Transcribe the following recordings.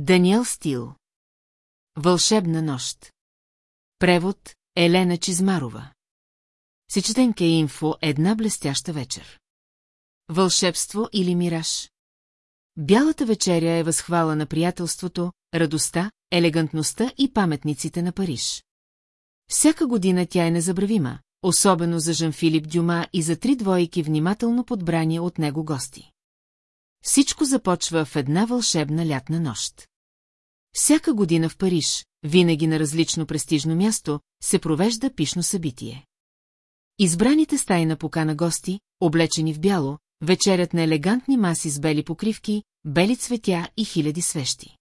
Даниел Стил. Вълшебна нощ. Превод Елена Чизмарова. Сичетенке инфо една блестяща вечер. Вълшебство или мираж? Бялата вечеря е възхвала на приятелството, радостта, елегантността и паметниците на Париж. Всяка година тя е незабравима, особено за Жан-Филип Дюма и за три двойки внимателно подбрани от него гости. Всичко започва в една вълшебна лятна нощ. Всяка година в Париж, винаги на различно престижно място, се провежда пишно събитие. Избраните стаи на покана гости, облечени в бяло, вечерят на елегантни маси с бели покривки, бели цветя и хиляди свещи.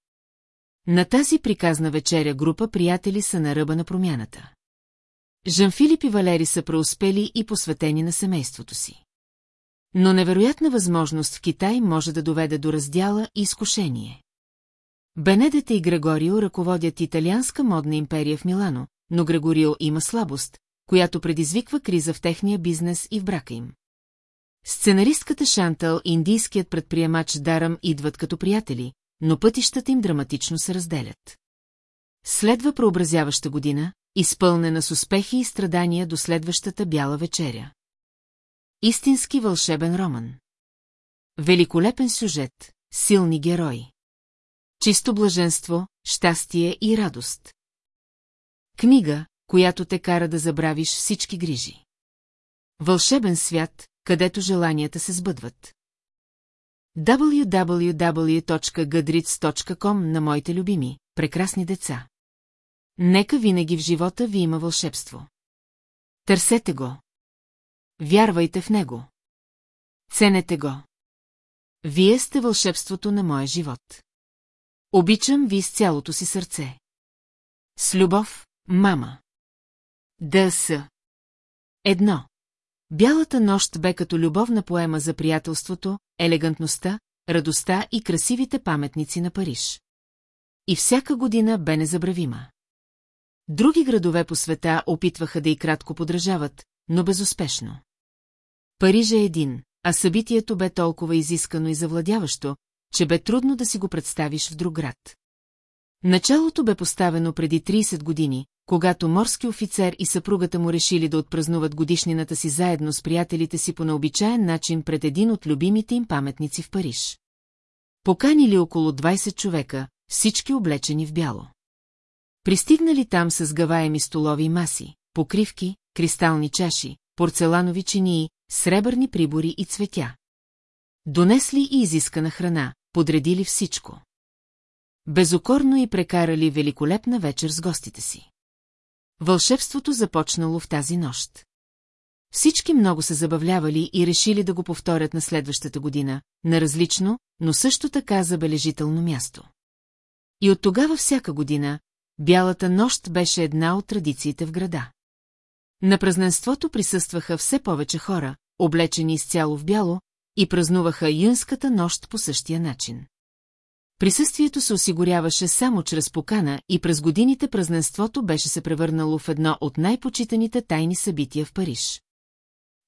На тази приказна вечеря група приятели са на ръба на промяната. Жан-Филип и Валери са преуспели и посветени на семейството си. Но невероятна възможност в Китай може да доведе до раздяла и изкушение. Бенедета и Грегорио ръководят италианска модна империя в Милано, но Грегорио има слабост, която предизвиква криза в техния бизнес и в брака им. Сценаристката Шантъл и индийският предприемач Дарам идват като приятели, но пътищата им драматично се разделят. Следва преобразяваща година, изпълнена с успехи и страдания до следващата бяла вечеря. Истински вълшебен роман. Великолепен сюжет, силни герои. Чисто блаженство, щастие и радост. Книга, която те кара да забравиш всички грижи. Вълшебен свят, където желанията се сбъдват. www.gadritz.com на моите любими, прекрасни деца. Нека винаги в живота ви има вълшебство. Търсете го. Вярвайте в него. Ценете го. Вие сте вълшебството на моя живот. Обичам ви с цялото си сърце. С любов, мама. Д.С. Едно. Бялата нощ бе като любовна поема за приятелството, елегантността, радостта и красивите паметници на Париж. И всяка година бе незабравима. Други градове по света опитваха да и кратко подражават, но безуспешно. Париж е един, а събитието бе толкова изискано и завладяващо, че бе трудно да си го представиш в друг град. Началото бе поставено преди 30 години, когато морски офицер и съпругата му решили да отпразнуват годишнината си заедно с приятелите си по необичаен начин пред един от любимите им паметници в Париж. Поканили около 20 човека, всички облечени в бяло. Пристигнали там с гаваеми столови маси, покривки, кристални чаши, порцеланови чинии, сребърни прибори и цветя. Донесли и изискана храна, подредили всичко. Безокорно и прекарали великолепна вечер с гостите си. Вълшебството започнало в тази нощ. Всички много се забавлявали и решили да го повторят на следващата година, на различно, но също така забележително място. И от тогава всяка година, Бялата нощ беше една от традициите в града. На празненството присъстваха все повече хора, облечени изцяло в бяло, и празнуваха юнската нощ по същия начин. Присъствието се осигуряваше само чрез покана и през годините празненството беше се превърнало в едно от най-почитаните тайни събития в Париж.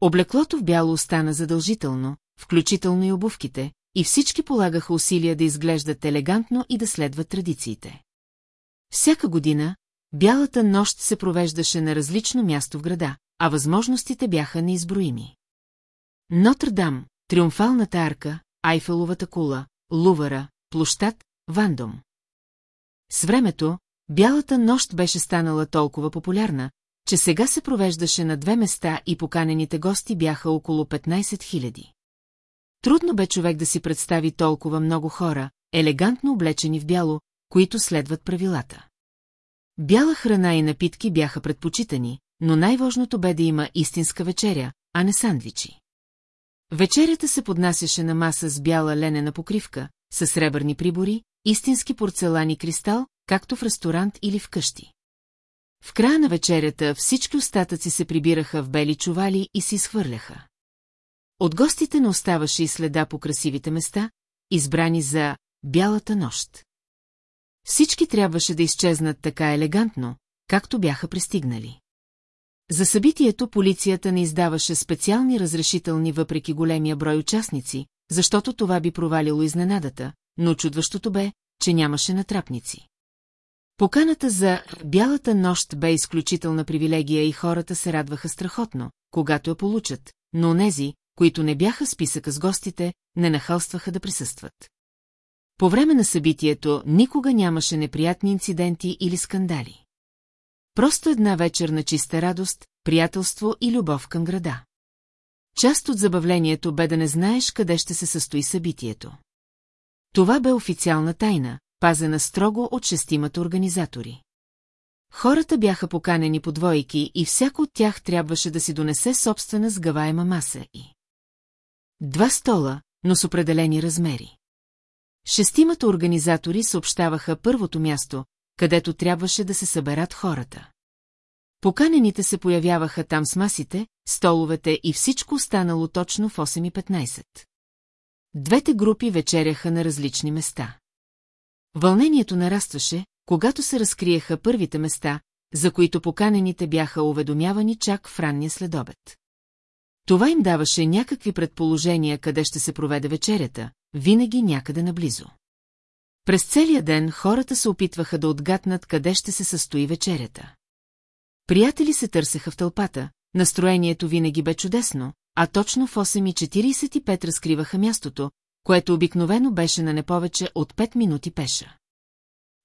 Облеклото в бяло остана задължително, включително и обувките, и всички полагаха усилия да изглеждат елегантно и да следват традициите. Всяка година, бялата нощ се провеждаше на различно място в града, а възможностите бяха неизброими. Нотр-Дам, Триумфалната арка, Айфеловата кула, Лувара, площад, Вандом. С времето, бялата нощ беше станала толкова популярна, че сега се провеждаше на две места и поканените гости бяха около 15 000. Трудно бе човек да си представи толкова много хора, елегантно облечени в бяло, които следват правилата. Бяла храна и напитки бяха предпочитани, но най-важното бе да има истинска вечеря, а не сандвичи. Вечерята се поднасяше на маса с бяла ленена покривка, с сребърни прибори, истински порцелан и кристал, както в ресторант или в къщи. В края на вечерята всички остатъци се прибираха в бели чували и се изхвърляха. От гостите не оставаше и следа по красивите места, избрани за «Бялата нощ». Всички трябваше да изчезнат така елегантно, както бяха пристигнали. За събитието полицията не издаваше специални разрешителни въпреки големия брой участници, защото това би провалило изненадата, но чудващото бе, че нямаше натрапници. Поканата за «Бялата нощ» бе изключителна привилегия и хората се радваха страхотно, когато я получат, но онези, които не бяха списъка с гостите, не нахалстваха да присъстват. По време на събитието никога нямаше неприятни инциденти или скандали. Просто една вечер на чиста радост, приятелство и любов към града. Част от забавлението бе да не знаеш къде ще се състои събитието. Това бе официална тайна, пазена строго от шестимата организатори. Хората бяха поканени по двойки и всяко от тях трябваше да си донесе собствена сгъваема маса и... Два стола, но с определени размери. Шестимата организатори съобщаваха първото място, където трябваше да се съберат хората. Поканените се появяваха там с масите, столовете и всичко останало точно в 8.15. Двете групи вечеряха на различни места. Вълнението нарастваше, когато се разкриеха първите места, за които поканените бяха уведомявани чак в ранния следобед. Това им даваше някакви предположения къде ще се проведе вечерята, винаги някъде наблизо. През целия ден хората се опитваха да отгатнат къде ще се състои вечерята. Приятели се търсеха в тълпата, настроението винаги бе чудесно, а точно в 8.45 разкриваха мястото, което обикновено беше на не повече от 5 минути пеша.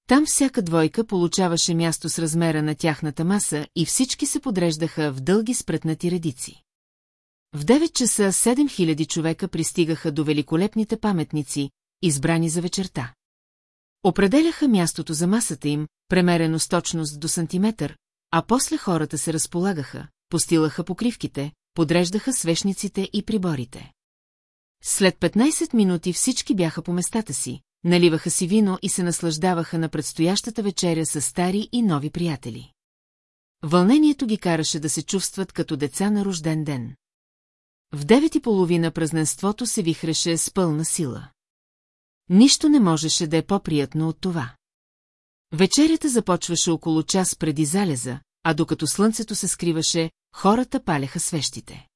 Там всяка двойка получаваше място с размера на тяхната маса и всички се подреждаха в дълги спретнати редици. В 9 часа 7000 човека пристигаха до великолепните паметници, избрани за вечерта. Определяха мястото за масата им, премерено с точност до сантиметър, а после хората се разполагаха, постилаха покривките, подреждаха свещниците и приборите. След 15 минути всички бяха по местата си, наливаха си вино и се наслаждаваха на предстоящата вечеря с стари и нови приятели. Вълнението ги караше да се чувстват като деца на рожден ден. В девет и половина празненството се вихреше с пълна сила. Нищо не можеше да е по-приятно от това. Вечерята започваше около час преди залеза, а докато слънцето се скриваше, хората палеха свещите.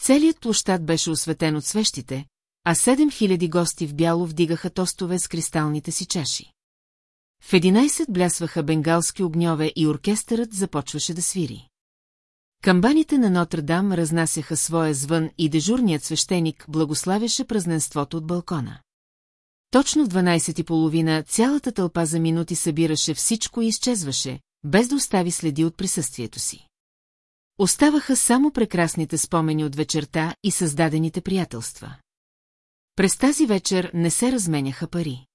Целият площад беше осветен от свещите, а 7000 гости в бяло вдигаха тостове с кристалните си чаши. В 11 блясваха бенгалски огньове и оркестърът започваше да свири. Камбаните на Нотр-Дам разнасяха своя звън и дежурният свещеник благославяше празненството от балкона. Точно в 12.30 цялата тълпа за минути събираше всичко и изчезваше, без да остави следи от присъствието си. Оставаха само прекрасните спомени от вечерта и създадените приятелства. През тази вечер не се разменяха пари.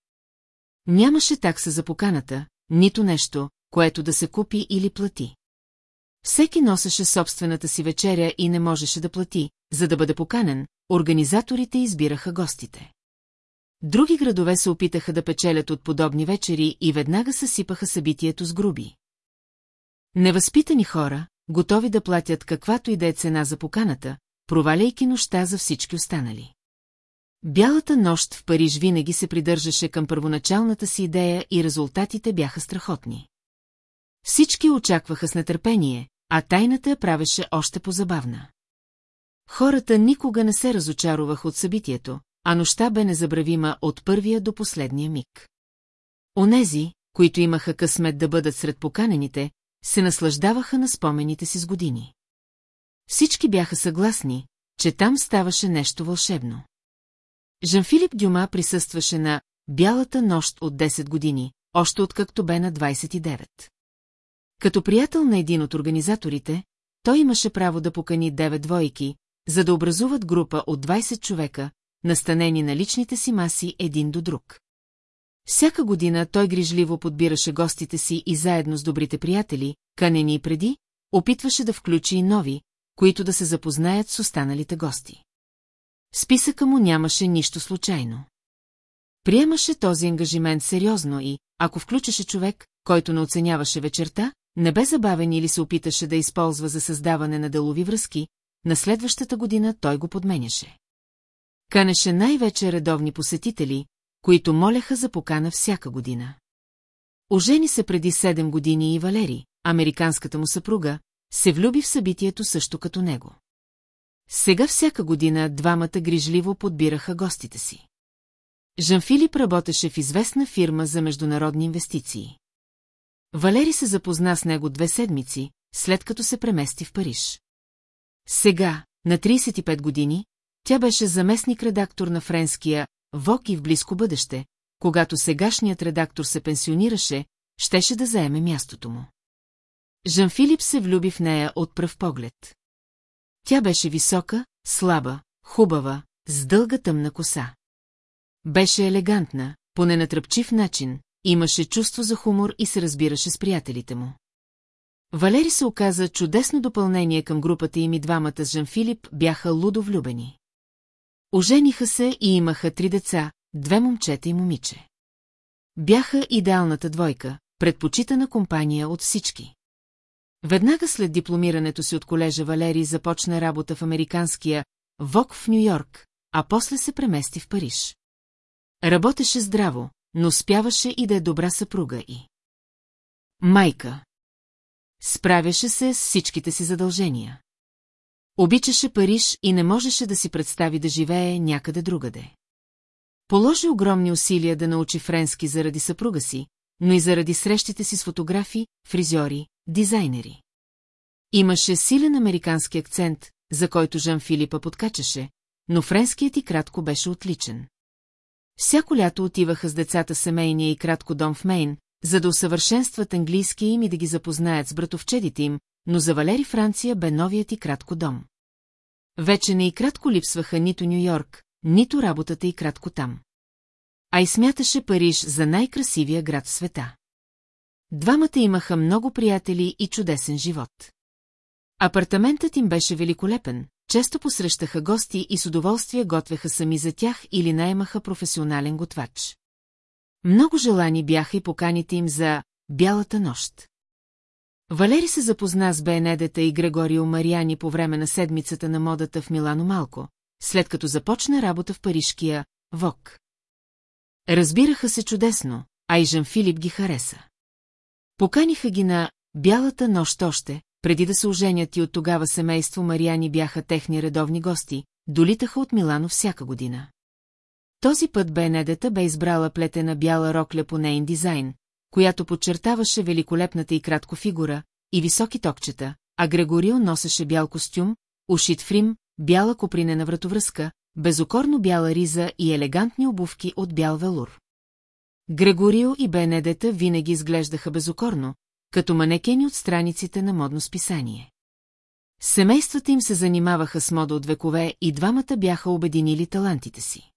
Нямаше такса за поканата, нито нещо, което да се купи или плати. Всеки носеше собствената си вечеря и не можеше да плати, за да бъде поканен, организаторите избираха гостите. Други градове се опитаха да печелят от подобни вечери и веднага съсипаха събитието с груби. Невъзпитани хора, готови да платят каквато и да е цена за поканата, проваляйки нощта за всички останали. Бялата нощ в Париж винаги се придържаше към първоначалната си идея и резултатите бяха страхотни. Всички очакваха с нетърпение, а тайната я правеше още по-забавна. Хората никога не се разочароваха от събитието, а нощта бе незабравима от първия до последния миг. Онези, които имаха късмет да бъдат сред поканените, се наслаждаваха на спомените си с години. Всички бяха съгласни, че там ставаше нещо вълшебно. Жан-Филип Дюма присъстваше на «Бялата нощ» от 10 години, още откакто бе на 29. Като приятел на един от организаторите, той имаше право да покани 9 двойки, за да образуват група от 20 човека, настанени на личните си маси един до друг. Всяка година той грижливо подбираше гостите си и заедно с добрите приятели, канени и преди, опитваше да включи и нови, които да се запознаят с останалите гости. Списъка му нямаше нищо случайно. Приемаше този ангажимент сериозно и, ако включеше човек, който не оценяваше вечерта, не бе забавен или се опиташе да използва за създаване на делови връзки, на следващата година той го подменяше. Канеше най-вече редовни посетители, които моляха за покана всяка година. Ожени се преди 7 години и Валери, американската му съпруга, се влюби в събитието също като него. Сега всяка година двамата грижливо подбираха гостите си. Жан-Филип работеше в известна фирма за международни инвестиции. Валери се запозна с него две седмици, след като се премести в Париж. Сега, на 35 години, тя беше заместник-редактор на френския «Вок» и в близко бъдеще, когато сегашният редактор се пенсионираше, щеше да заеме мястото му. Жан Филип се влюби в нея от пръв поглед. Тя беше висока, слаба, хубава, с дълга тъмна коса. Беше елегантна, по ненатръпчив начин, имаше чувство за хумор и се разбираше с приятелите му. Валери се оказа чудесно допълнение към групата им и двамата с Жан Филип бяха лудо влюбени. Ожениха се и имаха три деца, две момчета и момиче. Бяха идеалната двойка, предпочитана компания от всички. Веднага след дипломирането си от колежа Валери започна работа в американския ВОК в Нью-Йорк, а после се премести в Париж. Работеше здраво, но спяваше и да е добра съпруга и. Майка. Справяше се с всичките си задължения. Обичаше Париж и не можеше да си представи да живее някъде другаде. Положи огромни усилия да научи френски заради съпруга си, но и заради срещите си с фотографи, фризьори, дизайнери. Имаше силен американски акцент, за който Жан Филипа подкачаше, но френският и кратко беше отличен. Всяко лято отиваха с децата семейния и кратко дом в Мейн, за да усъвършенстват английски им и да ги запознаят с братовчедите им, но за Валери Франция бе новият и кратко дом. Вече не и кратко липсваха нито Нью-Йорк, нито работата и кратко там. А и смяташе Париж за най-красивия град в света. Двамата имаха много приятели и чудесен живот. Апартаментът им беше великолепен, често посрещаха гости и с удоволствие готвеха сами за тях или наемаха професионален готвач. Много желани бяха и поканите им за «Бялата нощ». Валери се запозна с Бенедета и Грегорио Мариани по време на седмицата на модата в Милано Малко, след като започна работа в парижкия ВОК. Разбираха се чудесно, а и Жан Филип ги хареса. Поканиха ги на «Бялата нощ още», преди да се оженят и от тогава семейство Мариани бяха техни редовни гости, долитаха от Милано всяка година. Този път Бенедета бе избрала плетена бяла рокля по нейн дизайн, която подчертаваше великолепната и кратко фигура и високи токчета, а Грегорио носеше бял костюм, ушит фрим, бяла копринена вратовръзка, безокорно бяла риза и елегантни обувки от бял велур. Грегорио и Бенедета винаги изглеждаха безокорно, като манекени от страниците на модно списание. Семействата им се занимаваха с мода от векове и двамата бяха обединили талантите си.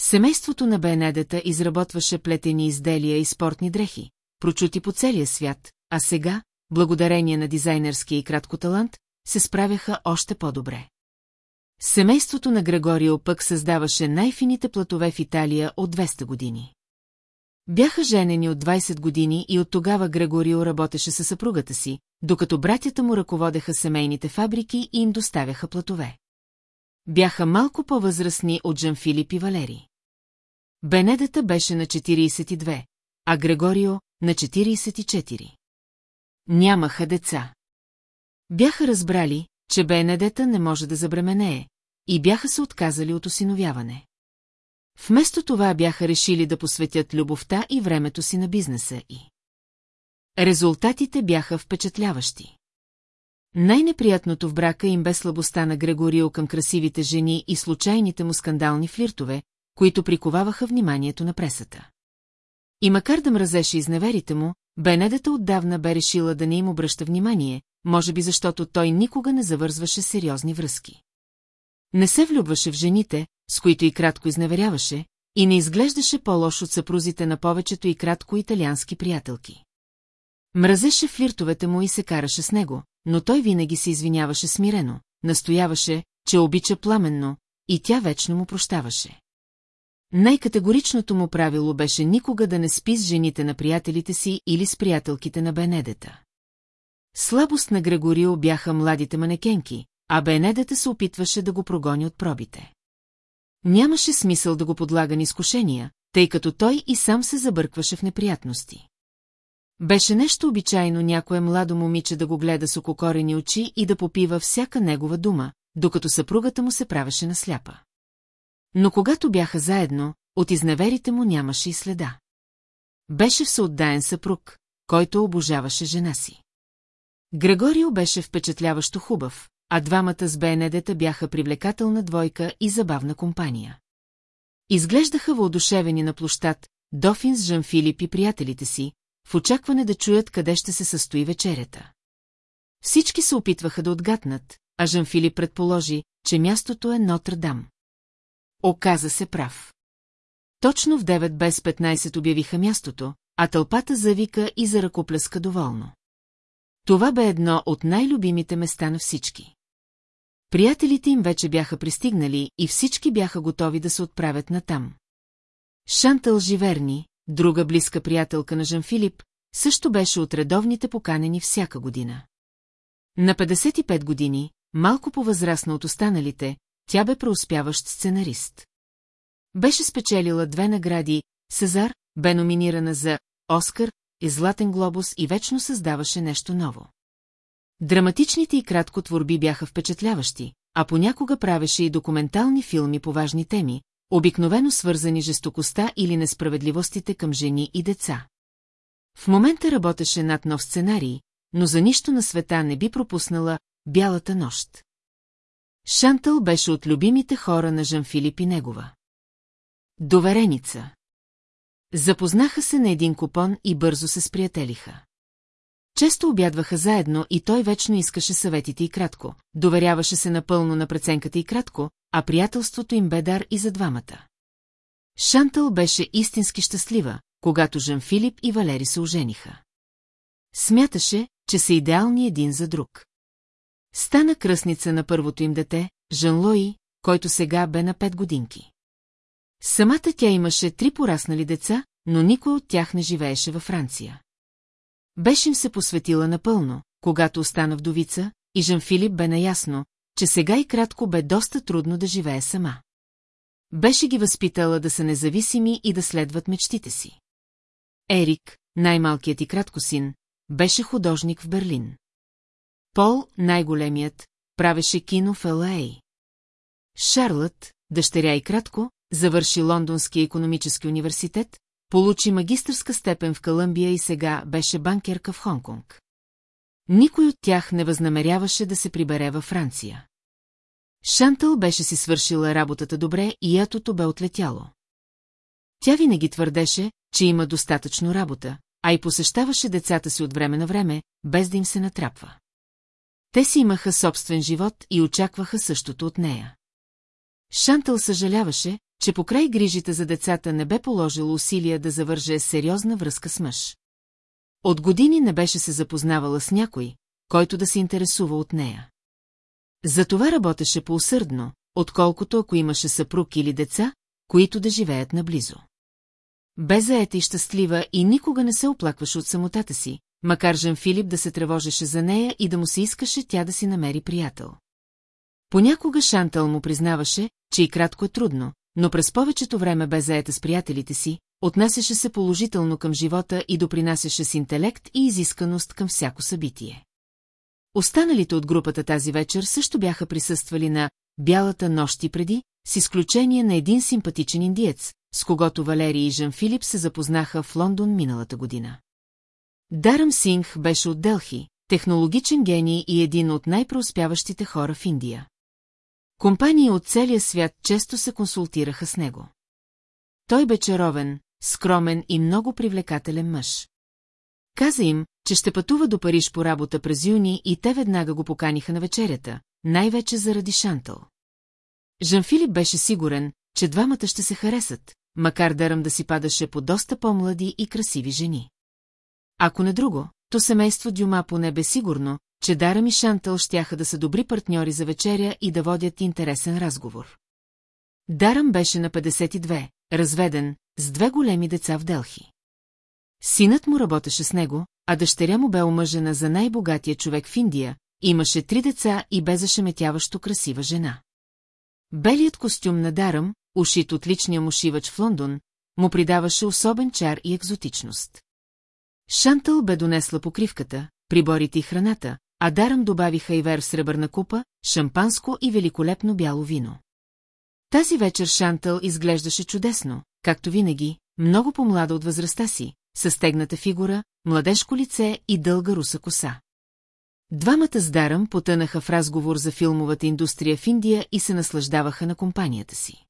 Семейството на Бенедета изработваше плетени изделия и спортни дрехи, прочути по целия свят, а сега, благодарение на дизайнерския и кратко талант, се справяха още по-добре. Семейството на Грегорио пък създаваше най-фините платове в Италия от 200 години. Бяха женени от 20 години и от тогава Грегорио работеше със съпругата си, докато братята му ръководеха семейните фабрики и им доставяха платове. Бяха малко по-възрастни от Жан Филип и Валери. Бенедата беше на 42, а Грегорио на 44. Нямаха деца. Бяха разбрали, че Бенедета не може да забременее, и бяха се отказали от осиновяване. Вместо това бяха решили да посветят любовта и времето си на бизнеса и. Резултатите бяха впечатляващи. Най-неприятното в брака им бе слабостта на Грегорио към красивите жени и случайните му скандални флиртове, които приковаваха вниманието на пресата. И макар да мразеше изневерите му, Бенедета отдавна бе решила да не им обръща внимание, може би защото той никога не завързваше сериозни връзки. Не се влюбваше в жените, с които и кратко изневеряваше, и не изглеждаше по-лош от съпрузите на повечето и кратко италиански приятелки. Мразеше флиртовете му и се караше с него, но той винаги се извиняваше смирено, настояваше, че обича пламенно, и тя вечно му прощаваше. Най-категоричното му правило беше никога да не спи с жените на приятелите си или с приятелките на Бенедета. Слабост на Грегорио бяха младите манекенки, а Бенедета се опитваше да го прогони от пробите. Нямаше смисъл да го подлага на изкушения, тъй като той и сам се забъркваше в неприятности. Беше нещо обичайно някое младо момиче да го гледа с ококорени очи и да попива всяка негова дума, докато съпругата му се правеше на сляпа. Но когато бяха заедно, от изневерите му нямаше и следа. Беше всеотдаен съпруг, който обожаваше жена си. Грегорио беше впечатляващо хубав, а двамата с Бенедета бяха привлекателна двойка и забавна компания. Изглеждаха въодушевени на площад, Дофин с Жан Филип и приятелите си, в очакване да чуят къде ще се състои вечерята. Всички се опитваха да отгатнат, а Жан Филип предположи, че мястото е Нотр-Дам. Оказа се прав. Точно в 9 без 15 обявиха мястото, а тълпата завика и за ръкоплеска доволно. Това бе едно от най-любимите места на всички. Приятелите им вече бяха пристигнали и всички бяха готови да се отправят натам. Шантъл Живерни, друга близка приятелка на Жан Филип, също беше от редовните поканени всяка година. На 55 години, малко по-възрастна от останалите, тя бе преуспяващ сценарист. Беше спечелила две награди, Сезар бе номинирана за Оскар и Златен глобус и вечно създаваше нещо ново. Драматичните и краткотворби бяха впечатляващи, а понякога правеше и документални филми по важни теми, обикновено свързани жестокостта или несправедливостите към жени и деца. В момента работеше над нов сценарий, но за нищо на света не би пропуснала «Бялата нощ». Шантъл беше от любимите хора на Жан Филип и негова. Довереница. Запознаха се на един купон и бързо се сприятелиха. Често обядваха заедно и той вечно искаше съветите и кратко, доверяваше се напълно на преценката и кратко, а приятелството им бе дар и за двамата. Шантъл беше истински щастлива, когато Жан Филип и Валери се ожениха. Смяташе, че са идеални един за друг. Стана кръсница на първото им дете, Жан Лои, който сега бе на пет годинки. Самата тя имаше три пораснали деца, но никой от тях не живееше във Франция. Беше им се посветила напълно, когато остана вдовица, и Жан Филип бе наясно, че сега и кратко бе доста трудно да живее сама. Беше ги възпитала да са независими и да следват мечтите си. Ерик, най-малкият и кратко син, беше художник в Берлин. Пол, най-големият, правеше кино в Л.А. Шарлът, дъщеря и кратко, завърши Лондонския економически университет, получи магистърска степен в Колумбия и сега беше банкерка в Хонконг. Никой от тях не възнамеряваше да се прибере във Франция. Шантъл беше си свършила работата добре и ятото бе отлетяло. Тя винаги твърдеше, че има достатъчно работа, а и посещаваше децата си от време на време, без да им се натрапва. Те си имаха собствен живот и очакваха същото от нея. Шантъл съжаляваше, че покрай грижите за децата не бе положил усилия да завърже сериозна връзка с мъж. От години не беше се запознавала с някой, който да се интересува от нея. Затова работеше по-усърдно, отколкото ако имаше съпруг или деца, които да живеят наблизо. Бе заета и щастлива и никога не се оплакваше от самотата си, макар Жан Филип да се тревожеше за нея и да му се искаше тя да си намери приятел. Понякога Шантъл му признаваше, че и кратко е трудно, но през повечето време бе заета с приятелите си, отнасяше се положително към живота и допринасяше с интелект и изисканост към всяко събитие. Останалите от групата тази вечер също бяха присъствали на «Бялата нощ и преди», с изключение на един симпатичен индиец, с когото Валерий и Жан Филип се запознаха в Лондон миналата година. Дарам Сингх беше от Делхи, технологичен гений и един от най-преуспяващите хора в Индия. Компании от целия свят често се консултираха с него. Той бе чаровен, скромен и много привлекателен мъж. Каза им, че ще пътува до Париж по работа през юни и те веднага го поканиха на вечерята, най-вече заради Шантъл. Жан-Филип беше сигурен, че двамата ще се харесат, макар Дъръм да си падаше по доста по-млади и красиви жени. Ако не друго, то семейство Дюма поне бе сигурно, че Дарам и Шантъл щяха да са добри партньори за вечеря и да водят интересен разговор. Дарам беше на 52, разведен, с две големи деца в Делхи. Синът му работеше с него, а дъщеря му бе омъжена за най-богатия човек в Индия, имаше три деца и бе зашеметяващо красива жена. Белият костюм на Дарам, ушит от личния му шивач в Лондон, му придаваше особен чар и екзотичност. Шантъл бе донесла покривката, приборите и храната, а Дарам добави хайвер в сребърна купа, шампанско и великолепно бяло вино. Тази вечер Шантъл изглеждаше чудесно, както винаги, много по-млада от възрастта си, със стегната фигура, младежко лице и дълга руса коса. Двамата с Даръм потънаха в разговор за филмовата индустрия в Индия и се наслаждаваха на компанията си.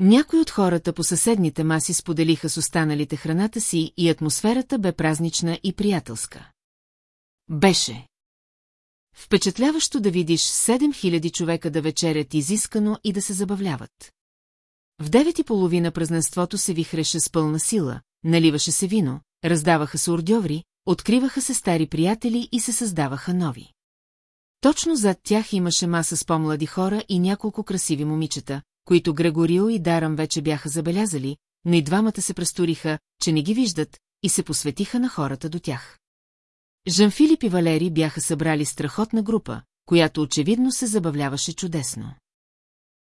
Някои от хората по съседните маси споделиха с останалите храната си и атмосферата бе празнична и приятелска. Беше. Впечатляващо да видиш 7000 човека да вечерят изискано и да се забавляват. В девет и половина празненството се вихреше с пълна сила, наливаше се вино, раздаваха се ордьоври, откриваха се стари приятели и се създаваха нови. Точно зад тях имаше маса с по-млади хора и няколко красиви момичета, които Грегорио и Дарам вече бяха забелязали, но и двамата се престориха, че не ги виждат, и се посветиха на хората до тях. Жан-Филип и Валери бяха събрали страхотна група, която очевидно се забавляваше чудесно.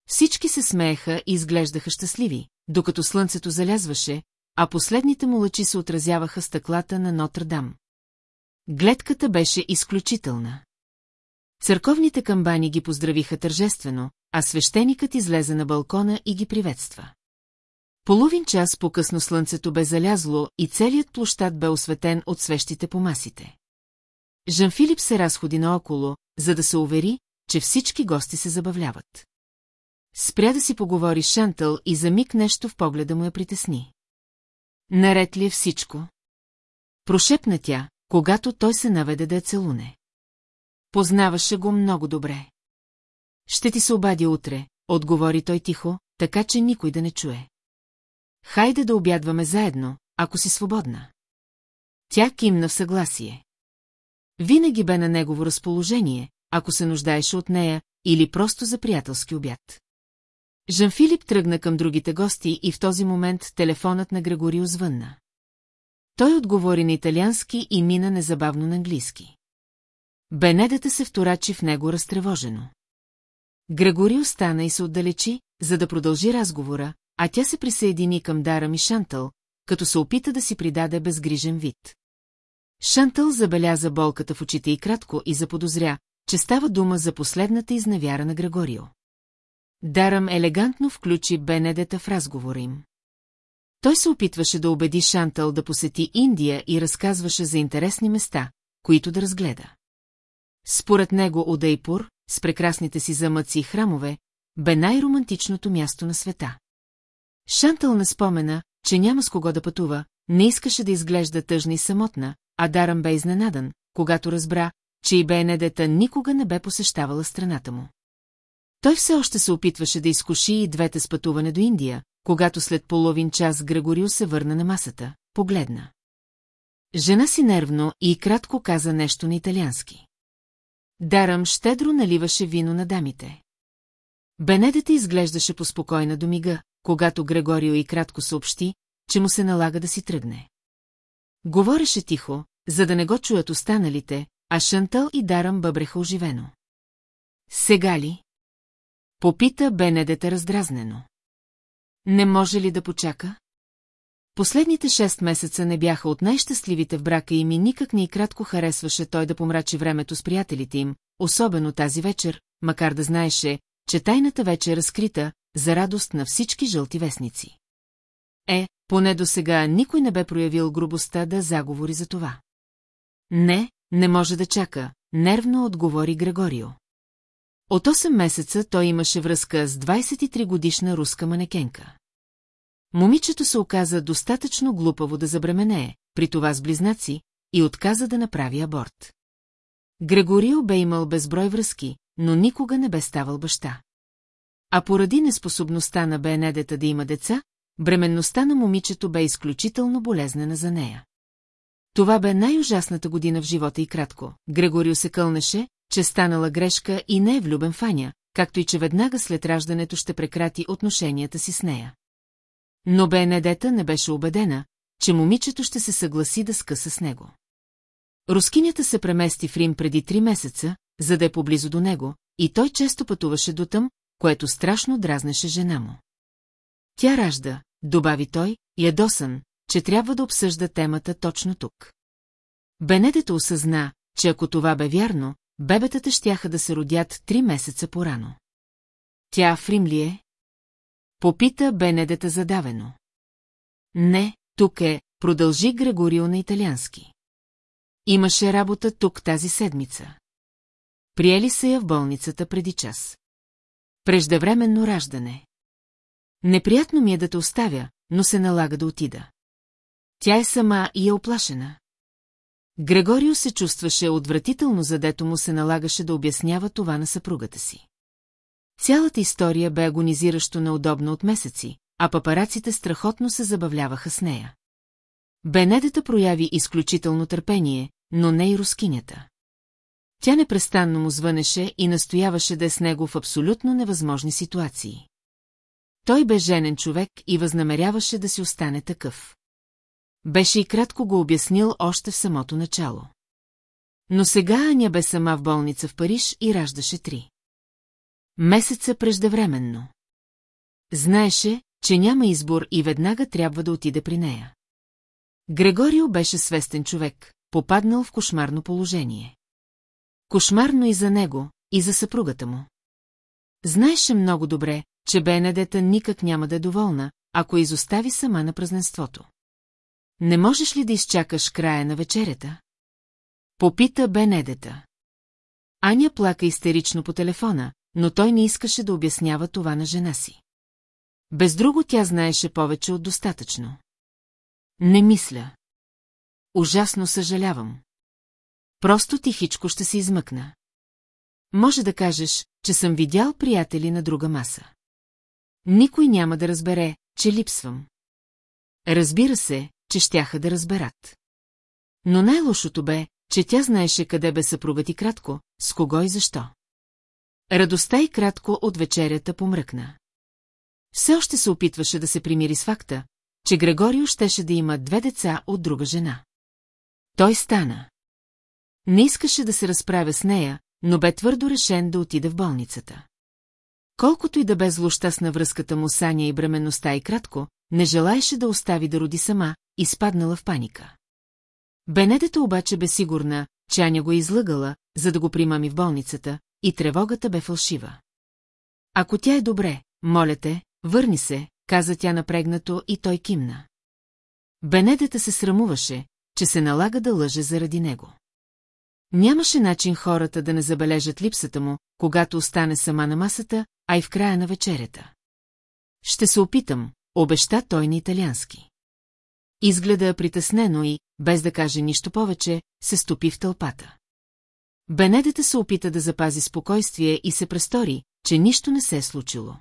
Всички се смееха и изглеждаха щастливи, докато слънцето залязваше, а последните му лъчи се отразяваха стъклата на Нотр-Дам. Гледката беше изключителна. Църковните камбани ги поздравиха тържествено, а свещеникът излезе на балкона и ги приветства. Половин час по-късно слънцето бе залязло и целият площад бе осветен от свещите по масите. Жан-Филип се разходи наоколо, за да се увери, че всички гости се забавляват. Спря да си поговори Шантъл и за миг нещо в погледа му я притесни. Наред ли е всичко? Прошепна тя, когато той се наведе да я целуне. Познаваше го много добре. Ще ти се обади утре, отговори той тихо, така че никой да не чуе. Хайде да обядваме заедно, ако си свободна. Тя кимна в съгласие. Винаги бе на негово разположение, ако се нуждаеше от нея, или просто за приятелски обяд. Жан-Филип тръгна към другите гости и в този момент телефонът на Грегорио звънна. Той отговори на италиански и мина незабавно на английски. Бенедата се вторачи в него разтревожено. Грегорио стана и се отдалечи, за да продължи разговора, а тя се присъедини към Дара ми Шантъл, като се опита да си придаде безгрижен вид. Шантъл забеляза болката в очите и кратко и заподозря, че става дума за последната изневяра на Грегорио. Дарам елегантно включи Бенедета в разговора им. Той се опитваше да убеди Шантъл да посети Индия и разказваше за интересни места, които да разгледа. Според него Удейпур, с прекрасните си замъци и храмове, бе най-романтичното място на света. Шантъл не спомена, че няма с кого да пътува, не искаше да изглежда тъжна и самотна, а Дарам бе изненадан, когато разбра, че и Бенедета никога не бе посещавала страната му. Той все още се опитваше да изкуши и двете с пътуване до Индия, когато след половин час Грегорио се върна на масата, погледна. Жена си нервно и кратко каза нещо на италиански. Дарам щедро наливаше вино на дамите. Бенедета изглеждаше поспокойна до мига, когато Грегорио и кратко съобщи, че му се налага да си тръгне. Говореше тихо, за да не го чуят останалите, а Шантъл и Дарам бъбреха оживено. Сега ли? Попита Бенедета раздразнено. Не може ли да почака? Последните шест месеца не бяха от най-щастливите в брака им и никак ни и кратко харесваше той да помрачи времето с приятелите им, особено тази вечер, макар да знаеше, че тайната вече е разкрита, за радост на всички жълти вестници. Е, поне до сега никой не бе проявил грубостта да заговори за това. Не, не може да чака, нервно отговори Грегорио. От 8 месеца той имаше връзка с 23-годишна руска манекенка. Момичето се оказа достатъчно глупаво да забременее, при това с близнаци, и отказа да направи аборт. Грегорио бе имал безброй връзки, но никога не бе ставал баща. А поради неспособността на Бенедета да има деца, бременността на момичето бе изключително болезнена за нея. Това бе най-ужасната година в живота и кратко. Грегорио се кълнеше, че станала грешка и не е влюбен в Аня, както и че веднага след раждането ще прекрати отношенията си с нея. Но Бенедета не беше убедена, че момичето ще се съгласи да скъса с него. Рускинята се премести в Рим преди три месеца, за да е поблизо до него, и той често пътуваше до там, което страшно дразнеше жена му. Тя ражда, добави той, ядосан, че трябва да обсъжда темата точно тук. Бенедето осъзна, че ако това бе вярно, бебетата щяха да се родят три месеца порано. Тя в Рим ли е? Попита Бенедета задавено. Не, тук е, продължи Грегорио на италиански. Имаше работа тук тази седмица. Приели се я в болницата преди час. Преждевременно раждане. Неприятно ми е да те оставя, но се налага да отида. Тя е сама и е оплашена. Грегорио се чувстваше отвратително, задето му се налагаше да обяснява това на съпругата си. Цялата история бе агонизиращо неудобно от месеци, а папараците страхотно се забавляваха с нея. Бенедета прояви изключително търпение, но не и рускинята. Тя непрестанно му звънеше и настояваше да е с него в абсолютно невъзможни ситуации. Той бе женен човек и възнамеряваше да си остане такъв. Беше и кратко го обяснил още в самото начало. Но сега Аня бе сама в болница в Париж и раждаше три. Месеца преждевременно. Знаеше, че няма избор и веднага трябва да отиде при нея. Грегорио беше свестен човек, попаднал в кошмарно положение. Кошмарно и за него, и за съпругата му. Знаеше много добре, че Бенедета никак няма да е доволна, ако изостави сама на празненството. Не можеш ли да изчакаш края на вечерята? Попита Бенедета. Аня плака истерично по телефона, но той не искаше да обяснява това на жена си. Без друго тя знаеше повече от достатъчно. Не мисля. Ужасно съжалявам. Просто тихичко ще се измъкна. Може да кажеш, че съм видял приятели на друга маса. Никой няма да разбере, че липсвам. Разбира се, че щяха да разберат. Но най-лошото бе, че тя знаеше къде бе съпругът и кратко, с кого и защо. Радостта и кратко от вечерята помръкна. Все още се опитваше да се примири с факта, че Грегорио щеше да има две деца от друга жена. Той стана. Не искаше да се разправя с нея, но бе твърдо решен да отида в болницата. Колкото и да бе злощастна връзката му с Аня и бременността и кратко, не желаеше да остави да роди сама, изпаднала в паника. Бенедета обаче бе сигурна, че Аня го е излъгала, за да го примами в болницата, и тревогата бе фалшива. Ако тя е добре, моля те, върни се, каза тя напрегнато и той кимна. Бенедета се срамуваше, че се налага да лъже заради него. Нямаше начин хората да не забележат липсата му, когато остане сама на масата, а и в края на вечерята. Ще се опитам, обеща той на италиански. Изгледа притеснено и, без да каже нищо повече, се стопи в тълпата. Бенедета се опита да запази спокойствие и се престори, че нищо не се е случило.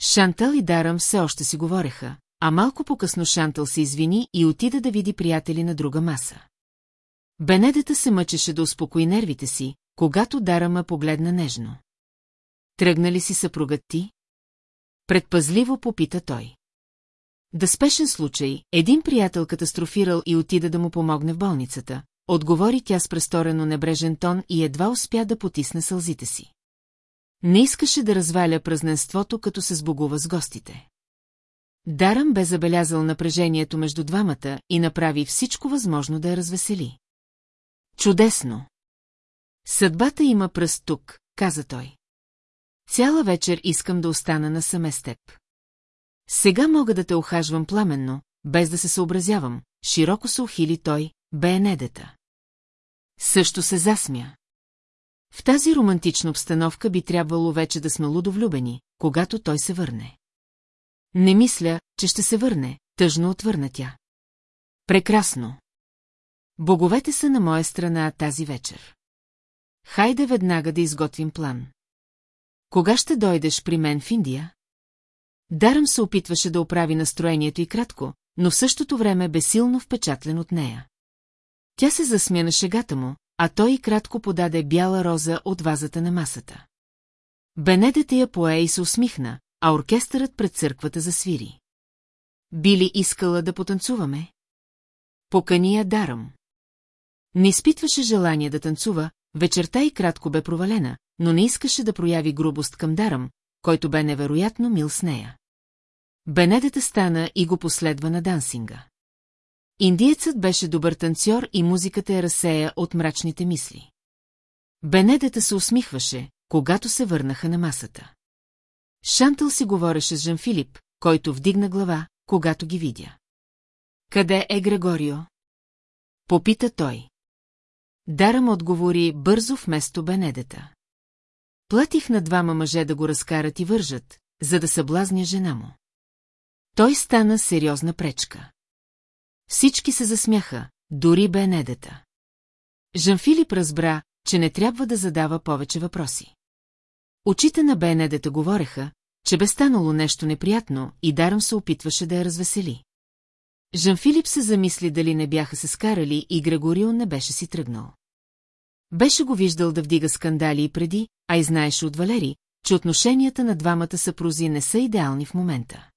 Шантал и Дарам все още си говореха, а малко по-късно Шантал се извини и отида да види приятели на друга маса. Бенедета се мъчеше да успокои нервите си, когато Дарама погледна нежно. Тръгна ли си съпругът ти? Предпазливо попита той. Да спешен случай, един приятел катастрофирал и отида да му помогне в болницата, отговори тя с престорено небрежен тон и едва успя да потисне сълзите си. Не искаше да разваля празненството, като се сбогува с гостите. Дарам бе забелязал напрежението между двамата и направи всичко възможно да я развесели. Чудесно! Съдбата има пръст тук, каза той. Цяла вечер искам да остана насаме с теб. Сега мога да те охажвам пламенно, без да се съобразявам, широко се ухили той, Бенедета. Също се засмя. В тази романтична обстановка би трябвало вече да сме лудовлюбени, когато той се върне. Не мисля, че ще се върне, тъжно отвърна тя. Прекрасно. Боговете са на моя страна тази вечер. Хайде веднага да изготвим план. Кога ще дойдеш при мен в Индия? Дарам се опитваше да оправи настроението и кратко, но в същото време бе силно впечатлен от нея. Тя се засмя на шегата му, а той кратко подаде бяла роза от вазата на масата. Бенедета я пое и се усмихна, а оркестърът пред църквата засвири. Би ли искала да потанцуваме? Покани я дарам. Не изпитваше желание да танцува, вечерта и кратко бе провалена, но не искаше да прояви грубост към Дарам, който бе невероятно мил с нея. Бенедета стана и го последва на дансинга. Индиецът беше добър танцор и музиката я разсея от мрачните мисли. Бенедета се усмихваше, когато се върнаха на масата. Шантъл си говореше с Жан Филип, който вдигна глава, когато ги видя. Къде е Грегорио? Попита той. Дарам отговори бързо вместо Бенедета. Платих на двама мъже да го разкарат и вържат, за да съблазня жена му. Той стана сериозна пречка. Всички се засмяха, дори Бенедета. Жан-Филип разбра, че не трябва да задава повече въпроси. Очите на Бенедета говореха, че бе станало нещо неприятно и Дарам се опитваше да я развесели. Жан-Филип се замисли дали не бяха се скарали и Грегорио не беше си тръгнал. Беше го виждал да вдига скандали и преди, а и знаеше от Валери, че отношенията на двамата съпрузи не са идеални в момента.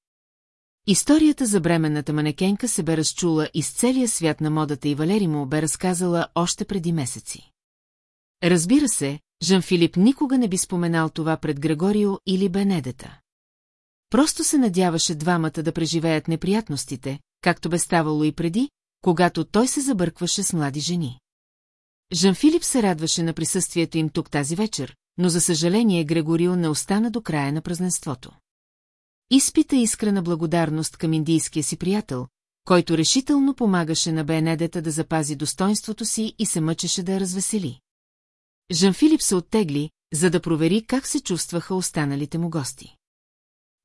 Историята за бременната манекенка се бе разчула из целия свят на модата и Валери му бе разказала още преди месеци. Разбира се, Жан-Филип никога не би споменал това пред Грегорио или Бенедета. Просто се надяваше двамата да преживеят неприятностите, както бе ставало и преди, когато той се забъркваше с млади жени. Жан-Филип се радваше на присъствието им тук тази вечер, но за съжаление Грегорио не остана до края на празненството. Изпита искрена благодарност към индийския си приятел, който решително помагаше на Бенедета да запази достоинството си и се мъчеше да я развесели. Жан-Филип се оттегли, за да провери как се чувстваха останалите му гости.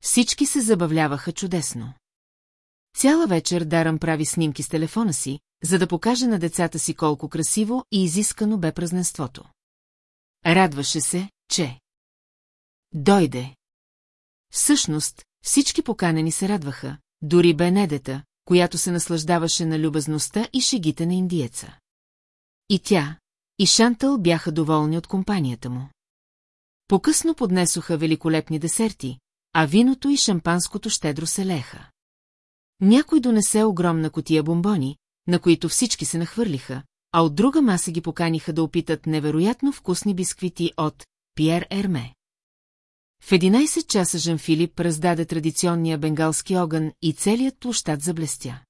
Всички се забавляваха чудесно. Цяла вечер Дарам прави снимки с телефона си, за да покаже на децата си колко красиво и изискано бе празненството. Радваше се, че... Дойде. Всъщност, всички поканени се радваха, дори Бенедета, която се наслаждаваше на любезността и шегите на индиеца. И тя, и Шантъл бяха доволни от компанията му. Покъсно поднесоха великолепни десерти, а виното и шампанското щедро се леха. Някой донесе огромна котия бомбони, на които всички се нахвърлиха, а от друга маса ги поканиха да опитат невероятно вкусни бисквити от Пьер Ерме. В 11 часа Жан Филип раздаде традиционния бенгалски огън и целият площад заблестя.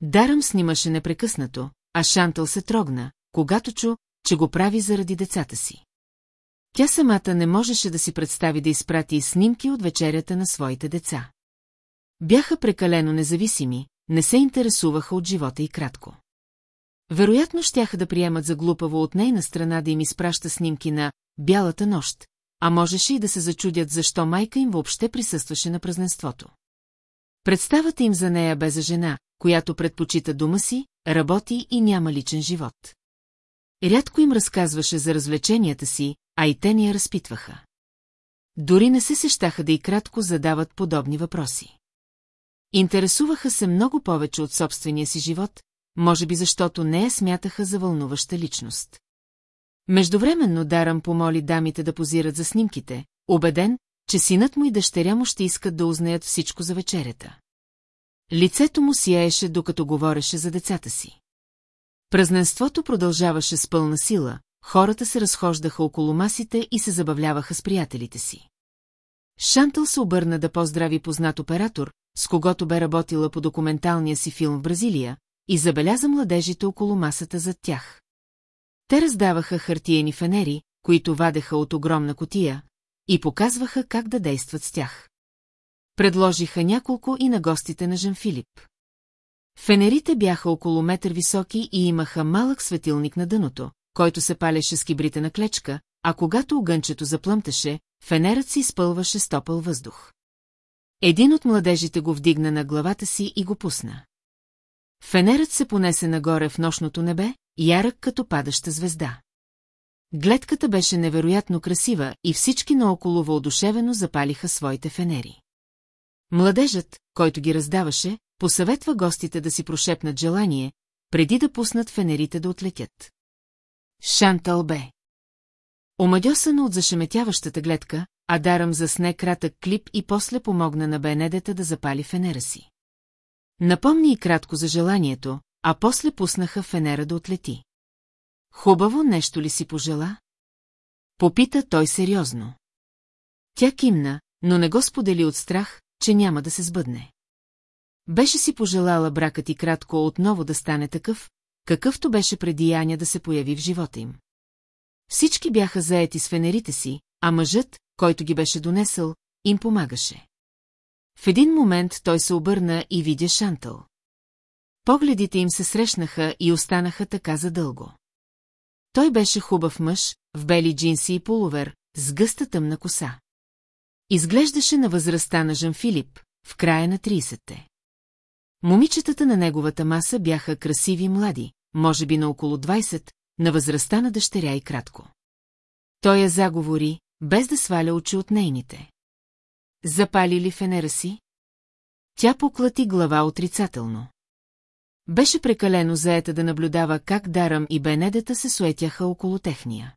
Дарам снимаше непрекъснато, а Шантъл се трогна, когато чу, че го прави заради децата си. Тя самата не можеше да си представи да изпрати снимки от вечерята на своите деца. Бяха прекалено независими, не се интересуваха от живота и кратко. Вероятно щяха да приемат за глупаво от нейна страна да им изпраща снимки на «Бялата нощ», а можеше и да се зачудят защо майка им въобще присъстваше на празненството. Представата им за нея бе за жена, която предпочита дома си, работи и няма личен живот. Рядко им разказваше за развлеченията си, а и те ни я разпитваха. Дори не се сещаха да и кратко задават подобни въпроси. Интересуваха се много повече от собствения си живот, може би защото не я смятаха за вълнуваща личност. Междувременно Дарам помоли дамите да позират за снимките, убеден, че синът му и дъщеря му ще искат да узнаят всичко за вечерята. Лицето му сияеше, докато говореше за децата си. Празненството продължаваше с пълна сила, хората се разхождаха около масите и се забавляваха с приятелите си. Шантъл се обърна да поздрави познат оператор, с когото бе работила по документалния си филм в Бразилия, и забеляза младежите около масата зад тях. Те раздаваха хартиени фенери, които вадеха от огромна котия, и показваха как да действат с тях. Предложиха няколко и на гостите на Жан Филип. Фенерите бяха около метър високи и имаха малък светилник на дъното, който се палеше с кибрите на клечка, а когато огънчето заплъмтеше, фенерът си изпълваше стопъл въздух. Един от младежите го вдигна на главата си и го пусна. Фенерът се понесе нагоре в нощното небе, ярък като падаща звезда. Гледката беше невероятно красива и всички наоколо въодушевено запалиха своите фенери. Младежът, който ги раздаваше, посъветва гостите да си прошепнат желание, преди да пуснат фенерите да отлетят. Шантал бе. Омадьосана от зашеметяващата гледка, а Дарам засне кратък клип и после помогна на Бенедета да запали фенера си. Напомни и кратко за желанието, а после пуснаха фенера да отлети. Хубаво нещо ли си пожела? Попита той сериозно. Тя кимна, но не го сподели от страх, че няма да се сбъдне. Беше си пожелала бракът и кратко отново да стане такъв, какъвто беше преди Яня да се появи в живота им. Всички бяха заети с фенерите си, а мъжът, който ги беше донесъл, им помагаше. В един момент той се обърна и видя Шантъл. Погледите им се срещнаха и останаха така задълго. Той беше хубав мъж, в бели джинси и полувер, с гъста тъмна коса. Изглеждаше на възрастта на Жан Филип, в края на 30-те. Момичетата на неговата маса бяха красиви млади, може би на около 20, на възрастта на дъщеря и кратко. Той я заговори, без да сваля очи от нейните. Запали ли фенера си? Тя поклати глава отрицателно. Беше прекалено заета да наблюдава как Дарам и Бенедета се суетяха около техния.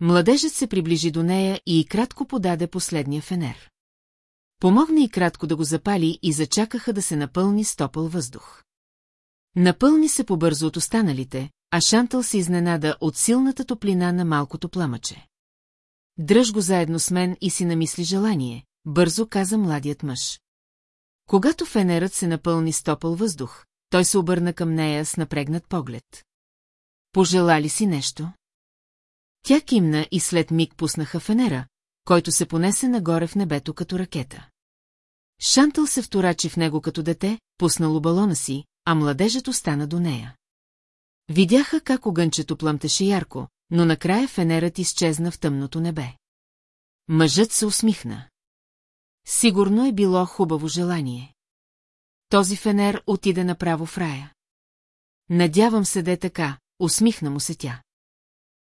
Младежът се приближи до нея и, кратко подаде последния фенер. Помогна и кратко да го запали и зачакаха да се напълни стопъл въздух. Напълни се побързо от останалите, а Шантъл се изненада от силната топлина на малкото пламъче. Дръж го заедно с мен и си намисли желание, бързо каза младият мъж. Когато фенерът се напълни стопъл въздух, той се обърна към нея с напрегнат поглед. Пожела ли си нещо? Тя кимна и след миг пуснаха фенера, който се понесе нагоре в небето като ракета. Шантъл се вторачи в него като дете, пуснало балона си, а младежът остана до нея. Видяха как огънчето плъмтеше ярко, но накрая фенерът изчезна в тъмното небе. Мъжът се усмихна. Сигурно е било хубаво желание. Този фенер отиде направо в рая. Надявам се да е така, усмихна му се тя.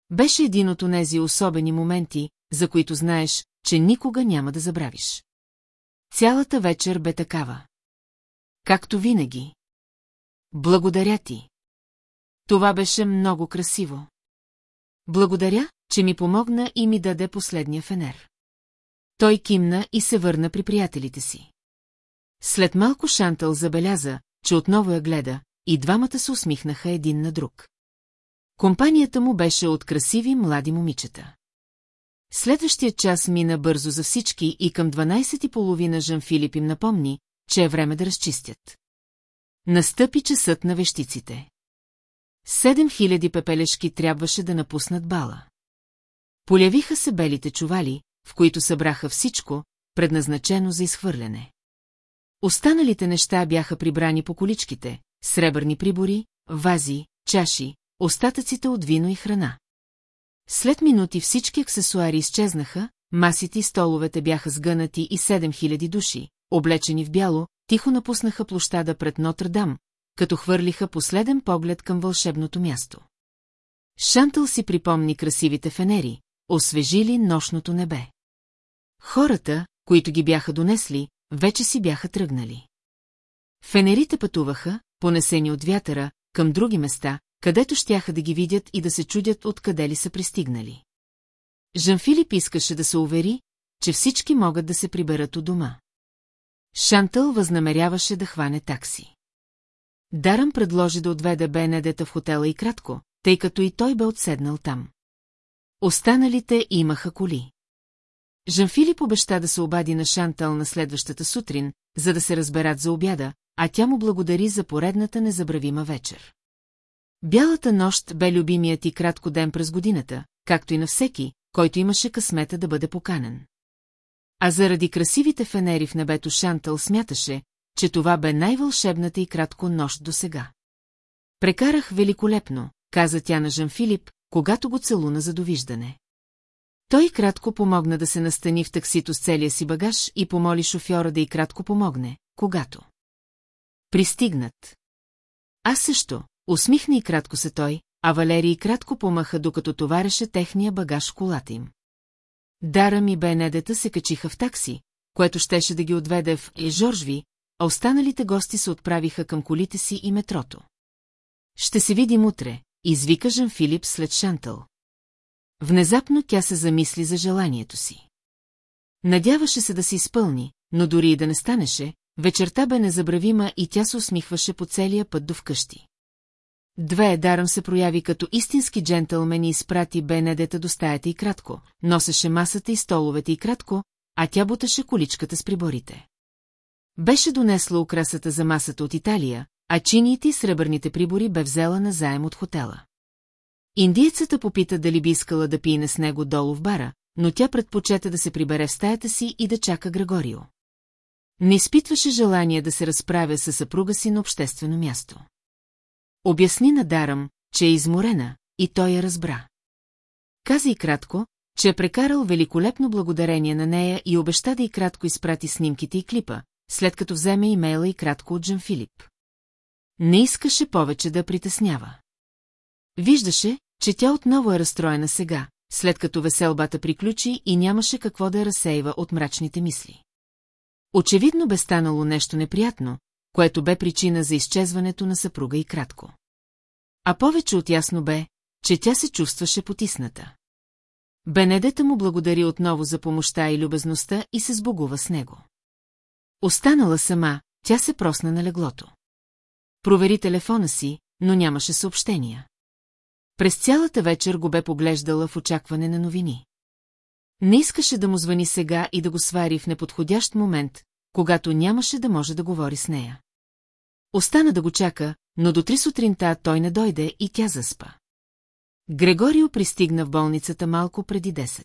Беше един от онези особени моменти, за които знаеш, че никога няма да забравиш. Цялата вечер бе такава. Както винаги. Благодаря ти. Това беше много красиво. Благодаря, че ми помогна и ми даде последния фенер. Той кимна и се върна при приятелите си. След малко Шантъл забеляза, че отново я гледа, и двамата се усмихнаха един на друг. Компанията му беше от красиви млади момичета. Следващия час мина бързо за всички и към 12.30 Жан Филип им напомни, че е време да разчистят. Настъпи часът на вещиците. Седем хиляди пепелешки трябваше да напуснат бала. Полявиха се белите чували, в които събраха всичко, предназначено за изхвърляне. Останалите неща бяха прибрани по количките, сребърни прибори, вази, чаши, остатъците от вино и храна. След минути всички аксесуари изчезнаха, масите и столовете бяха сгънати и 7000 души, облечени в бяло, тихо напуснаха площада пред Нотр-Дам, като хвърлиха последен поглед към вълшебното място. Шантъл си припомни красивите фенери, освежили нощното небе. Хората, които ги бяха донесли, вече си бяха тръгнали. Фенерите пътуваха, понесени от вятъра, към други места, където щяха да ги видят и да се чудят откъде ли са пристигнали. Жан Филип искаше да се увери, че всички могат да се приберат у дома. Шантъл възнамеряваше да хване такси. Даръм предложи да отведе Бенедета в хотела и кратко, тъй като и той бе отседнал там. Останалите имаха коли. Жан-Филип обеща да се обади на Шантъл на следващата сутрин, за да се разберат за обяда, а тя му благодари за поредната незабравима вечер. Бялата нощ бе любимият и кратко ден през годината, както и на всеки, който имаше късмета да бъде поканен. А заради красивите фенери в небето Шантъл смяташе, че това бе най-вълшебната и кратко нощ до сега. Прекарах великолепно, каза тя на Жан Филип, когато го целуна за довиждане. Той кратко помогна да се настани в таксито с целия си багаж и помоли шофьора да и кратко помогне, когато. Пристигнат. Аз също, усмихна и кратко се той, а Валерий кратко помаха, докато товареше техния багаж в колата им. Дара ми Бенедета се качиха в такси, което щеше да ги отведе в Ежоржви, а останалите гости се отправиха към колите си и метрото. Ще се видим утре, извика Жан Филип след Шантъл. Внезапно тя се замисли за желанието си. Надяваше се да се изпълни, но дори и да не станеше, вечерта бе незабравима и тя се усмихваше по целия път до вкъщи. Две Даръм се прояви като истински джентълмен и изпрати Бенедета до стаята и кратко, носеше масата и столовете и кратко, а тя буташе количката с приборите. Беше донесла украсата за масата от Италия, а чиниите и сребърните прибори бе взела на заем от хотела. Индиецата попита дали би искала да пине с него долу в бара, но тя предпочета да се прибере в стаята си и да чака Грегорио. Не изпитваше желание да се разправя със съпруга си на обществено място. Обясни на Дарам, че е изморена, и той я разбра. Каза и кратко, че е прекарал великолепно благодарение на нея и обеща да и кратко изпрати снимките и клипа, след като вземе имейла и кратко от Джан Филип. Не искаше повече да притеснява. Виждаше, че тя отново е разстроена сега, след като веселбата приключи и нямаше какво да разсейва от мрачните мисли. Очевидно бе станало нещо неприятно, което бе причина за изчезването на съпруга и кратко. А повече от ясно бе, че тя се чувстваше потисната. Бенедета му благодари отново за помощта и любезността и се сбогува с него. Останала сама, тя се просна на леглото. Провери телефона си, но нямаше съобщения. През цялата вечер го бе поглеждала в очакване на новини. Не искаше да му звъни сега и да го свари в неподходящ момент, когато нямаше да може да говори с нея. Остана да го чака, но до три сутринта той не дойде и тя заспа. Грегорио пристигна в болницата малко преди 10.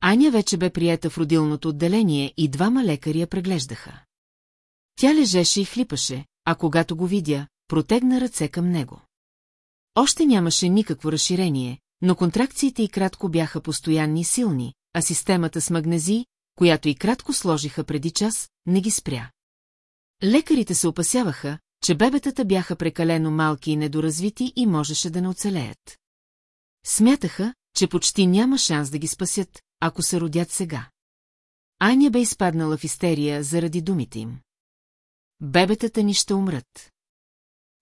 Аня вече бе приета в родилното отделение и двама лекари я преглеждаха. Тя лежеше и хлипаше, а когато го видя, протегна ръце към него. Още нямаше никакво разширение, но контракциите и кратко бяха постоянни и силни, а системата с магнези, която и кратко сложиха преди час, не ги спря. Лекарите се опасяваха, че бебетата бяха прекалено малки и недоразвити и можеше да не оцелеят. Смятаха, че почти няма шанс да ги спасят, ако се родят сега. Аня бе изпаднала в истерия заради думите им. Бебетата ни ще умрат.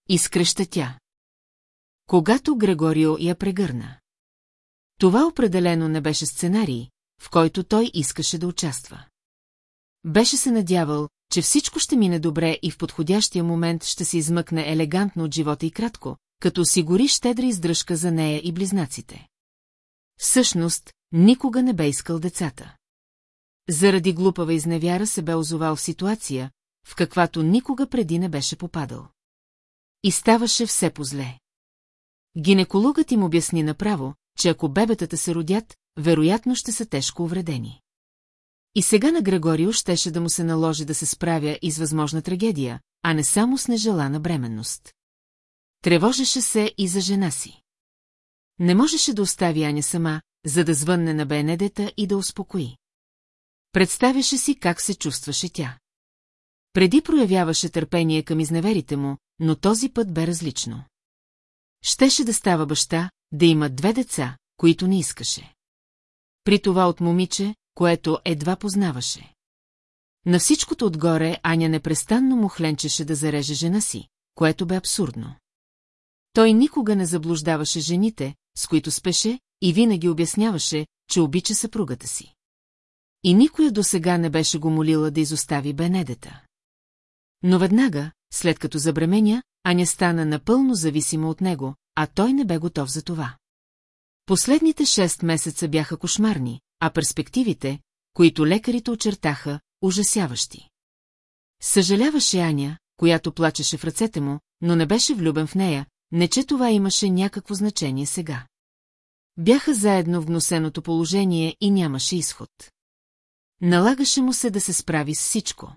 Изкръща тя. Когато Грегорио я прегърна. Това определено не беше сценарий, в който той искаше да участва. Беше се надявал, че всичко ще мине добре и в подходящия момент ще се измъкне елегантно от живота и кратко, като осигури щедра издръжка за нея и близнаците. Всъщност, никога не бе искал децата. Заради глупава изневяра се бе озовал в ситуация, в каквато никога преди не беше попадал. И ставаше все по-зле. Гинекологът им обясни направо, че ако бебетата се родят, вероятно ще са тежко увредени. И сега на Грегорио щеше да му се наложи да се справя и с възможна трагедия, а не само с нежелана бременност. Тревожеше се и за жена си. Не можеше да остави Аня сама, за да звънне на Бенедета и да успокои. Представяше си как се чувстваше тя. Преди проявяваше търпение към изневерите му, но този път бе различно. Щеше да става баща, да има две деца, които не искаше. При това от момиче, което едва познаваше. На всичкото отгоре Аня непрестанно му хленчеше да зареже жена си, което бе абсурдно. Той никога не заблуждаваше жените, с които спеше, и винаги обясняваше, че обича съпругата си. И никоя до сега не беше го молила да изостави Бенедета. Но веднага, след като забременя, Аня стана напълно зависима от него, а той не бе готов за това. Последните шест месеца бяха кошмарни, а перспективите, които лекарите очертаха, ужасяващи. Съжаляваше Аня, която плачеше в ръцете му, но не беше влюбен в нея, не че това имаше някакво значение сега. Бяха заедно в гносеното положение и нямаше изход. Налагаше му се да се справи с всичко.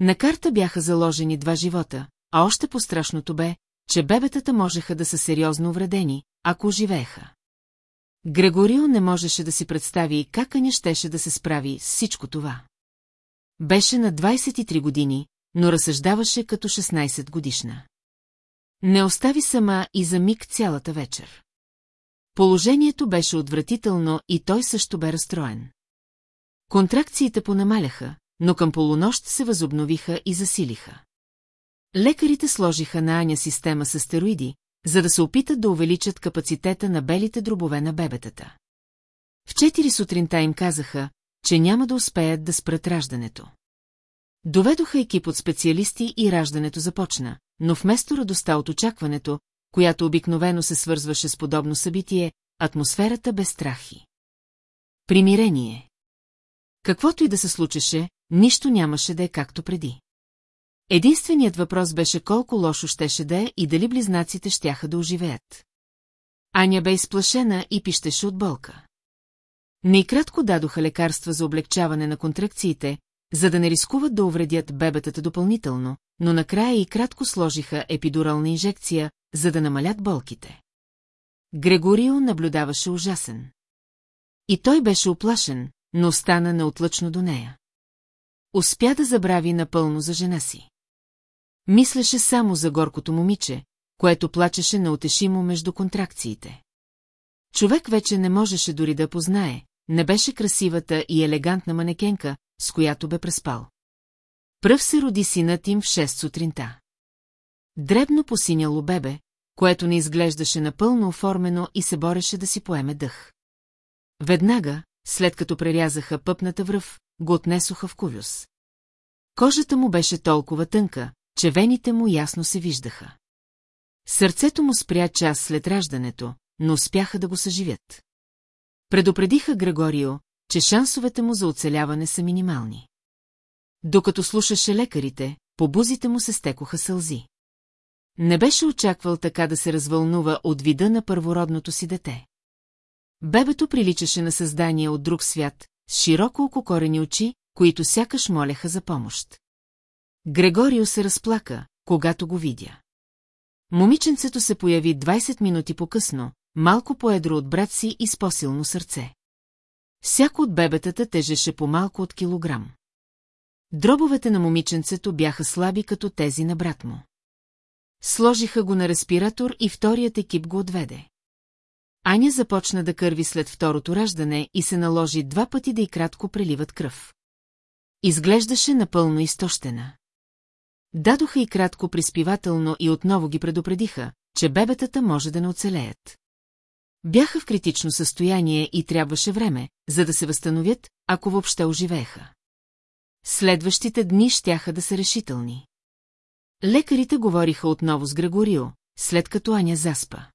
На карта бяха заложени два живота, а още по-страшното бе, че бебетата можеха да са сериозно увредени, ако живееха. Грегорио не можеше да си представи как Аня щеше да се справи с всичко това. Беше на 23 години, но разсъждаваше като 16 годишна. Не остави сама и за миг цялата вечер. Положението беше отвратително и той също бе разстроен. Контракциите понамаляха, но към полунощ се възобновиха и засилиха. Лекарите сложиха на Аня система с стероиди, за да се опитат да увеличат капацитета на белите дробове на бебетата. В четири сутринта им казаха, че няма да успеят да спрат раждането. Доведоха екип от специалисти и раждането започна, но вместо радостта от очакването, която обикновено се свързваше с подобно събитие, атмосферата без страхи. Примирение. Каквото и да се случеше, нищо нямаше да е както преди. Единственият въпрос беше колко лошо щеше да е и дали близнаците щяха да оживеят. Аня бе изплашена и пищеше от болка. Найкратко дадоха лекарства за облегчаване на контракциите, за да не рискуват да увредят бебетата допълнително, но накрая и кратко сложиха епидурална инжекция, за да намалят болките. Грегорио наблюдаваше ужасен. И той беше оплашен, но остана неотлъчно до нея. Успя да забрави напълно за жена си. Мислеше само за горкото момиче, което плачеше неотешимо между контракциите. Човек вече не можеше дори да познае, не беше красивата и елегантна манекенка, с която бе преспал. Пръв се роди синът им в 6 сутринта. Дребно посиняло бебе, което не изглеждаше напълно оформено и се бореше да си поеме дъх. Веднага, след като прерязаха пъпната връв, го отнесоха в кувюс. Кожата му беше толкова тънка, че вените му ясно се виждаха. Сърцето му спря час след раждането, но успяха да го съживят. Предупредиха Грегорио, че шансовете му за оцеляване са минимални. Докато слушаше лекарите, по бузите му се стекоха сълзи. Не беше очаквал така да се развълнува от вида на първородното си дете. Бебето приличаше на създание от друг свят, с широко ококорени очи, които сякаш молеха за помощ. Грегорио се разплака, когато го видя. Момиченцето се появи 20 минути по-късно, малко поедро от брат си и с по-силно сърце. Всяко от бебетата тежеше по-малко от килограм. Дробовете на момиченцето бяха слаби като тези на брат му. Сложиха го на респиратор и вторият екип го отведе. Аня започна да кърви след второто раждане и се наложи два пъти да и кратко преливат кръв. Изглеждаше напълно изтощена. Дадоха и кратко приспивателно и отново ги предупредиха, че бебетата може да не оцелеят. Бяха в критично състояние и трябваше време, за да се възстановят, ако въобще оживееха. Следващите дни щяха да са решителни. Лекарите говориха отново с Грегорио, след като Аня заспа.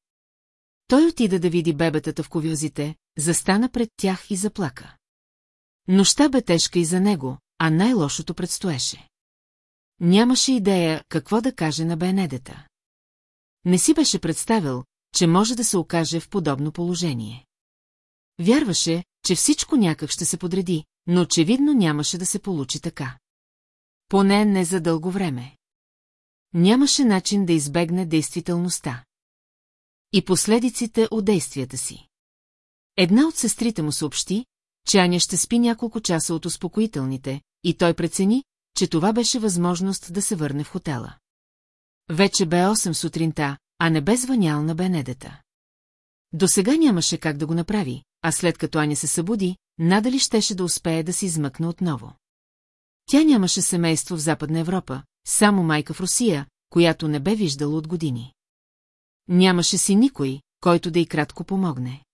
Той отида да види бебетата в ковюзите, застана пред тях и заплака. Нощта бе тежка и за него, а най-лошото предстоеше. Нямаше идея какво да каже на Бенедета. Не си беше представил, че може да се окаже в подобно положение. Вярваше, че всичко някак ще се подреди, но очевидно нямаше да се получи така. Поне не за дълго време. Нямаше начин да избегне действителността. И последиците от действията си. Една от сестрите му съобщи, че Аня ще спи няколко часа от успокоителните, и той прецени, че това беше възможност да се върне в хотела. Вече бе 8 сутринта, а не бе звънял на Бенедета. До сега нямаше как да го направи, а след като Аня се събуди, надали щеше да успее да се измъкне отново. Тя нямаше семейство в Западна Европа, само майка в Русия, която не бе виждала от години. Нямаше си никой, който да й кратко помогне.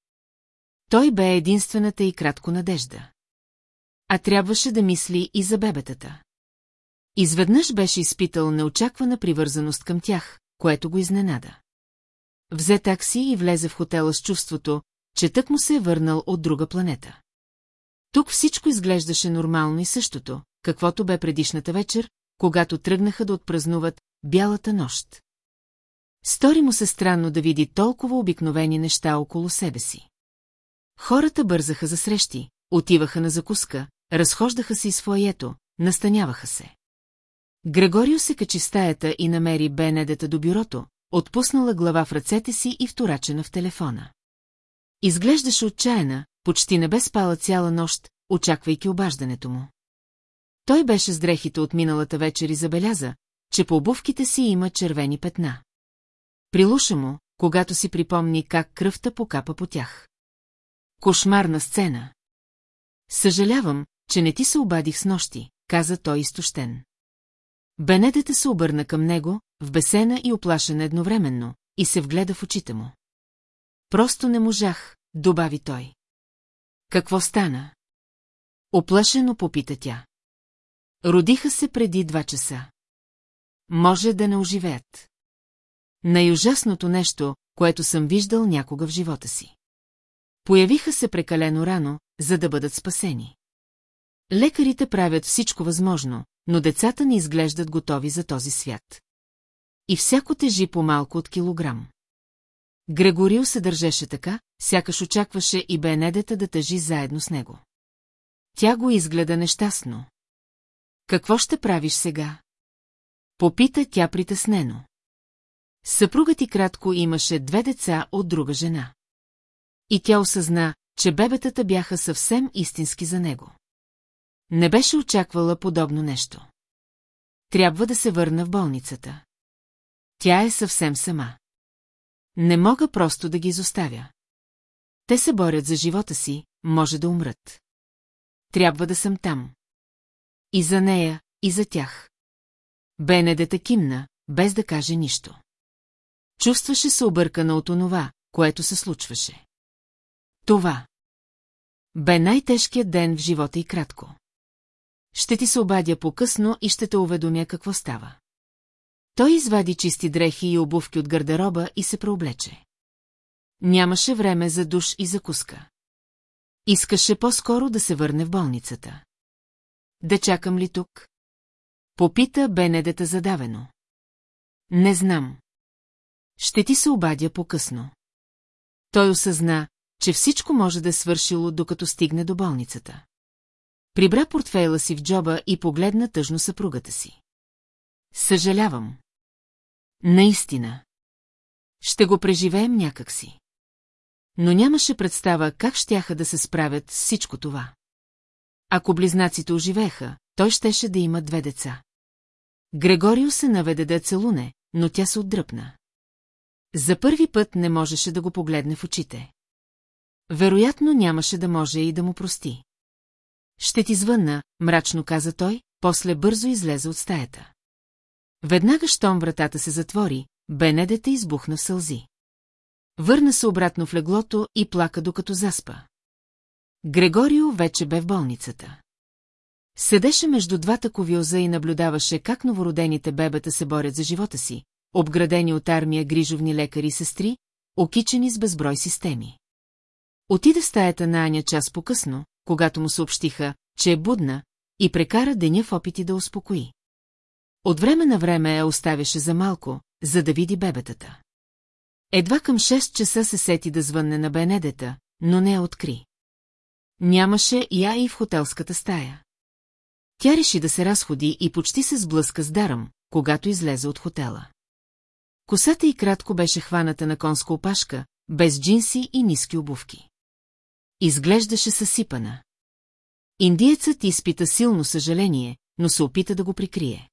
Той бе единствената и кратко надежда. А трябваше да мисли и за бебетата. Изведнъж беше изпитал неочаквана привързаност към тях, което го изненада. Взе такси и влезе в хотела с чувството, че тък му се е върнал от друга планета. Тук всичко изглеждаше нормално и същото, каквото бе предишната вечер, когато тръгнаха да отпразнуват бялата нощ. Стори му се странно да види толкова обикновени неща около себе си. Хората бързаха за срещи, отиваха на закуска, разхождаха се из фоето, настаняваха се. Грегорио се качи стаята и намери Бенедета до бюрото, отпуснала глава в ръцете си и вторачена в телефона. Изглеждаше отчаяна, почти не бе спала цяла нощ, очаквайки обаждането му. Той беше с дрехите от миналата вечер и забеляза, че по обувките си има червени петна. Прилуша му, когато си припомни как кръвта покапа по тях. Кошмарна сцена. Съжалявам, че не ти се обадих с нощи, каза той изтощен. Бенедета се обърна към него, в бесена и оплашена едновременно, и се вгледа в очите му. Просто не можах, добави той. Какво стана? Оплашено попита тя. Родиха се преди два часа. Може да не оживеят. Най-ужасното нещо, което съм виждал някога в живота си. Появиха се прекалено рано, за да бъдат спасени. Лекарите правят всичко възможно, но децата не изглеждат готови за този свят. И всяко тежи по-малко от килограм. Грегорил се държеше така, сякаш очакваше и Бенедета да тъжи заедно с него. Тя го изгледа нещастно. Какво ще правиш сега? Попита тя притеснено. Съпругът и кратко имаше две деца от друга жена. И тя осъзна, че бебетата бяха съвсем истински за него. Не беше очаквала подобно нещо. Трябва да се върна в болницата. Тя е съвсем сама. Не мога просто да ги изоставя. Те се борят за живота си, може да умрат. Трябва да съм там. И за нея, и за тях. Бенедета кимна, без да каже нищо. Чувстваше се объркана от онова, което се случваше. Това. Бе най-тежкият ден в живота и кратко. Ще ти се обадя по-късно и ще те уведомя какво става. Той извади чисти дрехи и обувки от гардероба и се преоблече. Нямаше време за душ и закуска. Искаше по-скоро да се върне в болницата. Да чакам ли тук? Попита Бенедета задавено. Не знам. Ще ти се обадя по-късно. Той осъзна, че всичко може да е свършило, докато стигне до болницата. Прибра портфейла си в джоба и погледна тъжно съпругата си. Съжалявам. Наистина. Ще го преживеем някакси. Но нямаше представа как щяха да се справят с всичко това. Ако близнаците оживееха, той щеше да има две деца. Грегорио се наведе да целуне, но тя се отдръпна. За първи път не можеше да го погледне в очите. Вероятно нямаше да може и да му прости. Ще ти звънна, мрачно каза той, после бързо излезе от стаята. Веднага, щом вратата се затвори, Бенедета избухна в сълзи. Върна се обратно в леглото и плака докато заспа. Грегорио вече бе в болницата. Седеше между двата ковиоза и наблюдаваше как новородените бебета се борят за живота си, обградени от армия грижовни лекари и сестри, окичени с безброй системи. Отида в стаята на Аня час по-късно, когато му съобщиха, че е будна, и прекара деня в опити да успокои. От време на време я оставяше за малко, за да види бебетата. Едва към 6 часа се сети да звънне на Бенедета, но не я откри. Нямаше я и в хотелската стая. Тя реши да се разходи и почти се сблъска с Дарам, когато излезе от хотела. Косата й кратко беше хваната на конска опашка, без джинси и ниски обувки. Изглеждаше съсипана. Индиецът изпита силно съжаление, но се опита да го прикрие.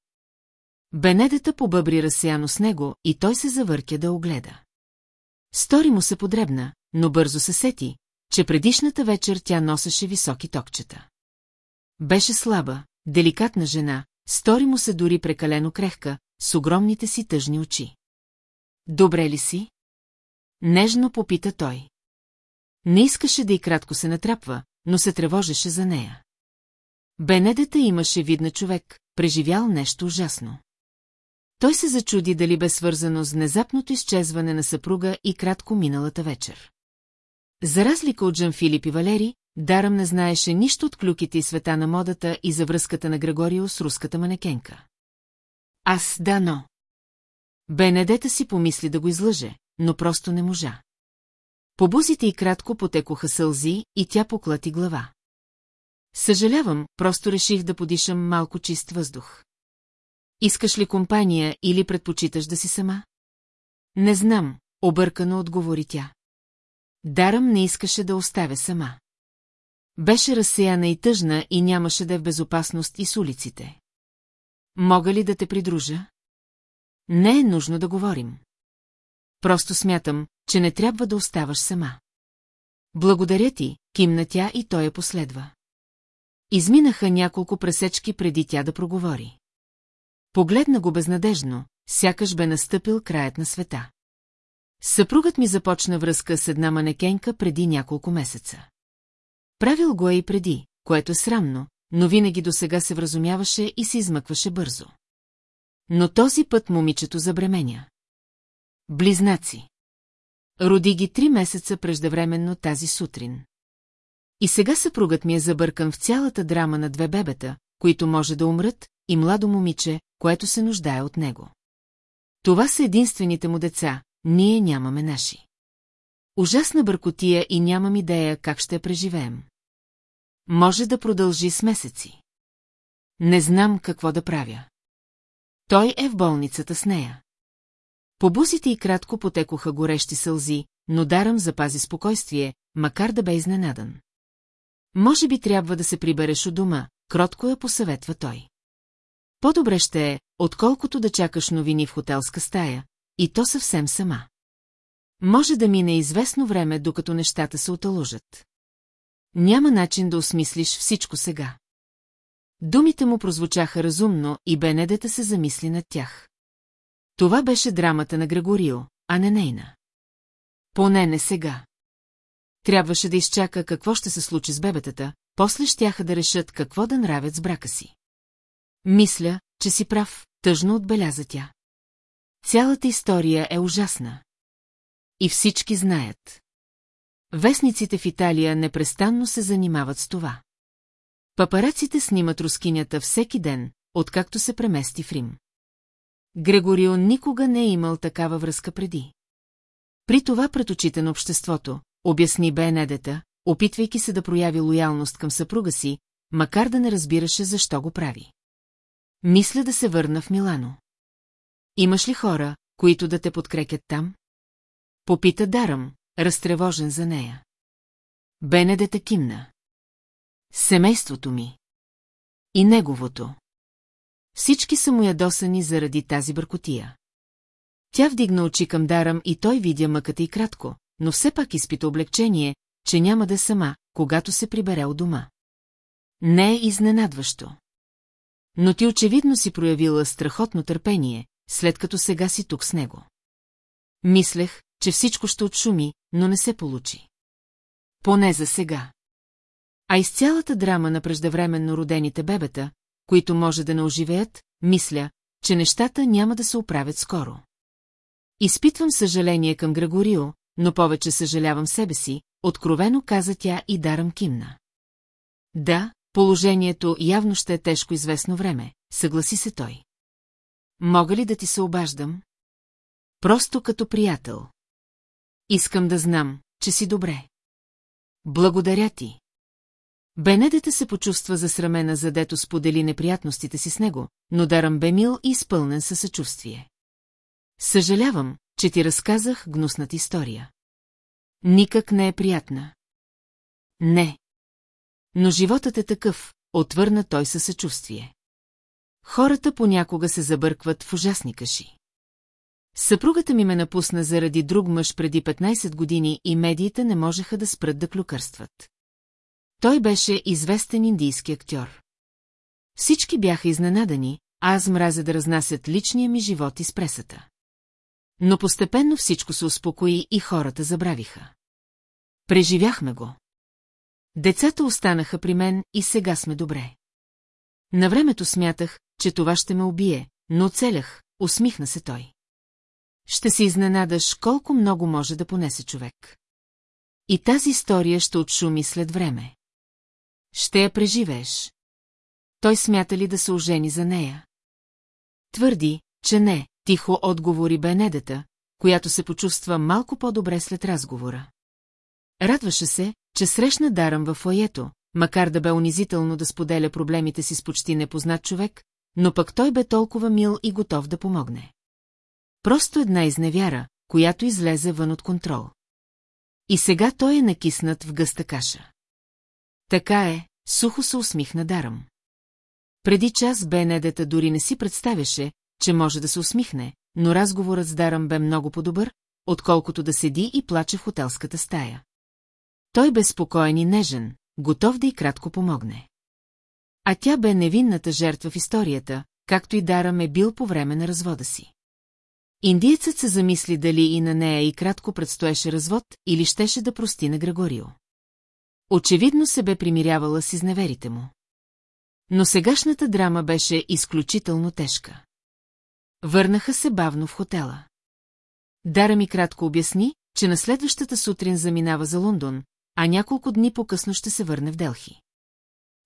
Бенедета побъбри разсеяно с него и той се завъртя да огледа. Стори му се подребна, но бързо се сети, че предишната вечер тя носеше високи токчета. Беше слаба, деликатна жена, стори му се дори прекалено крехка, с огромните си тъжни очи. Добре ли си? Нежно попита той. Не искаше да и кратко се натрапва, но се тревожеше за нея. Бенедета имаше видна човек, преживял нещо ужасно. Той се зачуди дали бе свързано с внезапното изчезване на съпруга и кратко миналата вечер. За разлика от Жан Филип и Валери, Дарам не знаеше нищо от клюките и света на модата и за връзката на Грегорио с руската манекенка. Аз да, но... Бенедета си помисли да го излъже, но просто не можа. По бузите и кратко потекоха сълзи и тя поклати глава. Съжалявам, просто реших да подишам малко чист въздух. Искаш ли компания или предпочиташ да си сама? Не знам, объркано отговори тя. Дарам не искаше да оставя сама. Беше разсеяна и тъжна и нямаше да е в безопасност и с улиците. Мога ли да те придружа? Не е нужно да говорим. Просто смятам, че не трябва да оставаш сама. Благодаря ти, кимна тя и той я последва. Изминаха няколко пресечки преди тя да проговори. Погледна го безнадежно, сякаш бе настъпил краят на света. Съпругът ми започна връзка с една манекенка преди няколко месеца. Правил го е и преди, което е срамно, но винаги до сега се вразумяваше и се измъкваше бързо. Но този път момичето забременя. Близнаци. Роди ги три месеца преждевременно тази сутрин. И сега съпругът ми е забъркан в цялата драма на две бебета, които може да умрат, и младо момиче, което се нуждае от него. Това са единствените му деца, ние нямаме наши. Ужасна бъркотия и нямам идея как ще преживеем. Може да продължи с месеци. Не знам какво да правя. Той е в болницата с нея. По бусите и кратко потекоха горещи сълзи, но Дарам запази спокойствие, макар да бе изненадан. Може би трябва да се прибереш от дома, кротко я посъветва той. По-добре ще е, отколкото да чакаш новини в хотелска стая, и то съвсем сама. Може да мине известно време, докато нещата се оталожат. Няма начин да осмислиш всичко сега. Думите му прозвучаха разумно и Бенедета се замисли над тях. Това беше драмата на Грегорио, а не нейна. Поне не сега. Трябваше да изчака какво ще се случи с бебетата, после щяха да решат какво да нравят с брака си. Мисля, че си прав, тъжно отбеляза тя. Цялата история е ужасна. И всички знаят. Вестниците в Италия непрестанно се занимават с това. Папараците снимат рускинята всеки ден, откакто се премести в Рим. Грегорио никога не е имал такава връзка преди. При това пред очите на обществото, обясни Бенедета, опитвайки се да прояви лоялност към съпруга си, макар да не разбираше защо го прави. Мисля да се върна в Милано. Имаш ли хора, които да те подкрепят там? Попита Дарам, разтревожен за нея. Бенедета кимна. Семейството ми. И неговото. Всички са му ядосани заради тази бъркотия. Тя вдигна очи към Дарам и той видя мъката и кратко, но все пак изпита облегчение, че няма да е сама, когато се прибере от дома. Не е изненадващо. Но ти очевидно си проявила страхотно търпение, след като сега си тук с него. Мислех, че всичко ще отшуми, но не се получи. Поне за сега. А из цялата драма на преждевременно родените бебета, които може да не оживеят, мисля, че нещата няма да се оправят скоро. Изпитвам съжаление към Грегорио, но повече съжалявам себе си, откровено каза тя и дарам кимна. Да, положението явно ще е тежко известно време, съгласи се той. Мога ли да ти се обаждам? Просто като приятел. Искам да знам, че си добре. Благодаря ти. Бенедета се почувства засрамена, задето сподели неприятностите си с него, но Дарам бе мил и изпълнен със съчувствие. Съжалявам, че ти разказах гнусната история. Никак не е приятна. Не. Но животът е такъв, отвърна той със съчувствие. Хората понякога се забъркват в ужасни каши. Съпругата ми ме напусна заради друг мъж преди 15 години и медиите не можеха да спрат да клюкърстват. Той беше известен индийски актьор. Всички бяха изненадани, а аз мразя да разнасят личния ми живот из пресата. Но постепенно всичко се успокои и хората забравиха. Преживяхме го. Децата останаха при мен и сега сме добре. На времето смятах, че това ще ме убие, но оцелях, усмихна се той. Ще се изненадаш колко много може да понесе човек. И тази история ще отшуми след време. Ще я преживееш. Той смята ли да се ожени за нея? Твърди, че не, тихо отговори Бенедета, която се почувства малко по-добре след разговора. Радваше се, че срещна Дарам във фоето, макар да бе унизително да споделя проблемите си с почти непознат човек, но пък той бе толкова мил и готов да помогне. Просто една изневяра, която излезе вън от контрол. И сега той е накиснат в гъста каша. Така е, сухо се усмихна Дарам. Преди час Бенедета дори не си представяше, че може да се усмихне, но разговорът с Дарам бе много по-добър, отколкото да седи и плаче в хотелската стая. Той бе спокоен и нежен, готов да и кратко помогне. А тя бе невинната жертва в историята, както и Дарам е бил по време на развода си. Индиецът се замисли дали и на нея и кратко предстоеше развод, или щеше да прости на Грегорио. Очевидно се бе примирявала с изневерите му. Но сегашната драма беше изключително тежка. Върнаха се бавно в хотела. Дара ми кратко обясни, че на следващата сутрин заминава за Лондон, а няколко дни по-късно ще се върне в Делхи.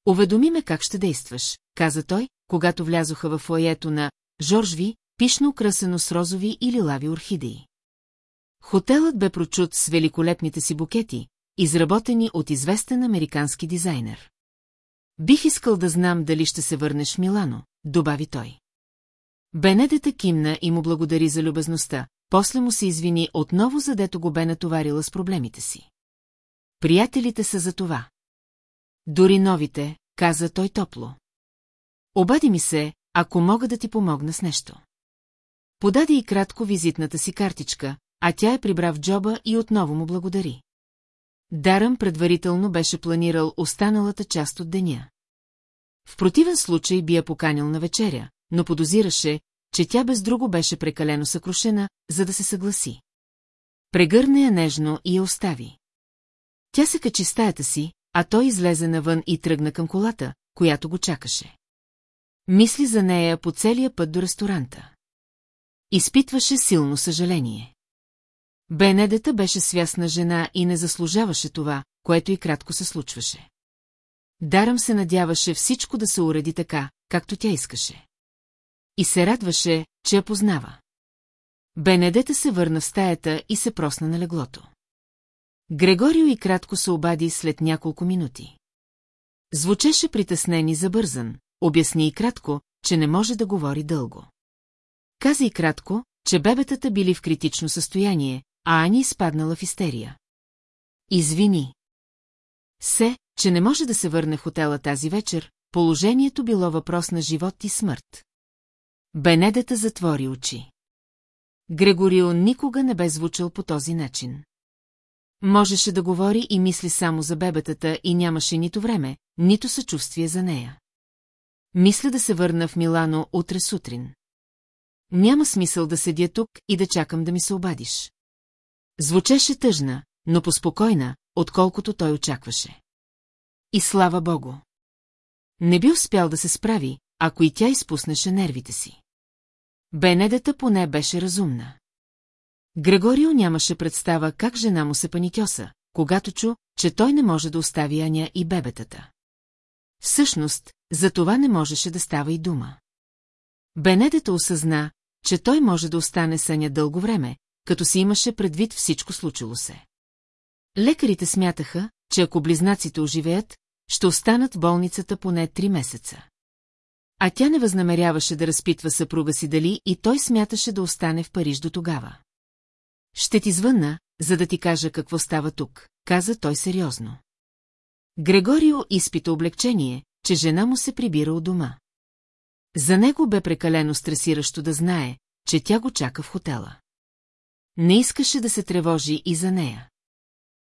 Уведоми ме как ще действаш, каза той, когато влязоха в фоето на Жоржви, пишно украсено с розови или лави орхидеи. Хотелът бе прочут с великолепните си букети, изработени от известен американски дизайнер. Бих искал да знам дали ще се върнеш в Милано, добави той. Бенедета кимна и му благодари за любезността, после му се извини отново, задето го бе натоварила с проблемите си. Приятелите са за това. Дори новите, каза той топло. Обади ми се, ако мога да ти помогна с нещо. Подаде и кратко визитната си картичка, а тя е прибра в джоба и отново му благодари. Даръм предварително беше планирал останалата част от деня. В противен случай би я поканил на вечеря, но подозираше, че тя без друго беше прекалено съкрушена, за да се съгласи. Прегърне я нежно и я остави. Тя се качи стаята си, а той излезе навън и тръгна към колата, която го чакаше. Мисли за нея по целия път до ресторанта. Изпитваше силно съжаление. Бенедета беше свясна жена и не заслужаваше това, което и кратко се случваше. Дарам се надяваше всичко да се уреди така, както тя искаше. И се радваше, че я познава. Бенедета се върна в стаята и се просна на леглото. Грегорио и кратко се обади след няколко минути. Звучеше притеснен и забързан, обясни и кратко, че не може да говори дълго. Каза и кратко, че бебетата били в критично състояние, а Ани изпаднала в истерия. Извини. Се, че не може да се върне в хотела тази вечер, положението било въпрос на живот и смърт. Бенедета затвори очи. Грегорио никога не бе звучал по този начин. Можеше да говори и мисли само за бебетата и нямаше нито време, нито съчувствие за нея. Мисля да се върна в Милано утре сутрин. Няма смисъл да седя тук и да чакам да ми се обадиш. Звучеше тъжна, но поспокойна, отколкото той очакваше. И слава богу! Не би успял да се справи, ако и тя изпуснеше нервите си. Бенедата поне беше разумна. Грегорио нямаше представа как жена му се паникьоса, когато чу, че той не може да остави Аня и бебетата. Всъщност, за това не можеше да става и дума. Бенедета осъзна, че той може да остане съня дълго време, като си имаше предвид всичко случило се. Лекарите смятаха, че ако близнаците оживеят, ще останат в болницата поне три месеца. А тя не възнамеряваше да разпитва съпруга си дали и той смяташе да остане в Париж до тогава. Ще ти звънна, за да ти кажа какво става тук, каза той сериозно. Грегорио изпита облегчение, че жена му се прибира от дома. За него бе прекалено стресиращо да знае, че тя го чака в хотела. Не искаше да се тревожи и за нея.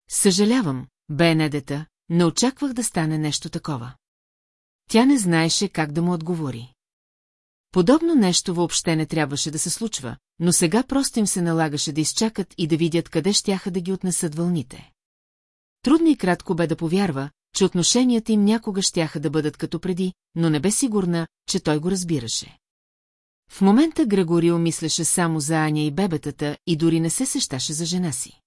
Съжалявам, Бенедета, не очаквах да стане нещо такова. Тя не знаеше как да му отговори. Подобно нещо въобще не трябваше да се случва, но сега просто им се налагаше да изчакат и да видят къде щяха да ги отнесат вълните. Трудно и кратко бе да повярва, че отношенията им някога щяха да бъдат като преди, но не бе сигурна, че той го разбираше. В момента Грегорио мислеше само за Аня и бебетата и дори не се сещаше за жена си.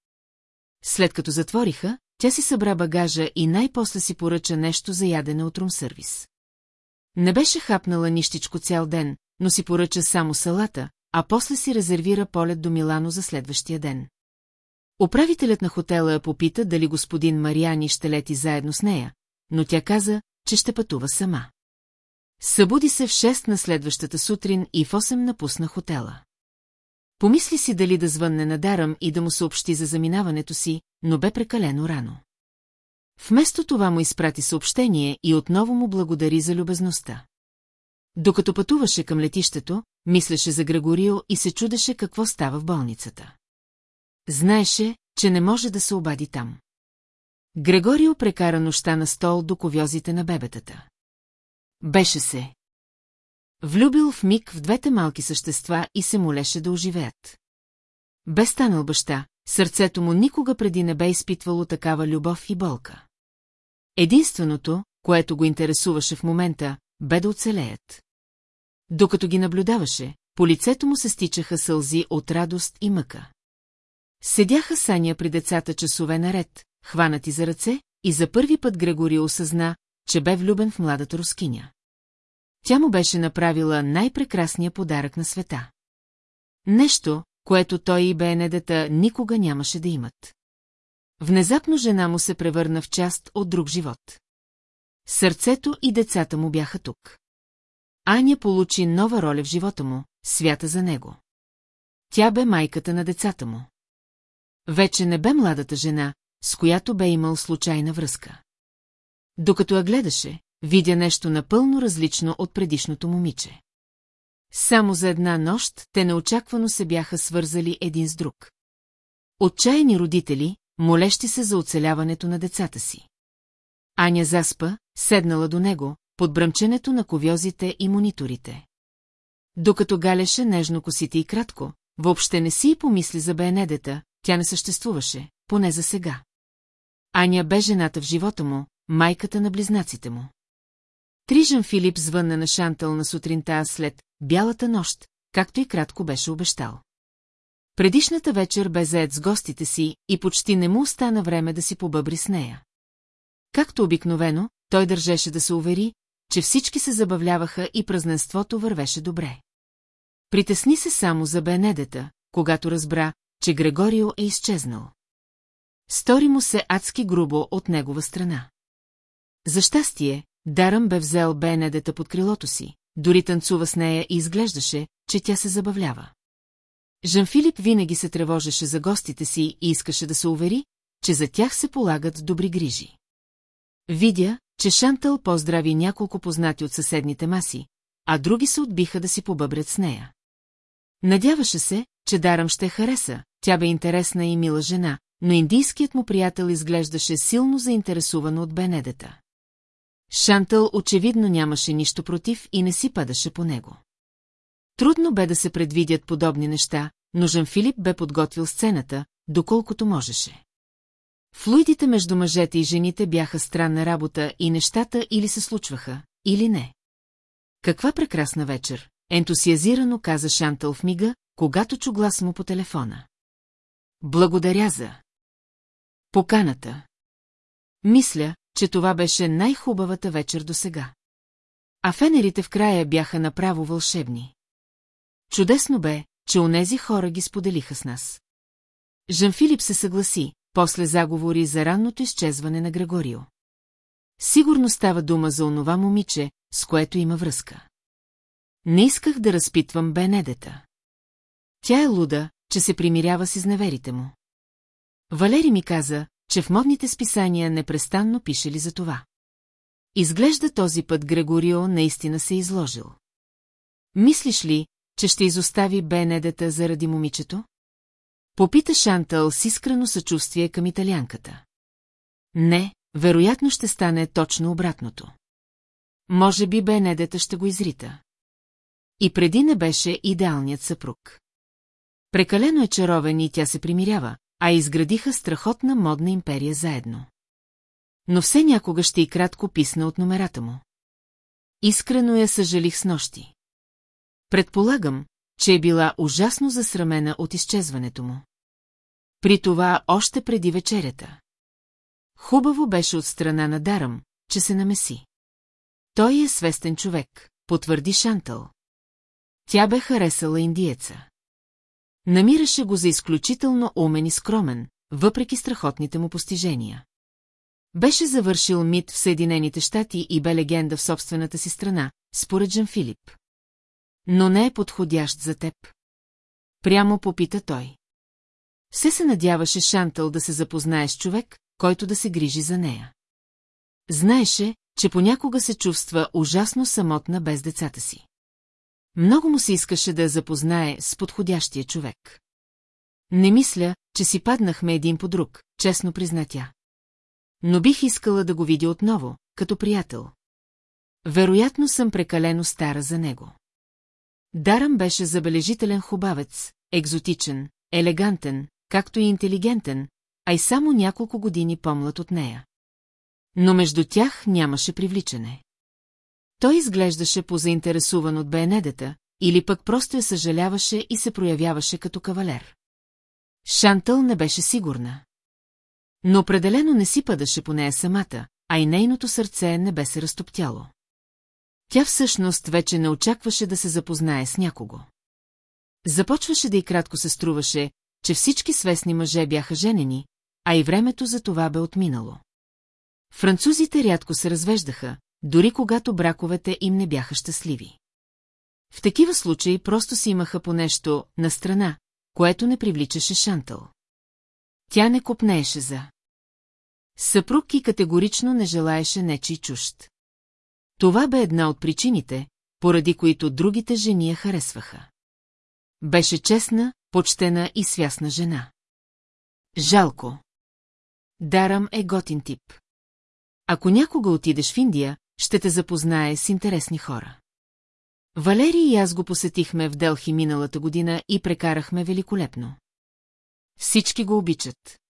След като затвориха, тя си събра багажа и най-после си поръча нещо за ядене от румсървис. Не беше хапнала нищичко цял ден, но си поръча само салата, а после си резервира полет до Милано за следващия ден. Управителят на хотела я попита дали господин Мариани ще лети заедно с нея, но тя каза, че ще пътува сама. Събуди се в 6 на следващата сутрин и в 8 напусна хотела. Помисли си дали да звънне на Дарам и да му съобщи за заминаването си, но бе прекалено рано. Вместо това му изпрати съобщение и отново му благодари за любезността. Докато пътуваше към летището, мислеше за Грегорио и се чудеше какво става в болницата. Знаеше, че не може да се обади там. Грегорио прекара нощта на стол до ковьозите на бебетата. Беше се. Влюбил в миг в двете малки същества и се молеше да оживеят. Бе станал баща, сърцето му никога преди не бе изпитвало такава любов и болка. Единственото, което го интересуваше в момента, бе да оцелеят. Докато ги наблюдаваше, по лицето му се стичаха сълзи от радост и мъка. Седяха Саня при децата часове наред, хванати за ръце, и за първи път Грегори осъзна, че бе влюбен в младата рускиня. Тя му беше направила най-прекрасния подарък на света. Нещо, което той и Бенедета никога нямаше да имат. Внезапно жена му се превърна в част от друг живот. Сърцето и децата му бяха тук. Аня получи нова роля в живота му, свята за него. Тя бе майката на децата му. Вече не бе младата жена, с която бе имал случайна връзка. Докато я гледаше, видя нещо напълно различно от предишното момиче. Само за една нощ те неочаквано се бяха свързали един с друг. Отчаяни родители, молещи се за оцеляването на децата си. Аня заспа, седнала до него, под бръмченето на ковьозите и мониторите. Докато галеше нежно косите и кратко, въобще не си и помисли за Бенедета, тя не съществуваше, поне за сега. Аня бе жената в живота му, майката на близнаците му. Трижан Филип звънна на Шантъл на сутринта след бялата нощ, както и кратко беше обещал. Предишната вечер бе заед с гостите си и почти не му остана време да си побъбри с нея. Както обикновено, той държеше да се увери, че всички се забавляваха и празненството вървеше добре. Притесни се само за Бенедета, когато разбра, че Грегорио е изчезнал. Стори му се адски грубо от негова страна. За щастие, Даръм бе взел Бенедета под крилото си, дори танцува с нея и изглеждаше, че тя се забавлява. Жан-Филип винаги се тревожеше за гостите си и искаше да се увери, че за тях се полагат добри грижи. Видя, че Шантъл поздрави няколко познати от съседните маси, а други се отбиха да си побъбрят с нея. Надяваше се, че Дарам ще хареса, тя бе интересна и мила жена, но индийският му приятел изглеждаше силно заинтересуван от Бенедета. Шантъл очевидно нямаше нищо против и не си падаше по него. Трудно бе да се предвидят подобни неща, но Жан Филип бе подготвил сцената, доколкото можеше. Флуидите между мъжете и жените бяха странна работа и нещата или се случваха, или не. Каква прекрасна вечер, ентусиазирано каза Шантъл в мига, когато чу глас му по телефона. Благодаря за поканата. Мисля, че това беше най-хубавата вечер до сега. А фенерите в края бяха направо вълшебни. Чудесно бе, че онези хора ги споделиха с нас. Жан Филип се съгласи, после заговори за ранното изчезване на Грегорио. Сигурно става дума за онова момиче, с което има връзка. Не исках да разпитвам Бенедета. Тя е луда, че се примирява с изневерите му. Валери ми каза, че в модните списания непрестанно пишели за това. Изглежда този път Грегорио наистина се е изложил. Мислиш ли, че ще изостави Бенедета заради момичето? Попита Шантъл с искрено съчувствие към италянката. Не, вероятно ще стане точно обратното. Може би Бенедета ще го изрита. И преди не беше идеалният съпруг. Прекалено е чаровен и тя се примирява, а изградиха страхотна модна империя заедно. Но все някога ще и кратко писна от номерата му. Искрено я съжалих с нощи. Предполагам, че е била ужасно засрамена от изчезването му. При това още преди вечерята. Хубаво беше от страна на Дарам, че се намеси. Той е свестен човек, потвърди Шантъл. Тя бе харесала индиеца. Намираше го за изключително умен и скромен, въпреки страхотните му постижения. Беше завършил мит в Съединените щати и бе легенда в собствената си страна, според Жан Филип. Но не е подходящ за теб. Прямо попита той. Все се надяваше Шантъл да се запознае с човек, който да се грижи за нея. Знаеше, че понякога се чувства ужасно самотна без децата си. Много му се искаше да я запознае с подходящия човек. Не мисля, че си паднахме един по друг, честно призна тя. Но бих искала да го видя отново, като приятел. Вероятно съм прекалено стара за него. Дарам беше забележителен хубавец, екзотичен, елегантен, както и интелигентен, а и само няколко години по-млад от нея. Но между тях нямаше привличане. Той изглеждаше позаинтересуван от Бенедета, или пък просто я съжаляваше и се проявяваше като кавалер. Шантъл не беше сигурна. Но определено не си падаше по нея самата, а и нейното сърце не бе се разтоптяло. Тя всъщност вече не очакваше да се запознае с някого. Започваше да и кратко се струваше, че всички свестни мъже бяха женени, а и времето за това бе отминало. Французите рядко се развеждаха, дори когато браковете им не бяха щастливи. В такива случаи просто си имаха по нещо на страна, което не привличаше Шантъл. Тя не копнееше за. Съпруг и категорично не желаеше нечий чужд. Това бе една от причините, поради които другите жени я харесваха. Беше честна, почтена и свясна жена. Жалко. Дарам е готин тип. Ако някога отидеш в Индия, ще те запознае с интересни хора. Валерий и аз го посетихме в Делхи миналата година и прекарахме великолепно. Всички го обичат.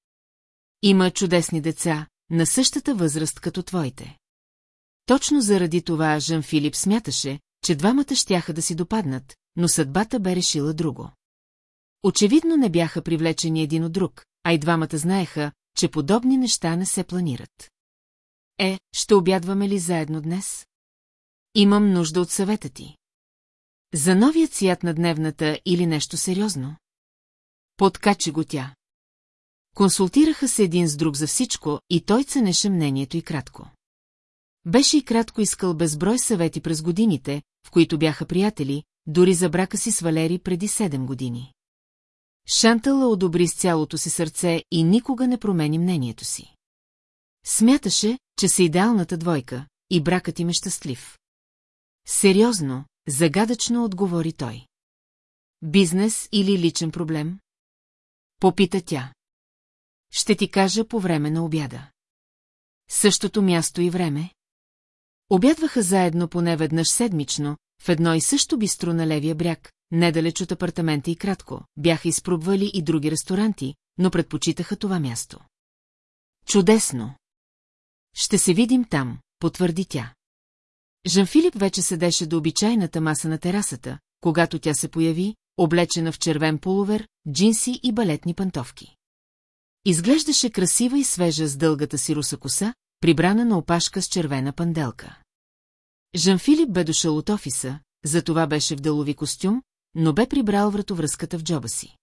Има чудесни деца, на същата възраст като твоите. Точно заради това Жан Филип смяташе, че двамата щяха да си допаднат, но съдбата бе решила друго. Очевидно не бяха привлечени един от друг, а и двамата знаеха, че подобни неща не се планират. Е, ще обядваме ли заедно днес? Имам нужда от съвета ти. За новият цвят на дневната или нещо сериозно? Подкачи го тя. Консултираха се един с друг за всичко и той ценеше мнението и кратко. Беше и кратко искал безброй съвети през годините, в които бяха приятели, дори за брака си с Валери преди седем години. Шантъла одобри с цялото си сърце и никога не промени мнението си. Смяташе, че са идеалната двойка и бракът им е щастлив. Сериозно, загадъчно отговори той. Бизнес или личен проблем? Попита тя. Ще ти кажа по време на обяда. Същото място и време? Обядваха заедно поне веднъж седмично, в едно и също бистро на левия бряг, недалеч от апартамента и кратко, бяха изпробвали и други ресторанти, но предпочитаха това място. Чудесно! Ще се видим там, потвърди тя. Жан-Филип вече седеше до обичайната маса на терасата, когато тя се появи, облечена в червен полувер, джинси и балетни пантовки. Изглеждаше красива и свежа с дългата си руса коса, прибрана на опашка с червена панделка. Жан-Филип бе дошъл от офиса, затова беше в делови костюм, но бе прибрал вратовръзката в джоба си.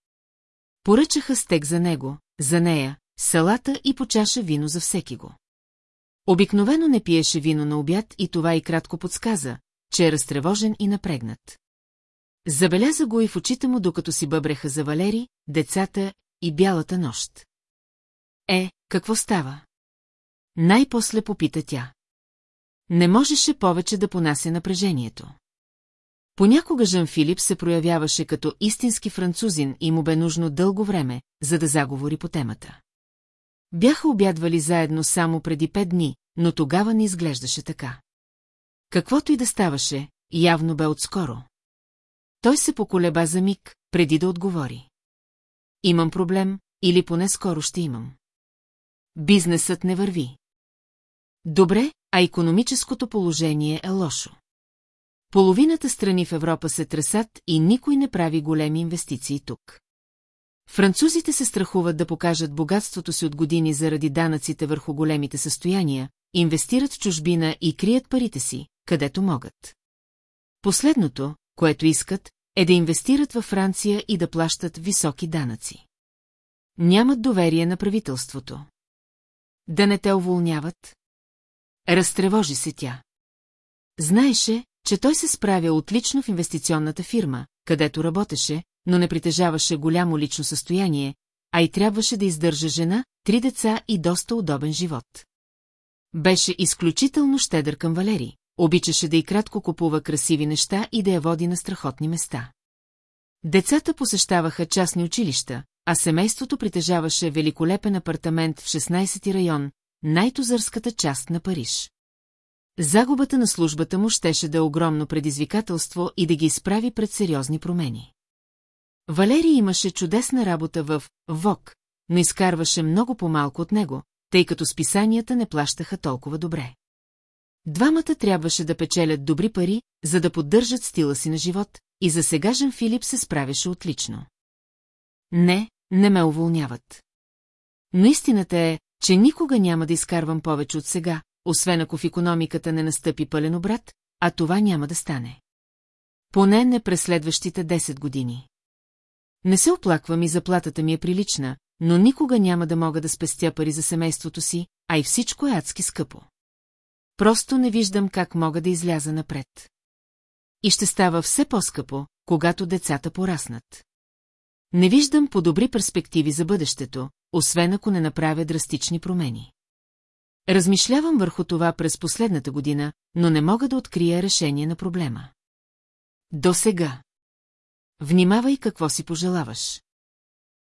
Поръчаха стек за него, за нея, салата и по чаша вино за всеки го. Обикновено не пиеше вино на обяд и това и кратко подсказа, че е разтревожен и напрегнат. Забеляза го и в очите му, докато си бъбреха за Валери, децата и бялата нощ. Е, какво става? Най-после попита тя. Не можеше повече да понася напрежението. Понякога Жан Филип се проявяваше като истински французин и му бе нужно дълго време, за да заговори по темата. Бяха обядвали заедно само преди пет дни, но тогава не изглеждаше така. Каквото и да ставаше, явно бе отскоро. Той се поколеба за миг, преди да отговори. Имам проблем, или поне скоро ще имам. Бизнесът не върви. Добре, а економическото положение е лошо. Половината страни в Европа се тресат и никой не прави големи инвестиции тук. Французите се страхуват да покажат богатството си от години заради данъците върху големите състояния, инвестират в чужбина и крият парите си, където могат. Последното, което искат, е да инвестират във Франция и да плащат високи данъци. Нямат доверие на правителството. Да не те уволняват? Разтревожи се тя. Знаеше, че той се справя отлично в инвестиционната фирма, където работеше, но не притежаваше голямо лично състояние, а и трябваше да издържа жена, три деца и доста удобен живот. Беше изключително щедър към Валери, обичаше да и кратко купува красиви неща и да я води на страхотни места. Децата посещаваха частни училища, а семейството притежаваше великолепен апартамент в 16-ти район, най-тузърската част на Париж. Загубата на службата му щеше да е огромно предизвикателство и да ги изправи пред сериозни промени. Валерий имаше чудесна работа в ВОК, но изкарваше много по-малко от него, тъй като списанията не плащаха толкова добре. Двамата трябваше да печелят добри пари, за да поддържат стила си на живот, и за сегажен Филип се справяше отлично. Не, не ме уволняват. Но истината е, че никога няма да изкарвам повече от сега, освен ако в економиката не настъпи пълен обрат, а това няма да стане. Поне не през следващите 10 години. Не се оплаквам и заплатата ми е прилична, но никога няма да мога да спестя пари за семейството си, а и всичко е адски скъпо. Просто не виждам как мога да изляза напред. и ще става все по-скъпо, когато децата пораснат. Не виждам по-добри перспективи за бъдещето, освен ако не направя драстични промени. Размишлявам върху това през последната година, но не мога да открия решение на проблема. До сега. Внимавай какво си пожелаваш.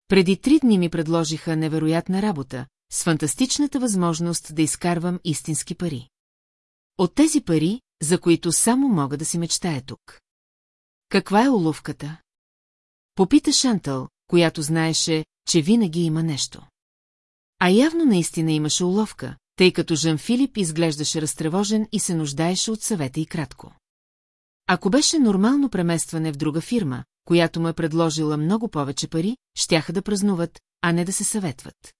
Преди три дни ми предложиха невероятна работа, с фантастичната възможност да изкарвам истински пари. От тези пари, за които само мога да си мечтая тук. Каква е уловката? Попита Шантъл, която знаеше, че винаги има нещо. А явно наистина имаше уловка, тъй като Жан Филип изглеждаше разтревожен и се нуждаеше от съвета и кратко. Ако беше нормално преместване в друга фирма, която му е предложила много повече пари, щяха да празнуват, а не да се съветват.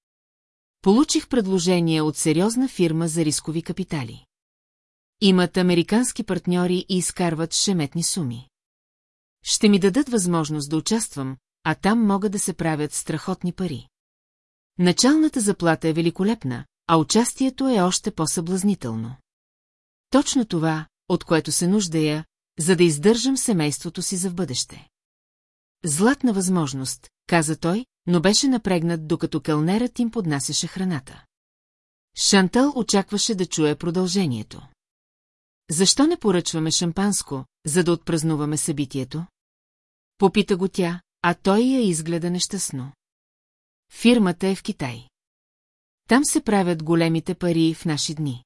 Получих предложение от сериозна фирма за рискови капитали. Имат американски партньори и изкарват шеметни суми. Ще ми дадат възможност да участвам, а там могат да се правят страхотни пари. Началната заплата е великолепна, а участието е още по-съблазнително. Точно това, от което се нуждая, за да издържам семейството си за в бъдеще. Златна възможност, каза той, но беше напрегнат, докато кълнерът им поднасяше храната. Шантъл очакваше да чуе продължението. Защо не поръчваме шампанско, за да отпразнуваме събитието? Попита го тя, а той я изгледа нещастно. Фирмата е в Китай. Там се правят големите пари в наши дни.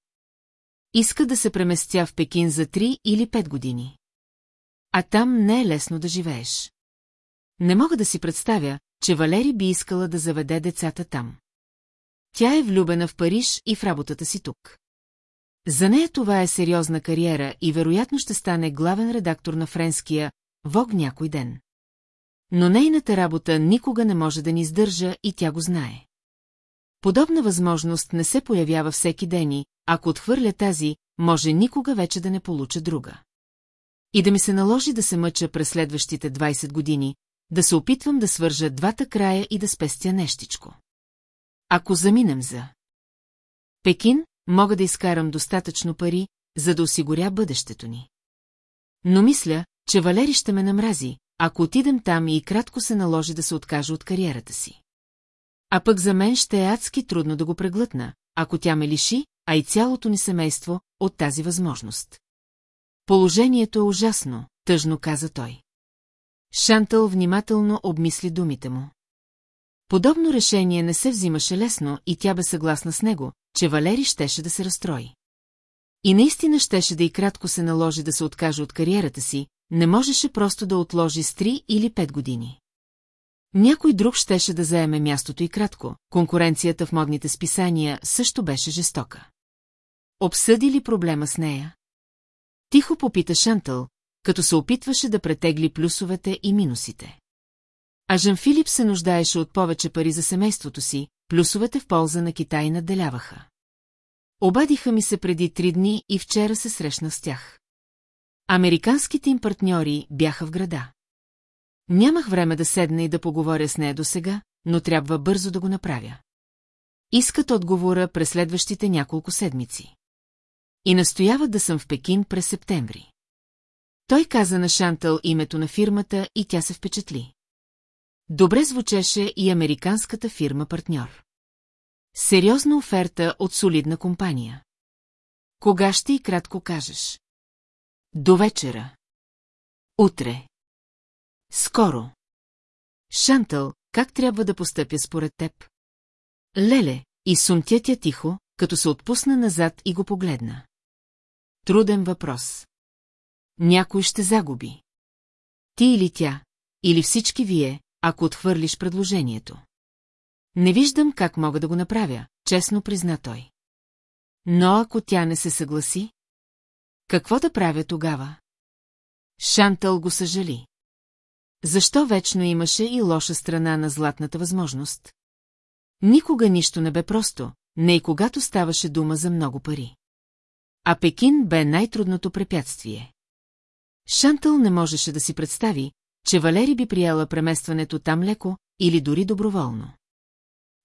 Иска да се преместя в Пекин за 3 или 5 години. А там не е лесно да живееш. Не мога да си представя, че Валери би искала да заведе децата там. Тя е влюбена в Париж и в работата си тук. За нея това е сериозна кариера и вероятно ще стане главен редактор на френския «Вог някой ден». Но нейната работа никога не може да ни издържа и тя го знае. Подобна възможност не се появява всеки ден и, ако отхвърля тази, може никога вече да не получа друга. И да ми се наложи да се мъча през следващите 20 години, да се опитвам да свържа двата края и да спестя нещичко. Ако заминем за Пекин, мога да изкарам достатъчно пари, за да осигуря бъдещето ни. Но мисля, че Валери ще ме намрази, ако отидем там и кратко се наложи да се откаже от кариерата си. А пък за мен ще е адски трудно да го преглътна, ако тя ме лиши, а и цялото ни семейство, от тази възможност. Положението е ужасно, тъжно каза той. Шантъл внимателно обмисли думите му. Подобно решение не се взимаше лесно и тя бе съгласна с него, че Валери щеше да се разстрои. И наистина щеше да и кратко се наложи да се откаже от кариерата си, не можеше просто да отложи с три или пет години. Някой друг щеше да заеме мястото и кратко, конкуренцията в модните списания също беше жестока. Обсъди ли проблема с нея? Тихо попита Шантъл, като се опитваше да претегли плюсовете и минусите. А Жан Филип се нуждаеше от повече пари за семейството си, плюсовете в полза на Китай надделяваха. Обадиха ми се преди три дни и вчера се срещна с тях. Американските им партньори бяха в града. Нямах време да седна и да поговоря с нея до сега, но трябва бързо да го направя. Искат отговора през следващите няколко седмици. И настояват да съм в Пекин през септември. Той каза на Шантъл името на фирмата и тя се впечатли. Добре звучеше и американската фирма-партньор. Сериозна оферта от солидна компания. Кога ще и кратко кажеш? До вечера. Утре. Скоро. Шантъл, как трябва да постъпя според теб? Леле, и сумтя тя тихо, като се отпусна назад и го погледна. Труден въпрос. Някой ще загуби. Ти или тя, или всички вие, ако отхвърлиш предложението. Не виждам как мога да го направя, честно призна той. Но ако тя не се съгласи? Какво да правя тогава? Шантъл го съжали. Защо вечно имаше и лоша страна на златната възможност? Никога нищо не бе просто, не и когато ставаше дума за много пари. А Пекин бе най-трудното препятствие. Шантъл не можеше да си представи, че Валери би приела преместването там леко или дори доброволно.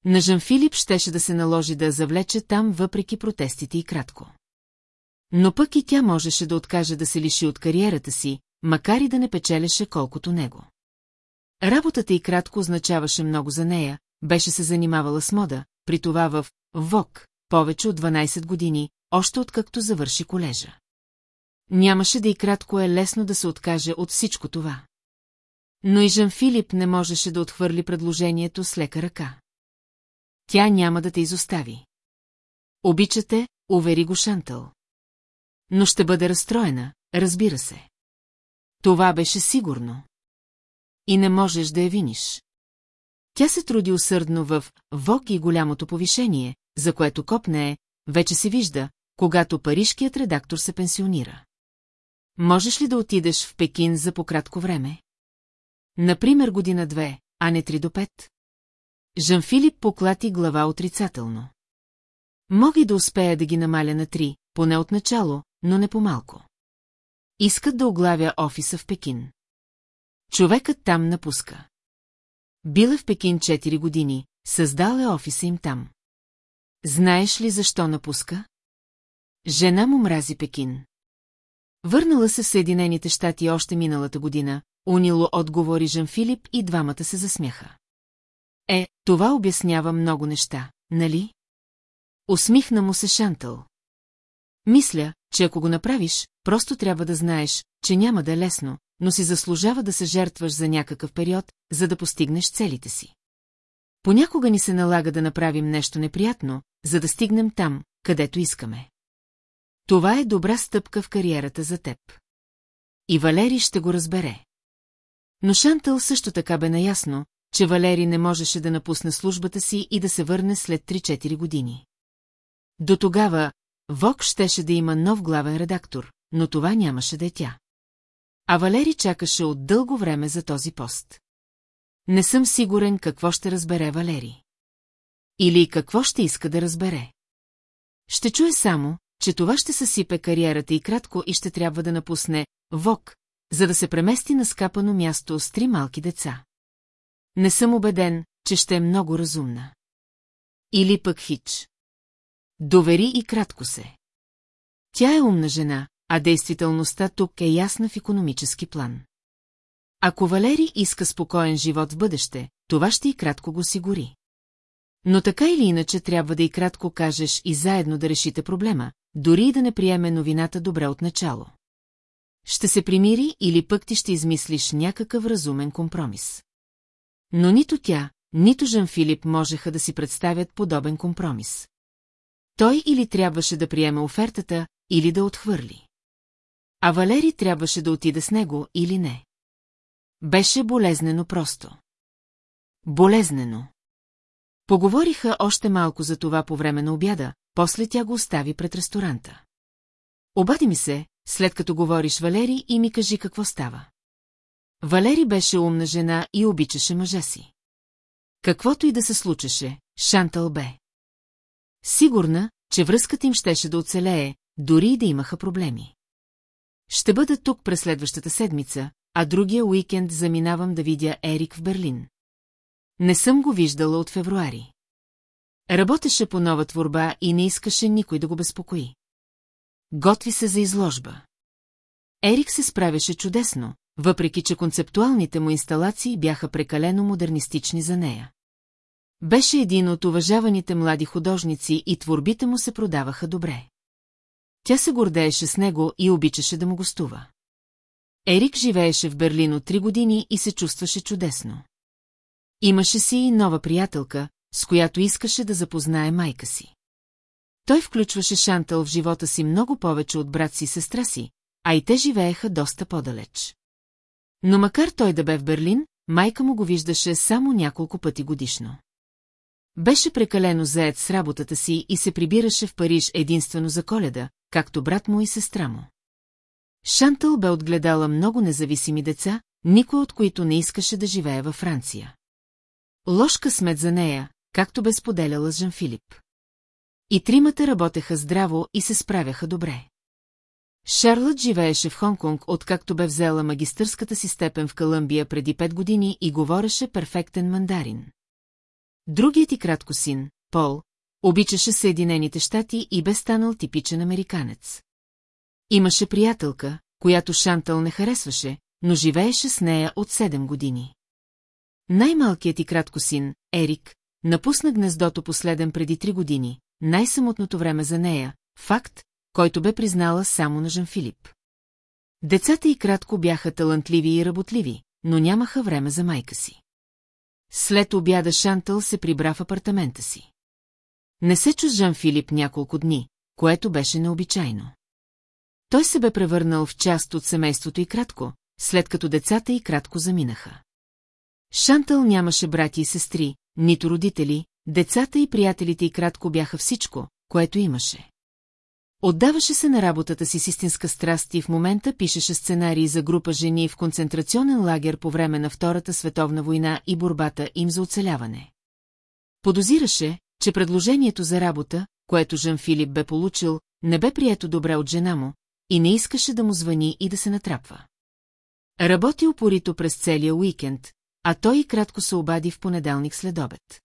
На Жан Филип щеше да се наложи да завлече там въпреки протестите и кратко. Но пък и тя можеше да откаже да се лиши от кариерата си, макар и да не печелеше колкото него. Работата й кратко означаваше много за нея, беше се занимавала с мода, при това в ВОК, повече от 12 години, още откакто завърши колежа. Нямаше да и кратко е лесно да се откаже от всичко това. Но и Жан Филип не можеше да отхвърли предложението с лека ръка. Тя няма да те изостави. Обичате, увери го Шантъл. Но ще бъде разстроена, разбира се. Това беше сигурно. И не можеш да я виниш. Тя се труди усърдно в ВОК и голямото повишение, за което копне е, вече се вижда, когато парижкият редактор се пенсионира. Можеш ли да отидеш в Пекин за пократко време? Например година-две, а не три до пет? Жан-Филип поклати глава отрицателно. Мога и да успея да ги намаля на три, поне от начало, но не по-малко. Искат да оглавя офиса в Пекин. Човекът там напуска. Бил е в Пекин 4 години, създал е офиса им там. Знаеш ли защо напуска? Жена му мрази Пекин. Върнала се в Съединените щати още миналата година, унило отговори Жан Филип и двамата се засмяха. Е, това обяснява много неща, нали? Усмихна му се Шантъл. Мисля, че ако го направиш, просто трябва да знаеш, че няма да е лесно, но си заслужава да се жертваш за някакъв период, за да постигнеш целите си. Понякога ни се налага да направим нещо неприятно, за да стигнем там, където искаме. Това е добра стъпка в кариерата за теб. И Валери ще го разбере. Но Шантъл също така бе наясно, че Валери не можеше да напусне службата си и да се върне след 3-4 години. До тогава Вок щеше да има нов главен редактор, но това нямаше да е тя. А Валери чакаше от дълго време за този пост. Не съм сигурен какво ще разбере Валери. Или какво ще иска да разбере. Ще чуе само, че това ще съсипе кариерата и кратко и ще трябва да напусне ВОК, за да се премести на скапано място с три малки деца. Не съм убеден, че ще е много разумна. Или пък хич. Довери и кратко се. Тя е умна жена, а действителността тук е ясна в економически план. Ако Валери иска спокоен живот в бъдеще, това ще и кратко го сигури. Но така или иначе трябва да и кратко кажеш и заедно да решите проблема, дори и да не приеме новината добре от начало. Ще се примири или пък ти ще измислиш някакъв разумен компромис. Но нито тя, нито Жан Филип можеха да си представят подобен компромис. Той или трябваше да приеме офертата, или да отхвърли. А Валери трябваше да отида с него или не. Беше болезнено просто. Болезнено. Поговориха още малко за това по време на обяда, после тя го остави пред ресторанта. Обади ми се, след като говориш Валери и ми кажи какво става. Валери беше умна жена и обичаше мъжа си. Каквото и да се случеше, Шантъл бе. Сигурна, че връзката им щеше да оцелее, дори и да имаха проблеми. Ще бъда тук през следващата седмица, а другия уикенд заминавам да видя Ерик в Берлин. Не съм го виждала от февруари. Работеше по нова творба и не искаше никой да го безпокои. Готви се за изложба. Ерик се справяше чудесно, въпреки че концептуалните му инсталации бяха прекалено модернистични за нея. Беше един от уважаваните млади художници и творбите му се продаваха добре. Тя се гордееше с него и обичаше да му гостува. Ерик живееше в Берлин от три години и се чувстваше чудесно. Имаше си и нова приятелка, с която искаше да запознае майка си. Той включваше Шантъл в живота си много повече от брат си и сестра си, а и те живееха доста по-далеч. Но макар той да бе в Берлин, майка му го виждаше само няколко пъти годишно. Беше прекалено заед с работата си и се прибираше в Париж единствено за коледа, както брат му и сестра му. Шантъл бе отгледала много независими деца, никой от които не искаше да живее във Франция. Лош късмет за нея, както бе споделяла с Жан Филип. И тримата работеха здраво и се справяха добре. Шарлът живееше в Хонконг, откакто бе взела магистърската си степен в Колумбия преди пет години и говореше перфектен мандарин. Другият и кратко син, Пол, обичаше Съединените щати и бе станал типичен американец. Имаше приятелка, която Шантъл не харесваше, но живееше с нея от 7 години. Най-малкият и кратко син, Ерик, напусна гнездото последен преди 3 години, най-самотното време за нея, факт, който бе признала само на Жан Филип. Децата и кратко бяха талантливи и работливи, но нямаха време за майка си. След обяда Шантъл се прибра в апартамента си. Не се чу Жан Филип няколко дни, което беше необичайно. Той се бе превърнал в част от семейството и кратко, след като децата и кратко заминаха. Шантъл нямаше брати и сестри, нито родители, децата и приятелите и кратко бяха всичко, което имаше. Отдаваше се на работата си с истинска страст и в момента пишеше сценарии за група жени в концентрационен лагер по време на Втората световна война и борбата им за оцеляване. Подозираше, че предложението за работа, което Жан Филип бе получил, не бе прието добре от жена му и не искаше да му звъни и да се натрапва. Работи упорито през целия уикенд, а той и кратко се обади в понеделник след обед.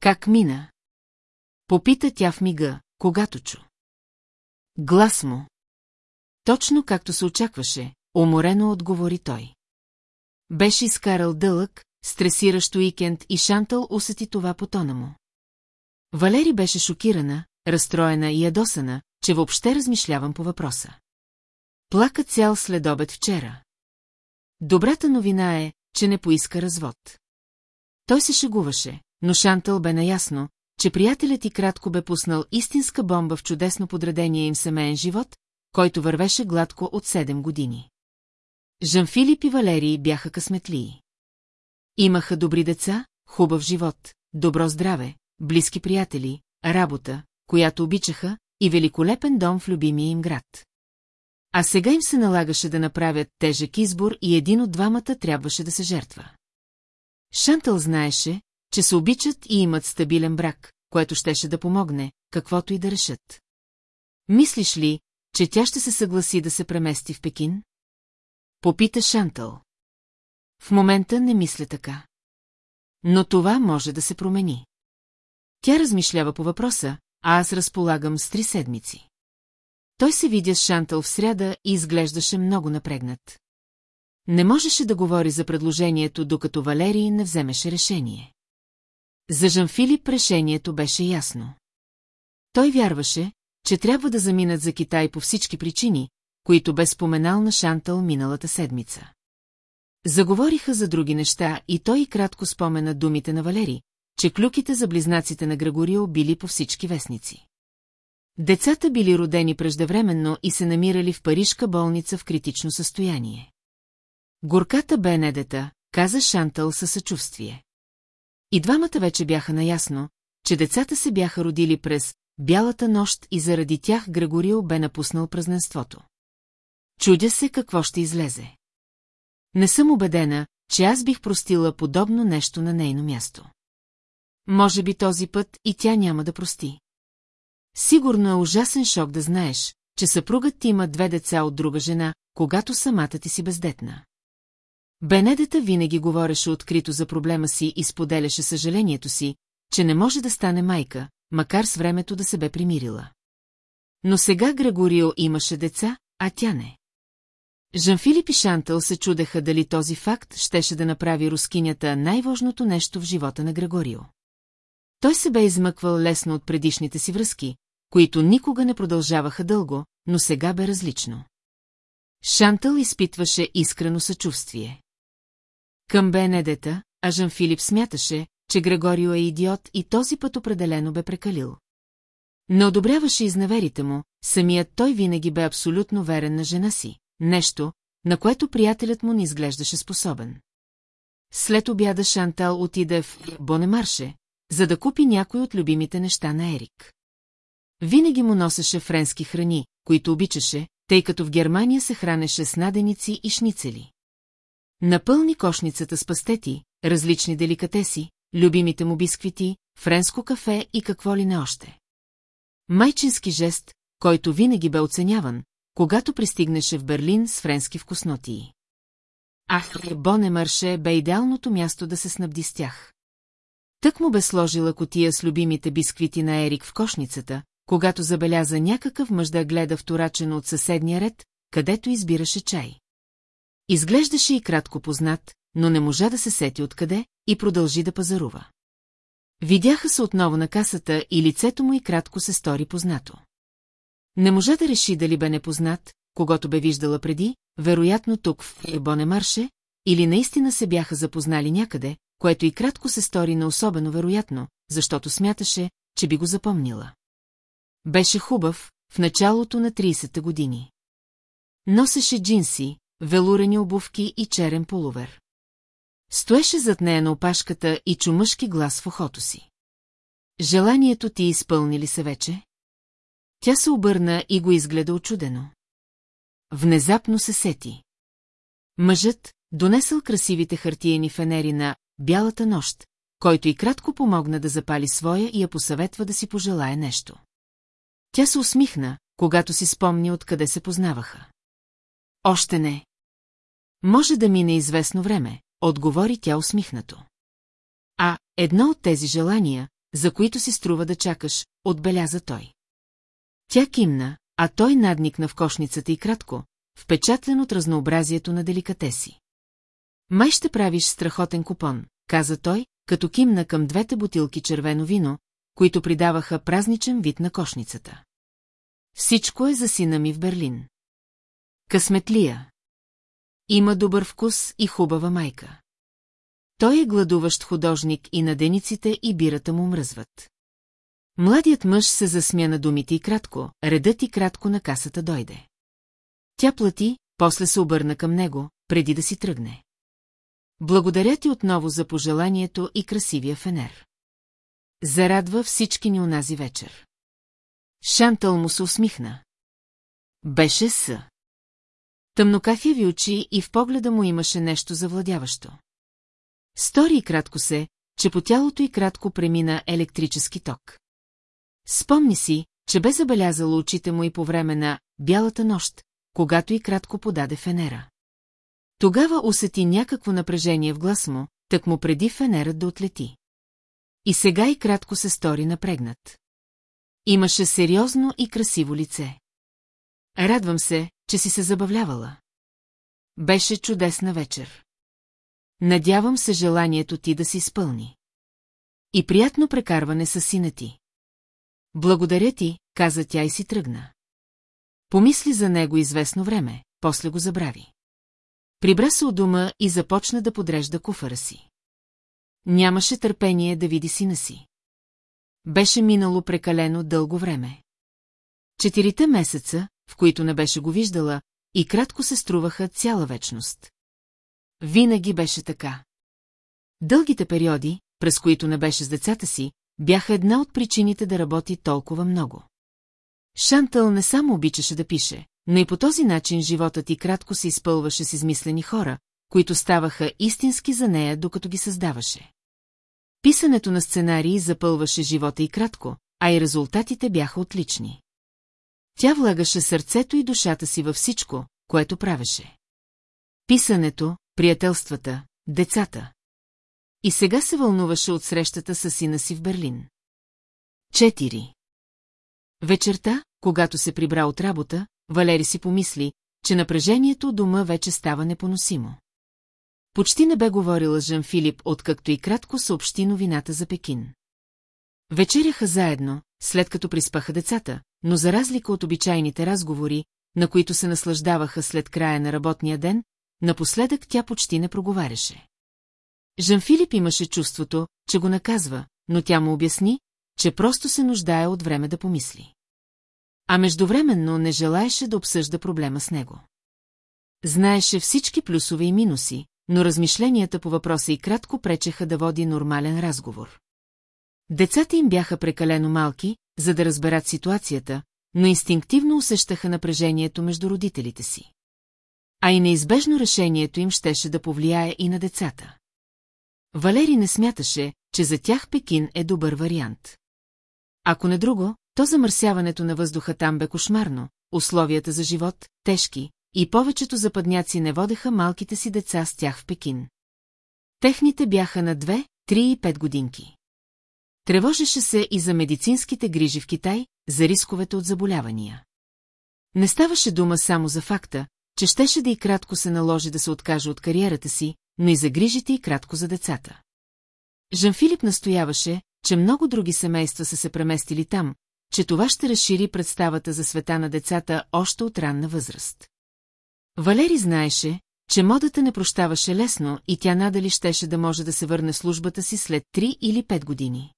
Как мина? Попита тя в мига, когато чу. Глас му. Точно както се очакваше, уморено отговори той. Беше изкарал дълъг, стресиращ уикенд и Шантъл усети това по тона му. Валери беше шокирана, разстроена и ядосана, че въобще размишлявам по въпроса. Плака цял следобед вчера. Добрата новина е, че не поиска развод. Той се шегуваше, но Шантъл бе наясно, че приятелят и кратко бе пуснал истинска бомба в чудесно подредение им семейен живот, който вървеше гладко от 7 години. Жан-Филип и Валерий бяха късметлии. Имаха добри деца, хубав живот, добро здраве, близки приятели, работа, която обичаха, и великолепен дом в любимия им град. А сега им се налагаше да направят тежък избор и един от двамата трябваше да се жертва. Шантъл знаеше, че се обичат и имат стабилен брак, което щеше да помогне, каквото и да решат. Мислиш ли, че тя ще се съгласи да се премести в Пекин? Попита Шантъл. В момента не мисля така. Но това може да се промени. Тя размишлява по въпроса, а аз разполагам с три седмици. Той се видя с Шантъл в сряда и изглеждаше много напрегнат. Не можеше да говори за предложението, докато Валерий не вземеше решение. За Жан-Филип решението беше ясно. Той вярваше, че трябва да заминат за Китай по всички причини, които бе споменал на Шантъл миналата седмица. Заговориха за други неща и той кратко спомена думите на Валери, че клюките за близнаците на Грегорио били по всички вестници. Децата били родени преждевременно и се намирали в парижка болница в критично състояние. Горката Бенедета, каза Шантъл със съчувствие. И двамата вече бяха наясно, че децата се бяха родили през бялата нощ и заради тях Грегорио бе напуснал празненството. Чудя се какво ще излезе. Не съм убедена, че аз бих простила подобно нещо на нейно място. Може би този път и тя няма да прости. Сигурно е ужасен шок да знаеш, че съпругът ти има две деца от друга жена, когато самата ти си бездетна. Бенедета винаги говореше открито за проблема си и споделяше съжалението си, че не може да стане майка, макар с времето да се бе примирила. Но сега Грегорио имаше деца, а тя не. Жан-Филип и Шантъл се чудеха дали този факт щеше да направи рускинята най-важното нещо в живота на Грегорио. Той се бе измъквал лесно от предишните си връзки, които никога не продължаваха дълго, но сега бе различно. Шантъл изпитваше искрено съчувствие. Към Бенедета, а Жан Филип смяташе, че Грегорио е идиот и този път определено бе прекалил. Не одобряваше изневерите му, самият той винаги бе абсолютно верен на жена си, нещо, на което приятелят му не изглеждаше способен. След обяда Шантал отиде в Бонемарше, за да купи някой от любимите неща на Ерик. Винаги му носеше френски храни, които обичаше, тъй като в Германия се хранеше с наденици и шницели. Напълни кошницата с пастети, различни деликатеси, любимите му бисквити, френско кафе и какво ли не още. Майчински жест, който винаги бе оценяван, когато пристигнеше в Берлин с френски вкуснотии. Ах, Бонемарше бе идеалното място да се снабди с тях. Тък му бе сложила котия с любимите бисквити на Ерик в кошницата, когато забеляза някакъв мъж да гледа вторачено от съседния ред, където избираше чай. Изглеждаше и кратко познат, но не можа да се сети откъде и продължи да пазарува. Видяха се отново на касата и лицето му и кратко се стори познато. Не можа да реши дали бе непознат, когато бе виждала преди, вероятно тук в Ебонемарше, или наистина се бяха запознали някъде, което и кратко се стори на особено вероятно, защото смяташе, че би го запомнила. Беше хубав, в началото на 30-те години. Носеше джинси, велурени обувки и черен полувер. Стоеше зад нея на опашката и чу мъжки глас в ухото си. Желанието ти изпълни ли се вече? Тя се обърна и го изгледа очудено. Внезапно се сети. Мъжът, донесъл красивите хартиени фенери на «Бялата нощ», който и кратко помогна да запали своя и я посъветва да си пожелае нещо. Тя се усмихна, когато си спомни откъде се познаваха. Още не. Може да мине известно време, отговори тя усмихнато. А, едно от тези желания, за които си струва да чакаш, отбеляза той. Тя кимна, а той надникна в кошницата и кратко, впечатлен от разнообразието на деликатеси. Май ще правиш страхотен купон, каза той, като кимна към двете бутилки червено вино, които придаваха празничен вид на кошницата. Всичко е за сина ми в Берлин. Късметлия. Има добър вкус и хубава майка. Той е гладуващ художник и надениците и бирата му мръзват. Младият мъж се засмя на думите и кратко, редът и кратко на касата дойде. Тя плати, после се обърна към него, преди да си тръгне. Благодаря ти отново за пожеланието и красивия фенер. Зарадва всички ни унази вечер. Шантъл му се усмихна. Беше с. Тъмнокафяви очи и в погледа му имаше нещо завладяващо. Стори и кратко се, че по тялото и кратко премина електрически ток. Спомни си, че бе забелязало очите му и по време на «Бялата нощ», когато и кратко подаде фенера. Тогава усети някакво напрежение в глас му, так му преди фенерът да отлети. И сега и кратко се стори напрегнат. Имаше сериозно и красиво лице. Радвам се, че си се забавлявала. Беше чудесна вечер. Надявам се желанието ти да се изпълни. И приятно прекарване с сина ти. Благодаря ти, каза тя и си тръгна. Помисли за него известно време, после го забрави. Прибра се от дома и започна да подрежда куфара си. Нямаше търпение да види сина си. Беше минало прекалено дълго време. Четирите месеца, в които не беше го виждала, и кратко се струваха цяла вечност. Винаги беше така. Дългите периоди, през които не беше с децата си, бяха една от причините да работи толкова много. Шантъл не само обичаше да пише, но и по този начин животът и кратко се изпълваше с измислени хора, които ставаха истински за нея, докато ги създаваше. Писането на сценарии запълваше живота и кратко, а и резултатите бяха отлични. Тя влагаше сърцето и душата си във всичко, което правеше. Писането, приятелствата, децата. И сега се вълнуваше от срещата с сина си в Берлин. 4. Вечерта, когато се прибра от работа, Валери си помисли, че напрежението дома вече става непоносимо. Почти не бе говорила Жан Филип, откакто и кратко съобщи новината за Пекин. Вечеряха заедно, след като приспаха децата, но за разлика от обичайните разговори, на които се наслаждаваха след края на работния ден, напоследък тя почти не проговаряше. Жан Филип имаше чувството, че го наказва, но тя му обясни, че просто се нуждае от време да помисли. А междувременно не желаеше да обсъжда проблема с него. Знаеше всички плюсове и минуси, но размишленията по въпроса и кратко пречеха да води нормален разговор. Децата им бяха прекалено малки, за да разберат ситуацията, но инстинктивно усещаха напрежението между родителите си. А и неизбежно решението им щеше да повлияе и на децата. Валери не смяташе, че за тях Пекин е добър вариант. Ако не друго, то замърсяването на въздуха там бе кошмарно, условията за живот – тежки, и повечето западняци не водеха малките си деца с тях в Пекин. Техните бяха на 2, 3 и 5 годинки. Тревожеше се и за медицинските грижи в Китай, за рисковете от заболявания. Не ставаше дума само за факта, че щеше да и кратко се наложи да се откаже от кариерата си, но и за грижите и кратко за децата. Жан Филип настояваше, че много други семейства са се преместили там, че това ще разшири представата за света на децата още от ранна възраст. Валери знаеше, че модата не прощаваше лесно и тя надали щеше да може да се върне службата си след 3 или 5 години.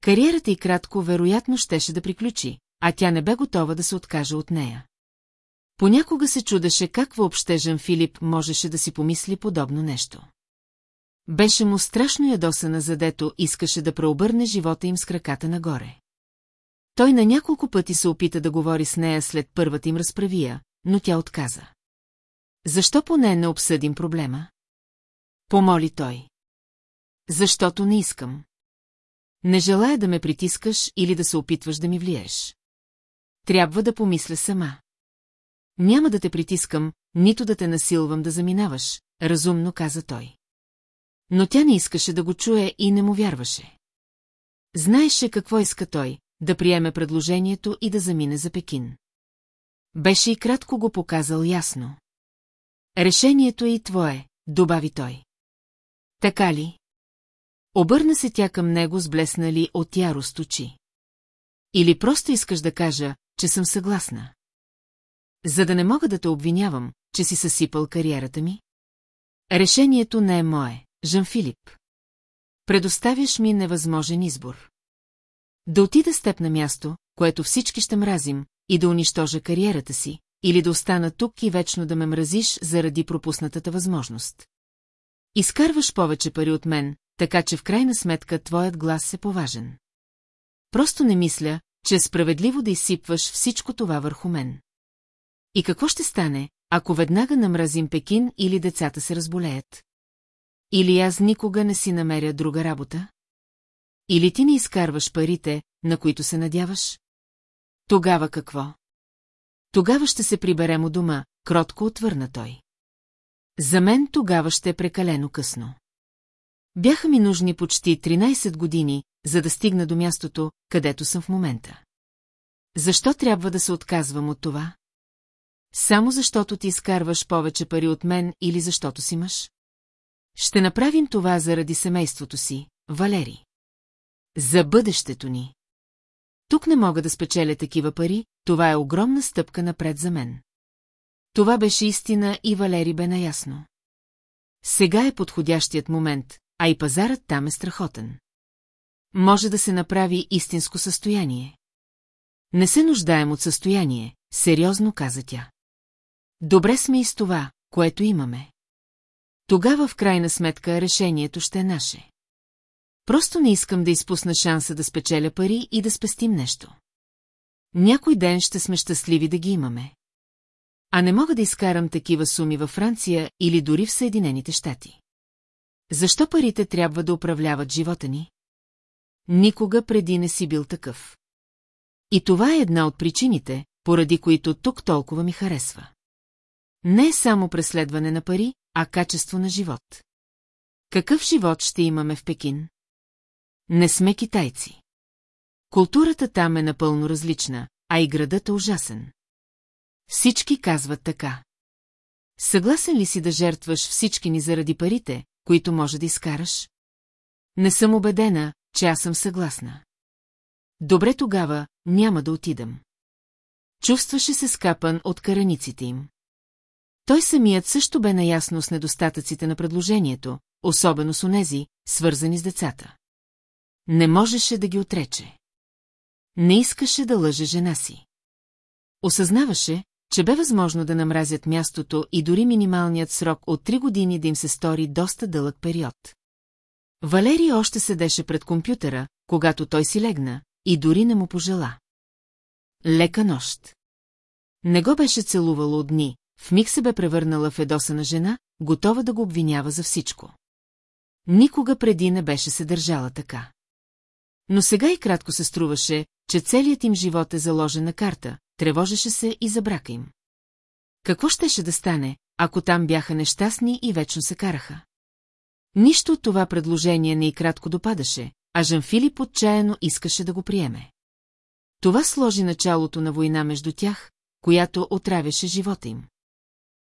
Кариерата й кратко вероятно щеше да приключи, а тя не бе готова да се откаже от нея. Понякога се чудеше как въобще Жан Филип можеше да си помисли подобно нещо. Беше му страшно ядосана, задето искаше да преобърне живота им с краката нагоре. Той на няколко пъти се опита да говори с нея след първата им разправия, но тя отказа. Защо поне не обсъдим проблема? Помоли той. Защото не искам. Не желая да ме притискаш или да се опитваш да ми влиеш. Трябва да помисля сама. Няма да те притискам, нито да те насилвам да заминаваш, разумно каза той. Но тя не искаше да го чуе и не му вярваше. Знаеше какво иска той, да приеме предложението и да замине за Пекин. Беше и кратко го показал ясно. Решението е и твое, добави той. Така ли? Обърна се тя към него с блеснали от ярост очи. Или просто искаш да кажа, че съм съгласна. За да не мога да те обвинявам, че си съсипал кариерата ми? Решението не е мое, Жан Филип. Предоставяш ми невъзможен избор. Да отида с теб на място, което всички ще мразим, и да унищожа кариерата си, или да остана тук и вечно да ме мразиш заради пропуснатата възможност. Изкарваш повече пари от мен, така че в крайна сметка твоят глас е поважен. Просто не мисля, че е справедливо да изсипваш всичко това върху мен. И какво ще стане, ако веднага намразим Пекин или децата се разболеят? Или аз никога не си намеря друга работа? Или ти не изкарваш парите, на които се надяваш? Тогава какво? Тогава ще се приберем у дома, кротко отвърна той. За мен тогава ще е прекалено късно. Бяха ми нужни почти 13 години, за да стигна до мястото, където съм в момента. Защо трябва да се отказвам от това? Само защото ти изкарваш повече пари от мен или защото си мъж? Ще направим това заради семейството си, Валери. За бъдещето ни. Тук не мога да спечеля такива пари, това е огромна стъпка напред за мен. Това беше истина и Валери бе наясно. Сега е подходящият момент, а и пазарът там е страхотен. Може да се направи истинско състояние. Не се нуждаем от състояние, сериозно каза тя. Добре сме и с това, което имаме. Тогава в крайна сметка решението ще е наше. Просто не искам да изпусна шанса да спечеля пари и да спестим нещо. Някой ден ще сме щастливи да ги имаме. А не мога да изкарам такива суми във Франция или дори в Съединените щати. Защо парите трябва да управляват живота ни? Никога преди не си бил такъв. И това е една от причините, поради които тук толкова ми харесва. Не е само преследване на пари, а качество на живот. Какъв живот ще имаме в Пекин? Не сме китайци. Културата там е напълно различна, а и градът е ужасен. Всички казват така. Съгласен ли си да жертваш всички ни заради парите, които може да изкараш? Не съм убедена, че аз съм съгласна. Добре тогава, няма да отидам. Чувстваше се скапан от караниците им. Той самият също бе наясно с недостатъците на предложението, особено с онези, свързани с децата. Не можеше да ги отрече. Не искаше да лъже жена си. Осъзнаваше, че бе възможно да намразят мястото и дори минималният срок от три години да им се стори доста дълъг период. Валерий още седеше пред компютъра, когато той си легна, и дори не му пожела. Лека нощ. Не го беше целувало от дни, в миг се бе превърнала в едосана жена, готова да го обвинява за всичко. Никога преди не беше се държала така. Но сега и кратко се струваше, че целият им живот е заложен на карта, тревожеше се и за брака им. Какво щеше да стане, ако там бяха нещастни и вечно се караха? Нищо от това предложение не и кратко допадаше, а Жан Филип отчаяно искаше да го приеме. Това сложи началото на война между тях, която отравяше живота им.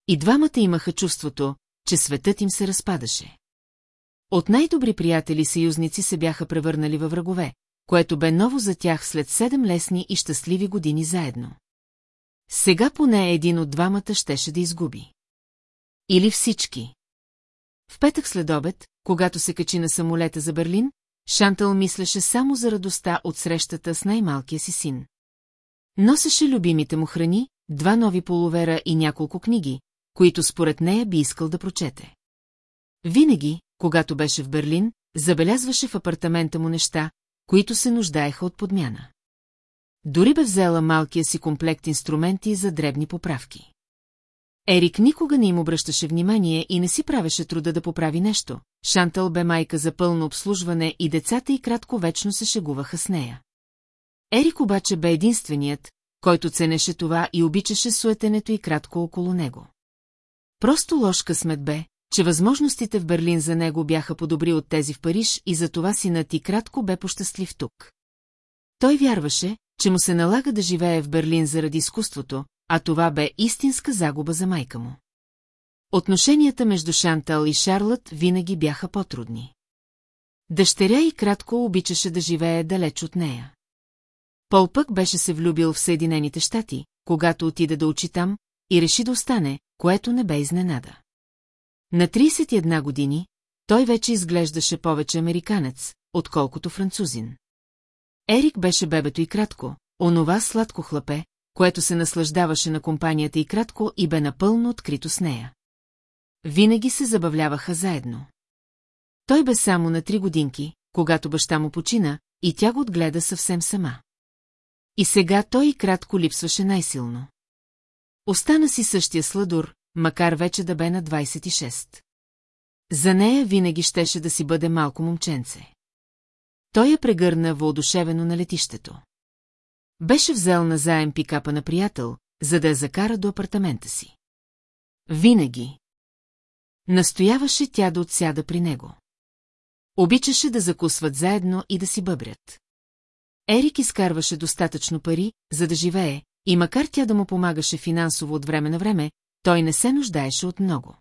И двамата имаха чувството, че светът им се разпадаше. От най-добри приятели съюзници се бяха превърнали във врагове, което бе ново за тях след седем лесни и щастливи години заедно. Сега поне един от двамата щеше да изгуби. Или всички. В петък след обед, когато се качи на самолета за Берлин, Шантъл мислеше само за радостта от срещата с най-малкия си син. Носеше любимите му храни, два нови половера и няколко книги, които според нея би искал да прочете. Винаги, когато беше в Берлин, забелязваше в апартамента му неща, които се нуждаеха от подмяна. Дори бе взела малкия си комплект инструменти за дребни поправки. Ерик никога не им обръщаше внимание и не си правеше труда да поправи нещо. Шантъл бе майка за пълно обслужване и децата и кратко вечно се шегуваха с нея. Ерик обаче бе единственият, който ценеше това и обичаше суетенето и кратко около него. Просто лош късмет бе, че възможностите в Берлин за него бяха подобри от тези в Париж и затова синът и кратко бе пощастлив тук. Той вярваше, че му се налага да живее в Берлин заради изкуството, а това бе истинска загуба за майка му. Отношенията между Шантал и Шарлът винаги бяха по-трудни. Дъщеря и кратко обичаше да живее далеч от нея. Пол пък беше се влюбил в Съединените щати, когато отида да учи там, и реши да остане, което не бе изненада. На 31 години той вече изглеждаше повече американец, отколкото французин. Ерик беше бебето и кратко, онова сладко хлапе, което се наслаждаваше на компанията и кратко и бе напълно открито с нея. Винаги се забавляваха заедно. Той бе само на три годинки, когато баща му почина, и тя го отгледа съвсем сама. И сега той и кратко липсваше най-силно. Остана си същия сладур, макар вече да бе на 26. За нея винаги щеше да си бъде малко момченце. Той я прегърна въодушевено на летището. Беше взел на заем пикапа на приятел, за да я закара до апартамента си. Винаги. Настояваше тя да отсяда при него. Обичаше да закусват заедно и да си бъбрят. Ерик изкарваше достатъчно пари, за да живее, и макар тя да му помагаше финансово от време на време, той не се нуждаеше от много.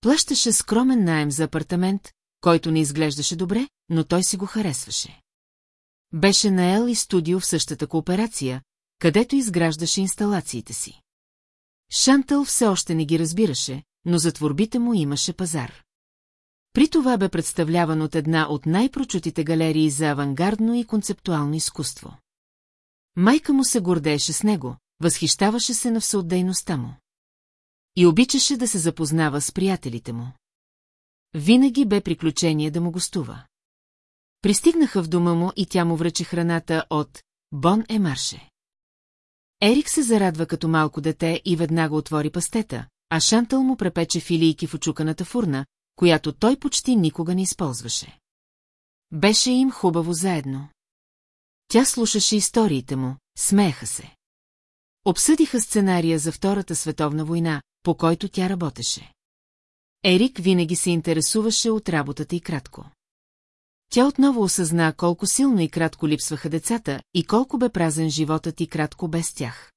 Плащаше скромен найем за апартамент, който не изглеждаше добре, но той си го харесваше. Беше наел и студио в същата кооперация, където изграждаше инсталациите си. Шантъл все още не ги разбираше, но за творбите му имаше пазар. При това бе представляван от една от най-прочутите галерии за авангардно и концептуално изкуство. Майка му се гордееше с него, възхищаваше се на всеотдейността му. И обичаше да се запознава с приятелите му. Винаги бе приключение да му гостува. Пристигнаха в дома му и тя му връчи храната от Бон е марше. Ерик се зарадва като малко дете и веднага отвори пастета, а Шантъл му препече филийки в очуканата фурна, която той почти никога не използваше. Беше им хубаво заедно. Тя слушаше историите му, смееха се. Обсъдиха сценария за Втората световна война, по който тя работеше. Ерик винаги се интересуваше от работата и кратко. Тя отново осъзна колко силно и кратко липсваха децата и колко бе празен животът и кратко без тях.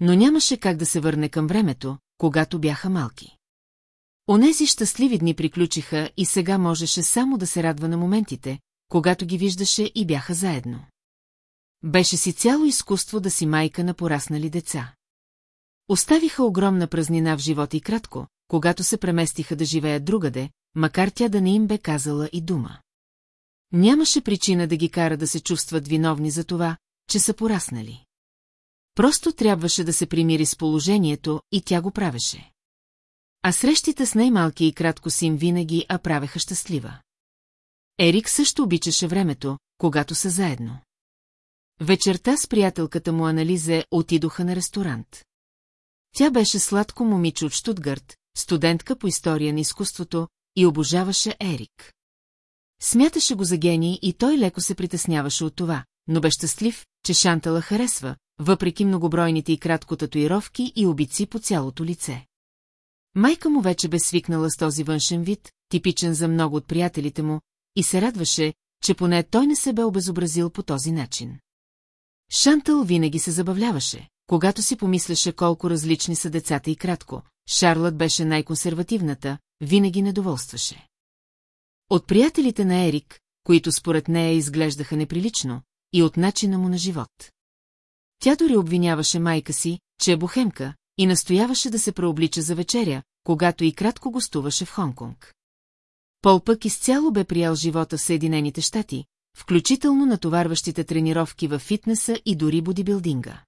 Но нямаше как да се върне към времето, когато бяха малки. Онези щастливи дни приключиха и сега можеше само да се радва на моментите, когато ги виждаше и бяха заедно. Беше си цяло изкуство да си майка на пораснали деца. Оставиха огромна празнина в живота и кратко, когато се преместиха да живеят другаде, макар тя да не им бе казала и дума. Нямаше причина да ги кара да се чувстват виновни за това, че са пораснали. Просто трябваше да се примири с положението и тя го правеше. А срещите с най-малки и кратко син винаги а правеха щастлива. Ерик също обичаше времето, когато са заедно. Вечерта с приятелката му Анализе отидоха на ресторант. Тя беше сладко момиче от Штутгарт, студентка по история на изкуството, и обожаваше Ерик. Смяташе го за гений и той леко се притесняваше от това, но бе щастлив, че Шантала харесва, въпреки многобройните и кратко татуировки и обици по цялото лице. Майка му вече бе свикнала с този външен вид, типичен за много от приятелите му, и се радваше, че поне той не се бе обезобразил по този начин. Шантъл винаги се забавляваше, когато си помисляше колко различни са децата и кратко. Шарлът беше най-консервативната, винаги недоволстваше. От приятелите на Ерик, които според нея изглеждаха неприлично, и от начина му на живот. Тя дори обвиняваше майка си, че е бухемка, и настояваше да се преоблича за вечеря, когато и кратко гостуваше в Хонконг. Пол пък изцяло бе приял живота в Съединените щати, включително натоварващите тренировки във фитнеса и дори бодибилдинга.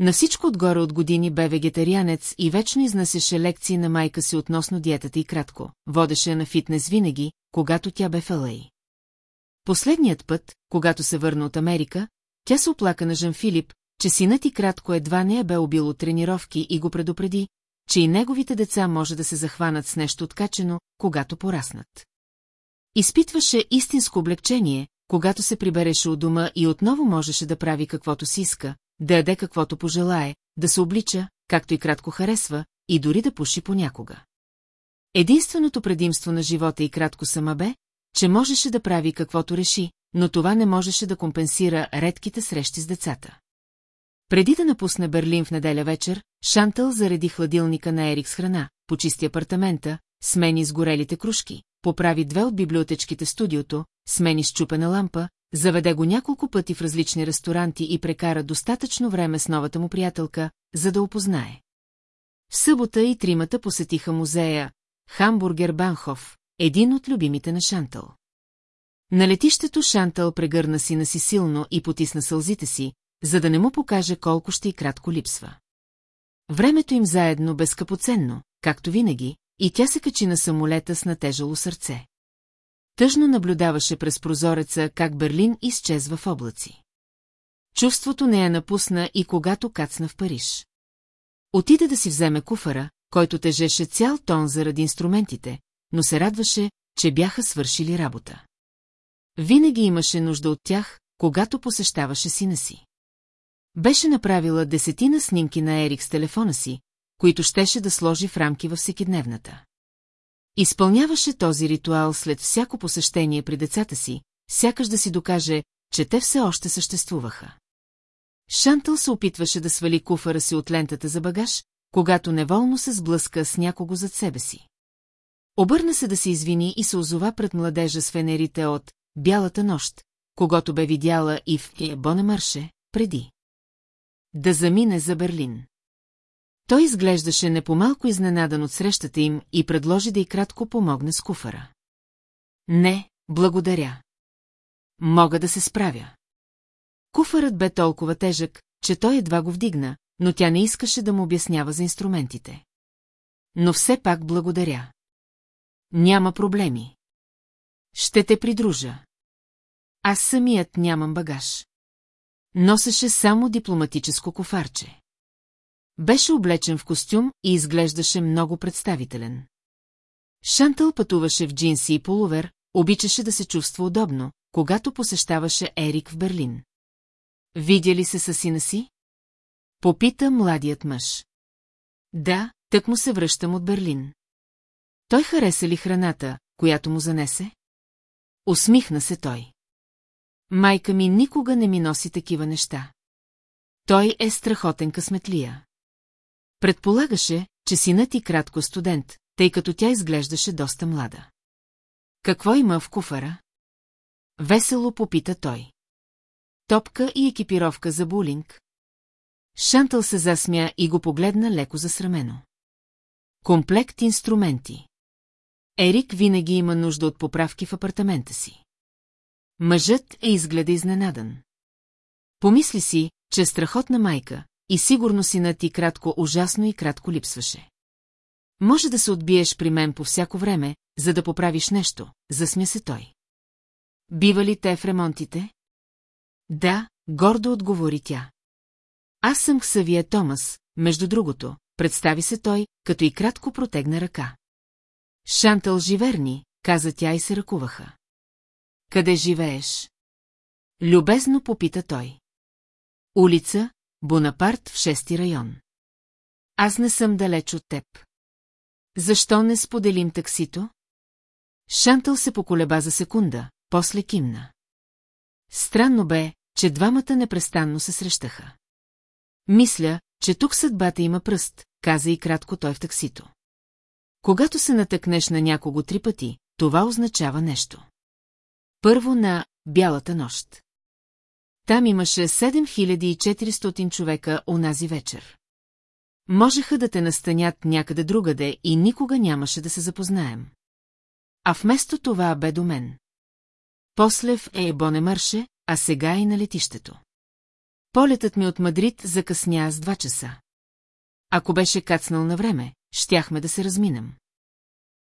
На всичко отгоре от години бе вегетарианец и вечно изнасяше лекции на майка си относно диетата и кратко, водеше на фитнес винаги, когато тя бе в Алей. Последният път, когато се върна от Америка, тя се оплака на Жан Филип, че синът и кратко едва не е бе убил от тренировки и го предупреди, че и неговите деца може да се захванат с нещо откачено, когато пораснат. Изпитваше истинско облегчение, когато се прибереше от дома и отново можеше да прави каквото си иска, да яде каквото пожелае, да се облича, както и кратко харесва, и дори да пуши понякога. Единственото предимство на живота и кратко сама бе, че можеше да прави каквото реши, но това не можеше да компенсира редките срещи с децата. Преди да напусне Берлин в неделя вечер, Шантъл зареди хладилника на Ерик с храна, почисти апартамента, смени сгорелите кружки, поправи две от библиотечките студиото, смени щупена лампа, заведе го няколко пъти в различни ресторанти и прекара достатъчно време с новата му приятелка, за да опознае. В събота и тримата посетиха музея Хамбургер Банхоф, един от любимите на Шантъл. На летището Шантъл прегърна сина си силно и потисна сълзите си, за да не му покаже колко ще и кратко липсва. Времето им заедно бе скъпоценно, както винаги, и тя се качи на самолета с натежало сърце. Тъжно наблюдаваше през прозореца как Берлин изчезва в облаци. Чувството не я напусна и когато кацна в Париж. Отиде да си вземе куфара, който тежеше цял тон заради инструментите, но се радваше, че бяха свършили работа. Винаги имаше нужда от тях, когато посещаваше сина си. Беше направила десетина снимки на Ерик с телефона си, които щеше да сложи в рамки във всекидневната. Изпълняваше този ритуал след всяко посещение при децата си, сякаш да си докаже, че те все още съществуваха. Шантъл се опитваше да свали куфара си от лентата за багаж, когато неволно се сблъска с някого зад себе си. Обърна се да се извини и се озова пред младежа с фенерите от «Бялата нощ», когато бе видяла и в Бонемарше преди. Да замине за Берлин. Той изглеждаше не по-малко изненадан от срещата им и предложи да й кратко помогне с куфара. Не, благодаря. Мога да се справя. Куфарът бе толкова тежък, че той едва го вдигна, но тя не искаше да му обяснява за инструментите. Но все пак благодаря. Няма проблеми. Ще те придружа. Аз самият нямам багаж. Носеше само дипломатическо кофарче. Беше облечен в костюм и изглеждаше много представителен. Шантъл пътуваше в джинси и полувер, обичаше да се чувства удобно, когато посещаваше Ерик в Берлин. Видя ли се със сина си? Попита младият мъж. Да, тък му се връщам от Берлин. Той хареса ли храната, която му занесе? Усмихна се той. Майка ми никога не ми носи такива неща. Той е страхотен късметлия. Предполагаше, че синът ти кратко студент, тъй като тя изглеждаше доста млада. Какво има в куфара? Весело попита той. Топка и екипировка за булинг. Шантъл се засмя и го погледна леко засрамено. Комплект инструменти. Ерик винаги има нужда от поправки в апартамента си. Мъжът е изгледа изненадан. Помисли си, че е страхотна майка, и сигурно сина ти кратко ужасно и кратко липсваше. Може да се отбиеш при мен по всяко време, за да поправиш нещо, засмя се той. Бива ли те в ремонтите? Да, гордо отговори тя. Аз съм Ксавия Томас, между другото, представи се той, като и кратко протегна ръка. Шантъл Живерни, каза тя и се ръкуваха. Къде живееш? Любезно попита той. Улица, Бонапарт в шести район. Аз не съм далеч от теб. Защо не споделим таксито? Шантъл се поколеба за секунда, после кимна. Странно бе, че двамата непрестанно се срещаха. Мисля, че тук съдбата има пръст, каза и кратко той в таксито. Когато се натъкнеш на някого три пъти, това означава нещо. Първо на Бялата нощ. Там имаше 7400 човека онази вечер. Можеха да те настанят някъде другаде и никога нямаше да се запознаем. А вместо това бе до мен. После в Ейбонемърше, а сега и на летището. Полетът ми от Мадрид закъсня с два часа. Ако беше кацнал на време, щяхме да се разминем.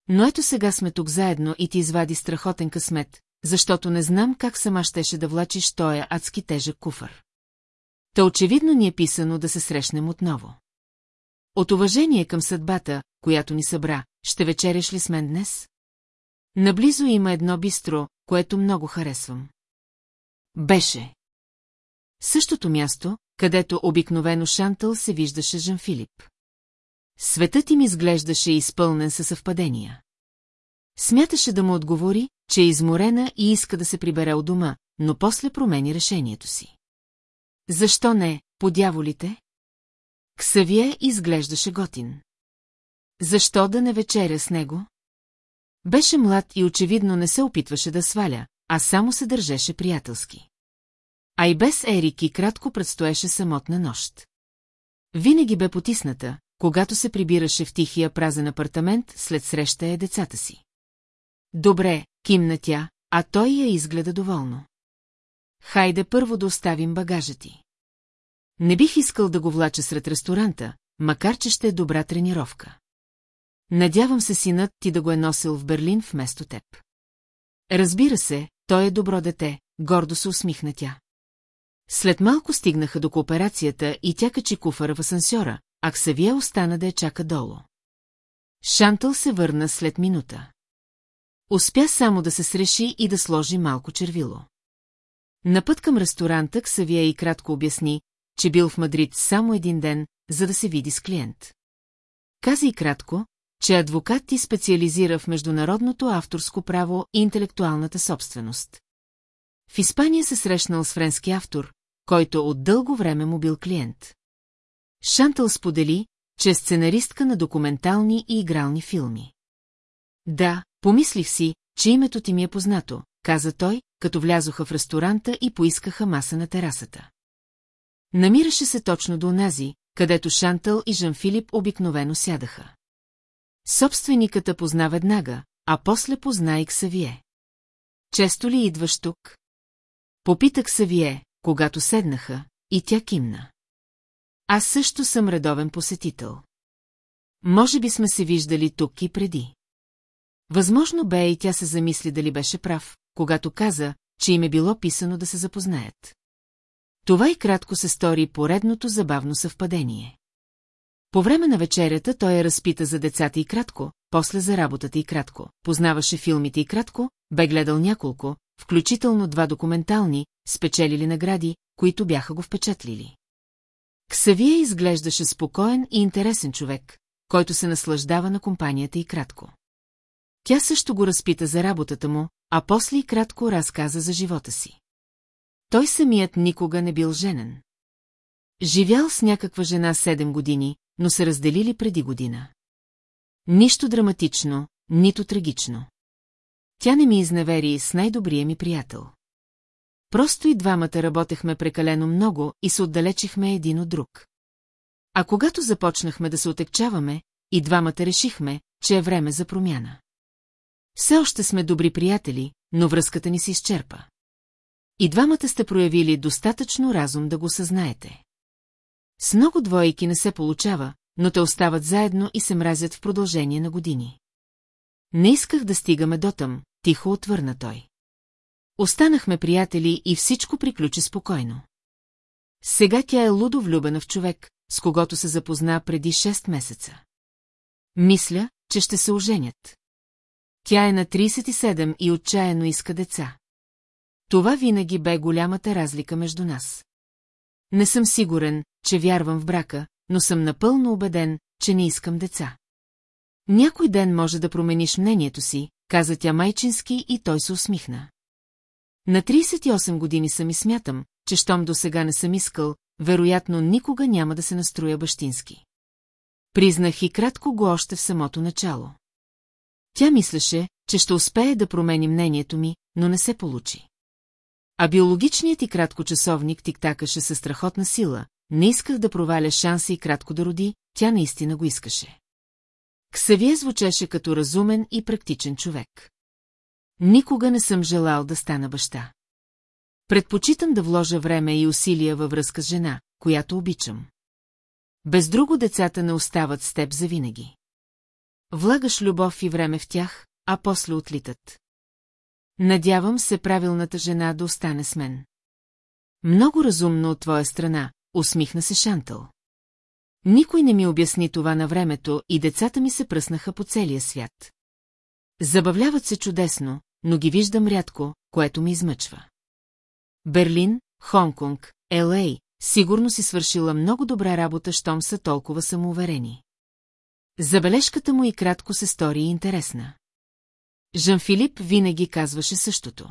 Но ето сега сме тук заедно и ти извади страхотен късмет, защото не знам как сама щеше да влачиш тоя адски тежък куфър. Та очевидно ни е писано да се срещнем отново. От уважение към съдбата, която ни събра, ще вечеряш ли с мен днес? Наблизо има едно бистро, което много харесвам. Беше. Същото място, където обикновено Шантъл се виждаше Жан Филип. Светът им изглеждаше изпълнен със съвпадения. Смяташе да му отговори, че е изморена и иска да се прибере от дома, но после промени решението си. Защо не, по дяволите? Ксавие изглеждаше готин. Защо да не вечеря с него? Беше млад и очевидно не се опитваше да сваля, а само се държеше приятелски. А и без Ерик и кратко предстоеше самотна нощ. Винаги бе потисната, когато се прибираше в тихия празен апартамент след среща е децата си. Добре, кимна тя, а той я изгледа доволно. Хайде първо да оставим багажа ти. Не бих искал да го влача сред ресторанта, макар че ще е добра тренировка. Надявам се синът ти да го е носил в Берлин вместо теб. Разбира се, той е добро дете, гордо се усмихна тя. След малко стигнаха до кооперацията и тя качи куфара в асансьора, а Ксавие остана да я чака долу. Шантъл се върна след минута. Успя само да се среши и да сложи малко червило. На път към ресторанта Ксавия и кратко обясни, че бил в Мадрид само един ден, за да се види с клиент. Каза и кратко, че адвокат ти специализира в международното авторско право и интелектуалната собственост. В Испания се срещнал с френски автор, който от дълго време му бил клиент. Шантъл сподели, че е сценаристка на документални и игрални филми. Да, помислих си, че името ти ми е познато, каза той, като влязоха в ресторанта и поискаха маса на терасата. Намираше се точно до онази, където Шантъл и Жан-Филип обикновено сядаха. Собствениката позна веднага, а после позна и Ксавие. Често ли идваш тук? Попитах Ксавие, когато седнаха, и тя кимна. Аз също съм редовен посетител. Може би сме се виждали тук и преди. Възможно бе и тя се замисли дали беше прав, когато каза, че им е било писано да се запознаят. Това и кратко се стори поредното забавно съвпадение. По време на вечерята той я разпита за децата и кратко, после за работата и кратко, познаваше филмите и кратко, бе гледал няколко, включително два документални, спечелили награди, които бяха го впечатлили. Ксавия изглеждаше спокоен и интересен човек, който се наслаждава на компанията и кратко. Тя също го разпита за работата му, а после и кратко разказа за живота си. Той самият никога не бил женен. Живял с някаква жена 7 години, но се разделили преди година. Нищо драматично, нито трагично. Тя не ми изневери с най-добрия ми приятел. Просто и двамата работехме прекалено много и се отдалечихме един от друг. А когато започнахме да се отекчаваме, и двамата решихме, че е време за промяна. Все още сме добри приятели, но връзката ни се изчерпа. И двамата сте проявили достатъчно разум да го съзнаете. С много двойки не се получава, но те остават заедно и се мразят в продължение на години. Не исках да стигаме дотъм, тихо отвърна той. Останахме приятели и всичко приключи спокойно. Сега тя е лудо влюбена в човек, с когото се запозна преди 6 месеца. Мисля, че ще се оженят. Тя е на 37 и отчаяно иска деца. Това винаги бе голямата разлика между нас. Не съм сигурен, че вярвам в брака, но съм напълно убеден, че не искам деца. Някой ден може да промениш мнението си, каза тя майчински и той се усмихна. На 38 години съм и смятам, че щом до сега не съм искал, вероятно никога няма да се настроя бащински. Признах и кратко го още в самото начало. Тя мислеше, че ще успее да промени мнението ми, но не се получи. А биологичният и краткочасовник тиктакаше със страхотна сила, не исках да проваля шанса и кратко да роди, тя наистина го искаше. Ксавие звучеше като разумен и практичен човек. Никога не съм желал да стана баща. Предпочитам да вложа време и усилия във връзка с жена, която обичам. Без друго децата не остават с теб завинаги. Влагаш любов и време в тях, а после отлитат. Надявам се правилната жена да остане с мен. Много разумно от твоя страна, усмихна се Шантъл. Никой не ми обясни това на времето и децата ми се пръснаха по целия свят. Забавляват се чудесно, но ги виждам рядко, което ми измъчва. Берлин, Хонконг, Елей, сигурно си свършила много добра работа, щом са толкова самоуверени. Забележката му и кратко се стори интересна. Жан-Филип винаги казваше същото.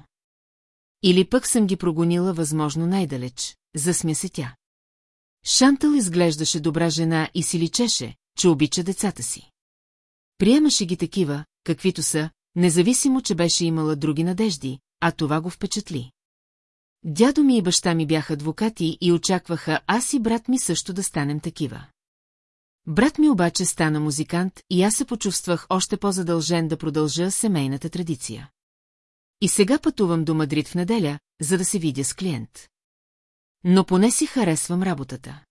Или пък съм ги прогонила възможно най-далеч, засмя се тя. Шантъл изглеждаше добра жена и си личеше, че обича децата си. Приемаше ги такива, каквито са, независимо, че беше имала други надежди, а това го впечатли. Дядо ми и баща ми бяха адвокати и очакваха аз и брат ми също да станем такива. Брат ми обаче стана музикант и аз се почувствах още по-задължен да продължа семейната традиция. И сега пътувам до Мадрид в неделя, за да се видя с клиент. Но поне си харесвам работата.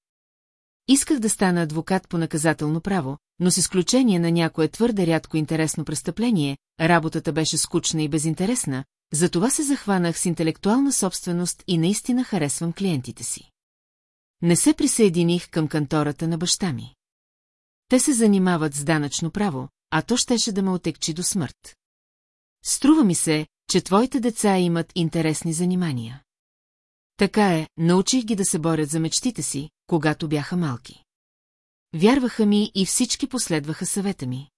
Исках да стана адвокат по наказателно право, но с изключение на някое твърде рядко интересно престъпление, работата беше скучна и безинтересна, затова се захванах с интелектуална собственост и наистина харесвам клиентите си. Не се присъединих към кантората на баща ми. Те се занимават с данъчно право, а то щеше да ме отекчи до смърт. Струва ми се, че твоите деца имат интересни занимания. Така е, научих ги да се борят за мечтите си, когато бяха малки. Вярваха ми и всички последваха съвета ми.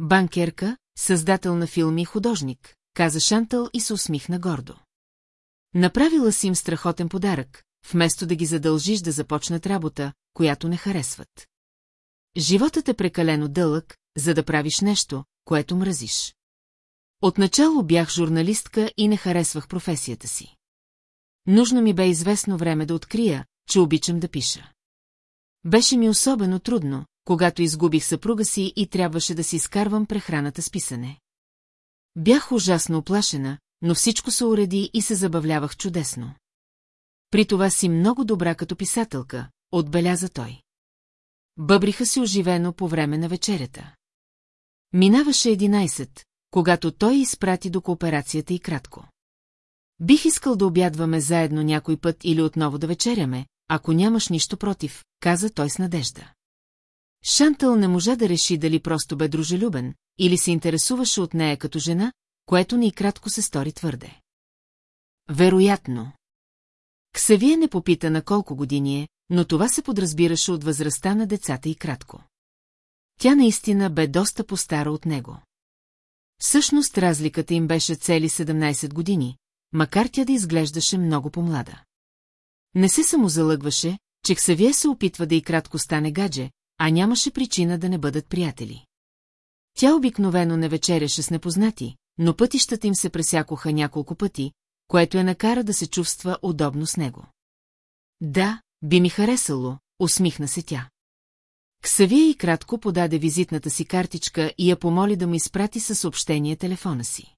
Банкерка, създател на филми и художник, каза Шантъл и се усмихна гордо. Направила си им страхотен подарък, вместо да ги задължиш да започнат работа, която не харесват. Животът е прекалено дълъг, за да правиш нещо, което мразиш. Отначало бях журналистка и не харесвах професията си. Нужно ми бе известно време да открия, че обичам да пиша. Беше ми особено трудно, когато изгубих съпруга си и трябваше да си изкарвам прехраната с писане. Бях ужасно оплашена, но всичко се уреди и се забавлявах чудесно. При това си много добра като писателка, отбеляза той. Бъбриха си оживено по време на вечерята. Минаваше 11, когато той изпрати до кооперацията и кратко. Бих искал да обядваме заедно някой път или отново да вечеряме, ако нямаш нищо против, каза той с надежда. Шантъл не можа да реши дали просто бе дружелюбен, или се интересуваше от нея като жена, което ни кратко се стори твърде. Вероятно. Ксавие не попита на колко години е, но това се подразбираше от възрастта на децата и кратко. Тя наистина бе доста по-стара от него. Всъщност разликата им беше цели 17 години, макар тя да изглеждаше много по-млада. Не се самозалъгваше, че Ксавие се опитва да и кратко стане гадже, а нямаше причина да не бъдат приятели. Тя обикновено не вечеряше с непознати, но пътищата им се пресякоха няколко пъти, което я накара да се чувства удобно с него. Да, би ми харесало, усмихна се тя. Ксавия и кратко подаде визитната си картичка и я помоли да му изпрати със съобщение телефона си.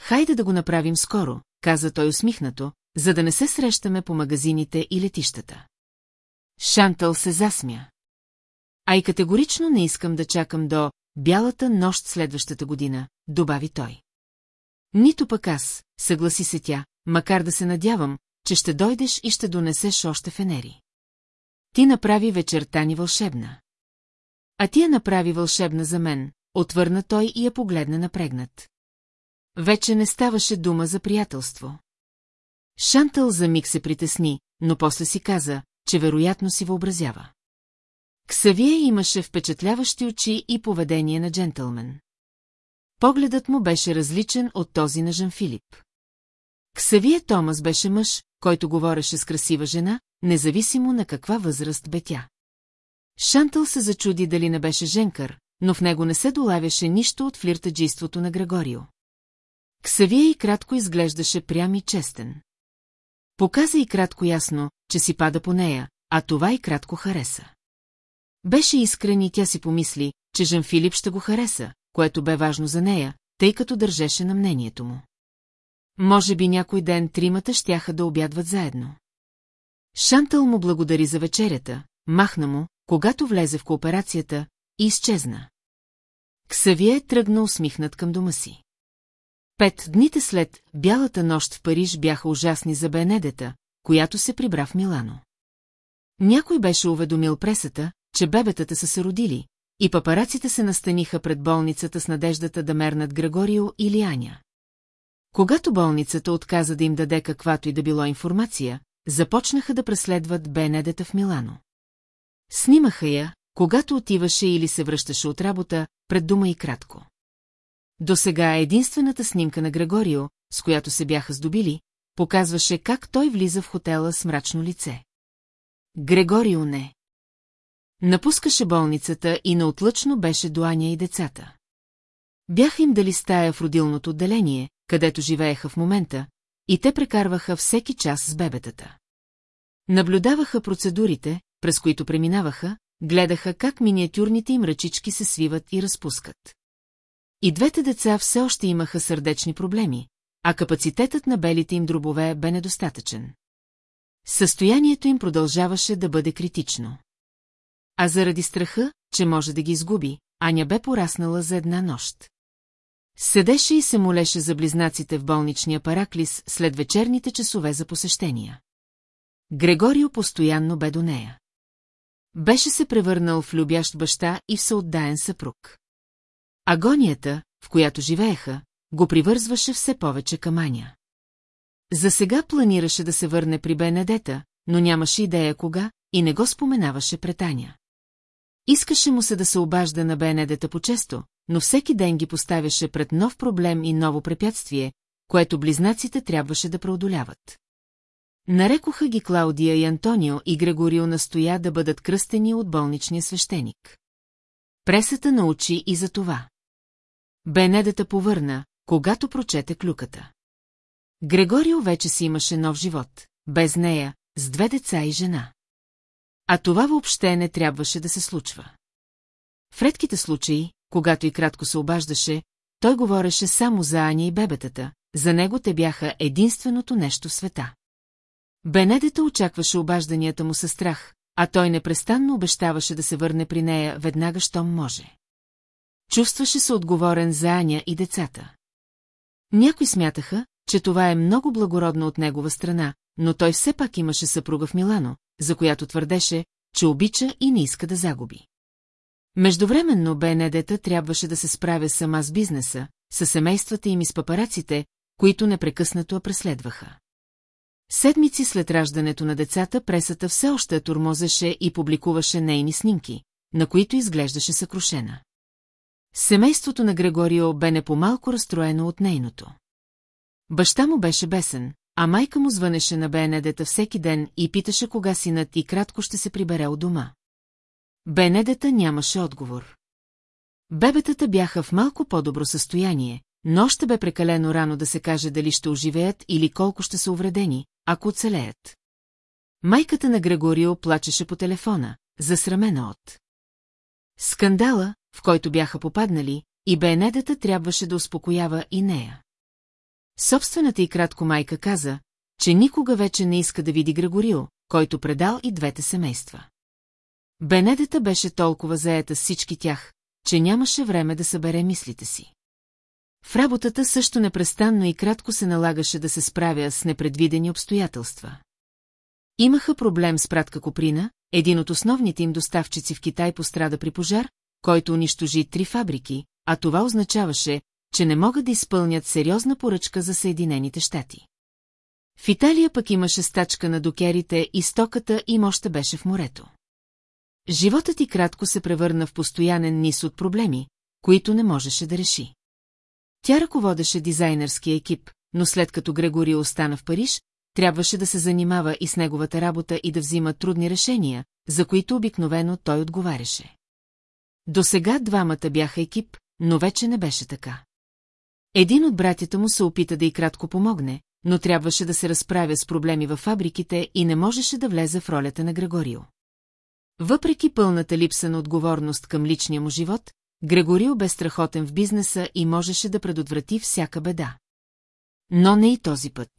Хайде да го направим скоро, каза той усмихнато, за да не се срещаме по магазините и летищата. Шантъл се засмя. А и категорично не искам да чакам до бялата нощ следващата година, добави той. Нито пък аз, съгласи се тя, макар да се надявам, че ще дойдеш и ще донесеш още фенери. Ти направи вечерта ни вълшебна. А ти я направи вълшебна за мен, отвърна той и я погледна напрегнат. Вече не ставаше дума за приятелство. Шантъл за миг се притесни, но после си каза, че вероятно си въобразява. Ксавие имаше впечатляващи очи и поведение на джентълмен. Погледът му беше различен от този на Жан Филип. Ксавие Томас беше мъж, който говореше с красива жена, независимо на каква възраст бе тя. Шантъл се зачуди дали не беше женкър, но в него не се долавяше нищо от флиртаджийството на Грегорио. Ксавия и кратко изглеждаше прям и честен. Показа и кратко ясно, че си пада по нея, а това и кратко хареса. Беше искрен и тя си помисли, че Жан Филип ще го хареса, което бе важно за нея, тъй като държеше на мнението му. Може би някой ден тримата щяха да обядват заедно. Шантъл му благодари за вечерята, махна му, когато влезе в кооперацията, и изчезна. Ксавие тръгна усмихнат към дома си. Пет дните след бялата нощ в Париж бяха ужасни за Бенедета, която се прибра в Милано. Някой беше уведомил пресата, че бебетата са се родили, и папараците се настаниха пред болницата с надеждата да мернат Грегорио или Аня. Когато болницата отказа да им даде каквато и да било информация, започнаха да преследват Бенедета в Милано. Снимаха я, когато отиваше или се връщаше от работа, пред дома и кратко. До сега единствената снимка на Грегорио, с която се бяха здобили, показваше как той влиза в хотела с мрачно лице. Грегорио не. Напускаше болницата и наотлъчно беше до Аня и децата. Бяха им дали стая в родилното отделение, където живееха в момента, и те прекарваха всеки час с бебетата. Наблюдаваха процедурите, през които преминаваха, гледаха как миниатюрните им ръчички се свиват и разпускат. И двете деца все още имаха сърдечни проблеми, а капацитетът на белите им дробове бе недостатъчен. Състоянието им продължаваше да бъде критично. А заради страха, че може да ги изгуби, Аня бе пораснала за една нощ. Седеше и се молеше за близнаците в болничния параклис след вечерните часове за посещения. Грегорио постоянно бе до нея. Беше се превърнал в любящ баща и в съотдаен съпруг. Агонията, в която живееха, го привързваше все повече към Аня. За сега планираше да се върне при Бенедета, но нямаше идея кога и не го споменаваше пред Аня. Искаше му се да се обажда на Бенедета по-често, но всеки ден ги поставяше пред нов проблем и ново препятствие, което близнаците трябваше да преодоляват. Нарекоха ги Клаудия и Антонио и Грегорио настоя да бъдат кръстени от болничния свещеник. Пресата научи и за това. Бенедета повърна, когато прочете клюката. Грегорио вече си имаше нов живот, без нея, с две деца и жена. А това въобще не трябваше да се случва. В редките случаи, когато и кратко се обаждаше, той говореше само за Аня и бебетата, за него те бяха единственото нещо в света. Бенедета очакваше обажданията му със страх, а той непрестанно обещаваше да се върне при нея веднага, щом може. Чувстваше се отговорен за Аня и децата. Някои смятаха, че това е много благородно от негова страна, но той все пак имаше съпруга в Милано, за която твърдеше, че обича и не иска да загуби. Междувременно Бенедета трябваше да се справя сама с бизнеса, с семействата им и с папараците, които непрекъснато я преследваха. Седмици след раждането на децата пресата все още турмозеше и публикуваше нейни снимки, на които изглеждаше съкрушена. Семейството на Грегорио бе не по-малко разстроено от нейното. Баща му беше бесен, а майка му звънеше на Бенедета всеки ден и питаше кога синът и кратко ще се прибере от дома. Бенедета нямаше отговор. Бебетата бяха в малко по-добро състояние, но още бе прекалено рано да се каже дали ще оживеят или колко ще са увредени, ако оцелеят. Майката на Грегорио плачеше по телефона, засрамена от. Скандала, в който бяха попаднали, и Бенедата трябваше да успокоява и нея. Собствената и кратко майка каза, че никога вече не иска да види Грегорио, който предал и двете семейства. Бенедета беше толкова заета с всички тях, че нямаше време да събере мислите си. В работата също непрестанно и кратко се налагаше да се справя с непредвидени обстоятелства. Имаха проблем с пратка Коприна, един от основните им доставчици в Китай пострада при пожар, който унищожи три фабрики, а това означаваше, че не могат да изпълнят сериозна поръчка за Съединените щати. В Италия пък имаше стачка на докерите и стоката им още беше в морето. Животът и кратко се превърна в постоянен низ от проблеми, които не можеше да реши. Тя ръководеше дизайнерския екип, но след като Грегори остана в Париж, трябваше да се занимава и с неговата работа и да взима трудни решения, за които обикновено той отговаряше. До сега двамата бяха екип, но вече не беше така. Един от братята му се опита да и кратко помогне, но трябваше да се разправя с проблеми във фабриките и не можеше да влезе в ролята на Грегорио. Въпреки пълната липса на отговорност към личния му живот, Грегорио бе страхотен в бизнеса и можеше да предотврати всяка беда. Но не и този път.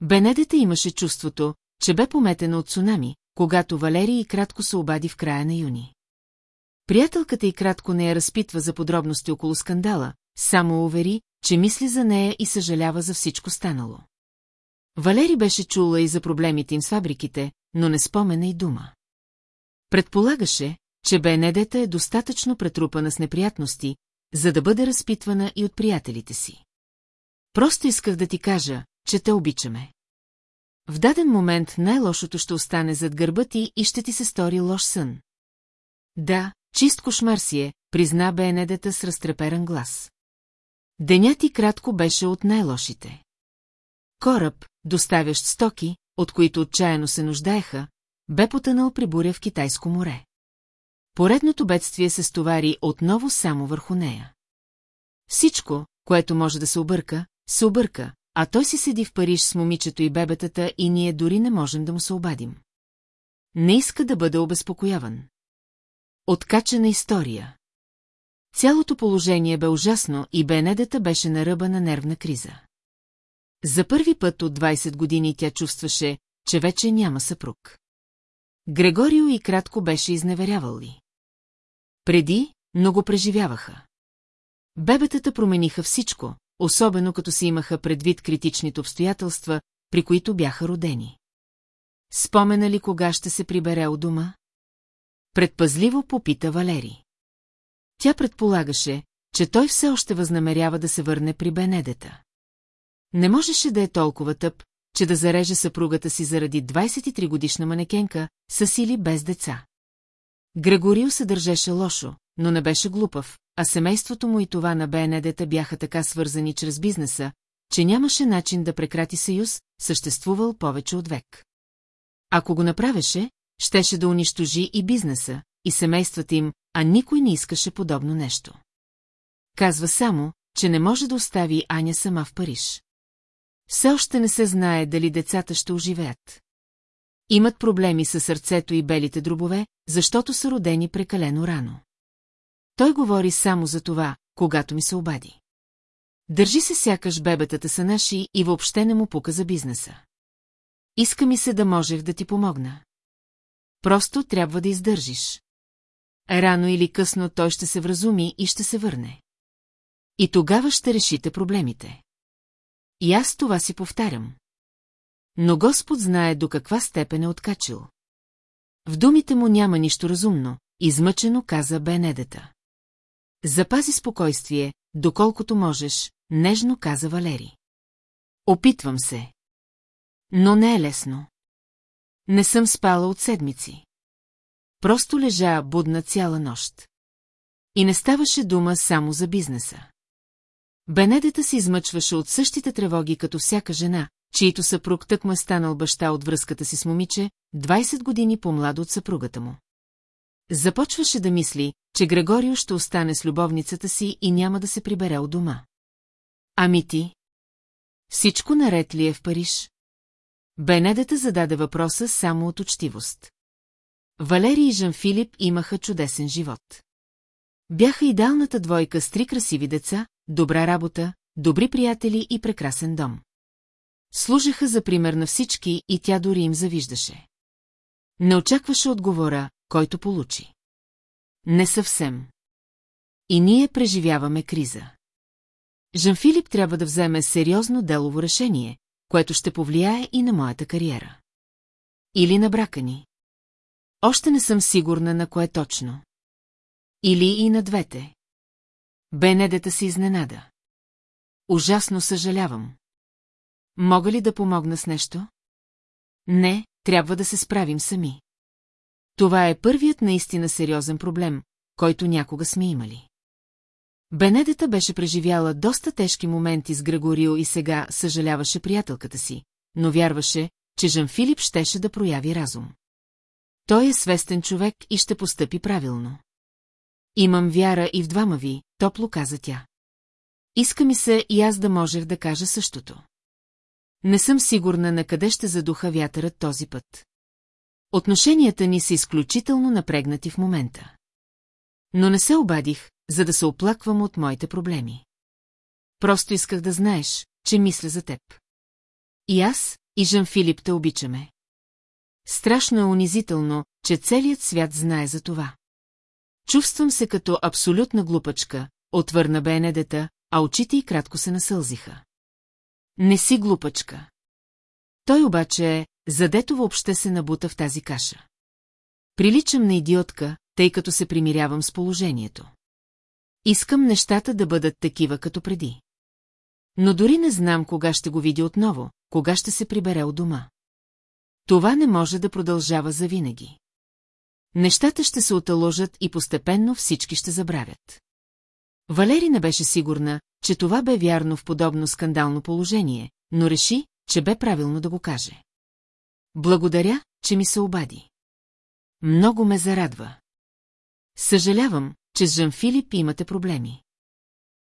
Бенедета имаше чувството, че бе пометена от цунами, когато Валерий и кратко се обади в края на юни. Приятелката и кратко не я разпитва за подробности около скандала, само увери, че мисли за нея и съжалява за всичко станало. Валери беше чула и за проблемите им с фабриките, но не спомена и дума. Предполагаше, че Бенедета е достатъчно претрупана с неприятности, за да бъде разпитвана и от приятелите си. Просто исках да ти кажа, че те обичаме. В даден момент най-лошото ще остане зад гърба ти и ще ти се стори лош сън. Да, чист кошмар си е, призна Бенедета с разтреперан глас. Денят ти кратко беше от най-лошите. Кораб, доставящ стоки, от които отчаяно се нуждаеха, бе потънал при буря в Китайско море. Поредното бедствие се стовари отново само върху нея. Всичко, което може да се обърка, се обърка, а той си седи в Париж с момичето и бебетата и ние дори не можем да му се обадим. Не иска да бъде обезпокояван. Откачена история. Цялото положение бе ужасно и Бенедета беше на ръба на нервна криза. За първи път от 20 години тя чувстваше, че вече няма съпруг. Грегорио и кратко беше изневерявал ли. Преди, но го преживяваха. Бебетата промениха всичко, особено като си имаха предвид критичните обстоятелства, при които бяха родени. Спомена ли кога ще се прибере у дома? Предпазливо попита Валери. Тя предполагаше, че той все още възнамерява да се върне при Бенедета. Не можеше да е толкова тъп, че да зареже съпругата си заради 23-годишна манекенка, с или без деца. Грегорио се държеше лошо, но не беше глупав, а семейството му и това на Бенедета бяха така свързани чрез бизнеса, че нямаше начин да прекрати съюз, съществувал повече от век. Ако го направеше, щеше да унищожи и бизнеса, и семействата им, а никой не искаше подобно нещо. Казва само, че не може да остави Аня сама в Париж. Все още не се знае дали децата ще оживеят. Имат проблеми със сърцето и белите дробове, защото са родени прекалено рано. Той говори само за това, когато ми се обади. Държи се сякаш бебетата са наши и въобще не му пука за бизнеса. Иска ми се да можех да ти помогна. Просто трябва да издържиш. Рано или късно той ще се вразуми и ще се върне. И тогава ще решите проблемите. И аз това си повтарям. Но Господ знае до каква степен е откачил. В думите му няма нищо разумно, измъчено каза Бенедета. Запази спокойствие, доколкото можеш, нежно каза Валери. Опитвам се. Но не е лесно. Не съм спала от седмици. Просто лежа будна цяла нощ. И не ставаше дума само за бизнеса. Бенедета се измъчваше от същите тревоги като всяка жена, чието съпруг тък му е станал баща от връзката си с момиче, 20 години по-младо от съпругата му. Започваше да мисли, че Грегорио ще остане с любовницата си и няма да се прибере от дома. Ами ти? Всичко наред ли е в Париж? Бенедета зададе въпроса само от учтивост. Валерий и Жан-Филип имаха чудесен живот. Бяха идеалната двойка с три красиви деца, добра работа, добри приятели и прекрасен дом. Служеха за пример на всички и тя дори им завиждаше. Не очакваше отговора, който получи. Не съвсем. И ние преживяваме криза. Жан-Филип трябва да вземе сериозно делово решение, което ще повлияе и на моята кариера. Или на брака ни. Още не съм сигурна на кое точно. Или и на двете. Бенедета се изненада. Ужасно съжалявам. Мога ли да помогна с нещо? Не, трябва да се справим сами. Това е първият наистина сериозен проблем, който някога сме имали. Бенедета беше преживяла доста тежки моменти с Грегорио и сега съжаляваше приятелката си, но вярваше, че Жан Филип щеше да прояви разум. Той е свестен човек и ще постъпи правилно. Имам вяра и в двама ви, топло каза тя. Иска ми се и аз да можех да кажа същото. Не съм сигурна на къде ще задуха вятърът този път. Отношенията ни са изключително напрегнати в момента. Но не се обадих, за да се оплаквам от моите проблеми. Просто исках да знаеш, че мисля за теб. И аз, и Жан Филип те обичаме. Страшно е унизително, че целият свят знае за това. Чувствам се като абсолютна глупачка, отвърна Бенедета, а очите й кратко се насълзиха. Не си глупачка. Той обаче е, задето въобще се набута в тази каша. Приличам на идиотка, тъй като се примирявам с положението. Искам нещата да бъдат такива като преди. Но дори не знам кога ще го видя отново, кога ще се прибере от дома. Това не може да продължава завинаги. Нещата ще се оталожат и постепенно всички ще забравят. Валери не беше сигурна, че това бе вярно в подобно скандално положение, но реши, че бе правилно да го каже. Благодаря, че ми се обади. Много ме зарадва. Съжалявам, че с Жан Филип имате проблеми.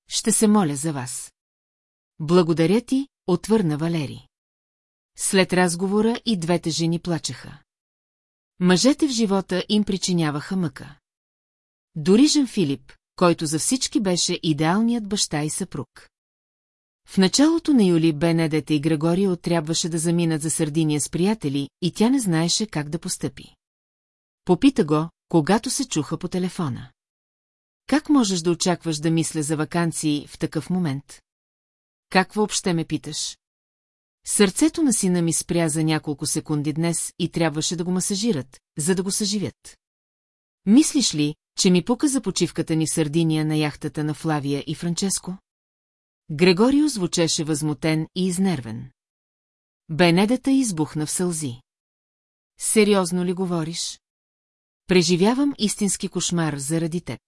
Ще се моля за вас. Благодаря ти, отвърна Валери. След разговора и двете жени плачеха. Мъжете в живота им причиняваха мъка. Дори Жан Филип, който за всички беше идеалният баща и съпруг. В началото на юли Бенедета и Грегорио трябваше да заминат за Сърдиния с приятели и тя не знаеше как да постъпи. Попита го, когато се чуха по телефона. Как можеш да очакваш да мисля за вакансии в такъв момент? Как въобще ме питаш? Сърцето на сина ми спря за няколко секунди днес и трябваше да го масажират, за да го съживят. Мислиш ли, че ми пука за почивката ни в Сърдиния на яхтата на Флавия и Франческо? Грегорио звучеше възмутен и изнервен. Бенедата избухна в сълзи. Сериозно ли говориш? Преживявам истински кошмар заради теб.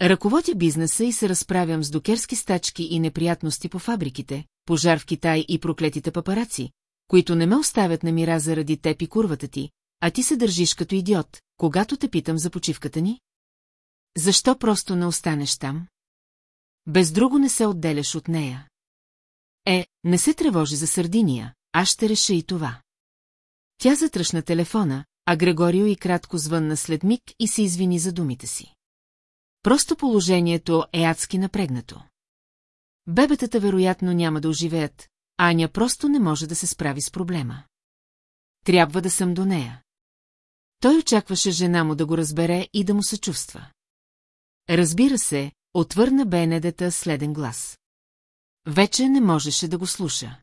Ръководя бизнеса и се разправям с докерски стачки и неприятности по фабриките, пожар в Китай и проклетите папараци, които не ме оставят на мира заради теб и курвата ти, а ти се държиш като идиот, когато те питам за почивката ни? Защо просто не останеш там? Без друго не се отделяш от нея. Е, не се тревожи за Сърдиния, аз ще реша и това. Тя затръшна телефона, а Грегорио и кратко звънна след миг и се извини за думите си. Просто положението е адски напрегнато. Бебетата вероятно няма да оживеят, Аня просто не може да се справи с проблема. Трябва да съм до нея. Той очакваше жена му да го разбере и да му се чувства. Разбира се, отвърна Бенедета следен глас. Вече не можеше да го слуша.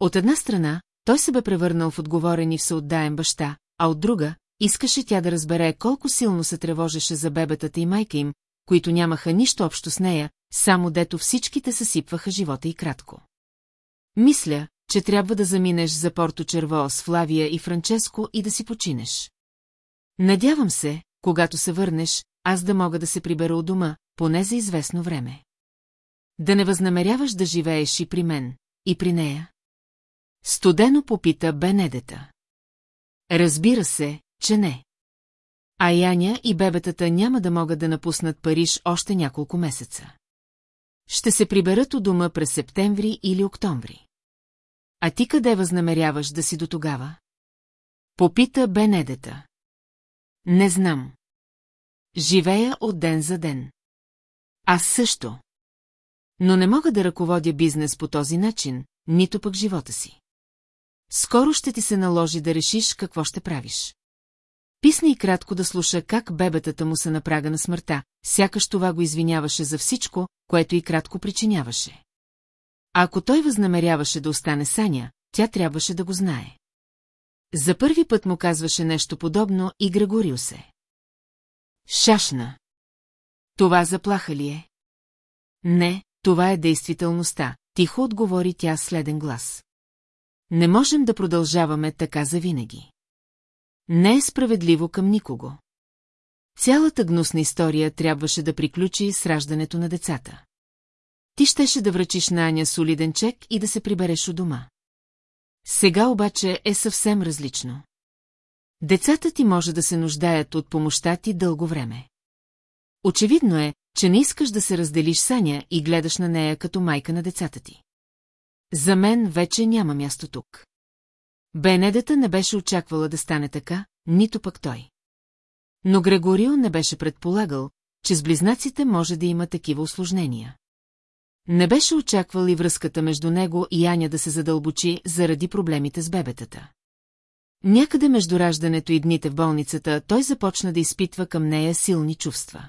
От една страна, той се бе превърнал в отговорен и всеотдаен баща, а от друга, искаше тя да разбере колко силно се тревожеше за бебетата и майка им, които нямаха нищо общо с нея, само дето всичките съсипваха живота и кратко. Мисля, че трябва да заминеш за Порто Черво с Флавия и Франческо и да си починеш. Надявам се, когато се върнеш, аз да мога да се прибера от дома, поне за известно време. Да не възнамеряваш да живееш и при мен, и при нея? Студено попита Бенедета. Разбира се, че не. А Яня и бебетата няма да могат да напуснат Париж още няколко месеца. Ще се приберат у дома през септември или октомври. А ти къде възнамеряваш да си до тогава? Попита Бенедета. Не знам. Живея от ден за ден. Аз също. Но не мога да ръководя бизнес по този начин, нито пък живота си. Скоро ще ти се наложи да решиш какво ще правиш. Писна и кратко да слуша как бебетата му се напрага на смъртта, сякаш това го извиняваше за всичко, което и кратко причиняваше. А ако той възнамеряваше да остане Саня, тя трябваше да го знае. За първи път му казваше нещо подобно и Грегорио се. Шашна. Това заплаха ли е? Не, това е действителността, тихо отговори тя следен глас. Не можем да продължаваме така завинаги. Не е справедливо към никого. Цялата гнусна история трябваше да приключи с раждането на децата. Ти щеше да връчиш на Аня солиден чек и да се прибереш у дома. Сега обаче е съвсем различно. Децата ти може да се нуждаят от помощта ти дълго време. Очевидно е, че не искаш да се разделиш Саня и гледаш на нея като майка на децата ти. За мен вече няма място тук. Бенедета не беше очаквала да стане така, нито пък той. Но Грегорио не беше предполагал, че с близнаците може да има такива осложнения. Не беше очаквал и връзката между него и Аня да се задълбочи заради проблемите с бебетата. Някъде между раждането и дните в болницата той започна да изпитва към нея силни чувства.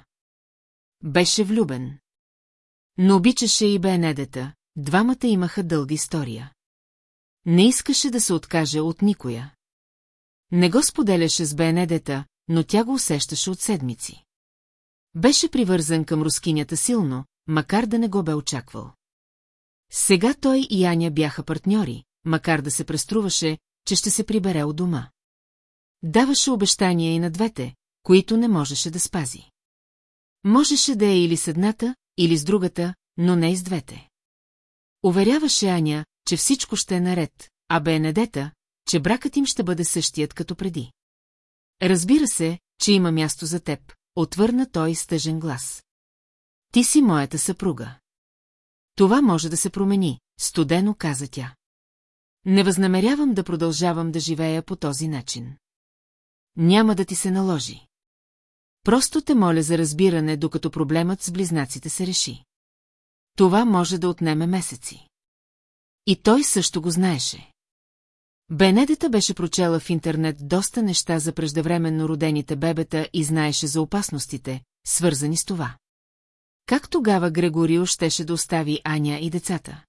Беше влюбен. Но обичаше и Бенедета, двамата имаха дълга история. Не искаше да се откаже от никоя. Не го споделяше с Бенедета, но тя го усещаше от седмици. Беше привързан към рускинята силно, макар да не го бе очаквал. Сега той и Аня бяха партньори, макар да се преструваше, че ще се прибере от дома. Даваше обещания и на двете, които не можеше да спази. Можеше да е или с едната, или с другата, но не и с двете. Уверяваше Аня, че всичко ще е наред, а Бенедета, че бракът им ще бъде същият като преди. Разбира се, че има място за теб, отвърна той с тъжен глас. Ти си моята съпруга. Това може да се промени, студено каза тя. Не възнамерявам да продължавам да живея по този начин. Няма да ти се наложи. Просто те моля за разбиране, докато проблемът с близнаците се реши. Това може да отнеме месеци. И той също го знаеше. Бенедета беше прочела в интернет доста неща за преждевременно родените бебета и знаеше за опасностите, свързани с това. Как тогава Грегорио щеше да остави Аня и децата?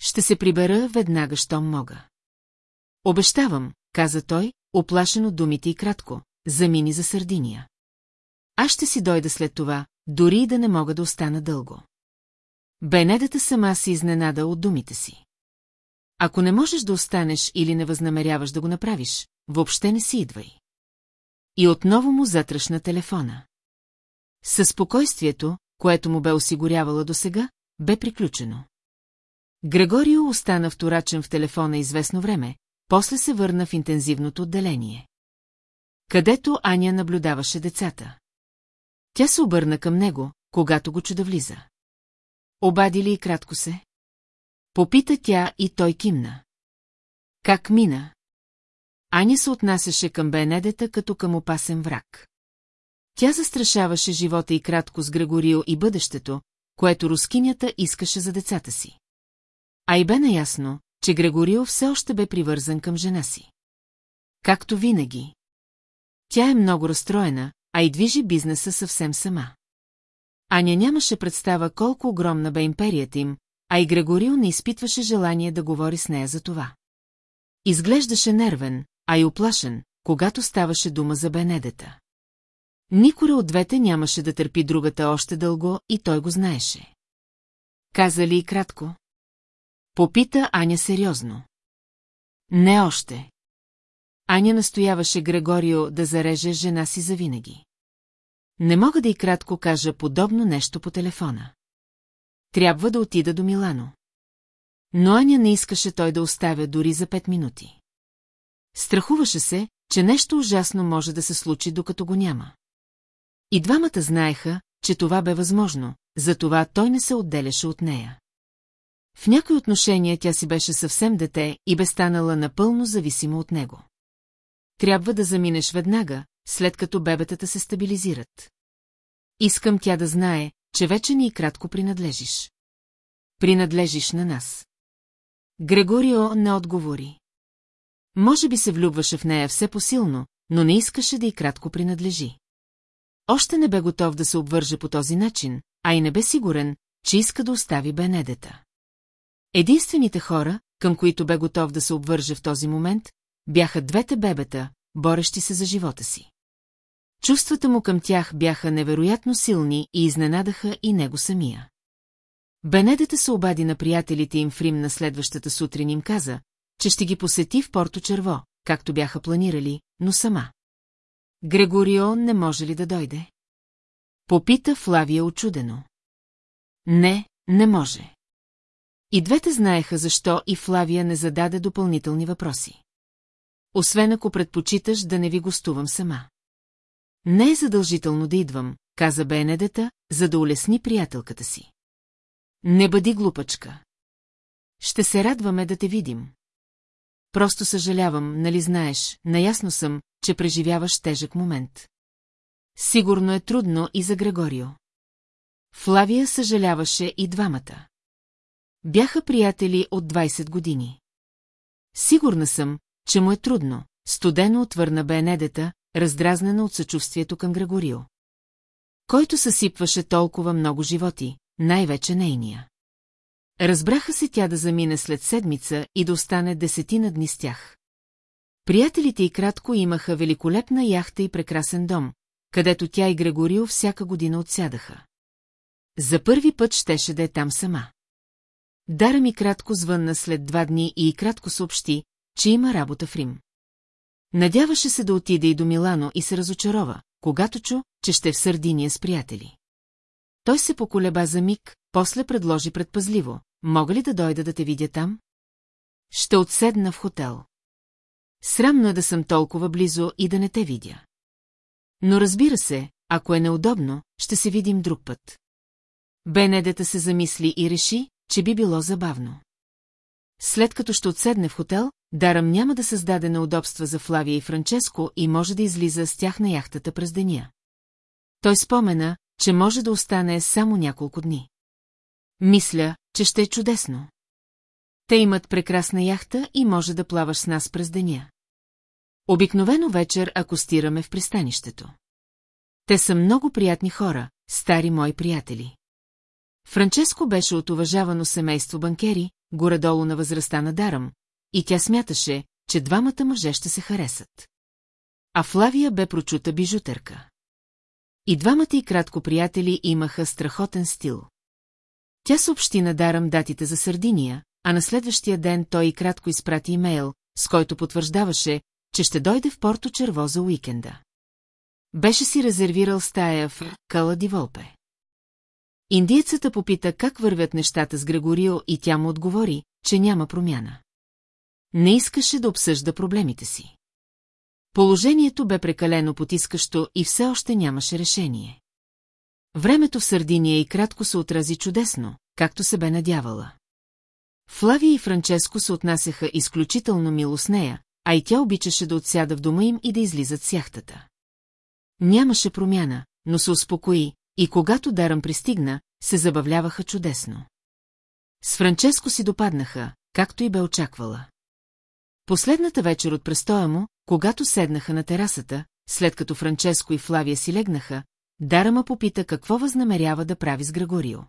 Ще се прибера веднага, щом мога. Обещавам, каза той, оплашен от думите и кратко, замини за Сърдиния. Аз ще си дойда след това, дори и да не мога да остана дълго. Бенедата сама се изненада от думите си. Ако не можеш да останеш или не възнамеряваш да го направиш, въобще не си идвай. И отново му затръшна телефона. Със спокойствието, което му бе осигурявала досега, бе приключено. Грегорио остана вторачен в телефона известно време, после се върна в интензивното отделение. Където Аня наблюдаваше децата. Тя се обърна към него, когато го чуда влиза. Обади ли и кратко се? Попита тя и той кимна. Как мина? Аня се отнасяше към Бенедета като към опасен враг. Тя застрашаваше живота и кратко с Грегорио и бъдещето, което рускинята искаше за децата си. А и бе наясно, че Грегорио все още бе привързан към жена си. Както винаги. Тя е много разстроена, а и движи бизнеса съвсем сама. Аня нямаше представа колко огромна бе империята им, а и Грегорио не изпитваше желание да говори с нея за това. Изглеждаше нервен, а и оплашен, когато ставаше дума за Бенедета. Никора от двете нямаше да търпи другата още дълго и той го знаеше. Каза ли и кратко? Попита Аня сериозно. Не още. Аня настояваше Грегорио да зареже жена си завинаги. Не мога да и кратко кажа подобно нещо по телефона. Трябва да отида до Милано. Но Аня не искаше той да оставя дори за пет минути. Страхуваше се, че нещо ужасно може да се случи, докато го няма. И двамата знаеха, че това бе възможно, затова той не се отделяше от нея. В някои отношения тя си беше съвсем дете и бе станала напълно зависима от него. Трябва да заминеш веднага, след като бебетата се стабилизират. Искам тя да знае, че вече ни и кратко принадлежиш. Принадлежиш на нас. Грегорио не отговори. Може би се влюбваше в нея все посилно, но не искаше да и кратко принадлежи. Още не бе готов да се обвърже по този начин, а и не бе сигурен, че иска да остави Бенедета. Единствените хора, към които бе готов да се обвърже в този момент, бяха двете бебета, борещи се за живота си. Чувствата му към тях бяха невероятно силни и изненадаха и него самия. Бенедета се обади на приятелите им в Рим на следващата сутрин им каза, че ще ги посети в Порто Черво, както бяха планирали, но сама. Грегорио не може ли да дойде? Попита Флавия очудено. Не, не може. И двете знаеха защо и Флавия не зададе допълнителни въпроси. Освен ако предпочиташ да не ви гостувам сама. Не е задължително да идвам, каза Бенедета, за да улесни приятелката си. Не бъди глупачка. Ще се радваме да те видим. Просто съжалявам, нали знаеш, наясно съм, че преживяваш тежък момент. Сигурно е трудно и за Грегорио. Флавия съжаляваше и двамата. Бяха приятели от 20 години. Сигурна съм, че му е трудно, студено отвърна Бенедета, раздразнена от съчувствието към Грегорио. Който съсипваше толкова много животи, най-вече нейния. Разбраха се тя да замине след седмица и да остане десетина дни с тях. Приятелите и кратко имаха великолепна яхта и прекрасен дом, където тя и Грегорио всяка година отсядаха. За първи път щеше да е там сама. Дара ми кратко звънна след два дни и кратко съобщи, че има работа в Рим. Надяваше се да отиде и до Милано и се разочарова, когато чу, че ще е в Сърдиния с приятели. Той се поколеба за миг, после предложи предпазливо. Мога ли да дойда да те видя там? Ще отседна в хотел. Срамно е да съм толкова близо и да не те видя. Но разбира се, ако е неудобно, ще се видим друг път. Бенедета се замисли и реши, че би било забавно. След като ще отседне в хотел, Дарам няма да създаде неудобства за Флавия и Франческо и може да излиза с тях на яхтата през деня. Той спомена, че може да остане само няколко дни. Мисля, че ще е чудесно. Те имат прекрасна яхта и може да плаваш с нас през деня. Обикновено вечер акостираме в пристанището. Те са много приятни хора, стари мои приятели. Франческо беше от уважавано семейство банкери, горе-долу на възрастта на Дарам, и тя смяташе, че двамата мъже ще се харесат. А Флавия бе прочута бижутерка. И двамата и кратко приятели имаха страхотен стил. Тя съобщи на Дарам датите за Сърдиния, а на следващия ден той и кратко изпрати имейл, с който потвърждаваше, че ще дойде в Порто Черво за уикенда. Беше си резервирал стая в Кала Диволпе. Индиецата попита как вървят нещата с Грегорио и тя му отговори, че няма промяна. Не искаше да обсъжда проблемите си. Положението бе прекалено потискащо и все още нямаше решение. Времето в Сърдиния и кратко се отрази чудесно, както се бе надявала. Флавия и Франческо се отнасяха изключително мило с нея, а и тя обичаше да отсяда в дома им и да излизат с яхтата. Нямаше промяна, но се успокои, и когато Дарам пристигна, се забавляваха чудесно. С Франческо си допаднаха, както и бе очаквала. Последната вечер от престоя му, когато седнаха на терасата, след като Франческо и Флавия си легнаха, Дарама попита какво възнамерява да прави с Грегорио.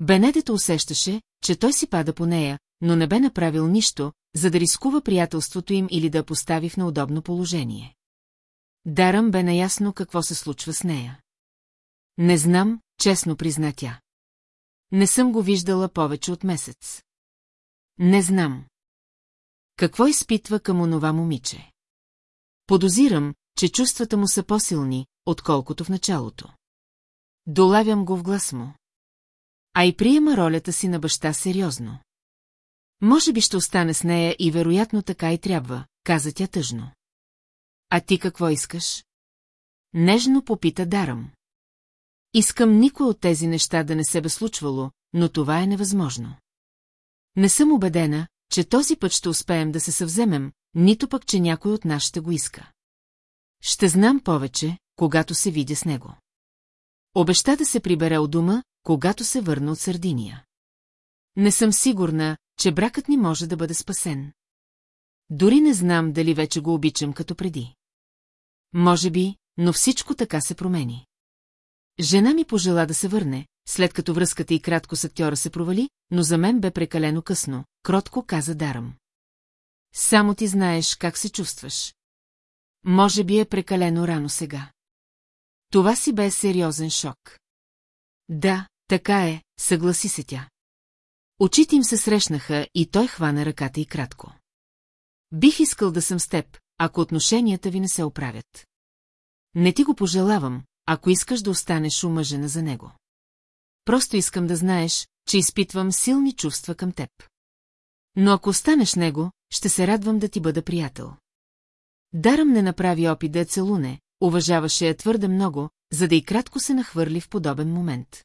Бенедето усещаше, че той си пада по нея, но не бе направил нищо, за да рискува приятелството им или да постави в неудобно положение. Дарам бе наясно какво се случва с нея. Не знам, честно призна тя. Не съм го виждала повече от месец. Не знам. Какво изпитва към онова момиче? Подозирам, че чувствата му са по-силни, отколкото в началото. Долавям го в глас му. А и приема ролята си на баща сериозно. Може би ще остане с нея и вероятно така и трябва, каза тя тъжно. А ти какво искаш? Нежно попита Дарам. Искам никой от тези неща да не се бе случвало, но това е невъзможно. Не съм убедена, че този път ще успеем да се съвземем, нито пък, че някой от нас ще го иска. Ще знам повече, когато се видя с него. Обеща да се прибере от дома, когато се върна от Сърдиния. Не съм сигурна, че бракът ни може да бъде спасен. Дори не знам дали вече го обичам като преди. Може би, но всичко така се промени. Жена ми пожела да се върне, след като връзката и кратко с актьора се провали, но за мен бе прекалено късно, кротко каза Дарам. Само ти знаеш как се чувстваш. Може би е прекалено рано сега. Това си бе сериозен шок. Да, така е, съгласи се тя. Очите им се срещнаха и той хвана ръката и кратко. Бих искал да съм с теб, ако отношенията ви не се оправят. Не ти го пожелавам, ако искаш да останеш омъжена за него. Просто искам да знаеш, че изпитвам силни чувства към теб. Но ако останеш него, ще се радвам да ти бъда приятел. Дарам не направи опит да я целуне, уважаваше я твърде много, за да и кратко се нахвърли в подобен момент.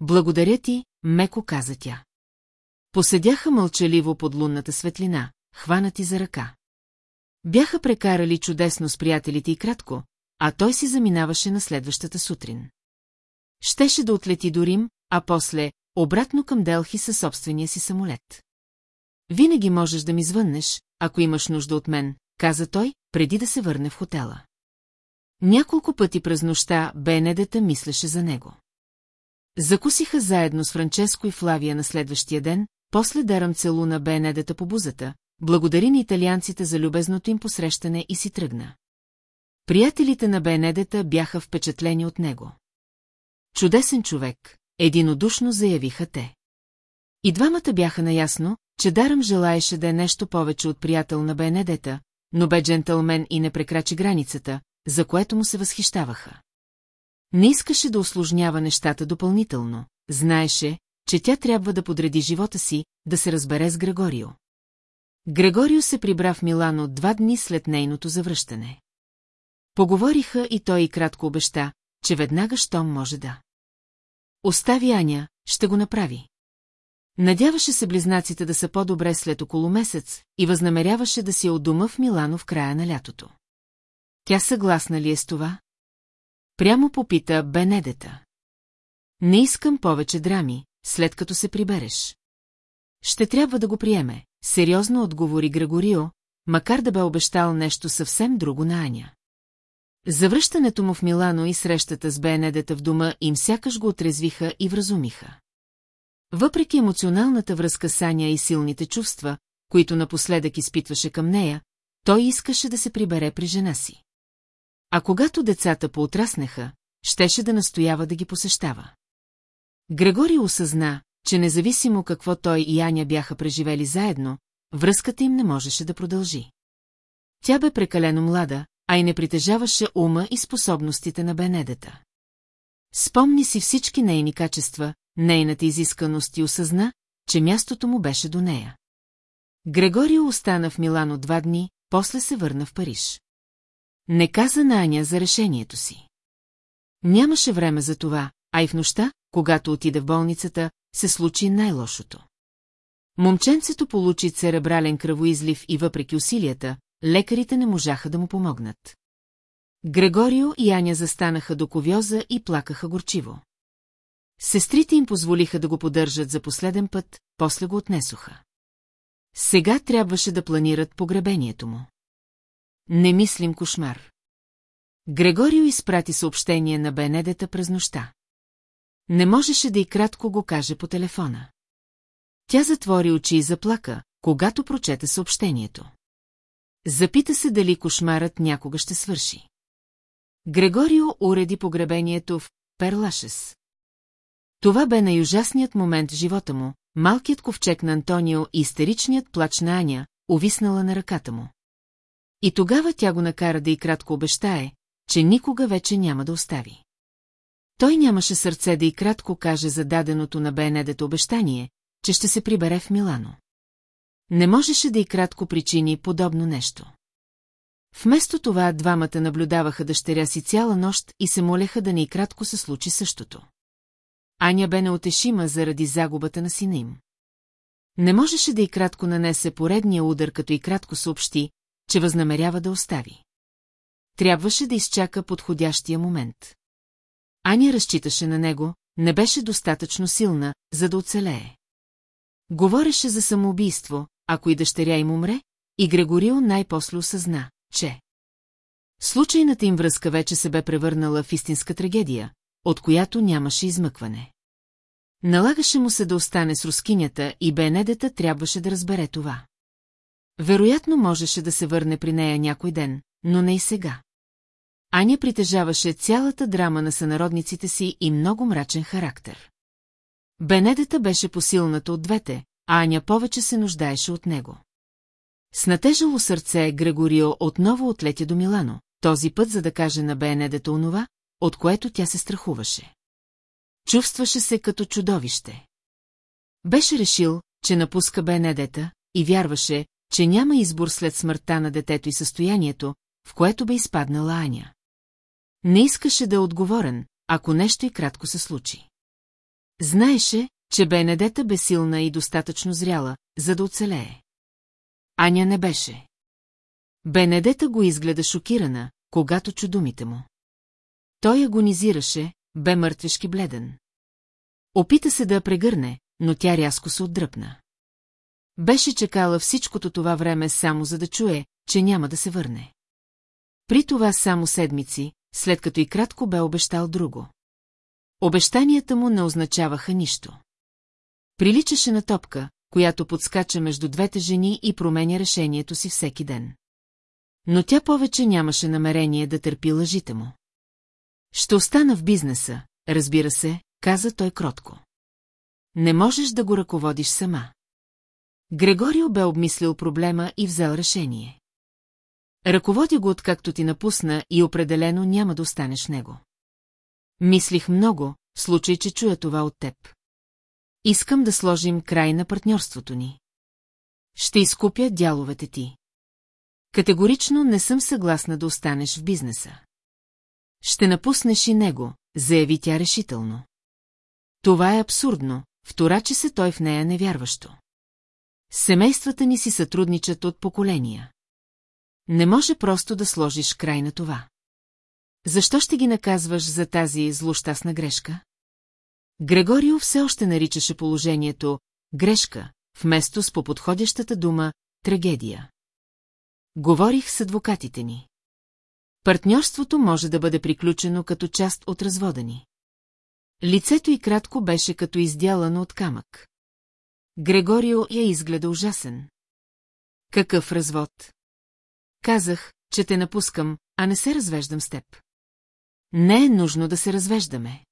Благодаря ти, меко каза тя. Поседяха мълчаливо под лунната светлина, хванати за ръка. Бяха прекарали чудесно с приятелите и кратко, а той си заминаваше на следващата сутрин. Щеше да отлети до Рим, а после обратно към Делхи със собствения си самолет. Винаги можеш да ми звъннеш, ако имаш нужда от мен, каза той, преди да се върне в хотела. Няколко пъти през нощта Бенедета мислеше за него. Закусиха заедно с Франческо и Флавия на следващия ден, после дарам целуна Бенедета по бузата, благодари на италианците за любезното им посрещане и си тръгна. Приятелите на Бенедета бяха впечатлени от него. Чудесен човек, единодушно заявиха те. И двамата бяха наясно, че Дарам желаеше да е нещо повече от приятел на Бенедета, но бе джентълмен и не прекрачи границата, за което му се възхищаваха. Не искаше да осложнява нещата допълнително, знаеше, че тя трябва да подреди живота си, да се разбере с Грегорио. Грегорио се прибра в Милано два дни след нейното завръщане. Поговориха и той и кратко обеща, че веднага щом може да. Остави Аня, ще го направи. Надяваше се близнаците да са по-добре след около месец и възнамеряваше да си е от дома в Милано в края на лятото. Тя съгласна ли е с това? Прямо попита Бенедета. Не искам повече драми, след като се прибереш. Ще трябва да го приеме, сериозно отговори Грегорио, макар да бе обещал нещо съвсем друго на Аня. Завръщането му в Милано и срещата с Бенедета в дома им сякаш го отрезвиха и вразумиха. Въпреки емоционалната връзка с Аня и силните чувства, които напоследък изпитваше към нея, той искаше да се прибере при жена си. А когато децата поотраснеха, щеше да настоява да ги посещава. Грегори осъзна, че независимо какво той и Аня бяха преживели заедно, връзката им не можеше да продължи. Тя бе прекалено млада, а и не притежаваше ума и способностите на Бенедета. Спомни си всички нейни качества, нейната изисканост и осъзна, че мястото му беше до нея. Грегорио остана в Милано два дни, после се върна в Париж. Не каза на Аня за решението си. Нямаше време за това, а и в нощта, когато отида в болницата, се случи най-лошото. Момченцето получи церебрален кръвоизлив и въпреки усилията, лекарите не можаха да му помогнат. Грегорио и Аня застанаха до ковьоза и плакаха горчиво. Сестрите им позволиха да го поддържат за последен път, после го отнесоха. Сега трябваше да планират погребението му. Не мислим кошмар. Грегорио изпрати съобщение на Бенедета през нощта. Не можеше да и кратко го каже по телефона. Тя затвори очи и заплака, когато прочете съобщението. Запита се дали кошмарът някога ще свърши. Грегорио уреди погребението в Перлашес. Това бе най-ужасният момент в живота му, малкият ковчег на Антонио и истеричният плач на Аня, увиснала на ръката му. И тогава тя го накара да и кратко обещае, че никога вече няма да остави. Той нямаше сърце да и кратко каже за даденото на Бенедето обещание, че ще се прибере в Милано. Не можеше да и кратко причини подобно нещо. Вместо това двамата наблюдаваха дъщеря си цяла нощ и се молеха да не и кратко се случи същото. Аня бе неотешима заради загубата на сина им. Не можеше да и кратко нанесе поредния удар, като и кратко съобщи, че възнамерява да остави. Трябваше да изчака подходящия момент. Аня разчиташе на него, не беше достатъчно силна, за да оцелее. Говореше за самоубийство, ако и дъщеря им умре, и Грегорио най-после осъзна, че... Случайната им връзка вече се бе превърнала в истинска трагедия, от която нямаше измъкване. Налагаше му се да остане с рускинята и Бенедета трябваше да разбере това. Вероятно можеше да се върне при нея някой ден, но не и сега. Аня притежаваше цялата драма на сънародниците си и много мрачен характер. Бенедета беше посилната от двете, Аня повече се нуждаеше от него. С натежало сърце Грегорио отново отлетя до Милано, този път за да каже на Бенедета онова, от което тя се страхуваше. Чувстваше се като чудовище. Беше решил, че напуска Бенедета и вярваше, че няма избор след смъртта на детето и състоянието, в което бе изпаднала Аня. Не искаше да е отговорен, ако нещо и кратко се случи. Знаеше, че Бенедета бе силна и достатъчно зряла, за да оцелее. Аня не беше. Бенедета го изгледа шокирана, когато чу думите му. Той агонизираше, бе мъртвешки бледен. Опита се да я прегърне, но тя рязко се отдръпна. Беше чекала всичкото това време само за да чуе, че няма да се върне. При това само седмици, след като и кратко бе обещал друго. Обещанията му не означаваха нищо. Приличаше на топка, която подскача между двете жени и променя решението си всеки ден. Но тя повече нямаше намерение да търпи лъжите му. Ще остана в бизнеса, разбира се, каза той кротко. Не можеш да го ръководиш сама. Грегорио бе обмислил проблема и взел решение. Ръководи го откакто ти напусна и определено няма да останеш него. Мислих много, в случай, че чуя това от теб. Искам да сложим край на партньорството ни. Ще изкупя дяловете ти. Категорично не съм съгласна да останеш в бизнеса. Ще напуснеш и него, заяви тя решително. Това е абсурдно, втораче се той в нея невярващо. Семействата ни си сътрудничат от поколения. Не може просто да сложиш край на това. Защо ще ги наказваш за тази злощастна грешка? Грегорио все още наричаше положението «грешка», вместо с поподходящата дума «трагедия». Говорих с адвокатите ни. Партньорството може да бъде приключено като част от развода ни. Лицето й кратко беше като издялано от камък. Грегорио я изгледа ужасен. Какъв развод? Казах, че те напускам, а не се развеждам с теб. Не е нужно да се развеждаме.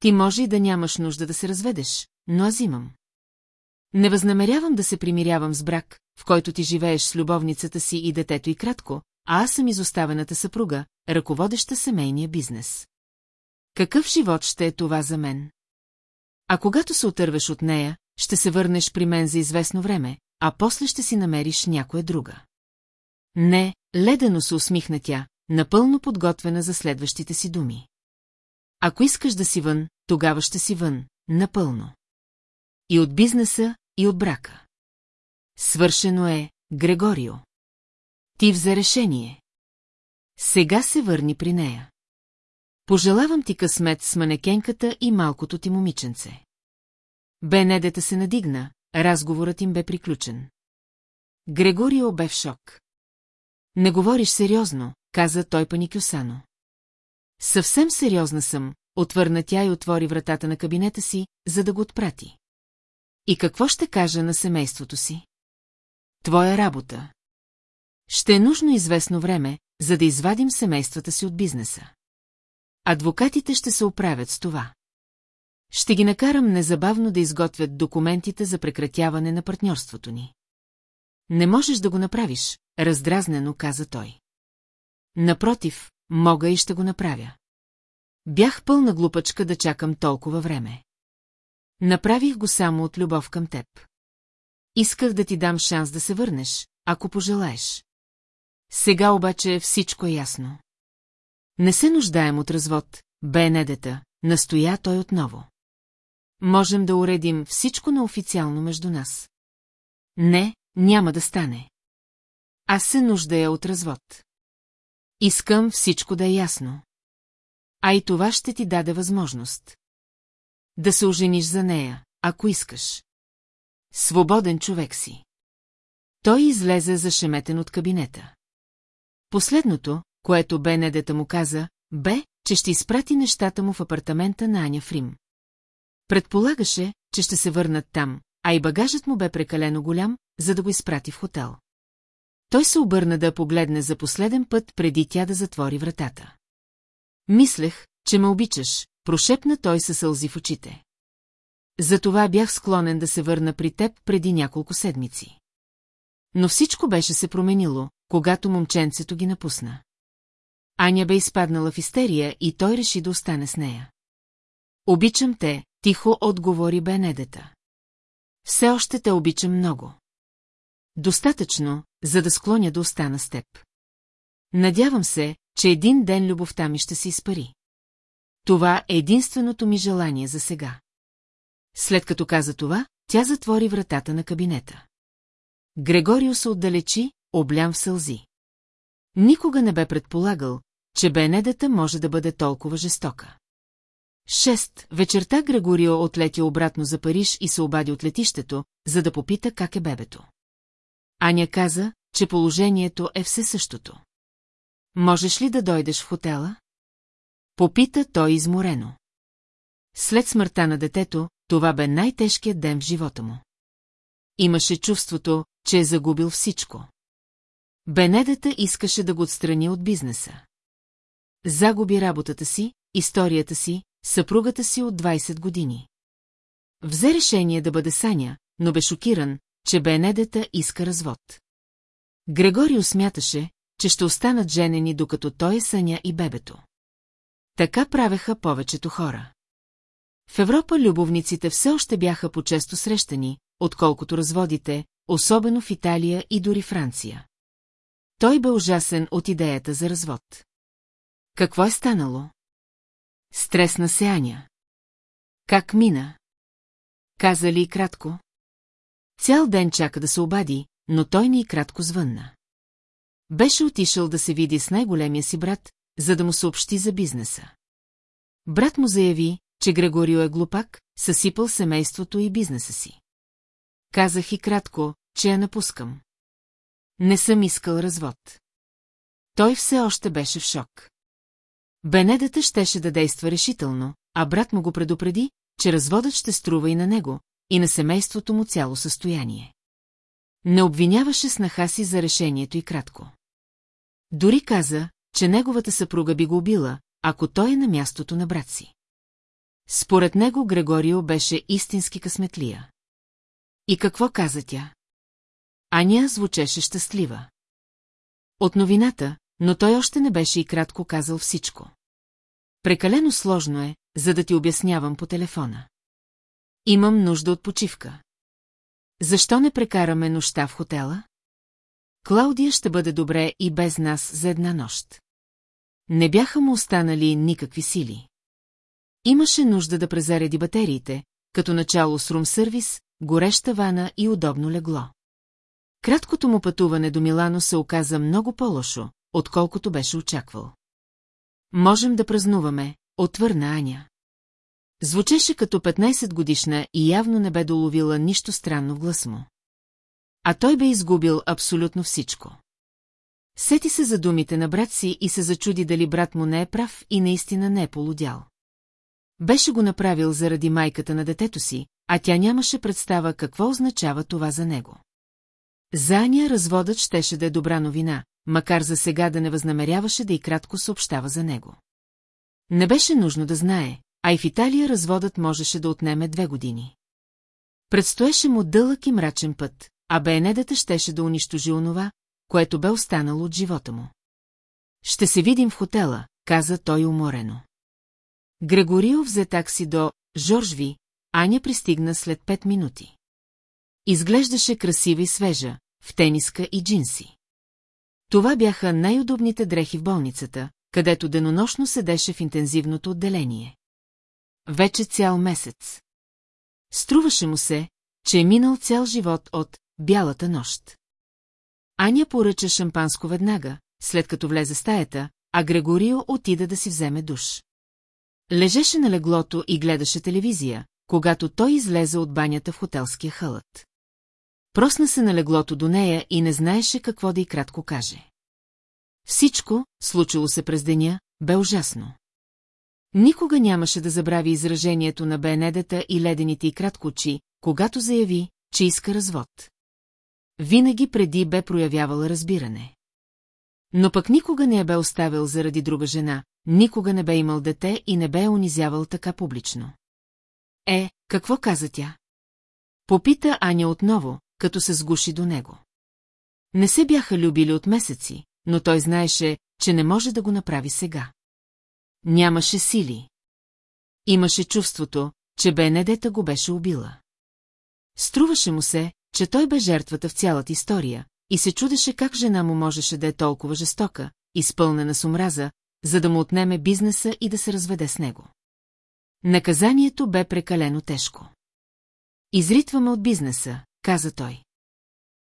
Ти може и да нямаш нужда да се разведеш, но аз имам. Не възнамерявам да се примирявам с брак, в който ти живееш с любовницата си и детето и кратко, а аз съм изоставената съпруга, ръководеща семейния бизнес. Какъв живот ще е това за мен? А когато се отървеш от нея, ще се върнеш при мен за известно време, а после ще си намериш някоя друга. Не, ледено се усмихна тя, напълно подготвена за следващите си думи. Ако искаш да си вън, тогава ще си вън, напълно. И от бизнеса, и от брака. Свършено е, Грегорио. Ти взе решение. Сега се върни при нея. Пожелавам ти късмет с манекенката и малкото ти момиченце. Бенедета се надигна, разговорът им бе приключен. Грегорио бе в шок. Не говориш сериозно, каза той паникюсано. Съвсем сериозна съм, отвърна тя и отвори вратата на кабинета си, за да го отпрати. И какво ще кажа на семейството си? Твоя работа. Ще е нужно известно време, за да извадим семействата си от бизнеса. Адвокатите ще се оправят с това. Ще ги накарам незабавно да изготвят документите за прекратяване на партньорството ни. Не можеш да го направиш, раздразнено каза той. Напротив, мога и ще го направя. Бях пълна глупачка да чакам толкова време. Направих го само от любов към теб. Исках да ти дам шанс да се върнеш, ако пожелаеш. Сега обаче всичко е ясно. Не се нуждаем от развод, Бенедета, настоя той отново. Можем да уредим всичко неофициално между нас. Не, няма да стане. Аз се нуждая от развод. Искам всичко да е ясно. А и това ще ти даде възможност. Да се ожениш за нея, ако искаш. Свободен човек си. Той излезе зашеметен от кабинета. Последното, което Бенедета му каза, бе, че ще изпрати нещата му в апартамента на Аня Фрим. Предполагаше, че ще се върнат там, а и багажът му бе прекалено голям, за да го изпрати в хотел. Той се обърна да погледне за последен път, преди тя да затвори вратата. Мислех, че ме обичаш, прошепна той със сълзи в очите. Затова бях склонен да се върна при теб преди няколко седмици. Но всичко беше се променило, когато момченцето ги напусна. Аня бе изпаднала в истерия и той реши да остане с нея. Обичам те, тихо отговори Бенедета. Все още те обичам много. Достатъчно, за да склоня да остана с теб. Надявам се, че един ден любовта ми ще се изпари. Това е единственото ми желание за сега. След като каза това, тя затвори вратата на кабинета. Грегорио се отдалечи, облям в сълзи. Никога не бе предполагал, че Бенедата може да бъде толкова жестока. Шест. Вечерта Грегорио отлети обратно за Париж и се обади от летището, за да попита как е бебето. Аня каза, че положението е все същото. Можеш ли да дойдеш в хотела? Попита той изморено. След смъртта на детето, това бе най-тежкият ден в живота му. Имаше чувството, че е загубил всичко. Бенедата искаше да го отстрани от бизнеса. Загуби работата си, историята си, съпругата си от 20 години. Взе решение да бъде Саня, но бе шокиран, че Бенедета иска развод. Грегорио смяташе, че ще останат женени, докато той е Саня и бебето. Така правеха повечето хора. В Европа любовниците все още бяха по-често срещани, отколкото разводите, особено в Италия и дори Франция. Той бе ужасен от идеята за развод. Какво е станало? Стресна се Аня. Как мина? Каза ли кратко? Цял ден чака да се обади, но той не и кратко звънна. Беше отишъл да се види с най-големия си брат, за да му съобщи за бизнеса. Брат му заяви, че Грегорио е глупак, съсипал семейството и бизнеса си. Казах и кратко, че я напускам. Не съм искал развод. Той все още беше в шок. Бенедата щеше да действа решително, а брат му го предупреди, че разводът ще струва и на него, и на семейството му цяло състояние. Не обвиняваше снаха си за решението и кратко. Дори каза, че неговата съпруга би го убила, ако той е на мястото на брат си. Според него Грегорио беше истински късметлия. И какво каза тя? Аня звучеше щастлива. От новината, но той още не беше и кратко казал всичко. Прекалено сложно е, за да ти обяснявам по телефона. Имам нужда от почивка. Защо не прекараме нощта в хотела? Клаудия ще бъде добре и без нас за една нощ. Не бяха му останали никакви сили. Имаше нужда да презареди батериите, като начало с рум-сервис, гореща вана и удобно легло. Краткото му пътуване до Милано се оказа много по-лошо, отколкото беше очаквал. Можем да празнуваме, отвърна Аня. Звучеше като 15 годишна и явно не бе доловила нищо странно в глас му. А той бе изгубил абсолютно всичко. Сети се за думите на брат си и се зачуди дали брат му не е прав и наистина не е полудял. Беше го направил заради майката на детето си, а тя нямаше представа какво означава това за него. За Аня разводът щеше да е добра новина, макар за сега да не възнамеряваше да и кратко съобщава за него. Не беше нужно да знае, а и в Италия разводът можеше да отнеме две години. Предстоеше му дълъг и мрачен път, а Бенедата щеше да унищожи онова, което бе останало от живота му. Ще се видим в хотела, каза той уморено. Грегорио взе такси до Жоржви, Аня пристигна след пет минути. Изглеждаше красива и свежа, в тениска и джинси. Това бяха най-удобните дрехи в болницата, където денонощно седеше в интензивното отделение. Вече цял месец. Струваше му се, че е минал цял живот от бялата нощ. Аня поръча шампанско веднага, след като влезе стаята, а Грегорио отида да си вземе душ. Лежеше на леглото и гледаше телевизия, когато той излезе от банята в хотелския хълът. Просна се на леглото до нея и не знаеше какво да и кратко каже. Всичко, случило се през деня, бе ужасно. Никога нямаше да забрави изражението на Бенедета и ледените и кратко очи, когато заяви, че иска развод. Винаги преди бе проявявала разбиране. Но пък никога не я бе оставил заради друга жена, никога не бе имал дете и не бе унизявал така публично. Е, какво каза тя? Попита Аня отново, като се сгуши до него. Не се бяха любили от месеци, но той знаеше, че не може да го направи сега. Нямаше сили. Имаше чувството, че Бенедета го беше убила. Струваше му се, че той бе жертвата в цялата история, и се чудеше как жена му можеше да е толкова жестока, изпълнена с омраза, за да му отнеме бизнеса и да се разведе с него. Наказанието бе прекалено тежко. Изритваме от бизнеса, каза той.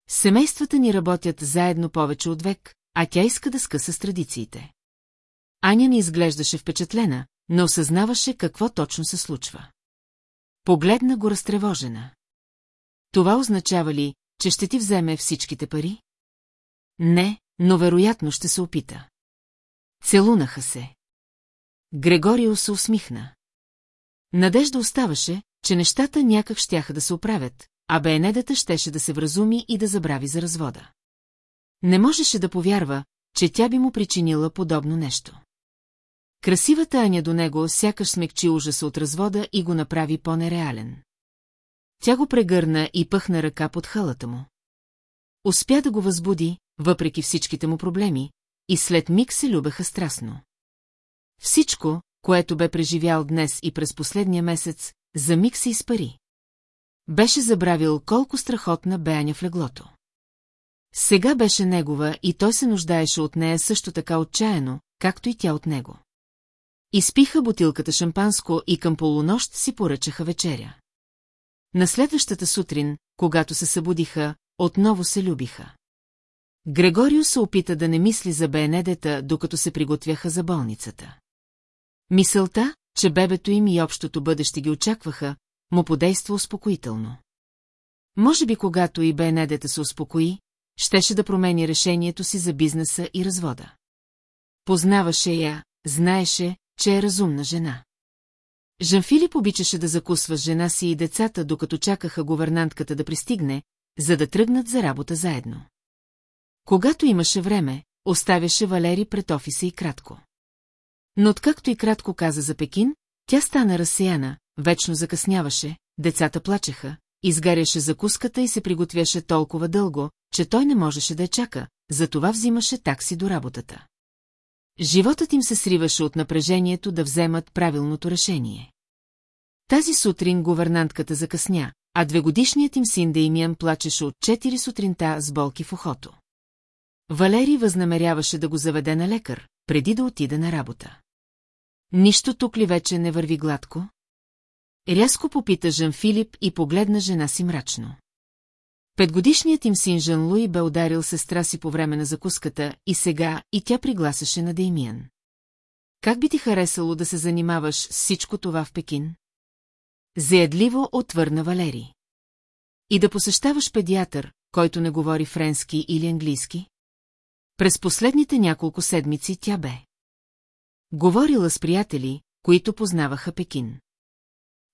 Семействата ни работят заедно повече от век, а тя иска да скъса с традициите. Аня не изглеждаше впечатлена, но осъзнаваше какво точно се случва. Погледна го разтревожена. Това означава ли, че ще ти вземе всичките пари? Не, но вероятно ще се опита. Целунаха се. Грегорио се усмихна. Надежда оставаше, че нещата някак щяха да се оправят, а Бенедата щеше да се вразуми и да забрави за развода. Не можеше да повярва, че тя би му причинила подобно нещо. Красивата Аня до него сякаш смекчи ужаса от развода и го направи по-нереален. Тя го прегърна и пъхна ръка под хълата му. Успя да го възбуди, въпреки всичките му проблеми, и след миг се любеха страстно. Всичко, което бе преживял днес и през последния месец, за миг се изпари. Беше забравил колко страхотна бе Аня в леглото. Сега беше негова и той се нуждаеше от нея също така отчаяно, както и тя от него. Изпиха бутилката шампанско и към полунощ си поръчаха вечеря. На следващата сутрин, когато се събудиха, отново се любиха. Грегорио се опита да не мисли за Бенедета, докато се приготвяха за болницата. Мисълта, че бебето им и общото бъдеще ги очакваха, му подейства успокоително. Може би когато и Бенедета се успокои, щеше да промени решението си за бизнеса и развода. Познаваше я, знаеше, че е разумна жена. Жан-Филип обичаше да закусва с жена си и децата, докато чакаха говернантката да пристигне, за да тръгнат за работа заедно. Когато имаше време, оставяше Валери пред офиса и кратко. Но откакто и кратко каза за Пекин, тя стана разсеяна, вечно закъсняваше, децата плачеха, изгаряше закуската и се приготвяше толкова дълго, че той не можеше да я чака, затова взимаше такси до работата. Животът им се сриваше от напрежението да вземат правилното решение. Тази сутрин говернантката закъсня, а двегодишният им син Деймиан плачеше от 4 сутринта с болки в ухото. Валери възнамеряваше да го заведе на лекар, преди да отида на работа. Нищо тук ли вече не върви гладко? Рязко попита Жан Филип и погледна жена си мрачно. Петгодишният им син Жан Луи бе ударил сестра си по време на закуската и сега и тя пригласеше на Деймиан. Как би ти харесало да се занимаваш с всичко това в Пекин? Заедливо отвърна Валери. И да посещаваш педиатър, който не говори френски или английски? През последните няколко седмици тя бе. Говорила с приятели, които познаваха Пекин.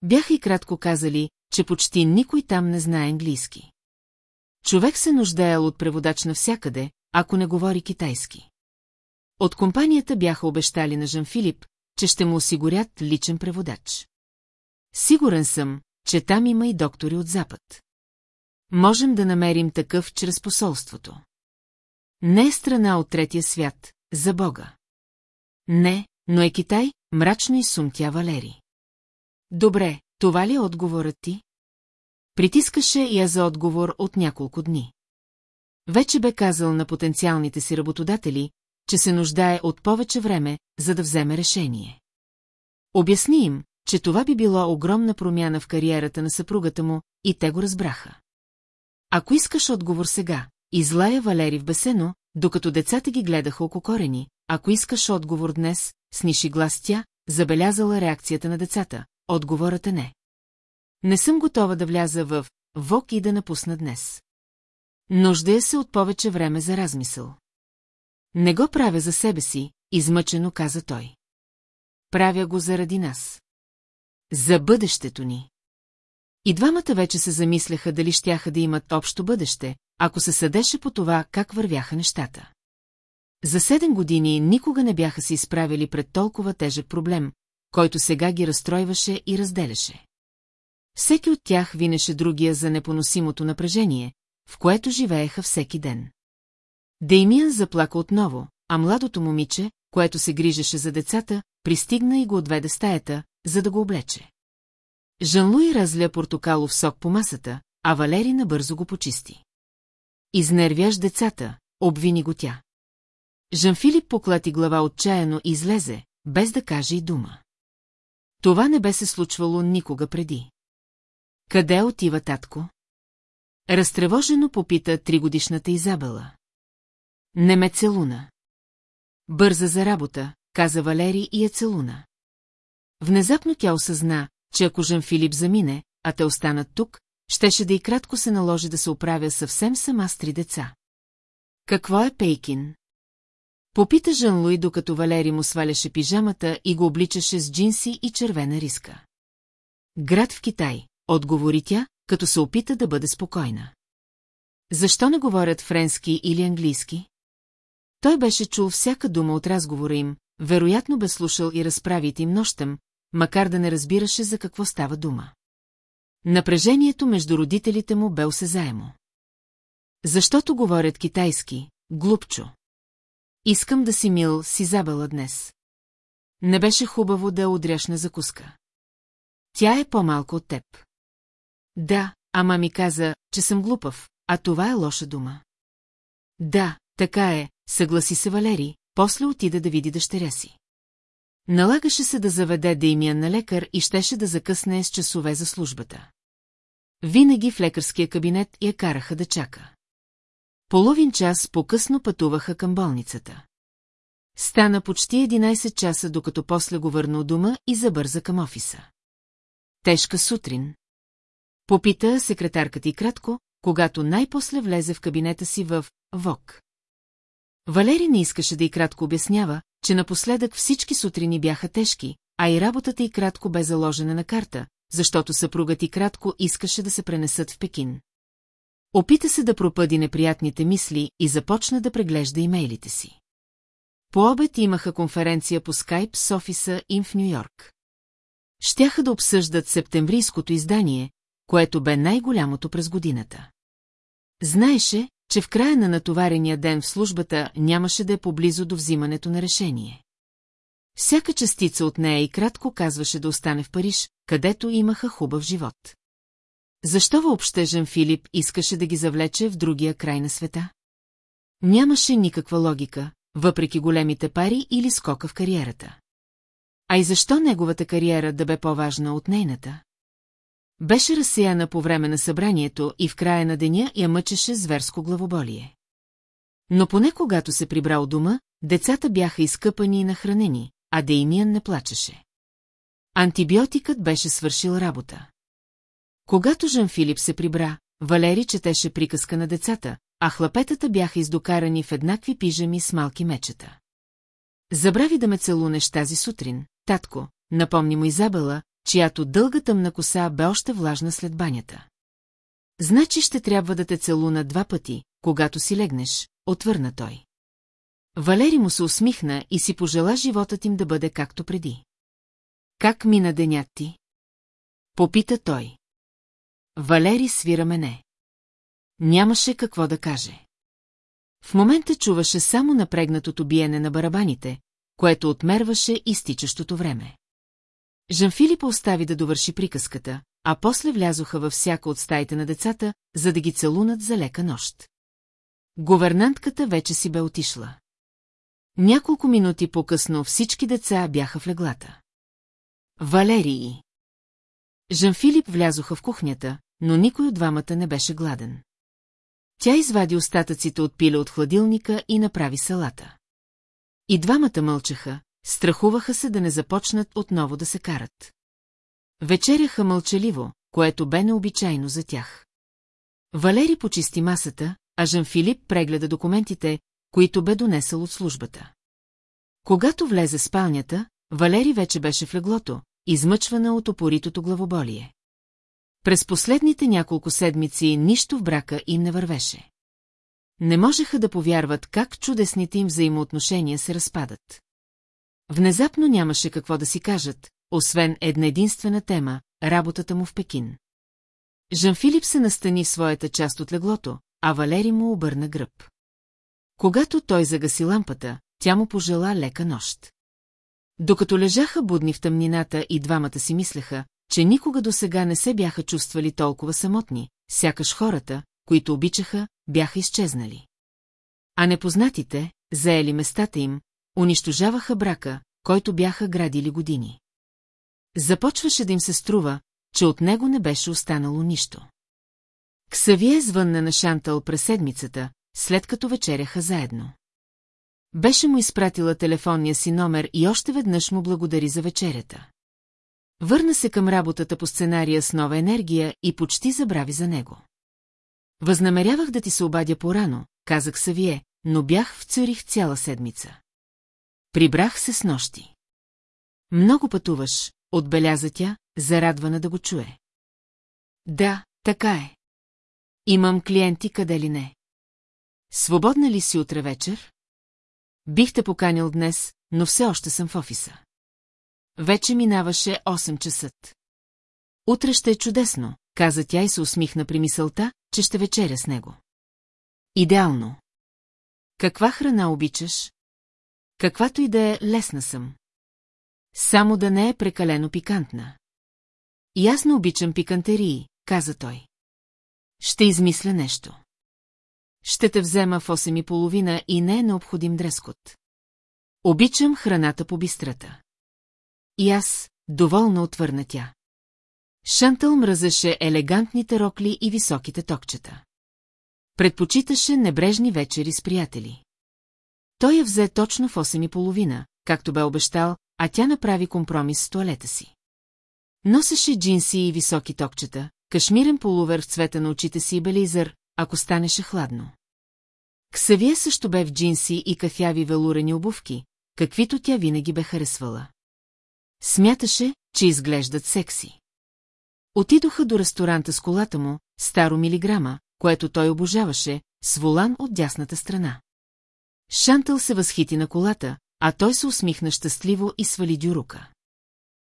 Бяха и кратко казали, че почти никой там не знае английски. Човек се нуждаел от преводач навсякъде, ако не говори китайски. От компанията бяха обещали на Жан Филип, че ще му осигурят личен преводач. Сигурен съм, че там има и доктори от Запад. Можем да намерим такъв чрез посолството. Не е страна от третия свят, за Бога. Не, но е Китай, мрачно и сумтя Валери. Добре, това ли е отговорът ти? Притискаше я за отговор от няколко дни. Вече бе казал на потенциалните си работодатели, че се нуждае от повече време, за да вземе решение. Обясни им, че това би било огромна промяна в кариерата на съпругата му, и те го разбраха. Ако искаш отговор сега, излая Валери в бесено, докато децата ги гледаха ококорени, ако искаш отговор днес, сниши глас тя, забелязала реакцията на децата, отговорът е не. Не съм готова да вляза в ВОК и да напусна днес. Нуждая се от повече време за размисъл. Не го правя за себе си, измъчено каза той. Правя го заради нас. За бъдещето ни. И двамата вече се замисляха дали щяха да имат общо бъдеще, ако се съдеше по това как вървяха нещата. За седем години никога не бяха се изправили пред толкова тежък проблем, който сега ги разстройваше и разделяше. Всеки от тях винеше другия за непоносимото напрежение, в което живееха всеки ден. Деймиан заплака отново, а младото момиче, което се грижеше за децата, пристигна и го отведе стаята, за да го облече. Жан-Луи разля портокалов сок по масата, а Валери набързо го почисти. Изнервяш децата, обвини го тя. Жан-Филип поклати глава отчаяно и излезе, без да каже и дума. Това не бе се случвало никога преди. Къде отива татко? Разтревожено попита тригодишната Изабела. Не ме целуна. Бърза за работа, каза Валери и е целуна. Внезапно тя осъзна, че ако Жан Филип замине, а те останат тук, щеше да и кратко се наложи да се оправя съвсем сама с три деца. Какво е Пейкин? Попита Жан Луи, докато Валери му сваляше пижамата и го обличаше с джинси и червена риска. Град в Китай, отговори тя, като се опита да бъде спокойна. Защо не говорят френски или английски? Той беше чул всяка дума от разговора им, вероятно бе слушал и разправите им нощем, макар да не разбираше за какво става дума. Напрежението между родителите му бе осезаемо. Защото говорят китайски, глупчо. Искам да си мил с Изабела днес. Не беше хубаво да удряш на закуска. Тя е по-малко от теб. Да, ама ми каза, че съм глупав, а това е лоша дума. Да, така е, съгласи се Валери, после отида да види дъщеря си. Налагаше се да заведе Деймиян на лекар и щеше да закъсне с часове за службата. Винаги в лекарския кабинет я караха да чака. Половин час по-късно пътуваха към болницата. Стана почти 11 часа, докато после го върна от дома и забърза към офиса. Тежка сутрин. Попита секретарката и кратко, когато най-после влезе в кабинета си в ВОК. Валери не искаше да и кратко обяснява, че напоследък всички сутрини бяха тежки, а и работата и кратко бе заложена на карта, защото съпругът и кратко искаше да се пренесат в Пекин. Опита се да пропъди неприятните мисли и започна да преглежда имейлите си. По обед имаха конференция по скайп с офиса им в Нью-Йорк. Щяха да обсъждат септемврийското издание, което бе най-голямото през годината. Знаеше, че в края на натоварения ден в службата нямаше да е поблизо до взимането на решение. Всяка частица от нея и кратко казваше да остане в Париж, където имаха хубав живот. Защо въобще Жан Филип искаше да ги завлече в другия край на света? Нямаше никаква логика, въпреки големите пари или скока в кариерата. А и защо неговата кариера да бе по-важна от нейната? Беше разсеяна по време на събранието и в края на деня я мъчеше зверско главоболие. Но поне когато се прибра у дома, децата бяха изкъпани и нахранени, а Деймиан не плачеше. Антибиотикът беше свършил работа. Когато Жан Филип се прибра, Валери четеше приказка на децата, а хлапетата бяха издокарани в еднакви пижами с малки мечета. Забрави да ме целунеш тази сутрин, татко, напомни му Изабела, чиято дълга тъмна коса бе още влажна след банята. Значи ще трябва да те целуна два пъти, когато си легнеш, отвърна той. Валери му се усмихна и си пожела животът им да бъде както преди. Как мина денят ти? Попита той. Валери свира мене. Нямаше какво да каже. В момента чуваше само напрегнатото биене на барабаните, което отмерваше изтичащото време. Жан-Филип остави да довърши приказката, а после влязоха във всяка от стаите на децата, за да ги целунат за лека нощ. Говернантката вече си бе отишла. Няколко минути по-късно всички деца бяха в леглата. Валерии. Жан-Филип влязоха в кухнята, но никой от двамата не беше гладен. Тя извади остатъците от пиле от хладилника и направи салата. И двамата мълчаха, страхуваха се да не започнат отново да се карат. Вечеряха мълчаливо, което бе необичайно за тях. Валери почисти масата, а Жан-Филип прегледа документите, които бе донесъл от службата. Когато влезе спалнята, Валери вече беше в леглото, измъчвана от опоритото главоболие. През последните няколко седмици нищо в брака им не вървеше. Не можеха да повярват как чудесните им взаимоотношения се разпадат. Внезапно нямаше какво да си кажат, освен една единствена тема – работата му в Пекин. Жан-Филип се настани в своята част от леглото, а Валери му обърна гръб. Когато той загаси лампата, тя му пожела лека нощ. Докато лежаха будни в тъмнината и двамата си мислеха, че никога до сега не се бяха чувствали толкова самотни, сякаш хората, които обичаха, бяха изчезнали. А непознатите, заели местата им, унищожаваха брака, който бяха градили години. Започваше да им се струва, че от него не беше останало нищо. Ксавие звънна на Шантъл през седмицата, след като вечеряха заедно. Беше му изпратила телефонния си номер и още веднъж му благодари за вечерята. Върна се към работата по сценария с нова енергия и почти забрави за него. Възнамерявах да ти се обадя порано, казах Савие, но бях в Цюрих цяла седмица. Прибрах се с нощи. Много пътуваш, отбеляза тя, зарадвана да го чуе. Да, така е. Имам клиенти къде ли не. Свободна ли си утре вечер? Бих те поканил днес, но все още съм в офиса. Вече минаваше 8 часа. Утре ще е чудесно, каза тя и се усмихна при мисълта, че ще вечеря с него. Идеално. Каква храна обичаш? Каквато и да е, лесна съм. Само да не е прекалено пикантна. И аз не обичам пикантерии, каза той. Ще измисля нещо. Ще те взема в 8 и половина и не е необходим дрескот. Обичам храната по бистрата. И аз, доволно отвърна тя. Шантъл мразеше елегантните рокли и високите токчета. Предпочиташе небрежни вечери с приятели. Той я взе точно в 8 и половина, както бе обещал, а тя направи компромис с туалета си. Носеше джинси и високи токчета, кашмирен полувер в цвета на очите си и белизър, ако станеше хладно. Ксавие също бе в джинси и кафяви велурени обувки, каквито тя винаги бе харесвала. Смяташе, че изглеждат секси. Отидоха до ресторанта с колата му, старо милиграма, което той обожаваше, с волан от дясната страна. Шантъл се възхити на колата, а той се усмихна щастливо и свали дюрука.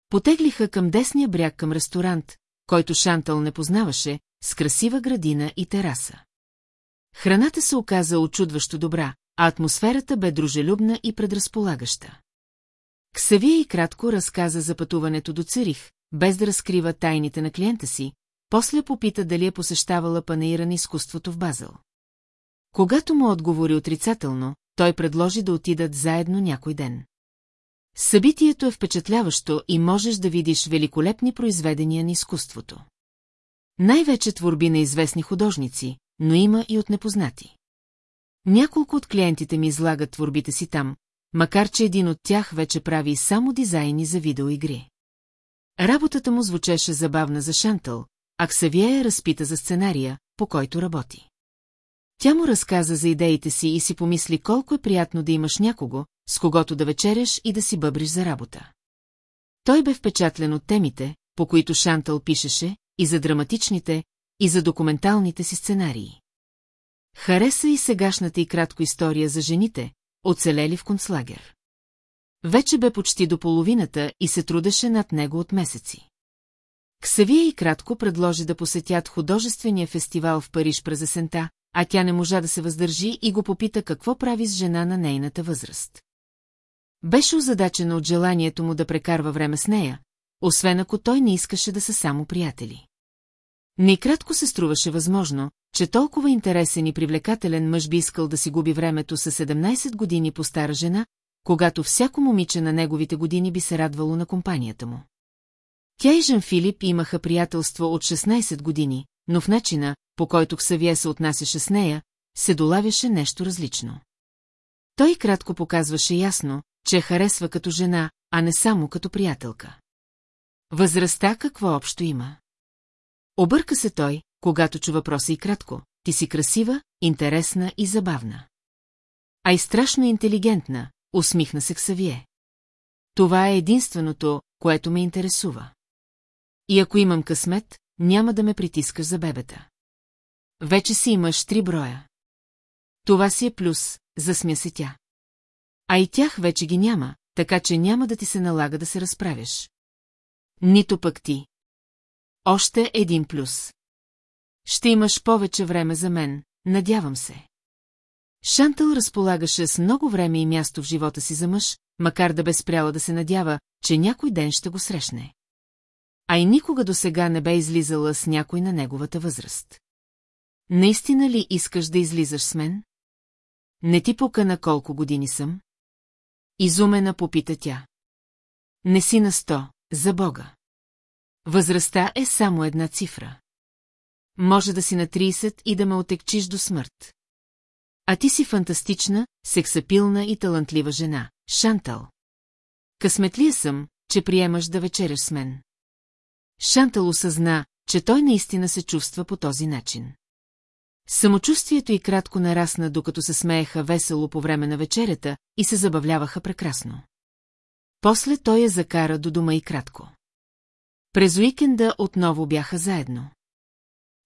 Потеглиха към десния бряг към ресторант, който Шантъл не познаваше, с красива градина и тераса. Храната се оказа очудващо добра, а атмосферата бе дружелюбна и предразполагаща. Ксавия и кратко разказа за пътуването до Цирих, без да разкрива тайните на клиента си, после попита дали е посещавала панаира на изкуството в Базъл. Когато му отговори отрицателно, той предложи да отидат заедно някой ден. Събитието е впечатляващо и можеш да видиш великолепни произведения на изкуството. Най-вече творби на известни художници, но има и от непознати. Няколко от клиентите ми излагат творбите си там, макар че един от тях вече прави само дизайни за видеоигри. Работата му звучеше забавна за Шантъл, а Ксавие разпита за сценария, по който работи. Тя му разказа за идеите си и си помисли колко е приятно да имаш някого, с когото да вечеряш и да си бъбриш за работа. Той бе впечатлен от темите, по които Шантъл пишеше, и за драматичните, и за документалните си сценарии. Хареса и сегашната и кратко история за жените, оцелели в концлагер. Вече бе почти до половината и се трудеше над него от месеци. Ксавия и кратко предложи да посетят художествения фестивал в Париж през есента, а тя не можа да се въздържи и го попита какво прави с жена на нейната възраст. Беше озадачена от желанието му да прекарва време с нея, освен ако той не искаше да са само приятели. Некратко се струваше възможно, че толкова интересен и привлекателен мъж би искал да си губи времето с 17 години по стара жена, когато всяко момиче на неговите години би се радвало на компанията му. Тя и Жан Филип имаха приятелство от 16 години, но в начина, по който Ксавие се отнасяше с нея, се долавяше нещо различно. Той кратко показваше ясно, че харесва като жена, а не само като приятелка. Възрастта какво общо има? Обърка се той, когато чу въпроса и кратко. Ти си красива, интересна и забавна. А и страшно интелигентна, усмихна се Ксавие. Това е единственото, което ме интересува. И ако имам късмет, няма да ме притискаш за бебета. Вече си имаш три броя. Това си е плюс, засмя се тя. А и тях вече ги няма, така че няма да ти се налага да се разправяш. Нито пък ти. Още един плюс. Ще имаш повече време за мен, надявам се. Шантъл разполагаше с много време и място в живота си за мъж, макар да бе спряла да се надява, че някой ден ще го срещне. а и никога до сега не бе излизала с някой на неговата възраст. Наистина ли искаш да излизаш с мен? Не ти пука на колко години съм? Изумена попита тя. Не си на сто, за Бога. Възрастта е само една цифра. Може да си на 30 и да ме отекчиш до смърт. А ти си фантастична, сексапилна и талантлива жена, Шантал. Късметлия съм, че приемаш да вечеряш с мен. Шантал осъзна, че той наистина се чувства по този начин. Самочувствието й кратко нарасна, докато се смееха весело по време на вечерята и се забавляваха прекрасно. После той я закара до дома и кратко. През уикенда отново бяха заедно.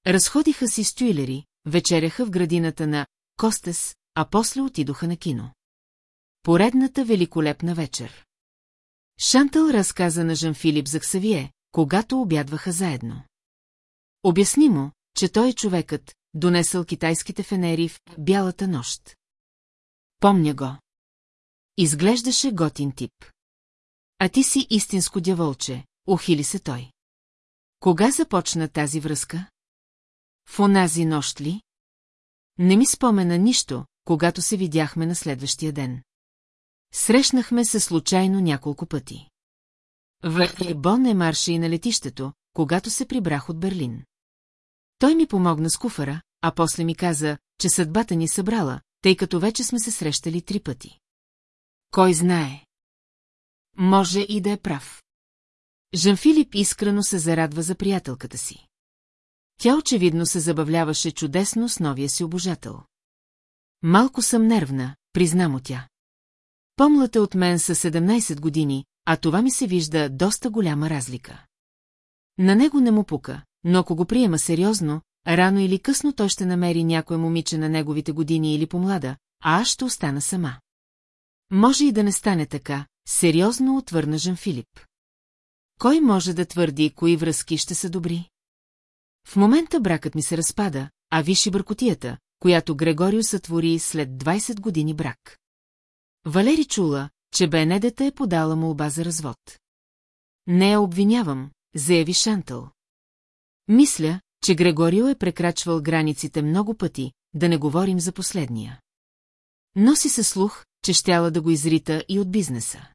Разходиха си с тюйлери, вечеряха в градината на Костес, а после отидоха на кино. Поредната великолепна вечер. Шантъл разказа на Жан Филип за Ксавие, когато обядваха заедно. Обясни му, че той е човекът, донесъл китайските фенери в бялата нощ. Помня го. Изглеждаше готин тип. А ти си истинско дяволче, ухили се той. Кога започна тази връзка? В онази нощ ли? Не ми спомена нищо, когато се видяхме на следващия ден. Срещнахме се случайно няколко пъти. В Бон е марша и на летището, когато се прибрах от Берлин. Той ми помогна с куфара, а после ми каза, че съдбата ни събрала, тъй като вече сме се срещали три пъти. Кой знае? Може и да е прав. Жан-Филип искрено се зарадва за приятелката си. Тя очевидно се забавляваше чудесно с новия си обожател. Малко съм нервна, призна му тя. Помлата от мен са 17 години, а това ми се вижда доста голяма разлика. На него не му пука, но ако го приема сериозно, рано или късно той ще намери някое момиче на неговите години или помлада, а аз ще остана сама. Може и да не стане така, сериозно отвърна Жан Филип. Кой може да твърди, кои връзки ще са добри? В момента бракът ми се разпада, а виши бъркотията, която Грегорио сътвори след 20 години брак. Валери чула, че Бенедета е подала молба за развод. Не я обвинявам, заяви Шантъл. Мисля, че Грегорио е прекрачвал границите много пъти, да не говорим за последния. Носи се слух, че щяла да го изрита и от бизнеса.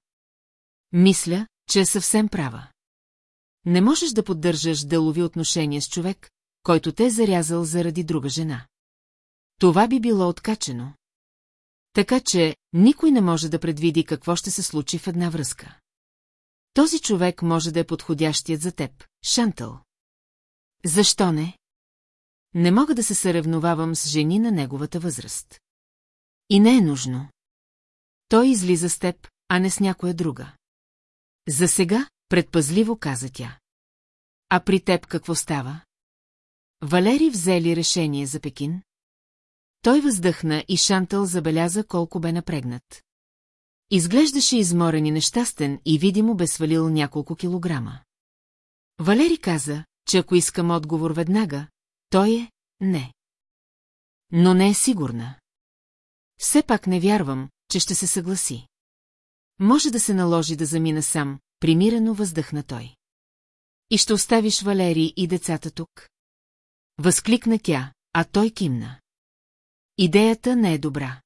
Мисля, че е съвсем права. Не можеш да поддържаш делови отношения с човек, който те е зарязал заради друга жена. Това би било откачено. Така че никой не може да предвиди какво ще се случи в една връзка. Този човек може да е подходящият за теб, Шантъл. Защо не? Не мога да се съревновавам с жени на неговата възраст. И не е нужно. Той излиза с теб, а не с някоя друга. За сега, предпазливо каза тя. А при теб какво става? Валери взели решение за Пекин? Той въздъхна и Шантъл забеляза колко бе напрегнат. Изглеждаше изморен и нещастен и видимо бе свалил няколко килограма. Валери каза, че ако искам отговор веднага, той е не. Но не е сигурна. Все пак не вярвам, че ще се съгласи. Може да се наложи да замина сам, примирено въздъхна той. И ще оставиш Валери и децата тук? Възкликна тя, а той кимна. Идеята не е добра.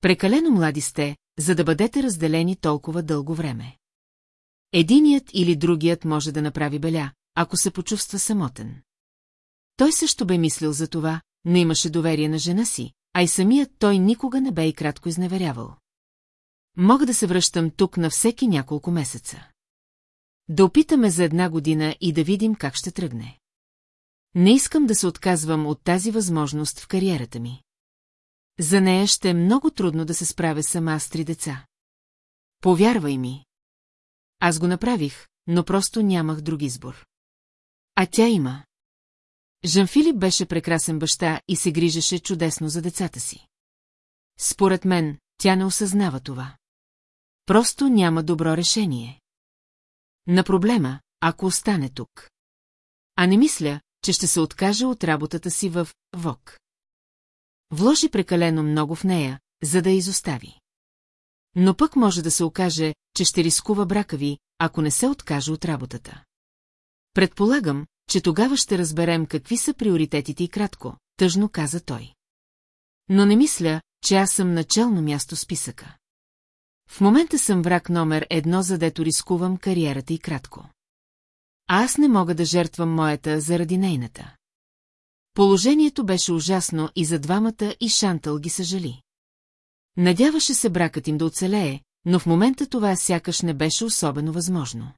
Прекалено млади сте, за да бъдете разделени толкова дълго време. Единият или другият може да направи беля, ако се почувства самотен. Той също бе мислил за това, но имаше доверие на жена си, а и самият той никога не бе и кратко изневерявал. Мога да се връщам тук на всеки няколко месеца. Да опитаме за една година и да видим как ще тръгне. Не искам да се отказвам от тази възможност в кариерата ми. За нея ще е много трудно да се справя сама с три деца. Повярвай ми. Аз го направих, но просто нямах друг избор. А тя има. Жан-Филип беше прекрасен баща и се грижеше чудесно за децата си. Според мен, тя не осъзнава това. Просто няма добро решение. На проблема, ако остане тук. А не мисля, че ще се откаже от работата си в ВОК. Вложи прекалено много в нея, за да изостави. Но пък може да се окаже, че ще рискува брака ви, ако не се откаже от работата. Предполагам, че тогава ще разберем какви са приоритетите и кратко, тъжно каза той. Но не мисля, че аз съм начално място списъка. В момента съм враг номер едно, задето рискувам кариерата и кратко. А аз не мога да жертвам моята заради нейната. Положението беше ужасно и за двамата и Шантъл ги съжали. Надяваше се бракът им да оцелее, но в момента това сякаш не беше особено възможно.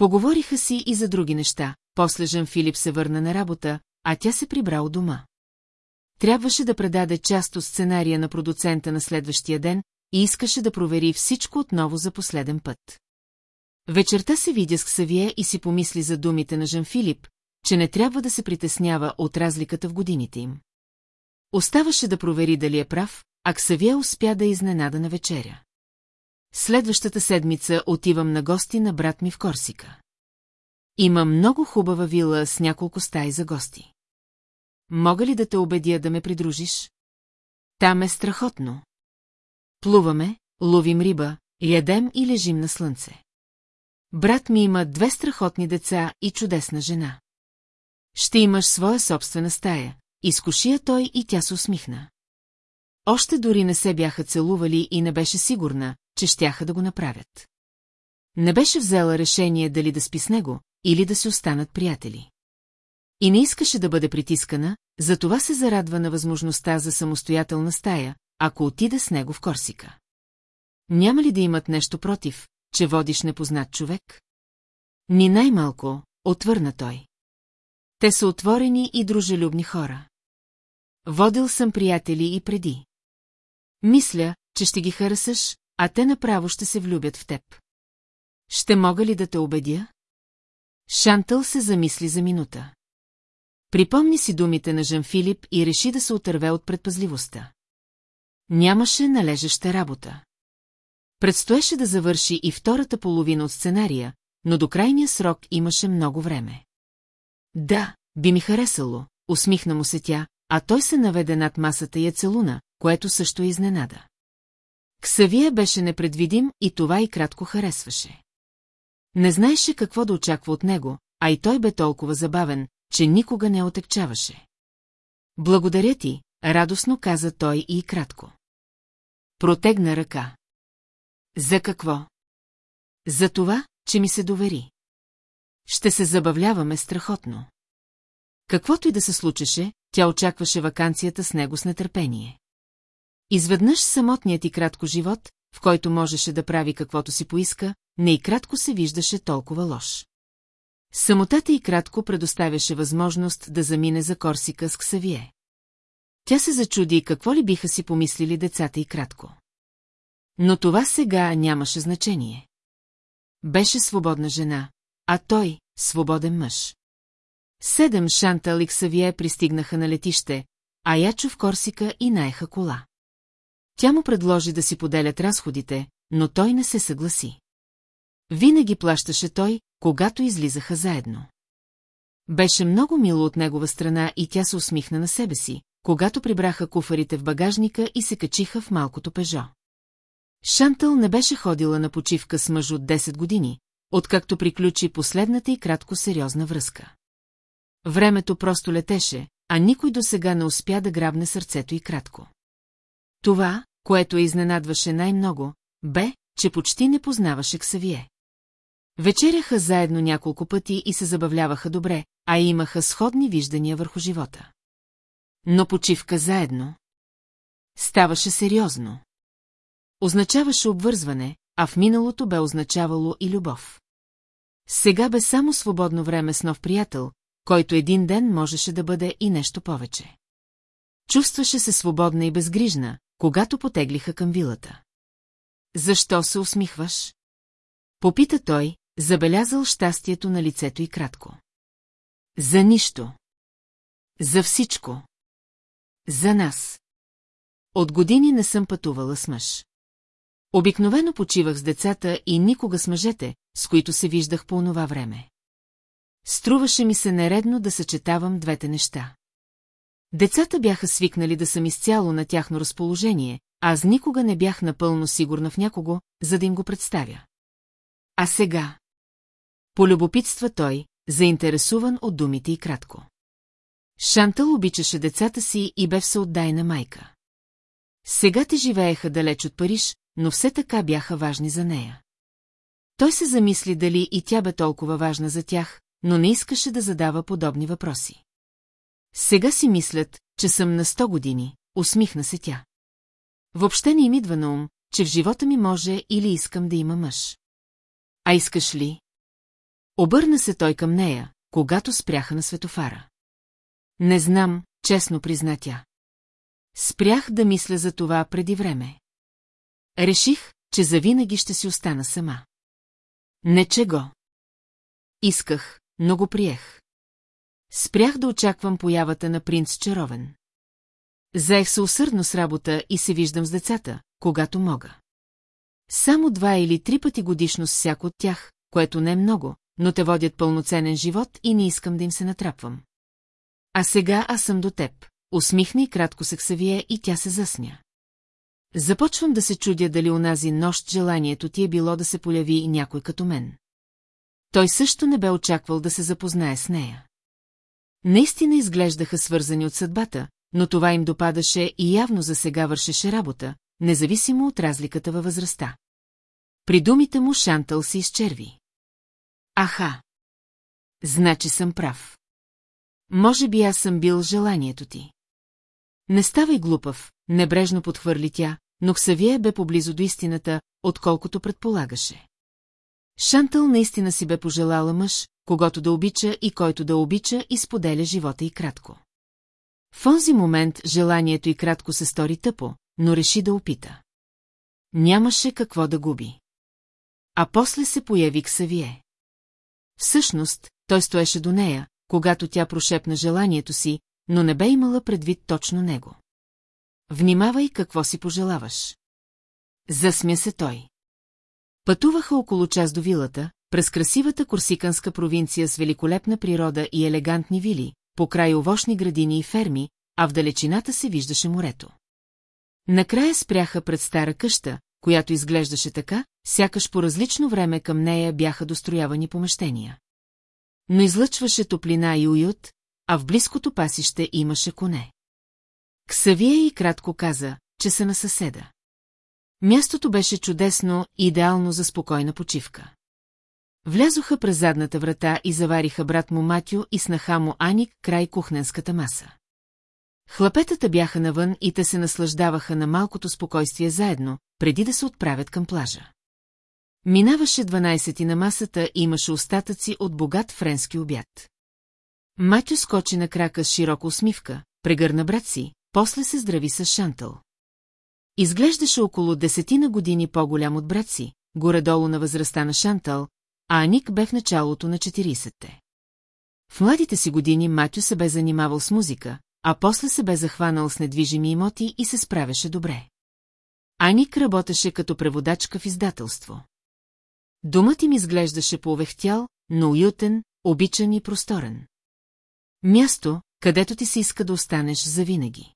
Поговориха си и за други неща, после Жан Филип се върна на работа, а тя се прибра от дома. Трябваше да предаде част от сценария на продуцента на следващия ден и искаше да провери всичко отново за последен път. Вечерта се видя с Ксавие и си помисли за думите на Жан Филип, че не трябва да се притеснява от разликата в годините им. Оставаше да провери дали е прав, а Ксавие успя да изненада на вечеря. Следващата седмица отивам на гости на брат ми в Корсика. Има много хубава вила с няколко стаи за гости. Мога ли да те убедя да ме придружиш? Там е страхотно. Плуваме, ловим риба, ядем и лежим на слънце. Брат ми има две страхотни деца и чудесна жена. Ще имаш своя собствена стая. Изкушия той и тя се усмихна. Още дори не се бяха целували и не беше сигурна, че щяха да го направят. Не беше взела решение дали да спи с него или да се останат приятели. И не искаше да бъде притискана, затова се зарадва на възможността за самостоятелна стая, ако отида с него в Корсика. Няма ли да имат нещо против, че водиш непознат човек? Ни най-малко, отвърна той. Те са отворени и дружелюбни хора. Водил съм приятели и преди. Мисля, че ще ги харесаш, а те направо ще се влюбят в теб. Ще мога ли да те убедя? Шантъл се замисли за минута. Припомни си думите на Жан Филип и реши да се отърве от предпазливостта. Нямаше належаща работа. Предстоеше да завърши и втората половина от сценария, но до крайния срок имаше много време. Да, би ми харесало, усмихна му се тя, а той се наведе над масата и я целуна, което също е изненада. Ксавия беше непредвидим и това и кратко харесваше. Не знаеше какво да очаква от него, а и той бе толкова забавен, че никога не отекчаваше. Благодаря ти, радостно каза той и кратко. Протегна ръка. За какво? За това, че ми се довери. Ще се забавляваме страхотно. Каквото и да се случеше, тя очакваше вакансията с него с нетърпение. Изведнъж самотният и кратко живот, в който можеше да прави каквото си поиска, не и кратко се виждаше толкова лош. Самотата и кратко предоставяше възможност да замине за Корсика с Ксавие. Тя се зачуди какво ли биха си помислили децата и кратко. Но това сега нямаше значение. Беше свободна жена, а той – свободен мъж. Седем Шантал и Ксавие пристигнаха на летище, а Ячо в Корсика и наеха кола. Тя му предложи да си поделят разходите, но той не се съгласи. Винаги плащаше той, когато излизаха заедно. Беше много мило от негова страна и тя се усмихна на себе си, когато прибраха куфарите в багажника и се качиха в малкото пежо. Шантъл не беше ходила на почивка с мъж от 10 години, откакто приключи последната и кратко сериозна връзка. Времето просто летеше, а никой до сега не успя да грабне сърцето и кратко. Това, което изненадваше най-много, бе, че почти не познаваше Ксавие. Вечеряха заедно няколко пъти и се забавляваха добре, а имаха сходни виждания върху живота. Но почивка заедно. Ставаше сериозно. Означаваше обвързване, а в миналото бе означавало и любов. Сега бе само свободно време с нов приятел, който един ден можеше да бъде и нещо повече. Чувстваше се свободна и безгрижна, когато потеглиха към вилата. Защо се усмихваш? Попита той, забелязал щастието на лицето и кратко. За нищо. За всичко. За нас. От години не съм пътувала с мъж. Обикновено почивах с децата и никога с мъжете, с които се виждах по онова време. Струваше ми се нередно да съчетавам двете неща. Децата бяха свикнали да съм изцяло на тяхно разположение, аз никога не бях напълно сигурна в някого, за да им го представя. А сега? Полюбопитства той, заинтересуван от думите и кратко. Шантъл обичаше децата си и бе всеотдайна майка. Сега те живееха далеч от Париж, но все така бяха важни за нея. Той се замисли дали и тя бе толкова важна за тях, но не искаше да задава подобни въпроси. Сега си мислят, че съм на сто години, усмихна се тя. Въобще не им идва на ум, че в живота ми може или искам да има мъж. А искаш ли? Обърна се той към нея, когато спряха на светофара. Не знам, честно призна тя. Спрях да мисля за това преди време. Реших, че завинаги ще си остана сама. Не че го. Исках, но го приех. Спрях да очаквам появата на принц Чаровен. Заех се усърдно с работа и се виждам с децата, когато мога. Само два или три пъти годишно с всяко от тях, което не е много, но те водят пълноценен живот и не искам да им се натрапвам. А сега аз съм до теб. Усмихна и кратко се Ксавие и тя се засмя. Започвам да се чудя дали унази нощ желанието ти е било да се появи и някой като мен. Той също не бе очаквал да се запознае с нея. Наистина изглеждаха свързани от съдбата, но това им допадаше и явно за сега вършеше работа, независимо от разликата във възрастта. При думите му Шантъл се изчерви. Аха! Значи съм прав. Може би аз съм бил желанието ти. Не ставай глупав, небрежно подхвърли тя, но Ксавие бе поблизо до истината, отколкото предполагаше. Шантъл наистина си бе пожелала мъж, когато да обича и който да обича и споделя живота и кратко. В онзи момент желанието и кратко се стори тъпо, но реши да опита. Нямаше какво да губи. А после се появи Ксавие. Всъщност, той стоеше до нея, когато тя прошепна желанието си, но не бе имала предвид точно него. Внимавай какво си пожелаваш. Засмя се той. Пътуваха около час до вилата, през красивата корсиканска провинция с великолепна природа и елегантни вили, по край овощни градини и ферми, а в далечината се виждаше морето. Накрая спряха пред стара къща, която изглеждаше така, сякаш по различно време към нея бяха достроявани помещения. Но излъчваше топлина и уют, а в близкото пасище имаше коне. Ксавия и кратко каза, че са на съседа. Мястото беше чудесно идеално за спокойна почивка. Влязоха през задната врата и завариха брат му Матю и снаха му Аник край кухненската маса. Хлапетата бяха навън и те се наслаждаваха на малкото спокойствие заедно, преди да се отправят към плажа. Минаваше 12 на масата и имаше остатъци от богат френски обяд. Матю скочи на крака с широка усмивка, прегърна брат си, после се здрави с Шантъл. Изглеждаше около десетина години по-голям от брат си, горе-долу на възрастта на Шантъл, а Аник бе в началото на 40-те. В младите си години Матю се бе занимавал с музика, а после се бе захванал с недвижими имоти и се справяше добре. Аник работеше като преводачка в издателство. Думът им изглеждаше повехтял, но уютен, обичан и просторен. Място, където ти се иска да останеш завинаги.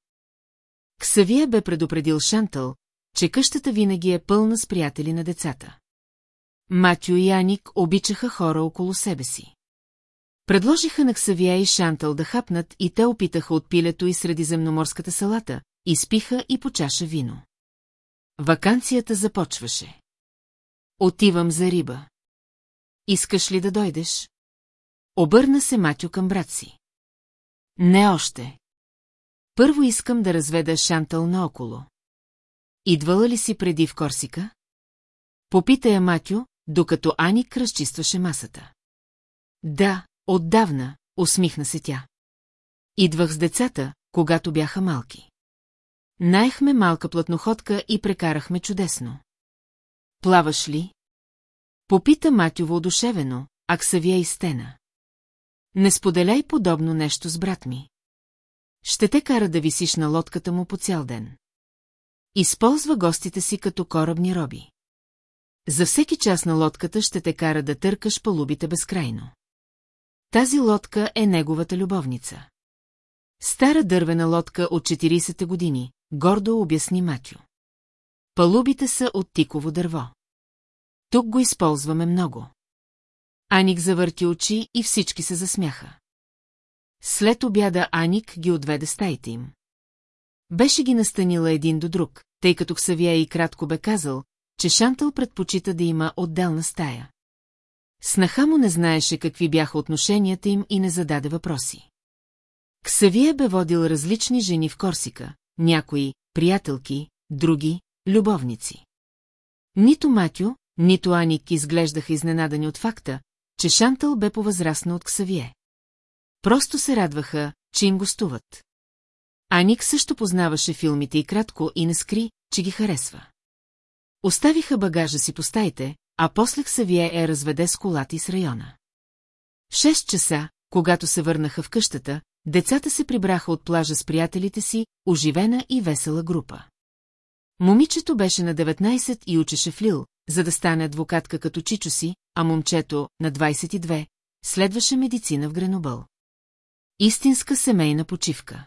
Ксавия бе предупредил Шантъл, че къщата винаги е пълна с приятели на децата. Матю и Аник обичаха хора около себе си. Предложиха на Ксавия и Шантъл да хапнат и те опитаха от пилето и средиземноморската салата, изпиха и по чаша вино. Ваканцията започваше. Отивам за риба. Искаш ли да дойдеш? Обърна се Матю към брат си. Не още. Първо искам да разведа Шантъл наоколо. Идвала ли си преди в Корсика? Попита я Матю, докато Аник разчистваше масата. Да, отдавна, усмихна се тя. Идвах с децата, когато бяха малки. Наехме малка платноходка и прекарахме чудесно. Плаваш ли? Попита Матю воодушевено, а Ксавия и стена. Не споделяй подобно нещо с брат ми. Ще те кара да висиш на лодката му по цял ден. Използва гостите си като корабни роби. За всеки час на лодката ще те кара да търкаш палубите безкрайно. Тази лодка е неговата любовница. Стара дървена лодка от 40-те години, гордо обясни Матю. Палубите са от тиково дърво. Тук го използваме много. Аник завърти очи и всички се засмяха. След обяда Аник ги отведе стаите им. Беше ги настанила един до друг, тъй като Ксавия и кратко бе казал, че Шантъл предпочита да има отделна стая. Снаха му не знаеше какви бяха отношенията им и не зададе въпроси. Ксавия бе водил различни жени в Корсика, някои – приятелки, други – любовници. Нито Матю, нито Аник изглеждаха изненадани от факта, че Шантъл бе повъзрастна от Ксавие. Просто се радваха, че им гостуват. Аник също познаваше филмите и кратко и не скри, че ги харесва. Оставиха багажа си по стаите, а после Ксавие е разведе с колата и с района. В 6 часа, когато се върнаха в къщата, децата се прибраха от плажа с приятелите си, оживена и весела група. Момичето беше на 19 и учеше в Лил, за да стане адвокатка като чичо си, а момчето, на 22, следваше медицина в Гренобъл. Истинска семейна почивка.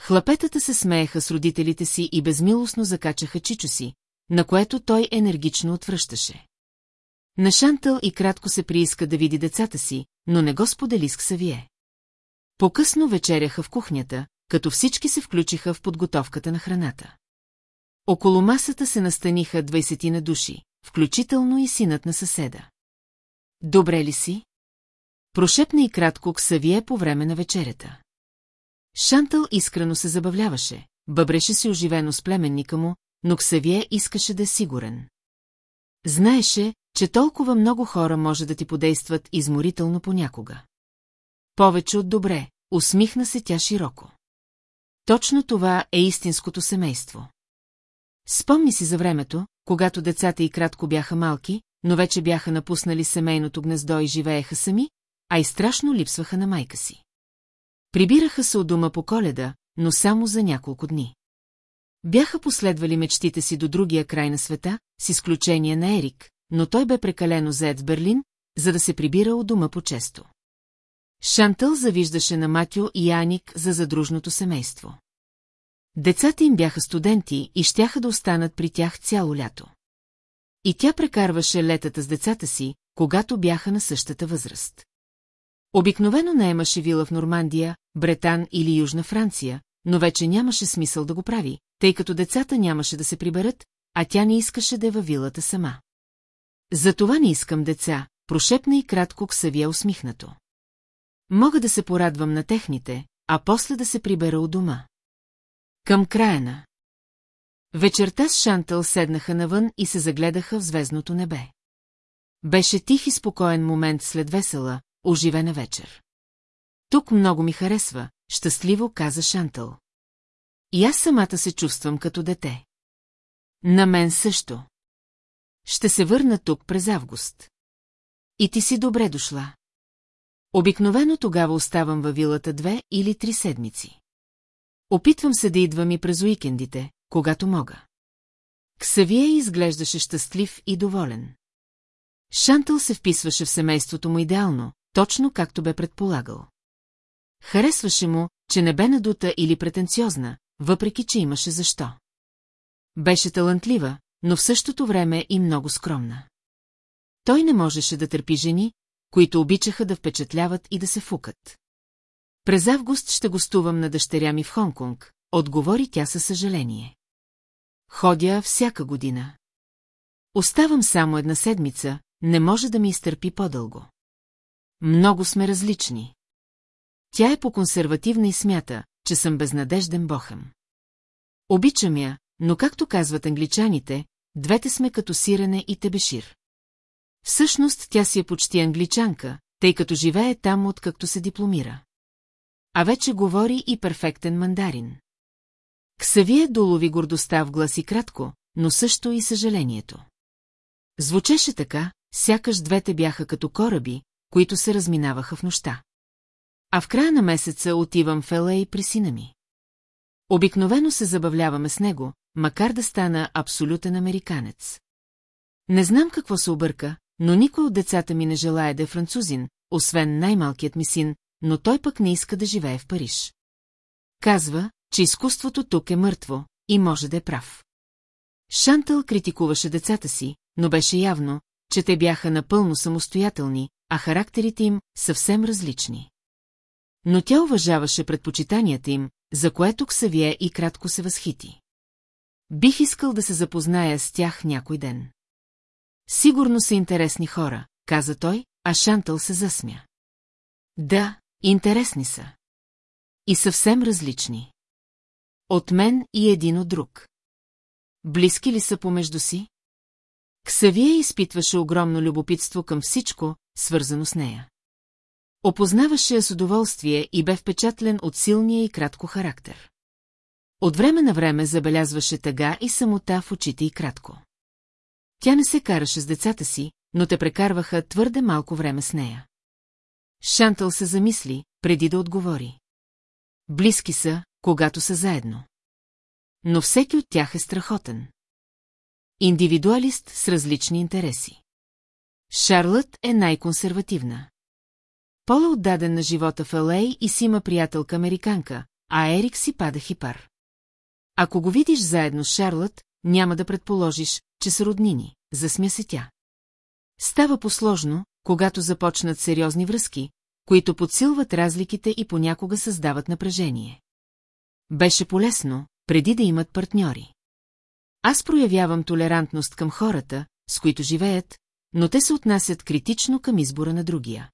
Хлапетата се смееха с родителите си и безмилостно закачаха чичо си, на което той енергично отвръщаше. На Шантъл и кратко се прииска да види децата си, но не го сподели с Ксавие. По-късно вечеряха в кухнята, като всички се включиха в подготовката на храната. Около масата се настаниха двайсетина души, включително и синът на съседа. Добре ли си? Прошепна и кратко Ксавие по време на вечерята. Шантъл искрено се забавляваше, бъбреше се оживено с племенника му, но Ксавие искаше да е сигурен. Знаеше, че толкова много хора може да ти подействат изморително понякога. Повече от добре, усмихна се тя широко. Точно това е истинското семейство. Спомни си за времето, когато децата и кратко бяха малки, но вече бяха напуснали семейното гнездо и живееха сами, а и страшно липсваха на майка си. Прибираха се от дома по коледа, но само за няколко дни. Бяха последвали мечтите си до другия край на света, с изключение на Ерик, но той бе прекалено заед в Берлин, за да се прибира от дома по-често. Шантъл завиждаше на Матю и Аник за задружното семейство. Децата им бяха студенти и щяха да останат при тях цяло лято. И тя прекарваше летата с децата си, когато бяха на същата възраст. Обикновено наемаше вила в Нормандия, Бретан или Южна Франция, но вече нямаше смисъл да го прави, тъй като децата нямаше да се приберат, а тя не искаше да е във вилата сама. Затова не искам деца, прошепна и кратко Ксавия усмихнато. Мога да се порадвам на техните, а после да се прибера от дома. Към края на. Вечерта с Шантъл седнаха навън и се загледаха в звездното небе. Беше тих и спокоен момент след весела, оживена вечер. Тук много ми харесва, щастливо каза Шантъл. И аз самата се чувствам като дете. На мен също. Ще се върна тук през август. И ти си добре дошла. Обикновено тогава оставам във вилата две или три седмици. Опитвам се да идвам и през уикендите, когато мога. Ксавие изглеждаше щастлив и доволен. Шантъл се вписваше в семейството му идеално, точно както бе предполагал. Харесваше му, че не бе надута или претенциозна, въпреки че имаше защо. Беше талантлива, но в същото време и много скромна. Той не можеше да търпи жени, които обичаха да впечатляват и да се фукат. През август ще гостувам на дъщеря ми в Хонконг, отговори тя със съжаление. Ходя всяка година. Оставам само една седмица, не може да ми изтърпи по-дълго. Много сме различни. Тя е по-консервативна и смята, че съм безнадежден бохъм. Обичам я, но както казват англичаните, двете сме като сирене и тебешир. Всъщност тя си е почти англичанка, тъй като живее там, откакто се дипломира. А вече говори и перфектен мандарин. Ксавие долови гордостта в гласи кратко, но също и съжалението. Звучеше така, сякаш двете бяха като кораби, които се разминаваха в нощта. А в края на месеца отивам в Елей при сина ми. Обикновено се забавляваме с него, макар да стана абсолютен американец. Не знам какво се обърка, но никой от децата ми не желая да е французин, освен най-малкият ми син, но той пък не иска да живее в Париж. Казва, че изкуството тук е мъртво и може да е прав. Шантъл критикуваше децата си, но беше явно, че те бяха напълно самостоятелни, а характерите им съвсем различни. Но тя уважаваше предпочитанията им, за което Ксавие и кратко се възхити. Бих искал да се запозная с тях някой ден. Сигурно са интересни хора, каза той, а Шантъл се засмя. Да, интересни са. И съвсем различни. От мен и един от друг. Близки ли са помежду си? Ксавия изпитваше огромно любопитство към всичко, свързано с нея. Опознаваше я с удоволствие и бе впечатлен от силния и кратко характер. От време на време забелязваше тъга и самота в очите и кратко. Тя не се караше с децата си, но те прекарваха твърде малко време с нея. Шантъл се замисли, преди да отговори. Близки са, когато са заедно. Но всеки от тях е страхотен. Индивидуалист с различни интереси. Шарлът е най-консервативна. Пол е отдаден на живота в Елей и си има приятелка американка, а Ерик си пада хипар. Ако го видиш заедно с Шарлът, няма да предположиш, че са роднини, засмя се тя. Става посложно, когато започнат сериозни връзки, които подсилват разликите и понякога създават напрежение. Беше полезно, преди да имат партньори. Аз проявявам толерантност към хората, с които живеят, но те се отнасят критично към избора на другия.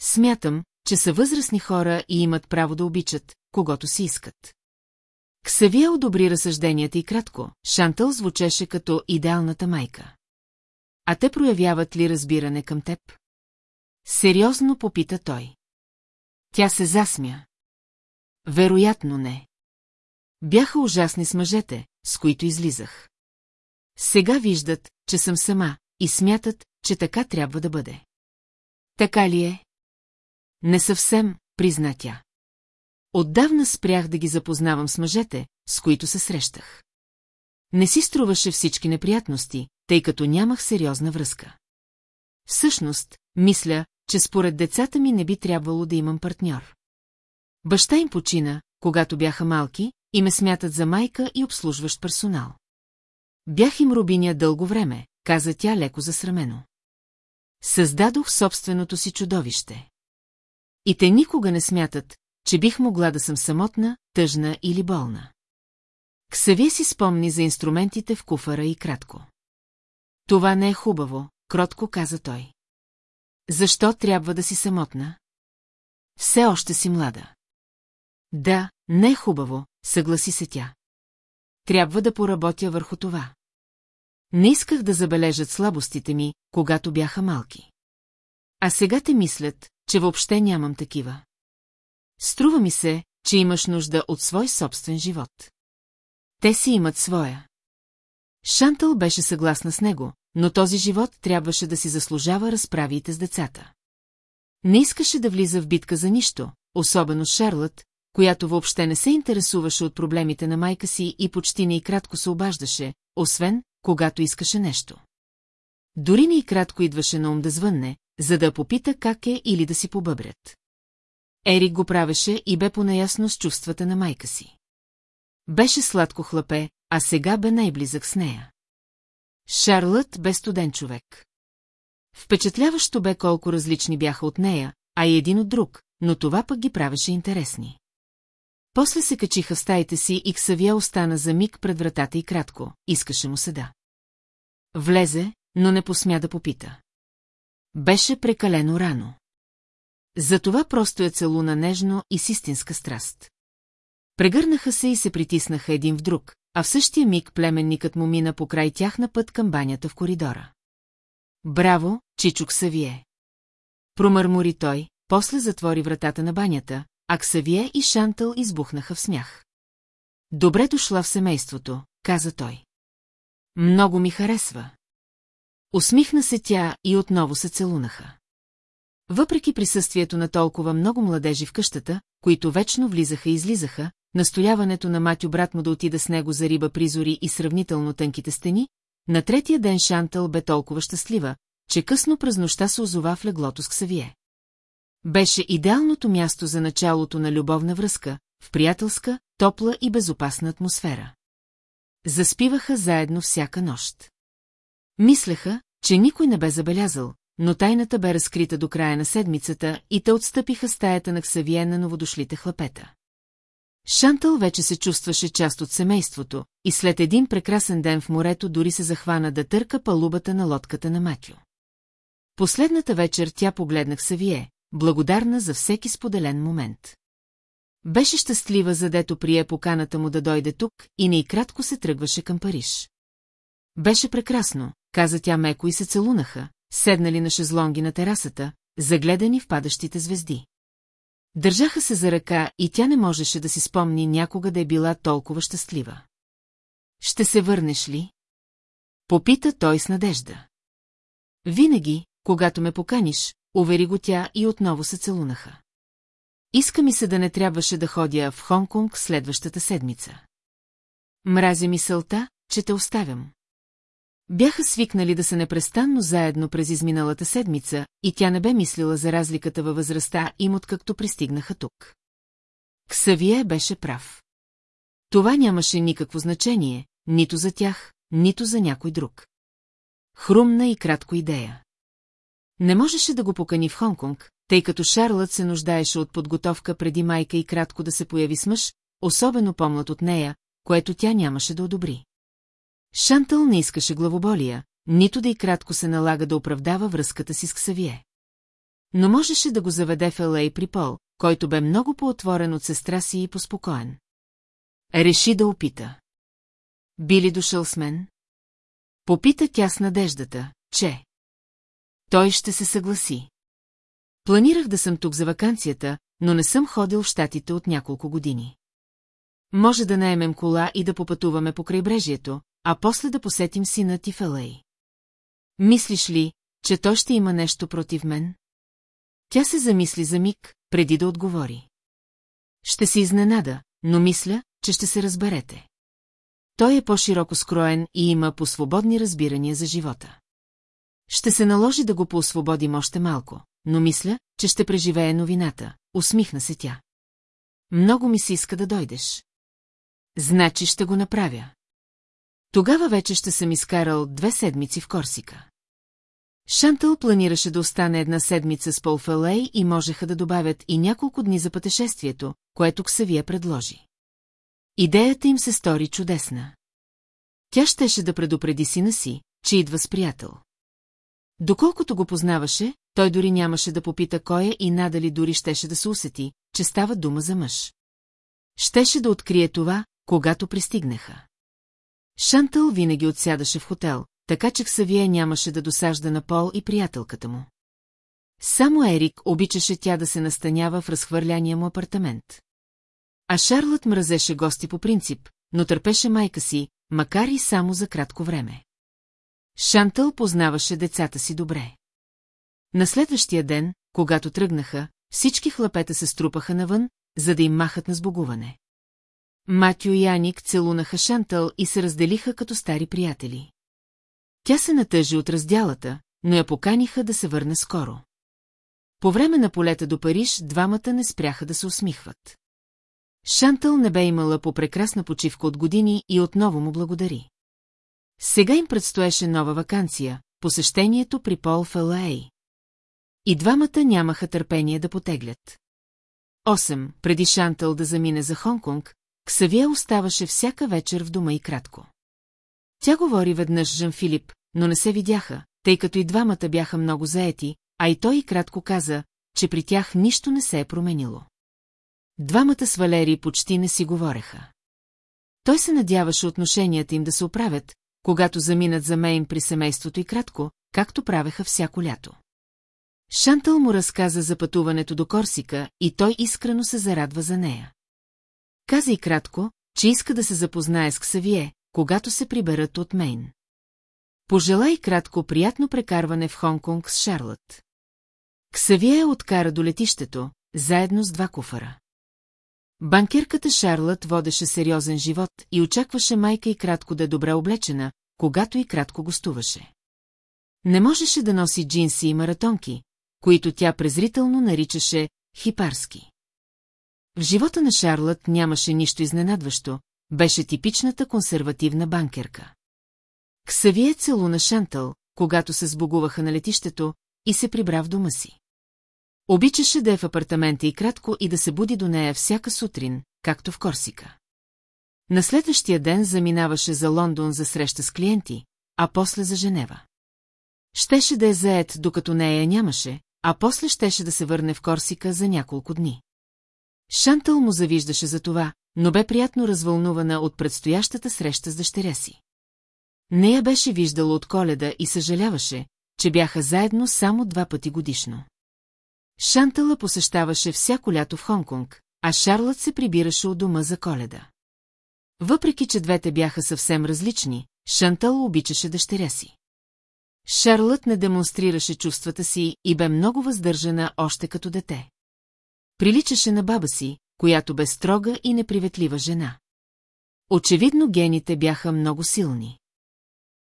Смятам, че са възрастни хора и имат право да обичат, когато си искат. Ксавия одобри разсъжденията и кратко, Шантъл звучеше като идеалната майка. А те проявяват ли разбиране към теб? Сериозно попита той. Тя се засмя. Вероятно не. Бяха ужасни с мъжете, с които излизах. Сега виждат, че съм сама, и смятат, че така трябва да бъде. Така ли е? Не съвсем, призна тя. Отдавна спрях да ги запознавам с мъжете, с които се срещах. Не си струваше всички неприятности, тъй като нямах сериозна връзка. Всъщност, мисля, че според децата ми не би трябвало да имам партньор. Баща им почина, когато бяха малки, и ме смятат за майка и обслужващ персонал. Бях им рубиня дълго време, каза тя леко засрамено. Създадох собственото си чудовище. И те никога не смятат, че бих могла да съм самотна, тъжна или болна. Ксавие си спомни за инструментите в куфара и кратко. Това не е хубаво, кротко каза той. Защо трябва да си самотна? Все още си млада. Да, не е хубаво, съгласи се тя. Трябва да поработя върху това. Не исках да забележат слабостите ми, когато бяха малки. А сега те мислят, че въобще нямам такива. Струва ми се, че имаш нужда от свой собствен живот. Те си имат своя. Шантъл беше съгласна с него, но този живот трябваше да си заслужава разправите с децата. Не искаше да влиза в битка за нищо, особено Шарлът, която въобще не се интересуваше от проблемите на майка си и почти не и кратко се обаждаше, освен, когато искаше нещо. Дори не и кратко идваше на ум да звънне, за да попита как е или да си побъбрят. Ерик го правеше и бе понаясно с чувствата на майка си. Беше сладко хлапе, а сега бе най-близък с нея. Шарлът бе студен човек. Впечатляващо бе колко различни бяха от нея, а и един от друг, но това пък ги правеше интересни. После се качиха в стаите си и Ксавия остана за миг пред вратата и кратко, искаше му се да. Влезе, но не посмя да попита. Беше прекалено рано. Затова просто я целуна нежно и с истинска страст. Прегърнаха се и се притиснаха един в друг, а в същия миг племенникът му мина по край тях на път към банята в коридора. Браво, Чичук Савие! Промърмори той, после затвори вратата на банята, а Ксавие и Шантъл избухнаха в смях. Добре дошла в семейството, каза той. Много ми харесва. Усмихна се тя и отново се целунаха. Въпреки присъствието на толкова много младежи в къщата, които вечно влизаха и излизаха, настояването на Матю брат му да отида с него за риба призори и сравнително тънките стени, на третия ден Шантъл бе толкова щастлива, че късно през нощта се озова в леглото с Ксавие. Беше идеалното място за началото на любовна връзка, в приятелска, топла и безопасна атмосфера. Заспиваха заедно всяка нощ. Мислеха, че никой не бе забелязал, но тайната бе разкрита до края на седмицата и те отстъпиха стаята на Ксавие на новодошлите хлапета. Шантъл вече се чувстваше част от семейството и след един прекрасен ден в морето дори се захвана да търка палубата на лодката на Матю. Последната вечер тя погледна Ксавие, благодарна за всеки споделен момент. Беше щастлива, задето прие поканата му да дойде тук и не и кратко се тръгваше към Париж. Беше прекрасно, каза тя меко и се целунаха, седнали на шезлонги на терасата, загледани в падащите звезди. Държаха се за ръка и тя не можеше да си спомни някога да е била толкова щастлива. Ще се върнеш ли? Попита той с надежда. Винаги, когато ме поканиш, увери го тя и отново се целунаха. Иска ми се да не трябваше да ходя в Хонконг следващата седмица. Мразя мисълта, че те оставям. Бяха свикнали да са непрестанно заедно през изминалата седмица и тя не бе мислила за разликата във възрастта им откакто пристигнаха тук. Ксавие беше прав. Това нямаше никакво значение, нито за тях, нито за някой друг. Хрумна и кратко идея. Не можеше да го покани в Хонконг, тъй като Шарлът се нуждаеше от подготовка преди майка и кратко да се появи с мъж, особено помлад от нея, което тя нямаше да одобри. Шантъл не искаше главоболия, нито да и кратко се налага да оправдава връзката си с Ксавие. Но можеше да го заведе в Елей при Пол, който бе много по-отворен от сестра си и поспокоен. Реши да опита. Би ли дошъл с мен? Попита тя с надеждата, че... Той ще се съгласи. Планирах да съм тук за вакансията, но не съм ходил в щатите от няколко години. Може да наемем кола и да попътуваме по крайбрежието, а после да посетим сина ти в Елей. Мислиш ли, че той ще има нещо против мен? Тя се замисли за миг, преди да отговори. Ще се изненада, но мисля, че ще се разберете. Той е по-широко скроен и има по-свободни разбирания за живота. Ще се наложи да го поосвободим още малко, но мисля, че ще преживее новината, усмихна се тя. Много ми се иска да дойдеш. Значи ще го направя. Тогава вече ще съм изкарал две седмици в Корсика. Шантъл планираше да остане една седмица с Пол Фалей и можеха да добавят и няколко дни за пътешествието, което Ксавия предложи. Идеята им се стори чудесна. Тя щеше да предупреди сина си, че идва с приятел. Доколкото го познаваше, той дори нямаше да попита кой е и надали дори щеше да се усети, че става дума за мъж. Щеше да открие това, когато пристигнаха. Шантъл винаги отсядаше в хотел, така че Ксавие нямаше да досажда на Пол и приятелката му. Само Ерик обичаше тя да се настанява в разхвърляния му апартамент. А Шарлот мразеше гости по принцип, но търпеше майка си, макар и само за кратко време. Шантъл познаваше децата си добре. На следващия ден, когато тръгнаха, всички хлапета се струпаха навън, за да им махат на сбогуване. Матю и Аник целунаха Шантъл и се разделиха като стари приятели. Тя се натъжи от раздялата, но я поканиха да се върне скоро. По време на полета до Париж двамата не спряха да се усмихват. Шантъл не бе имала по прекрасна почивка от години и отново му благодари. Сега им предстоеше нова вакансия, посещението при Пол Л.А. И двамата нямаха търпение да потеглят. Осем, преди Шантъл да замине за Хонконг, Ксавия оставаше всяка вечер в дома и кратко. Тя говори веднъж Жан Филип, но не се видяха, тъй като и двамата бяха много заети, а и той и кратко каза, че при тях нищо не се е променило. Двамата с Валери почти не си говореха. Той се надяваше отношенията им да се оправят, когато заминат за Мейн при семейството и кратко, както правеха всяко лято. Шантъл му разказа за пътуването до Корсика и той искрено се зарадва за нея. Каза и кратко, че иска да се запознае с Ксавие, когато се приберат от Мейн. Пожела и кратко приятно прекарване в Хонконг с Шарлот. Ксавие откара до летището, заедно с два куфара. Банкерката Шарлот водеше сериозен живот и очакваше майка и кратко да е добре облечена, когато и кратко гостуваше. Не можеше да носи джинси и маратонки, които тя презрително наричаше хипарски. В живота на Шарлот нямаше нищо изненадващо, беше типичната консервативна банкерка. Ксавие целуна Шантъл, когато се сбогуваха на летището, и се прибра в дома си. Обичаше да е в апартамента и кратко и да се буди до нея всяка сутрин, както в Корсика. На следващия ден заминаваше за Лондон за среща с клиенти, а после за Женева. Щеше да е заед, докато нея нямаше, а после щеше да се върне в Корсика за няколко дни. Шантъл му завиждаше за това, но бе приятно развълнувана от предстоящата среща с дъщеря си. Нея беше виждала от коледа и съжаляваше, че бяха заедно само два пъти годишно. Шантъла посещаваше всяко лято в Хонконг, а Шарлот се прибираше от дома за коледа. Въпреки, че двете бяха съвсем различни, Шантъл обичаше дъщеря си. Шарлът не демонстрираше чувствата си и бе много въздържана още като дете. Приличаше на баба си, която бе строга и неприветлива жена. Очевидно гените бяха много силни.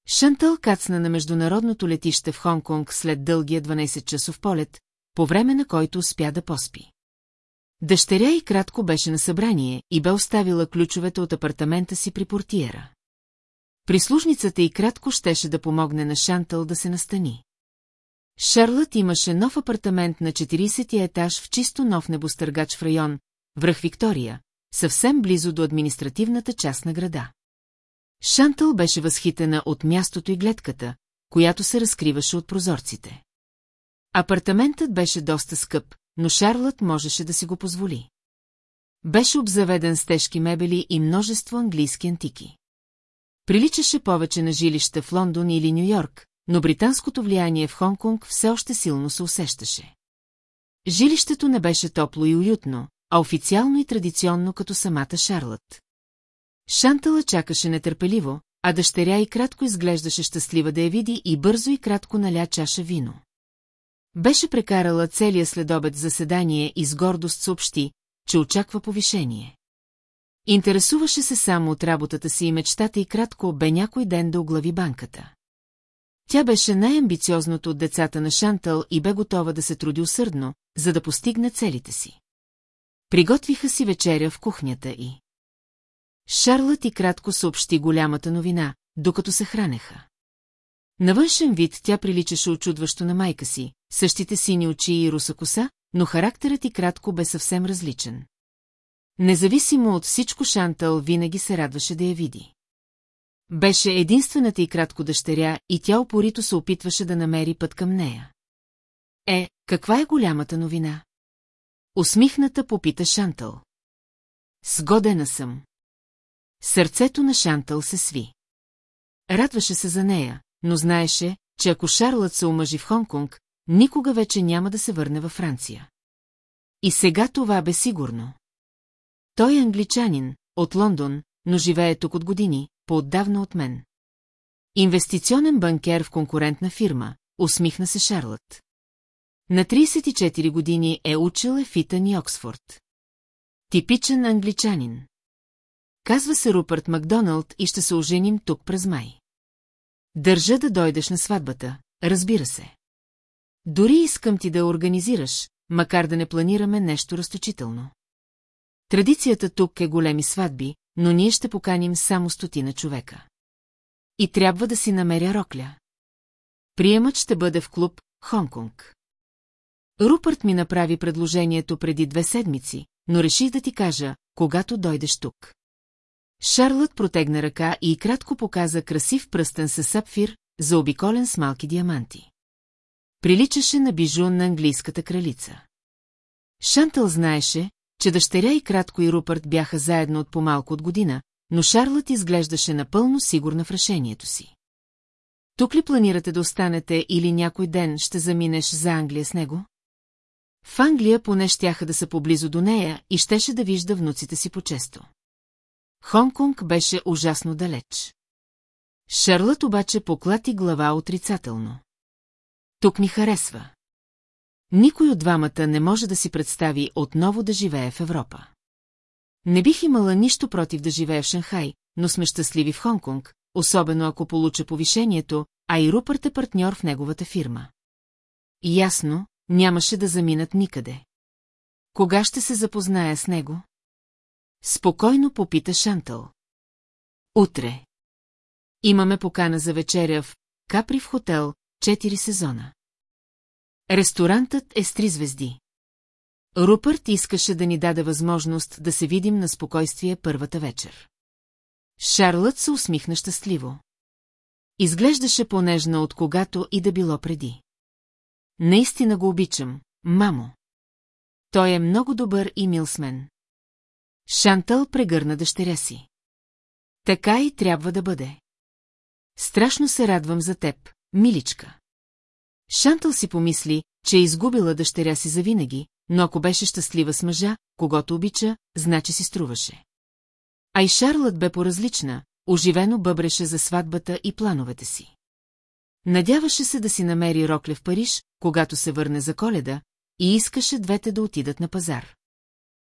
Шантъл кацна на международното летище в Хонконг след дългия 12-часов полет, по време на който успя да поспи. Дъщеря и кратко беше на събрание и бе оставила ключовете от апартамента си при портиера. Прислужницата и кратко щеше да помогне на Шантъл да се настани. Шарлът имаше нов апартамент на 40 етаж в чисто нов небостъргач в район, връх Виктория, съвсем близо до административната част на града. Шантъл беше възхитена от мястото и гледката, която се разкриваше от прозорците. Апартаментът беше доста скъп, но Шарлът можеше да си го позволи. Беше обзаведен с тежки мебели и множество английски антики. Приличаше повече на жилища в Лондон или Нью-Йорк, но британското влияние в Хонконг все още силно се усещаше. Жилището не беше топло и уютно, а официално и традиционно като самата Шарлът. Шантала чакаше нетърпеливо, а дъщеря и кратко изглеждаше щастлива да я види и бързо и кратко наля чаша вино. Беше прекарала целия следобед заседание и с гордост съобщи, че очаква повишение. Интересуваше се само от работата си и мечтата и кратко бе някой ден да оглави банката. Тя беше най-амбициозното от децата на Шантъл и бе готова да се труди усърдно, за да постигне целите си. Приготвиха си вечеря в кухнята и... Шарлът и кратко съобщи голямата новина, докато се хранеха. На външен вид тя приличаше очудващо на майка си, същите сини очи и руса коса, но характерът и кратко бе съвсем различен. Независимо от всичко Шантъл винаги се радваше да я види. Беше единствената и кратко дъщеря и тя опорито се опитваше да намери път към нея. Е, каква е голямата новина? Усмихната попита Шантъл. Сгодена съм. Сърцето на Шантъл се сви. Радваше се за нея, но знаеше, че ако Шарлът се омъжи в Хонконг, никога вече няма да се върне във Франция. И сега това бе сигурно. Той е англичанин, от Лондон, но живее тук от години, по-отдавна от мен. Инвестиционен банкер в конкурентна фирма, усмихна се Шарлът. На 34 години е учил е Фитън и Оксфорд. Типичен англичанин. Казва се Рупърт Макдоналд и ще се оженим тук през май. Държа да дойдеш на сватбата, разбира се. Дори искам ти да организираш, макар да не планираме нещо разточително. Традицията тук е големи сватби, но ние ще поканим само стотина човека. И трябва да си намеря рокля. Приемът ще бъде в клуб Хонконг. Рупърт ми направи предложението преди две седмици, но реших да ти кажа, когато дойдеш тук. Шарлот протегна ръка и кратко показа красив пръстен със сапфир, заобиколен с малки диаманти. Приличаше на бижу на английската кралица. Шантъл знаеше, че дъщеря и кратко и Рупърт бяха заедно от по-малко от година, но Шарлот изглеждаше напълно сигурна в решението си. Тук ли планирате да останете или някой ден ще заминеш за Англия с него? В Англия поне щяха да са поблизо до нея и щеше да вижда внуците си по-често. Хонконг беше ужасно далеч. Шарлът обаче поклати глава отрицателно. Тук ми харесва. Никой от двамата не може да си представи отново да живее в Европа. Не бих имала нищо против да живее в Шанхай, но сме щастливи в Хонконг, особено ако получа повишението, а и Рупърт е партньор в неговата фирма. Ясно, нямаше да заминат никъде. Кога ще се запозная с него? Спокойно попита Шантъл. Утре. Имаме покана за вечеря в Капри в хотел, четири сезона. Ресторантът е с три звезди. Рупърт искаше да ни даде възможност да се видим на спокойствие първата вечер. Шарлът се усмихна щастливо. Изглеждаше понежна от когато и да било преди. Наистина го обичам, мамо. Той е много добър и мил с мен. Шантъл прегърна дъщеря си. Така и трябва да бъде. Страшно се радвам за теб, миличка. Шантъл си помисли, че е изгубила дъщеря си завинаги, но ако беше щастлива с мъжа, когато обича, значи си струваше. А и Шарлът бе поразлична, оживено бъбреше за сватбата и плановете си. Надяваше се да си намери рокля в Париж, когато се върне за коледа, и искаше двете да отидат на пазар.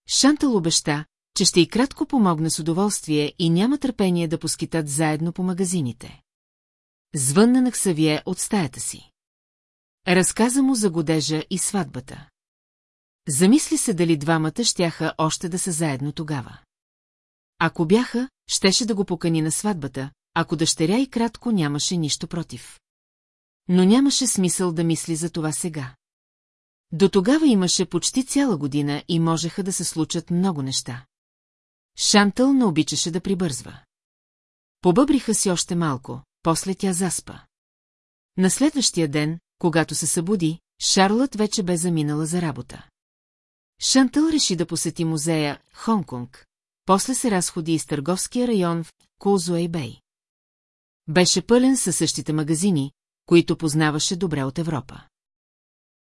Шантъл обеща, че ще и кратко помогне с удоволствие и няма търпение да поскитат заедно по магазините. Звънна на Ксавие от стаята си. Разказа му за годежа и сватбата. Замисли се дали двамата щяха още да са заедно тогава. Ако бяха, щеше да го покани на сватбата, ако дъщеря и кратко нямаше нищо против. Но нямаше смисъл да мисли за това сега. До тогава имаше почти цяла година и можеха да се случат много неща. Шантъл не обичаше да прибързва. Побъбриха си още малко, после тя заспа. На следващия ден, когато се събуди, Шарлот вече бе заминала за работа. Шантъл реши да посети музея Хонконг, после се разходи из търговския район в Кулзуей Бей. Беше пълен със същите магазини, които познаваше добре от Европа.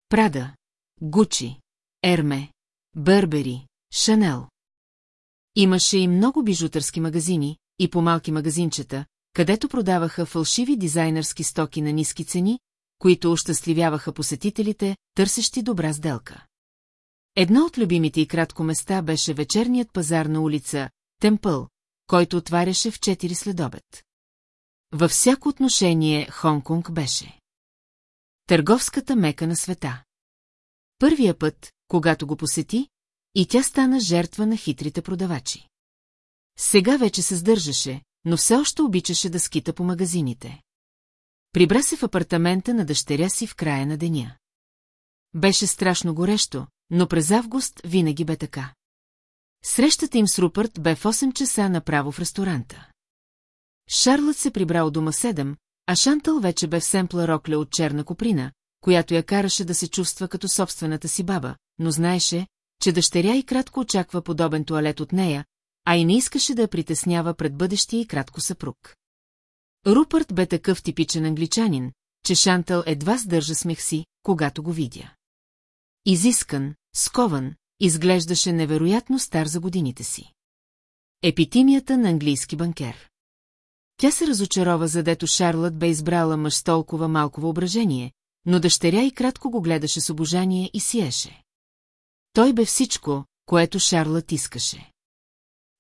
Прада, Гучи, Ерме, Бърбери, Шанел. Имаше и много бижутърски магазини и по-малки магазинчета, където продаваха фалшиви дизайнерски стоки на ниски цени, които ощастливяваха посетителите, търсещи добра сделка. Едно от любимите и кратко места беше вечерният пазар на улица Темпъл, който отваряше в 4 следобед. Във всяко отношение Хонконг беше. Търговската мека на света. Първия път, когато го посети, и тя стана жертва на хитрите продавачи. Сега вече се сдържаше, но все още обичаше да скита по магазините. Прибра се в апартамента на дъщеря си в края на деня. Беше страшно горещо, но през август винаги бе така. Срещата им с Рупърт бе в 8 часа направо в ресторанта. Шарлът се прибра от дома 7, а Шантъл вече бе в семпла рокля от черна коприна, която я караше да се чувства като собствената си баба, но знаеше, че дъщеря и кратко очаква подобен туалет от нея, а и не искаше да я притеснява пред бъдещия и кратко съпруг. Рупърт бе такъв типичен англичанин, че Шантъл едва сдържа смех си, когато го видя. Изискан, скован, изглеждаше невероятно стар за годините си. Епитимията на английски банкер. Тя се разочарова, задето Шарлът бе избрала мъж с толкова малко въображение, но дъщеря и кратко го гледаше с обожание и сиеше. Той бе всичко, което Шарлът искаше.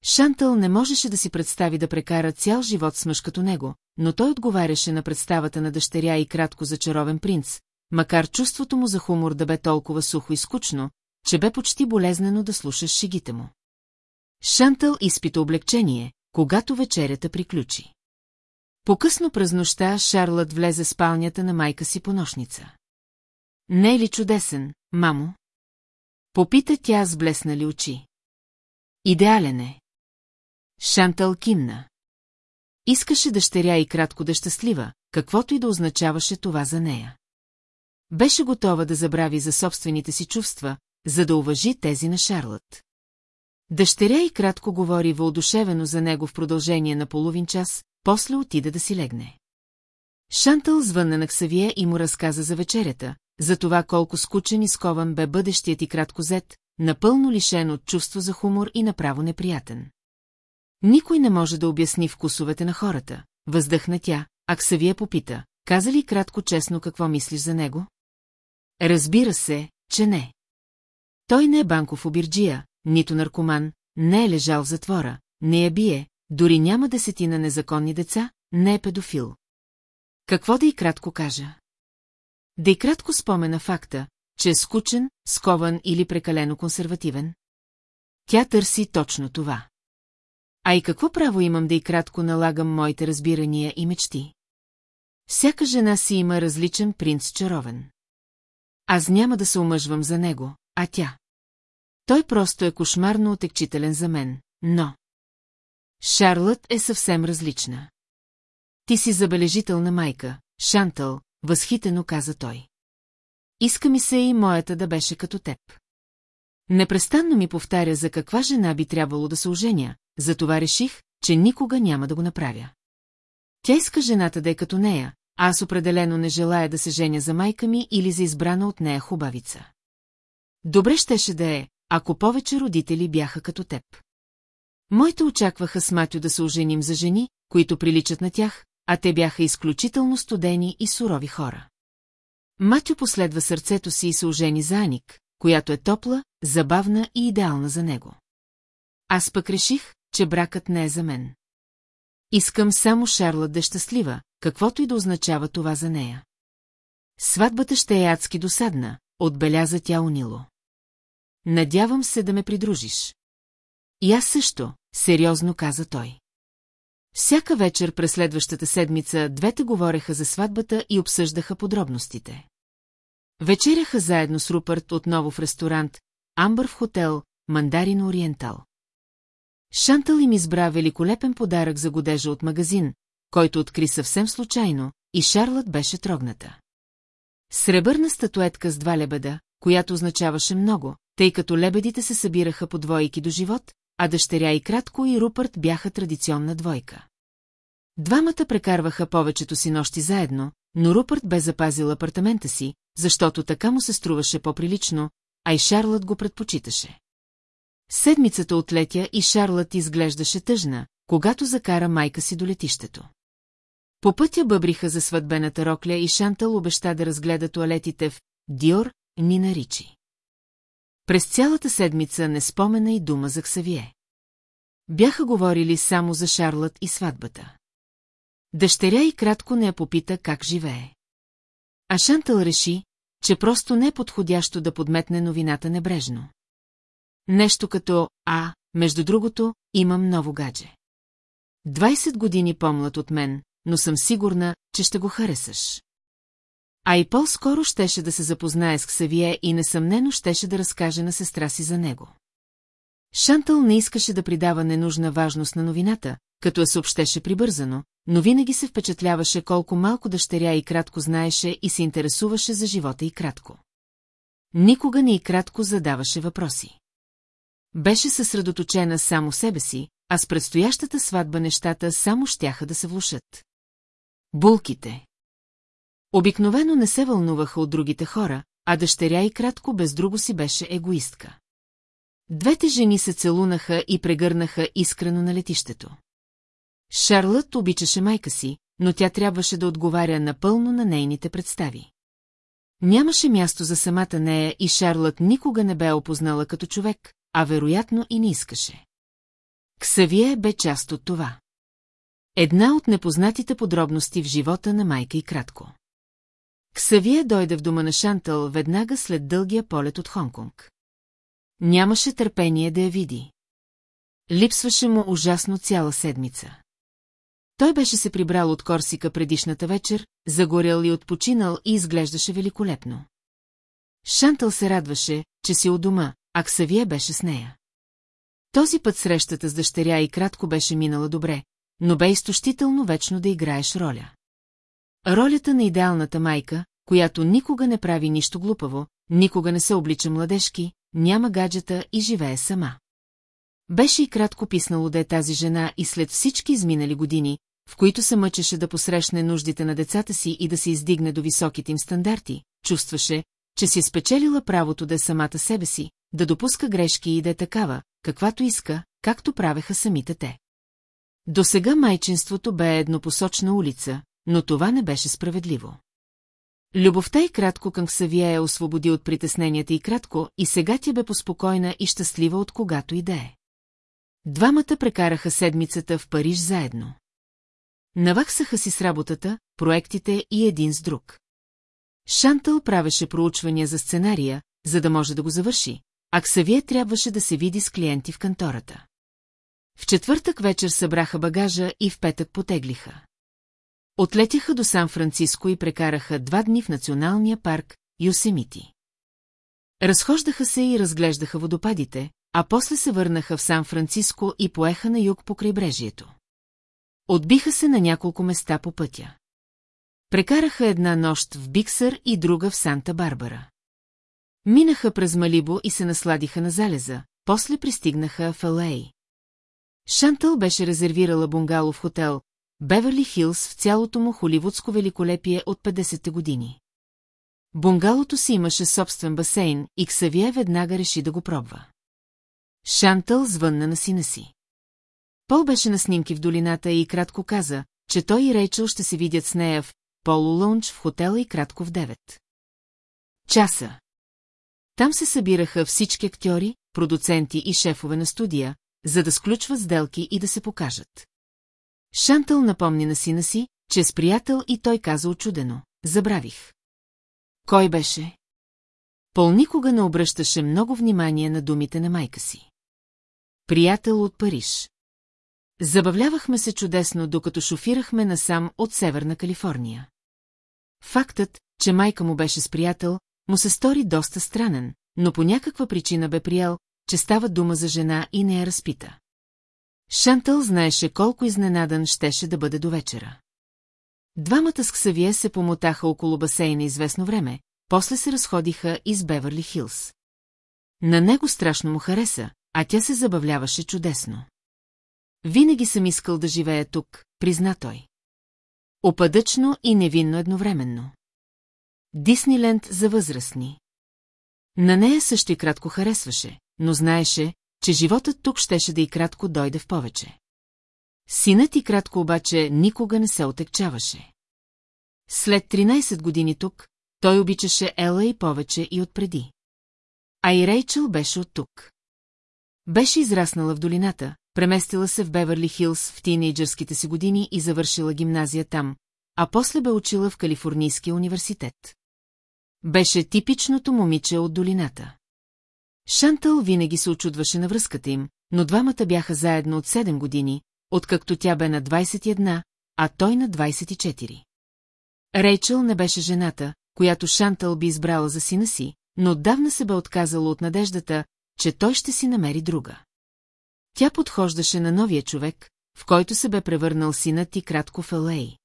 Шантъл не можеше да си представи да прекара цял живот с мъж като него, но той отговаряше на представата на дъщеря и кратко зачаровен принц, макар чувството му за хумор да бе толкова сухо и скучно, че бе почти болезнено да слушаш шегите му. Шантъл изпита облегчение, когато вечерята приключи. По-късно през нощта Шарлът влезе в спалнята на майка си по нощница. Не е ли чудесен, мамо? Попита тя с блеснали очи. Идеален е. Шантъл кимна. Искаше дъщеря и кратко да щастлива, каквото и да означаваше това за нея. Беше готова да забрави за собствените си чувства, за да уважи тези на Шарлот. Дъщеря и кратко говори въодушевено за него в продължение на половин час, после отида да си легне. Шантъл звънна на Ксавие и му разказа за вечерята, за това колко скучен и скован бе бъдещият и краткозет, напълно лишен от чувство за хумор и направо неприятен. Никой не може да обясни вкусовете на хората, въздъхна тя, а Ксавие попита, каза ли кратко честно какво мислиш за него? Разбира се, че не. Той не е банков обирджия, нито наркоман, не е лежал в затвора, не я бие, дори няма десетина незаконни деца, не е педофил. Какво да и кратко кажа? Да и кратко спомена факта, че е скучен, скован или прекалено консервативен. Тя търси точно това. А и какво право имам да и кратко налагам моите разбирания и мечти? Всяка жена си има различен принц чаровен. Аз няма да се омъжвам за него, а тя. Той просто е кошмарно отекчителен за мен, но... Шарлът е съвсем различна. Ти си забележителна майка, Шантъл, възхитено каза той. Иска ми се и моята да беше като теб. Непрестанно ми повтаря за каква жена би трябвало да се оженя, затова реших, че никога няма да го направя. Тя иска жената да е като нея, а аз определено не желая да се женя за майка ми или за избрана от нея хубавица. Добре щеше да е, ако повече родители бяха като теб. Моите очакваха с Матю да се оженим за жени, които приличат на тях, а те бяха изключително студени и сурови хора. Матю последва сърцето си и се ожени за Аник, която е топла, забавна и идеална за него. Аз пък реших, че бракът не е за мен. Искам само Шарлот да е щастлива, каквото и да означава това за нея. Сватбата ще е адски досадна, отбеляза тя унило. Надявам се да ме придружиш. И аз също, сериозно каза той. Всяка вечер през следващата седмица двете говореха за сватбата и обсъждаха подробностите. Вечеряха заедно с Рупърт отново в ресторант, Амбър в хотел, Мандарин Ориентал. Шантъл им избра великолепен подарък за годежа от магазин, който откри съвсем случайно, и Шарлът беше трогната. Сребърна статуетка с два лебеда, която означаваше много, тъй като лебедите се събираха по двойки до живот, а дъщеря и кратко и Рупърт бяха традиционна двойка. Двамата прекарваха повечето си нощи заедно, но Рупърт бе запазил апартамента си, защото така му се струваше по-прилично, а и Шарлът го предпочиташе. Седмицата отлетя и Шарлът изглеждаше тъжна, когато закара майка си до летището. По пътя бъбриха за сватбената рокля и Шантъл обеща да разгледа туалетите в Диор, Нина Ричи. През цялата седмица не спомена и дума за Ксавие. Бяха говорили само за Шарлът и сватбата. Дъщеря и кратко не я попита как живее. А Шантъл реши, че просто не е подходящо да подметне новината небрежно. Нещо като «А, между другото, имам ново гадже». 20 години по-млад от мен, но съм сигурна, че ще го харесаш. А и по-скоро щеше да се запознае с Ксавие и несъмнено щеше да разкаже на сестра си за него. Шантъл не искаше да придава ненужна важност на новината, като я съобщеше прибързано, но винаги се впечатляваше колко малко дъщеря и кратко знаеше и се интересуваше за живота и кратко. Никога не и кратко задаваше въпроси. Беше съсредоточена само себе си, а с предстоящата сватба нещата само щяха да се влушат. Булките. Обикновено не се вълнуваха от другите хора, а дъщеря и кратко без друго си беше егоистка. Двете жени се целунаха и прегърнаха искрено на летището. Шарлът обичаше майка си, но тя трябваше да отговаря напълно на нейните представи. Нямаше място за самата нея и Шарлът никога не бе опознала като човек, а вероятно и не искаше. Ксавие бе част от това. Една от непознатите подробности в живота на майка и кратко. Ксавие дойде в дома на Шантъл веднага след дългия полет от Хонконг. Нямаше търпение да я види. Липсваше му ужасно цяла седмица. Той беше се прибрал от Корсика предишната вечер, загорял и отпочинал и изглеждаше великолепно. Шантъл се радваше, че си у дома, а Ксавие беше с нея. Този път срещата с дъщеря и кратко беше минала добре, но бе изтощително вечно да играеш роля. Ролята на идеалната майка, която никога не прави нищо глупаво, никога не се облича младежки, няма гаджета и живее сама. Беше и кратко писнало да е тази жена и след всички изминали години, в които се мъчеше да посрещне нуждите на децата си и да се издигне до високите им стандарти, чувстваше, че си спечелила правото да е самата себе си, да допуска грешки и да е такава, каквато иска, както правеха самите те. До сега майчинството бе еднопосочна улица, но това не беше справедливо. Любовта и кратко към Ксавия е освободи от притесненията и кратко, и сега тя бе поспокойна и щастлива от когато и да е. Двамата прекараха седмицата в Париж заедно. Наваксаха си с работата, проектите и един с друг. Шантъл правеше проучвания за сценария, за да може да го завърши, а Ксавие трябваше да се види с клиенти в кантората. В четвъртък вечер събраха багажа и в петък потеглиха. Отлетяха до Сан-Франциско и прекараха два дни в националния парк Юсемити. Разхождаха се и разглеждаха водопадите, а после се върнаха в Сан-Франциско и поеха на юг по крайбрежието. Отбиха се на няколко места по пътя. Прекараха една нощ в Биксър и друга в Санта-Барбара. Минаха през Малибо и се насладиха на залеза, после пристигнаха в Л.А. Шантъл беше резервирала бунгало в хотел Беверли Хилс в цялото му холивудско великолепие от 50-те години. Бунгалото си имаше собствен басейн и Ксавие веднага реши да го пробва. Шантъл звънна на сина си. Пол беше на снимки в долината и кратко каза, че той и Рейчел ще се видят с нея в Полу Лънч в хотела и кратко в 9. Часа. Там се събираха всички актьори, продуценти и шефове на студия, за да сключват сделки и да се покажат. Шантъл напомни на сина си, че с приятел и той каза очудено. Забравих. Кой беше? Пол никога не обръщаше много внимание на думите на майка си. Приятел от Париж. Забавлявахме се чудесно, докато шофирахме насам от Северна Калифорния. Фактът, че майка му беше с приятел, му се стори доста странен, но по някаква причина бе приял, че става дума за жена и не я разпита. Шантъл знаеше колко изненадан щеше да бъде до вечера. Двамата с Ксавие се помотаха около басейна известно време, после се разходиха из Беверли Хилс. На него страшно му хареса, а тя се забавляваше чудесно. Винаги съм искал да живея тук, призна той. Опадъчно и невинно едновременно. Дисниленд за възрастни. На нея също и кратко харесваше, но знаеше, че животът тук щеше да и кратко дойде в повече. Синът и кратко обаче никога не се отекчаваше. След 13 години тук, той обичаше Ела и повече и отпреди. А и Рейчел беше от тук. Беше израснала в долината, преместила се в Беверли Хилс в тинейджърските си години и завършила гимназия там, а после бе учила в Калифорнийския университет. Беше типичното момиче от долината. Шантъл винаги се очудваше на връзката им, но двамата бяха заедно от 7 години, откакто тя бе на 21, а той на 24. Рейчел не беше жената, която Шантъл би избрала за сина си, но отдавна се бе отказала от надеждата, че той ще си намери друга. Тя подхождаше на новия човек, в който се бе превърнал синът и кратко в Елей.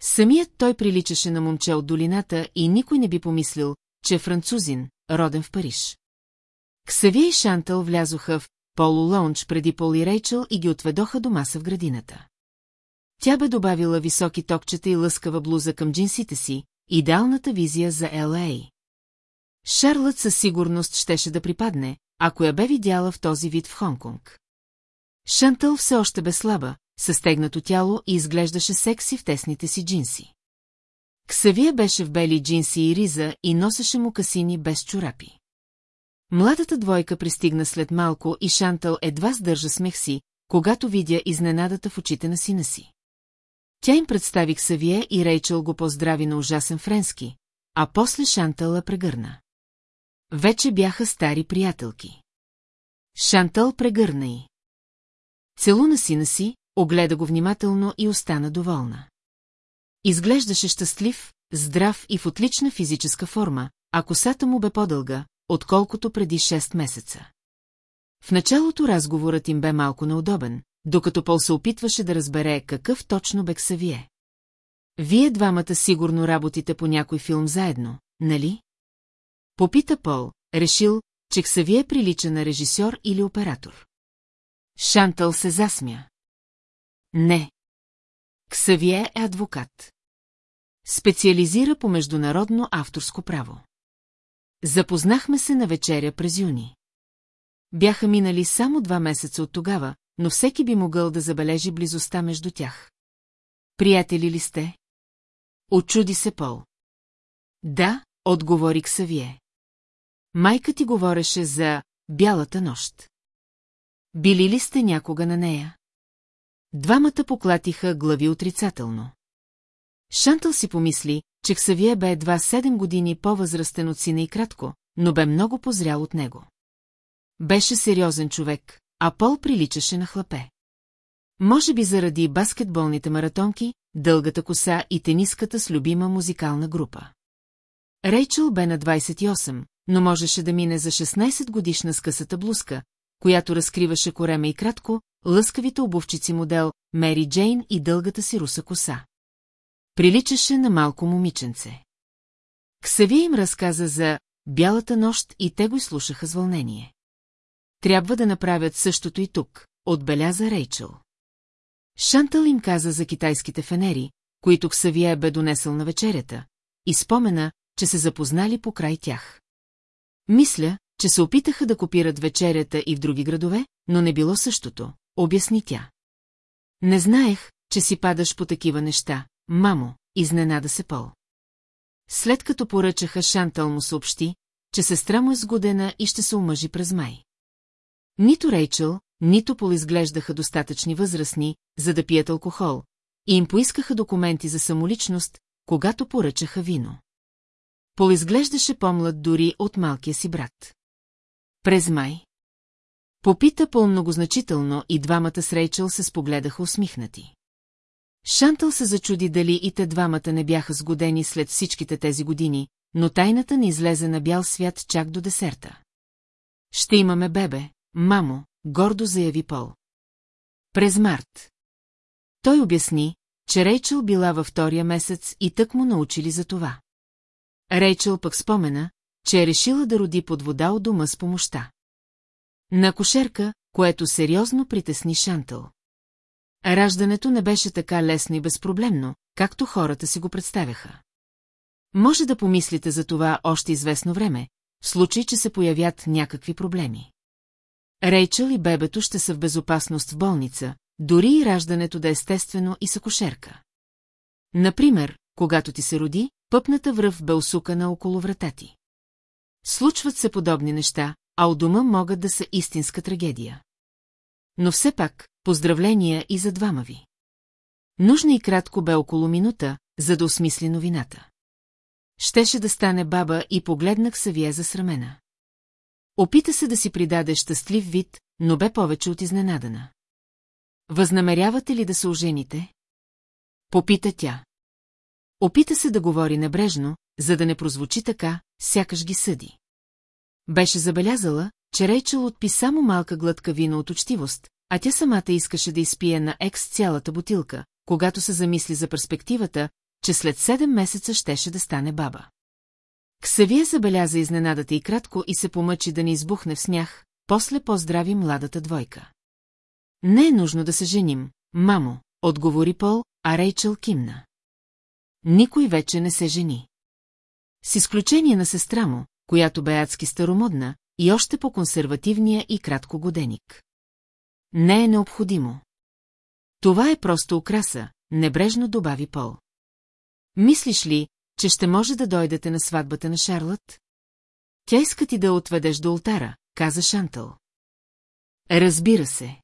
Самият той приличаше на момче от долината и никой не би помислил, че е французин, роден в Париж. Ксавия и Шантъл влязоха в Полу Лонч преди Пол и Рейчел и ги отведоха до маса в градината. Тя бе добавила високи токчета и лъскава блуза към джинсите си, идеалната визия за Л.А. Шарлът със сигурност щеше да припадне, ако я бе видяла в този вид в Хонконг. Шантъл все още бе слаба, състегнато тяло и изглеждаше секси в тесните си джинси. Ксавия беше в бели джинси и риза и носеше му касини без чорапи. Младата двойка пристигна след малко и Шантъл едва сдържа смех си, когато видя изненадата в очите на сина си. Тя им представи Ксавие и Рейчел го поздрави на ужасен френски, а после Шантъл я прегърна. Вече бяха стари приятелки. Шантъл прегърна и. Целуна сина си, огледа го внимателно и остана доволна. Изглеждаше щастлив, здрав и в отлична физическа форма, а косата му бе по-дълга, отколкото преди 6 месеца. В началото разговорът им бе малко неудобен, докато Пол се опитваше да разбере какъв точно бе Ксавие. Вие двамата сигурно работите по някой филм заедно, нали? Попита Пол, решил, че Ксавие прилича на режисьор или оператор. Шантъл се засмя. Не. Ксавие е адвокат. Специализира по международно авторско право. Запознахме се на вечеря през юни. Бяха минали само два месеца от тогава, но всеки би могъл да забележи близостта между тях. Приятели ли сте? Очуди се Пол. Да, отговори Ксавие. Майка ти говореше за бялата нощ. Били ли сте някога на нея? Двамата поклатиха глави отрицателно. Шантъл си помисли, че Ксавие бе едва 7 години по-възрастен от сина и кратко, но бе много позрял от него. Беше сериозен човек, а Пол приличаше на хлапе. Може би заради баскетболните маратонки, дългата коса и тениската с любима музикална група. Рейчел бе на 28, но можеше да мине за 16 годишна с късата блузка, която разкриваше корема и кратко, лъскавите обувчици модел, Мери Джейн и дългата си руса коса. Приличаше на малко момиченце. Ксавия им разказа за бялата нощ и те го изслушаха с вълнение. Трябва да направят същото и тук, отбеляза Рейчел. Шантъл им каза за китайските фенери, които Ксавия бе донесъл на вечерята, и спомена, че се запознали по край тях. Мисля, че се опитаха да копират вечерята и в други градове, но не било същото, обясни тя. Не знаех, че си падаш по такива неща, мамо, изненада се Пол. След като поръчаха, Шантъл му съобщи, че сестра му е сгодена и ще се омъжи през май. Нито Рейчел, нито Пол изглеждаха достатъчни възрастни, за да пият алкохол, и им поискаха документи за самоличност, когато поръчаха вино. Пол изглеждаше по-млад дори от малкия си брат. През май. Попита Пол многозначително и двамата с Рейчел се спогледаха усмихнати. Шантъл се зачуди дали и те двамата не бяха сгодени след всичките тези години, но тайната не излезе на бял свят чак до десерта. Ще имаме бебе, мамо, гордо заяви Пол. През март. Той обясни, че Рейчел била във втория месец и тък му научили за това. Рейчел пък спомена, че е решила да роди под вода от дома с помощта. На кошерка, което сериозно притесни Шантъл. Раждането не беше така лесно и безпроблемно, както хората си го представяха. Може да помислите за това още известно време, в случай, че се появят някакви проблеми. Рейчел и бебето ще са в безопасност в болница, дори и раждането да е естествено и съкошерка. Например, когато ти се роди, пъпната връв бе усукана около врата ти. Случват се подобни неща, а у дома могат да са истинска трагедия. Но все пак, поздравления и за двама ви. Нужна и кратко бе около минута, за да осмисли новината. Щеше да стане баба и погледнах Савия засрамена. Опита се да си придаде щастлив вид, но бе повече от изненадана. Възнамерявате ли да се ожените? Попита тя. Опита се да говори небрежно, за да не прозвучи така, сякаш ги съди. Беше забелязала, че Рейчел отпи само малка глътка вино от учтивост, а тя самата искаше да изпие на екс цялата бутилка, когато се замисли за перспективата, че след седем месеца щеше да стане баба. Ксавия забеляза изненадата и кратко и се помъчи да не избухне в смях, после поздрави младата двойка. Не е нужно да се женим, мамо, отговори Пол, а Рейчел кимна. Никой вече не се жени. С изключение на сестра му, която бе адски старомодна, и още по-консервативния и кратко годеник. Не е необходимо. Това е просто украса, небрежно добави Пол. Мислиш ли, че ще може да дойдете на сватбата на Шарлот? Тя иска ти да отведеш до ултара, каза Шантъл. Разбира се.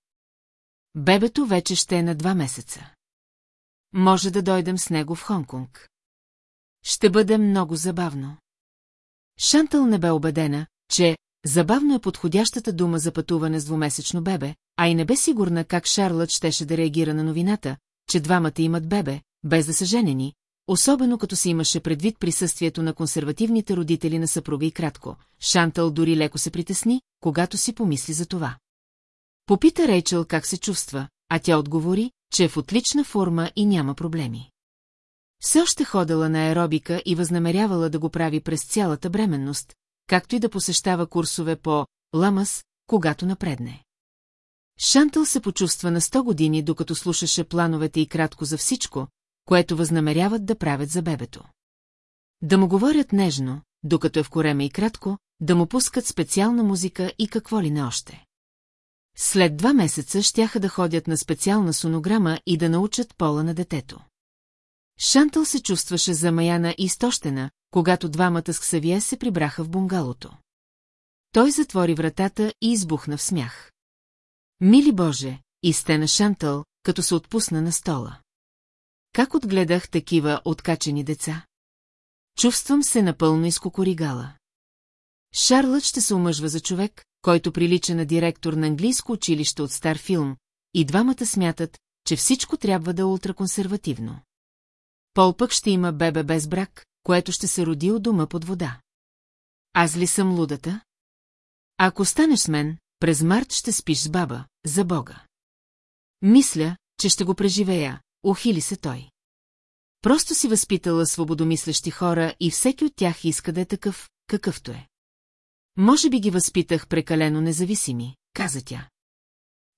Бебето вече ще е на два месеца. Може да дойдем с него в Хонконг. Ще бъде много забавно. Шантъл не бе убедена, че забавно е подходящата дума за пътуване с двумесечно бебе, а и не бе сигурна как Шарлът щеше да реагира на новината, че двамата имат бебе, без да са женени, особено като се имаше предвид присъствието на консервативните родители на съпруга и кратко. Шантъл дори леко се притесни, когато си помисли за това. Попита Рейчел как се чувства, а тя отговори, че е в отлична форма и няма проблеми. Все още ходела на аеробика и възнамерявала да го прави през цялата бременност, както и да посещава курсове по «Ламас», когато напредне. Шантъл се почувства на 100 години, докато слушаше плановете и кратко за всичко, което възнамеряват да правят за бебето. Да му говорят нежно, докато е в корема и кратко, да му пускат специална музика и какво ли не още. След два месеца щяха да ходят на специална сонограма и да научат пола на детето. Шантъл се чувстваше замаяна и изтощена, когато двамата с Ксавие се прибраха в бунгалото. Той затвори вратата и избухна в смях. Мили Боже, изтена Шантъл, като се отпусна на стола. Как отгледах такива откачени деца? Чувствам се напълно изкокоригала. Шарлът ще се омъжва за човек, който прилича на директор на английско училище от стар филм, и двамата смятат, че всичко трябва да е ултраконсервативно. Пол пък ще има бебе без брак, което ще се роди от дома под вода. Аз ли съм лудата? Ако станеш с мен, през март ще спиш с баба, за Бога. Мисля, че ще го преживея, ухили се той. Просто си възпитала свободомислещи хора и всеки от тях иска да е такъв, какъвто е. Може би ги възпитах прекалено независими, каза тя.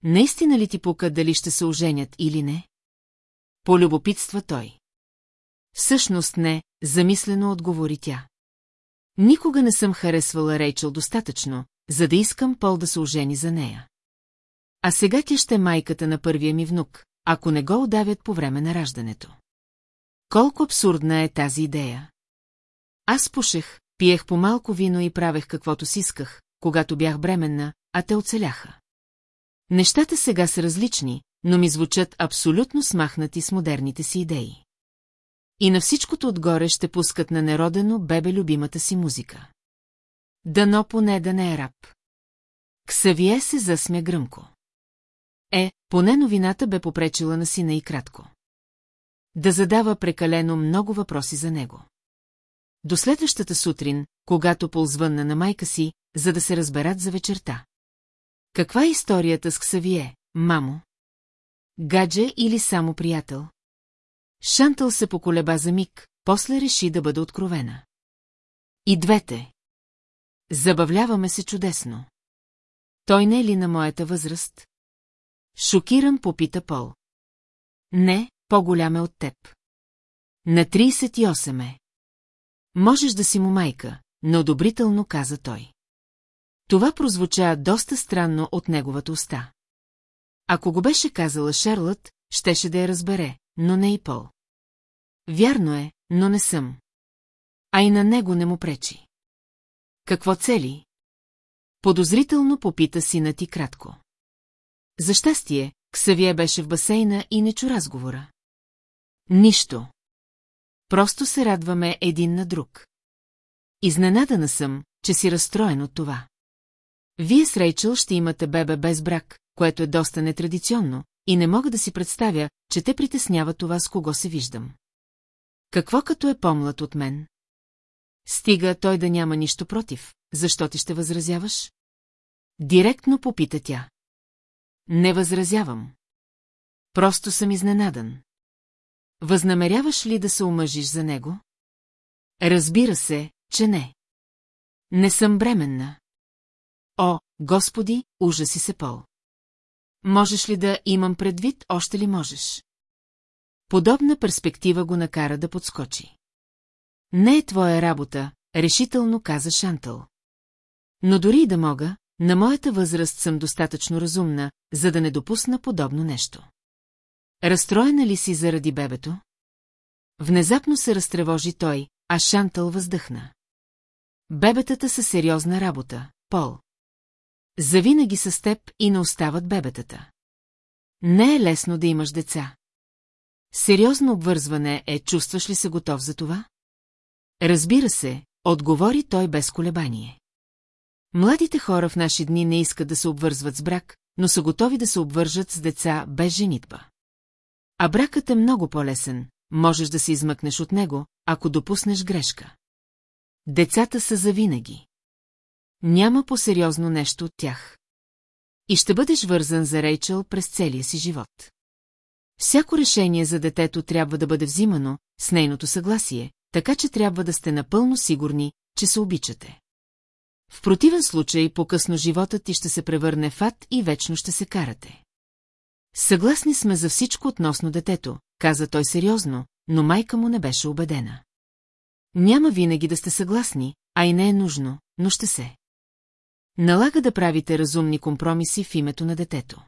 Наистина ли ти пука дали ще се оженят или не? Полюбопитства той. Всъщност не, замислено отговори тя. Никога не съм харесвала Рейчел достатъчно, за да искам Пол да се ожени за нея. А сега тя ще е майката на първия ми внук, ако не го удавят по време на раждането. Колко абсурдна е тази идея. Аз пушех, пиех по малко вино и правех каквото си исках, когато бях бременна, а те оцеляха. Нещата сега са различни, но ми звучат абсолютно смахнати с модерните си идеи. И на всичкото отгоре ще пускат на неродено бебе любимата си музика. Дано поне да не е раб. Ксавие се засмя гръмко. Е, поне новината бе попречила на сина и кратко. Да задава прекалено много въпроси за него. До следващата сутрин, когато ползвънна на майка си, за да се разберат за вечерта. Каква е историята с Ксавие, мамо? Гадже или само приятел? Шантъл се поколеба за миг, после реши да бъде откровена. И двете. Забавляваме се чудесно. Той не е ли на моята възраст? Шокиран попита Пол. Не, по-голям е от теб. На 38 е. Можеш да си му майка, неодобрително каза той. Това прозвуча доста странно от неговата уста. Ако го беше казала Шарлът, щеше да я разбере, но не и Пол. Вярно е, но не съм. А и на него не му пречи. Какво цели? Подозрително попита сина ти кратко. За щастие, Ксавие беше в басейна и не чу разговора. Нищо. Просто се радваме един на друг. Изненадана съм, че си разстроен от това. Вие с Рейчел ще имате бебе без брак, което е доста нетрадиционно, и не мога да си представя, че те притеснява това с кого се виждам. Какво като е помлад от мен? Стига той да няма нищо против, защо ти ще възразяваш? Директно попита тя. Не възразявам. Просто съм изненадан. Възнамеряваш ли да се омъжиш за него? Разбира се, че не. Не съм бременна. О, господи, ужаси се Пол. Можеш ли да имам предвид, още ли можеш? Подобна перспектива го накара да подскочи. Не е твоя работа, решително каза Шантъл. Но дори и да мога, на моята възраст съм достатъчно разумна, за да не допусна подобно нещо. Разстроена ли си заради бебето? Внезапно се разтревожи той, а Шантъл въздъхна. Бебетата са сериозна работа, Пол. Завинаги с теб и не остават бебетата. Не е лесно да имаш деца. Сериозно обвързване е, чувстваш ли се готов за това? Разбира се, отговори той без колебание. Младите хора в наши дни не искат да се обвързват с брак, но са готови да се обвържат с деца без женитба. А бракът е много по-лесен, можеш да се измъкнеш от него, ако допуснеш грешка. Децата са завинаги. Няма по-сериозно нещо от тях. И ще бъдеш вързан за Рейчел през целия си живот. Всяко решение за детето трябва да бъде взимано с нейното съгласие, така че трябва да сте напълно сигурни, че се обичате. В противен случай по-късно животът ти ще се превърне в ад и вечно ще се карате. Съгласни сме за всичко относно детето, каза той сериозно, но майка му не беше убедена. Няма винаги да сте съгласни, а и не е нужно, но ще се. Налага да правите разумни компромиси в името на детето.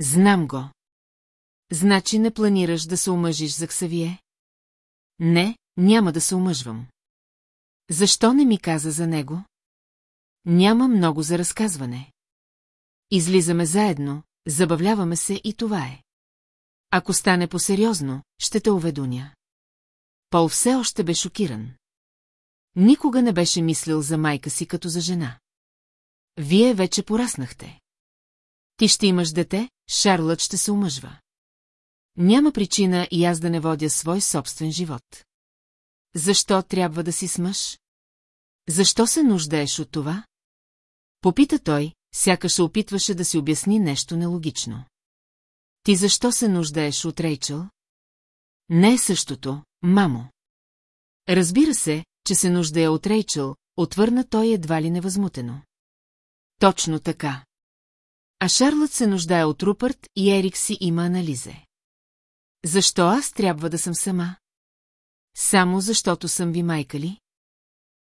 Знам го. Значи не планираш да се омъжиш за Ксавие? Не, няма да се омъжвам. Защо не ми каза за него? Няма много за разказване. Излизаме заедно, забавляваме се и това е. Ако стане по-сериозно, ще те уведуня. Пол все още бе шокиран. Никога не беше мислил за майка си като за жена. Вие вече пораснахте. Ти ще имаш дете, Шарлът ще се омъжва. Няма причина и аз да не водя свой собствен живот. Защо трябва да си с мъж? Защо се нуждаеш от това? Попита той, сякаш се опитваше да си обясни нещо нелогично. Ти защо се нуждаеш от Рейчел? Не е същото, мамо. Разбира се, че се нуждая от Рейчел, отвърна той едва ли невъзмутено. Точно така. А Шарлот се нуждае от Рупърт и Ерик си има анализе. Защо аз трябва да съм сама? Само защото съм ви майка ли?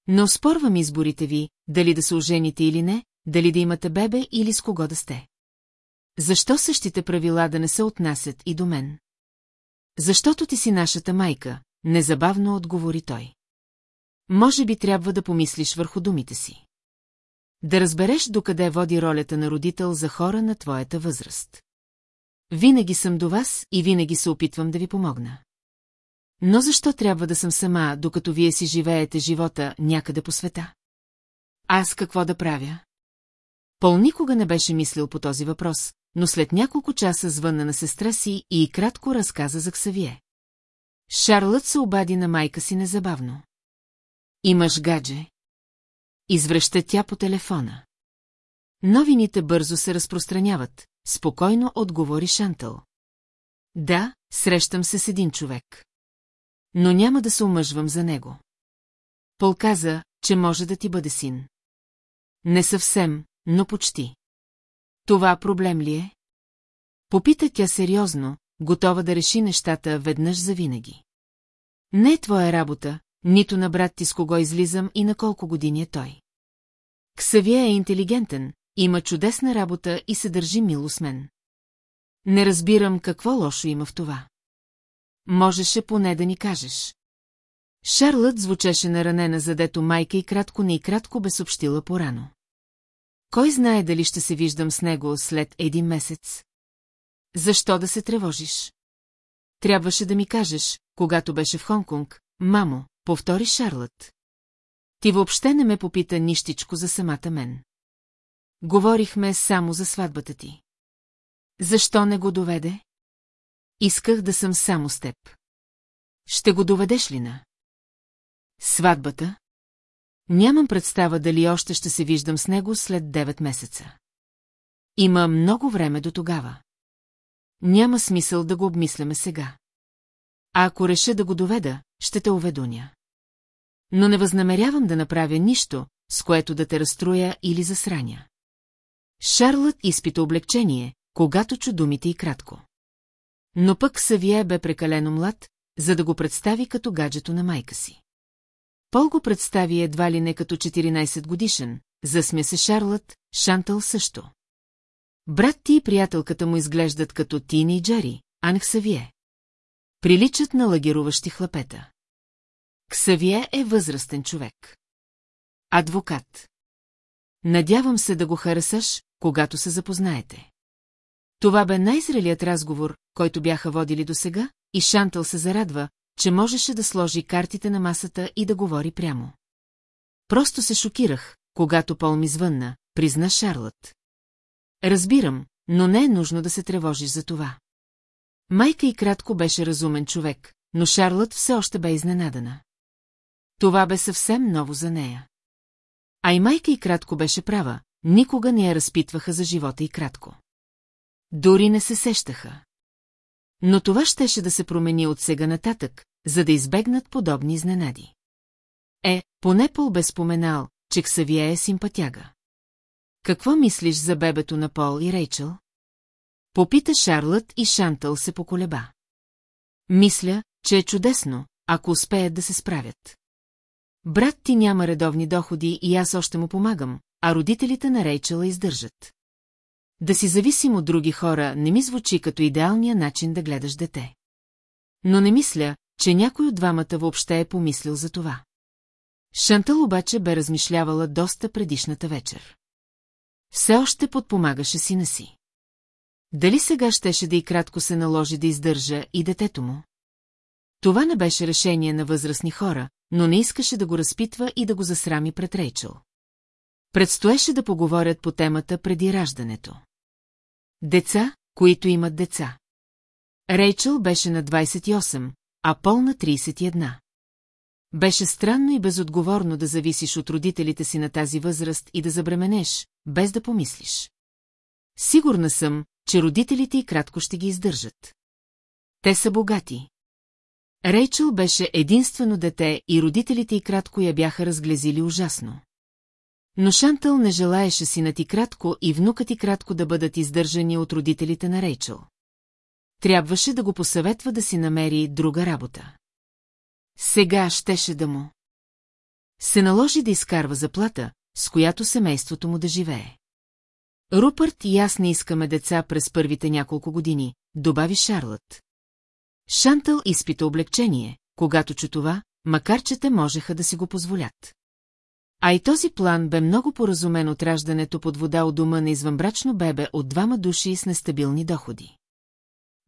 Не оспорвам изборите ви, дали да се ожените или не, дали да имате бебе или с кого да сте. Защо същите правила да не се отнасят и до мен? Защото ти си нашата майка, незабавно отговори той. Може би трябва да помислиш върху думите си. Да разбереш докъде води ролята на родител за хора на твоята възраст. Винаги съм до вас и винаги се опитвам да ви помогна. Но защо трябва да съм сама, докато вие си живеете живота някъде по света? Аз какво да правя? Пол никога не беше мислил по този въпрос, но след няколко часа звънна на сестра си и кратко разказа за Ксавие. Шарлът се обади на майка си незабавно. Имаш гадже? Извръща тя по телефона. Новините бързо се разпространяват, спокойно отговори Шантъл. Да, срещам се с един човек. Но няма да се омъжвам за него. Пол каза, че може да ти бъде син. Не съвсем, но почти. Това проблем ли е? Попита тя сериозно, готова да реши нещата веднъж за винаги. Не е твоя работа, нито на брат ти с кого излизам и на колко години е той. Ксавия е интелигентен, има чудесна работа и се държи мило с мен. Не разбирам какво лошо има в това. Можеше поне да ни кажеш. Шарлът звучеше наранена, задето майка и кратко не и кратко бе съобщила порано. Кой знае дали ще се виждам с него след един месец? Защо да се тревожиш? Трябваше да ми кажеш, когато беше в Хонконг, мамо, повтори Шарлът. Ти въобще не ме попита нищичко за самата мен. Говорихме само за сватбата ти. Защо не го доведе? Исках да съм само с теб. Ще го доведеш ли на? Сватбата? Нямам представа дали още ще се виждам с него след 9 месеца. Има много време до тогава. Няма смисъл да го обмисляме сега. А ако реша да го доведа, ще те уведуня. Но не възнамерявам да направя нищо, с което да те разстроя или засраня. Шарлът изпита облегчение, когато чу думите и кратко. Но пък Савие бе прекалено млад, за да го представи като гаджето на майка си. Пол го представи едва ли не като 14 годишен, засмя се Шарлът, Шантъл също. Брат ти и приятелката му изглеждат като тинейджери, а не Ксавие. Приличат на лагеруващи хлапета. Ксавие е възрастен човек. Адвокат. Надявам се да го харесаш, когато се запознаете. Това бе най-зрелият разговор, който бяха водили досега, и Шантъл се зарадва, че можеше да сложи картите на масата и да говори прямо. Просто се шокирах, когато Пол ми звънна, призна Шарлът. Разбирам, но не е нужно да се тревожиш за това. Майка и кратко беше разумен човек, но Шарлът все още бе изненадана. Това бе съвсем ново за нея. А и майка и кратко беше права, никога не я разпитваха за живота и кратко. Дори не се сещаха. Но това щеше да се промени от сега нататък, за да избегнат подобни изненади. Е, поне Пол бе споменал, че Ксавие е симпатяга. Какво мислиш за бебето на Пол и Рейчел? Попита Шарлът и Шантъл се поколеба. Мисля, че е чудесно, ако успеят да се справят. Брат ти няма редовни доходи и аз още му помагам, а родителите на Рейчела издържат. Да си зависим от други хора не ми звучи като идеалния начин да гледаш дете. Но не мисля, че някой от двамата въобще е помислил за това. Шантъл обаче бе размишлявала доста предишната вечер. Все още подпомагаше сина си. Дали сега щеше да и кратко се наложи да издържа и детето му? Това не беше решение на възрастни хора, но не искаше да го разпитва и да го засрами пред Рейчел. Предстоеше да поговорят по темата преди раждането. Деца, които имат деца. Рейчел беше на 28, а Пол на 31. Беше странно и безотговорно да зависиш от родителите си на тази възраст и да забременеш, без да помислиш. Сигурна съм, че родителите и кратко ще ги издържат. Те са богати. Рейчел беше единствено дете и родителите и кратко я бяха разглезили ужасно. Но Шантъл не желаеше синът и кратко и внукът и кратко да бъдат издържани от родителите на Рейчел. Трябваше да го посъветва да си намери друга работа. Сега щеше да му. Се наложи да изкарва заплата, с която семейството му да живее. Рупърт и аз не искаме деца през първите няколко години, добави Шарлът. Шантъл изпита облегчение, когато чу това, макар че те можеха да си го позволят. А и този план бе много поразумен от раждането под вода от дома на извънбрачно бебе от двама души с нестабилни доходи.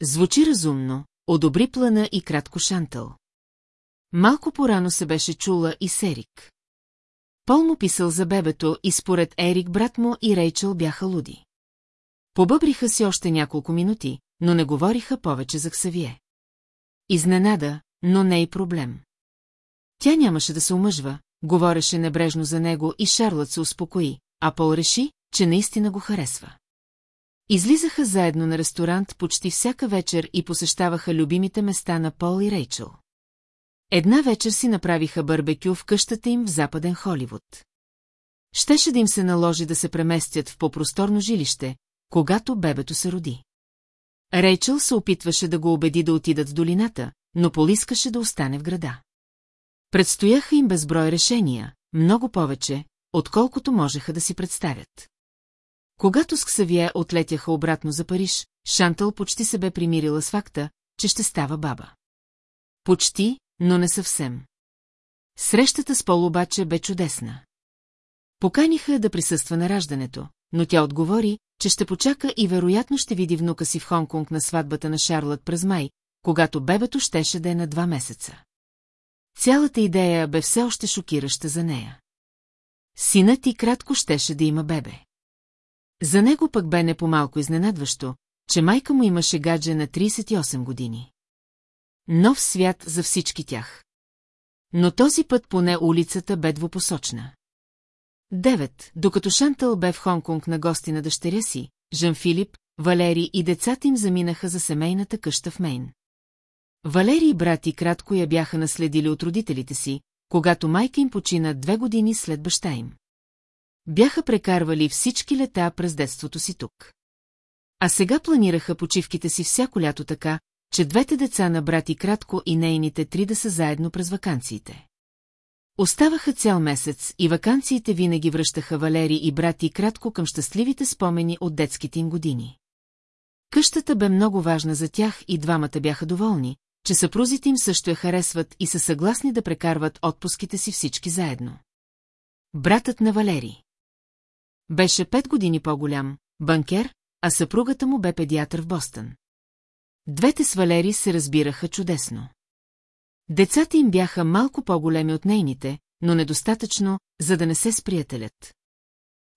Звучи разумно, одобри плана и кратко Шантъл. Малко порано се беше чула и Серик. Пол му писал за бебето и според Ерик брат му и Рейчел бяха луди. Побъбриха си още няколко минути, но не говориха повече за Ксавие. Изненада, но не и проблем. Тя нямаше да се омъжва, говореше небрежно за него и Шарлот се успокои, а Пол реши, че наистина го харесва. Излизаха заедно на ресторант почти всяка вечер и посещаваха любимите места на Пол и Рейчел. Една вечер си направиха барбекю в къщата им в западен Холивуд. Щеше да им се наложи да се преместят в по-просторно жилище, когато бебето се роди. Рейчел се опитваше да го убеди да отидат в долината, но Пол искаше да остане в града. Предстояха им безброй решения, много повече, отколкото можеха да си представят. Когато с Ксавие отлетяха обратно за Париж, Шантъл почти се бе примирила с факта, че ще става баба. Почти, но не съвсем. Срещата с Пол обаче бе чудесна. Поканиха да присъства на раждането, но тя отговори, че ще почака и вероятно ще види внука си в Хонконг на сватбата на Шарлот през май, когато бебето щеше да е на два месеца. Цялата идея бе все още шокираща за нея. Синът ти кратко щеше да има бебе. За него пък бе не по-малко изненадващо, че майка му имаше гадже на 38 години. Нов свят за всички тях. Но този път поне улицата бе двупосочна. Девет, докато Шантъл бе в Хонконг на гости на дъщеря си, Жан Филип, Валери и децата им заминаха за семейната къща в Мейн. Валери и брати кратко я бяха наследили от родителите си, когато майка им почина две години след баща им. Бяха прекарвали всички лета през детството си тук. А сега планираха почивките си всяко лято така, че двете деца на брати кратко и нейните три да са заедно през вакансиите. Оставаха цял месец и вакансиите винаги връщаха Валери и брати кратко към щастливите спомени от детските им години. Къщата бе много важна за тях и двамата бяха доволни, че съпрузите им също я харесват и са съгласни да прекарват отпуските си всички заедно. Братът на Валери Беше пет години по-голям, банкер, а съпругата му бе педиатър в Бостън. Двете с Валери се разбираха чудесно. Децата им бяха малко по-големи от нейните, но недостатъчно, за да не се сприятелят.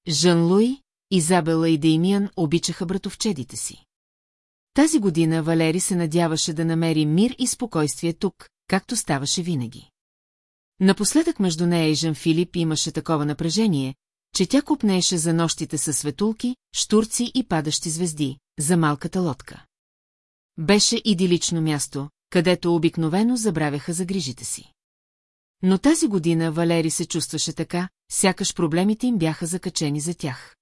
Жан-Луи, Изабела и Деймиан обичаха братовчедите си. Тази година Валери се надяваше да намери мир и спокойствие тук, както ставаше винаги. Напоследък между нея и Жан Филип имаше такова напрежение, че тя купнееше за нощите със светулки, штурци и падащи звезди, за малката лодка. Беше идилично място, където обикновено забравяха за грижите си. Но тази година Валери се чувстваше така, сякаш проблемите им бяха закачени за тях.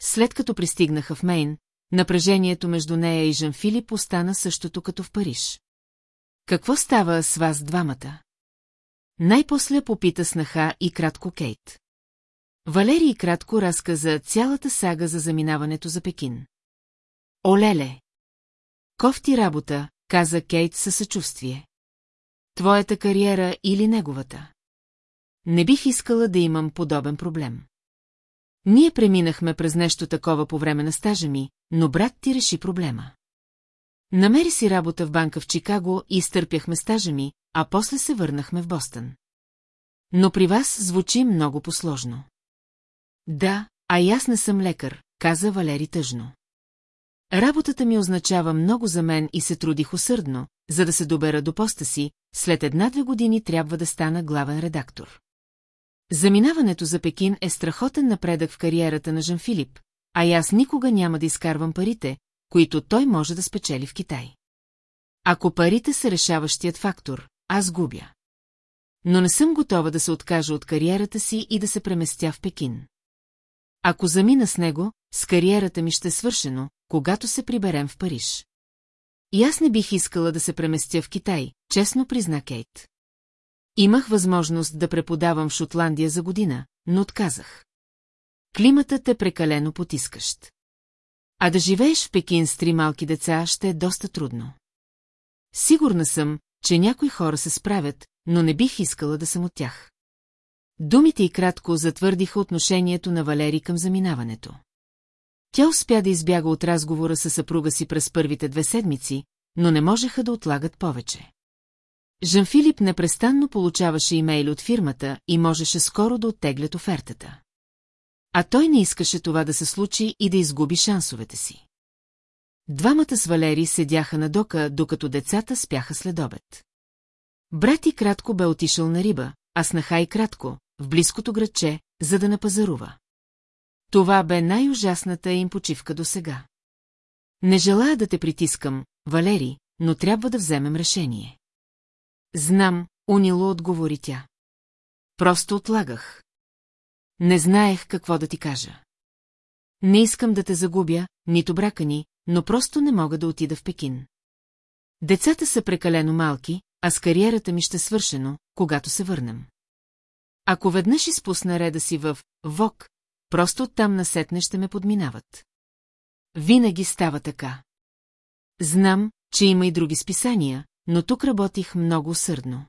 След като пристигнаха в Мейн, напрежението между нея и Жан Филип остана същото като в Париж. Какво става с вас двамата? Най-после попита снаха и кратко Кейт. Валерий кратко разказа цялата сага за заминаването за Пекин. Олеле! Кофти работа, каза Кейт със съчувствие. Твоята кариера или неговата? Не бих искала да имам подобен проблем. Ние преминахме през нещо такова по време на стажа ми, но брат ти реши проблема. Намери си работа в банка в Чикаго и изтърпяхме стажа ми, а после се върнахме в Бостън. Но при вас звучи много посложно. Да, а и аз не съм лекар, каза Валери тъжно. Работата ми означава много за мен и се трудих усърдно, за да се добера до поста си, след една-две години трябва да стана главен редактор. Заминаването за Пекин е страхотен напредък в кариерата на Жан Филип, а и аз никога няма да изкарвам парите, които той може да спечели в Китай. Ако парите са решаващият фактор, аз губя. Но не съм готова да се откажа от кариерата си и да се преместя в Пекин. Ако замина с него, с кариерата ми ще е свършено, когато се приберем в Париж. И аз не бих искала да се преместя в Китай, честно призна Кейт. Имах възможност да преподавам в Шотландия за година, но отказах. Климатът е прекалено потискащ. А да живееш в Пекин с три малки деца ще е доста трудно. Сигурна съм, че някои хора се справят, но не бих искала да съм от тях. Думите и кратко затвърдиха отношението на Валери към заминаването. Тя успя да избяга от разговора с съпруга си през първите две седмици, но не можеха да отлагат повече. Жан-Филип непрестанно получаваше имейли от фирмата и можеше скоро да оттеглят офертата. А той не искаше това да се случи и да изгуби шансовете си. Двамата с Валери седяха на дока, докато децата спяха след обед. Брат и кратко бе отишъл на риба, а снаха и кратко, в близкото градче, за да напазарува. Това бе най-ужасната им почивка до сега. Не желая да те притискам, Валери, но трябва да вземем решение. Знам, унило отговори тя. Просто отлагах. Не знаех какво да ти кажа. Не искам да те загубя, нито брака ни, но просто не мога да отида в Пекин. Децата са прекалено малки, а с кариерата ми ще свършено, когато се върнем. Ако веднъж изпусна реда си в ВОК, просто оттам насетне ще ме подминават. Винаги става така. Знам, че има и други списания, но тук работих много усърдно.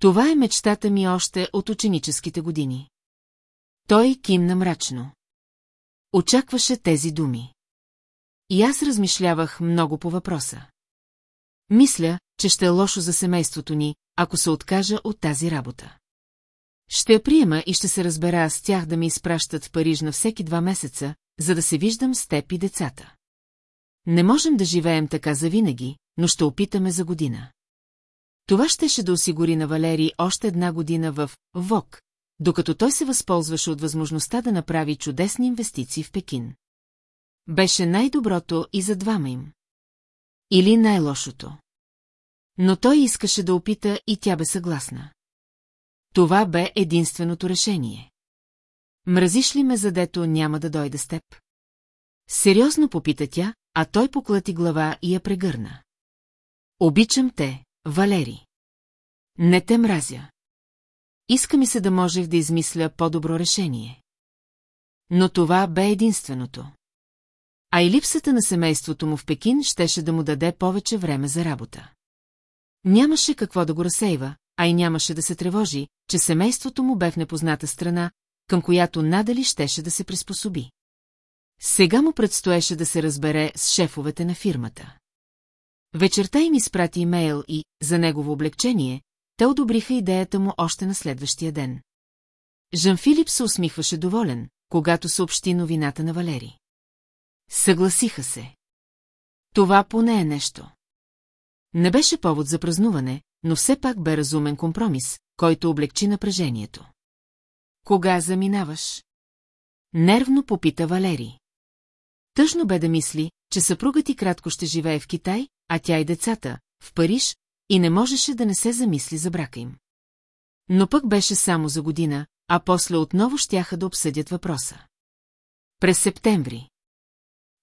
Това е мечтата ми още от ученическите години. Той кимна мрачно. Очакваше тези думи. И аз размишлявах много по въпроса. Мисля, че ще е лошо за семейството ни, ако се откажа от тази работа. Ще я приема и ще се разбера с тях да ми изпращат в Париж на всеки два месеца, за да се виждам с теб и децата. Не можем да живеем така завинаги, но ще опитаме за година. Това щеше да осигури на Валери още една година в ВОК, докато той се възползваше от възможността да направи чудесни инвестиции в Пекин. Беше най-доброто и за двама им. Или най-лошото. Но той искаше да опита и тя бе съгласна. Това бе единственото решение. Мразиш ли ме, задето няма да дойда с теб? Сериозно попита тя, а той поклати глава и я прегърна. Обичам те, Валери. Не те мразя. Иска ми се да можех да измисля по-добро решение. Но това бе единственото. А и липсата на семейството му в Пекин щеше да му даде повече време за работа. Нямаше какво да го разсейва, а и нямаше да се тревожи, че семейството му бе в непозната страна, към която надали щеше да се приспособи. Сега му предстоеше да се разбере с шефовете на фирмата. Вечерта им изпрати имейл и, за негово облегчение, те одобриха идеята му още на следващия ден. Жан Филип се усмихваше доволен, когато съобщи новината на Валери. Съгласиха се. Това поне е нещо. Не беше повод за празнуване, но все пак бе разумен компромис, който облегчи напрежението. Кога заминаваш? Нервно попита Валери. Тъжно бе да мисли, че съпругът ти кратко ще живее в Китай, а тя и децата, в Париж, и не можеше да не се замисли за брака им. Но пък беше само за година, а после отново щяха да обсъдят въпроса. През септември.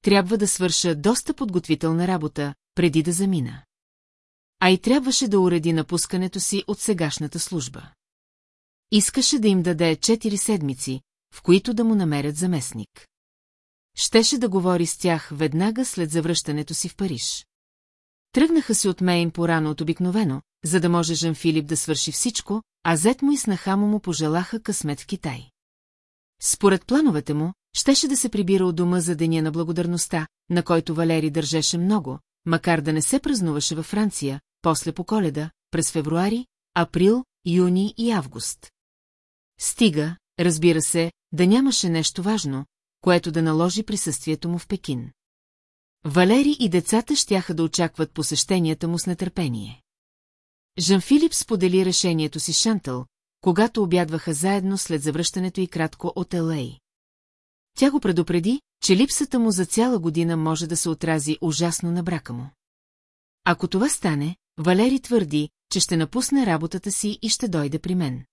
Трябва да свърша доста подготвителна работа, преди да замина. А и трябваше да уреди напускането си от сегашната служба. Искаше да им даде четири седмици, в които да му намерят заместник. Щеше да говори с тях веднага след завръщането си в Париж. Тръгнаха се от Мейн порано от обикновено, за да може Жан Филип да свърши всичко, а зет му и снаха му му пожелаха късмет в Китай. Според плановете му, щеше да се прибира от дома за Деня на благодарността, на който Валери държеше много, макар да не се празнуваше във Франция, после по коледа, през февруари, април, юни и август. Стига, разбира се, да нямаше нещо важно, което да наложи присъствието му в Пекин. Валери и децата щяха да очакват посещенията му с нетърпение. Жан Филип сподели решението си Шантъл, когато обядваха заедно след завръщането и кратко от Елей. Тя го предупреди, че липсата му за цяла година може да се отрази ужасно на брака му. Ако това стане, Валери твърди, че ще напусне работата си и ще дойде при мен.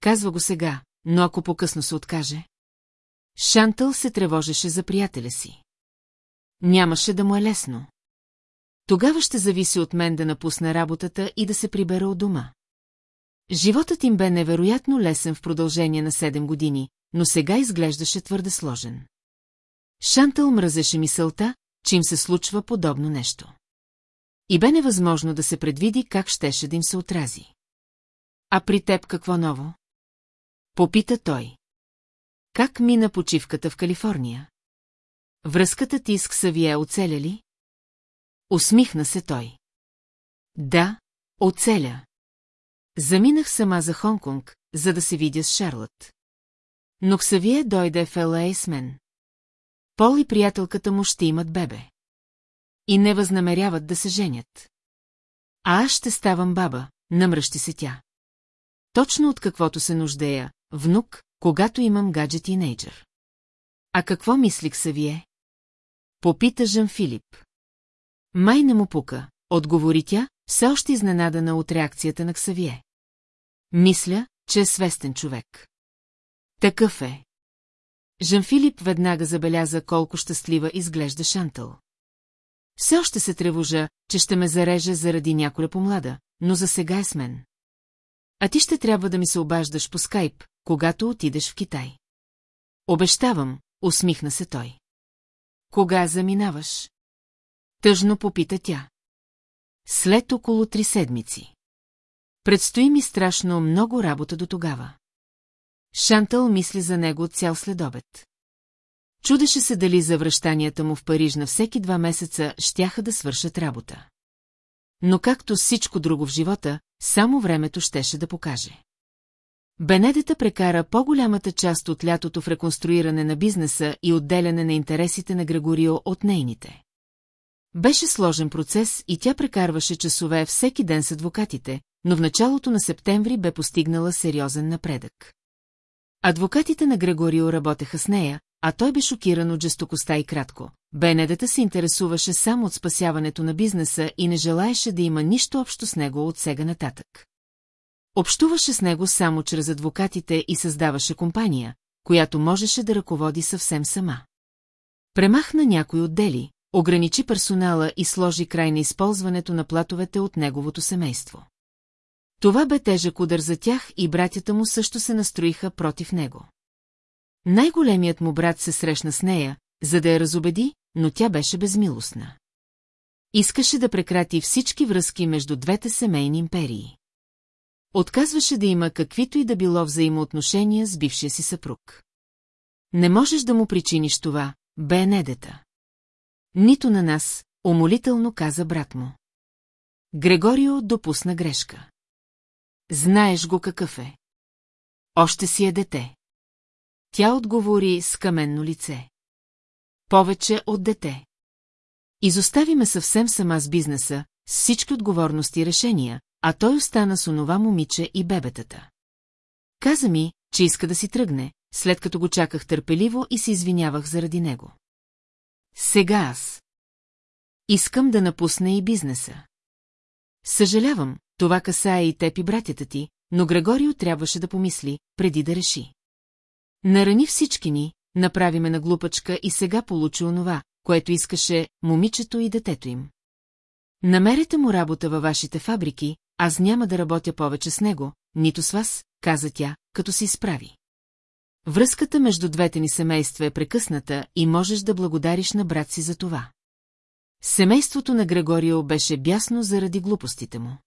Казва го сега, но ако по-късно се откаже. Шантъл се тревожеше за приятеля си. Нямаше да му е лесно. Тогава ще зависи от мен да напусна работата и да се прибера от дома. Животът им бе невероятно лесен в продължение на 7 години, но сега изглеждаше твърде сложен. Шантъл мразеше мисълта, че им се случва подобно нещо. И бе невъзможно да се предвиди как щеше да им се отрази. А при теб какво ново? Попита той. Как мина почивката в Калифорния? Връзката ти с Ксавие оцеля ли? Усмихна се той. Да, оцеля. Заминах сама за Хонконг, за да се видя с Шарлот. Но Ксавие дойде в Л.А. с. Пол и приятелката му ще имат бебе. И не възнамеряват да се женят. А аз ще ставам баба, намръщи се тя. Точно от каквото се нуждея, внук, когато имам гаджет тинейджър. А какво мислих са вие? Попита Жан Филип. Май не му пука, отговори тя, все още изненадана от реакцията на Ксавие. Мисля, че е свестен човек. Такъв е. Жан Филип веднага забеляза колко щастлива изглежда Шантъл. Все още се тревожа, че ще ме зареже заради няколя помлада, но за сега е с мен. А ти ще трябва да ми се обаждаш по скайп, когато отидеш в Китай. Обещавам, усмихна се той. Кога заминаваш? Тъжно попита тя. След около три седмици. Предстои ми страшно много работа до тогава. Шантъл мисли за него цял следобед. Чудеше се дали завръщанията му в Париж на всеки два месеца щяха да свършат работа. Но както всичко друго в живота, само времето щеше да покаже. Бенедета прекара по-голямата част от лятото в реконструиране на бизнеса и отделяне на интересите на Грегорио от нейните. Беше сложен процес и тя прекарваше часове всеки ден с адвокатите, но в началото на септември бе постигнала сериозен напредък. Адвокатите на Грегорио работеха с нея, а той бе шокиран от жестокостта и кратко. Бенедета се интересуваше само от спасяването на бизнеса и не желаеше да има нищо общо с него от сега нататък. Общуваше с него само чрез адвокатите и създаваше компания, която можеше да ръководи съвсем сама. Премахна някой отдели, ограничи персонала и сложи край на използването на платовете от неговото семейство. Това бе тежък удар за тях и братята му също се настроиха против него. Най-големият му брат се срещна с нея, за да я разобеди, но тя беше безмилостна. Искаше да прекрати всички връзки между двете семейни империи. Отказваше да има каквито и да било взаимоотношения с бившия си съпруг. Не можеш да му причиниш това, Бенедета. Нито на нас, умолително каза брат му. Грегорио допусна грешка. Знаеш го какъв е. Още си е дете. Тя отговори с каменно лице. Повече от дете. Изостави ме съвсем сама с бизнеса, с всички отговорности и решения, а той остана с онова момиче и бебетата. Каза ми, че иска да си тръгне, след като го чаках търпеливо и се извинявах заради него. Сега аз. Искам да напусна и бизнеса. Съжалявам, това касае и теб и братята ти, но Грегорио трябваше да помисли, преди да реши. Нарани всички ни, направи ме на глупачка и сега получи онова, което искаше момичето и детето им. Намерете му работа във вашите фабрики, аз няма да работя повече с него, нито с вас, каза тя, като се изправи. Връзката между двете ни семейства е прекъсната и можеш да благодариш на брат си за това. Семейството на Грегорио беше бясно заради глупостите му.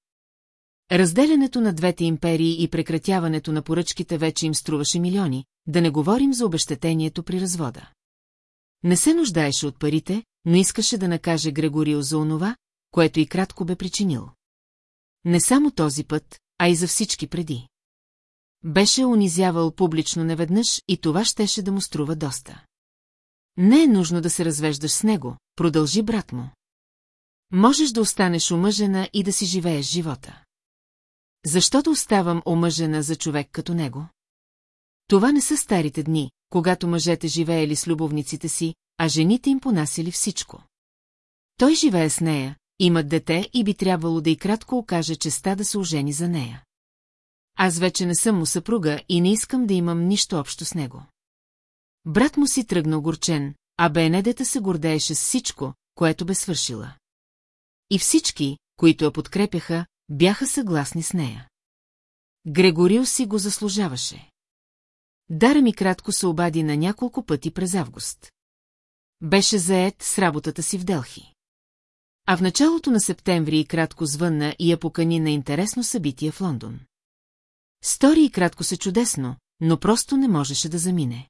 Разделянето на двете империи и прекратяването на поръчките вече им струваше милиони, да не говорим за обещетението при развода. Не се нуждаеше от парите, но искаше да накаже Грегорио за онова, което и кратко бе причинил. Не само този път, а и за всички преди. Беше унизявал публично неведнъж и това щеше да му струва доста. Не е нужно да се развеждаш с него, продължи брат му. Можеш да останеш омъжена и да си живееш живота. Защо да оставам омъжена за човек като него? Това не са старите дни, когато мъжете живеели с любовниците си, а жените им понасили всичко. Той живее с нея, имат дете и би трябвало да и кратко окаже честа да се ожени за нея. Аз вече не съм му съпруга и не искам да имам нищо общо с него. Брат му си тръгна огорчен, а Бенедета се гордееше с всичко, което бе свършила. И всички, които я подкрепяха, бяха съгласни с нея. Грегорил си го заслужаваше. Дара ми кратко се обади на няколко пъти през август. Беше заед с работата си в Делхи. А в началото на септември и кратко звънна и я покани на интересно събитие в Лондон. Стори и кратко се чудесно, но просто не можеше да замине.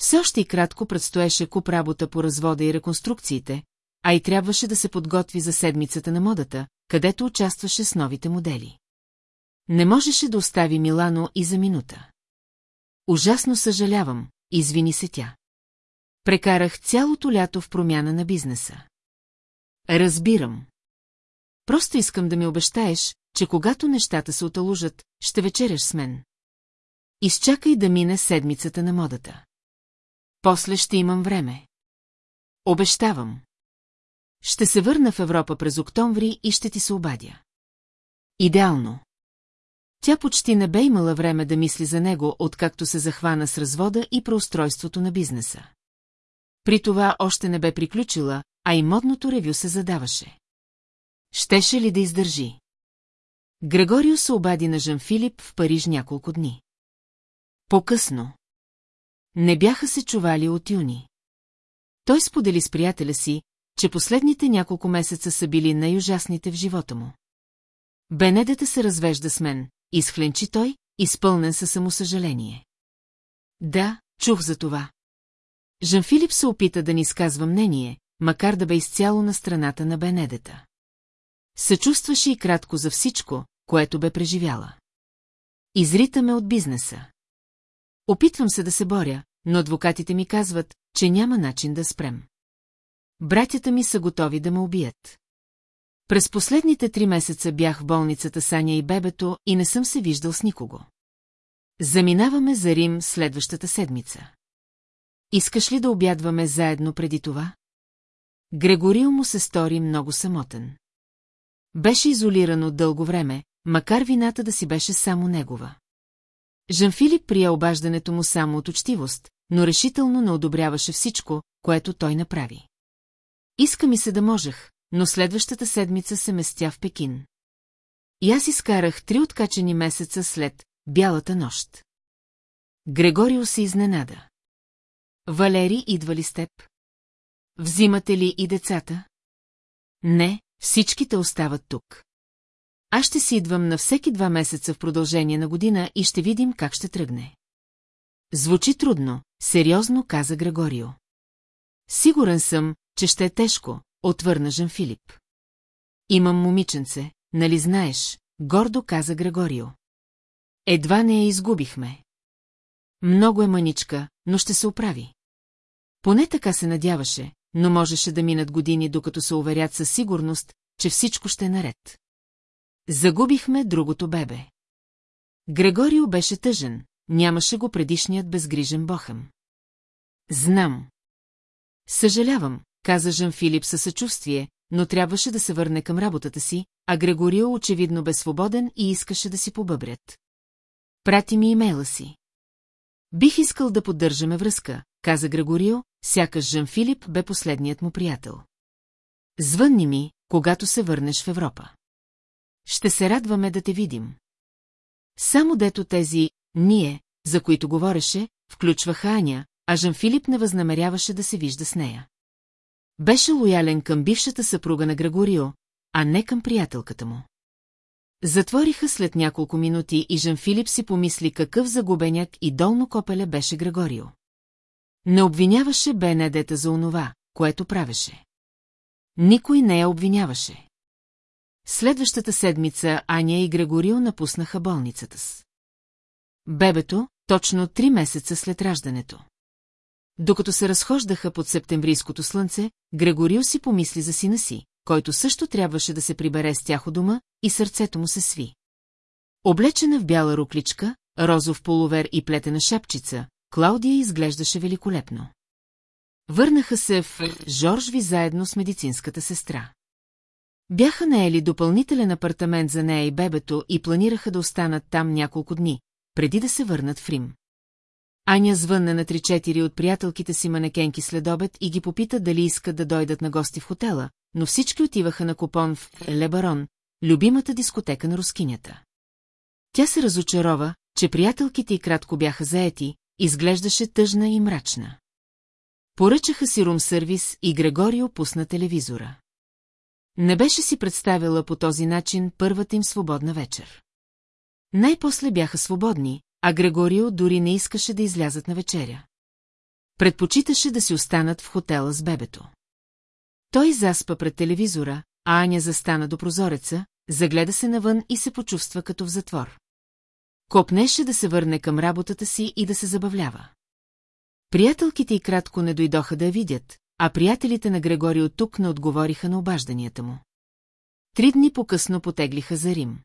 Все още и кратко предстоеше куп работа по развода и реконструкциите, а и трябваше да се подготви за седмицата на модата, където участваше с новите модели. Не можеше да остави Милано и за минута. Ужасно съжалявам, извини се тя. Прекарах цялото лято в промяна на бизнеса. Разбирам. Просто искам да ми обещаеш, че когато нещата се оталужат, ще вечеряш с мен. Изчакай да мине седмицата на модата. После ще имам време. Обещавам. Ще се върна в Европа през октомври и ще ти се обадя. Идеално. Тя почти не бе имала време да мисли за него, откакто се захвана с развода и преустройството на бизнеса. При това още не бе приключила, а и модното ревю се задаваше. Щеше ли да издържи? Грегорио се обади на Жан Филип в Париж няколко дни. По-късно. Не бяха се чували от юни. Той сподели с приятеля си, че последните няколко месеца са били най-ужасните в живота му. Бенедета се развежда с мен, изхленчи той, изпълнен със самосъжаление. Да, чух за това. Жан Филип се опита да ни изказва мнение, макар да бе изцяло на страната на Бенедета. Съчувстваше и кратко за всичко, което бе преживяла. Изритаме от бизнеса. Опитвам се да се боря, но адвокатите ми казват, че няма начин да спрем. Братята ми са готови да ме убият. През последните три месеца бях в болницата Саня и бебето и не съм се виждал с никого. Заминаваме за Рим следващата седмица. Искаш ли да обядваме заедно преди това? Грегорил му се стори много самотен. Беше изолиран от дълго време, макар вината да си беше само негова. Жан-Филип прия обаждането му само от учтивост, но решително не одобряваше всичко, което той направи. Иска ми се да можех, но следващата седмица се местя в Пекин. И аз изкарах три откачени месеца след Бялата нощ. Грегорио се изненада. Валери идва ли с теб? Взимате ли и децата? Не, всичките остават тук. Аз ще си идвам на всеки два месеца в продължение на година и ще видим как ще тръгне. Звучи трудно, сериозно каза Грегорио. Сигурен съм, че ще е тежко, отвърна Жан Филип. Имам момиченце, нали знаеш, гордо каза Грегорио. Едва не я изгубихме. Много е маничка, но ще се оправи. Поне така се надяваше, но можеше да минат години, докато се уверят със сигурност, че всичко ще е наред. Загубихме другото бебе. Грегорио беше тъжен, нямаше го предишният безгрижен бохъм. Знам. Съжалявам, каза Жан Филип със съчувствие, но трябваше да се върне към работата си, а Грегорио очевидно бе свободен и искаше да си побъбрят. Прати ми имейла си. Бих искал да поддържаме връзка, каза Грегорио, сякаш Жан Филип бе последният му приятел. Звънни ми, когато се върнеш в Европа. Ще се радваме да те видим. Само дето тези «ние», за които говореше, включваха Аня, а Жан Филип не възнамеряваше да се вижда с нея. Беше лоялен към бившата съпруга на Грегорио, а не към приятелката му. Затвориха след няколко минути и Жан Филип си помисли какъв загубеняк и долно копеле беше Грегорио. Не обвиняваше Бенедета за онова, което правеше. Никой не я обвиняваше. Следващата седмица Аня и Грегорио напуснаха болницата с. Бебето, точно три месеца след раждането. Докато се разхождаха под септемврийското слънце, Грегорио си помисли за сина си, който също трябваше да се прибере с тях у дома, и сърцето му се сви. Облечена в бяла рукличка, розов полувер и плетена шапчица, Клаудия изглеждаше великолепно. Върнаха се в Жоржви заедно с медицинската сестра. Бяха наели допълнителен апартамент за нея и бебето и планираха да останат там няколко дни, преди да се върнат в Рим. Аня звънна на 3-4 от приятелките си манекенки след обед и ги попита дали искат да дойдат на гости в хотела, но всички отиваха на купон в Лебарон, любимата дискотека на рускинята. Тя се разочарова, че приятелките и кратко бяха заети, изглеждаше тъжна и мрачна. Поръчаха си рум-сервис и Грегорио пусна телевизора. Не беше си представила по този начин първата им свободна вечер. Най-после бяха свободни, а Грегорио дори не искаше да излязат на вечеря. Предпочиташе да си останат в хотела с бебето. Той заспа пред телевизора, а Аня застана до прозореца, загледа се навън и се почувства като в затвор. Копнеше да се върне към работата си и да се забавлява. Приятелките и кратко не дойдоха да я видят, а приятелите на Грегорио тук не отговориха на обажданията му. Три дни по-късно потеглиха за Рим.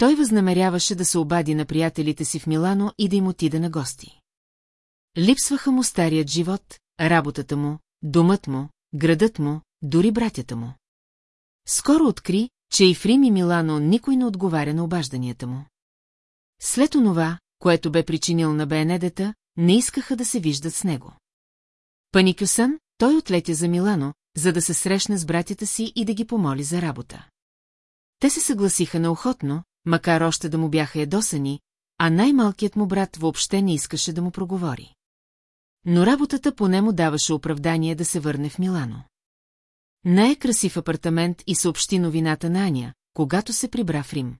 Той възнамеряваше да се обади на приятелите си в Милано и да им отида на гости. Липсваха му старият живот, работата му, домът му, градът му, дори братята му. Скоро откри, че и в Рим и Милано никой не отговаря на обажданията му. След онова, което бе причинил на Бенедета, не искаха да се виждат с него. Паникюсан, той отлетя за Милано, за да се срещне с братята си и да ги помоли за работа. Те се съгласиха неохотно, макар още да му бяха ядосани, а най-малкият му брат въобще не искаше да му проговори. Но работата поне му даваше оправдание да се върне в Милано. Най-красив апартамент и съобщи новината на Аня, когато се прибра в Рим.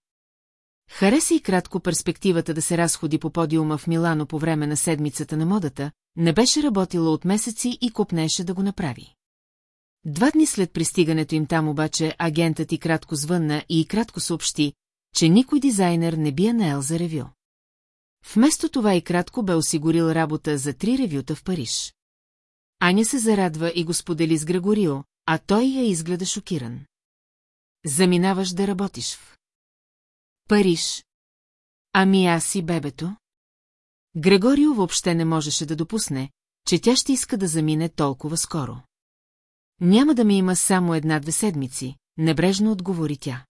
Хареса и кратко перспективата да се разходи по подиума в Милано по време на седмицата на модата, не беше работила от месеци и копнеше да го направи. Два дни след пристигането им там обаче агентът и кратко звънна и кратко съобщи, че никой дизайнер не би я наел за ревю. Вместо това и кратко бе осигурил работа за три ревюта в Париж. Аня се зарадва и го сподели с Грегорио, а той я изгледа шокиран. Заминаваш да работиш в Париж. Ами аз и бебето? Грегорио въобще не можеше да допусне, че тя ще иска да замине толкова скоро. Няма да ми има само една-две седмици, небрежно отговори тя.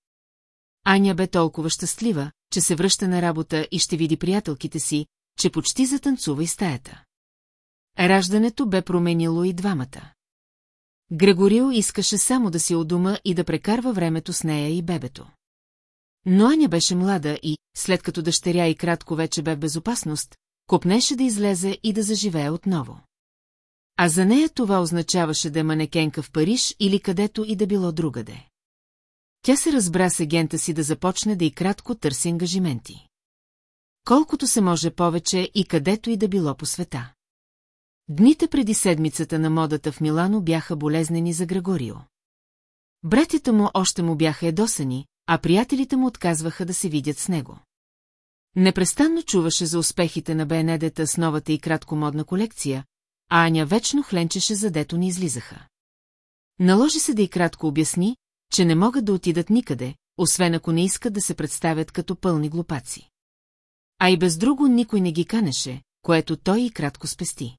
Аня бе толкова щастлива, че се връща на работа и ще види приятелките си, че почти затанцува и стаята. Раждането бе променило и двамата. Грегорио искаше само да си у дома и да прекарва времето с нея и бебето. Но Аня беше млада и, след като дъщеря и кратко вече бе в безопасност, копнеше да излезе и да заживее отново. А за нея това означаваше да е манекенка в Париж или където и да било другаде. Тя се разбра с агента си да започне да и кратко търси ангажименти. Колкото се може повече и където и да било по света. Дните преди седмицата на модата в Милано бяха болезнени за Грегорио. Братята му още му бяха едосани, а приятелите му отказваха да се видят с него. Непрестанно чуваше за успехите на Бенедета с новата и краткомодна колекция, а Аня вечно хленчеше задето ни излизаха. Наложи се да и кратко обясни, че не могат да отидат никъде, освен ако не искат да се представят като пълни глупаци. А и без друго никой не ги канеше, което той и кратко спести.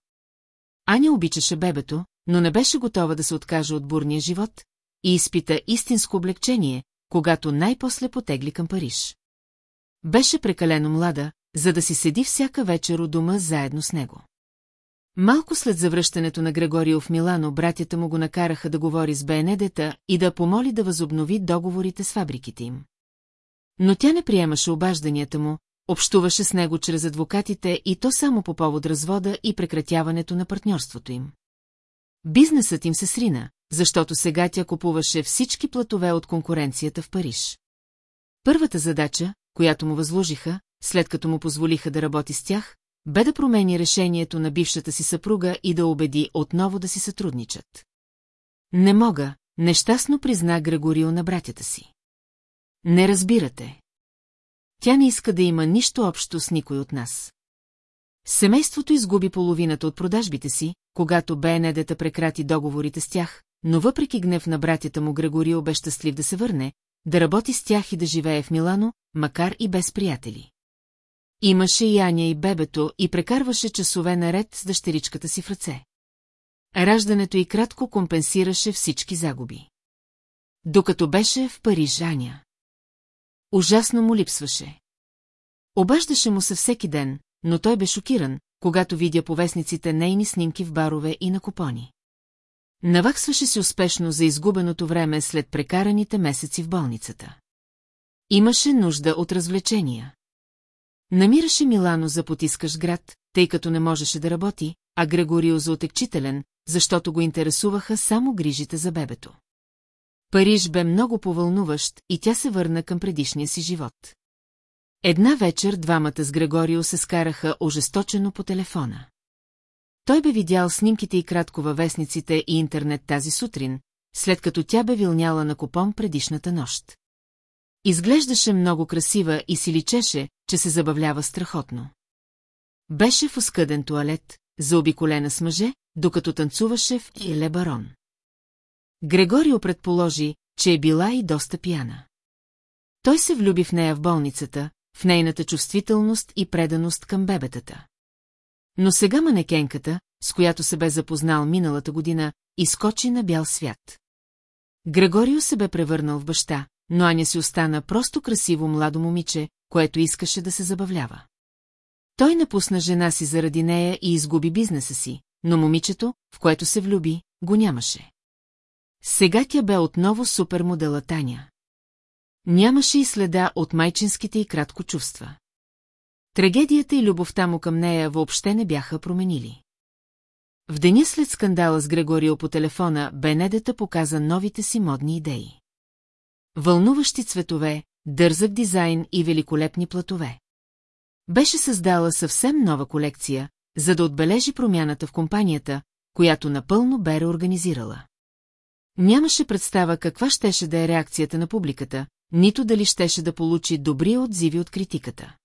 Аня обичаше бебето, но не беше готова да се откаже от бурния живот и изпита истинско облегчение, когато най-после потегли към Париж. Беше прекалено млада, за да си седи всяка вечер у дома заедно с него. Малко след завръщането на Грегорио в Милано, братята му го накараха да говори с Бенедета и да помоли да възобнови договорите с фабриките им. Но тя не приемаше обажданията му, общуваше с него чрез адвокатите и то само по повод развода и прекратяването на партньорството им. Бизнесът им се срина, защото сега тя купуваше всички платове от конкуренцията в Париж. Първата задача, която му възложиха, след като му позволиха да работи с тях, бе да промени решението на бившата си съпруга и да убеди отново да си сътрудничат. Не мога, нещастно призна Грегорио на братята си. Не разбирате. Тя не иска да има нищо общо с никой от нас. Семейството изгуби половината от продажбите си, когато Бенедета прекрати договорите с тях, но въпреки гнев на братята му Грегорио бе щастлив да се върне, да работи с тях и да живее в Милано, макар и без приятели. Имаше и Аня и бебето и прекарваше часове наред с дъщеричката си в ръце. Раждането и кратко компенсираше всички загуби. Докато беше в Париж Аня. Ужасно му липсваше. Обаждаше му се всеки ден, но той бе шокиран, когато видя по вестниците нейни снимки в барове и на купони. Наваксваше се успешно за изгубеното време след прекараните месеци в болницата. Имаше нужда от развлечения. Намираше Милано за потискаш град, тъй като не можеше да работи, а Грегорио за отекчителен, защото го интересуваха само грижите за бебето. Париж бе много повълнуващ и тя се върна към предишния си живот. Една вечер двамата с Грегорио се скараха ожесточено по телефона. Той бе видял снимките и кратко във вестниците и интернет тази сутрин, след като тя бе вилняла на купон предишната нощ. Изглеждаше много красива и си личеше, че се забавлява страхотно. Беше в оскъден туалет, заобиколена с мъже, докато танцуваше в Иле Барон. Грегорио предположи, че е била и доста пияна. Той се влюби в нея в болницата, в нейната чувствителност и преданост към бебетата. Но сега манекенката, с която се бе запознал миналата година, изкочи на бял свят. Грегорио се бе превърнал в баща, но Аня си остана просто красиво младо момиче, което искаше да се забавлява. Той напусна жена си заради нея и изгуби бизнеса си, но момичето, в което се влюби, го нямаше. Сега тя бе отново супермодела Таня. Нямаше и следа от майчинските и кратко чувства. Трагедията и любовта му към нея въобще не бяха променили. В деня след скандала с Грегорио по телефона, Бенедета показа новите си модни идеи. Вълнуващи цветове, дързък дизайн и великолепни платове. Беше създала съвсем нова колекция, за да отбележи промяната в компанията, която напълно бе реорганизирала. Нямаше представа каква щеше да е реакцията на публиката, нито дали щеше да получи добри отзиви от критиката.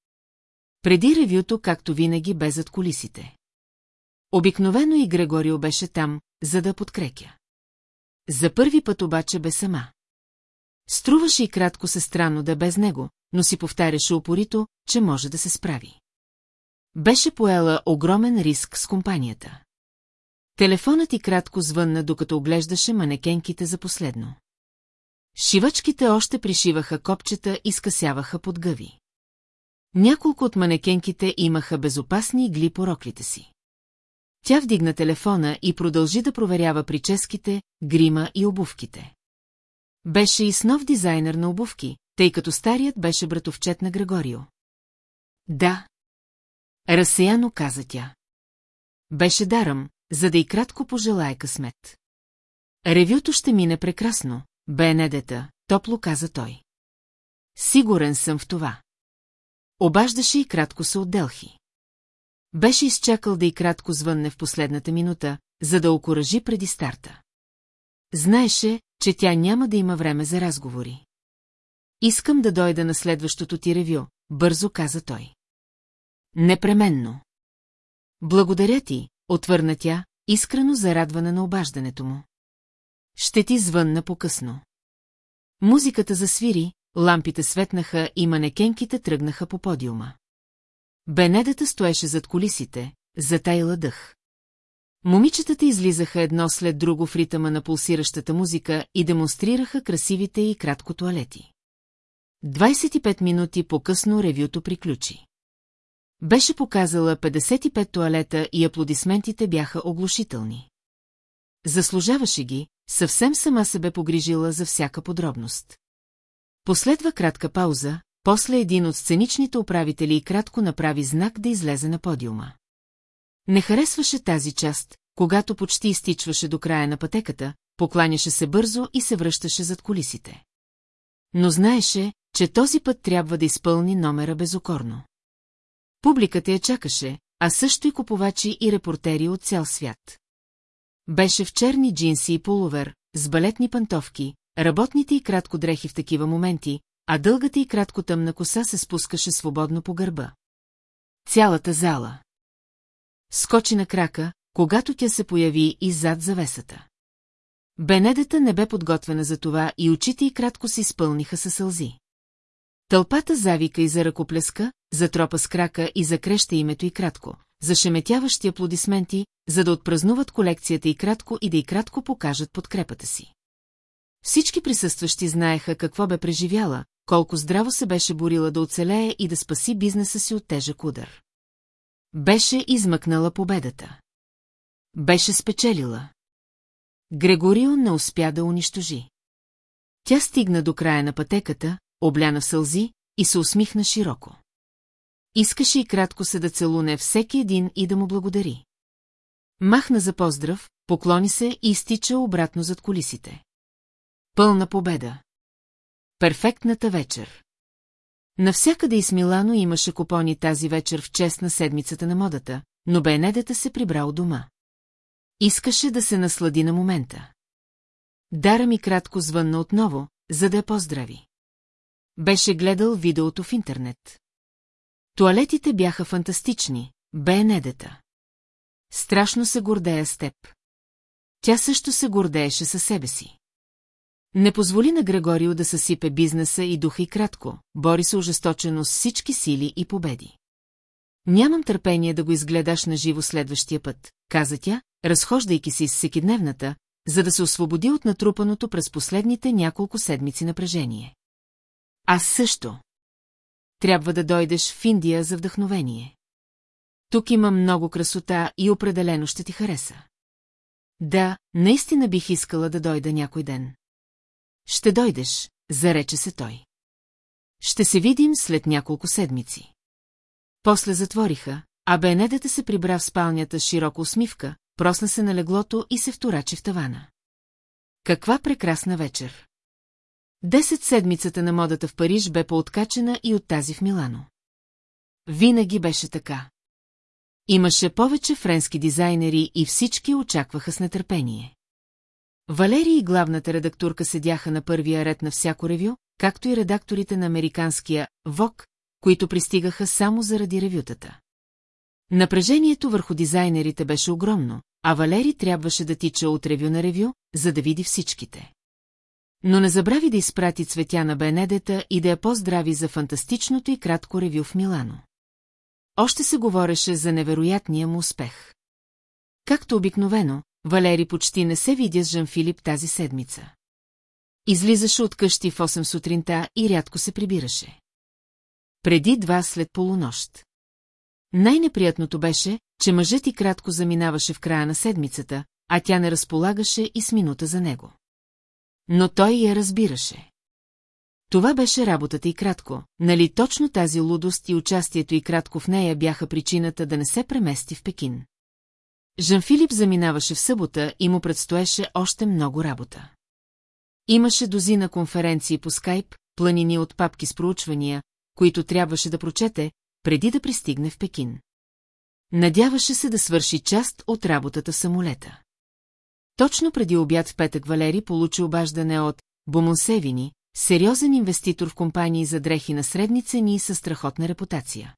Преди ревюто, както винаги, бе зад колисите. Обикновено и Грегорио беше там, за да подкрекя. За първи път обаче бе сама. Струваше и кратко се странно да без него, но си повтаряше упорито, че може да се справи. Беше поела огромен риск с компанията. Телефонът и кратко звънна, докато оглеждаше манекенките за последно. Шивачките още пришиваха копчета и скъсяваха под гъви. Няколко от манекенките имаха безопасни игли по роклите си. Тя вдигна телефона и продължи да проверява прическите, грима и обувките. Беше и с нов дизайнер на обувки, тъй като старият беше братовчет на Грегорио. Да. Разсеяно каза тя. Беше дарам, за да и кратко пожелая късмет. Ревюто ще мине прекрасно, Бенедета, топло каза той. Сигурен съм в това. Обаждаше и кратко се от Делхи. Беше изчакал да и кратко звънне в последната минута, за да окоръжи преди старта. Знаеше, че тя няма да има време за разговори. Искам да дойда на следващото ти ревю, бързо каза той. Непременно. Благодаря ти, отвърна тя, искрено зарадвана на обаждането му. Ще ти звънна по-късно. Музиката засвири, лампите светнаха и манекенките тръгнаха по подиума. Бенедата стоеше зад колисите, затайла дъх. Момичетата излизаха едно след друго в ритъма на пулсиращата музика и демонстрираха красивите и кратко туалети. 25 минути по-късно ревюто приключи. Беше показала 55 туалета и аплодисментите бяха оглушителни. Заслужаваше ги, съвсем сама се бе погрижила за всяка подробност. Последва кратка пауза, после един от сценичните управители и кратко направи знак да излезе на подиума. Не харесваше тази част, когато почти изтичваше до края на пътеката, покланяше се бързо и се връщаше зад колисите. Но знаеше, че този път трябва да изпълни номера безокорно. Публиката я чакаше, а също и купувачи и репортери от цял свят. Беше в черни джинси и полувер, с балетни пантовки, работните и кратко дрехи в такива моменти, а дългата и кратко тъмна коса се спускаше свободно по гърба. Цялата зала. Скочи на крака, когато тя се появи и зад завесата. Бенедета не бе подготвена за това и очите й кратко се изпълниха със сълзи. Тълпата завика и за ръкоплеска, затропа с крака и закреща името и кратко, зашеметяващи аплодисменти, за да отпразнуват колекцията и кратко и да и кратко покажат подкрепата си. Всички присъстващи знаеха какво бе преживяла, колко здраво се беше борила да оцелее и да спаси бизнеса си от тежък удар. Беше измъкнала победата. Беше спечелила. Грегорио не успя да унищожи. Тя стигна до края на пътеката, обляна в сълзи и се усмихна широко. Искаше и кратко се да целуне всеки един и да му благодари. Махна за поздрав, поклони се и изтича обратно зад колисите. Пълна победа. Перфектната вечер. Навсякъде из Милано имаше купони тази вечер в чест на седмицата на модата, но Бенедета се прибра у дома. Искаше да се наслади на момента. Дара ми кратко звънна отново, за да я поздрави. Беше гледал видеото в интернет. Туалетите бяха фантастични, Бенедета. Страшно се гордея с теб. Тя също се гордееше със себе си. Не позволи на Грегорио да съсипе бизнеса и духа и кратко, бори се ожесточено с всички сили и победи. Нямам търпение да го изгледаш на живо следващия път, каза тя, разхождайки се из всекидневната, за да се освободи от натрупаното през последните няколко седмици напрежение. Аз също. Трябва да дойдеш в Индия за вдъхновение. Тук има много красота и определено ще ти хареса. Да, наистина бих искала да дойда някой ден. Ще дойдеш, зарече се той. Ще се видим след няколко седмици. После затвориха, а Бенедета се прибра в спалнята с широка усмивка, просна се на леглото и се вторачи в тавана. Каква прекрасна вечер! Десет седмицата на модата в Париж бе пооткачена и от тази в Милано. Винаги беше така. Имаше повече френски дизайнери и всички очакваха с нетърпение. Валерий и главната редакторка седяха на първия ред на всяко ревю, както и редакторите на американския ВОК, които пристигаха само заради ревютата. Напрежението върху дизайнерите беше огромно, а Валери трябваше да тича от ревю на ревю, за да види всичките. Но не забрави да изпрати цветя на Бенедета и да я поздрави за фантастичното и кратко ревю в Милано. Още се говореше за невероятния му успех. Както обикновено, Валери почти не се видя с Жан-Филип тази седмица. Излизаше от къщи в 8 сутринта и рядко се прибираше. Преди два след полунощ. Най-неприятното беше, че мъжът и кратко заминаваше в края на седмицата, а тя не разполагаше и с минута за него. Но той я разбираше. Това беше работата и кратко, нали точно тази лудост и участието и кратко в нея бяха причината да не се премести в Пекин. Жан-Филип заминаваше в събота и му предстоеше още много работа. Имаше дозина конференции по скайп, планини от папки с проучвания, които трябваше да прочете, преди да пристигне в Пекин. Надяваше се да свърши част от работата в самолета. Точно преди обяд в петък Валери получи обаждане от Бомонсевини, сериозен инвеститор в компании за дрехи на средни цени и със страхотна репутация.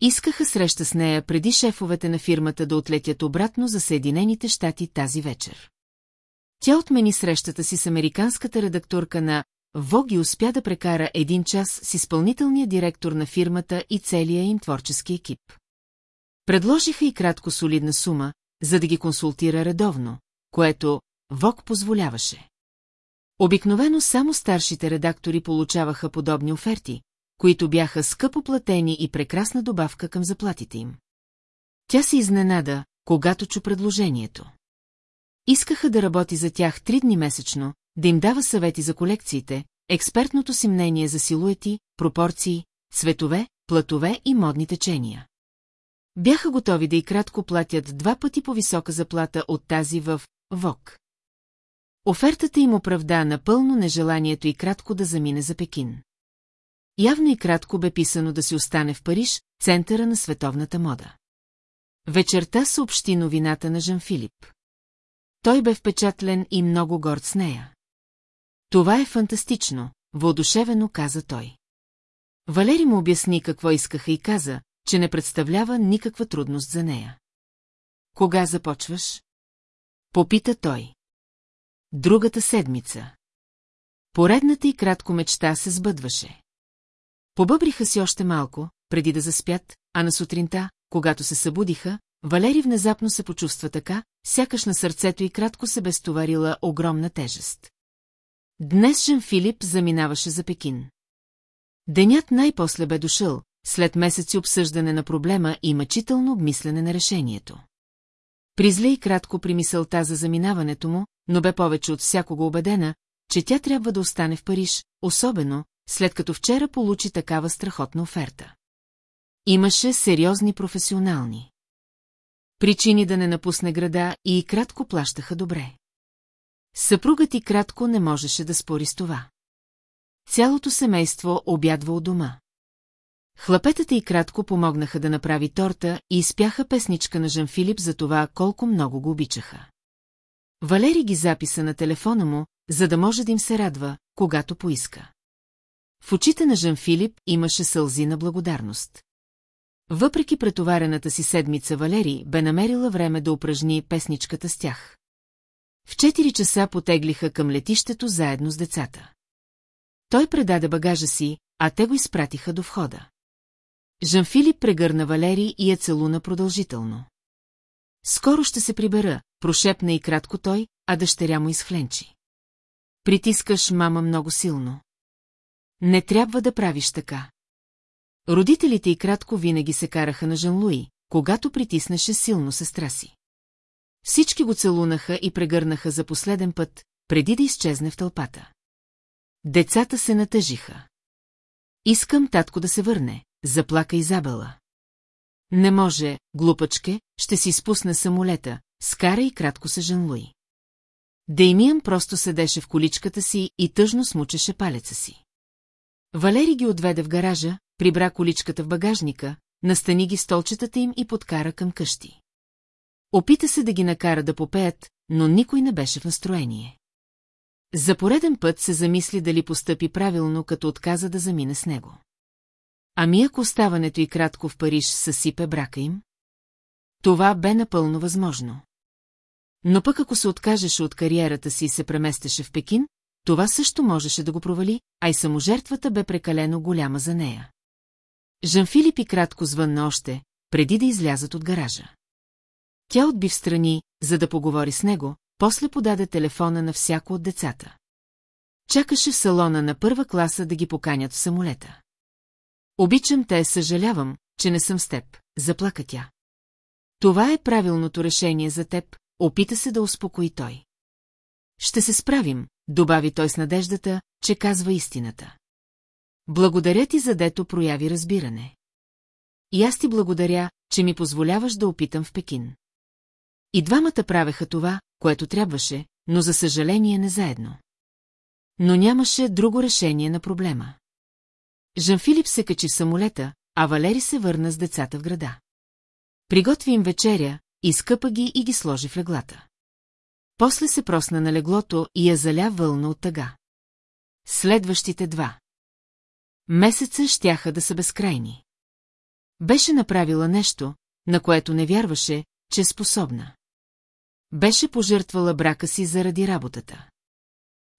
Искаха среща с нея преди шефовете на фирмата да отлетят обратно за Съединените щати тази вечер. Тя отмени срещата си с американската редакторка на Воги успя да прекара един час с изпълнителния директор на фирмата и целия им творчески екип. Предложиха и кратко солидна сума, за да ги консултира редовно, което Вог позволяваше. Обикновено само старшите редактори получаваха подобни оферти, които бяха скъпо платени и прекрасна добавка към заплатите им. Тя се изненада, когато чу предложението. Искаха да работи за тях три дни месечно, да им дава съвети за колекциите, експертното си мнение за силуети, пропорции, цветове, платове и модни течения. Бяха готови да и кратко платят два пъти по висока заплата от тази в ВОК. Офертата им оправда напълно нежеланието и кратко да замине за Пекин. Явно и кратко бе писано да си остане в Париж, центъра на световната мода. Вечерта съобщи новината на Жан Филип. Той бе впечатлен и много горд с нея. Това е фантастично, въодушевено каза той. Валери му обясни какво искаха и каза, че не представлява никаква трудност за нея. Кога започваш? Попита той. Другата седмица. Поредната и кратко мечта се сбъдваше. Побъбриха си още малко, преди да заспят, а на сутринта, когато се събудиха, Валери внезапно се почувства така, сякаш на сърцето и кратко се бе стоварила огромна тежест. Днес Жан Филип заминаваше за Пекин. Денят най-после бе дошъл, след месеци обсъждане на проблема и мъчително обмислене на решението. Призле и кратко при мисълта за заминаването му, но бе повече от всякога убедена, че тя трябва да остане в Париж, особено, след като вчера получи такава страхотна оферта. Имаше сериозни професионални. Причини да не напусне града и кратко плащаха добре. Съпругът и кратко не можеше да спори с това. Цялото семейство обядва у дома. Хлапетата и кратко помогнаха да направи торта и изпяха песничка на Жан Филип за това колко много го обичаха. Валери ги записа на телефона му, за да може да им се радва, когато поиска. В очите на Жан Филип имаше сълзи на благодарност. Въпреки претоварената си седмица Валери бе намерила време да упражни песничката с тях. В 4 часа потеглиха към летището заедно с децата. Той предаде багажа си, а те го изпратиха до входа. Жан-Филип прегърна Валери и я целуна продължително. Скоро ще се прибера, прошепна и кратко той, а дъщеря му изхленчи. Притискаш мама много силно. Не трябва да правиш така. Родителите и кратко винаги се караха на Жан-Луи, когато притиснеше силно сестра си. Всички го целунаха и прегърнаха за последен път, преди да изчезне в тълпата. Децата се натъжиха. Искам татко да се върне, заплака Изабела. Не може, глупачке, ще си спусне самолета, скара и кратко се Жан-Луи. Деймиан просто седеше в количката си и тъжно смучеше палеца си. Валери ги отведе в гаража, прибра количката в багажника, настани ги столчетата им и подкара към къщи. Опита се да ги накара да попеят, но никой не беше в настроение. За пореден път се замисли дали постъпи правилно, като отказа да замине с него. Ами ако оставането и кратко в Париж съсипе брака им? Това бе напълно възможно. Но пък ако се откажеше от кариерата си и се преместеше в Пекин, това също можеше да го провали, а и саможертвата бе прекалено голяма за нея. Жан-Филип и кратко звънна още, преди да излязат от гаража. Тя отби в страни, за да поговори с него, после подаде телефона на всяко от децата. Чакаше в салона на първа класа да ги поканят в самолета. Обичам те, съжалявам, че не съм с теб, заплака тя. Това е правилното решение за теб, опита се да успокои той. Ще се справим, добави той с надеждата, че казва истината. Благодаря ти за дето прояви разбиране. И аз ти благодаря, че ми позволяваш да опитам в Пекин. И двамата правеха това, което трябваше, но за съжаление не заедно. Но нямаше друго решение на проблема. Жан-Филип се качи в самолета, а Валери се върна с децата в града. Приготви им вечеря, изкъпа ги и ги сложи в леглата. После се просна на леглото и я заля вълна от тъга. Следващите два. Месеца щяха да са безкрайни. Беше направила нещо, на което не вярваше, че е способна. Беше пожертвала брака си заради работата.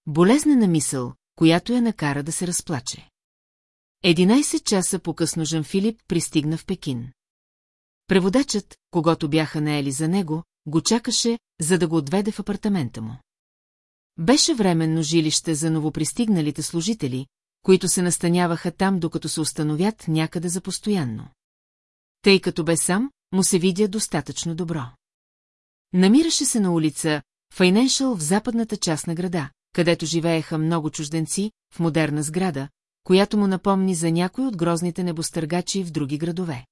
Болезнена мисъл, която я накара да се разплаче. 11 часа по-късно Жан Филип пристигна в Пекин. Преводачът, когато бяха наели за него, го чакаше, за да го отведе в апартамента му. Беше временно жилище за новопристигналите служители, които се настаняваха там, докато се установят някъде за постоянно. Тъй като бе сам, му се видя достатъчно добро. Намираше се на улица Файненшъл в западната част на града, където живееха много чужденци, в модерна сграда, която му напомни за някой от грозните небостъргачи в други градове.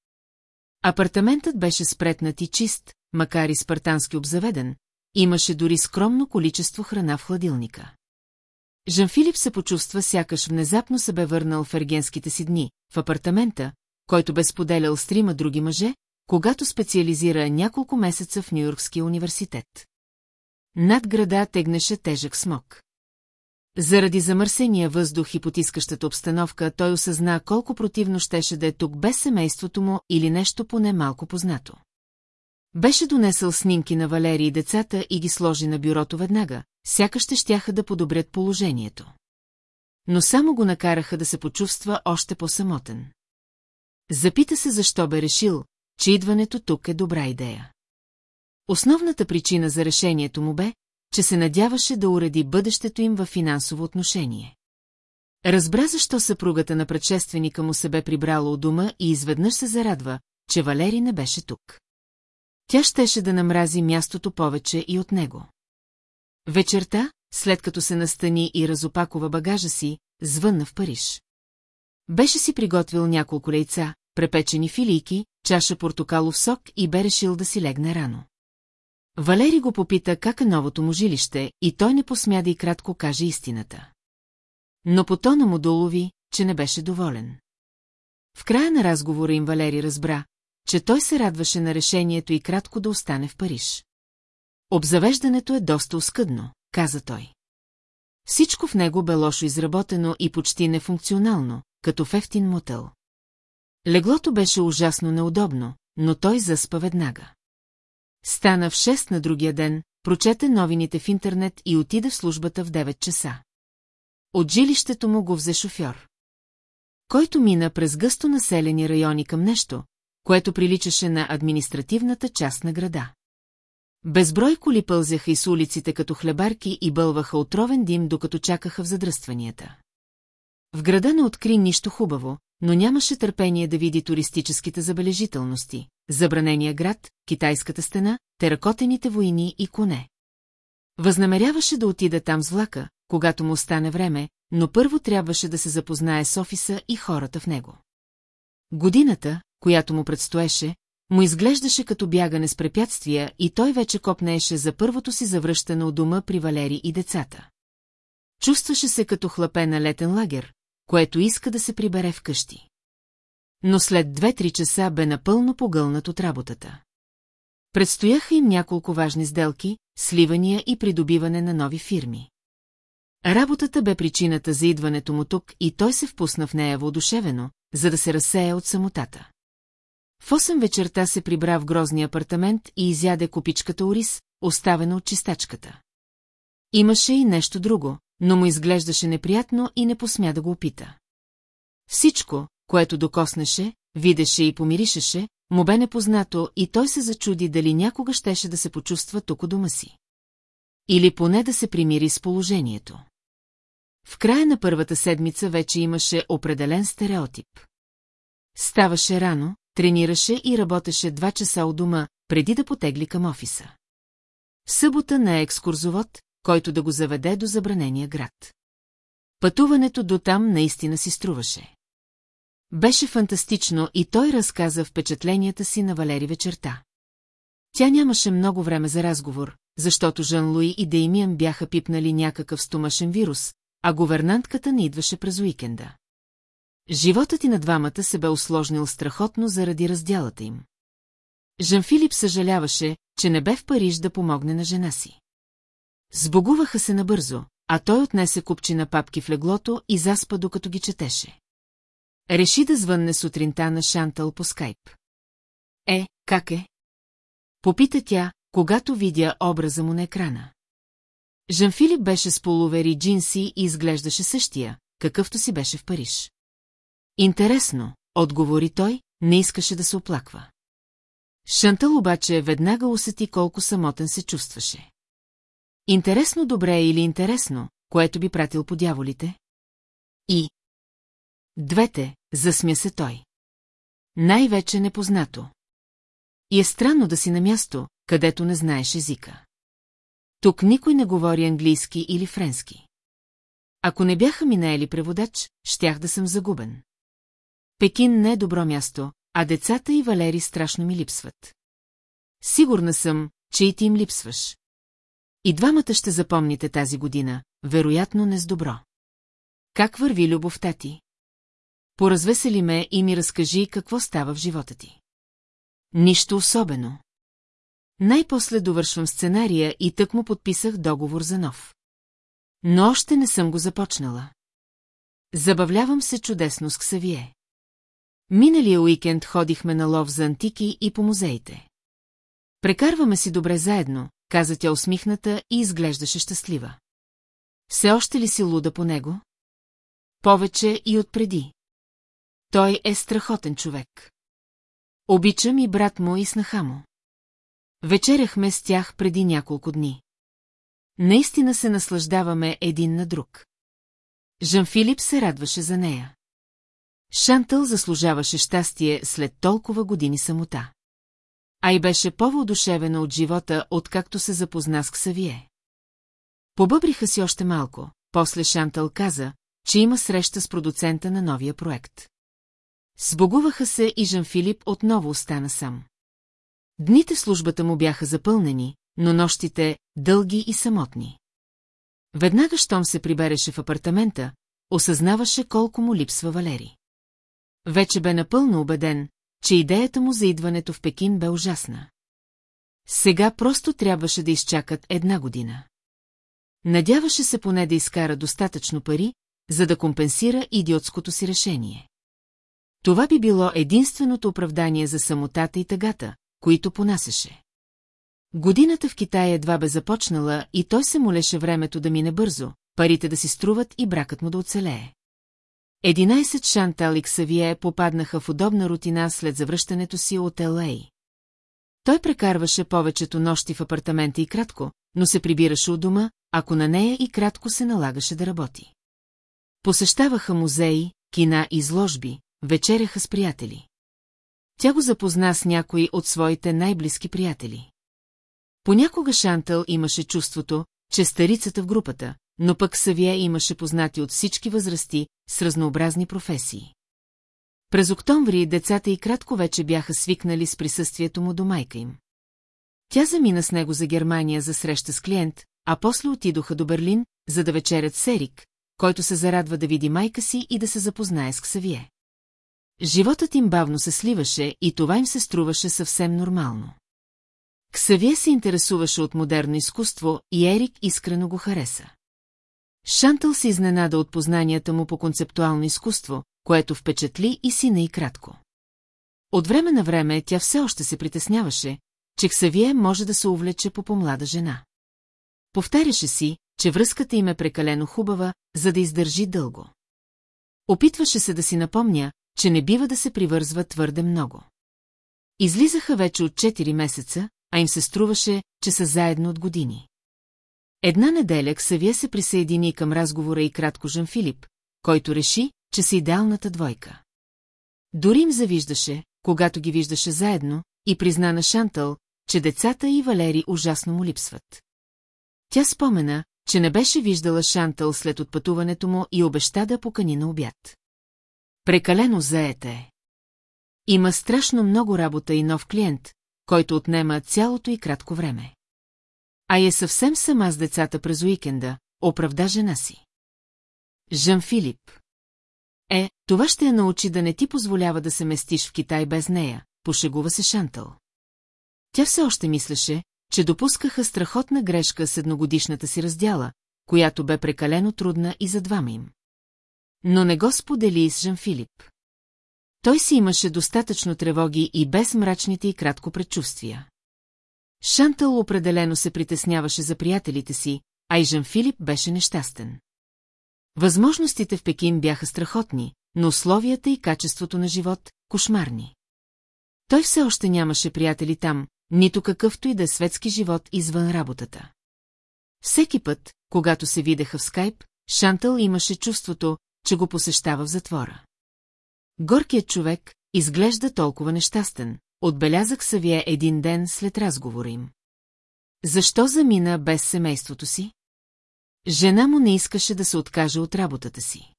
Апартаментът беше спретнат и чист, макар и спартански обзаведен, имаше дори скромно количество храна в хладилника. Жан-Филип се почувства сякаш внезапно се бе върнал в ергенските си дни, в апартамента, който бе споделял с трима други мъже, когато специализира няколко месеца в Нью-Йоркския университет. Над града тегнеше тежък смок. Заради замърсения въздух и потискащата обстановка, той осъзна колко противно щеше да е тук без семейството му или нещо поне малко познато. Беше донесъл снимки на Валери и децата и ги сложи на бюрото веднага, сякаш ще щяха да подобрят положението. Но само го накараха да се почувства още по-самотен. Запита се защо бе решил, че идването тук е добра идея. Основната причина за решението му бе, че се надяваше да уреди бъдещето им в финансово отношение. Разбра защо съпругата на предшественика му се бе прибрала от дома и изведнъж се зарадва, че Валери не беше тук. Тя щеше да намрази мястото повече и от него. Вечерта, след като се настани и разопакова багажа си, звънна в Париж. Беше си приготвил няколко лейца, препечени филийки, чаша портокалов сок и бе решил да си легне рано. Валери го попита как е новото му жилище и той не посмя да и кратко каже истината. Но по тона му долови, че не беше доволен. В края на разговора им Валери разбра, че той се радваше на решението и кратко да остане в Париж. Обзавеждането е доста оскъдно, каза той. Всичко в него бе лошо изработено и почти нефункционално, като в ефтин мотел. Леглото беше ужасно неудобно, но той заспа веднага. Стана в 6 на другия ден, прочете новините в интернет и отида в службата в 9 часа. От жилището му го взе шофьор. Който мина през гъсто населени райони към нещо, което приличаше на административната част на града. Безброй коли пълзяха из улиците като хлебарки и бълваха отровен дим, докато чакаха в задръстванията. В града не откри нищо хубаво, но нямаше търпение да види туристическите забележителности, забранения град, китайската стена, теракотените войни и коне. Възнамеряваше да отида там с влака, когато му стане време, но първо трябваше да се запознае с офиса и хората в него. Годината, която му предстоеше, му изглеждаше като бягане с препятствия и той вече копнееше за първото си завръщане от дома при Валери и децата. Чувстваше се като хлапе на летен лагер, което иска да се прибере вкъщи. Но след две-три часа бе напълно погълнат от работата. Предстояха им няколко важни сделки, сливания и придобиване на нови фирми. Работата бе причината за идването му тук и той се впусна в нея воодушевено, за да се разсея от самотата. В 8 вечерта се прибра в грозния апартамент и изяде купичката ориз, оставена от чистачката. Имаше и нещо друго, но му изглеждаше неприятно и не посмя да го опита. Всичко, което докоснеше, видеше и помиришеше, му бе непознато и той се зачуди дали някога щеше да се почувства тук у дома си. Или поне да се примири с положението. В края на първата седмица вече имаше определен стереотип. Ставаше рано, тренираше и работеше два часа от дома, преди да потегли към офиса. В събота на екскурзовод, който да го заведе до забранения град. Пътуването до там наистина си струваше. Беше фантастично и той разказа впечатленията си на Валери вечерта. Тя нямаше много време за разговор, защото Жан-Луи и Деймиан бяха пипнали някакъв стомашен вирус, а говернантката не идваше през уикенда. Животът и на двамата се бе осложнил страхотно заради разделата им. Жан Филип съжаляваше, че не бе в Париж да помогне на жена си. Сбогуваха се набързо, а той отнесе купчина папки в леглото и заспа, докато ги четеше. Реши да звънне сутринта на Шантъл по скайп. Е, как е? Попита тя, когато видя образа му на екрана. Жан-Филип беше с полувери джинси и изглеждаше същия, какъвто си беше в Париж. Интересно, отговори той, не искаше да се оплаква. Шантъл обаче веднага усети колко самотен се чувстваше. Интересно добре или интересно, което би пратил по дяволите? И... Двете, засмя се той. Най-вече непознато. И е странно да си на място, където не знаеш езика. Тук никой не говори английски или френски. Ако не бяха ми наели преводач, щях да съм загубен. Пекин не е добро място, а децата и Валери страшно ми липсват. Сигурна съм, че и ти им липсваш. И двамата ще запомните тази година, вероятно не с добро. Как върви любовта ти? Поразвесели ме и ми разкажи какво става в живота ти. Нищо особено. Най-после довършвам сценария и тък му подписах договор за нов. Но още не съм го започнала. Забавлявам се чудесно с Ксавие. Миналия уикенд ходихме на лов за антики и по музеите. Прекарваме си добре заедно, каза тя усмихната и изглеждаше щастлива. Все още ли си луда по него? Повече и отпреди. Той е страхотен човек. Обичам и брат му и снаха му. Вечеряхме с тях преди няколко дни. Наистина се наслаждаваме един на друг. Жан Филип се радваше за нея. Шантъл заслужаваше щастие след толкова години самота. А и беше по-въодушевена от живота, откакто се запозна с Ксавие. Побъбриха си още малко, после Шантъл каза, че има среща с продуцента на новия проект. Сбогуваха се и Жан-Филип отново остана сам. Дните службата му бяха запълнени, но нощите – дълги и самотни. Веднага, щом се прибереше в апартамента, осъзнаваше колко му липсва Валери. Вече бе напълно убеден, че идеята му за идването в Пекин бе ужасна. Сега просто трябваше да изчакат една година. Надяваше се поне да изкара достатъчно пари, за да компенсира идиотското си решение. Това би било единственото оправдание за самотата и тъгата, които понасеше. Годината в Китай едва бе започнала и той се молеше времето да мине бързо, парите да си струват и бракът му да оцелее. Единайсет Шантал и Ксавие попаднаха в удобна рутина след завръщането си от Л.А. Той прекарваше повечето нощи в апартамента и кратко, но се прибираше от дома, ако на нея и кратко се налагаше да работи. Посещаваха музеи, кина и изложби, вечеряха с приятели. Тя го запозна с някои от своите най-близки приятели. Понякога Шантъл имаше чувството, че старицата в групата, но пък Савие имаше познати от всички възрасти с разнообразни професии. През октомври децата и кратко вече бяха свикнали с присъствието му до майка им. Тя замина с него за Германия за среща с клиент, а после отидоха до Берлин, за да вечерят с Ерик, който се зарадва да види майка си и да се запознае с Ксавие. Животът им бавно се сливаше и това им се струваше съвсем нормално. Ксавие се интересуваше от модерно изкуство и Ерик искрено го хареса. Шантъл се изненада от познанията му по концептуално изкуство, което впечатли и сина и кратко. От време на време тя все още се притесняваше, че Ксавие може да се увлече по помлада жена. Повтаряше си, че връзката им е прекалено хубава, за да издържи дълго. Опитваше се да си напомня, че не бива да се привързва твърде много. Излизаха вече от 4 месеца, а им се струваше, че са заедно от години. Една неделя Ксавие се присъедини към разговора и кратко Жан Филип, който реши, че са идеалната двойка. Дори им завиждаше, когато ги виждаше заедно, и призна на Шантъл, че децата и Валери ужасно му липсват. Тя спомена, че не беше виждала Шантъл след отпътуването му и обеща да покани на обяд. Прекалено заета е. Има страшно много работа и нов клиент, който отнема цялото и кратко време. А е съвсем сама с децата през уикенда, оправда жена си. Жан Филип. Е, това ще я научи да не ти позволява да се местиш в Китай без нея, пошегува се Шантъл. Тя все още мислеше, че допускаха страхотна грешка с едногодишната си раздяла, която бе прекалено трудна и за двама им. Но не го сподели с Жан Филип. Той си имаше достатъчно тревоги и без мрачните и кратко предчувствия. Шантъл определено се притесняваше за приятелите си, а и Жан Филип беше нещастен. Възможностите в Пекин бяха страхотни, но условията и качеството на живот – кошмарни. Той все още нямаше приятели там, нито какъвто и да е светски живот извън работата. Всеки път, когато се видеха в скайп, Шантъл имаше чувството, че го посещава в затвора. Горкият човек изглежда толкова нещастен, отбелязах Савие един ден след разговора им. Защо замина без семейството си? Жена му не искаше да се откаже от работата си.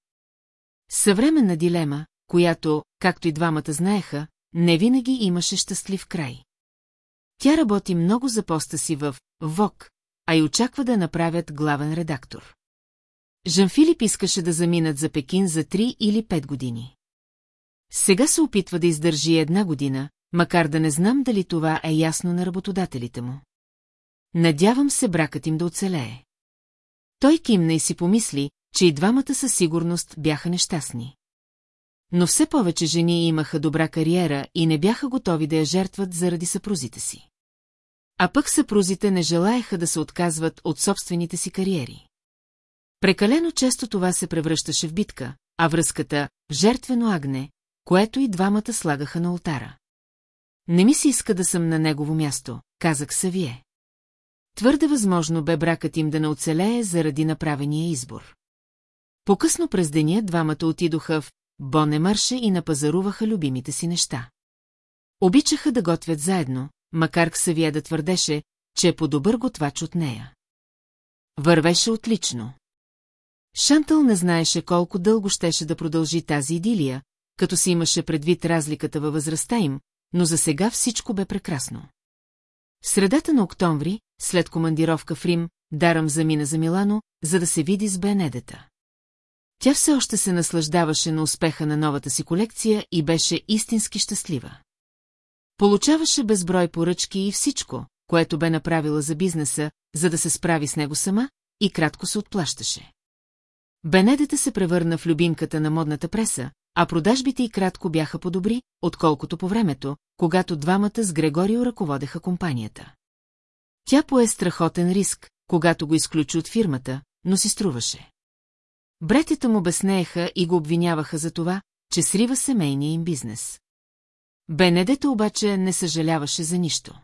Съвременна дилема, която, както и двамата знаеха, не винаги имаше щастлив край. Тя работи много за поста си в ВОК, а и очаква да направят главен редактор. Жан Филип искаше да заминат за Пекин за 3 или 5 години. Сега се опитва да издържи една година, макар да не знам дали това е ясно на работодателите му. Надявам се бракът им да оцелее. Той кимна и си помисли, че и двамата със сигурност бяха нещастни. Но все повече жени имаха добра кариера и не бяха готови да я жертват заради съпрузите си. А пък съпрузите не желаеха да се отказват от собствените си кариери. Прекалено често това се превръщаше в битка, а връзката – жертвено агне, което и двамата слагаха на алтара. Не ми се иска да съм на негово място, казах Савие. Твърде възможно бе бракът им да не оцелее заради направения избор. По-късно през деня двамата отидоха в Бонемърше и напазаруваха любимите си неща. Обичаха да готвят заедно, макар Ксавия да твърдеше, че е по-добър готвач от нея. Вървеше отлично. Шантъл не знаеше колко дълго щеше да продължи тази идилия, като си имаше предвид разликата във възрастта им, но за сега всичко бе прекрасно. В средата на октомври, след командировка в Рим, Дарам замина за Милано, за да се види с Бенедета. Тя все още се наслаждаваше на успеха на новата си колекция и беше истински щастлива. Получаваше безброй поръчки и всичко, което бе направила за бизнеса, за да се справи с него сама, и кратко се отплащаше. Бенедета се превърна в любимката на модната преса, а продажбите и кратко бяха по-добри, отколкото по времето, когато двамата с Грегорио ръководеха компанията. Тя пое страхотен риск, когато го изключи от фирмата, но си струваше. Братята му обяснееха и го обвиняваха за това, че срива семейния им бизнес. Бенедета обаче не съжаляваше за нищо.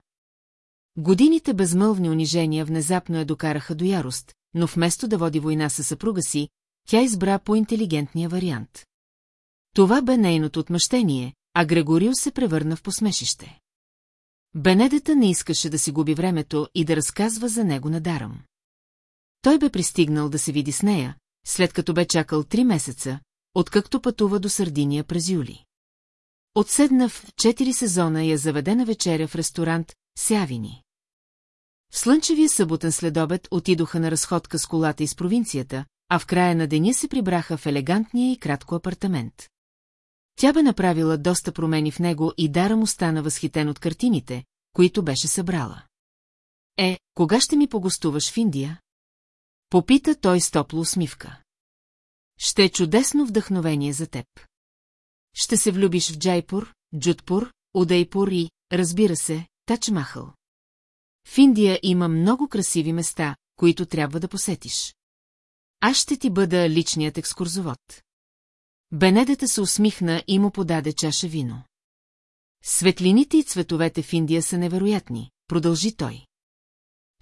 Годините безмълвни унижения внезапно я докараха до ярост, но вместо да води война със съпруга си, тя избра по-интелигентния вариант. Това бе нейното отмъщение, а Грегорио се превърна в посмешище. Бенедета не искаше да си губи времето и да разказва за него на Дарам. Той бе пристигнал да се види с нея, след като бе чакал три месеца, откакто пътува до Сардиния през юли. Отседна в четири сезона я заведена вечеря в ресторант Сявини. В слънчевия съботен следобед отидоха на разходка с колата из провинцията, а в края на деня се прибраха в елегантния и кратко апартамент. Тя бе направила доста промени в него и Дара му стана възхитен от картините, които беше събрала. Е, кога ще ми погостуваш в Индия? Попита той с топло усмивка. Ще е чудесно вдъхновение за теб. Ще се влюбиш в Джайпур, Джудпур, Удайпур и, разбира се, Тачмахъл. В Индия има много красиви места, които трябва да посетиш. Аз ще ти бъда личният екскурзовод. Бенедета се усмихна и му подаде чаша вино. Светлините и цветовете в Индия са невероятни, продължи той.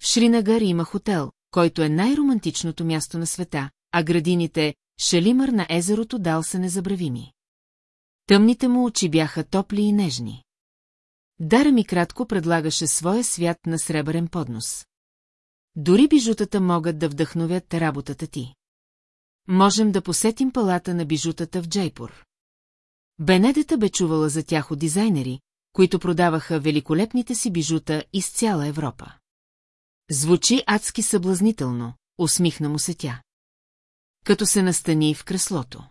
В Шринагър има хотел, който е най-романтичното място на света, а градините Шалимър на езерото Дал са незабравими. Тъмните му очи бяха топли и нежни. Дара ми кратко предлагаше своя свят на сребърен поднос. Дори бижутата могат да вдъхновят работата ти. Можем да посетим палата на бижутата в Джейпур. Бенедета бе чувала за тях от дизайнери, които продаваха великолепните си бижута из цяла Европа. Звучи адски съблазнително, усмихна му се тя. Като се настани в креслото.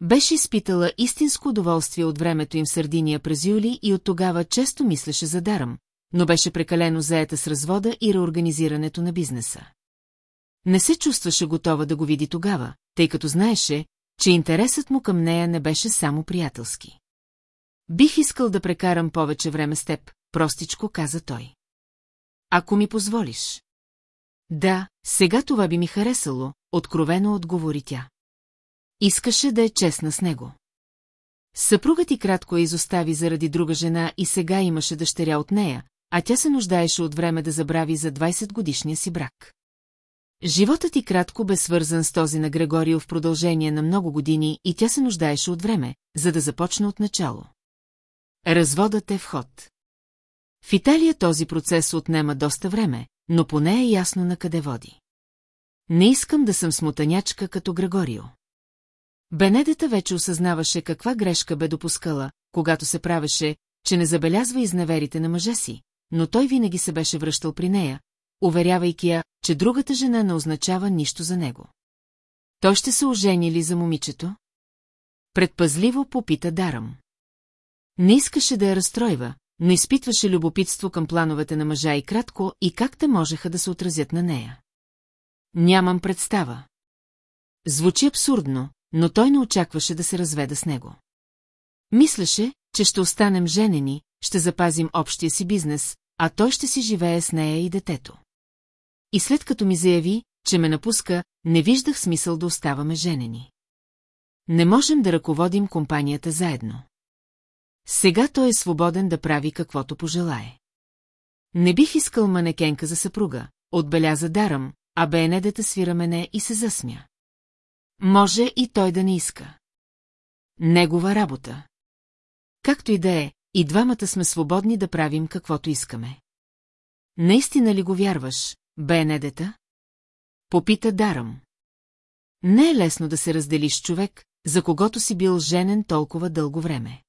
Беше изпитала истинско удоволствие от времето им в Сърдиния през юли и от тогава често мислеше за даръм, но беше прекалено заета с развода и реорганизирането на бизнеса. Не се чувстваше готова да го види тогава, тъй като знаеше, че интересът му към нея не беше само приятелски. Бих искал да прекарам повече време с теб, простичко каза той. Ако ми позволиш. Да, сега това би ми харесало, откровено отговори тя. Искаше да е честна с него. Съпругът ти кратко я изостави заради друга жена и сега имаше дъщеря от нея, а тя се нуждаеше от време да забрави за 20 годишния си брак. Животът ти кратко бе свързан с този на Грегорио в продължение на много години и тя се нуждаеше от време, за да започне от начало. Разводът е вход. В Италия този процес отнема доста време, но поне е ясно на къде води. Не искам да съм смотанячка като Грегорио. Бенедета вече осъзнаваше каква грешка бе допускала, когато се правеше, че не забелязва изневерите на мъжа си, но той винаги се беше връщал при нея, уверявайки я, че другата жена не означава нищо за него. Той ще се ожени ли за момичето? Предпазливо попита Дарам. Не искаше да я разстройва, но изпитваше любопитство към плановете на мъжа и кратко и как те можеха да се отразят на нея. Нямам представа. Звучи абсурдно, но той не очакваше да се разведа с него. Мислеше, че ще останем женени, ще запазим общия си бизнес, а той ще си живее с нея и детето. И след като ми заяви, че ме напуска, не виждах смисъл да оставаме женени. Не можем да ръководим компанията заедно. Сега той е свободен да прави каквото пожелае. Не бих искал манекенка за съпруга, отбеляза Дарам, а Бенедета свира мене и се засмя. Може и той да не иска. Негова работа. Както и да е, и двамата сме свободни да правим каквото искаме. Наистина ли го вярваш, Бенедета? Попита Дарам. Не е лесно да се разделиш човек, за когото си бил женен толкова дълго време.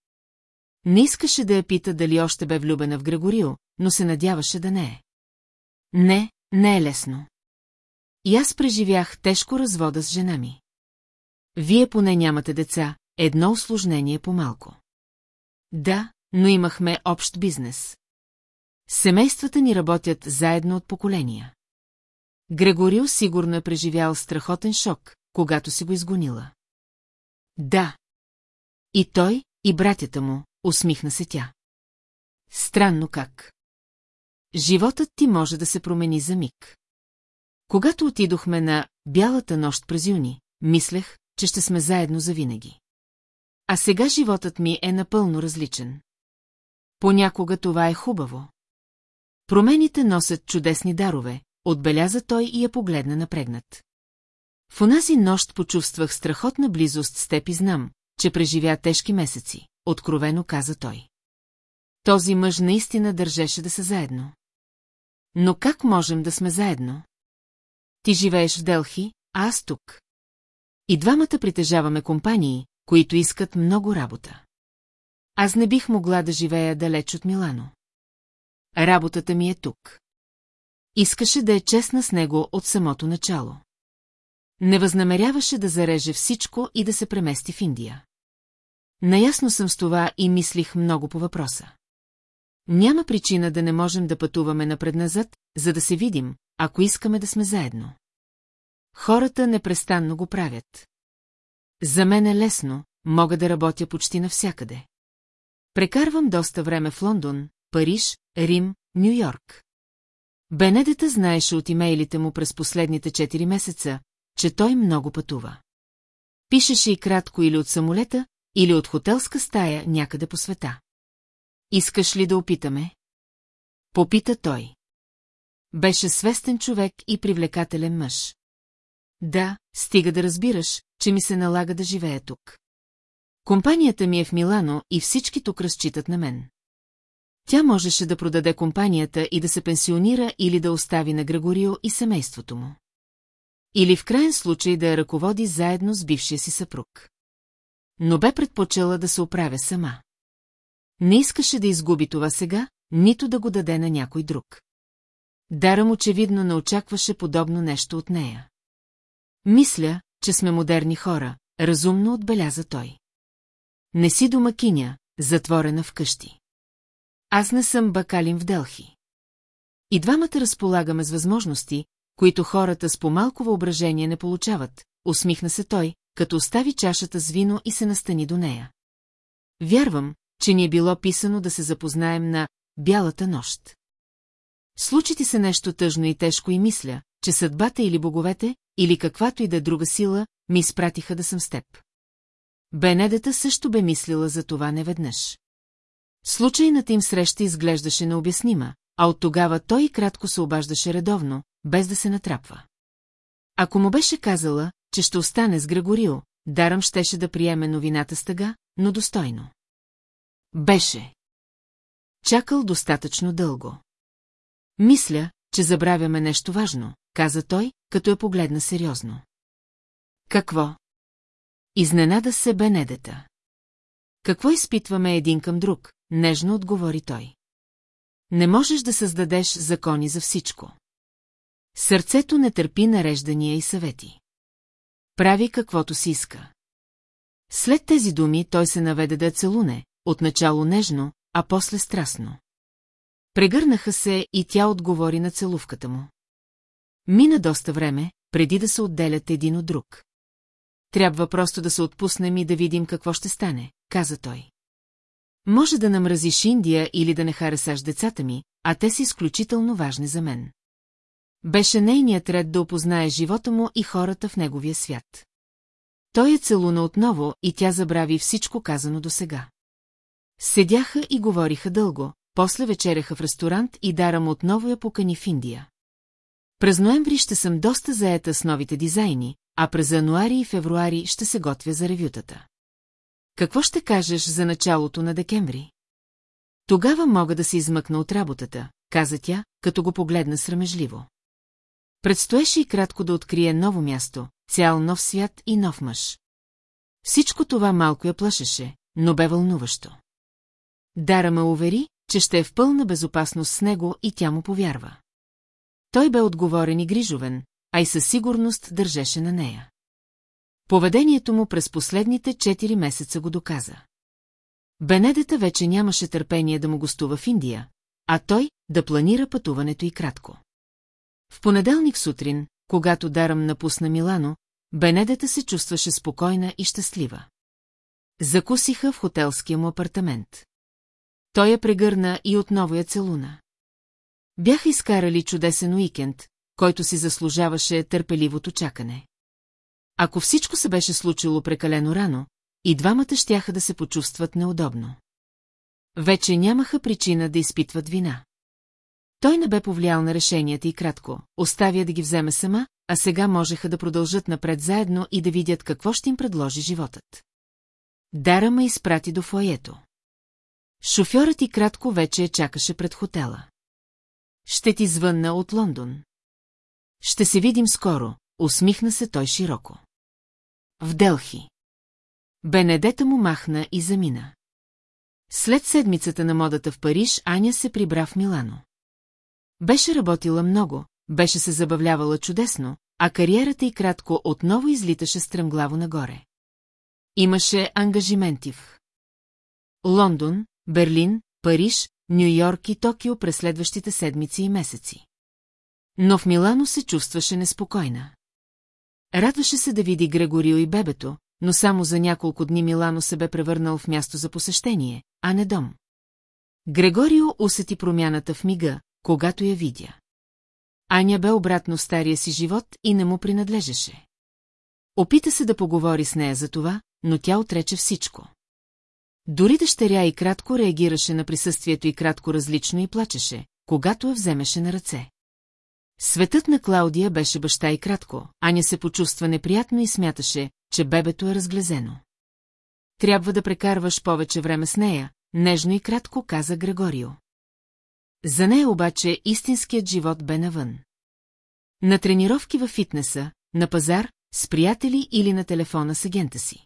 Не искаше да я пита дали още бе влюбена в Грегорио, но се надяваше да не е. Не, не е лесно. И аз преживях тежко развода с жена ми. Вие поне нямате деца, едно осложнение по-малко. Да, но имахме общ бизнес. Семействата ни работят заедно от поколения. Грегорио сигурно е преживял страхотен шок, когато си го изгонила. Да. И той, и братята му, усмихна се тя. Странно как. Животът ти може да се промени за миг. Когато отидохме на бялата нощ през юни, мислех, че ще сме заедно завинаги. А сега животът ми е напълно различен. Понякога това е хубаво. Промените носят чудесни дарове, отбеляза той и я погледна напрегнат. В онази нощ почувствах страхотна близост с теб и знам, че преживя тежки месеци, откровено каза той. Този мъж наистина държеше да са заедно. Но как можем да сме заедно? Ти живееш в Делхи, а аз тук. И двамата притежаваме компании, които искат много работа. Аз не бих могла да живея далеч от Милано. Работата ми е тук. Искаше да е честна с него от самото начало. Не възнамеряваше да зареже всичко и да се премести в Индия. Наясно съм с това и мислих много по въпроса. Няма причина да не можем да пътуваме напред-назад, за да се видим, ако искаме да сме заедно. Хората непрестанно го правят. За мен е лесно, мога да работя почти навсякъде. Прекарвам доста време в Лондон, Париж, Рим, Нью-Йорк. Бенедета знаеше от имейлите му през последните 4 месеца, че той много пътува. Пишеше и кратко или от самолета, или от хотелска стая някъде по света. Искаш ли да опитаме? Попита той. Беше свестен човек и привлекателен мъж. Да, стига да разбираш, че ми се налага да живея тук. Компанията ми е в Милано и всички тук разчитат на мен. Тя можеше да продаде компанията и да се пенсионира или да остави на Грегорио и семейството му. Или в крайен случай да я ръководи заедно с бившия си съпруг. Но бе предпочела да се оправя сама. Не искаше да изгуби това сега, нито да го даде на някой друг. Дарам очевидно не очакваше подобно нещо от нея. Мисля, че сме модерни хора, разумно отбеляза той. Не си домакиня, затворена вкъщи. Аз не съм бакалин в Делхи. И двамата разполагаме с възможности, които хората с по-малко въображение не получават, усмихна се той, като остави чашата с вино и се настани до нея. Вярвам, че ни е било писано да се запознаем на «Бялата нощ». Случи ти се нещо тъжно и тежко и мисля, че съдбата или боговете, или каквато и да е друга сила, ми изпратиха да съм с теб. Бенедета също бе мислила за това неведнъж. Случайната им среща изглеждаше необяснима, а от тогава той и кратко се обаждаше редовно, без да се натрапва. Ако му беше казала, че ще остане с Грегорио, Дарам щеше да приеме новината с тъга, но достойно. Беше. Чакал достатъчно дълго. Мисля, че забравяме нещо важно, каза той, като я погледна сериозно. Какво? Изненада се Бенедета. Какво изпитваме един към друг, нежно отговори той. Не можеш да създадеш закони за всичко. Сърцето не търпи нареждания и съвети. Прави каквото си иска. След тези думи той се наведе да целуне, отначало нежно, а после страстно. Прегърнаха се и тя отговори на целувката му. Мина доста време, преди да се отделят един от друг. Трябва просто да се отпуснем и да видим какво ще стане, каза той. Може да намразиш Индия или да не харесаш децата ми, а те са изключително важни за мен. Беше нейният ред да опознае живота му и хората в неговия свят. Той я целуна отново и тя забрави всичко казано до сега. Седяха и говориха дълго, после вечеряха в ресторант и Дарам отново я покани в Индия. През ноември ще съм доста заета с новите дизайни, а през януари и февруари ще се готвя за ревютата. Какво ще кажеш за началото на декември? Тогава мога да се измъкна от работата, каза тя, като го погледна срамежливо. Предстоеше и кратко да открие ново място, цял нов свят и нов мъж. Всичко това малко я плашеше, но бе вълнуващо. Дара ме увери, че ще е в пълна безопасност с него и тя му повярва. Той бе отговорен и грижовен, а и със сигурност държеше на нея. Поведението му през последните 4 месеца го доказа. Бенедета вече нямаше търпение да му гостува в Индия, а той да планира пътуването и кратко. В понеделник сутрин, когато Дарам напусна Милано, Бенедета се чувстваше спокойна и щастлива. Закусиха в хотелския му апартамент. Той я прегърна и отново я целуна. Бяха изкарали чудесен уикенд, който си заслужаваше търпеливото чакане. Ако всичко се беше случило прекалено рано, и двамата щяха да се почувстват неудобно. Вече нямаха причина да изпитват вина. Той не бе повлиял на решенията и кратко, оставя да ги вземе сама, а сега можеха да продължат напред заедно и да видят какво ще им предложи животът. Дара ме изпрати до фоето. Шофьорът и кратко вече чакаше пред хотела. Ще ти звънна от Лондон. Ще се видим скоро, усмихна се той широко. В Делхи. Бенедета му махна и замина. След седмицата на модата в Париж, Аня се прибра в Милано. Беше работила много, беше се забавлявала чудесно, а кариерата й кратко отново излиташе стремглаво нагоре. Имаше ангажименти в Лондон, Берлин, Париж, Нью-Йорк и Токио през следващите седмици и месеци. Но в Милано се чувстваше неспокойна. Радваше се да види Грегорио и бебето, но само за няколко дни Милано се бе превърнал в място за посещение, а не дом. Грегорио усети промяната в мига, когато я видя. Аня бе обратно в стария си живот и не му принадлежеше. Опита се да поговори с нея за това, но тя отрече всичко. Дори дъщеря и кратко реагираше на присъствието и кратко различно и плачеше, когато я вземеше на ръце. Светът на Клаудия беше баща и кратко, Аня се почувства неприятно и смяташе, че бебето е разглезено. Трябва да прекарваш повече време с нея, нежно и кратко каза Грегорио. За нея обаче истинският живот бе навън. На тренировки във фитнеса, на пазар, с приятели или на телефона с агента си.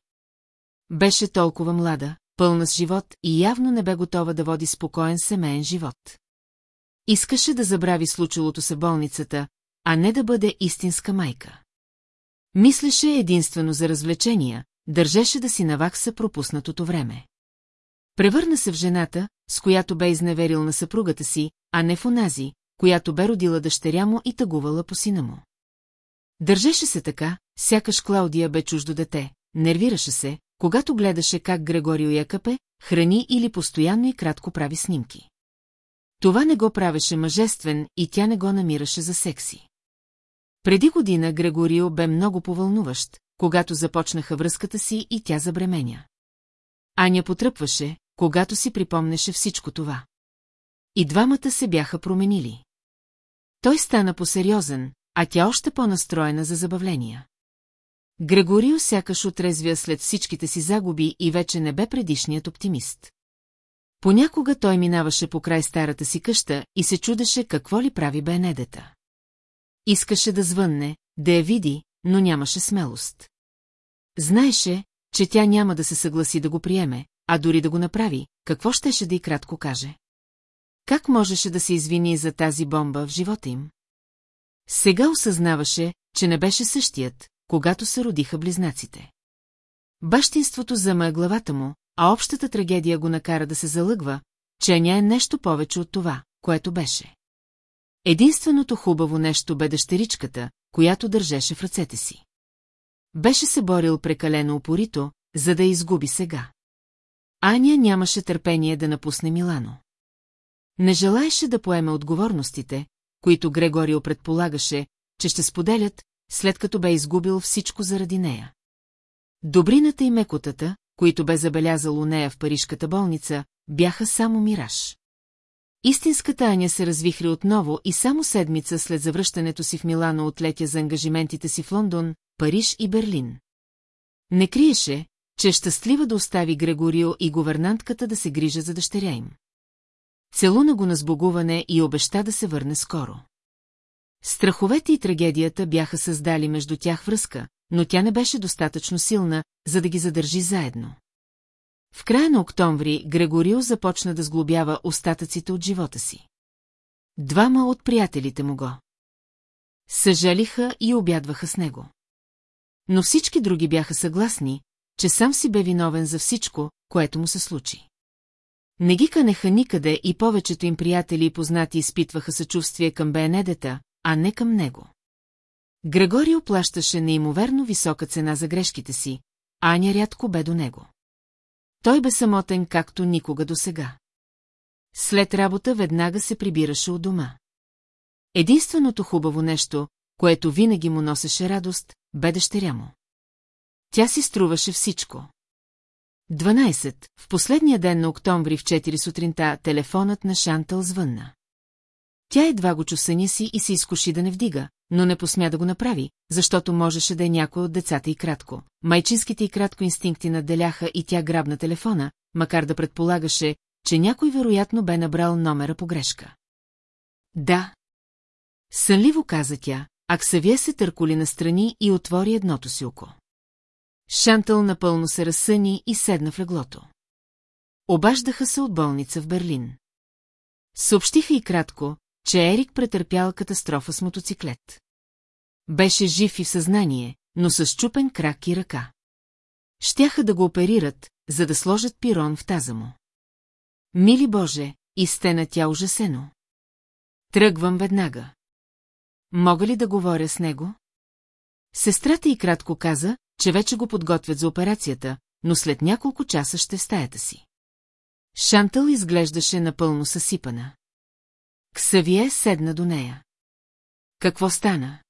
Беше толкова млада, пълна с живот и явно не бе готова да води спокоен семейен живот. Искаше да забрави случилото се болницата, а не да бъде истинска майка. Мислеше единствено за развлечения, държеше да си навакса пропуснатото време. Превърна се в жената, с която бе изневерил на съпругата си, а не в онази, която бе родила дъщеря му и тъгувала по сина му. Държеше се така, сякаш Клаудия бе чуждо дете, нервираше се, когато гледаше как Грегорио я къпе, храни или постоянно и кратко прави снимки. Това не го правеше мъжествен и тя не го намираше за секси. Преди година Грегорио бе много повълнуващ, когато започнаха връзката си и тя забременя. Аня потръпваше, когато си припомнеше всичко това. И двамата се бяха променили. Той стана посериозен, а тя още по-настроена за забавления. Грегорио сякаш отрезвя след всичките си загуби и вече не бе предишният оптимист. Понякога той минаваше по край старата си къща и се чудеше какво ли прави Бенедета. Искаше да звънне, да я види, но нямаше смелост. Знаеше, че тя няма да се съгласи да го приеме, а дори да го направи, какво щеше да и кратко каже. Как можеше да се извини за тази бомба в живота им? Сега осъзнаваше, че не беше същият, когато се родиха близнаците. Бащинството зама главата му, а общата трагедия го накара да се залъгва, че ня е нещо повече от това, което беше. Единственото хубаво нещо бе дъщеричката, която държеше в ръцете си. Беше се борил прекалено упорито, за да изгуби сега. Аня нямаше търпение да напусне Милано. Не желаеше да поеме отговорностите, които Грегорио предполагаше, че ще споделят, след като бе изгубил всичко заради нея. Добрината и мекотата, които бе забелязал у нея в парижката болница, бяха само мираж. Истинската Аня се развихри отново и само седмица след завръщането си в Милано отлетя за ангажиментите си в Лондон, Париж и Берлин. Не криеше, че е щастлива да остави Грегорио и говернантката да се грижа за дъщеря им. Целуна го на сбогуване и обеща да се върне скоро. Страховете и трагедията бяха създали между тях връзка, но тя не беше достатъчно силна, за да ги задържи заедно. В края на октомври Грегорио започна да сглобява остатъците от живота си. Двама от приятелите му го. Съжалиха и обядваха с него. Но всички други бяха съгласни, че сам си бе виновен за всичко, което му се случи. Не ги канеха никъде и повечето им приятели и познати изпитваха съчувствие към Бенедета, а не към него. Грегорио плащаше неимоверно висока цена за грешките си, Аня рядко бе до него. Той бе самотен както никога досега. След работа веднага се прибираше от дома. Единственото хубаво нещо, което винаги му носеше радост, бе дъщеря му. Тя си струваше всичко. 12. В последния ден на октомври в 4 сутринта телефонът на Шантъл звънна. Тя едва го чу си и се изкуши да не вдига, но не посмя да го направи, защото можеше да е някой от децата и кратко. Майчинските и кратко инстинкти надделяха и тя грабна телефона, макар да предполагаше, че някой вероятно бе набрал номера по грешка. Да. Сънливо каза тя, а Ксавие се търколи настрани и отвори едното си око. Шантъл напълно се разсъни и седна в леглото. Обаждаха се от болница в Берлин. Съобщиха и кратко, че Ерик претърпял катастрофа с мотоциклет. Беше жив и в съзнание, но с чупен крак и ръка. Щяха да го оперират, за да сложат пирон в таза му. Мили Боже, изтена тя ужасено. Тръгвам веднага. Мога ли да говоря с него? Сестрата и кратко каза, че вече го подготвят за операцията, но след няколко часа ще в стаята си. Шантъл изглеждаше напълно съсипана. Ксавие седна до нея. Какво стана?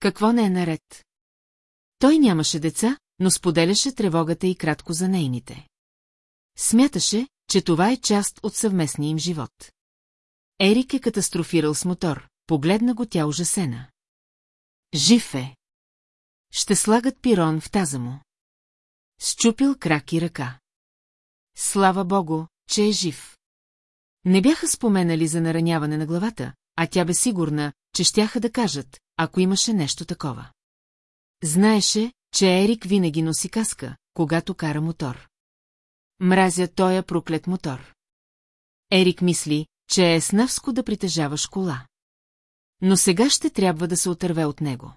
Какво не е наред? Той нямаше деца, но споделяше тревогата и кратко за нейните. Смяташе, че това е част от съвместния им живот. Ерик е катастрофирал с мотор, погледна го тя ужасена. Жив е. Ще слагат пирон в таза му. Счупил крак и ръка. Слава богу, че е жив. Не бяха споменали за нараняване на главата, а тя бе сигурна, че щяха да кажат, ако имаше нещо такова. Знаеше, че Ерик винаги носи каска, когато кара мотор. Мразя тоя проклет мотор. Ерик мисли, че е снавско да притежаваш кола. Но сега ще трябва да се отърве от него.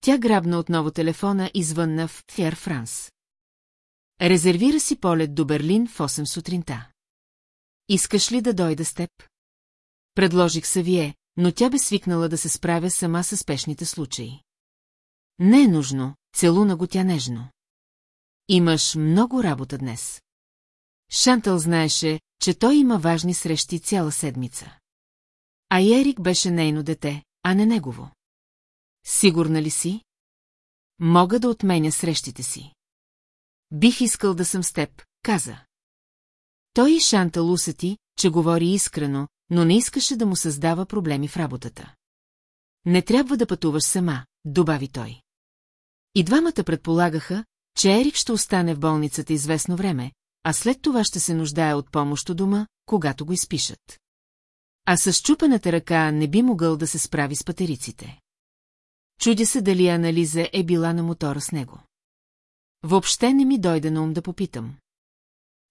Тя грабна отново телефона и звънна в Фер Франс. Резервира си полет до Берлин в 8 сутринта. Искаш ли да дойда с теб? Предложих Савие, но тя бе свикнала да се справя сама с спешните случаи. Не е нужно, целуна го тя нежно. Имаш много работа днес. Шантъл знаеше, че той има важни срещи цяла седмица. А Ерик беше нейно дете, а не негово. Сигурна ли си? Мога да отменя срещите си. Бих искал да съм с теб, каза. Той и Шантал усети, че говори искрено, но не искаше да му създава проблеми в работата. Не трябва да пътуваш сама, добави той. И двамата предполагаха, че Ерик ще остане в болницата известно време, а след това ще се нуждае от помощ у дома, когато го изпишат. А с чупената ръка не би могъл да се справи с патериците. Чудя се дали анализа е била на мотора с него. Въобще не ми дойде на ум да попитам.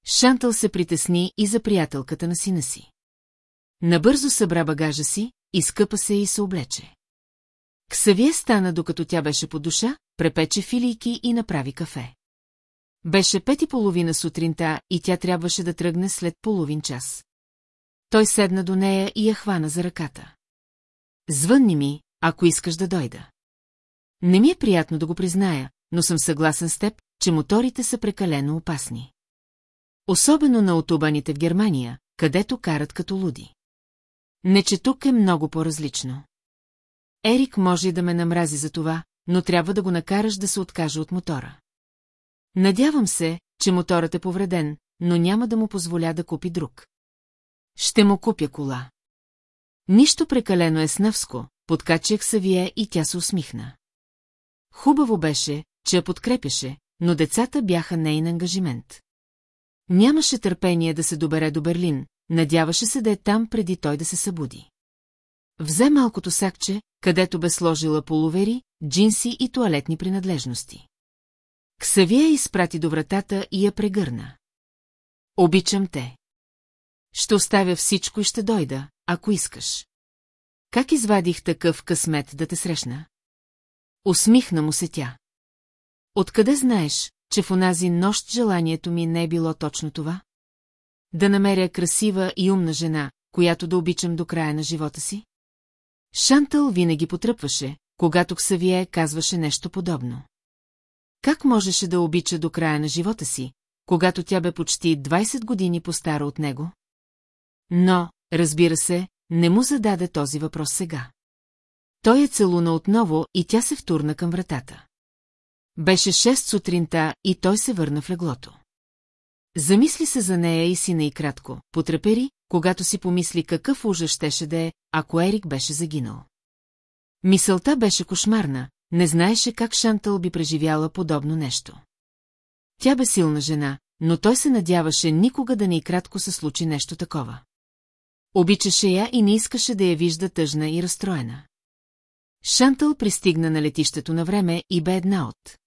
Шантъл се притесни и за приятелката на сина си. Набързо събра багажа си, изкъпа се и се облече. Ксавие стана докато тя беше по душа, препече филийки и направи кафе. Беше пет и половина сутринта и тя трябваше да тръгне след половин час. Той седна до нея и я хвана за ръката. Звънни ми, ако искаш да дойда. Не ми е приятно да го призная, но съм съгласен с теб, че моторите са прекалено опасни. Особено на отобаните в Германия, където карат като луди. Не, че тук е много по-различно. Ерик може и да ме намрази за това, но трябва да го накараш да се откаже от мотора. Надявам се, че моторът е повреден, но няма да му позволя да купи друг. Ще му купя кола. Нищо прекалено е снъвско, подкачах Савие и тя се усмихна. Хубаво беше, че я подкрепяше, но децата бяха нейн ангажимент. Нямаше търпение да се добере до Берлин, надяваше се да е там преди той да се събуди. Взе малкото сакче, където бе сложила половери, джинси и туалетни принадлежности. Ксавия изпрати до вратата и я прегърна. Обичам те. Ще оставя всичко и ще дойда, ако искаш. Как извадих такъв късмет да те срещна? Усмихна му се тя. Откъде знаеш, че в онази нощ желанието ми не е било точно това? Да намеря красива и умна жена, която да обичам до края на живота си? Шантъл винаги потръпваше, когато Ксавие казваше нещо подобно. Как можеше да обича до края на живота си, когато тя бе почти 20 години по-стара от него? Но, разбира се, не му зададе този въпрос сега. Той е целуна отново и тя се втурна към вратата. Беше шест сутринта и той се върна в леглото. Замисли се за нея и сина и кратко, потрепери, когато си помисли какъв ужас щеше да е, ако Ерик беше загинал. Мисълта беше кошмарна, не знаеше как Шантъл би преживяла подобно нещо. Тя бе силна жена, но той се надяваше никога да не и кратко се случи нещо такова. Обичаше я и не искаше да я вижда тъжна и разстроена. Шантъл пристигна на летището на време и бе една от.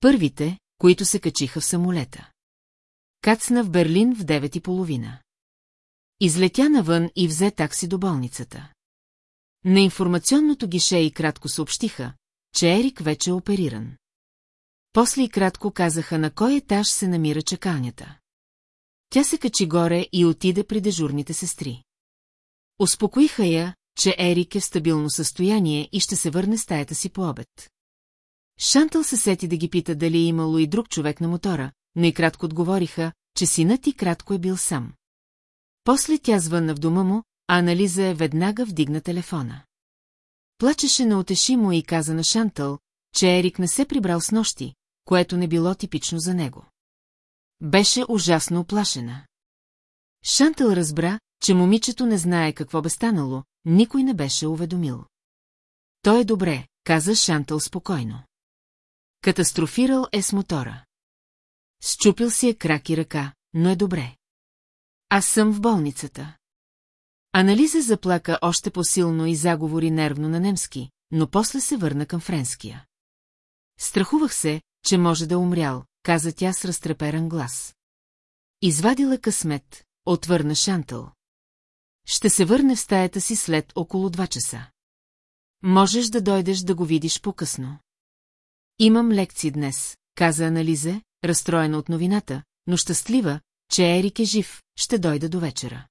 Първите, които се качиха в самолета. Кацна в Берлин в девет и половина. Излетя навън и взе такси до болницата. На информационното гише и кратко съобщиха, че Ерик вече е опериран. После и кратко казаха на кой етаж се намира чакалнята. Тя се качи горе и отиде при дежурните сестри. Успокоиха я, че Ерик е в стабилно състояние и ще се върне стаята си по обед. Шантъл се сети да ги пита дали е имало и друг човек на мотора, но и кратко отговориха, че синът и кратко е бил сам. После тя звънна в дома му, а Анализа е веднага вдигна телефона. Плачеше неотешимо и каза на Шантъл, че Ерик не се прибрал с нощи, което не било типично за него. Беше ужасно оплашена. Шантъл разбра, че момичето не знае какво бе станало, никой не беше уведомил. Той е добре, каза Шантъл спокойно. Катастрофирал е с мотора. Счупил си е крак и ръка, но е добре. Аз съм в болницата. Анализа заплака още по-силно и заговори нервно на немски, но после се върна към френския. Страхувах се, че може да умрял, каза тя с разтреперан глас. Извадила късмет, отвърна Шантъл. Ще се върне в стаята си след около два часа. Можеш да дойдеш да го видиш по-късно. Имам лекции днес, каза Анализе, разстроена от новината, но щастлива, че Ерик е жив, ще дойда до вечера.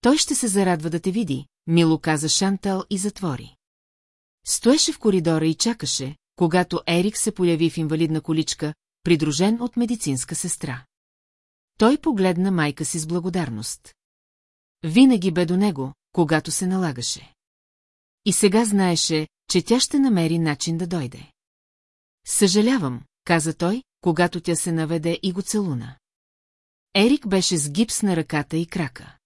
Той ще се зарадва да те види, мило каза Шантал и затвори. Стоеше в коридора и чакаше, когато Ерик се появи в инвалидна количка, придружен от медицинска сестра. Той погледна майка си с благодарност. Винаги бе до него, когато се налагаше. И сега знаеше, че тя ще намери начин да дойде. Съжалявам, каза той, когато тя се наведе и го целуна. Ерик беше с гипс на ръката и крака.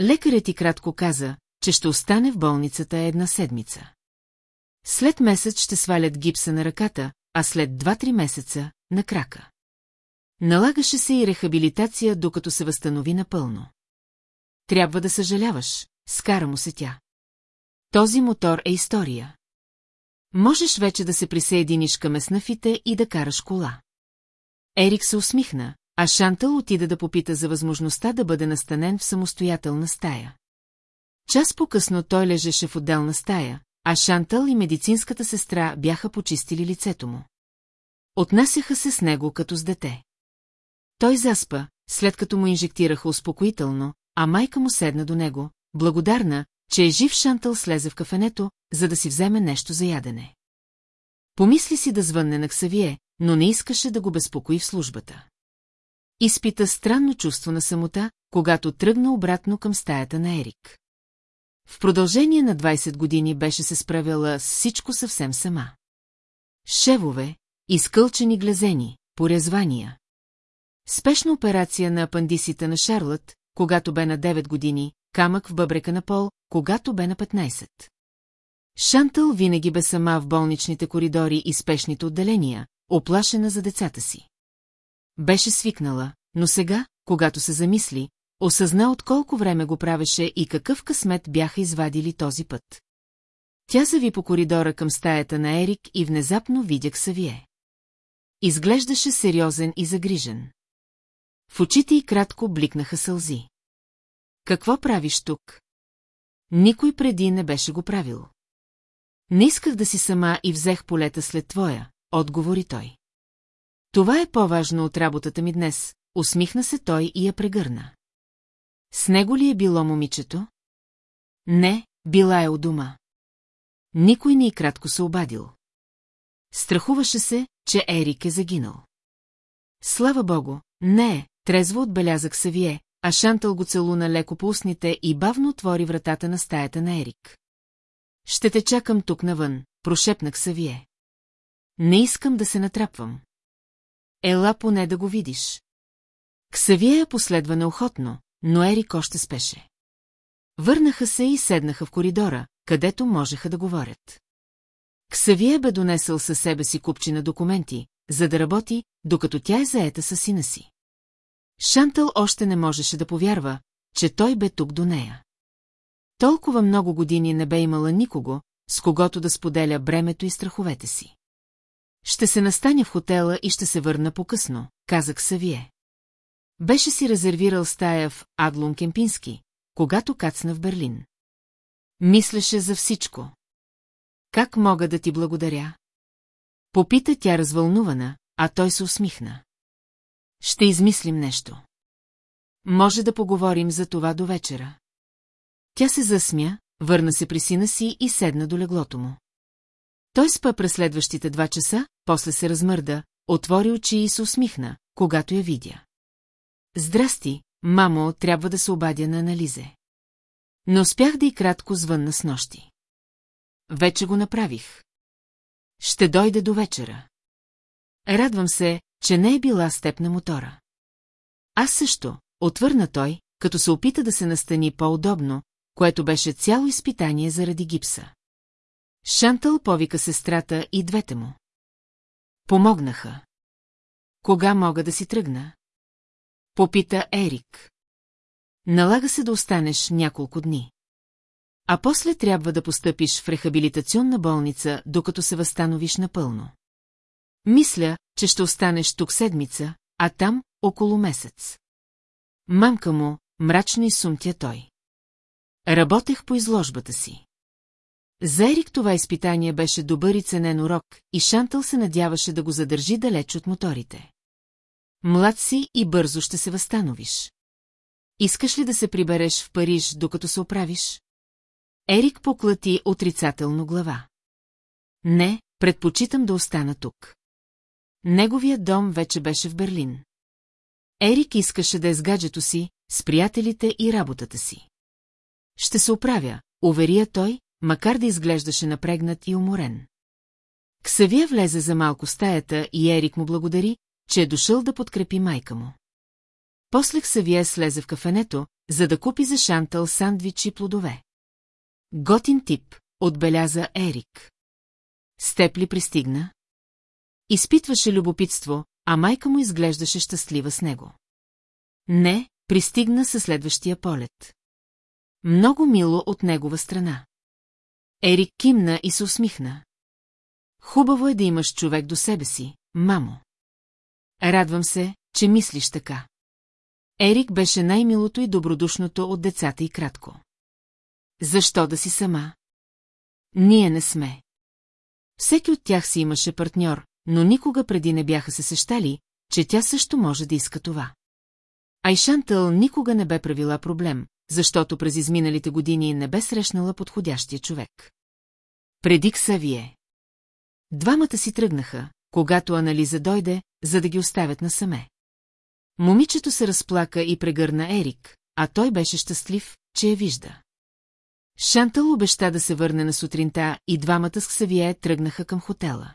Лекарят и кратко каза, че ще остане в болницата една седмица. След месец ще свалят гипса на ръката, а след 2-3 месеца – на крака. Налагаше се и рехабилитация, докато се възстанови напълно. Трябва да съжаляваш, скара му се тя. Този мотор е история. Можеш вече да се присъединиш към еснафите и да караш кола. Ерик се усмихна, а Шантъл отида да попита за възможността да бъде настанен в самостоятелна стая. Час по-късно той лежеше в отделна стая, а Шантъл и медицинската сестра бяха почистили лицето му. Отнасяха се с него като с дете. Той заспа, след като му инжектираха успокоително, а майка му седна до него, благодарна, че е жив Шантъл слезе в кафенето, за да си вземе нещо за ядене. Помисли си да звънне на Ксавие, но не искаше да го безпокои в службата. Изпита странно чувство на самота, когато тръгна обратно към стаята на Ерик. В продължение на 20 години беше се справяла с всичко съвсем сама. Шевове, изкълчени глезени, порезвания. Спешна операция на апандисите на Шарлот, когато бе на 9 години, камък в бъбрека на пол, когато бе на 15. Шантъл винаги бе сама в болничните коридори и спешните отделения, оплашена за децата си. Беше свикнала, но сега, когато се замисли, осъзна от колко време го правеше и какъв късмет бяха извадили този път. Тя зави по коридора към стаята на Ерик и внезапно видя Ксавие. Изглеждаше сериозен и загрижен. В очите й кратко бликнаха сълзи. Какво правиш тук? Никой преди не беше го правил. Не исках да си сама и взех полета след твоя, отговори той. Това е по-важно от работата ми днес, усмихна се той и я прегърна. С него ли е било момичето? Не, била е у дома. Никой не и кратко се обадил. Страхуваше се, че Ерик е загинал. Слава богу, не е, трезво отбелязах Савие, а Шантъл го целуна леко по устните и бавно отвори вратата на стаята на Ерик. Ще те чакам тук навън, прошепнах Савие. Не искам да се натрапвам. Ела поне да го видиш. Ксавие я последва неохотно, но Ерик още спеше. Върнаха се и седнаха в коридора, където можеха да говорят. Ксавие бе донесъл със себе си купчина документи, за да работи, докато тя е заета със сина си. Шантъл още не можеше да повярва, че той бе тук до нея. Толкова много години не бе имала никого, с когото да споделя бремето и страховете си. Ще се настаня в хотела и ще се върна по-късно, казах Савие. Беше си резервирал стая в Адлун Кемпински, когато кацна в Берлин. Мислеше за всичко. Как мога да ти благодаря? Попита тя развълнувана, а той се усмихна. Ще измислим нещо. Може да поговорим за това до вечера. Тя се засмя, върна се при сина си и седна до леглото му. Той спа през следващите два часа, после се размърда, отвори очи и се усмихна, когато я видя. Здрасти, мамо, трябва да се обадя на анализе. Не успях да и кратко звънна с нощи. Вече го направих. Ще дойде до вечера. Радвам се, че не е била с теб на мотора. Аз също, отвърна той, като се опита да се настани по-удобно, което беше цяло изпитание заради гипса. Шантъл повика сестрата и двете му. Помогнаха. Кога мога да си тръгна? Попита Ерик. Налага се да останеш няколко дни. А после трябва да постъпиш в рехабилитационна болница, докато се възстановиш напълно. Мисля, че ще останеш тук седмица, а там около месец. Мамка му, мрачно и сумтя той. Работех по изложбата си. За Ерик това изпитание беше добър и ценен урок, и Шантъл се надяваше да го задържи далеч от моторите. Млад си и бързо ще се възстановиш. Искаш ли да се прибереш в Париж, докато се оправиш? Ерик поклати отрицателно глава. Не, предпочитам да остана тук. Неговият дом вече беше в Берлин. Ерик искаше да е с гаджето си, с приятелите и работата си. Ще се оправя, уверия той, макар да изглеждаше напрегнат и уморен. Ксавия влезе за малко в стаята и Ерик му благодари, че е дошъл да подкрепи майка му. После Ксавия слезе в кафенето, за да купи за Шантъл сандвич и плодове. Готин тип, отбеляза Ерик. Степли пристигна? Изпитваше любопитство, а майка му изглеждаше щастлива с него. Не, пристигна със следващия полет. Много мило от негова страна. Ерик кимна и се усмихна. Хубаво е да имаш човек до себе си, мамо. Радвам се, че мислиш така. Ерик беше най-милото и добродушното от децата и кратко. Защо да си сама? Ние не сме. Всеки от тях си имаше партньор, но никога преди не бяха се сещали, че тя също може да иска това. Айшантъл никога не бе правила проблем, защото през изминалите години не бе срещнала подходящия човек. Преди Ксавие. Двамата си тръгнаха, когато анализа дойде, за да ги оставят насаме. Момичето се разплака и прегърна Ерик, а той беше щастлив, че я вижда. Шантъл обеща да се върне на сутринта и двамата с Ксавие тръгнаха към хотела.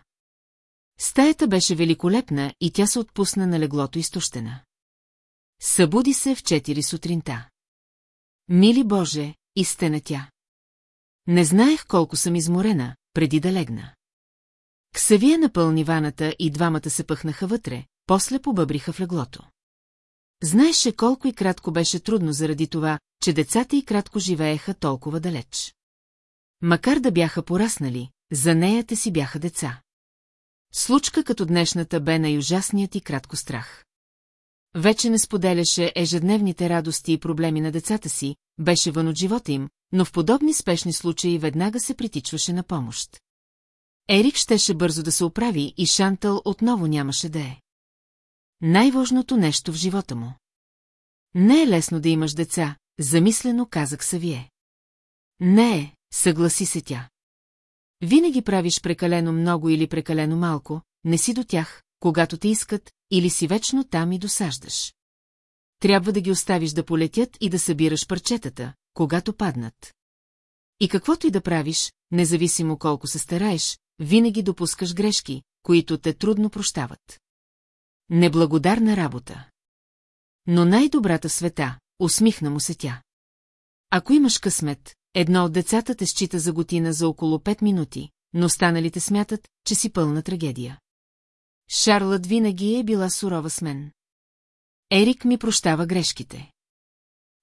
Стаята беше великолепна и тя се отпусна на леглото изтощена. Събуди се в четири сутринта. Мили Боже, истина тя. Не знаех колко съм изморена, преди да легна. Ксавия напълни ваната и двамата се пъхнаха вътре, после побъбриха в леглото. Знаеше колко и кратко беше трудно заради това, че децата и кратко живееха толкова далеч. Макар да бяха пораснали, за нея те си бяха деца. Случка като днешната бе най-ужасният и кратко страх. Вече не споделяше ежедневните радости и проблеми на децата си, беше вън от живота им, но в подобни спешни случаи веднага се притичваше на помощ. Ерик щеше бързо да се оправи и Шантъл отново нямаше да е. Най-важното нещо в живота му. Не е лесно да имаш деца, замислено казах Савие. Не е, съгласи се тя. Винаги правиш прекалено много или прекалено малко, не си до тях, когато те искат, или си вечно там и досаждаш. Трябва да ги оставиш да полетят и да събираш парчетата, когато паднат. И каквото и да правиш, независимо колко се стараеш, винаги допускаш грешки, които те трудно прощават. Неблагодарна работа. Но най-добрата света, усмихна му се тя. Ако имаш късмет, едно от децата те счита за готина за около 5 минути, но останалите смятат, че си пълна трагедия. Шарлът винаги е била сурова с мен. Ерик ми прощава грешките.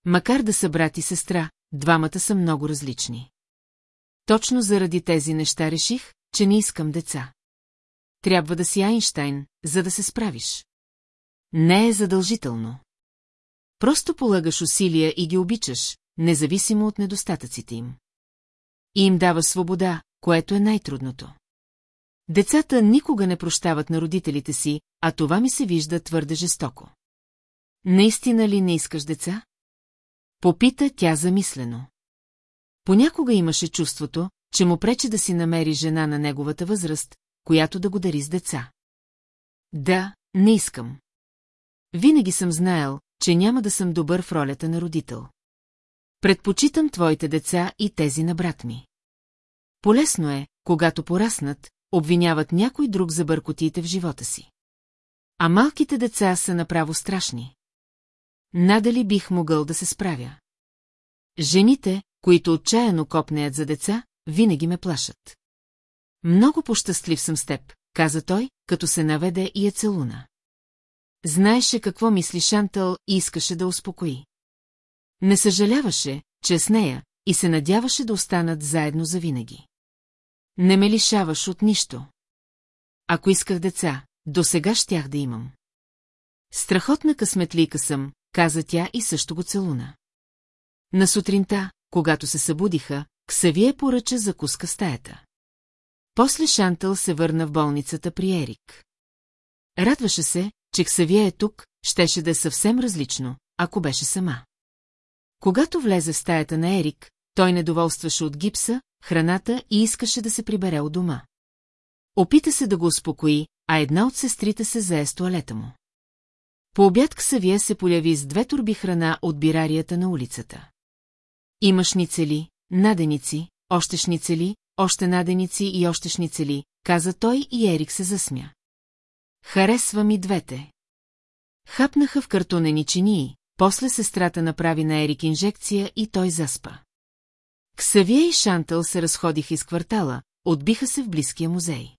Макар да са брат и сестра, двамата са много различни. Точно заради тези неща реших, че не искам деца. Трябва да си Айнштайн, за да се справиш. Не е задължително. Просто полагаш усилия и ги обичаш, независимо от недостатъците им. И им дава свобода, което е най-трудното. Децата никога не прощават на родителите си, а това ми се вижда твърде жестоко. Наистина ли не искаш деца? Попита тя замислено. Понякога имаше чувството, че му пречи да си намери жена на неговата възраст, която да го дари с деца. Да, не искам. Винаги съм знаел, че няма да съм добър в ролята на родител. Предпочитам твоите деца и тези на брат ми. Полесно е, когато пораснат, обвиняват някой друг за бъркотиите в живота си. А малките деца са направо страшни. Надали бих могъл да се справя. Жените, които отчаяно копнеят за деца, винаги ме плашат. Много пощастлив съм с теб, каза той, като се наведе и е целуна. Знаеше какво мисли Шантъл и искаше да успокои. Не съжаляваше, че с нея, и се надяваше да останат заедно завинаги. Не ме лишаваш от нищо. Ако исках деца, до сега щях да имам. Страхотна късметлийка съм, каза тя и също го целуна. На сутринта, когато се събудиха, Ксавие поръча закуска стаята. После Шантъл се върна в болницата при Ерик. Радваше се, че Ксавие е тук, щеше да е съвсем различно, ако беше сама. Когато влезе в стаята на Ерик, той недоволстваше от гипса, храната и искаше да се прибере от дома. Опита се да го успокои, а една от сестрите се зае с туалета му. По обяд Ксавие се поляви с две турби храна от бирарията на улицата. Имаш ницели, наденици, още шницели, още наденици и още шницели, каза той и Ерик се засмя. Харесва ми двете. Хапнаха в картонени чинии, после сестрата направи на Ерик инжекция и той заспа. Ксавия и Шантъл се разходиха из квартала, отбиха се в близкия музей.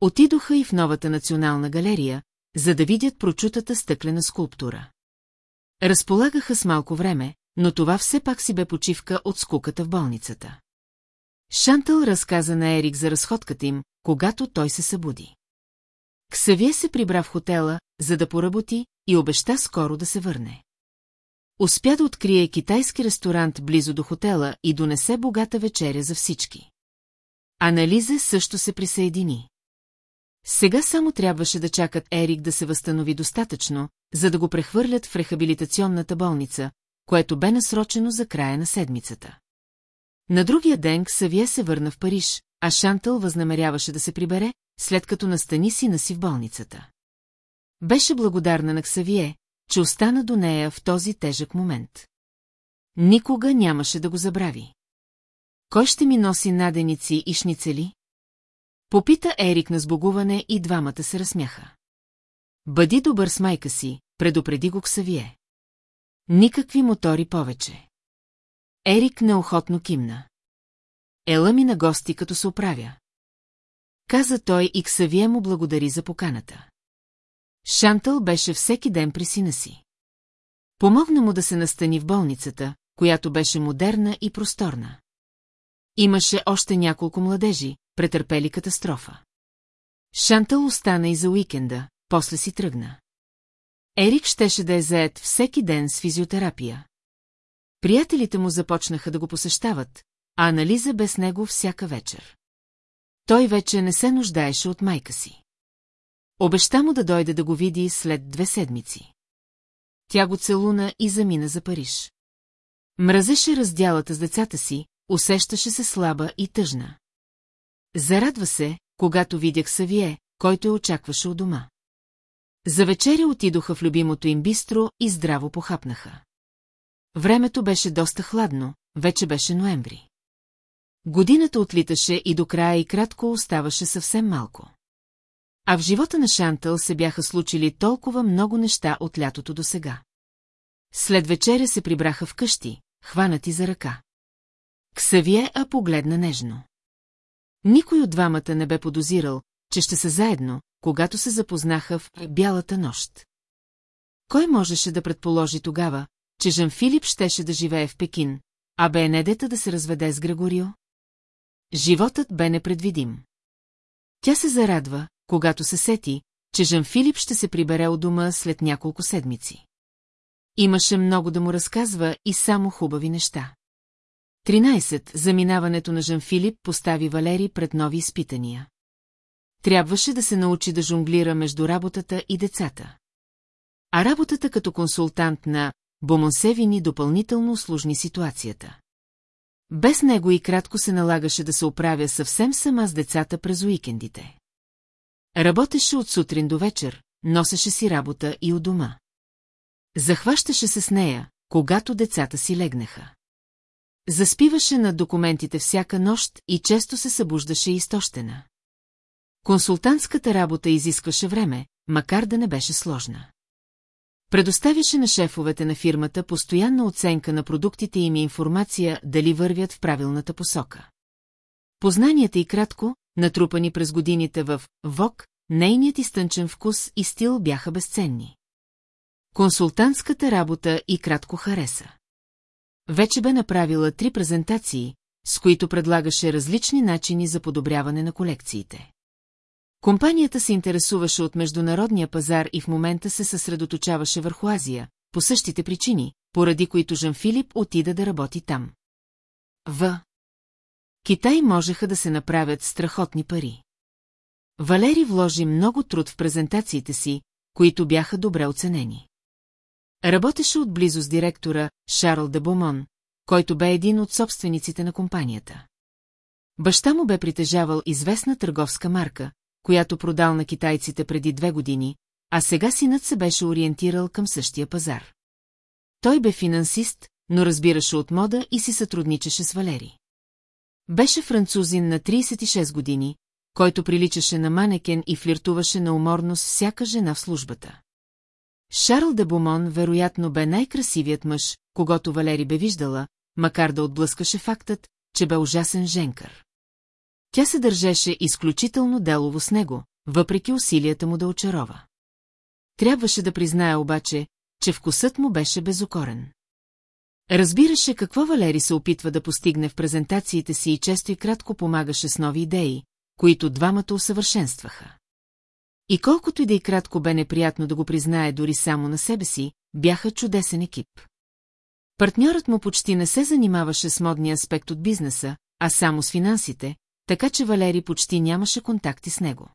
Отидоха и в новата национална галерия, за да видят прочутата стъклена скулптура. Разполагаха с малко време, но това все пак си бе почивка от скуката в болницата. Шантъл разказа на Ерик за разходката им, когато той се събуди. Ксавие се прибра в хотела, за да поработи и обеща скоро да се върне. Успя да открие китайски ресторант близо до хотела и донесе богата вечеря за всички. Анализа също се присъедини. Сега само трябваше да чакат Ерик да се възстанови достатъчно, за да го прехвърлят в рехабилитационната болница, което бе насрочено за края на седмицата. На другия ден Ксавие се върна в Париж, а Шантъл възнамеряваше да се прибере, след като настани сина си в болницата. Беше благодарна на Ксавие, че остана до нея в този тежък момент. Никога нямаше да го забрави. Кой ще ми носи наденици и шницели? Попита Ерик на сбогуване и двамата се разсмяха. Бъди добър с майка си, предупреди го Ксавие. Никакви мотори повече. Ерик неохотно кимна. Ела ми на гости, като се оправя. Каза той и Ксавие му благодари за поканата. Шантъл беше всеки ден при сина си. Помогна му да се настани в болницата, която беше модерна и просторна. Имаше още няколко младежи, претърпели катастрофа. Шантъл остана и за уикенда, после си тръгна. Ерик щеше да е заед всеки ден с физиотерапия. Приятелите му започнаха да го посещават, а анализа без него всяка вечер. Той вече не се нуждаеше от майка си. Обеща му да дойде да го види след две седмици. Тя го целуна и замина за Париж. Мразеше раздялата с децата си, усещаше се слаба и тъжна. Зарадва се, когато видях Савие, който я очакваше от дома. За вечеря отидоха в любимото им бистро и здраво похапнаха. Времето беше доста хладно, вече беше ноември. Годината отлиташе и до края и кратко оставаше съвсем малко. А в живота на Шантъл се бяха случили толкова много неща от лятото до сега. След вечеря се прибраха вкъщи, хванати за ръка. Ксавие а погледна нежно. Никой от двамата не бе подозирал, че ще са заедно, когато се запознаха в бялата нощ. Кой можеше да предположи тогава, че Жан Филип щеше да живее в Пекин, а Бенедета да се разведе с Грегорио? Животът бе непредвидим. Тя се зарадва, когато се сети, че Жан Филип ще се прибере от дома след няколко седмици. Имаше много да му разказва и само хубави неща. 13. Заминаването на Жан Филип постави Валери пред нови изпитания. Трябваше да се научи да жонглира между работата и децата. А работата като консултант на Бомонсевини допълнително усложни ситуацията. Без него и кратко се налагаше да се оправя съвсем сама с децата през уикендите. Работеше от сутрин до вечер, носеше си работа и у дома. Захващаше се с нея, когато децата си легнаха. Заспиваше на документите всяка нощ и често се събуждаше изтощена. Консултантската работа изискваше време, макар да не беше сложна. Предоставяше на шефовете на фирмата постоянна оценка на продуктите им и информация дали вървят в правилната посока. Познанията и кратко, натрупани през годините в ВОК, нейният изтънчен вкус и стил бяха безценни. Консултантската работа и кратко хареса. Вече бе направила три презентации, с които предлагаше различни начини за подобряване на колекциите. Компанията се интересуваше от международния пазар и в момента се съсредоточаваше върху Азия, по същите причини, поради които Жан Филип отида да работи там. В. Китай можеха да се направят страхотни пари. Валери вложи много труд в презентациите си, които бяха добре оценени. Работеше отблизо с директора Шарл де Бомон, който бе един от собствениците на компанията. Баща му бе притежавал известна търговска марка, която продал на китайците преди две години, а сега синът се беше ориентирал към същия пазар. Той бе финансист, но разбираше от мода и си сътрудничеше с Валери. Беше французин на 36 години, който приличаше на манекен и флиртуваше на уморно с всяка жена в службата. Шарл де Бомон вероятно бе най-красивият мъж, когато Валери бе виждала, макар да отблъскаше фактът, че бе ужасен женкър. Тя се държеше изключително делово с него, въпреки усилията му да очарова. Трябваше да призная обаче, че вкусът му беше безокорен. Разбираше какво Валери се опитва да постигне в презентациите си и често и кратко помагаше с нови идеи, които двамата усъвършенстваха. И колкото и да и кратко бе неприятно да го признае дори само на себе си, бяха чудесен екип. Партньорът му почти не се занимаваше с модния аспект от бизнеса, а само с финансите, така че Валери почти нямаше контакти с него.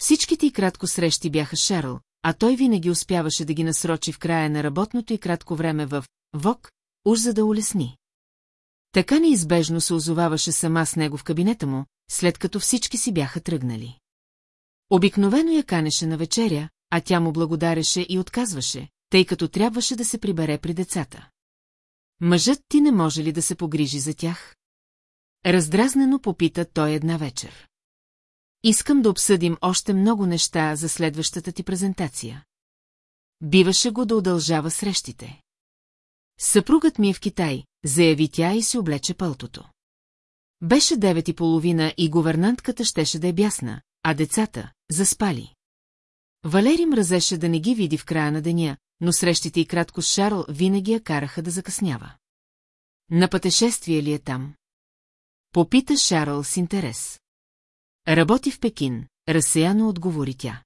Всичките и кратко срещи бяха Шерл, а той винаги успяваше да ги насрочи в края на работното и кратко време в ВОК, уж за да улесни. Така неизбежно се озоваваше сама с него в кабинета му, след като всички си бяха тръгнали. Обикновено я канеше на вечеря, а тя му благодареше и отказваше, тъй като трябваше да се прибере при децата. Мъжът ти не може ли да се погрижи за тях? Раздразнено попита той една вечер. Искам да обсъдим още много неща за следващата ти презентация. Биваше го да удължава срещите. Съпругът ми е в Китай, заяви тя и си облече пълтото. Беше девет и половина и говернантката щеше да е бясна, а децата – заспали. Валери мразеше да не ги види в края на деня, но срещите и кратко с Шарл винаги я караха да закъснява. На пътешествие ли е там? Попита Шарл с интерес. Работи в Пекин, разсеяно отговори тя.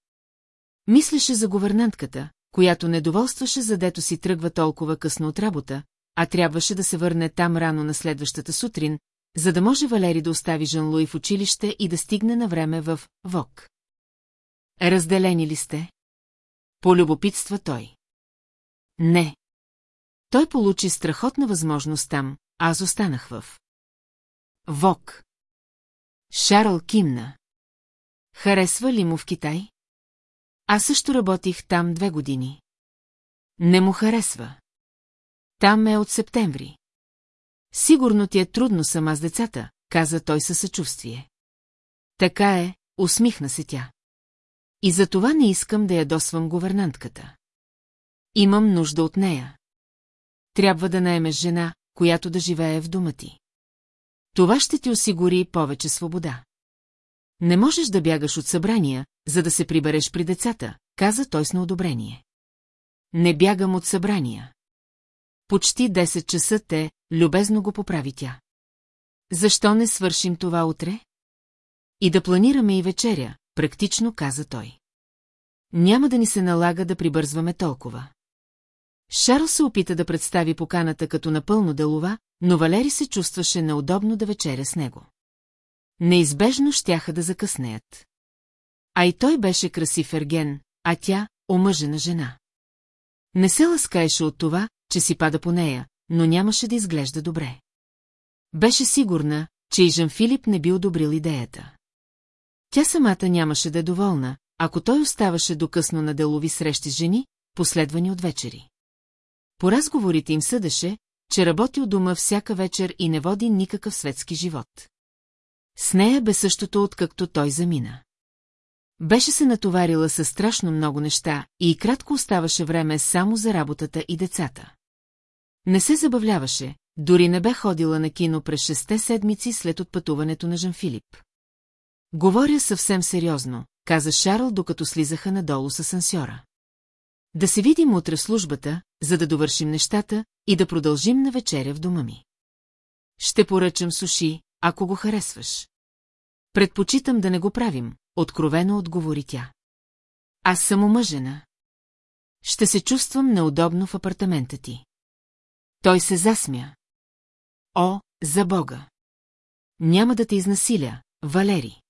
Мислеше за говернантката, която недоволстваше задето си тръгва толкова късно от работа, а трябваше да се върне там рано на следващата сутрин, за да може Валери да остави Жан Луи в училище и да стигне на време в ВОК. Разделени ли сте? Полюбопитства той. Не. Той получи страхотна възможност там, аз останах в. ВОК. Шарл кимна. Харесва ли му в Китай? Аз също работих там две години. Не му харесва. Там е от септември. Сигурно ти е трудно сама с децата, каза той със съчувствие. Така е, усмихна се тя. И за това не искам да ядосвам говернантката. Имам нужда от нея. Трябва да наемеш жена, която да живее в дома ти. Това ще ти осигури повече свобода. Не можеш да бягаш от събрания, за да се прибереш при децата, каза той с неодобрение. Не бягам от събрания. Почти 10 часа те, любезно го поправи тя. Защо не свършим това утре? И да планираме и вечеря, практично каза той. Няма да ни се налага да прибързваме толкова. Шарл се опита да представи поканата като напълно делова, но Валери се чувстваше неудобно да вечеря с него. Неизбежно щяха да закъснеят. А и той беше красив ерген, а тя – омъжена жена. Не се ласкаеше от това, че си пада по нея, но нямаше да изглежда добре. Беше сигурна, че и Жан Филип не би одобрил идеята. Тя самата нямаше да е доволна, ако той оставаше докъсно на делови срещи с жени, последвани от вечери. По разговорите им съдеше, че работи от дома всяка вечер и не води никакъв светски живот. С нея бе същото, откакто той замина. Беше се натоварила със страшно много неща и кратко оставаше време само за работата и децата. Не се забавляваше, дори не бе ходила на кино през шесте седмици след отпътуването на Жан Филип. Говоря съвсем сериозно, каза Шарл, докато слизаха надолу с асансьора. Да се видим утре в службата, за да довършим нещата и да продължим на вечеря в дома ми. Ще поръчам суши, ако го харесваш. Предпочитам да не го правим, откровено отговори тя. Аз съм омъжена. Ще се чувствам неудобно в апартамента ти. Той се засмя. О, за Бога! Няма да те изнасиля, Валери.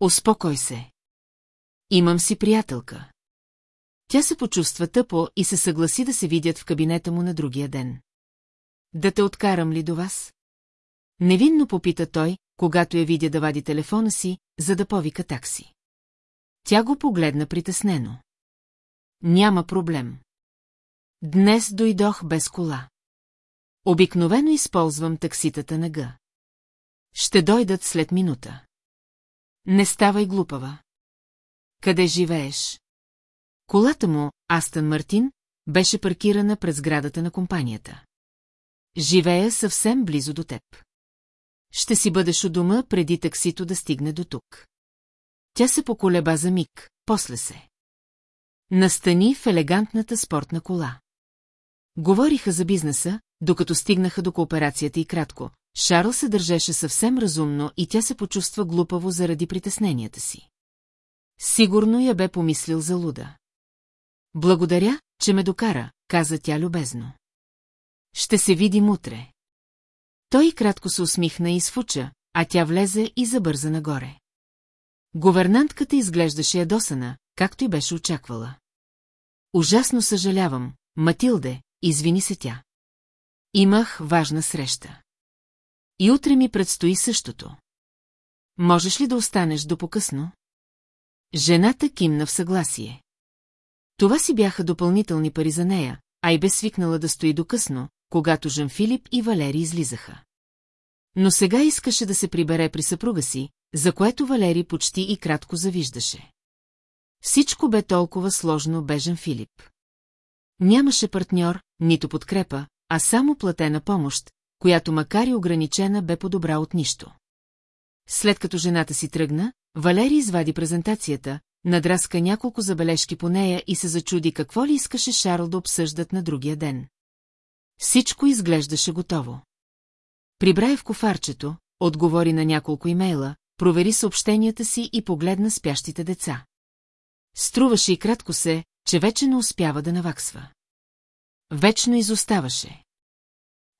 Успокой се. Имам си приятелка. Тя се почувства тъпо и се съгласи да се видят в кабинета му на другия ден. Да те откарам ли до вас? Невинно попита той, когато я видя да вади телефона си, за да повика такси. Тя го погледна притеснено. Няма проблем. Днес дойдох без кола. Обикновено използвам такситата на Г. Ще дойдат след минута. Не ставай глупава. Къде живееш? Колата му, Астън Мартин, беше паркирана през градата на компанията. Живея съвсем близо до теб. Ще си бъдеш у дома преди таксито да стигне до тук. Тя се поколеба за миг, после се. Настани в елегантната спортна кола. Говориха за бизнеса, докато стигнаха до кооперацията и кратко. Шарл се държеше съвсем разумно и тя се почувства глупаво заради притесненията си. Сигурно я бе помислил за луда. Благодаря, че ме докара, каза тя любезно. Ще се видим утре. Той кратко се усмихна и сфуча, а тя влезе и забърза нагоре. Говернантката изглеждаше ядосана, както и беше очаквала. Ужасно съжалявам, Матилде, извини се тя. Имах важна среща. И утре ми предстои същото. Можеш ли да останеш до покъсно? Жената кимна в съгласие. Това си бяха допълнителни пари за нея, а и бе свикнала да стои докъсно, когато Жан Филип и Валери излизаха. Но сега искаше да се прибере при съпруга си, за което Валери почти и кратко завиждаше. Всичко бе толкова сложно бежен Филип. Нямаше партньор, нито подкрепа, а само платена помощ, която макар и ограничена бе по-добра от нищо. След като жената си тръгна, Валери извади презентацията, надраска няколко забележки по нея и се зачуди какво ли искаше Шарл да обсъждат на другия ден. Всичко изглеждаше готово. Прибрай в кофарчето, отговори на няколко имейла, провери съобщенията си и погледна спящите деца. Струваше и кратко се, че вече не успява да наваксва. Вечно изоставаше.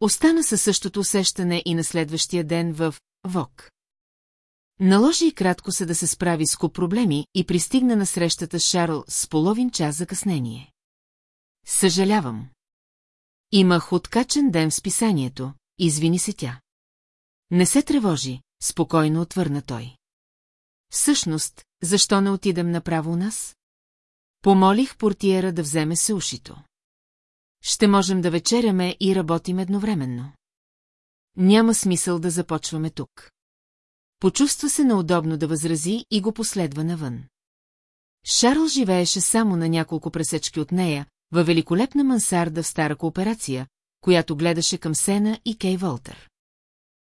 Остана със същото усещане и на следващия ден в ВОК. Наложи и кратко се да се справи с куп проблеми и пристигна на срещата с Шарл с половин час закъснение. Съжалявам. Имах откачен ден в списанието, извини се тя. Не се тревожи, спокойно отвърна той. Всъщност, защо не отидем направо у нас? Помолих портиера да вземе се ушито. Ще можем да вечеряме и работим едновременно. Няма смисъл да започваме тук. Почувства се неудобно да възрази и го последва навън. Шарл живееше само на няколко пресечки от нея, във великолепна мансарда в стара кооперация, която гледаше към Сена и Кей Волтер.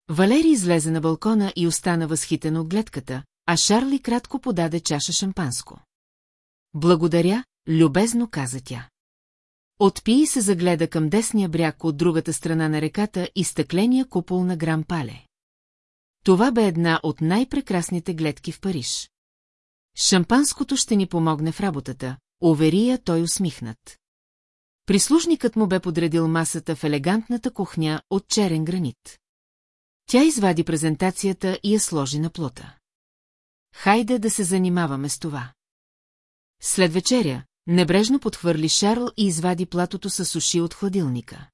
Валери излезе на балкона и остана възхитен от гледката, а Шарли кратко подаде чаша шампанско. Благодаря, любезно каза тя. Отпи и се загледа към десния бряг от другата страна на реката и стъкления купол на Грам Пале. Това бе една от най-прекрасните гледки в Париж. Шампанското ще ни помогне в работата, увери я той усмихнат. Прислужникът му бе подредил масата в елегантната кухня от черен гранит. Тя извади презентацията и я сложи на плота. Хайде да се занимаваме с това. След вечеря, небрежно подхвърли Шарл и извади платото с суши от хладилника.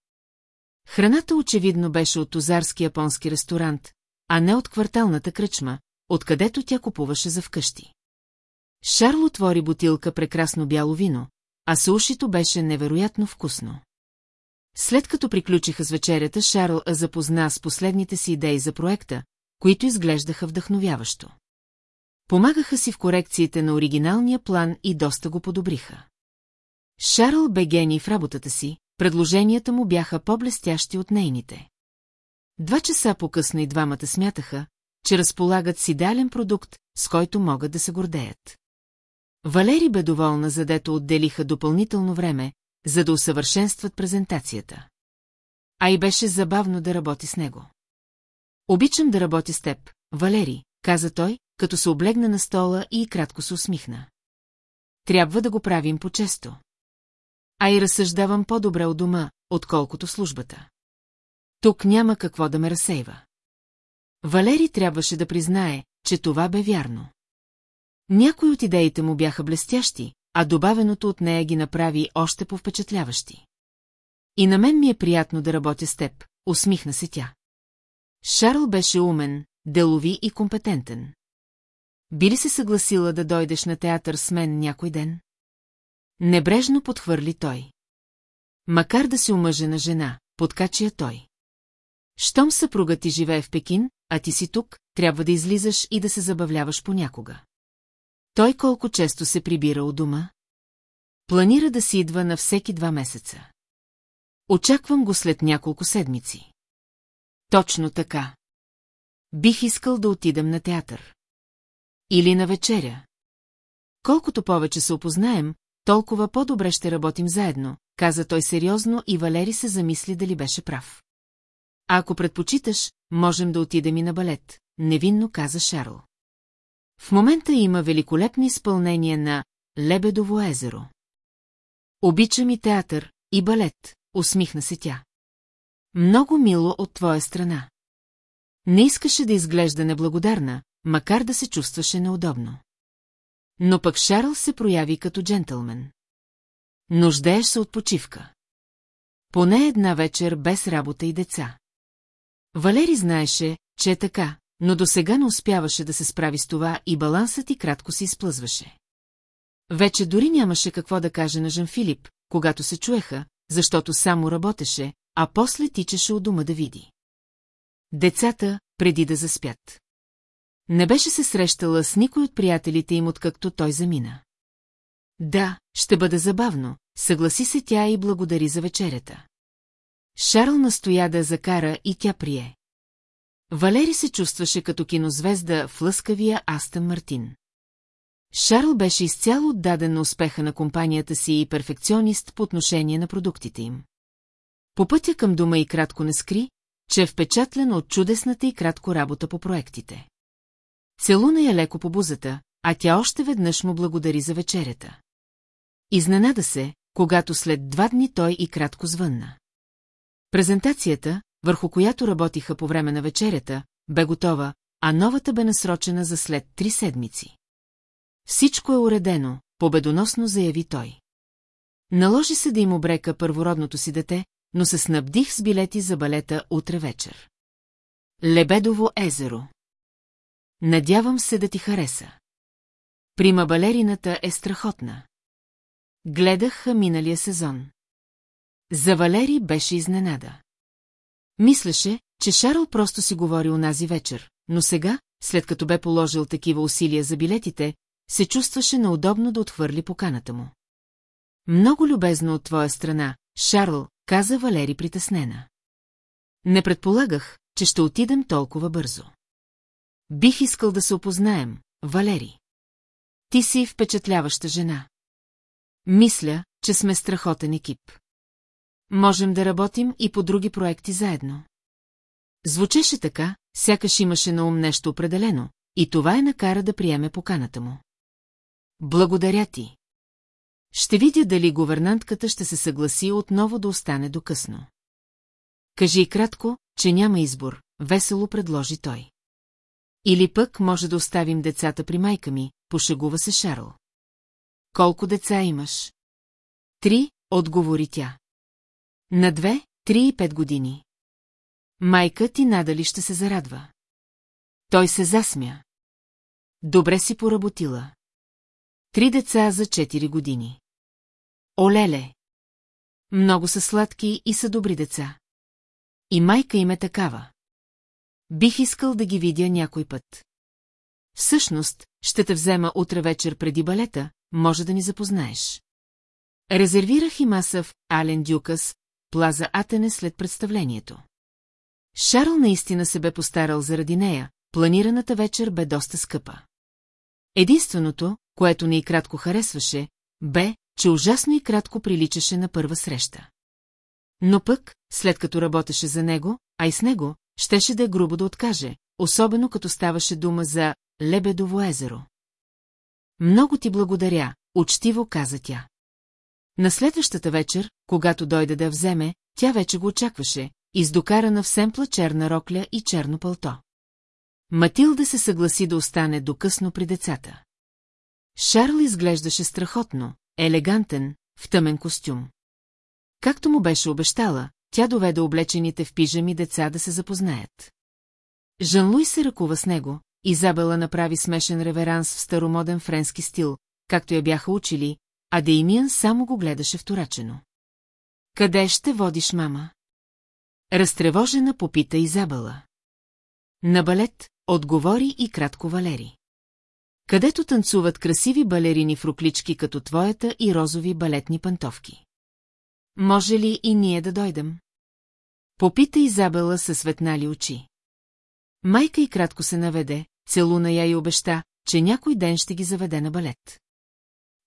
Храната очевидно беше от тузарски японски ресторант, а не от кварталната кръчма, откъдето тя купуваше за вкъщи. Шарл отвори бутилка прекрасно бяло вино, а сушито беше невероятно вкусно. След като приключиха с вечерята, Шарл запозна с последните си идеи за проекта, които изглеждаха вдъхновяващо. Помагаха си в корекциите на оригиналния план и доста го подобриха. Шарл бе гений в работата си, предложенията му бяха по-блестящи от нейните. Два часа по-късно и двамата смятаха, че разполагат с идеален продукт, с който могат да се гордеят. Валери бе доволна, задето отделиха допълнително време, за да усъвършенстват презентацията. А и беше забавно да работи с него. Обичам да работя с теб, Валери, каза той, като се облегна на стола и кратко се усмихна. Трябва да го правим по-често. А и разсъждавам по-добре от дома, отколкото службата. Тук няма какво да ме разсейва. Валери трябваше да признае, че това бе вярно. Някои от идеите му бяха блестящи, а добавеното от нея ги направи още по-впечатляващи. И на мен ми е приятно да работя с теб, усмихна се тя. Шарл беше умен, делови и компетентен. Би ли се съгласила да дойдеш на театър с мен някой ден? Небрежно подхвърли той. Макар да си омъжена жена, подкачия той. Щом съпруга ти живее в Пекин, а ти си тук, трябва да излизаш и да се забавляваш понякога. Той колко често се прибира от дома? Планира да си идва на всеки два месеца. Очаквам го след няколко седмици. Точно така. Бих искал да отидем на театър. Или на вечеря. Колкото повече се опознаем, толкова по-добре ще работим заедно, каза той сериозно и Валери се замисли дали беше прав. А ако предпочиташ, можем да отидем и на балет, невинно каза Шарл. В момента има великолепно изпълнение на Лебедово езеро. Обичам и театър, и балет, усмихна се тя. Много мило от твоя страна. Не искаше да изглежда неблагодарна, макар да се чувстваше неудобно. Но пък Шарл се прояви като джентълмен. Нуждаеш се от почивка. Поне една вечер без работа и деца. Валери знаеше, че е така, но до сега не успяваше да се справи с това и балансът и кратко се изплъзваше. Вече дори нямаше какво да каже на Жан Филип, когато се чуеха, защото само работеше, а после тичаше от дома да види. Децата, преди да заспят. Не беше се срещала с никой от приятелите им, откакто той замина. Да, ще бъде забавно, съгласи се тя и благодари за вечерята. Шарл настоя да закара и тя прие. Валери се чувстваше като кинозвезда в лъскавия Астън Мартин. Шарл беше изцяло отдаден на успеха на компанията си и перфекционист по отношение на продуктите им. По пътя към дома и кратко не скри, че е впечатлен от чудесната и кратко работа по проектите. Целуна я леко по бузата, а тя още веднъж му благодари за вечерята. Изненада се, когато след два дни той и кратко звънна. Презентацията, върху която работиха по време на вечерята, бе готова, а новата бе насрочена за след три седмици. Всичко е уредено, победоносно заяви той. Наложи се да им обрека първородното си дете, но се снабдих с билети за балета утре вечер. Лебедово езеро Надявам се да ти хареса. Прима балерината е страхотна. Гледах миналия сезон. За Валери беше изненада. Мислеше, че Шарл просто си говори онази вечер, но сега, след като бе положил такива усилия за билетите, се чувстваше неудобно да отхвърли поканата му. Много любезно от твоя страна, Шарл, каза Валери притеснена. Не предполагах, че ще отидем толкова бързо. Бих искал да се опознаем, Валери. Ти си впечатляваща жена. Мисля, че сме страхотен екип. Можем да работим и по други проекти заедно. Звучеше така, сякаш имаше на ум нещо определено, и това е накара да приеме поканата му. Благодаря ти. Ще видя дали говернантката ще се съгласи отново да остане до късно. Кажи кратко, че няма избор, весело предложи той. Или пък може да оставим децата при майка ми, пошегува се Шарл. Колко деца имаш? Три, отговори тя. На две, три и пет години. Майка ти надали ще се зарадва. Той се засмя. Добре си поработила. Три деца за четири години. Олеле! Много са сладки и са добри деца. И майка им е такава. Бих искал да ги видя някой път. Всъщност, ще те взема утре вечер преди балета, може да ни запознаеш. Резервирах и маса в Ален Дюкас, плаза Атене след представлението. Шарл наистина се бе постарал заради нея, планираната вечер бе доста скъпа. Единственото, което не и кратко харесваше, бе, че ужасно и кратко приличаше на първа среща. Но пък, след като работеше за него, а и с него, щеше да е грубо да откаже, особено като ставаше дума за Лебедово езеро. Много ти благодаря, учтиво каза тя. На следващата вечер, когато дойде да вземе, тя вече го очакваше, издокарана в семпла черна рокля и черно пълто. Матилда се съгласи да остане до късно при децата. Шарл изглеждаше страхотно, елегантен, в тъмен костюм. Както му беше обещала, тя доведе облечените в пижами деца да се запознаят. Жан-Луй се ръкува с него, Изабела направи смешен реверанс в старомоден френски стил, както я бяха учили, а Деймиан само го гледаше вторачено. Къде ще водиш, мама? Разтревожена попита Изабела. На балет, отговори и кратко Валери. Където танцуват красиви балерини в руклички като твоята и розови балетни пантовки. Може ли и ние да дойдем? Попита Изабела със светнали очи. Майка и кратко се наведе, целуна я и обеща, че някой ден ще ги заведе на балет.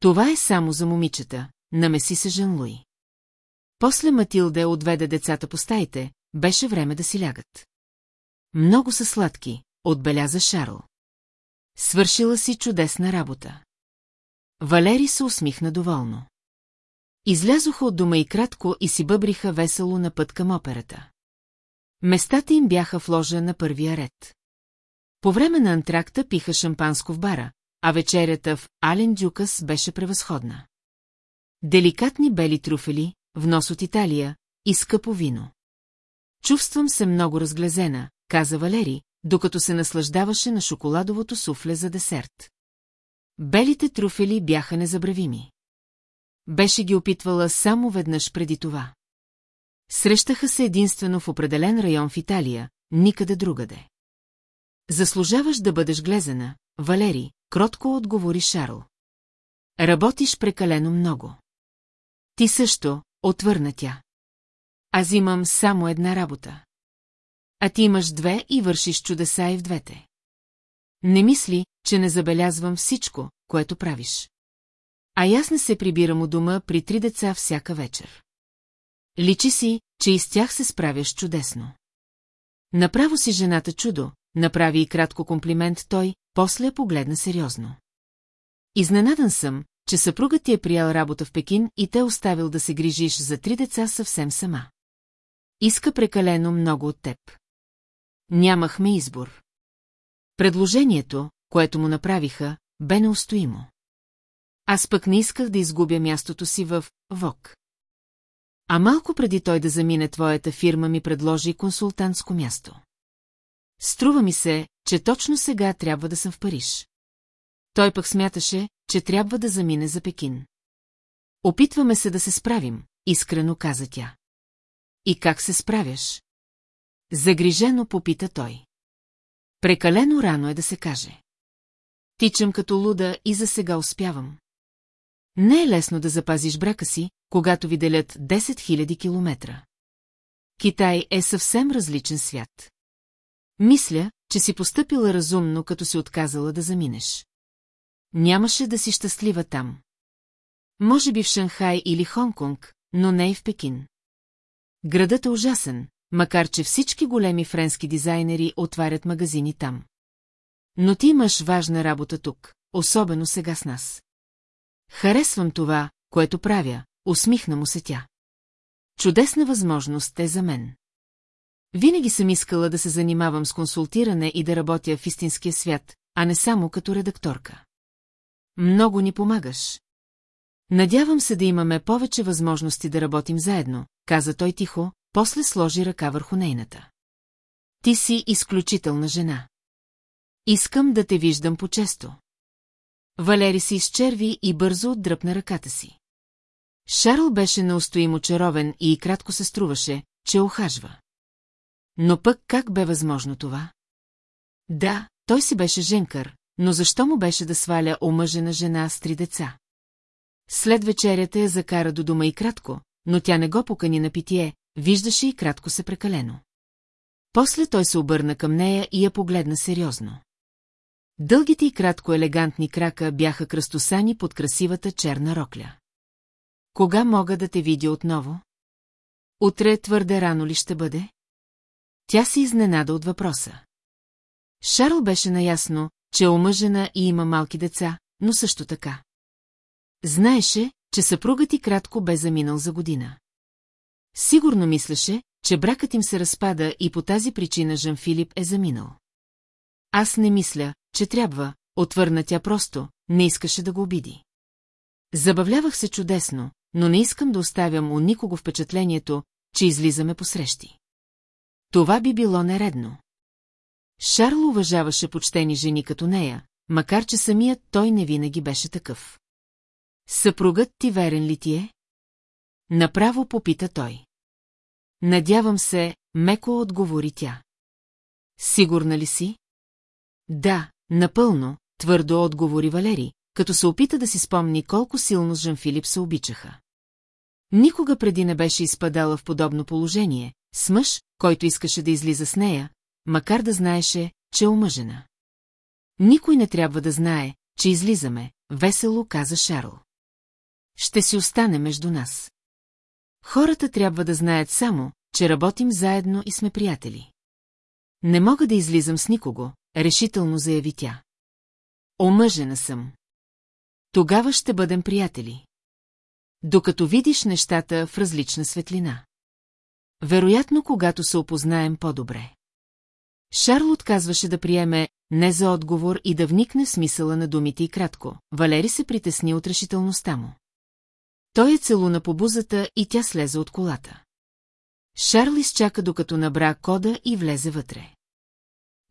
Това е само за момичета, намеси се Жан Луи. После Матилде отведе децата по стаите, беше време да си лягат. Много са сладки, отбеляза Шарл. Свършила си чудесна работа. Валери се усмихна доволно. Излязоха от дома и кратко и си бъбриха весело на път към операта. Местата им бяха в ложа на първия ред. По време на антракта пиха шампанско в бара, а вечерята в Ален Дюкас беше превъзходна. Деликатни бели труфели, внос от Италия и скъпо вино. Чувствам се много разглезена, каза Валери, докато се наслаждаваше на шоколадовото суфле за десерт. Белите труфели бяха незабравими. Беше ги опитвала само веднъж преди това. Срещаха се единствено в определен район в Италия, никъде другаде. Заслужаваш да бъдеш глезена, Валери, кротко отговори Шарл. Работиш прекалено много. Ти също, отвърна тя. Аз имам само една работа. А ти имаш две и вършиш чудеса и в двете. Не мисли, че не забелязвам всичко, което правиш. А аз не се прибирам у дома при три деца всяка вечер. Личи си, че и с тях се справяш чудесно. Направо си жената чудо, направи и кратко комплимент той, после я погледна сериозно. Изненадан съм, че съпругът ти е приял работа в Пекин и те оставил да се грижиш за три деца съвсем сама. Иска прекалено много от теб. Нямахме избор. Предложението, което му направиха, бе неустоимо. Аз пък не исках да изгубя мястото си в ВОК. А малко преди той да замине твоята фирма ми предложи консултантско място. Струва ми се, че точно сега трябва да съм в Париж. Той пък смяташе, че трябва да замине за Пекин. Опитваме се да се справим, искрено каза тя. И как се справяш? Загрижено попита той. Прекалено рано е да се каже. Тичам като луда и за сега успявам. Не е лесно да запазиш брака си, когато ви делят 10 000 километра. Китай е съвсем различен свят. Мисля, че си постъпила разумно, като си отказала да заминеш. Нямаше да си щастлива там. Може би в Шанхай или Хонконг, но не и в Пекин. Градът е ужасен, макар че всички големи френски дизайнери отварят магазини там. Но ти имаш важна работа тук, особено сега с нас. Харесвам това, което правя, усмихна му се тя. Чудесна възможност е за мен. Винаги съм искала да се занимавам с консултиране и да работя в истинския свят, а не само като редакторка. Много ни помагаш. Надявам се да имаме повече възможности да работим заедно, каза той тихо, после сложи ръка върху нейната. Ти си изключителна жена. Искам да те виждам по-често. Валери се изчерви и бързо отдръпна ръката си. Шарл беше неустоимо чаровен и кратко се струваше, че охажва. Но пък как бе възможно това? Да, той си беше женкър, но защо му беше да сваля омъжена жена с три деца? След вечерята я закара до дома и кратко, но тя не го покани на питие, виждаше и кратко се прекалено. После той се обърна към нея и я погледна сериозно. Дългите и кратко елегантни крака бяха кръстосани под красивата черна рокля. Кога мога да те видя отново? Утре твърде рано ли ще бъде? Тя се изненада от въпроса. Шарл беше наясно, че е омъжена и има малки деца, но също така. Знаеше, че съпругът ти кратко бе заминал за година. Сигурно мислеше, че бракът им се разпада и по тази причина Жан Филип е заминал. Аз не мисля, че трябва, отвърна тя просто, не искаше да го обиди. Забавлявах се чудесно, но не искам да оставям у никого впечатлението, че излизаме по срещи. Това би било нередно. Шарл уважаваше почтени жени като нея, макар че самият той не винаги беше такъв. Съпругът ти верен ли ти е? Направо попита той. Надявам се, меко отговори тя. Сигурна ли си? Да, напълно, твърдо отговори Валери, като се опита да си спомни колко силно с Жан Филип се обичаха. Никога преди не беше изпадала в подобно положение, с мъж, който искаше да излиза с нея, макар да знаеше, че е омъжена. Никой не трябва да знае, че излизаме, весело каза Шарл. Ще си остане между нас. Хората трябва да знаят само, че работим заедно и сме приятели. Не мога да излизам с никого, решително заяви тя. Омъжена съм. Тогава ще бъдем приятели. Докато видиш нещата в различна светлина. Вероятно, когато се опознаем по-добре. Шарл отказваше да приеме не за отговор и да вникне в смисъла на думите и кратко. Валери се притесни от решителността му. Той е целуна по бузата и тя слезе от колата. Шарл изчака докато набра кода и влезе вътре.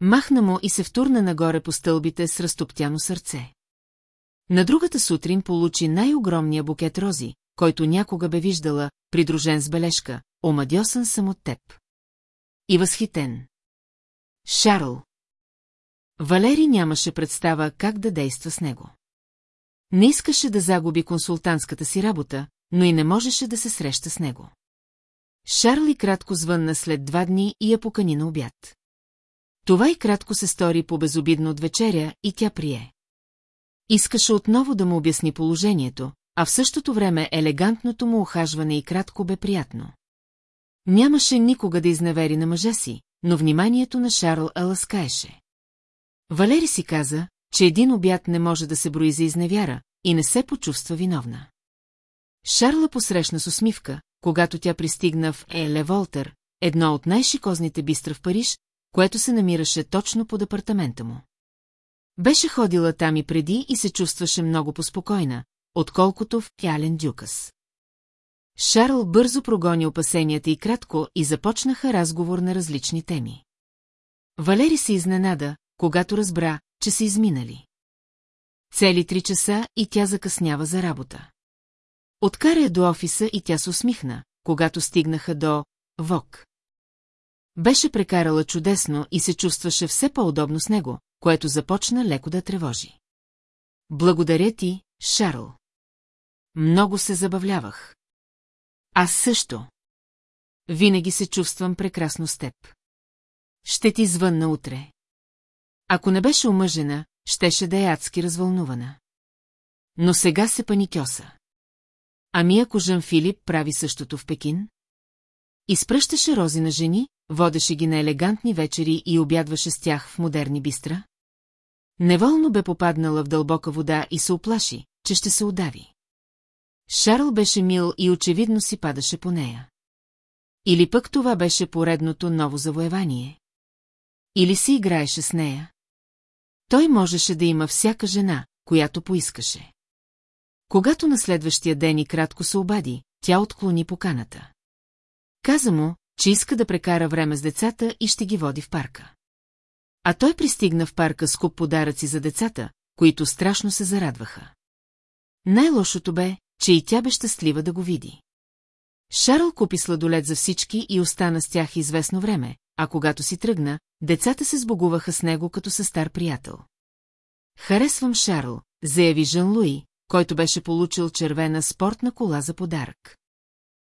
Махна му и се втурна нагоре по стълбите с разтоптяно сърце. На другата сутрин получи най-огромния букет рози, който някога бе виждала, придружен с бележка, омадьосан съм от теб. И възхитен. Шарл. Валери нямаше представа как да действа с него. Не искаше да загуби консултантската си работа, но и не можеше да се среща с него. Шарли кратко звънна след два дни и я покани на обяд. Това и кратко се стори по-безобидно от вечеря и тя прие. Искаше отново да му обясни положението, а в същото време елегантното му охажване и кратко бе приятно. Нямаше никога да изневери на мъжа си, но вниманието на Шарл ласкаеше. Валери си каза, че един обяд не може да се брои за изневяра и не се почувства виновна. Шарла посрещна с усмивка, когато тя пристигна в Еле Волтер, едно от най-шикозните бистра в Париж, което се намираше точно под апартамента му. Беше ходила там и преди и се чувстваше много поспокойна, отколкото в Ялен Дюкас. Шарл бързо прогони опасенията и кратко и започнаха разговор на различни теми. Валери се изненада, когато разбра, че са изминали. Цели три часа и тя закъснява за работа. Откара я до офиса и тя се усмихна, когато стигнаха до ВОК. Беше прекарала чудесно и се чувстваше все по-удобно с него, което започна леко да тревожи. Благодаря ти, Шарл. Много се забавлявах. Аз също. Винаги се чувствам прекрасно с теб. Ще ти звънна утре. Ако не беше омъжена, щеше да е адски развълнувана. Но сега се паникьоса. Ами ако Жан Филип прави същото в Пекин? Изпръщаше рози на жени, водеше ги на елегантни вечери и обядваше с тях в модерни бистра? Неволно бе попаднала в дълбока вода и се оплаши, че ще се удави. Шарл беше мил и очевидно си падаше по нея. Или пък това беше поредното ново завоевание. Или си играеше с нея. Той можеше да има всяка жена, която поискаше. Когато на следващия ден и кратко се обади, тя отклони поканата. Каза му, че иска да прекара време с децата и ще ги води в парка. А той пристигна в парка с куп подаръци за децата, които страшно се зарадваха. Най-лошото бе, че и тя бе щастлива да го види. Шарл купи сладолет за всички и остана с тях известно време, а когато си тръгна, децата се сбогуваха с него като със стар приятел. Харесвам Шарл, заяви Жан Луи, който беше получил червена спортна кола за подарък.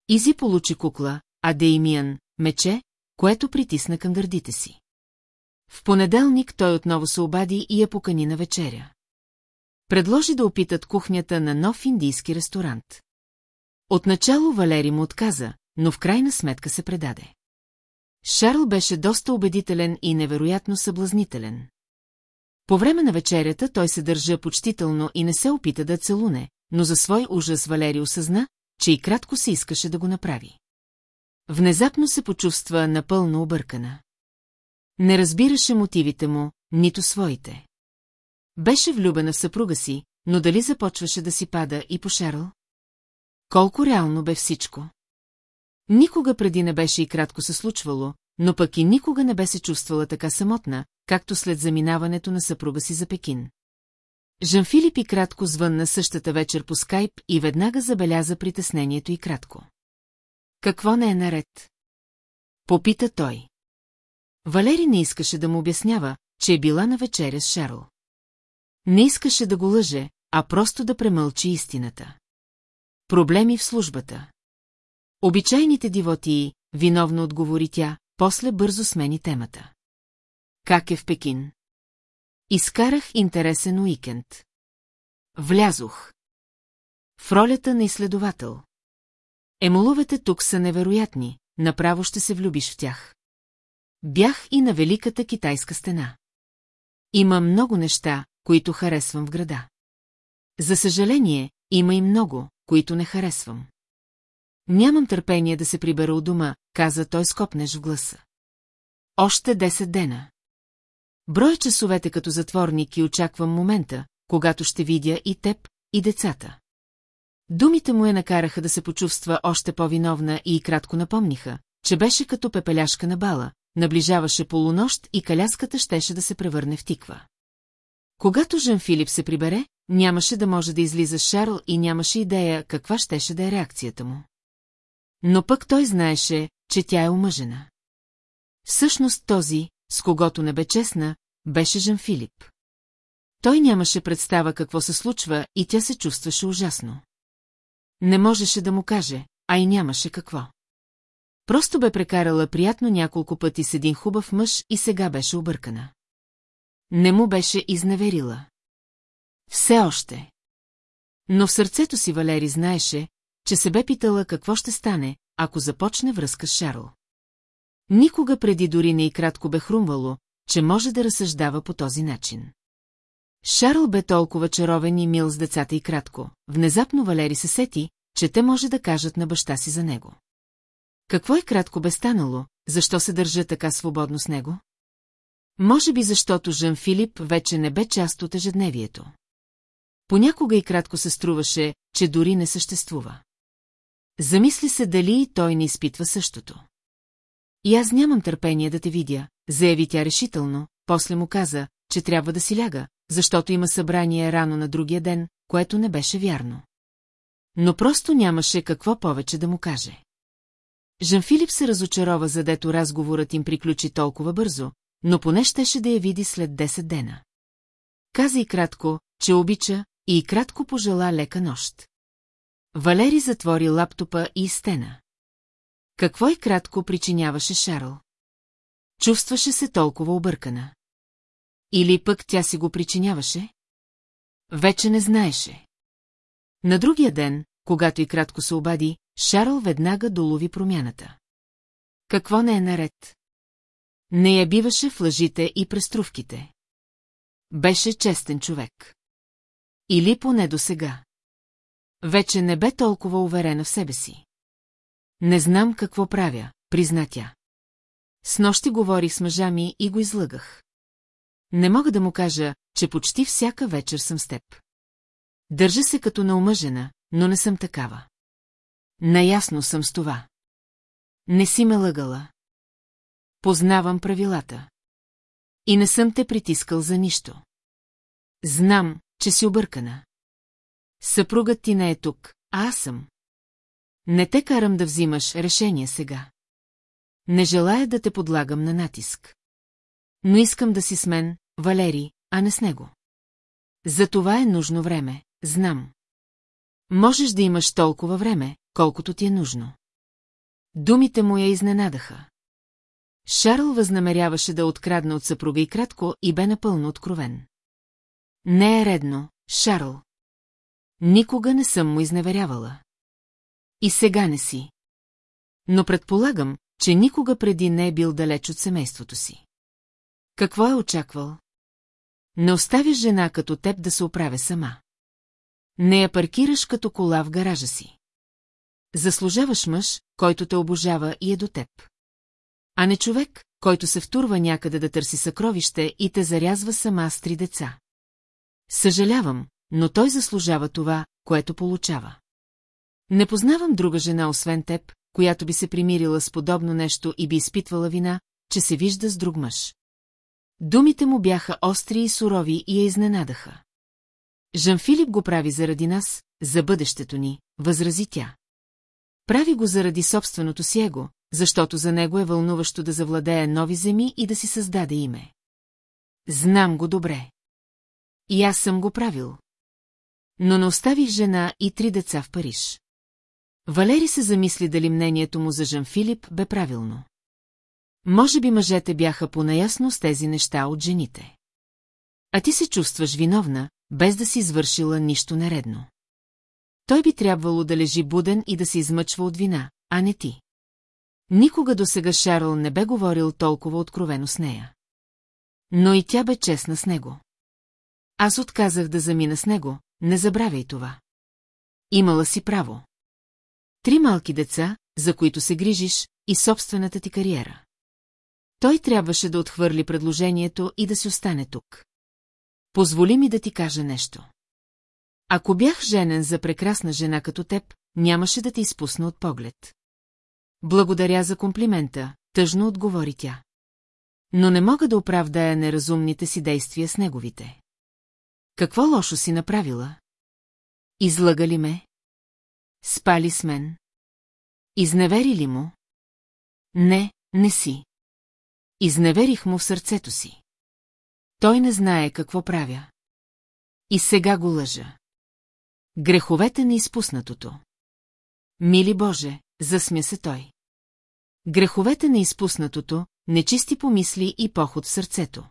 Изи получи кукла, а Деймиан – мече, което притисна към гърдите си. В понеделник той отново се обади и я покани на вечеря. Предложи да опитат кухнята на нов индийски ресторант. Отначало Валери му отказа, но в крайна сметка се предаде. Шарл беше доста убедителен и невероятно съблазнителен. По време на вечерята той се държа почтително и не се опита да целуне, но за свой ужас Валери осъзна, че и кратко се искаше да го направи. Внезапно се почувства напълно объркана. Не разбираше мотивите му, нито своите. Беше влюбена в съпруга си, но дали започваше да си пада и по Шарл? Колко реално бе всичко? Никога преди не беше и кратко се случвало, но пък и никога не бе се чувствала така самотна, както след заминаването на съпруга си за Пекин. Жан-Филип и кратко звънна същата вечер по скайп и веднага забеляза притеснението и кратко. Какво не е наред? Попита той. Валери не искаше да му обяснява, че е била на вечеря с Шарл. Не искаше да го лъже, а просто да премълчи истината. Проблеми в службата. Обичайните дивотии, виновно отговори тя, после бързо смени темата. Как е в Пекин? Изкарах интересен уикенд. Влязох. В ролята на изследовател. Емоловете тук са невероятни, направо ще се влюбиш в тях. Бях и на Великата китайска стена. Има много неща, които харесвам в града. За съжаление, има и много, които не харесвам. Нямам търпение да се прибера от дома, каза той скопнеш в гласа. Още 10 дена. Брой часовете като затворник и очаквам момента, когато ще видя и теб, и децата. Думите му я накараха да се почувства още по-виновна и кратко напомниха, че беше като пепеляшка на бала, наближаваше полунощ и каляската щеше да се превърне в тиква. Когато Жан Филип се прибере, нямаше да може да излиза Шарл и нямаше идея каква щеше да е реакцията му. Но пък той знаеше, че тя е омъжена. Всъщност този, с когото не бе честна, беше Жан Филип. Той нямаше представа какво се случва и тя се чувстваше ужасно. Не можеше да му каже, а и нямаше какво. Просто бе прекарала приятно няколко пъти с един хубав мъж и сега беше объркана. Не му беше изневерила. Все още. Но в сърцето си Валери знаеше, че се бе питала какво ще стане, ако започне връзка с Шарл. Никога преди дори не и кратко бе хрумвало, че може да разсъждава по този начин. Шарл бе толкова чаровен и мил с децата и кратко. Внезапно Валери се сети, че те може да кажат на баща си за него. Какво е кратко бе станало, защо се държа така свободно с него? Може би защото Жан Филип вече не бе част от ежедневието. Понякога и кратко се струваше, че дори не съществува. Замисли се дали и той не изпитва същото. И аз нямам търпение да те видя, заяви тя решително, после му каза, че трябва да си ляга, защото има събрание рано на другия ден, което не беше вярно. Но просто нямаше какво повече да му каже. Жан Филип се разочарова, задето разговорът им приключи толкова бързо, но поне щеше да я види след 10 дена. Каза и кратко, че обича, и кратко пожела лека нощ. Валери затвори лаптопа и стена. Какво и кратко причиняваше Шарл? Чувстваше се толкова объркана. Или пък тя си го причиняваше? Вече не знаеше. На другия ден, когато и кратко се обади, Шарл веднага долови промяната. Какво не е наред? Не я биваше в лъжите и преструвките. Беше честен човек. Или поне до сега. Вече не бе толкова уверена в себе си. Не знам какво правя, призна тя. С нощи говорих с мъжа ми и го излъгах. Не мога да му кажа, че почти всяка вечер съм с теб. Държа се като наумъжена, но не съм такава. Наясно съм с това. Не си ме лъгала. Познавам правилата. И не съм те притискал за нищо. Знам, че си объркана. Съпругът ти не е тук, а аз съм. Не те карам да взимаш решение сега. Не желая да те подлагам на натиск. Но искам да си с мен, Валери, а не с него. За това е нужно време, знам. Можеш да имаш толкова време, колкото ти е нужно. Думите му я изненадаха. Шарл възнамеряваше да открадне от съпруга и кратко и бе напълно откровен. Не е редно, Шарл. Никога не съм му изневерявала. И сега не си. Но предполагам, че никога преди не е бил далеч от семейството си. Какво е очаквал? Не оставиш жена като теб да се оправя сама. Не я паркираш като кола в гаража си. Заслужаваш мъж, който те обожава и е до теб. А не човек, който се втурва някъде да търси съкровище и те зарязва сама с три деца. Съжалявам, но той заслужава това, което получава. Не познавам друга жена освен теб, която би се примирила с подобно нещо и би изпитвала вина, че се вижда с друг мъж. Думите му бяха остри и сурови и я изненадаха. Жан Филип го прави заради нас, за бъдещето ни, възрази тя. Прави го заради собственото си его, защото за него е вълнуващо да завладее нови земи и да си създаде име. Знам го добре. И аз съм го правил. Но не оставих жена и три деца в Париж. Валери се замисли дали мнението му за Жан Филип бе правилно. Може би мъжете бяха понаясно с тези неща от жените. А ти се чувстваш виновна, без да си извършила нищо нередно. Той би трябвало да лежи буден и да се измъчва от вина, а не ти. Никога до сега Шарл не бе говорил толкова откровено с нея. Но и тя бе честна с него. Аз отказах да замина с него, не забравяй това. Имала си право. Три малки деца, за които се грижиш, и собствената ти кариера. Той трябваше да отхвърли предложението и да си остане тук. Позволи ми да ти кажа нещо. Ако бях женен за прекрасна жена като теб, нямаше да те изпусна от поглед. Благодаря за комплимента, тъжно отговори тя. Но не мога да оправдая неразумните си действия с неговите. Какво лошо си направила? Излага ли ме? Спали с мен? Изневери ли му? Не, не си. Изневерих му в сърцето си. Той не знае какво правя. И сега го лъжа. Греховете на изпуснатото. Мили Боже, засмя се той. Греховете на изпуснатото, нечисти помисли и поход в сърцето.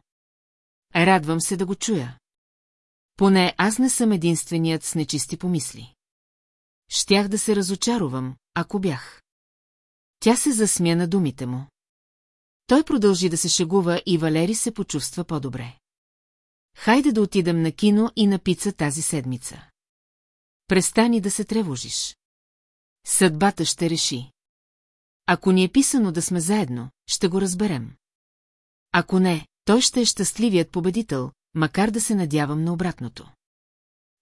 Радвам се да го чуя. Поне аз не съм единственият с нечисти помисли. Щях да се разочаровам, ако бях. Тя се засмя на думите му. Той продължи да се шегува и Валери се почувства по-добре. Хайде да отидем на кино и на пица тази седмица. Престани да се тревожиш. Съдбата ще реши. Ако ни е писано да сме заедно, ще го разберем. Ако не, той ще е щастливият победител, макар да се надявам на обратното.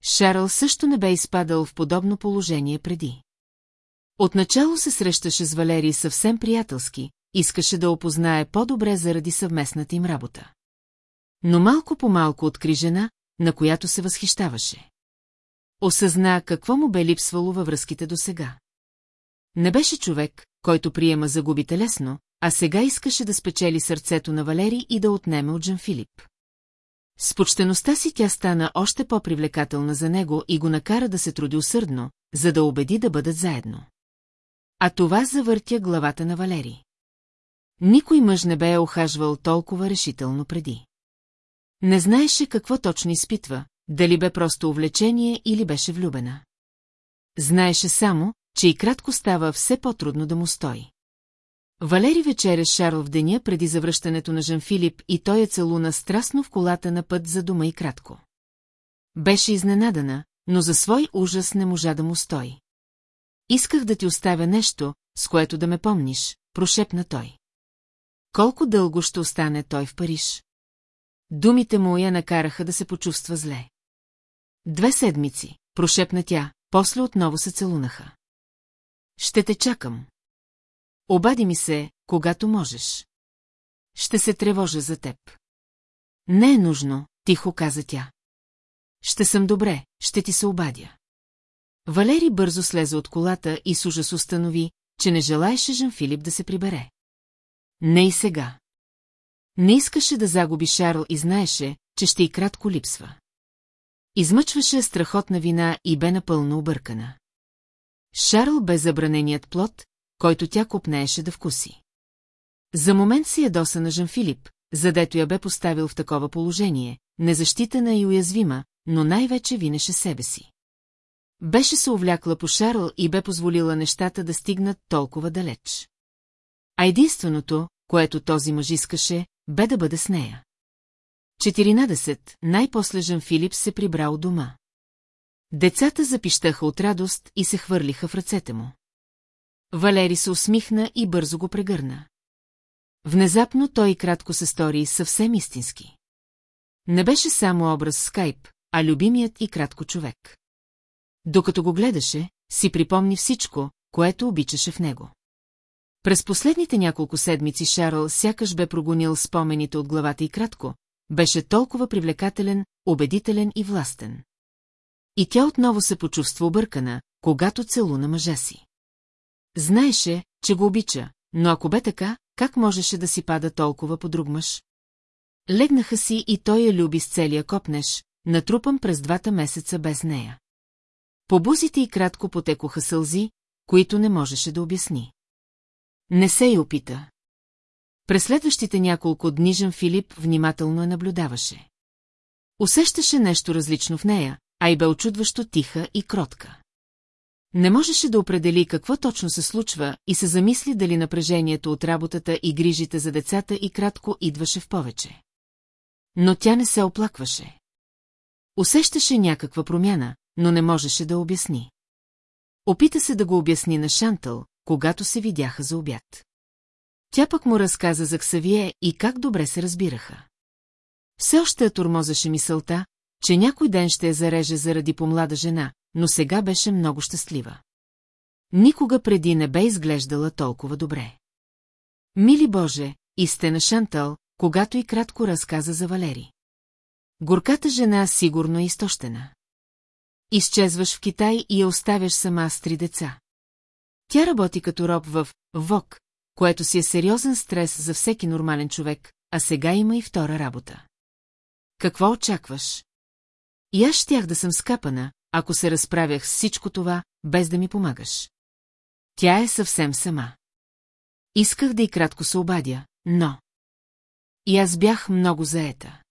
Шарл също не бе изпадал в подобно положение преди. Отначало се срещаше с Валерий съвсем приятелски, искаше да опознае по-добре заради съвместната им работа. Но малко по малко откри жена, на която се възхищаваше. Осъзна какво му бе липсвало във връзките до сега. Не беше човек, който приема загубите лесно, а сега искаше да спечели сърцето на Валери и да отнеме от Жан Филип. С почтеността си тя стана още по-привлекателна за него и го накара да се труди усърдно, за да убеди да бъдат заедно. А това завъртя главата на Валери. Никой мъж не бе е охажвал толкова решително преди. Не знаеше какво точно изпитва, дали бе просто увлечение или беше влюбена. Знаеше само, че и кратко става все по-трудно да му стои. Валери вечеря Шарл в деня преди завръщането на Жан Филип и той е целуна страстно в колата на път за дома и кратко. Беше изненадана, но за свой ужас не можа да му стои. Исках да ти оставя нещо, с което да ме помниш, прошепна той. Колко дълго ще остане той в Париж? Думите му я накараха да се почувства зле. Две седмици, прошепна тя, после отново се целунаха. Ще те чакам. Обади ми се, когато можеш. Ще се тревожа за теб. Не е нужно, тихо каза тя. Ще съм добре, ще ти се обадя. Валери бързо слезе от колата и с ужас установи, че не желаеше Жан Филип да се прибере. Не и сега. Не искаше да загуби Шарл и знаеше, че ще и кратко липсва. Измъчваше страхотна вина и бе напълно объркана. Шарл бе забраненият плод, който тя копнееше да вкуси. За момент си ядоса на Жан Филип, задето я бе поставил в такова положение, незащитена и уязвима, но най-вече винеше себе си. Беше се увлякла по Шарл и бе позволила нещата да стигнат толкова далеч. А единственото, което този мъж искаше, бе да бъде с нея. 14. Най-после Жан Филип се прибра у дома. Децата запищаха от радост и се хвърлиха в ръцете му. Валери се усмихна и бързо го прегърна. Внезапно той кратко се стори съвсем истински. Не беше само образ скайп, а любимият и кратко човек. Докато го гледаше, си припомни всичко, което обичаше в него. През последните няколко седмици Шарл сякаш бе прогонил спомените от главата и кратко, беше толкова привлекателен, убедителен и властен. И тя отново се почувства объркана, когато целуна мъжа си. Знаеше, че го обича, но ако бе така, как можеше да си пада толкова по друг мъж? Легнаха си и той я люби с целия копнеш, натрупан през двата месеца без нея. По бузите и кратко потекоха сълзи, които не можеше да обясни. Не се и опита. През следващите няколко дни Жан Филип внимателно я наблюдаваше. Усещаше нещо различно в нея, а и бе очудващо тиха и кротка. Не можеше да определи какво точно се случва и се замисли дали напрежението от работата и грижите за децата и кратко идваше в повече. Но тя не се оплакваше. Усещаше някаква промяна, но не можеше да обясни. Опита се да го обясни на Шантъл, когато се видяха за обяд. Тя пък му разказа за Ксавие и как добре се разбираха. Все още тормозаше мисълта, че някой ден ще я зареже заради помлада жена, но сега беше много щастлива. Никога преди не бе изглеждала толкова добре. Мили Боже, и сте на Шантал, когато и кратко разказа за Валери. Горката жена сигурно е изтощена. Изчезваш в Китай и я оставяш сама с три деца. Тя работи като роб в ВОК, което си е сериозен стрес за всеки нормален човек, а сега има и втора работа. Какво очакваш? И аз щях да съм скапана, ако се разправях всичко това, без да ми помагаш. Тя е съвсем сама. Исках да и кратко се обадя, но... И аз бях много заета.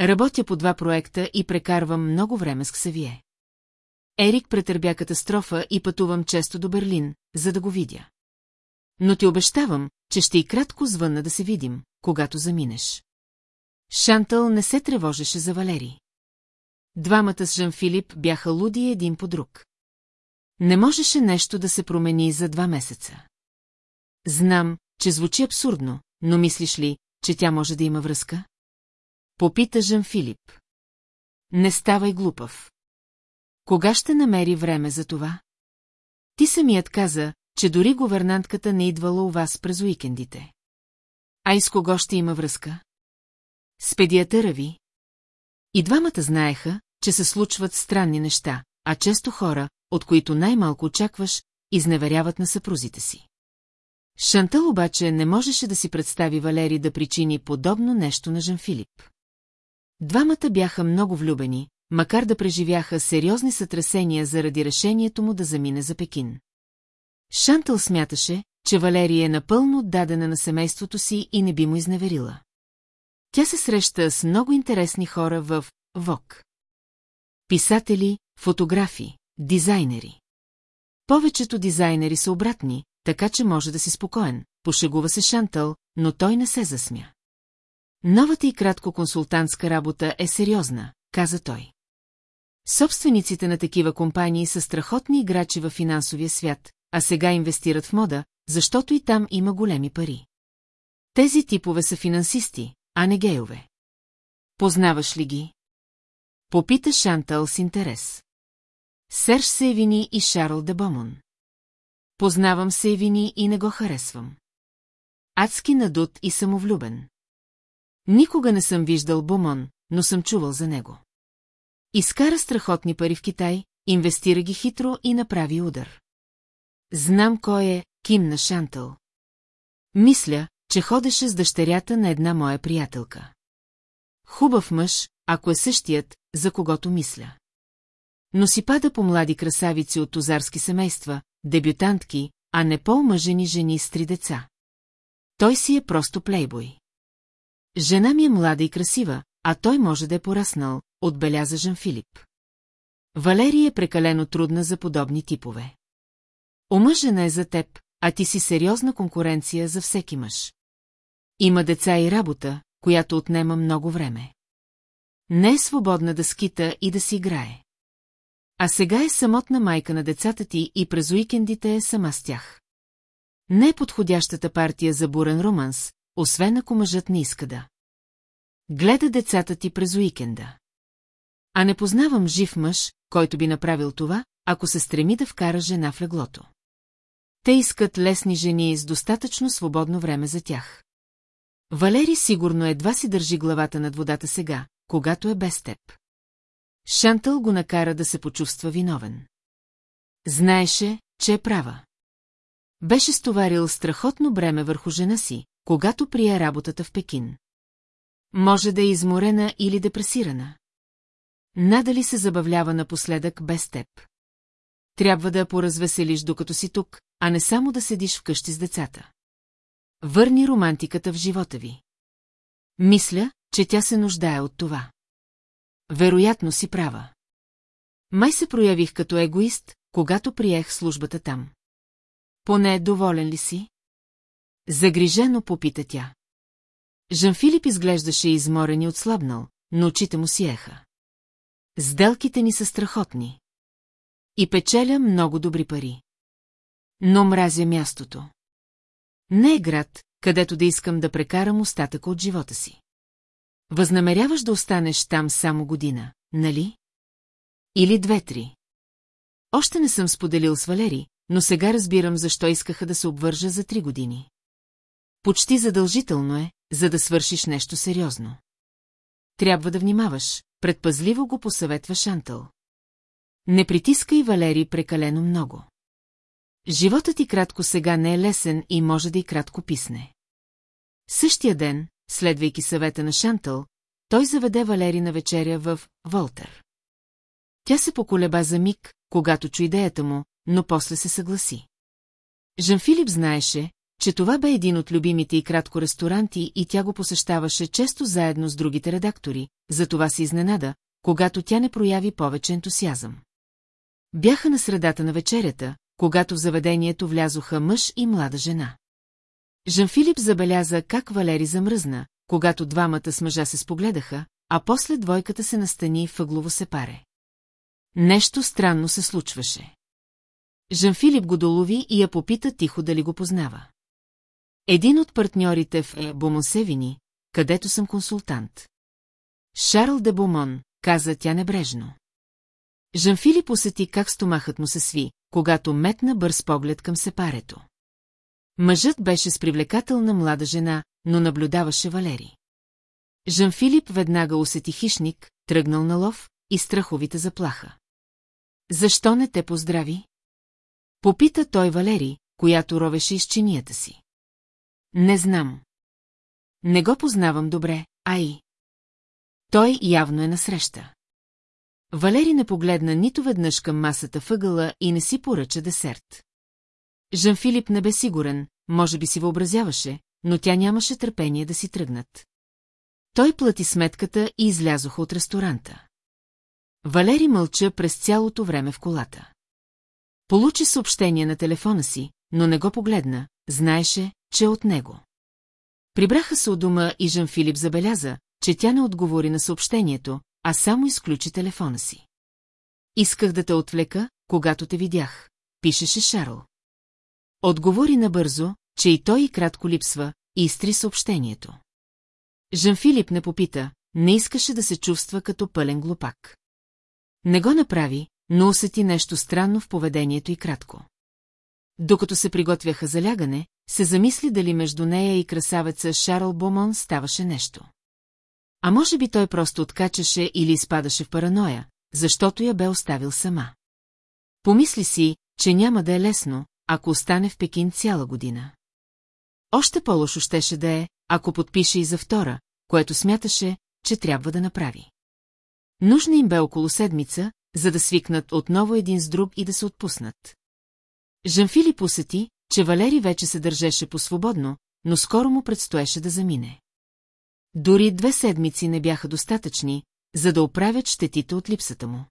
Работя по два проекта и прекарвам много време с Ксавие. Ерик претърбя катастрофа и пътувам често до Берлин, за да го видя. Но ти обещавам, че ще и кратко звънна да се видим, когато заминеш. Шантъл не се тревожеше за Валери. Двамата с Жан Филип бяха луди един по друг. Не можеше нещо да се промени за два месеца. Знам, че звучи абсурдно, но мислиш ли, че тя може да има връзка? Попита Жан Филип. Не ставай глупав. Кога ще намери време за това? Ти самият каза, че дори говернантката не идвала у вас през уикендите. А и с кого ще има връзка? С педиатъра ви? И двамата знаеха, че се случват странни неща, а често хора, от които най-малко очакваш, изневеряват на съпрузите си. Шантъл обаче не можеше да си представи Валери да причини подобно нещо на Жан Филип. Двамата бяха много влюбени, макар да преживяха сериозни сътресения заради решението му да замине за Пекин. Шантъл смяташе, че Валерия е напълно отдадена на семейството си и не би му изневерила. Тя се среща с много интересни хора в ВОК. Писатели, фотографи, дизайнери. Повечето дизайнери са обратни, така че може да си спокоен, пошегува се Шантъл, но той не се засмя. Новата и кратко консултантска работа е сериозна, каза той. Собствениците на такива компании са страхотни играчи в финансовия свят, а сега инвестират в мода, защото и там има големи пари. Тези типове са финансисти, а не гейове. Познаваш ли ги? Попита Шантъл с интерес. Серж Севини и Шарл де Бомон. Познавам Севини и не го харесвам. Адски надут и самовлюбен. Никога не съм виждал Бомон, но съм чувал за него. Изкара страхотни пари в Китай, инвестира ги хитро и направи удар. Знам кой е Кимна Шантъл. Мисля, че ходеше с дъщерята на една моя приятелка. Хубав мъж, ако е същият, за когото мисля. Но си пада по млади красавици от тузарски семейства, дебютантки, а не по-мъжени жени с три деца. Той си е просто плейбой. Жена ми е млада и красива, а той може да е пораснал, отбеляза Жан Филип. Валерия е прекалено трудна за подобни типове. Омъжена е за теб, а ти си сериозна конкуренция за всеки мъж. Има деца и работа, която отнема много време. Не е свободна да скита и да си играе. А сега е самотна майка на децата ти и през уикендите е сама с тях. Не е подходящата партия за бурен романс, освен ако мъжът не иска да. Гледа децата ти през уикенда. А не познавам жив мъж, който би направил това, ако се стреми да вкара жена в леглото. Те искат лесни жени с достатъчно свободно време за тях. Валери сигурно едва си държи главата над водата сега, когато е без теб. Шантъл го накара да се почувства виновен. Знаеше, че е права. Беше стоварил страхотно бреме върху жена си, когато прие работата в Пекин. Може да е изморена или депресирана. Надали се забавлява напоследък без теб. Трябва да я поразвеселиш докато си тук, а не само да седиш вкъщи с децата. Върни романтиката в живота ви. Мисля, че тя се нуждае от това. Вероятно си права. Май се проявих като егоист, когато приех службата там. Поне доволен ли си? Загрижено попита тя. Жан-Филип изглеждаше изморен и отслабнал, но очите му сиеха. Сделките ни са страхотни. И печеля много добри пари. Но мразя мястото. Не е град, където да искам да прекарам остатъка от живота си. Възнамеряваш да останеш там само година, нали? Или две-три. Още не съм споделил с Валери, но сега разбирам защо искаха да се обвържа за три години. Почти задължително е, за да свършиш нещо сериозно. трябва да внимаваш, предпазливо го посъветва Шантъл. Не притискай Валери прекалено много. Животът ти кратко сега не е лесен и може да и кратко писне. Същия ден, следвайки съвета на Шантъл, той заведе Валери на вечеря в Волтер. Тя се поколеба за миг, когато чу идеята му, но после се съгласи. Жан Филип знаеше, че това бе един от любимите и кратко ресторанти и тя го посещаваше често заедно с другите редактори, затова се изненада, когато тя не прояви повече ентусиазъм. Бяха на средата на вечерята, когато в заведението влязоха мъж и млада жена. Жан-Филип забеляза как Валери замръзна, когато двамата с мъжа се спогледаха, а после двойката се настани въглово се паре. Нещо странно се случваше. Жан-Филип го долови и я попита тихо дали го познава. Един от партньорите в е Бомонсевини, където съм консултант. Шарл де Бомон, каза тя небрежно. Жан-Филип усети как стомахът му се сви, когато метна бърз поглед към сепарето. Мъжът беше с привлекателна млада жена, но наблюдаваше Валери. Жан-Филип веднага усети хищник, тръгнал на лов и страховите заплаха. Защо не те поздрави? Попита той Валери, която ровеше из чинията си. Не знам. Не го познавам добре, а и... Той явно е насреща. Валери не погледна нито веднъж към масата въгъла и не си поръча десерт. Жан Филип не бе сигурен, може би си въобразяваше, но тя нямаше търпение да си тръгнат. Той плати сметката и излязоха от ресторанта. Валери мълча през цялото време в колата. Получи съобщение на телефона си, но не го погледна, знаеше, че е от него. Прибраха се от дома и Жан Филип забеляза, че тя не отговори на съобщението, а само изключи телефона си. Исках да те отвлека, когато те видях, пишеше Шарл. Отговори набързо, че и той и кратко липсва, и изтри съобщението. Жан Филип не попита, не искаше да се чувства като пълен глупак. Не го направи, но усети нещо странно в поведението и кратко. Докато се приготвяха за лягане, се замисли дали между нея и красавеца Шарл Бомон ставаше нещо. А може би той просто откачаше или изпадаше в параноя, защото я бе оставил сама. Помисли си, че няма да е лесно, ако остане в Пекин цяла година. Още по-лошо щеше да е, ако подпише и за втора, което смяташе, че трябва да направи. Нужна им бе около седмица, за да свикнат отново един с друг и да се отпуснат. Жанфили посети, че Валери вече се държеше по-свободно, но скоро му предстоеше да замине. Дори две седмици не бяха достатъчни, за да оправят щетите от липсата му.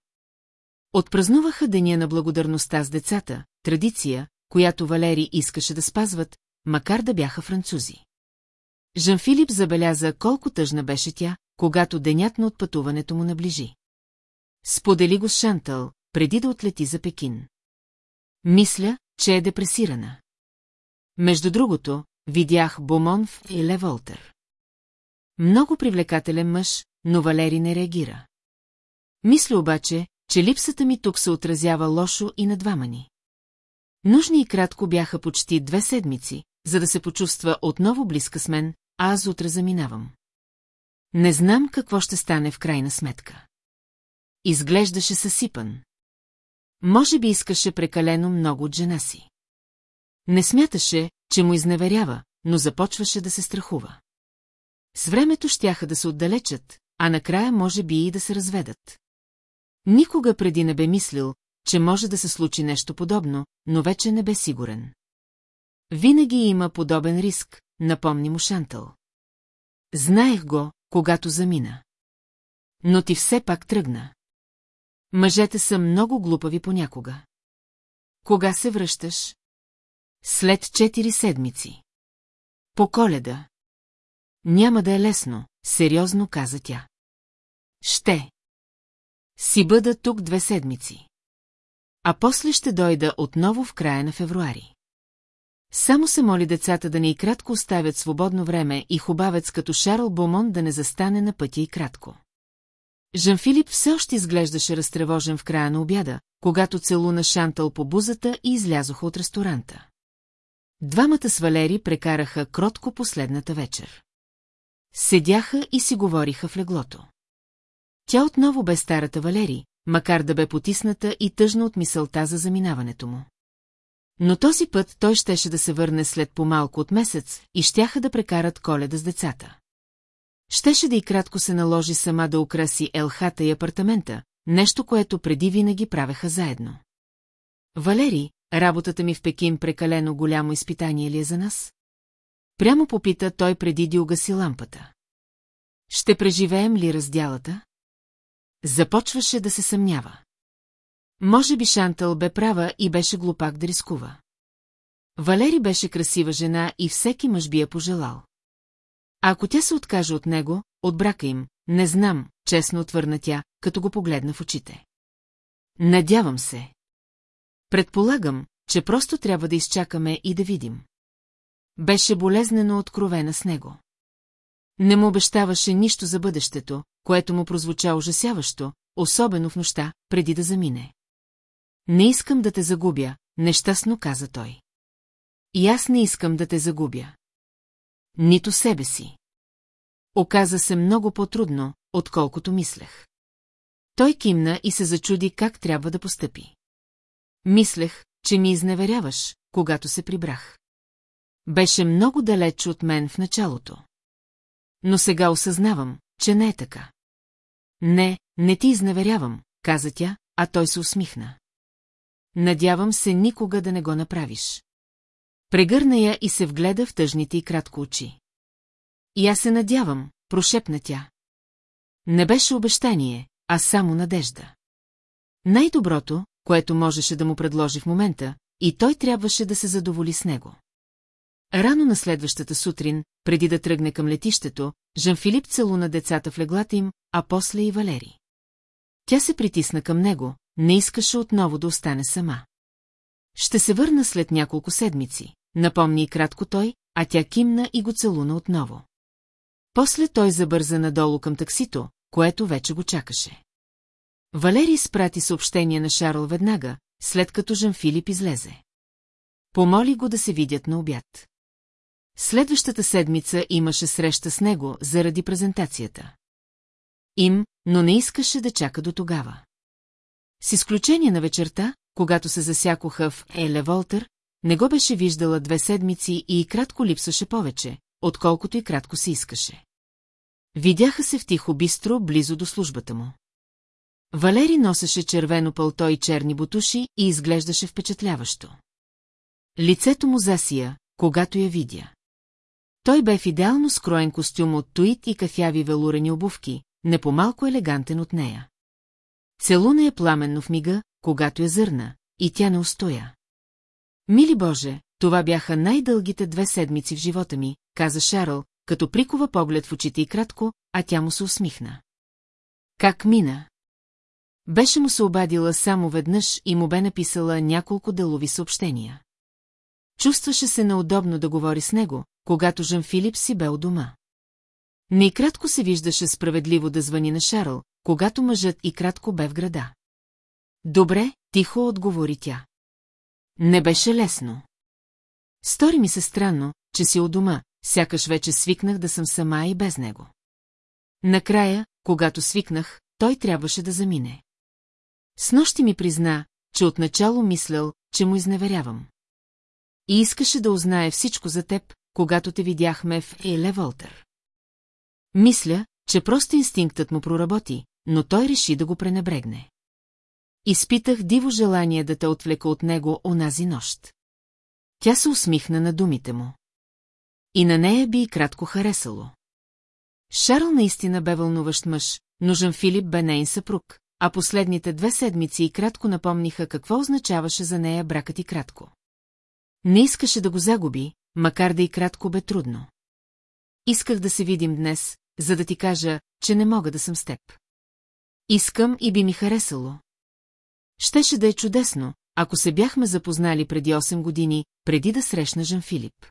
Отпразнуваха Деня на благодарността с децата, традиция, която Валери искаше да спазват, макар да бяха французи. Жан-Филип забеляза колко тъжна беше тя, когато денят на отпътуването му наближи. Сподели го с Шантъл, преди да отлети за Пекин. Мисля, че е депресирана. Между другото, видях Бомонф и Леволтер. Много привлекателен мъж, но Валери не реагира. Мисля обаче, че липсата ми тук се отразява лошо и на двама ни. Нужни и кратко бяха почти две седмици, за да се почувства отново близка с мен, а аз утре заминавам. Не знам какво ще стане в крайна сметка. Изглеждаше съсипан. Може би искаше прекалено много от жена си. Не смяташе, че му изневерява, но започваше да се страхува. С времето щяха да се отдалечат, а накрая може би и да се разведат. Никога преди не бе мислил, че може да се случи нещо подобно, но вече не бе сигурен. Винаги има подобен риск, напомни му Шантъл. Знаех го, когато замина. Но ти все пак тръгна. Мъжете са много глупави понякога. Кога се връщаш? След четири седмици. По коледа. Няма да е лесно, сериозно каза тя. Ще. Си бъда тук две седмици. А после ще дойда отново в края на февруари. Само се моли децата да не и кратко оставят свободно време и хубавец като Шарл Бомон да не застане на пътя и кратко. Жан-Филип все още изглеждаше разтревожен в края на обяда, когато целуна Шантъл по бузата и излязоха от ресторанта. Двамата с Валери прекараха кротко последната вечер. Седяха и си говориха в леглото. Тя отново бе старата Валери, макар да бе потисната и тъжна от мисълта за заминаването му. Но този път той щеше да се върне след по-малко от месец и щяха да прекарат коледа с децата. Щеше да и кратко се наложи сама да украси елхата и апартамента, нещо, което преди винаги правеха заедно. Валери, работата ми в Пекин прекалено голямо изпитание ли е за нас? Прямо попита той преди да угаси лампата. Ще преживеем ли раздялата? Започваше да се съмнява. Може би Шантъл бе права и беше глупак да рискува. Валери беше красива жена и всеки мъж би я пожелал. А ако тя се откаже от него, от брака им, не знам, честно отвърна тя, като го погледна в очите. Надявам се. Предполагам, че просто трябва да изчакаме и да видим. Беше болезнено откровена с него. Не му обещаваше нищо за бъдещето, което му прозвуча ужасяващо, особено в нощта, преди да замине. Не искам да те загубя, нещастно каза той. И аз не искам да те загубя. Нито себе си. Оказа се много по-трудно, отколкото мислех. Той кимна и се зачуди как трябва да постъпи. Мислех, че ми изневеряваш, когато се прибрах. Беше много далеч от мен в началото. Но сега осъзнавам, че не е така. Не, не ти изневерявам, каза тя, а той се усмихна. Надявам се никога да не го направиш. Прегърна я и се вгледа в тъжните и кратко очи. И аз се надявам, прошепна тя. Не беше обещание, а само надежда. Най-доброто, което можеше да му предложи в момента, и той трябваше да се задоволи с него. Рано на следващата сутрин, преди да тръгне към летището, Жан-Филип целуна децата в леглата им, а после и Валери. Тя се притисна към него, не искаше отново да остане сама. Ще се върна след няколко седмици, напомни и кратко той, а тя кимна и го целуна отново. После той забърза надолу към таксито, което вече го чакаше. Валери спрати съобщение на Шарл веднага, след като Жан Филип излезе. Помоли го да се видят на обяд. Следващата седмица имаше среща с него заради презентацията. Им, но не искаше да чака до тогава. С изключение на вечерта, когато се засякоха в Еле Волтер, не го беше виждала две седмици и кратко липсваше повече, отколкото и кратко се искаше. Видяха се в тихо бистро, близо до службата му. Валери носеше червено пълто и черни бутуши и изглеждаше впечатляващо. Лицето му засия, когато я видя. Той бе в идеално скроен костюм от туит и кафяви велурени обувки, не по-малко елегантен от нея. Целуна е пламенно в мига, когато я зърна, и тя не устоя. Мили Боже, това бяха най-дългите две седмици в живота ми, каза Шарл, като прикова поглед в очите и кратко, а тя му се усмихна. Как мина? Беше му се обадила само веднъж и му бе написала няколко делови съобщения. Чувстваше се неудобно да говори с него, когато Жан Филип си бе у дома. Не се виждаше справедливо да звъни на Шарл, когато мъжът и кратко бе в града. Добре, тихо отговори тя. Не беше лесно. Стори ми се странно, че си у дома, сякаш вече свикнах да съм сама и без него. Накрая, когато свикнах, той трябваше да замине. С нощи ми призна, че отначало мислял, че му изневерявам. И искаше да узнае всичко за теб, когато те видяхме в Еле Волтер. Мисля, че просто инстинктът му проработи, но той реши да го пренебрегне. Изпитах диво желание да те отвлека от него онази нощ. Тя се усмихна на думите му. И на нея би и кратко харесало. Шарл наистина бе вълнуващ мъж, но Жан Филип бе нейн съпруг, а последните две седмици и кратко напомниха какво означаваше за нея бракът и кратко. Не искаше да го загуби, макар да и кратко бе трудно. Исках да се видим днес, за да ти кажа, че не мога да съм с теб. Искам и би ми харесало. Щеше да е чудесно, ако се бяхме запознали преди 8 години, преди да срещна Жан Филип.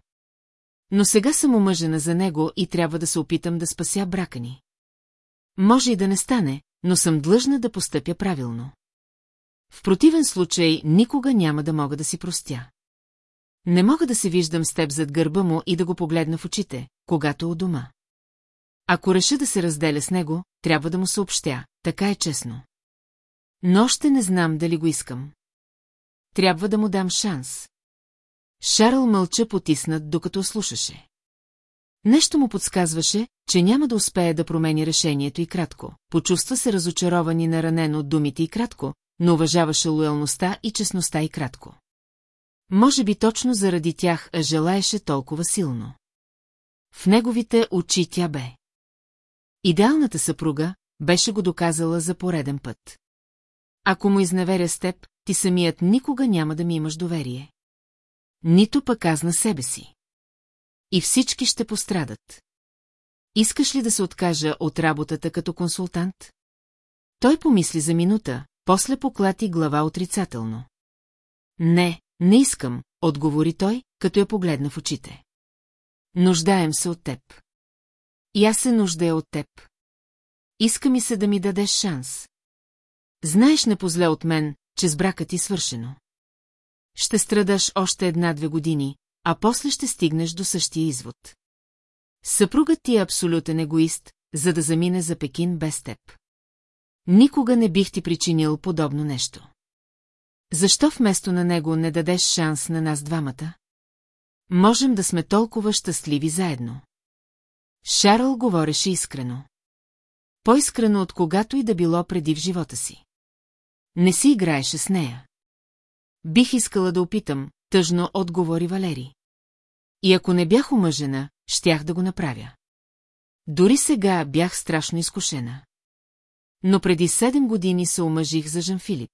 Но сега съм омъжена за него и трябва да се опитам да спася брака ни. Може и да не стане, но съм длъжна да постъпя правилно. В противен случай никога няма да мога да си простя. Не мога да се виждам с теб зад гърба му и да го погледна в очите, когато у дома. Ако реша да се разделя с него, трябва да му съобщя, така е честно. Но още не знам дали го искам. Трябва да му дам шанс. Шарл мълча потиснат, докато слушаше. Нещо му подсказваше, че няма да успее да промени решението и кратко. Почувства се разочарован и наранен от думите и кратко, но уважаваше лоялността и честността и кратко. Може би точно заради тях желаеше толкова силно. В неговите очи тя бе. Идеалната съпруга беше го доказала за пореден път. Ако му изневеря с теб, ти самият никога няма да ми имаш доверие. Нито пък аз на себе си. И всички ще пострадат. Искаш ли да се откажа от работата като консултант? Той помисли за минута, после поклати глава отрицателно. Не, не искам, отговори той, като я погледна в очите. Нуждаем се от теб. И аз се нуждая от теб. Иска ми се да ми дадеш шанс. Знаеш непозле от мен, че с брака ти свършено. Ще страдаш още една-две години, а после ще стигнеш до същия извод. Съпругът ти е абсолютен егоист, за да замине за Пекин без теб. Никога не бих ти причинил подобно нещо. Защо вместо на него не дадеш шанс на нас двамата? Можем да сме толкова щастливи заедно. Шарл говореше искрено. По-искрено от когато и да било преди в живота си. Не си играеше с нея. Бих искала да опитам, тъжно отговори Валери. И ако не бях омъжена, щях да го направя. Дори сега бях страшно изкушена. Но преди седем години се омъжих за Жан Филип.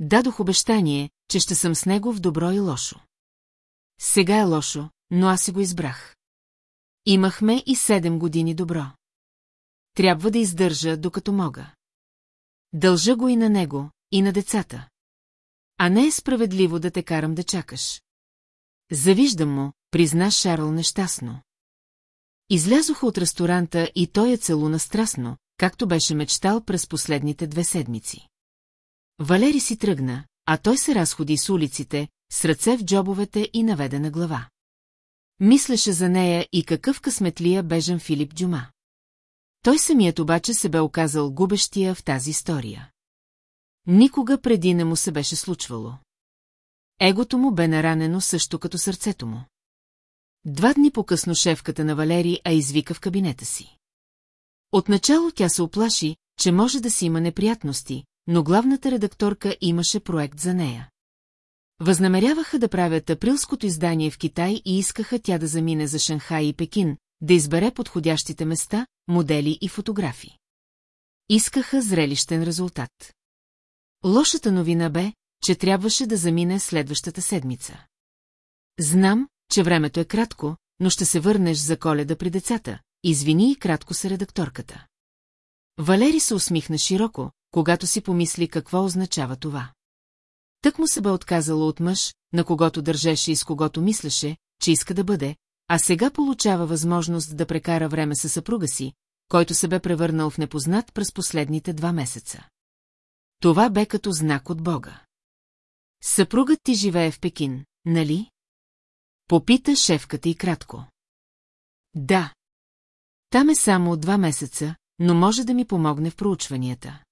Дадох обещание, че ще съм с него в добро и лошо. Сега е лошо, но аз си го избрах. Имахме и седем години добро. Трябва да издържа, докато мога. Дължа го и на него, и на децата. А не е справедливо да те карам да чакаш. Завиждам му, призна Шарл нещастно. Излязоха от ресторанта и той е целуна страстно, както беше мечтал през последните две седмици. Валери си тръгна, а той се разходи с улиците, с ръце в джобовете и наведена глава. Мислеше за нея и какъв късметлия бежен Филип Дюма. Той самият обаче се бе оказал губещия в тази история. Никога преди не му се беше случвало. Егото му бе наранено също като сърцето му. Два дни по-късно шефката на Валери а извика в кабинета си. Отначало тя се оплаши, че може да си има неприятности, но главната редакторка имаше проект за нея. Възнамеряваха да правят априлското издание в Китай и искаха тя да замине за Шанхай и Пекин, да избере подходящите места, модели и фотографи. Искаха зрелищен резултат. Лошата новина бе, че трябваше да замине следващата седмица. Знам, че времето е кратко, но ще се върнеш за коледа при децата, извини и кратко се редакторката. Валери се усмихна широко, когато си помисли какво означава това. Тък му се бе отказала от мъж, на когото държеше и с когото мислеше, че иска да бъде, а сега получава възможност да прекара време със съпруга си, който се бе превърнал в непознат през последните два месеца. Това бе като знак от Бога. Съпругът ти живее в Пекин, нали? Попита шефката и кратко. Да. Там е само от два месеца, но може да ми помогне в проучванията.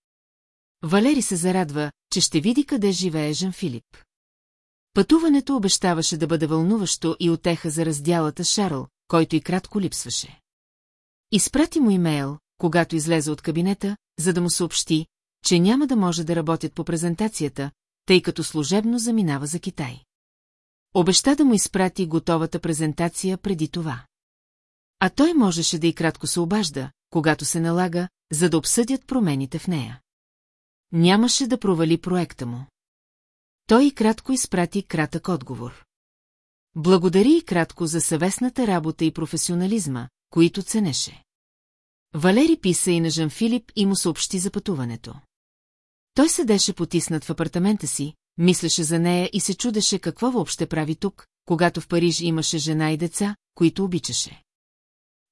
Валери се зарадва, че ще види къде живее Жан Филип. Пътуването обещаваше да бъде вълнуващо и отеха за раздялата Шарл, който и кратко липсваше. Изпрати му имейл, когато излезе от кабинета, за да му съобщи, че няма да може да работят по презентацията, тъй като служебно заминава за Китай. Обеща да му изпрати готовата презентация преди това. А той можеше да и кратко се обажда, когато се налага, за да обсъдят промените в нея. Нямаше да провали проекта му. Той кратко изпрати кратък отговор. Благодари и кратко за съвестната работа и професионализма, които ценеше. Валери писа и на Жан Филип и му съобщи за пътуването. Той седеше потиснат в апартамента си, мислеше за нея и се чудеше какво въобще прави тук, когато в Париж имаше жена и деца, които обичаше.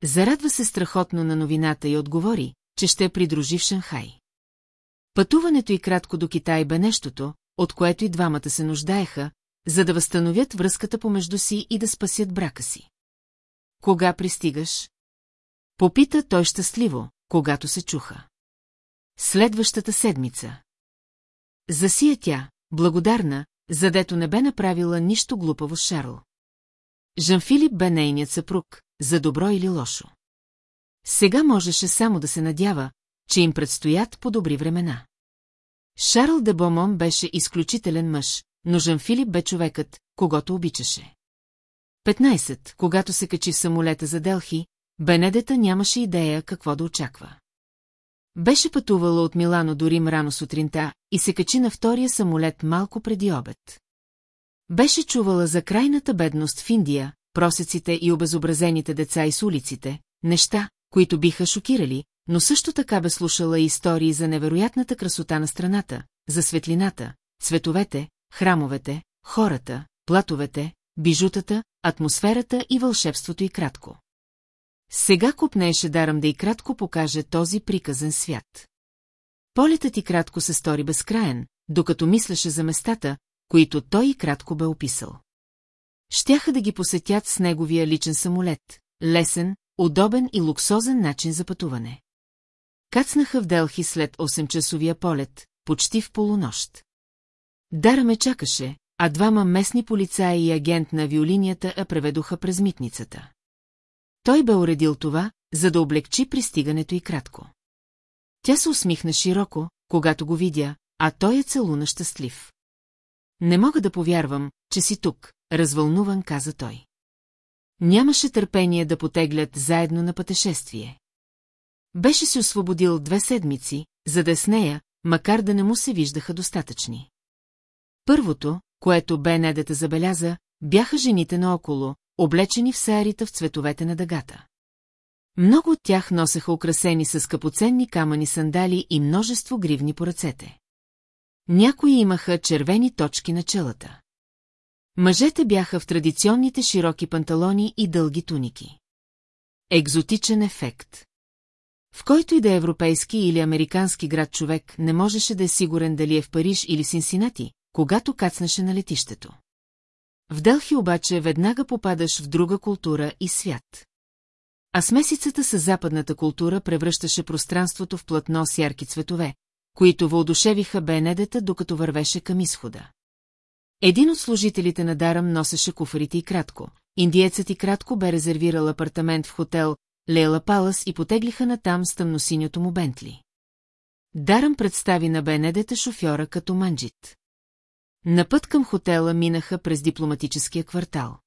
Зарадва се страхотно на новината и отговори, че ще придружи в Шанхай. Пътуването и кратко до Китай бе нещото, от което и двамата се нуждаеха, за да възстановят връзката помежду си и да спасят брака си. Кога пристигаш? Попита той щастливо, когато се чуха. Следващата седмица. Засия тя, благодарна, задето не бе направила нищо глупаво с Шарл. Жан-Филип бе нейният съпруг, за добро или лошо. Сега можеше само да се надява, че им предстоят по-добри времена. Шарл де Бомон беше изключителен мъж, но Жан-Филип бе човекът, когато обичаше. 15. Когато се качи в самолета за Делхи, Бенедета нямаше идея какво да очаква. Беше пътувала от Милано до Рим рано сутринта и се качи на втория самолет малко преди обед. Беше чувала за крайната бедност в Индия, просеците и обезобразените деца из улиците, неща, които биха шокирали, но също така бе слушала истории за невероятната красота на страната, за светлината, цветовете, храмовете, хората, платовете, бижутата, атмосферата и вълшебството и кратко. Сега купнееше дарам да и кратко покаже този приказен свят. Полетът и кратко се стори безкраен, докато мислеше за местата, които той и кратко бе описал. Щяха да ги посетят с неговия личен самолет, лесен, удобен и луксозен начин за пътуване. Кацнаха в Делхи след 8-часовия полет, почти в полунощ. Дара ме чакаше, а двама местни полицаи и агент на авиолинията я преведоха през митницата. Той бе уредил това, за да облегчи пристигането и кратко. Тя се усмихна широко, когато го видя, а той е целуна щастлив. Не мога да повярвам, че си тук, развълнуван каза той. Нямаше търпение да потеглят заедно на пътешествие. Беше се освободил две седмици, за да е с нея, макар да не му се виждаха достатъчни. Първото, което Бенедета забеляза, бяха жените наоколо, облечени в сарита в цветовете на дъгата. Много от тях носеха украсени с капоценни камъни сандали и множество гривни по ръцете. Някои имаха червени точки на челата. Мъжете бяха в традиционните широки панталони и дълги туники. Екзотичен ефект. В който и да е европейски или американски град човек не можеше да е сигурен дали е в Париж или Синсинати, когато кацнеше на летището. В Делхи обаче веднага попадаш в друга култура и свят. А смесицата с западната култура превръщаше пространството в платно с ярки цветове, които въодушевиха Бенедета, докато вървеше към изхода. Един от служителите на Дарам носеше куфарите и кратко. Индиецът и кратко бе резервирал апартамент в хотел Лейла Палас и потеглиха натам с тъмносиньото му Бентли. Дарам представи на Бенедета шофьора като манджит. На път към хотела минаха през дипломатическия квартал.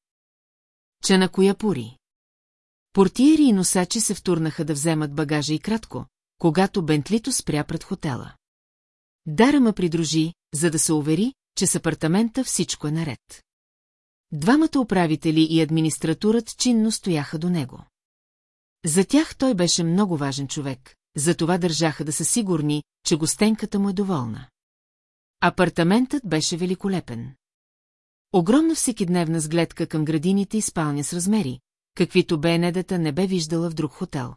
Чанакояпури. Портиери и носачи се втурнаха да вземат багажа и кратко, когато Бентлито спря пред хотела. Дара ме придружи, за да се увери, че с апартамента всичко е наред. Двамата управители и администратурат чинно стояха до него. За тях той беше много важен човек, затова държаха да са сигурни, че гостенката му е доволна. Апартаментът беше великолепен. Огромна всекидневна сгледка към градините и спалня с размери, каквито Бенедата не бе виждала в друг хотел.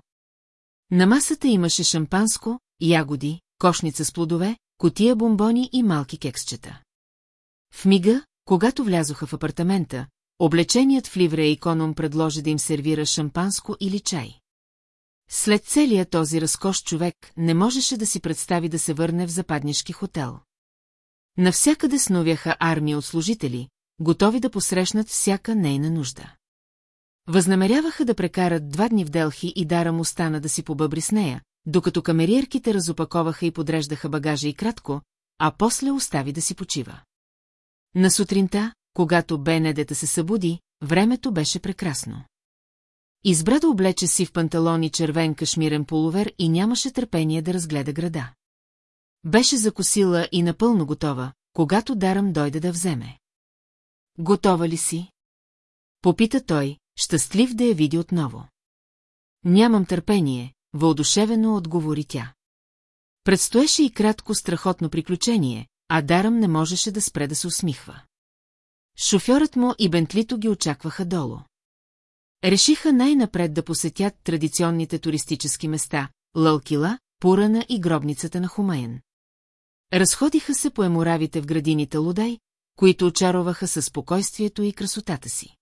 На масата имаше шампанско, ягоди, кошница с плодове, котия бомбони и малки кексчета. В мига, когато влязоха в апартамента, облеченият в ливрея иконом предложи да им сервира шампанско или чай. След целия този разкош човек не можеше да си представи да се върне в западнишки хотел. Навсякъде сновяха армия от служители, готови да посрещнат всяка нейна нужда. Възнамеряваха да прекарат два дни в Делхи и Дара му стана да си побъбри с нея, докато камериерките разопаковаха и подреждаха багажа и кратко, а после остави да си почива. На сутринта, когато Бенедета се събуди, времето беше прекрасно. Избра да облече си в панталони червен кашмирен полувер и нямаше търпение да разгледа града. Беше закусила и напълно готова, когато Дарам дойде да вземе. Готова ли си? Попита той, щастлив да я види отново. Нямам търпение, въодушевено отговори тя. Предстоеше и кратко страхотно приключение, а Дарам не можеше да спре да се усмихва. Шофьорът му и Бентлито ги очакваха долу. Решиха най-напред да посетят традиционните туристически места – Лълкила, Пурана и гробницата на Хумаен. Разходиха се по еморавите в градините Лудай, които очароваха със спокойствието и красотата си.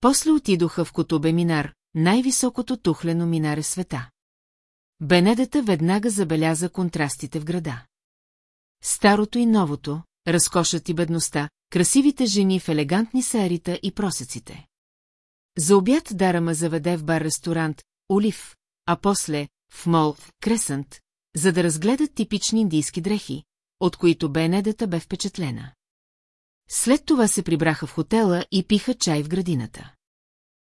После отидоха в Котобе Минар, най-високото тухлено минаре в света. Бенедета веднага забеляза контрастите в града. Старото и новото, разкошът и бедността, красивите жени в елегантни сарита и просеците. За обяд Дарама заведе в бар-ресторант Олив, а после в мол Кресънт, за да разгледат типични индийски дрехи, от които Бенедета бе впечатлена. След това се прибраха в хотела и пиха чай в градината.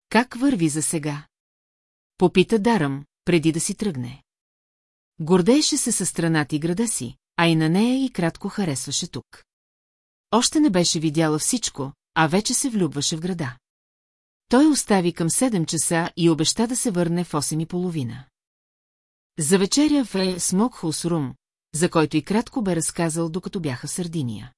Как върви за сега? Попита Дарам, преди да си тръгне. Гордееше се със страната и града си, а и на нея и кратко харесваше тук. Още не беше видяла всичко, а вече се влюбваше в града. Той остави към 7 часа и обеща да се върне в 8 и половина. За вечеря в Е Смокхус Рум, за който и кратко бе разказал, докато бяха в Сардиния.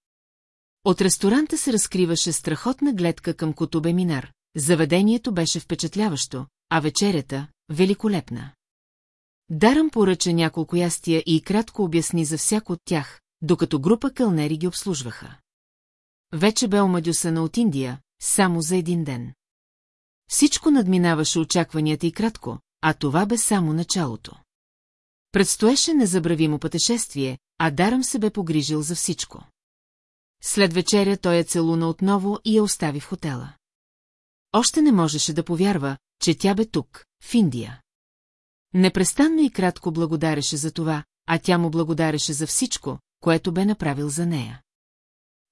От ресторанта се разкриваше страхотна гледка към Котубе Минар. Заведението беше впечатляващо, а вечерята – великолепна. Дарам поръча няколко ястия и кратко обясни за всяко от тях, докато група кълнери ги обслужваха. Вече бе омадюсана от Индия, само за един ден. Всичко надминаваше очакванията и кратко, а това бе само началото. Предстоеше незабравимо пътешествие, а Дарам се бе погрижил за всичко. След вечеря той я целуна отново и я остави в хотела. Още не можеше да повярва, че тя бе тук, в Индия. Непрестанно и кратко благодареше за това, а тя му благодареше за всичко, което бе направил за нея.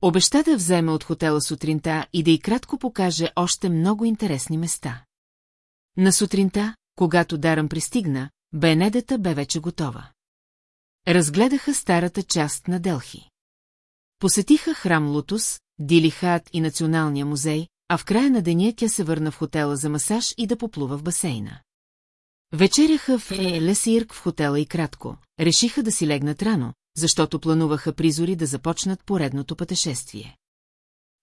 Обеща да вземе от хотела сутринта и да й кратко покаже още много интересни места. На сутринта, когато Дарам пристигна, Бенедета бе вече готова. Разгледаха старата част на Делхи. Посетиха храм Лотус, Дилихат и Националния музей, а в края на деня тя се върна в хотела за масаж и да поплува в басейна. Вечеряха в Лесирк в хотела и кратко. Решиха да си легнат рано, защото плануваха призори да започнат поредното пътешествие.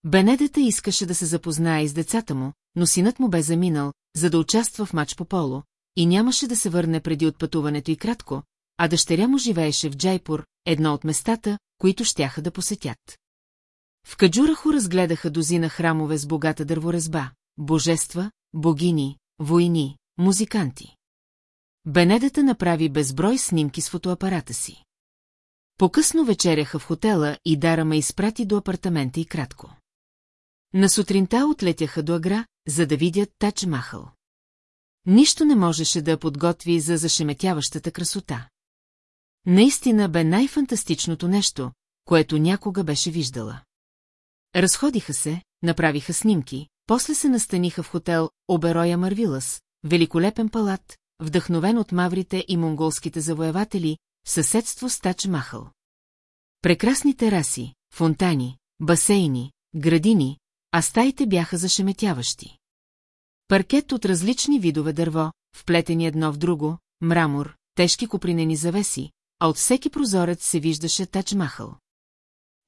Бенедета искаше да се запознае с децата му, но синът му бе заминал, за да участва в матч по поло, и нямаше да се върне преди отпътуването и кратко, а дъщеря му живееше в Джайпур, едно от местата, които щяха да посетят. В Каджурахо разгледаха дозина храмове с богата дърворезба, божества, богини, войни, музиканти. Бенедата направи безброй снимки с фотоапарата си. По-късно вечеряха в хотела и Дара ме изпрати до апартамента и кратко. На сутринта отлетяха до Агра, за да видят Тач Махал. Нищо не можеше да я подготви за зашеметяващата красота. Наистина бе най-фантастичното нещо, което някога беше виждала. Разходиха се, направиха снимки, после се настаниха в хотел Обероя Марвилас, великолепен палат, вдъхновен от маврите и монголските завоеватели, съседство с Тач Махал. Прекрасни тераси, фонтани, басейни, градини, а стаите бяха зашеметяващи. Паркет от различни видове дърво, вплетени едно в друго, мрамор, тежки копринени завеси, а от всеки прозорец се виждаше Тач Махал.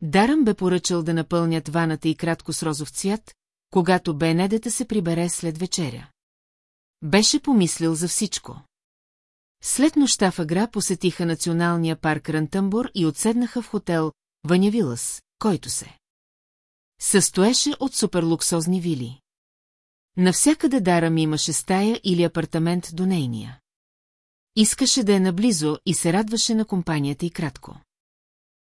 Дарам бе поръчал да напълнят ваната и кратко с розов цвят, когато Бенедета се прибере след вечеря. Беше помислил за всичко. След нощта в Агра посетиха националния парк Рантъмбур и отседнаха в хотел Ванявилас, който се състоеше от суперлуксозни вили. Навсякъде Дарам имаше стая или апартамент до нейния. Искаше да е наблизо и се радваше на компанията и кратко.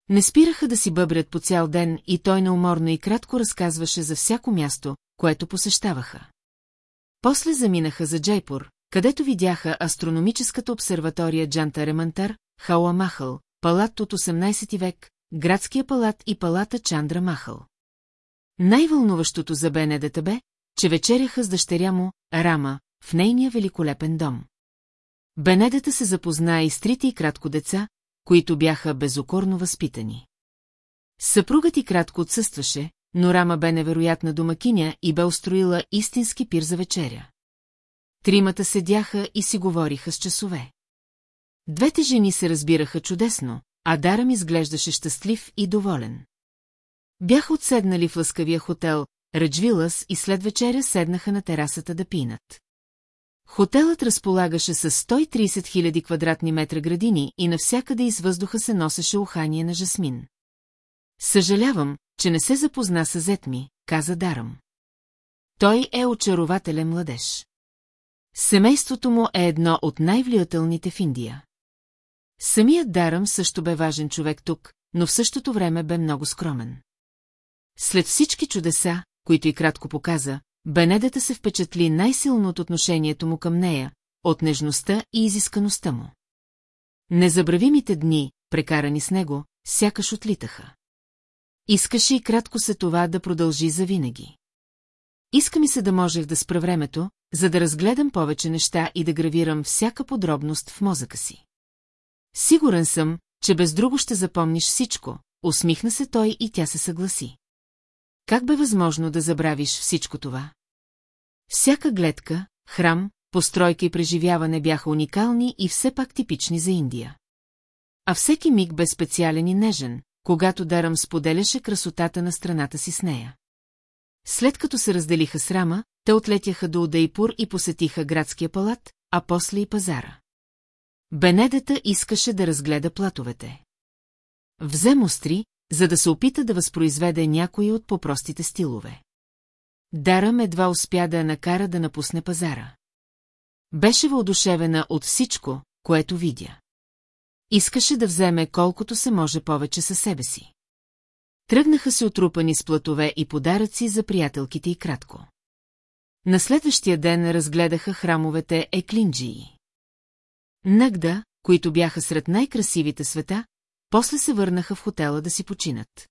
Не спираха да си бъбрят по цял ден и той неуморно и кратко разказваше за всяко място, което посещаваха. После заминаха за Джайпур, където видяха астрономическата обсерватория Джанта Ремантар, Хауа Махал, палат от 18 век, градския палат и палата Чандра Махал. Най-вълнуващото за Бенедета бе, че вечеряха с дъщеря му, Рама, в нейния великолепен дом. Бенедета се запозна и с трите и кратко деца, които бяха безокорно възпитани. Съпругът и кратко отсъстваше, но Рама бе невероятна домакиня и бе устроила истински пир за вечеря. Тримата седяха и си говориха с часове. Двете жени се разбираха чудесно, а Дарам изглеждаше щастлив и доволен. Бяха отседнали в лъскавия хотел Раджвилас и след вечеря седнаха на терасата да пинат. Хотелът разполагаше с 130 000 квадратни метра градини и навсякъде из въздуха се носеше ухание на жасмин. Съжалявам, че не се запозна с зет ми, каза Дарам. Той е очарователен младеж. Семейството му е едно от най-влиятелните в Индия. Самият Дарам също бе важен човек тук, но в същото време бе много скромен. След всички чудеса, които и кратко показа, Бенедета се впечатли най-силно от отношението му към нея, от нежността и изискаността му. Незабравимите дни, прекарани с него, сякаш отлитаха. Искаше и кратко се това да продължи завинаги. Иска ми се да можех да спра времето, за да разгледам повече неща и да гравирам всяка подробност в мозъка си. Сигурен съм, че без друго ще запомниш всичко, усмихна се той и тя се съгласи. Как бе възможно да забравиш всичко това? Всяка гледка, храм, постройка и преживяване бяха уникални и все пак типични за Индия. А всеки миг бе специален и нежен, когато Дарам споделяше красотата на страната си с нея. След като се разделиха с Рама, те отлетяха до Удайпур и посетиха градския палат, а после и пазара. Бенедета искаше да разгледа платовете. Взе мустри, за да се опита да възпроизведе някои от попростите стилове. Дарам едва успя да я накара да напусне пазара. Беше въодушевена от всичко, което видя. Искаше да вземе колкото се може повече със себе си. Тръгнаха се отрупани с платове и подаръци за приятелките и кратко. На следващия ден разгледаха храмовете Еклинджии. Нагда, които бяха сред най-красивите света, после се върнаха в хотела да си починат.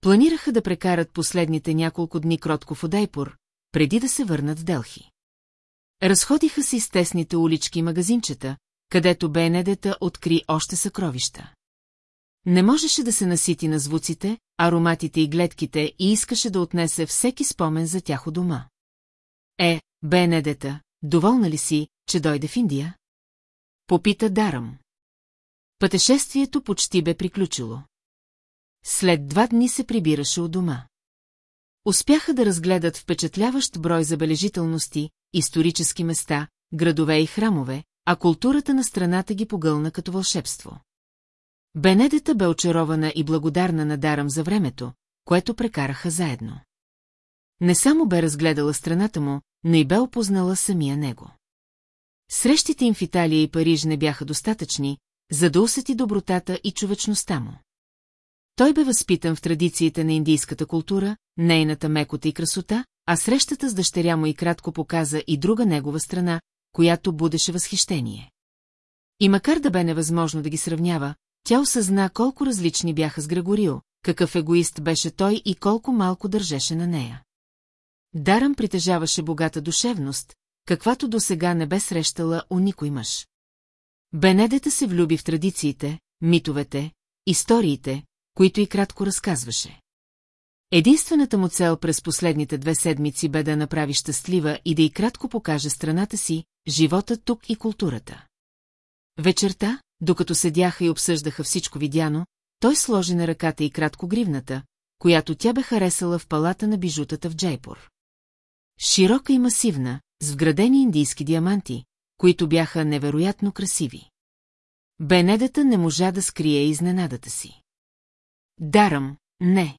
Планираха да прекарат последните няколко дни кротко в Одайпур, преди да се върнат в Делхи. Разходиха се из тесните улички и магазинчета, където Бенедета откри още съкровища. Не можеше да се насити на звуците, ароматите и гледките и искаше да отнесе всеки спомен за тях у дома. Е, Бенедета, доволна ли си, че дойде в Индия? Попита Дарам. Пътешествието почти бе приключило. След два дни се прибираше у дома. Успяха да разгледат впечатляващ брой забележителности, исторически места, градове и храмове, а културата на страната ги погълна като вълшебство. Бенедета бе очарована и благодарна на Дарам за времето, което прекараха заедно. Не само бе разгледала страната му, но и бе опознала самия него. Срещите им в Италия и Париж не бяха достатъчни, за да усети добротата и човечността му. Той бе възпитан в традициите на индийската култура, нейната мекота и красота, а срещата с дъщеря му и кратко показа и друга негова страна, която будеше възхищение. И макар да бе невъзможно да ги сравнява, тя осъзна колко различни бяха с Грегорио, какъв егоист беше той и колко малко държеше на нея. Дарам притежаваше богата душевност, каквато до сега не бе срещала у никой мъж. Бенедета се влюби в традициите, митовете, историите, които и кратко разказваше. Единствената му цел през последните две седмици бе да направи щастлива и да и кратко покаже страната си, живота тук и културата. Вечерта, докато седяха и обсъждаха всичко видяно, той сложи на ръката и кратко гривната, която тя бе харесала в палата на бижутата в Джейпур. Широка и масивна, с вградени индийски диаманти, които бяха невероятно красиви. Бенедата не можа да скрие изненадата си. Дарам, не.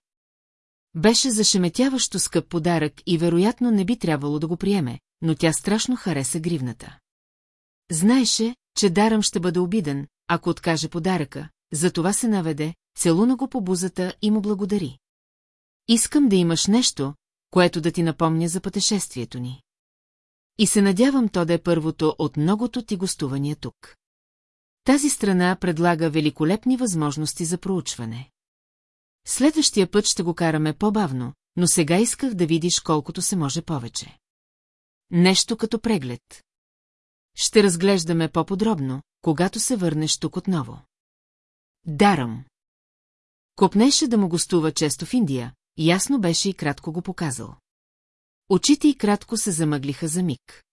Беше зашеметяващо скъп подарък и вероятно не би трябвало да го приеме, но тя страшно хареса гривната. Знаеше, че Дарам ще бъде обиден, ако откаже подаръка, затова се наведе, целуна го по бузата и му благодари. Искам да имаш нещо, което да ти напомня за пътешествието ни. И се надявам то да е първото от многото ти гостувания тук. Тази страна предлага великолепни възможности за проучване. Следващия път ще го караме по-бавно, но сега исках да видиш колкото се може повече. Нещо като преглед. Ще разглеждаме по-подробно, когато се върнеш тук отново. Дарам. Копнеше да му гостува често в Индия, ясно беше и кратко го показал. Очите и кратко се замъглиха за миг.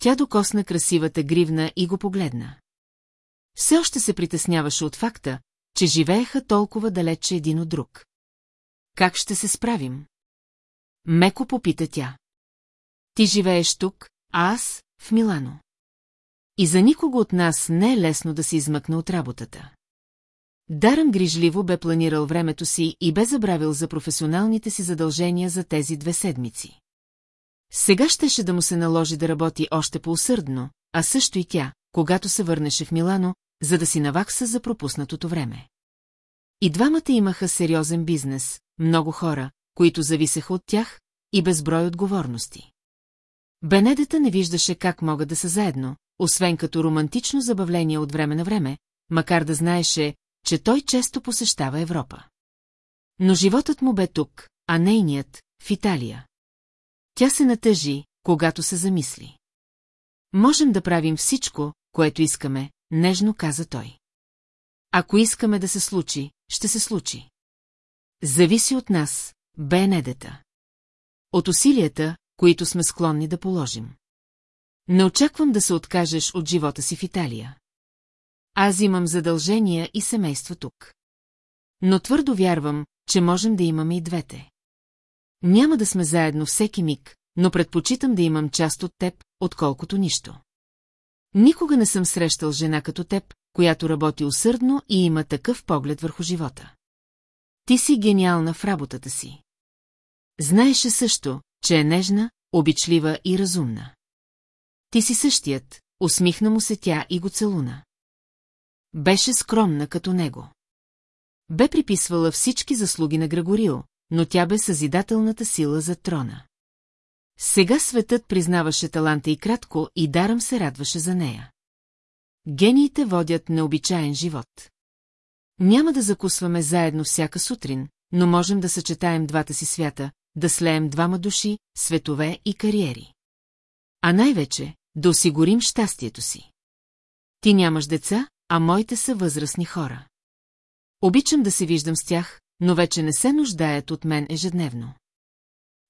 Тя докосна красивата гривна и го погледна. Все още се притесняваше от факта, че живееха толкова далече един от друг. Как ще се справим? Меко попита тя. Ти живееш тук, а аз в Милано. И за никого от нас не е лесно да се измъкне от работата. Даръм грижливо бе планирал времето си и бе забравил за професионалните си задължения за тези две седмици. Сега щеше да му се наложи да работи още по-усърдно, а също и тя, когато се върнеше в Милано, за да си навакса за пропуснатото време. И двамата имаха сериозен бизнес, много хора, които зависеха от тях, и безброй отговорности. Бенедета не виждаше как могат да са заедно, освен като романтично забавление от време на време, макар да знаеше, че той често посещава Европа. Но животът му бе тук, а нейният – в Италия. Тя се натъжи, когато се замисли. Можем да правим всичко, което искаме, нежно каза той. Ако искаме да се случи, ще се случи. Зависи от нас, Бенедета. От усилията, които сме склонни да положим. Не очаквам да се откажеш от живота си в Италия. Аз имам задължения и семейство тук. Но твърдо вярвам, че можем да имаме и двете. Няма да сме заедно всеки миг, но предпочитам да имам част от теб, отколкото нищо. Никога не съм срещал жена като теб, която работи усърдно и има такъв поглед върху живота. Ти си гениална в работата си. Знаеше също, че е нежна, обичлива и разумна. Ти си същият, усмихна му се тя и го целуна. Беше скромна като него. Бе приписвала всички заслуги на Грегорио, но тя бе съзидателната сила за трона. Сега светът признаваше таланта и кратко и дарам се радваше за нея. Гениите водят необичаен живот. Няма да закусваме заедно всяка сутрин, но можем да съчетаем двата си свята, да слеем двама души, светове и кариери. А най-вече да осигурим щастието си. Ти нямаш деца, а моите са възрастни хора. Обичам да се виждам с тях, но вече не се нуждаят от мен ежедневно.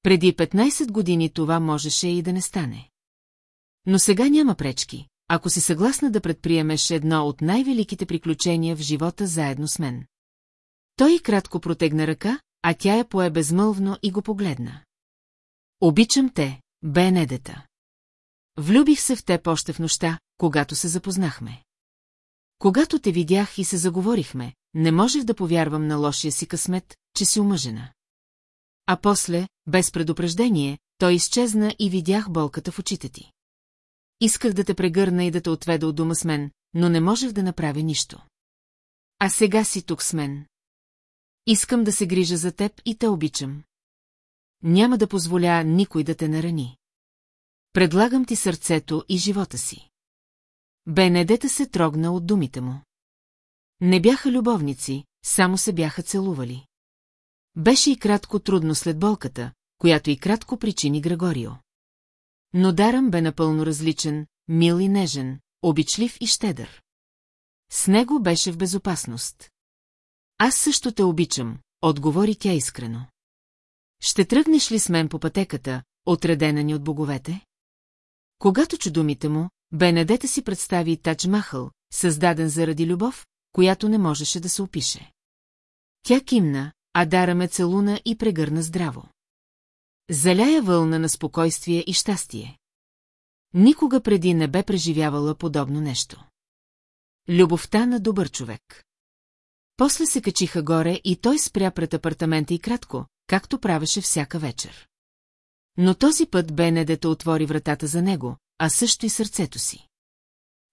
Преди 15 години това можеше и да не стане. Но сега няма пречки, ако си съгласна да предприемеш едно от най-великите приключения в живота заедно с мен. Той кратко протегна ръка, а тя я пое безмълвно и го погледна. Обичам те, Бенедета. Влюбих се в теб още в нощта, когато се запознахме. Когато те видях и се заговорихме, не можех да повярвам на лошия си късмет, че си омъжена. А после, без предупреждение, той изчезна и видях болката в очите ти. Исках да те прегърна и да те отведа от дома с мен, но не можех да направя нищо. А сега си тук с мен. Искам да се грижа за теб и те обичам. Няма да позволя никой да те нарани. Предлагам ти сърцето и живота си. Бенедета се трогна от думите му. Не бяха любовници, само се бяха целували. Беше и кратко трудно след болката, която и кратко причини Грегорио. Но Дарам бе напълно различен, мил и нежен, обичлив и щедър. С него беше в безопасност. Аз също те обичам, отговори тя искрено. Ще тръгнеш ли с мен по пътеката, отредена ни от боговете? Когато чу думите му, Бенедета си представи Тач Махъл, създаден заради любов, която не можеше да се опише. Тя кимна, а Дара ме целуна и прегърна здраво. Заляя вълна на спокойствие и щастие. Никога преди не бе преживявала подобно нещо. Любовта на добър човек. После се качиха горе и той спря пред апартамента и кратко, както правеше всяка вечер. Но този път Бенедета отвори вратата за него, а също и сърцето си.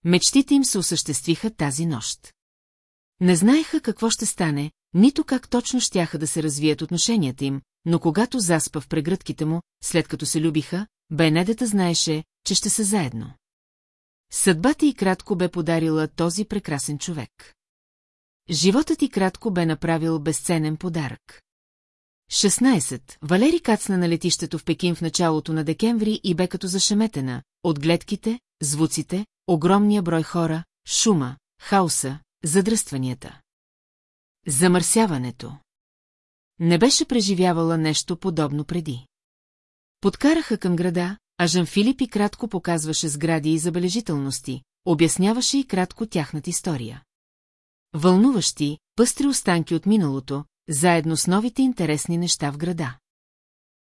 Мечтите им се осъществиха тази нощ. Не знаеха какво ще стане, нито как точно щяха да се развият отношенията им, но когато заспа в прегръдките му, след като се любиха, Бенедета знаеше, че ще са заедно. Съдбата и кратко бе подарила този прекрасен човек. Животът и кратко бе направил безценен подарък. 16. Валери кацна на летището в Пекин в началото на декември и бе като зашеметена, от гледките, звуците, огромния брой хора, шума, хаоса, задръстванията. Замърсяването. Не беше преживявала нещо подобно преди. Подкараха към града, а Жан Филип и кратко показваше сгради и забележителности, обясняваше и кратко тяхната история. Вълнуващи, пъстри останки от миналото, заедно с новите интересни неща в града.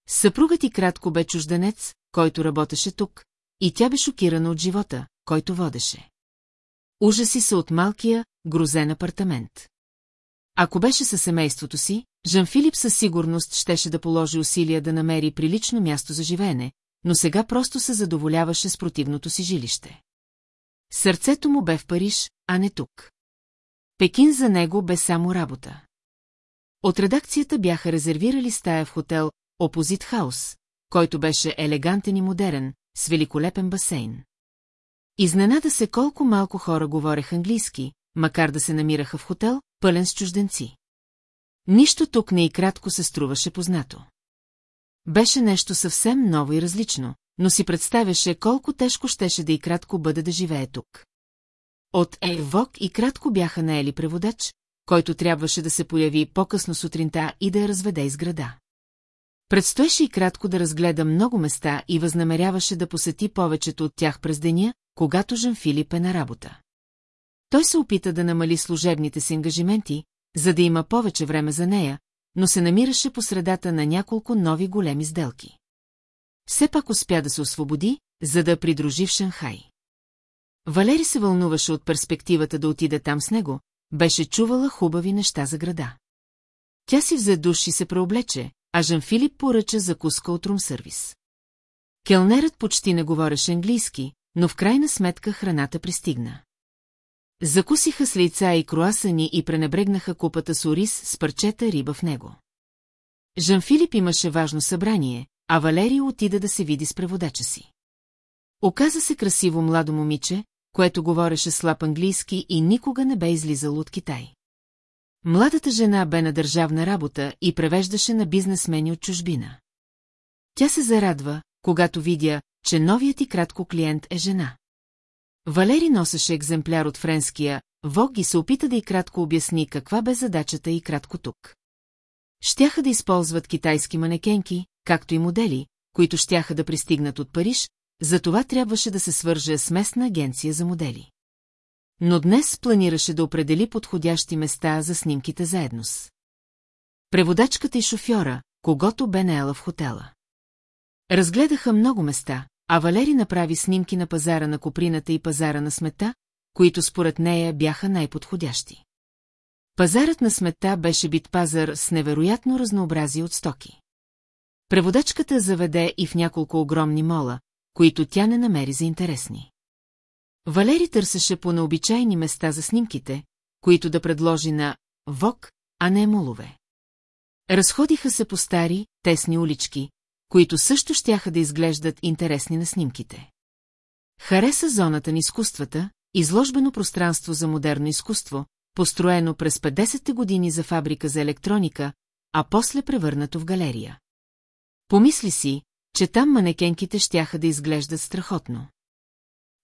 Съпругът и кратко бе чужденец, който работеше тук, и тя бе шокирана от живота, който водеше. Ужаси се от малкия, грозен апартамент. Ако беше със семейството си, Жан Филип със сигурност щеше да положи усилия да намери прилично място за живеене, но сега просто се задоволяваше с противното си жилище. Сърцето му бе в Париж, а не тук. Пекин за него бе само работа. От редакцията бяха резервирали стая в хотел Опозит Хаус, който беше елегантен и модерен, с великолепен басейн. Изненада се колко малко хора говореха английски, макар да се намираха в хотел, пълен с чужденци. Нищо тук не и кратко се струваше познато. Беше нещо съвсем ново и различно, но си представяше колко тежко щеше да и кратко бъде да живее тук. От Евок и кратко бяха наели преводач, който трябваше да се появи по-късно сутринта и да я разведе из града. Предстоеше и кратко да разгледа много места и възнамеряваше да посети повечето от тях през деня, когато Жан Филип е на работа. Той се опита да намали служебните си ангажименти, за да има повече време за нея, но се намираше по средата на няколко нови големи сделки. Все пак успя да се освободи, за да придружи в Шанхай. Валери се вълнуваше от перспективата да отиде там с него, беше чувала хубави неща за града. Тя си взе душ и се преоблече, а Жан Филип поръча закуска от румсервис. Келнерът почти не говореше английски, но в крайна сметка храната пристигна. Закусиха с лица и круасани и пренебрегнаха купата с ориз с парчета риба в него. Жан Филип имаше важно събрание, а Валерия отида да се види с преводача си. Оказа се красиво младо момиче, което говореше слаб английски и никога не бе излизало от Китай. Младата жена бе на държавна работа и превеждаше на бизнесмени от чужбина. Тя се зарадва, когато видя, че новият и кратко клиент е жена. Валери носеше екземпляр от френския Вог и се опита да и кратко обясни каква бе задачата и кратко тук. Щяха да използват китайски манекенки, както и модели, които щяха да пристигнат от Париж, затова трябваше да се свърже с местна агенция за модели. Но днес планираше да определи подходящи места за снимките заедно с. Преводачката и шофьора, когато бе наела в хотела. Разгледаха много места, а Валери направи снимки на пазара на коприната и пазара на смета, които според нея бяха най-подходящи. Пазарът на смета беше бит пазар с невероятно разнообразие от стоки. Преводачката заведе и в няколко огромни мола, които тя не намери за интересни. Валери търсеше по необичайни места за снимките, които да предложи на ВОК, а не молове. Разходиха се по стари, тесни улички, които също щяха да изглеждат интересни на снимките. Хареса зоната на изкуствата, изложбено пространство за модерно изкуство, построено през 50-те години за фабрика за електроника, а после превърнато в галерия. Помисли си, че там манекенките щяха да изглеждат страхотно.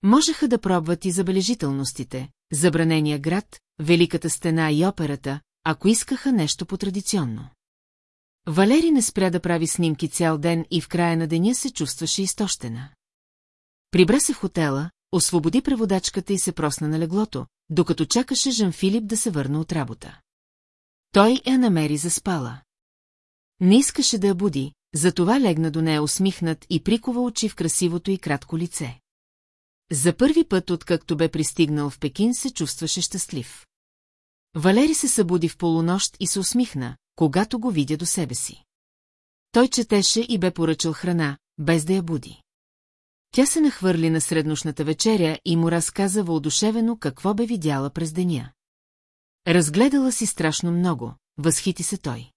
Можеха да пробват и забележителностите, забранения град, Великата стена и операта, ако искаха нещо по-традиционно. Валери не спря да прави снимки цял ден и в края на деня се чувстваше изтощена. Прибра се в хотела, освободи преводачката и се просна на леглото, докато чакаше Жан Филип да се върне от работа. Той я намери заспала. Не искаше да я буди, затова легна до нея усмихнат и прикова очи в красивото и кратко лице. За първи път, откакто бе пристигнал в Пекин, се чувстваше щастлив. Валери се събуди в полунощ и се усмихна, когато го видя до себе си. Той четеше и бе поръчал храна, без да я буди. Тя се нахвърли на средношната вечеря и му разказа въодушевено какво бе видяла през деня. Разгледала си страшно много, възхити се той.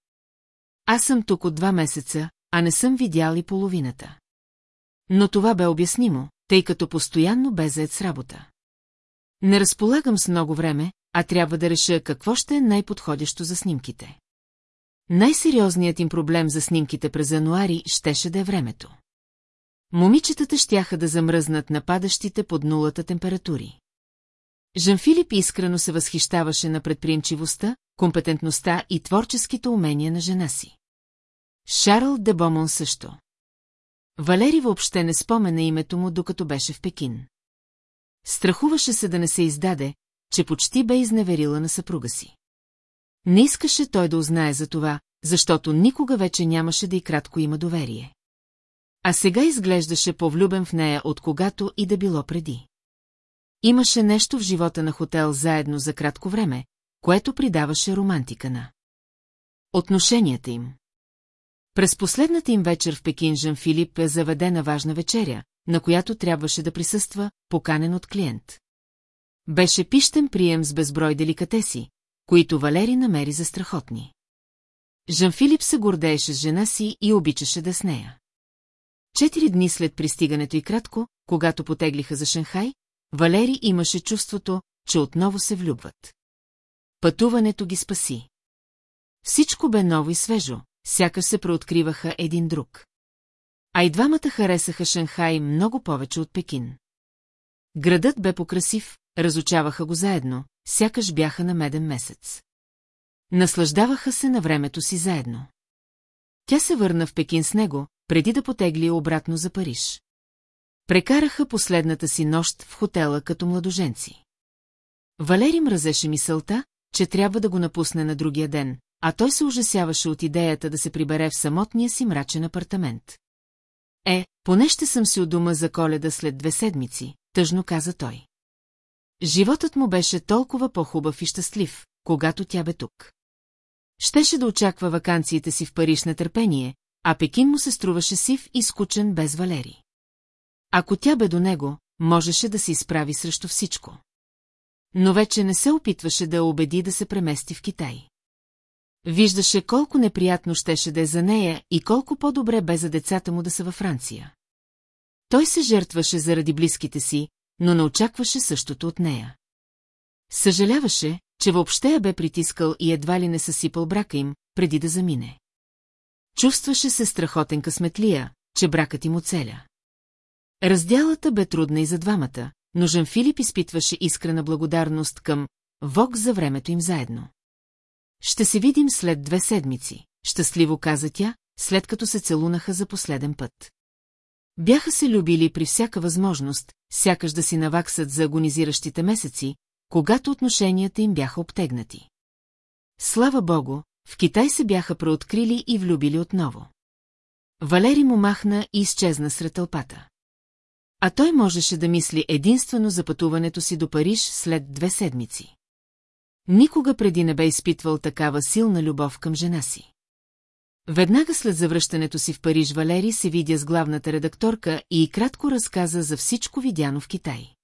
Аз съм тук от два месеца, а не съм видял и половината. Но това бе обяснимо, тъй като постоянно бе заед с работа. Не разполагам с много време, а трябва да реша какво ще е най-подходящо за снимките. Най-сериозният им проблем за снимките през януари щеше да е времето. Момичетата щяха да замръзнат на падащите под нулата температури. Жан-Филип искрено се възхищаваше на предприемчивостта, компетентността и творческите умения на жена си. Шарл де Бомон също. Валери въобще не спомена името му, докато беше в Пекин. Страхуваше се да не се издаде, че почти бе изневерила на съпруга си. Не искаше той да узнае за това, защото никога вече нямаше да и кратко има доверие. А сега изглеждаше повлюбен в нея от когато и да било преди. Имаше нещо в живота на хотел заедно за кратко време, което придаваше романтика на отношенията им. През последната им вечер в Пекин Жан Филип е заведена важна вечеря, на която трябваше да присъства, поканен от клиент. Беше пищен прием с безброй деликатеси, които Валери намери за страхотни. Жан-Филип се гордееше с жена си и обичаше да с нея. Четири дни след пристигането и кратко, когато потеглиха за Шанхай, Валери имаше чувството, че отново се влюбват. Пътуването ги спаси. Всичко бе ново и свежо, сякаш се преоткриваха един друг. А и двамата харесаха Шанхай много повече от Пекин. Градът бе покрасив, разучаваха го заедно, сякаш бяха на меден месец. Наслаждаваха се на времето си заедно. Тя се върна в Пекин с него, преди да потегли обратно за Париж. Прекараха последната си нощ в хотела като младоженци. Валери мразеше мисълта, че трябва да го напусне на другия ден, а той се ужасяваше от идеята да се прибере в самотния си мрачен апартамент. Е, поне ще съм си у дома за коледа след две седмици, тъжно каза той. Животът му беше толкова по-хубав и щастлив, когато тя бе тук. Щеше да очаква вакансиите си в Париж на търпение, а Пекин му се струваше сив и скучен без Валери. Ако тя бе до него, можеше да се изправи срещу всичко. Но вече не се опитваше да я убеди да се премести в Китай. Виждаше колко неприятно щеше да е за нея и колко по-добре бе за децата му да са във Франция. Той се жертваше заради близките си, но не очакваше същото от нея. Съжаляваше, че въобще я бе притискал и едва ли не съсипал брака им, преди да замине. Чувстваше се страхотен късметлия, че бракът им оцеля. Разделата бе трудна и за двамата, но Жан Филип изпитваше искрена благодарност към Вог за времето им заедно. Ще се видим след две седмици, щастливо каза тя, след като се целунаха за последен път. Бяха се любили при всяка възможност, сякаш да си наваксат за агонизиращите месеци, когато отношенията им бяха обтегнати. Слава богу, в Китай се бяха преоткрили и влюбили отново. Валери му махна и изчезна сред тълпата. А той можеше да мисли единствено за пътуването си до Париж след две седмици. Никога преди не бе изпитвал такава силна любов към жена си. Веднага след завръщането си в Париж Валери се видя с главната редакторка и кратко разказа за всичко видяно в Китай.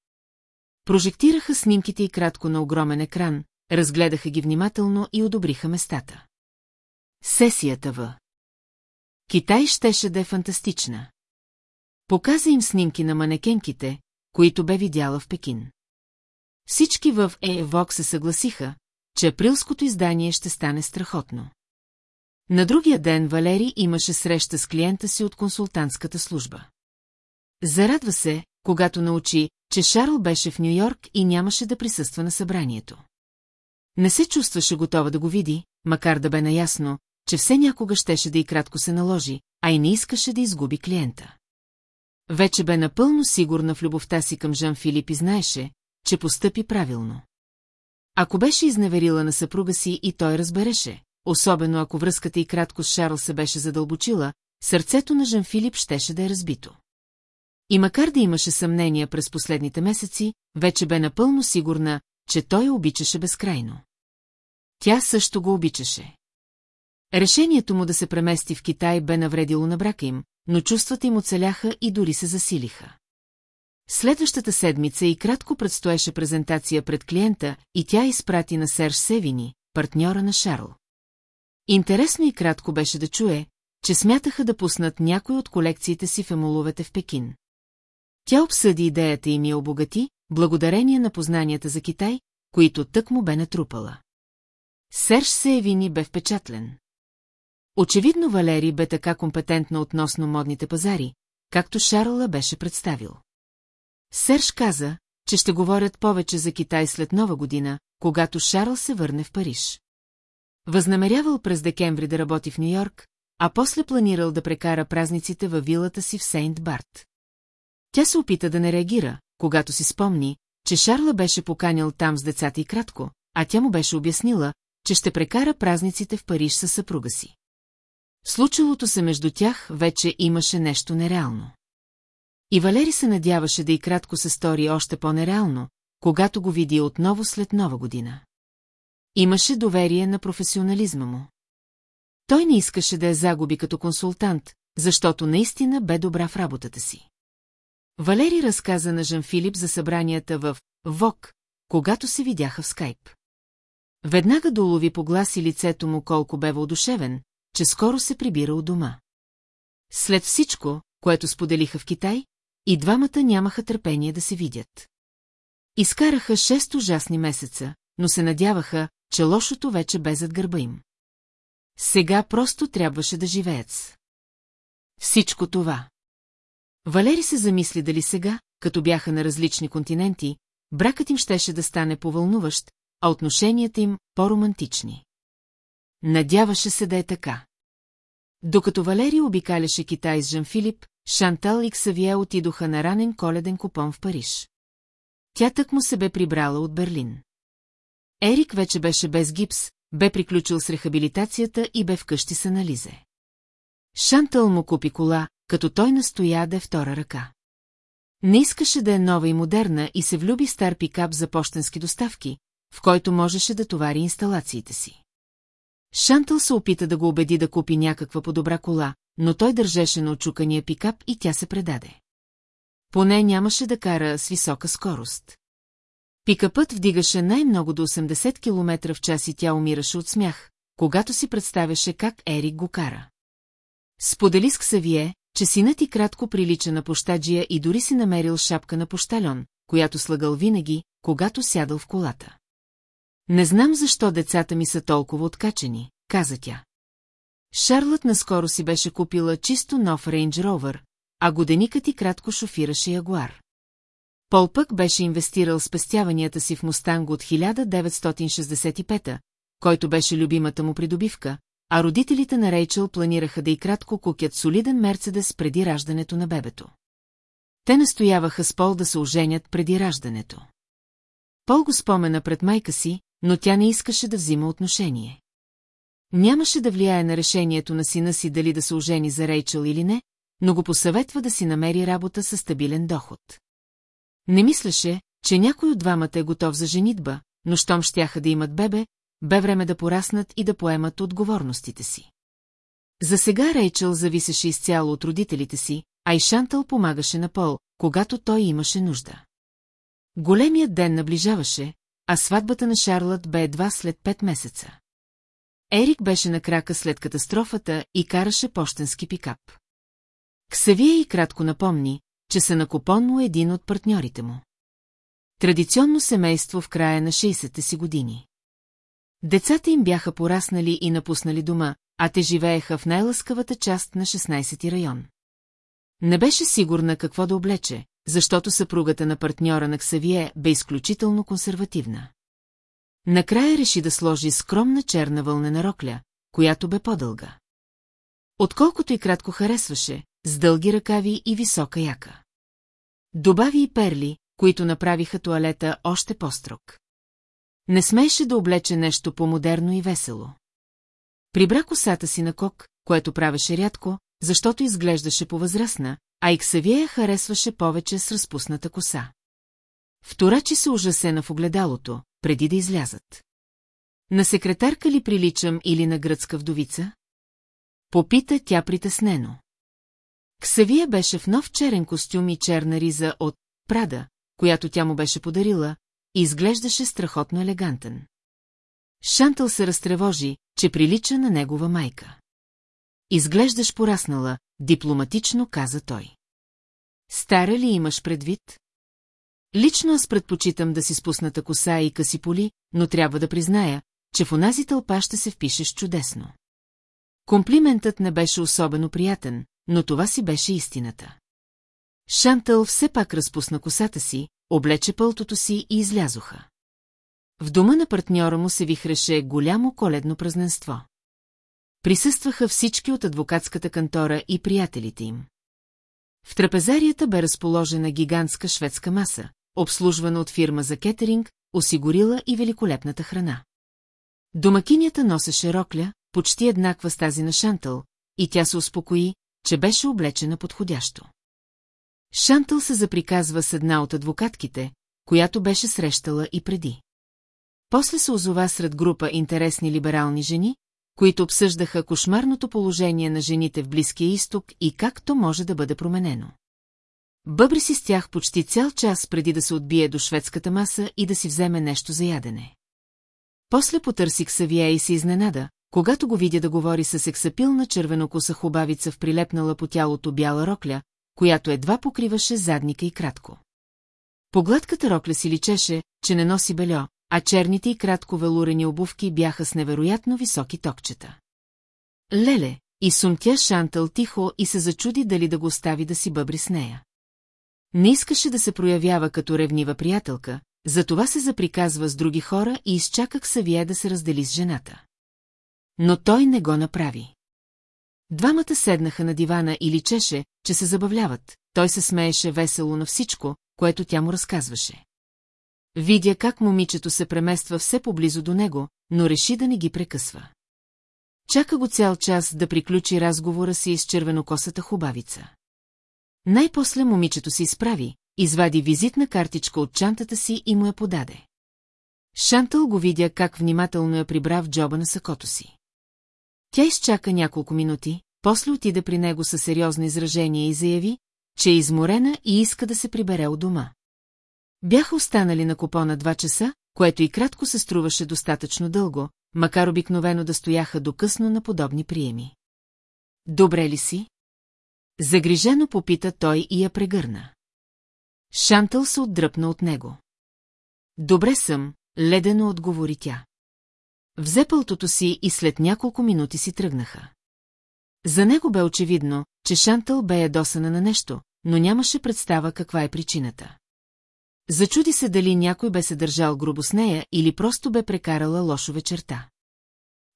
Прожектираха снимките и кратко на огромен екран, разгледаха ги внимателно и одобриха местата. Сесията в Китай щеше да е фантастична. Показа им снимки на манекенките, които бе видяла в Пекин. Всички в ЕВОК се съгласиха, че априлското издание ще стане страхотно. На другия ден Валери имаше среща с клиента си от консултантската служба. Зарадва се, когато научи, че Шарл беше в Нью-Йорк и нямаше да присъства на събранието. Не се чувстваше готова да го види, макар да бе наясно, че все някога щеше да и кратко се наложи, а и не искаше да изгуби клиента. Вече бе напълно сигурна в любовта си към Жан Филип и знаеше, че постъпи правилно. Ако беше изневерила на съпруга си и той разбереше, особено ако връзката и кратко с Шарл се беше задълбочила, сърцето на Жан Филип щеше да е разбито. И макар да имаше съмнения през последните месеци, вече бе напълно сигурна, че той обичаше безкрайно. Тя също го обичаше. Решението му да се премести в Китай бе навредило на брака им, но чувствата им оцеляха и дори се засилиха. Следващата седмица и кратко предстоеше презентация пред клиента и тя изпрати на Серж Севини, партньора на Шарл. Интересно и кратко беше да чуе, че смятаха да пуснат някой от колекциите си в емоловете в Пекин. Тя обсъди идеята им и обогати, благодарение на познанията за Китай, които тък му бе натрупала. Серж Севини бе впечатлен. Очевидно Валери бе така компетентна относно модните пазари, както Шарла беше представил. Серж каза, че ще говорят повече за Китай след нова година, когато Шарл се върне в Париж. Възнамерявал през декември да работи в Нью-Йорк, а после планирал да прекара празниците във вилата си в Сейнт Барт. Тя се опита да не реагира, когато си спомни, че Шарла беше поканил там с децата и кратко, а тя му беше обяснила, че ще прекара празниците в Париж със съпруга си. Случилото се между тях вече имаше нещо нереално. И Валери се надяваше да и кратко се стори още по-нереално, когато го види отново след нова година. Имаше доверие на професионализма му. Той не искаше да я загуби като консултант, защото наистина бе добра в работата си. Валери разказа на Жан Филип за събранията в ВОК, когато се видяха в скайп. Веднага долови по глас и лицето му колко бе въодушевен, че скоро се прибира от дома. След всичко, което споделиха в Китай, и двамата нямаха търпение да се видят. Изкараха шест ужасни месеца, но се надяваха, че лошото вече бе зад гърба им. Сега просто трябваше да живеят с. Всичко това. Валери се замисли дали сега, като бяха на различни континенти, бракът им щеше да стане повълнуващ, а отношенията им по-романтични. Надяваше се да е така. Докато Валери обикаляше Китай с Жан Филип, Шантал и Ксавие отидоха на ранен коледен купон в Париж. Тя тък му се бе прибрала от Берлин. Ерик вече беше без гипс, бе приключил с рехабилитацията и бе вкъщи с анализе. Шантъл му купи кола, като той настоя да е втора ръка. Не искаше да е нова и модерна и се влюби стар пикап за почтенски доставки, в който можеше да товари инсталациите си. Шантъл се опита да го убеди да купи някаква по-добра кола, но той държеше на очукания пикап и тя се предаде. Поне нямаше да кара с висока скорост. Пикапът вдигаше най-много до 80 км в час и тя умираше от смях, когато си представяше как Ерик го кара. Сподели с Ксавие, че синът и кратко прилича на пощаджия и дори си намерил шапка на пощальон, която слагал винаги, когато сядал в колата. Не знам защо децата ми са толкова откачени, каза тя. Шарлът наскоро си беше купила чисто нов Рейндж Ровър, а годеникът и кратко шофираше Ягуар. Пол пък беше инвестирал спестяванията си в Мустанго от 1965 който беше любимата му придобивка, а родителите на Рейчел планираха да и кратко кукят солиден Мерцедес преди раждането на бебето. Те настояваха с Пол да се оженят преди раждането. Пол го спомена пред майка си, но тя не искаше да взима отношение. Нямаше да влияе на решението на сина си дали да се ожени за Рейчел или не, но го посъветва да си намери работа със стабилен доход. Не мислеше, че някой от двамата е готов за женитба, но щом щяха да имат бебе, бе време да пораснат и да поемат отговорностите си. За сега Рейчел зависеше изцяло от родителите си, а и Шантъл помагаше на Пол, когато той имаше нужда. Големият ден наближаваше, а сватбата на Шарлот бе едва след пет месеца. Ерик беше на крака след катастрофата и караше почтенски пикап. Ксавия и кратко напомни, че са на купон един от партньорите му. Традиционно семейство в края на 60-те си години. Децата им бяха пораснали и напуснали дома, а те живееха в най-лъскавата част на 16-ти район. Не беше сигурна какво да облече, защото съпругата на партньора на Ксавие бе изключително консервативна. Накрая реши да сложи скромна черна вълнена рокля, която бе по-дълга. Отколкото и кратко харесваше, с дълги ръкави и висока яка. Добави и перли, които направиха туалета още по-строг. Не смееше да облече нещо по-модерно и весело. Прибра косата си на кок, което правеше рядко, защото изглеждаше по-възрастна, а Иксавия харесваше повече с разпусната коса. Вторачи се ужасена в огледалото, преди да излязат. На секретарка ли приличам или на гръцка вдовица? Попита тя притеснено. Ксавия беше в нов черен костюм и черна риза от Прада, която тя му беше подарила, и изглеждаше страхотно елегантен. Шантъл се разтревожи, че прилича на негова майка. Изглеждаш пораснала, дипломатично каза той. Стара ли имаш предвид? Лично аз предпочитам да си спусната коса и къси поли, но трябва да призная, че в онази тълпа ще се впишеш чудесно. Комплиментът не беше особено приятен, но това си беше истината. Шантъл все пак разпусна косата си, облече пълтото си и излязоха. В дома на партньора му се вихреше голямо коледно празненство. Присъстваха всички от адвокатската кантора и приятелите им. В трапезарията бе разположена гигантска шведска маса, обслужвана от фирма за кетеринг, осигурила и великолепната храна. Домакинята носеше рокля, почти еднаква с тази на Шантъл, и тя се успокои, че беше облечена подходящо. Шантъл се заприказва с една от адвокатките, която беше срещала и преди. После се озова сред група интересни либерални жени, които обсъждаха кошмарното положение на жените в Близкия изток и как то може да бъде променено. Бъбри си с тях почти цял час преди да се отбие до шведската маса и да си вземе нещо за ядене. После потърсих Савия и се изненада, когато го видя да говори с ексапилна червенокоса хубавица в прилепнала по тялото бяла рокля, която едва покриваше задника и кратко. По гладката рокля си личеше, че не носи бельо, а черните и кратко велурени обувки бяха с невероятно високи токчета. Леле, и сумтя Шантъл тихо и се зачуди дали да го остави да си бъбри с нея. Не искаше да се проявява като ревнива приятелка, затова се заприказва с други хора и изчаках Савие да се раздели с жената. Но той не го направи. Двамата седнаха на дивана и личеше, че се забавляват, той се смееше весело на всичко, което тя му разказваше. Видя как момичето се премества все поблизо до него, но реши да не ги прекъсва. Чака го цял час да приключи разговора си с червенокосата хубавица. Най-после момичето се изправи, извади визитна картичка от чантата си и му я подаде. Шантъл го видя как внимателно я прибра в джоба на сакото си. Тя изчака няколко минути, после отида при него със сериозно изражение и заяви, че е изморена и иска да се прибере от дома. Бяха останали на купона два часа, което и кратко се струваше достатъчно дълго, макар обикновено да стояха до късно на подобни приеми. Добре ли си? Загрижено попита той и я прегърна. Шантъл се отдръпна от него. Добре съм, ледено отговори тя. Взе пълтото си и след няколко минути си тръгнаха. За него бе очевидно, че Шантъл бе ядосана на нещо, но нямаше представа каква е причината. Зачуди се дали някой бе се държал грубо с нея или просто бе прекарала лошо вечерта.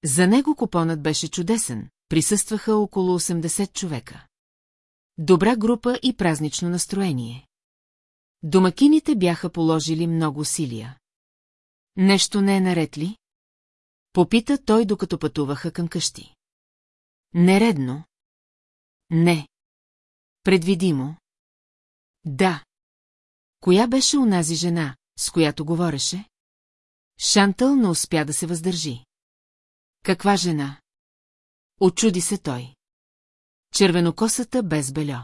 За него купонът беше чудесен, присъстваха около 80 човека. Добра група и празнично настроение. Домакините бяха положили много усилия. Нещо не е наред ли? Попита той, докато пътуваха към къщи. Нередно. Не. Предвидимо. Да. Коя беше унази жена, с която говореше? Шантъл не успя да се въздържи. Каква жена? Очуди се той. Червенокосата без бельо.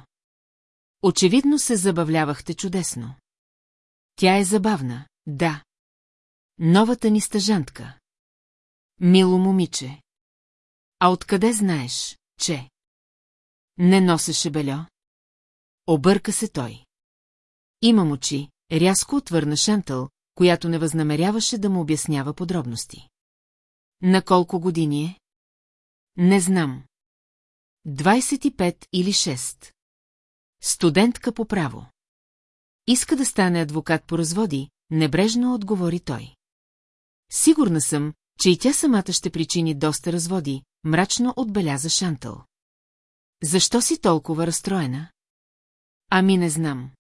Очевидно се забавлявахте чудесно. Тя е забавна, да. Новата ни стъжантка. Мило момиче. А откъде знаеш, че? Не носеше бельо? Обърка се той. Имам очи, рязко отвърна Шантъл, която не възнамеряваше да му обяснява подробности. На колко години е? Не знам. 25 или 6. Студентка по право. Иска да стане адвокат по разводи, небрежно отговори той. Сигурна съм, че и тя самата ще причини доста разводи, мрачно отбеляза Шантъл. Защо си толкова разстроена? Ами не знам.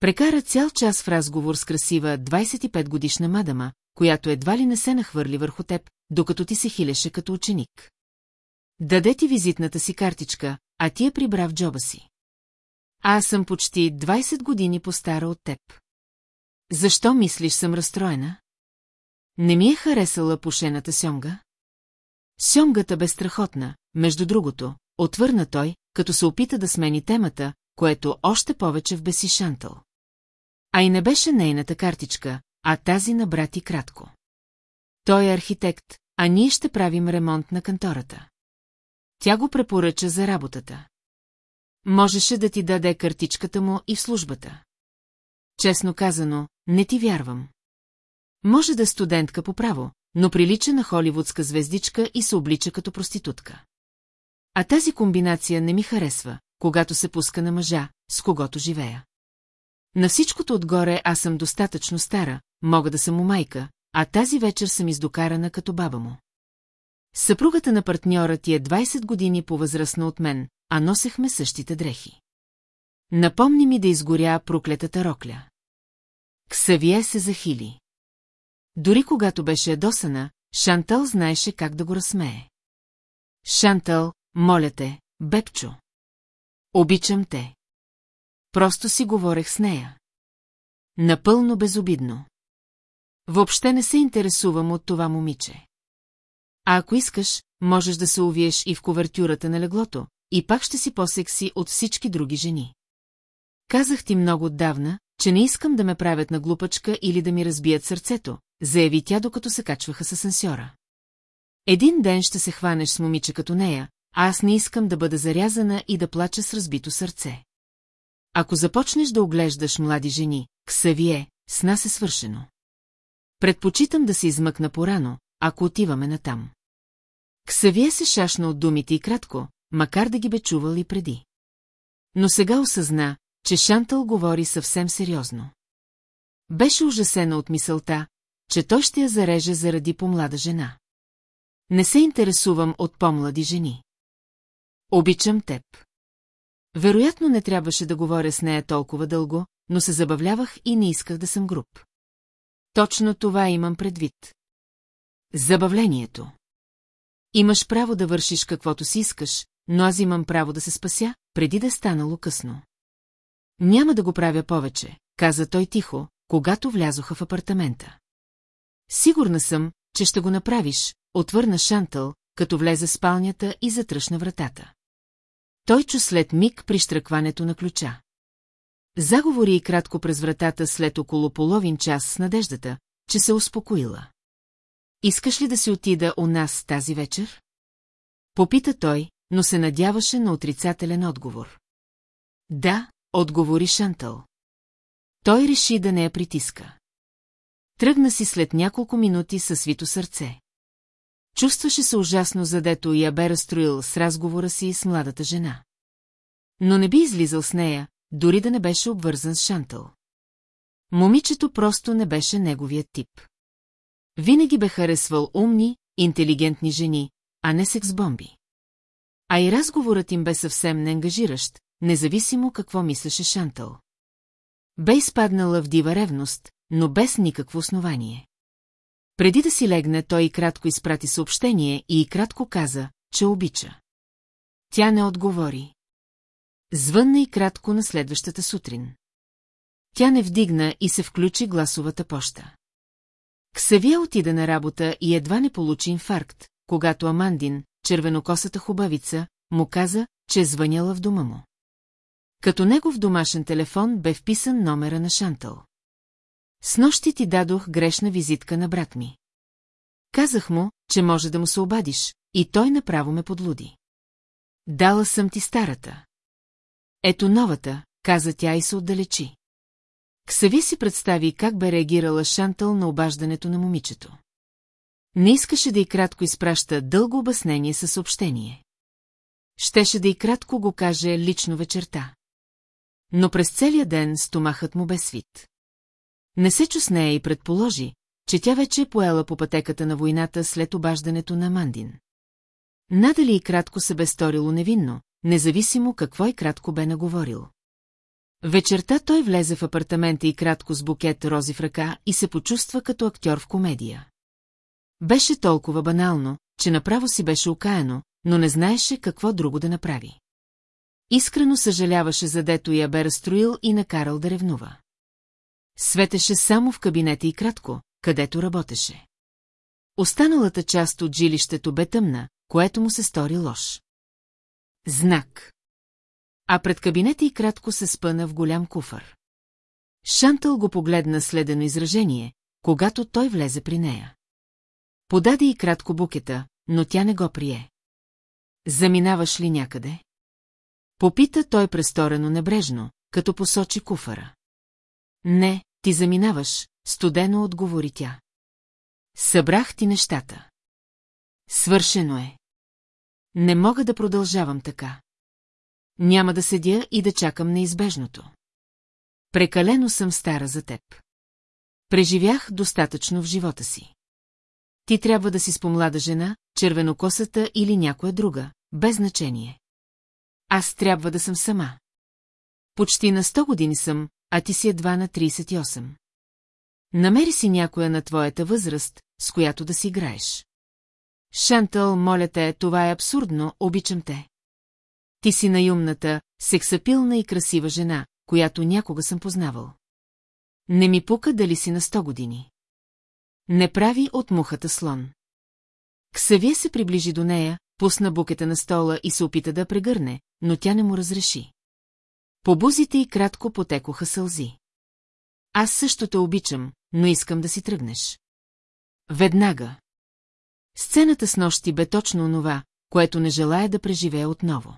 Прекара цял час в разговор с красива 25-годишна мадама, която едва ли не се нахвърли върху теб, докато ти се хилеше като ученик. Даде ти визитната си картичка, а ти я прибра в джоба си. Аз съм почти 20 години по-стара от теб. Защо мислиш съм разстроена? Не ми е харесала пушената сьомга? Сьомгата бе страхотна, между другото, отвърна той, като се опита да смени темата, което още повече в беси Шантъл. А и не беше нейната картичка, а тази на брати кратко. Той е архитект, а ние ще правим ремонт на кантората. Тя го препоръча за работата. Можеше да ти даде картичката му и в службата. Честно казано, не ти вярвам. Може да е студентка по право, но прилича на холивудска звездичка и се облича като проститутка. А тази комбинация не ми харесва, когато се пуска на мъжа, с когото живея. На всичкото отгоре аз съм достатъчно стара, мога да съм му майка, а тази вечер съм издокарана като баба му. Съпругата на партньора ти е 20 години по-възрастна от мен, а носехме същите дрехи. Напомни ми да изгоря проклетата рокля. Ксавие се захили. Дори когато беше едосана, Шантъл знаеше как да го разсмее. Шантъл, моля те, Бепчо. Обичам те. Просто си говорех с нея. Напълно безобидно. Въобще не се интересувам от това момиче. А ако искаш, можеш да се увиеш и в ковертюрата на леглото, и пак ще си по-секси от всички други жени. Казах ти много отдавна, че не искам да ме правят на глупачка или да ми разбият сърцето, заяви тя, докато се качваха с асансьора. Един ден ще се хванеш с момиче като нея, а аз не искам да бъда зарязана и да плача с разбито сърце. Ако започнеш да оглеждаш млади жени, Ксавие, с нас е свършено. Предпочитам да се измъкна порано, ако отиваме натам. Ксавие се шашна от думите и кратко, макар да ги бе чувал и преди. Но сега осъзна, че Шантъл говори съвсем сериозно. Беше ужасена от мисълта, че той ще я зареже заради по-млада жена. Не се интересувам от по-млади жени. Обичам теб. Вероятно не трябваше да говоря с нея толкова дълго, но се забавлявах и не исках да съм груб. Точно това имам предвид. Забавлението. Имаш право да вършиш каквото си искаш, но аз имам право да се спася, преди да е станало късно. Няма да го правя повече, каза той тихо, когато влязоха в апартамента. Сигурна съм, че ще го направиш, отвърна Шантъл, като влезе в спалнята и затръшна вратата. Той чу след миг прищръкването на ключа. Заговори и кратко през вратата след около половин час с надеждата, че се успокоила. Искаш ли да си отида у нас тази вечер? Попита той, но се надяваше на отрицателен отговор. Да, отговори Шантъл. Той реши да не я притиска. Тръгна си след няколко минути със свито сърце. Чувстваше се ужасно, задето я бе разстроил с разговора си с младата жена. Но не би излизал с нея, дори да не беше обвързан с Шантъл. Момичето просто не беше неговият тип. Винаги бе харесвал умни, интелигентни жени, а не секс-бомби. А и разговорът им бе съвсем неангажиращ, независимо какво мислеше Шантъл. Бе изпаднала в дива ревност, но без никакво основание. Преди да си легне, той и кратко изпрати съобщение и кратко каза, че обича. Тя не отговори. Звънна и кратко на следващата сутрин. Тя не вдигна и се включи гласовата поща. Ксавия отида на работа и едва не получи инфаркт, когато Амандин, червенокосата хубавица, му каза, че е звъняла в дома му. Като негов домашен телефон бе вписан номера на Шантъл. С нощи ти дадох грешна визитка на брат ми. Казах му, че може да му се обадиш, и той направо ме подлуди. Дала съм ти старата. Ето новата, каза тя и се отдалечи. Ксави си представи как бе реагирала Шантъл на обаждането на момичето. Не искаше да и кратко изпраща дълго обяснение със съобщение. Щеше да и кратко го каже лично вечерта. Но през целия ден стомахът му бе свит. Не се чу с нея и предположи, че тя вече е поела по пътеката на войната след обаждането на Мандин. Надали и кратко се бе сторило невинно, независимо какво и кратко бе наговорил. Вечерта той влезе в апартамента и кратко с букет рози в ръка и се почувства като актьор в комедия. Беше толкова банално, че направо си беше окаяно, но не знаеше какво друго да направи. Искрено съжаляваше за дето я бе разстроил и накарал да ревнува. Светеше само в кабинета и кратко, където работеше. Останалата част от жилището бе тъмна, което му се стори лош. Знак. А пред кабинета и кратко се спъна в голям куфър. Шантъл го погледна следено изражение, когато той влезе при нея. Подаде и кратко букета, но тя не го прие. Заминаваш ли някъде? Попита той престорено небрежно, като посочи куфара. Не, ти заминаваш, студено отговори тя. Събрах ти нещата. Свършено е. Не мога да продължавам така. Няма да седя и да чакам неизбежното. Прекалено съм стара за теб. Преживях достатъчно в живота си. Ти трябва да си с помлада жена, червенокосата или някоя друга, без значение. Аз трябва да съм сама. Почти на 100 години съм, а ти си едва на 38. Намери си някоя на твоята възраст, с която да си играеш. Шантъл, моля те, това е абсурдно, обичам те. Ти си наюмната, сексапилна и красива жена, която някога съм познавал. Не ми пука дали си на 100 години. Не прави от мухата слон. Ксавие се приближи до нея, пусна букета на стола и се опита да прегърне, но тя не му разреши. По бузите и кратко потекоха сълзи. Аз също те обичам, но искам да си тръгнеш. Веднага. Сцената с нощи бе точно онова, което не желая да преживея отново.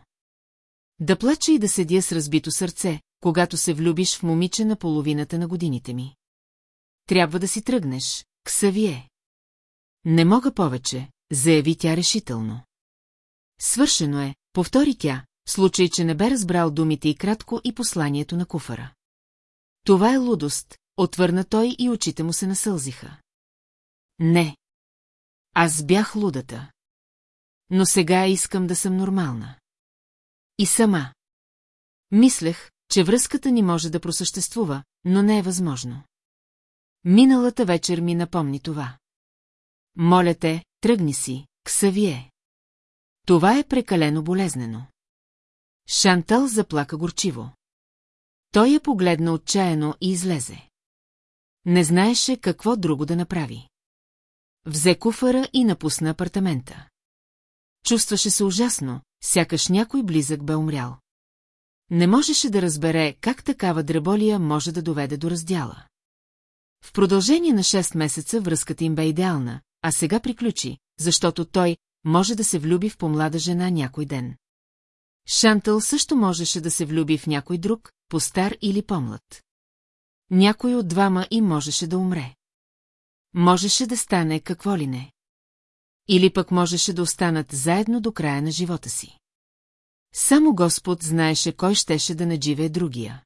Да плача и да седя с разбито сърце, когато се влюбиш в момиче на половината на годините ми. Трябва да си тръгнеш, Ксавие. Не мога повече, заяви тя решително. Свършено е, повтори тя, случай, че не бе разбрал думите и кратко и посланието на куфара. Това е лудост, отвърна той и очите му се насълзиха. Не. Аз бях лудата. Но сега искам да съм нормална. И сама. Мислех, че връзката ни може да просъществува, но не е възможно. Миналата вечер ми напомни това. Моля те, тръгни си, Ксавие. Това е прекалено болезнено. Шантал заплака горчиво. Той я погледна отчаяно и излезе. Не знаеше какво друго да направи. Взе куфара и напусна апартамента. Чувстваше се ужасно, сякаш някой близък бе умрял. Не можеше да разбере как такава дреболия може да доведе до раздяла. В продължение на 6 месеца връзката им бе идеална, а сега приключи, защото той може да се влюби в помлада жена някой ден. Шантъл също можеше да се влюби в някой друг, по-стар или по-млад. Някой от двама и можеше да умре. Можеше да стане какво ли не. Или пък можеше да останат заедно до края на живота си. Само Господ знаеше кой щеше да надживее другия.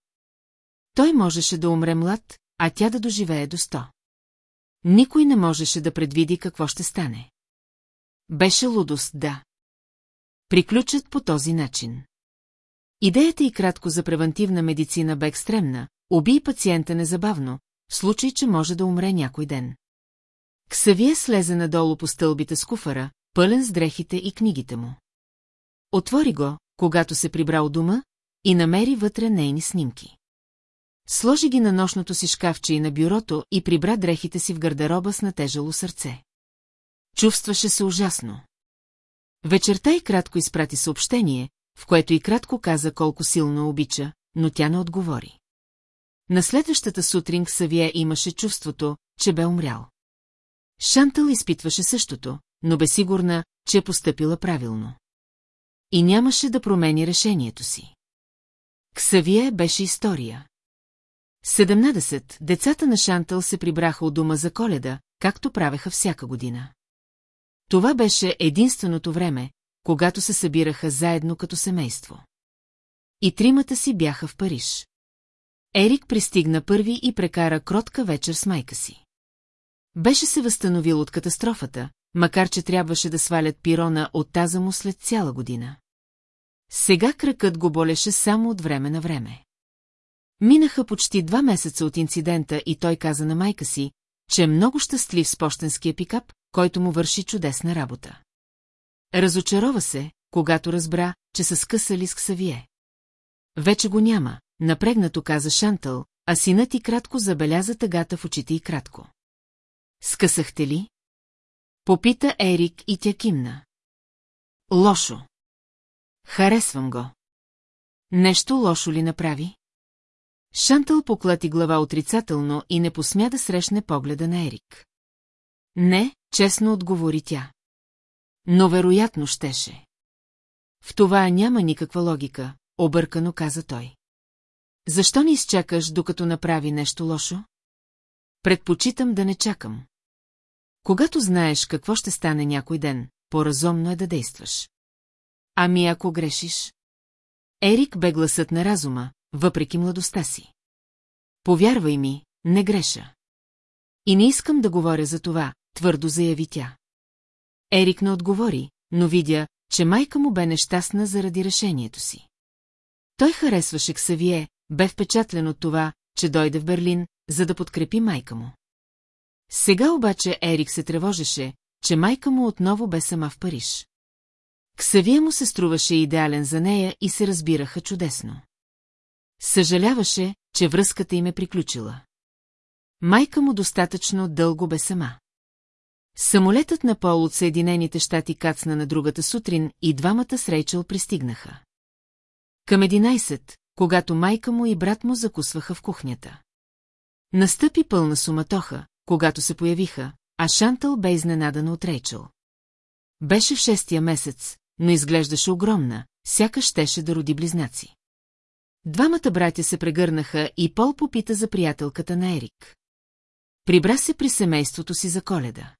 Той можеше да умре млад, а тя да доживее до сто. Никой не можеше да предвиди какво ще стане. Беше лудост, да. Приключат по този начин. Идеята и кратко за превентивна медицина бе екстремна, убий пациента незабавно, в случай, че може да умре някой ден. Ксавие слезе надолу по стълбите с куфара, пълен с дрехите и книгите му. Отвори го, когато се прибра у дома, и намери вътре нейни снимки. Сложи ги на нощното си шкафче и на бюрото и прибра дрехите си в гардероба с натежало сърце. Чувстваше се ужасно. Вечерта и кратко изпрати съобщение, в което и кратко каза колко силно обича, но тя не отговори. На следващата сутрин Савие имаше чувството, че бе умрял. Шантъл изпитваше същото, но бе сигурна, че е поступила правилно. И нямаше да промени решението си. Ксавие беше история. 17. Децата на Шантъл се прибраха от дома за коледа, както правеха всяка година. Това беше единственото време, когато се събираха заедно като семейство. И тримата си бяха в Париж. Ерик пристигна първи и прекара кротка вечер с майка си. Беше се възстановил от катастрофата, макар че трябваше да свалят пирона от таза му след цяла година. Сега кръкът го болеше само от време на време. Минаха почти два месеца от инцидента и той каза на майка си, че е много щастлив с почтенския пикап, който му върши чудесна работа. Разочарова се, когато разбра, че са скъсали с Ксавие. Вече го няма, напрегнато каза Шантъл, а синът и кратко забеляза тъгата в очите и кратко. Скъсахте ли? Попита Ерик и тя кимна. Лошо. Харесвам го. Нещо лошо ли направи? Шантъл поклати глава отрицателно и не посмя да срещне погледа на Ерик. Не, честно отговори тя. Но вероятно щеше. В това няма никаква логика, объркано каза той. Защо не изчакаш, докато направи нещо лошо? Предпочитам да не чакам. Когато знаеш какво ще стане някой ден, по-разумно е да действаш. Ами ако грешиш? Ерик бе гласът на разума, въпреки младостта си. Повярвай ми, не греша. И не искам да говоря за това, твърдо заяви тя. Ерик не отговори, но видя, че майка му бе нещастна заради решението си. Той харесваше Ксавие, бе впечатлен от това, че дойде в Берлин, за да подкрепи майка му. Сега обаче Ерик се тревожеше, че майка му отново бе сама в Париж. Ксавие му се струваше идеален за нея и се разбираха чудесно. Съжаляваше, че връзката им е приключила. Майка му достатъчно дълго бе сама. Самолетът на Пол от Съединените щати кацна на другата сутрин и двамата с Рейчел пристигнаха. Към 11, когато майка му и брат му закусваха в кухнята. Настъпи пълна суматоха, когато се появиха, а Шантъл бе изненадана от Рейчел. Беше в шестия месец, но изглеждаше огромна, сякаш щеше да роди близнаци. Двамата братя се прегърнаха и Пол попита за приятелката на Ерик. Прибра се при семейството си за коледа.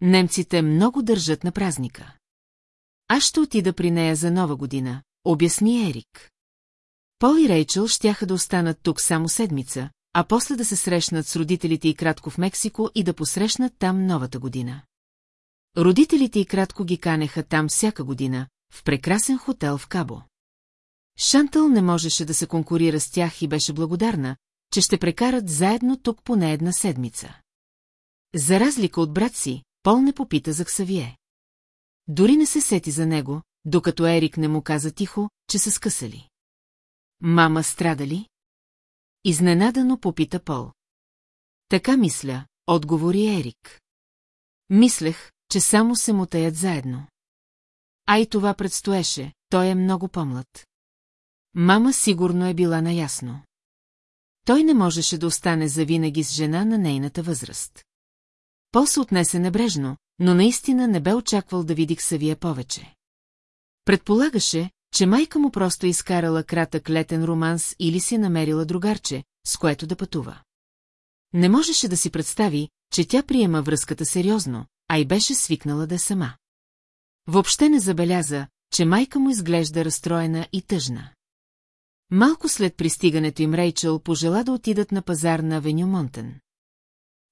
Немците много държат на празника. Аз ще отида при нея за нова година, обясни Ерик. Пол и Рейчел щяха да останат тук само седмица, а после да се срещнат с родителите и кратко в Мексико и да посрещнат там новата година. Родителите и кратко ги канеха там всяка година, в прекрасен хотел в Кабо. Шантъл не можеше да се конкурира с тях и беше благодарна, че ще прекарат заедно тук поне една седмица. За разлика от брат си, Пол не попита за Ксавие. Дори не се сети за него, докато Ерик не му каза тихо, че са скъсали. Мама страда ли? Изненадано попита Пол. Така мисля, отговори Ерик. Мислех, че само се мутаят заедно. А и това предстоеше, той е много по-млад. Мама сигурно е била наясно. Той не можеше да остане завинаги с жена на нейната възраст. Пол се отнесе небрежно, но наистина не бе очаквал да види Ксавия повече. Предполагаше, че майка му просто изкарала кратък летен романс или си намерила другарче, с което да пътува. Не можеше да си представи, че тя приема връзката сериозно, а и беше свикнала да е сама. Въобще не забеляза, че майка му изглежда разстроена и тъжна. Малко след пристигането им Рейчел пожела да отидат на пазар на Авеню Монтен.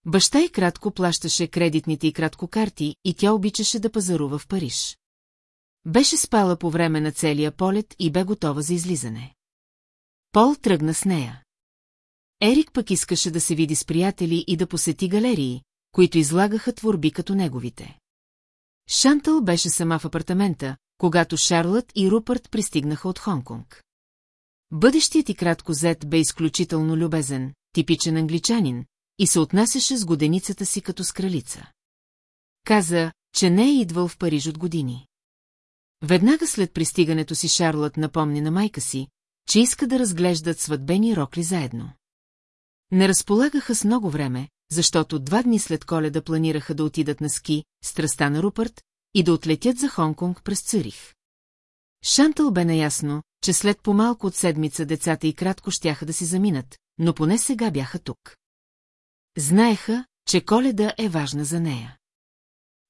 Баща и кратко плащаше кредитните и кратко карти и тя обичаше да пазарува в Париж. Беше спала по време на целия полет и бе готова за излизане. Пол тръгна с нея. Ерик пък искаше да се види с приятели и да посети галерии, които излагаха творби като неговите. Шантъл беше сама в апартамента, когато Шарлът и Рупърт пристигнаха от Хонконг. Бъдещият и кратко зет бе изключително любезен, типичен англичанин, и се отнасяше с годеницата си като с кралица. Каза, че не е идвал в Париж от години. Веднага след пристигането си Шарлот напомни на майка си, че иска да разглеждат сватбени рокли заедно. Не разполагаха с много време, защото два дни след коледа планираха да отидат на ски, страста на Рупърт, и да отлетят за Хонконг през Цюрих. Шантъл бе наясно, че след по-малко от седмица децата и кратко щяха да си заминат, но поне сега бяха тук. Знаеха, че коледа е важна за нея.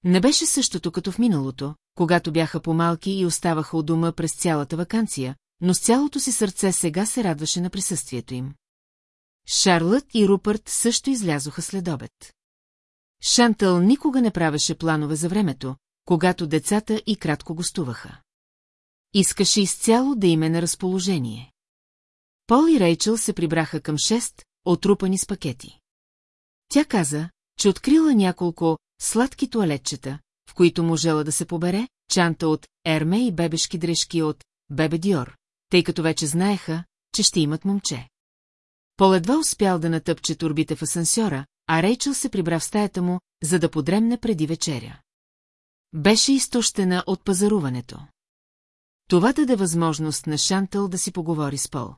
Не беше същото като в миналото, когато бяха по-малки и оставаха у дома през цялата вакансия, но с цялото си сърце сега се радваше на присъствието им. Шарлът и Рупърт също излязоха след обед. Шантъл никога не правеше планове за времето, когато децата и кратко гостуваха. Искаше изцяло да име на разположение. Пол и Рейчел се прибраха към шест, отрупани с пакети. Тя каза, че открила няколко сладки туалетчета, в които можела да се побере, чанта от Ерме и бебешки дрежки от Бебе Диор, тъй като вече знаеха, че ще имат момче. Пол едва успял да натъпче турбите в асансьора, а Рейчел се прибра в стаята му, за да подремне преди вечеря. Беше изтощена от пазаруването. Това даде възможност на Шантъл да си поговори с Пол.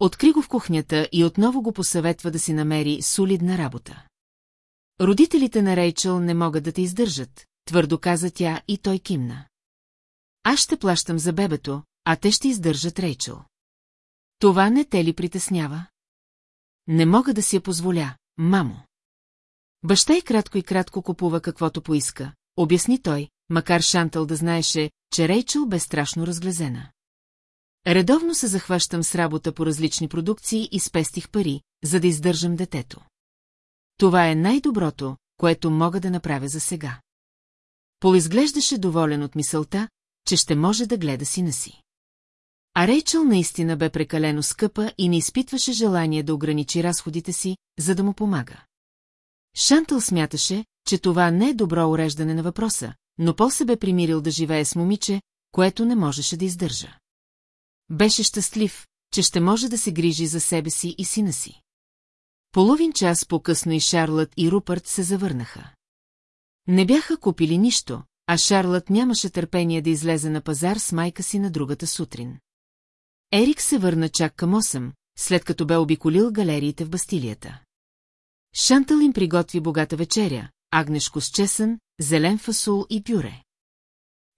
Откри го в кухнята и отново го посъветва да си намери солидна работа. Родителите на Рейчел не могат да те издържат, твърдо каза тя и той кимна. Аз ще плащам за бебето, а те ще издържат Рейчел. Това не те ли притеснява? Не мога да си я позволя, мамо. Баща и кратко и кратко купува каквото поиска, обясни той, макар Шантъл да знаеше, че Рейчел бе страшно разглезена. Редовно се захващам с работа по различни продукции и спестих пари, за да издържам детето. Това е най-доброто, което мога да направя за сега. Пол изглеждаше доволен от мисълта, че ще може да гледа сина си. А Рейчел наистина бе прекалено скъпа и не изпитваше желание да ограничи разходите си, за да му помага. Шантъл смяташе, че това не е добро уреждане на въпроса, но Пол се бе примирил да живее с момиче, което не можеше да издържа. Беше щастлив, че ще може да се грижи за себе си и сина си. Половин час по-късно и Шарлът и Рупърт се завърнаха. Не бяха купили нищо, а Шарлът нямаше търпение да излезе на пазар с майка си на другата сутрин. Ерик се върна чак към 8, след като бе обиколил галериите в Бастилията. Шантъл им приготви богата вечеря, агнешко с чесън, зелен фасул и пюре.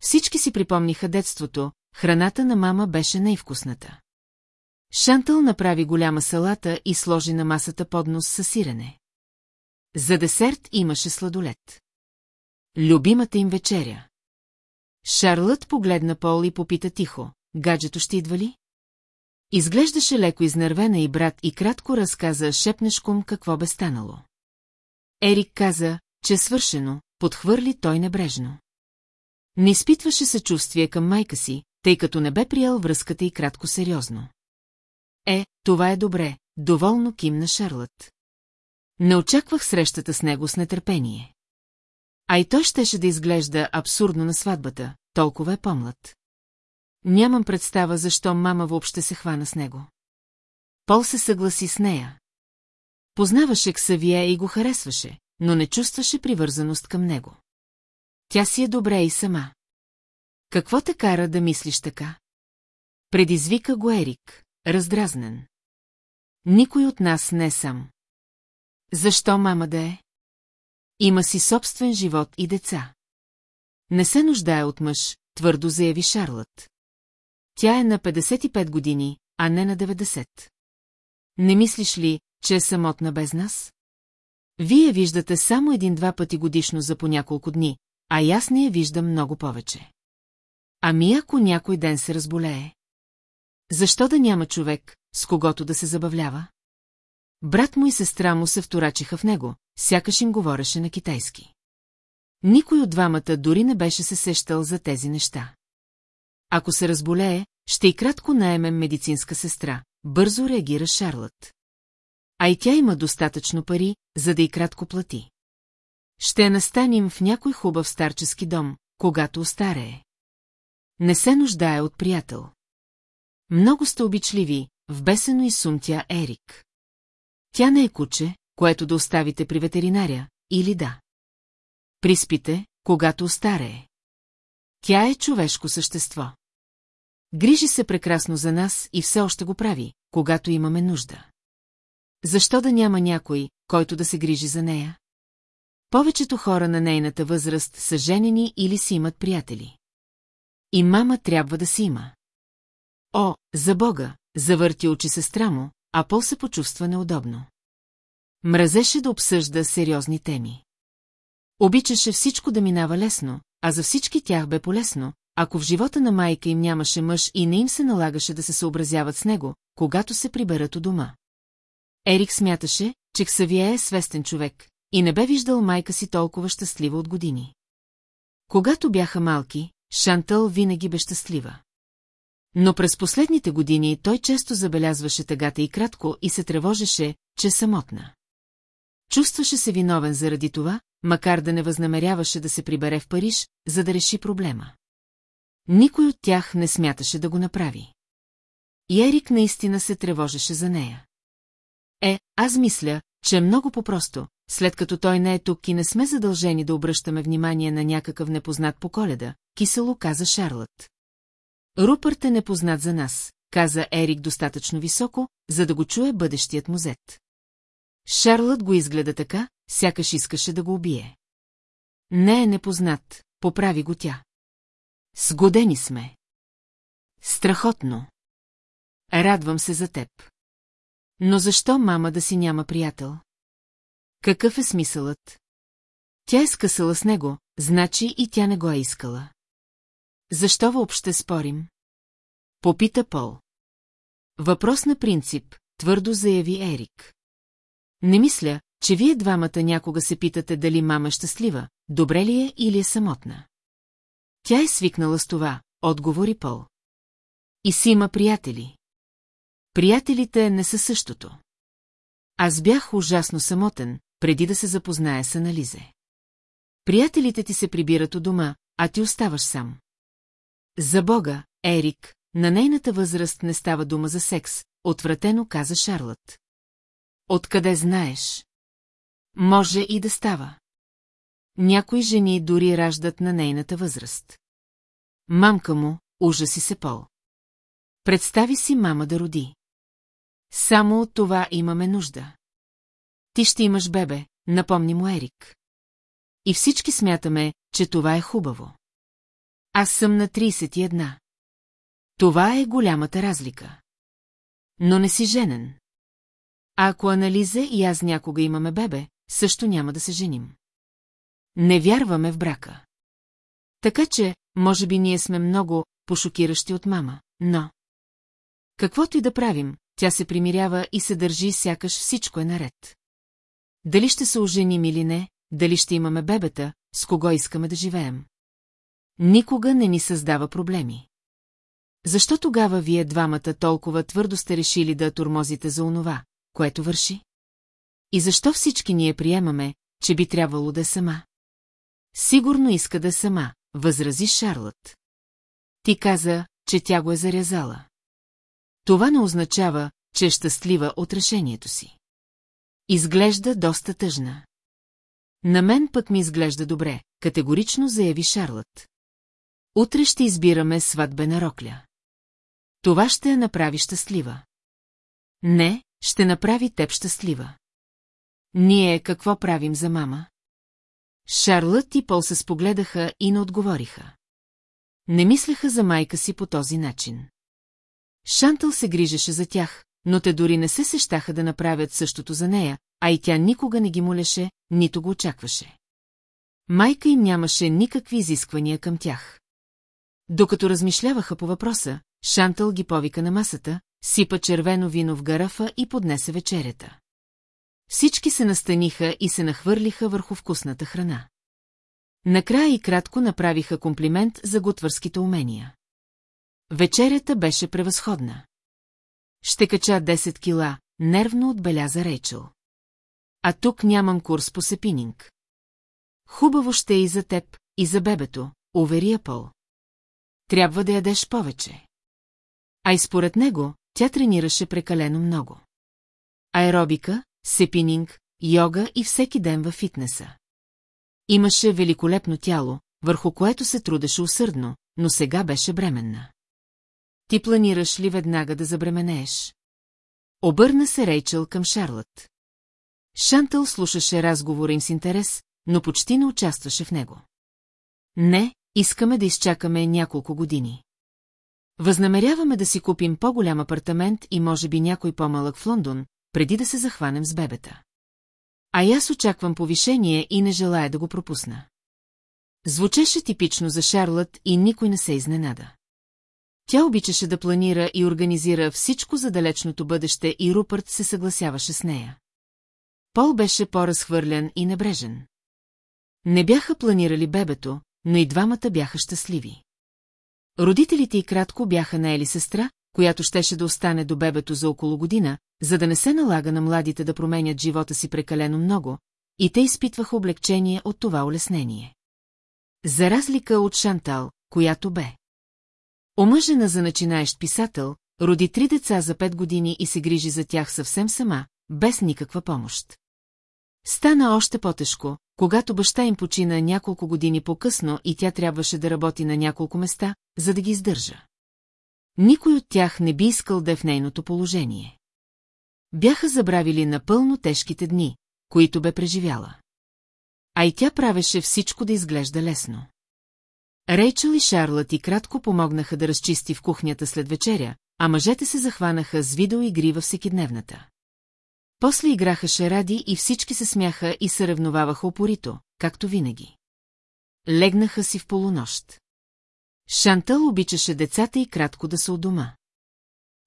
Всички си припомниха детството, храната на мама беше най-вкусната. Шантъл направи голяма салата и сложи на масата поднос със сирене. За десерт имаше сладолет. Любимата им вечеря. Шарлът погледна Пол и попита тихо. Гаджето ще идва ли? Изглеждаше леко изнервена и брат и кратко разказа шепнешком какво бе станало. Ерик каза, че свършено, подхвърли той небрежно. Не изпитваше съчувствие към майка си, тъй като не бе приял връзката и кратко сериозно. Е, това е добре, доволно кимна Шарлът. Не очаквах срещата с него с нетърпение. А и той щеше да изглежда абсурдно на сватбата, толкова е помлад. Нямам представа защо мама въобще се хвана с него. Пол се съгласи с нея. Познаваше Ксавие и го харесваше, но не чувстваше привързаност към него. Тя си е добре и сама. Какво те кара да мислиш така? Предизвика го Ерик, раздразнен. Никой от нас не е сам. Защо мама да е? Има си собствен живот и деца. Не се нуждае от мъж, твърдо заяви Шарлът. Тя е на 55 години, а не на 90. Не мислиш ли, че е самотна без нас? Вие виждате само един-два пъти годишно за по няколко дни, а аз не я виждам много повече. Ами ако някой ден се разболее? Защо да няма човек, с когото да се забавлява? Брат му и сестра му се вторачиха в него, сякаш им говореше на китайски. Никой от двамата дори не беше се сещал за тези неща. Ако се разболее, ще и кратко наемем медицинска сестра, бързо реагира Шарлът. А и тя има достатъчно пари, за да и кратко плати. Ще настаним в някой хубав старчески дом, когато остарее. Не се нуждае от приятел. Много сте обичливи, вбесено и сумтя Ерик. Тя не е куче, което да оставите при ветеринаря, или да. Приспите, когато остарее. Тя е човешко същество. Грижи се прекрасно за нас и все още го прави, когато имаме нужда. Защо да няма някой, който да се грижи за нея? Повечето хора на нейната възраст са женени или си имат приятели. И мама трябва да си има. О, за Бога, завърти очи сестра му, а Пол се почувства неудобно. Мразеше да обсъжда сериозни теми. Обичаше всичко да минава лесно, а за всички тях бе полезно, ако в живота на майка им нямаше мъж и не им се налагаше да се съобразяват с него, когато се приберат у дома. Ерик смяташе, че Ксавие е свестен човек и не бе виждал майка си толкова щастлива от години. Когато бяха малки, Шантъл винаги бе щастлива. Но през последните години той често забелязваше тъгата и кратко и се тревожеше, че самотна. Чувстваше се виновен заради това, макар да не възнамеряваше да се прибере в Париж, за да реши проблема. Никой от тях не смяташе да го направи. И Ерик наистина се тревожеше за нея. Е, аз мисля, че е много по-просто, след като той не е тук и не сме задължени да обръщаме внимание на някакъв непознат по коледа, кисело каза Шарлът. Рупърт е непознат за нас, каза Ерик достатъчно високо, за да го чуе бъдещият музет. Шарлът го изгледа така, сякаш искаше да го убие. Не е непознат, поправи го тя. Сгодени сме. Страхотно. Радвам се за теб. Но защо мама да си няма приятел? Какъв е смисълът? Тя е скъсала с него, значи и тя не го е искала. Защо въобще спорим? Попита Пол. Въпрос на принцип, твърдо заяви Ерик. Не мисля, че вие двамата някога се питате дали мама е щастлива, добре ли е или е самотна. Тя е свикнала с това, отговори Пол. И си има приятели. Приятелите не са същото. Аз бях ужасно самотен, преди да се запозная с анализе. Приятелите ти се прибират у дома, а ти оставаш сам. За Бога, Ерик, на нейната възраст не става дума за секс, отвратено каза Шарлът. Откъде знаеш? Може и да става. Някои жени дори раждат на нейната възраст. Мамка му, ужаси се Пол. Представи си мама да роди. Само от това имаме нужда. Ти ще имаш бебе, напомни му Ерик. И всички смятаме, че това е хубаво. Аз съм на 31. Това е голямата разлика. Но не си женен. А ако Анализа и аз някога имаме бебе, също няма да се женим. Не вярваме в брака. Така че, може би ние сме много пошокиращи от мама, но... Каквото и да правим, тя се примирява и се държи, сякаш всичко е наред. Дали ще се оженим или не, дали ще имаме бебета, с кого искаме да живеем. Никога не ни създава проблеми. Защо тогава вие двамата толкова твърдо сте решили да тормозите за онова, което върши? И защо всички ние приемаме, че би трябвало да е сама? Сигурно иска да е сама, възрази Шарлот. Ти каза, че тя го е зарязала. Това не означава, че е щастлива от решението си. Изглежда доста тъжна. На мен пък ми изглежда добре, категорично заяви Шарлот. Утре ще избираме сватбена рокля. Това ще я направи щастлива. Не, ще направи теб щастлива. Ние какво правим за мама? Шарлът и Пол се спогледаха и не отговориха. Не мислеха за майка си по този начин. Шантъл се грижеше за тях, но те дори не се сещаха да направят същото за нея, а и тя никога не ги молеше, нито го очакваше. Майка им нямаше никакви изисквания към тях. Докато размишляваха по въпроса, Шантъл ги повика на масата, сипа червено вино в гарафа и поднесе вечерята. Всички се настаниха и се нахвърлиха върху вкусната храна. Накрая и кратко направиха комплимент за готвърските умения. Вечерята беше превъзходна. Ще кача 10 кила, нервно отбеляза Рейчел. А тук нямам курс по сепининг. Хубаво ще е и за теб, и за бебето, увери Пол. Трябва да ядеш повече. А и според него, тя тренираше прекалено много. Аеробика, сепининг, йога и всеки ден във фитнеса. Имаше великолепно тяло, върху което се трудеше усърдно, но сега беше бременна. Ти планираш ли веднага да забременееш? Обърна се Рейчел към Шарлот. Шантъл слушаше разговора им с интерес, но почти не участваше в него. Не, искаме да изчакаме няколко години. Възнамеряваме да си купим по-голям апартамент и може би някой по-малък в Лондон, преди да се захванем с бебета. А аз очаквам повишение и не желая да го пропусна. Звучеше типично за Шарлот и никой не се изненада. Тя обичаше да планира и организира всичко за далечното бъдеще и Рупърт се съгласяваше с нея. Пол беше по-разхвърлен и небрежен. Не бяха планирали бебето, но и двамата бяха щастливи. Родителите и кратко бяха наели сестра, която щеше да остане до бебето за около година, за да не се налага на младите да променят живота си прекалено много, и те изпитваха облегчение от това улеснение. За разлика от Шантал, която бе. Омъжена за начинаещ писател, роди три деца за пет години и се грижи за тях съвсем сама, без никаква помощ. Стана още по-тежко, когато баща им почина няколко години по-късно и тя трябваше да работи на няколко места, за да ги издържа. Никой от тях не би искал да е в нейното положение. Бяха забравили напълно тежките дни, които бе преживяла. А и тя правеше всичко да изглежда лесно. Рейчел и Шарлът и кратко помогнаха да разчисти в кухнята след вечеря, а мъжете се захванаха с видеоигри във всекидневната. После играха шаради и всички се смяха и се равноваваха опорито, както винаги. Легнаха си в полунощ. Шантъл обичаше децата и кратко да са у дома.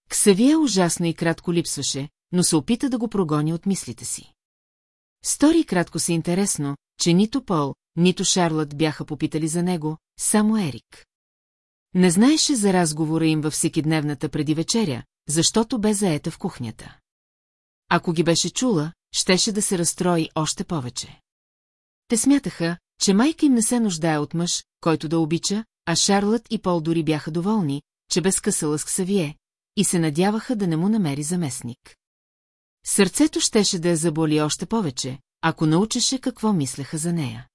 Ксавия ужасно и кратко липсваше, но се опита да го прогони от мислите си. Стори кратко се интересно, че нито Пол, нито Шарлот бяха попитали за него, само Ерик. Не знаеше за разговора им във всекидневната преди вечеря, защото бе заета в кухнята. Ако ги беше чула, щеше да се разстрои още повече. Те смятаха, че майка им не се нуждае от мъж, който да обича, а Шарлот и Пол дори бяха доволни, че бе скъсала с Ксавие, и се надяваха да не му намери заместник. Сърцето щеше да я заболи още повече, ако научеше какво мислеха за нея.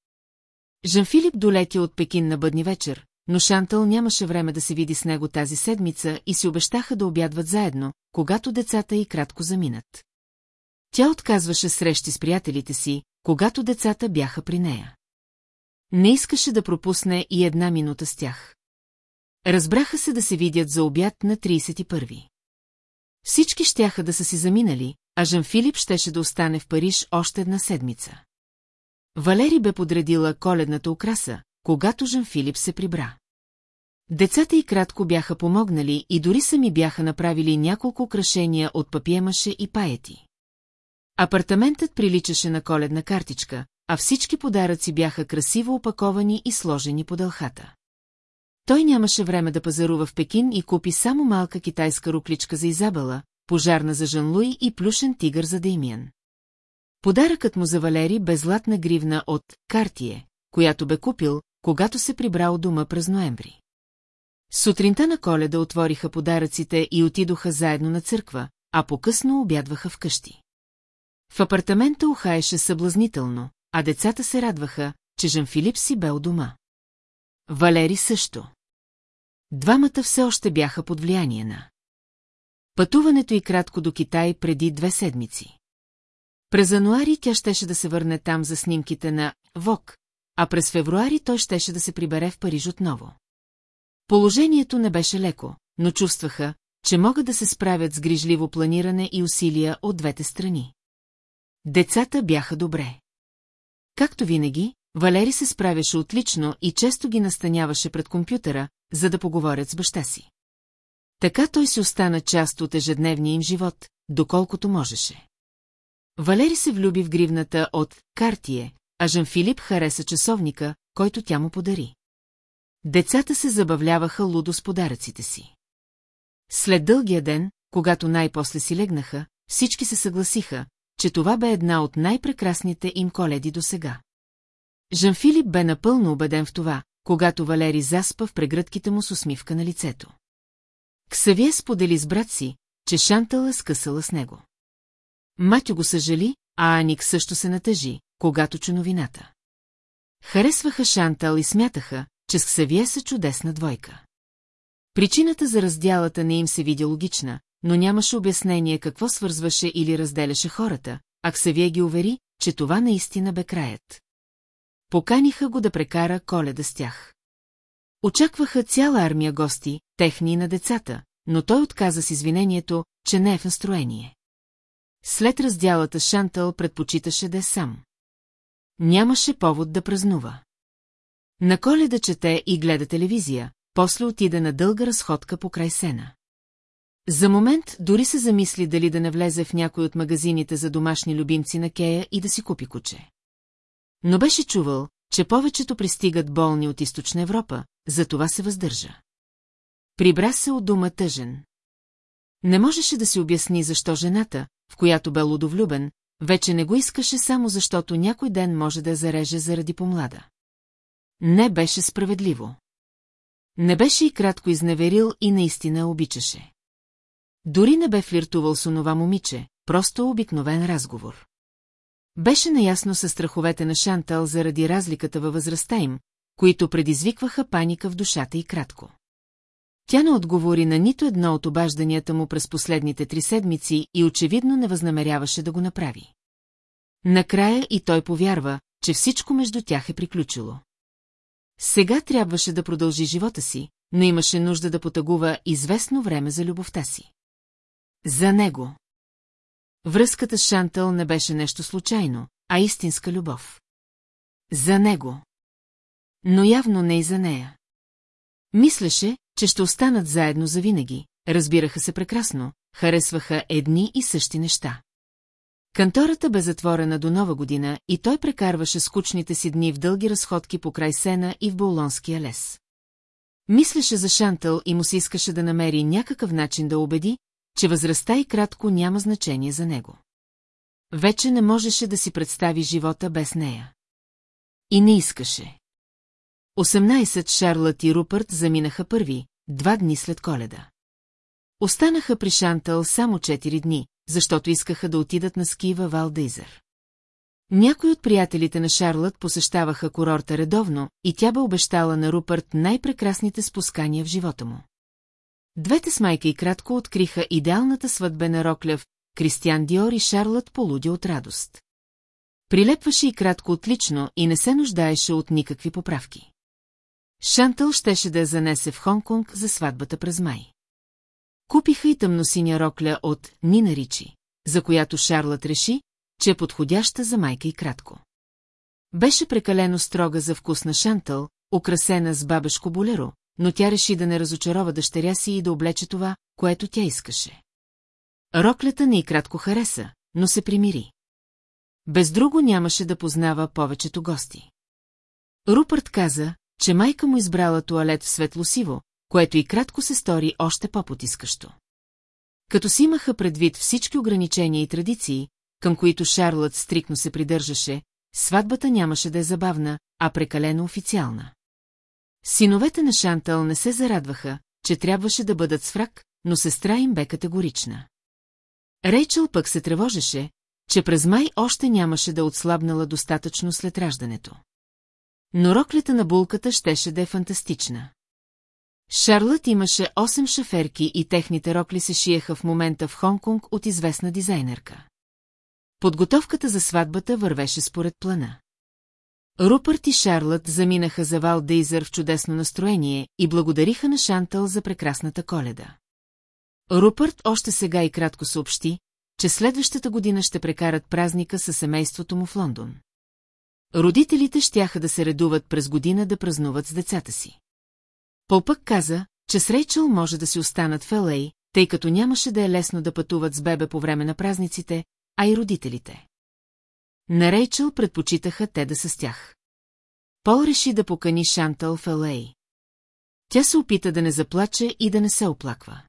Жан-Филип долетя от Пекин на бъдни вечер, но Шантъл нямаше време да се види с него тази седмица и си обещаха да обядват заедно, когато децата и кратко заминат. Тя отказваше срещи с приятелите си, когато децата бяха при нея. Не искаше да пропусне и една минута с тях. Разбраха се да се видят за обяд на 31-ви. Всички щяха да са си заминали, а Жан Филип щеше да остане в Париж още една седмица. Валери бе подредила коледната украса, когато Жан Филип се прибра. Децата и кратко бяха помогнали и дори сами бяха направили няколко украшения от папиемаше и паети. Апартаментът приличаше на коледна картичка, а всички подаръци бяха красиво опаковани и сложени по дълхата. Той нямаше време да пазарува в Пекин и купи само малка китайска рукличка за Изабела, пожарна за Жан-Луи и плюшен тигър за Деймиан. Подаръкът му за Валери бе златна гривна от «Картие», която бе купил, когато се прибра от дома през ноември. Сутринта на коледа отвориха подаръците и отидоха заедно на църква, а по-късно обядваха вкъщи. В апартамента ухаеше съблазнително, а децата се радваха, че Жан Филип си бе у дома. Валери също. Двамата все още бяха под влияние на. Пътуването и кратко до Китай преди две седмици. През януари тя щеше да се върне там за снимките на ВОК, а през февруари той щеше да се прибере в Париж отново. Положението не беше леко, но чувстваха, че могат да се справят с грижливо планиране и усилия от двете страни. Децата бяха добре. Както винаги, Валери се справяше отлично и често ги настаняваше пред компютъра, за да поговорят с баща си. Така той си остана част от ежедневния им живот, доколкото можеше. Валери се влюби в гривната от «Картие», а Жан Филип хареса часовника, който тя му подари. Децата се забавляваха лудо с подаръците си. След дългия ден, когато най-после си легнаха, всички се съгласиха, че това бе една от най-прекрасните им коледи до сега. Жан Филип бе напълно убеден в това, когато Валери заспа в прегръдките му с усмивка на лицето. Ксавие сподели с брат си, че Шантъл е скъсала с него. Матю го съжали, а Аник също се натъжи, когато чу новината. Харесваха Шантал и смятаха, че с Ксавие са чудесна двойка. Причината за разделата не им се видя логична, но нямаше обяснение какво свързваше или разделяше хората, а Ксавие ги увери, че това наистина бе краят. Поканиха го да прекара коледа с тях. Очакваха цяла армия гости, техни на децата, но той отказа с извинението, че не е в настроение. След разделата Шантъл предпочиташе да е сам. Нямаше повод да празнува. На коледа чете и гледа телевизия, после отида на дълга разходка по край сена. За момент дори се замисли дали да не влезе в някой от магазините за домашни любимци на Кея и да си купи куче. Но беше чувал, че повечето пристигат болни от източна Европа, затова се въздържа. Прибра се от дома тъжен. Не можеше да си обясни защо жената, в която бе лудовлюбен, вече не го искаше само защото някой ден може да я зареже заради помлада. Не беше справедливо. Не беше и кратко изневерил и наистина обичаше. Дори не бе флиртувал с онова момиче, просто обикновен разговор. Беше наясно със страховете на Шантал заради разликата във възрастта им, които предизвикваха паника в душата и кратко. Тя не отговори на нито едно от обажданията му през последните три седмици и очевидно не възнамеряваше да го направи. Накрая и той повярва, че всичко между тях е приключило. Сега трябваше да продължи живота си, но имаше нужда да потагува известно време за любовта си. За него. Връзката с Шантъл не беше нещо случайно, а истинска любов. За него. Но явно не и за нея. Мислеше, че ще останат заедно завинаги, разбираха се прекрасно, харесваха едни и същи неща. Кантората бе затворена до нова година и той прекарваше скучните си дни в дълги разходки по край сена и в Болонския лес. Мислеше за Шантъл и му се искаше да намери някакъв начин да убеди, че възрастта и кратко няма значение за него. Вече не можеше да си представи живота без нея. И не искаше. 18 Шарлът и Рупърт заминаха първи, два дни след коледа. Останаха при Шантъл само 4 дни, защото искаха да отидат на ски във Валдейзър. Някои от приятелите на Шарлът посещаваха курорта редовно и тя бе обещала на Рупърт най-прекрасните спускания в живота му. Двете с майка и кратко откриха идеалната сватбена рокля в Кристиан Диор и Шарлът полуди от радост. Прилепваше и кратко отлично и не се нуждаеше от никакви поправки. Шантъл щеше да я занесе в Хонконг за сватбата през май. Купиха и тъмносиня рокля от Нина Ричи, за която Шарлът реши, че е подходяща за майка и кратко. Беше прекалено строга за вкус на Шантъл, украсена с бабешко болеро, но тя реши да не разочарова дъщеря си и да облече това, което тя искаше. Роклята не и кратко хареса, но се примири. Без друго нямаше да познава повечето гости. Рупърт каза, че майка му избрала туалет в светло-сиво, което и кратко се стори още по-потискащо. Като си имаха предвид всички ограничения и традиции, към които Шарлот стрикно се придържаше, сватбата нямаше да е забавна, а прекалено официална. Синовете на Шантъл не се зарадваха, че трябваше да бъдат с фрак, но сестра им бе категорична. Рейчел пък се тревожеше, че през май още нямаше да отслабнала достатъчно след раждането. Но роклята на булката щеше да е фантастична. Шарлът имаше 8 шаферки и техните рокли се шиеха в момента в Хонконг от известна дизайнерка. Подготовката за сватбата вървеше според плана. Рупърт и Шарлът заминаха за Вал Дейзър в чудесно настроение и благодариха на Шантъл за прекрасната коледа. Рупърт още сега и кратко съобщи, че следващата година ще прекарат празника със семейството му в Лондон. Родителите щяха да се редуват през година да празнуват с децата си. Пол пък каза, че с Рейчел може да си останат в Елей, тъй като нямаше да е лесно да пътуват с бебе по време на празниците, а и родителите. На Рейчел предпочитаха те да са с тях. Пол реши да покани Шантъл в Елей. Тя се опита да не заплаче и да не се оплаква.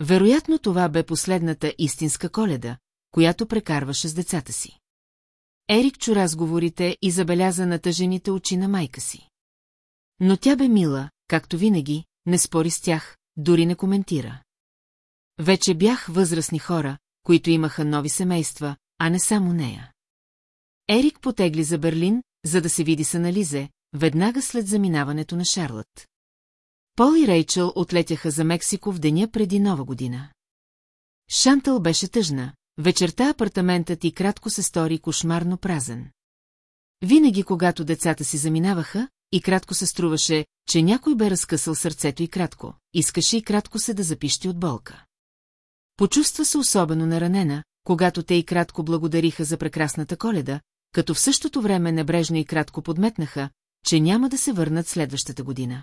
Вероятно това бе последната истинска коледа, която прекарваше с децата си. Ерик чу разговорите и забеляза натъжените очи на майка си. Но тя бе мила, както винаги, не спори с тях, дори не коментира. Вече бях възрастни хора, които имаха нови семейства, а не само нея. Ерик потегли за Берлин, за да се види с анализе, веднага след заминаването на Шарлот. Пол и Рейчел отлетяха за Мексико в деня преди Нова година. Шантъл беше тъжна, вечерта апартаментът и кратко се стори кошмарно празен. Винаги, когато децата си заминаваха, и кратко се струваше, че някой бе разкъсал сърцето и кратко, искаше и кратко се да запищи от болка. Почувства се особено наранена, когато те и кратко благодариха за прекрасната коледа, като в същото време небрежно и кратко подметнаха, че няма да се върнат следващата година.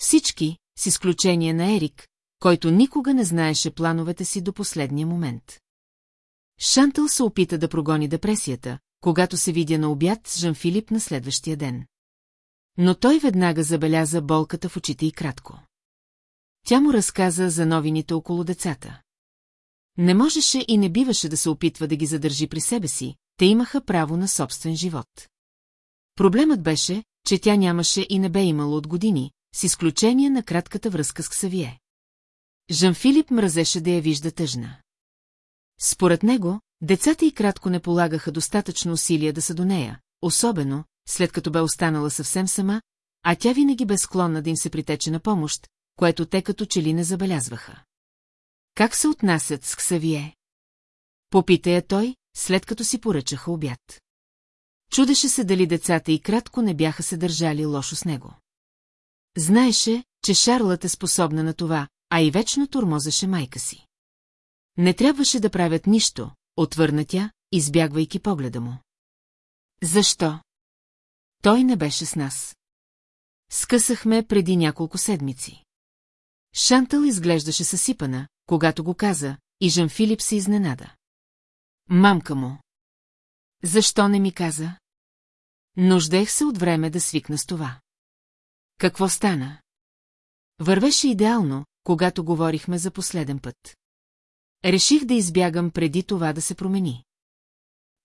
Всички, с изключение на Ерик, който никога не знаеше плановете си до последния момент. Шантъл се опита да прогони депресията, когато се видя на обяд с Жан-Филип на следващия ден. Но той веднага забеляза болката в очите и кратко. Тя му разказа за новините около децата. Не можеше и не биваше да се опитва да ги задържи при себе си, те имаха право на собствен живот. Проблемът беше, че тя нямаше и не бе имало от години, с изключение на кратката връзка с Ксавие. Жан-Филип мразеше да я вижда тъжна. Според него, децата и кратко не полагаха достатъчно усилия да са до нея, особено, след като бе останала съвсем сама, а тя винаги бе склонна да им се притече на помощ, което те като че ли не забелязваха. Как се отнасят с Ксавие? Попита я той, след като си поръчаха обяд. Чудеше се дали децата и кратко не бяха се държали лошо с него. Знаеше, че Шарлът е способна на това, а и вечно турмозеше майка си. Не трябваше да правят нищо, отвърна тя, избягвайки погледа му. Защо? Той не беше с нас. Скъсахме преди няколко седмици. Шантъл изглеждаше съсипана, когато го каза, и Жан Филип се изненада. Мамка му. Защо не ми каза? Нуждех се от време да свикна с това. Какво стана? Вървеше идеално, когато говорихме за последен път. Реших да избягам преди това да се промени.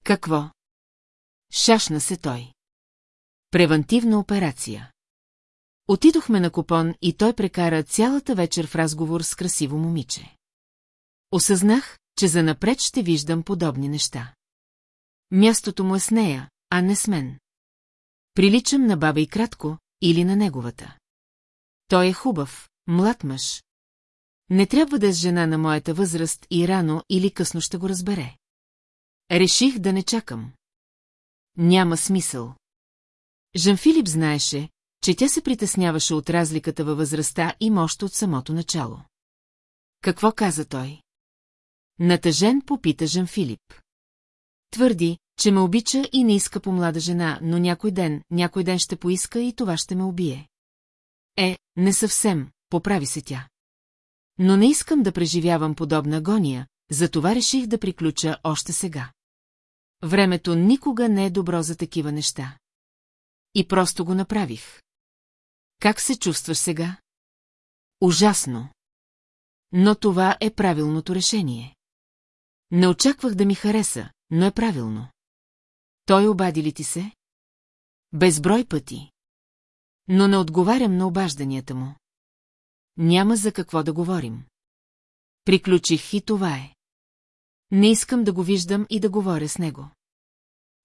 Какво? Шашна се той. Превентивна операция. Отидохме на купон и той прекара цялата вечер в разговор с красиво момиче. Осъзнах, че занапред ще виждам подобни неща. Мястото му е с нея, а не с мен. Приличам на баба и кратко, или на неговата. Той е хубав, млад мъж. Не трябва да е с жена на моята възраст и рано или късно ще го разбере. Реших да не чакам. Няма смисъл. Жан Филип знаеше, че тя се притесняваше от разликата във възрастта и още от самото начало. Какво каза той? Натъжен попита Жан Филип. Твърди, че ме обича и не иска по млада жена, но някой ден, някой ден ще поиска и това ще ме убие. Е, не съвсем, поправи се тя. Но не искам да преживявам подобна агония, затова реших да приключа още сега. Времето никога не е добро за такива неща. И просто го направих. Как се чувстваш сега? Ужасно. Но това е правилното решение. Не очаквах да ми хареса, но е правилно. Той обади ли ти се? Безброй пъти. Но не отговарям на обажданията му. Няма за какво да говорим. Приключих и това е. Не искам да го виждам и да говоря с него.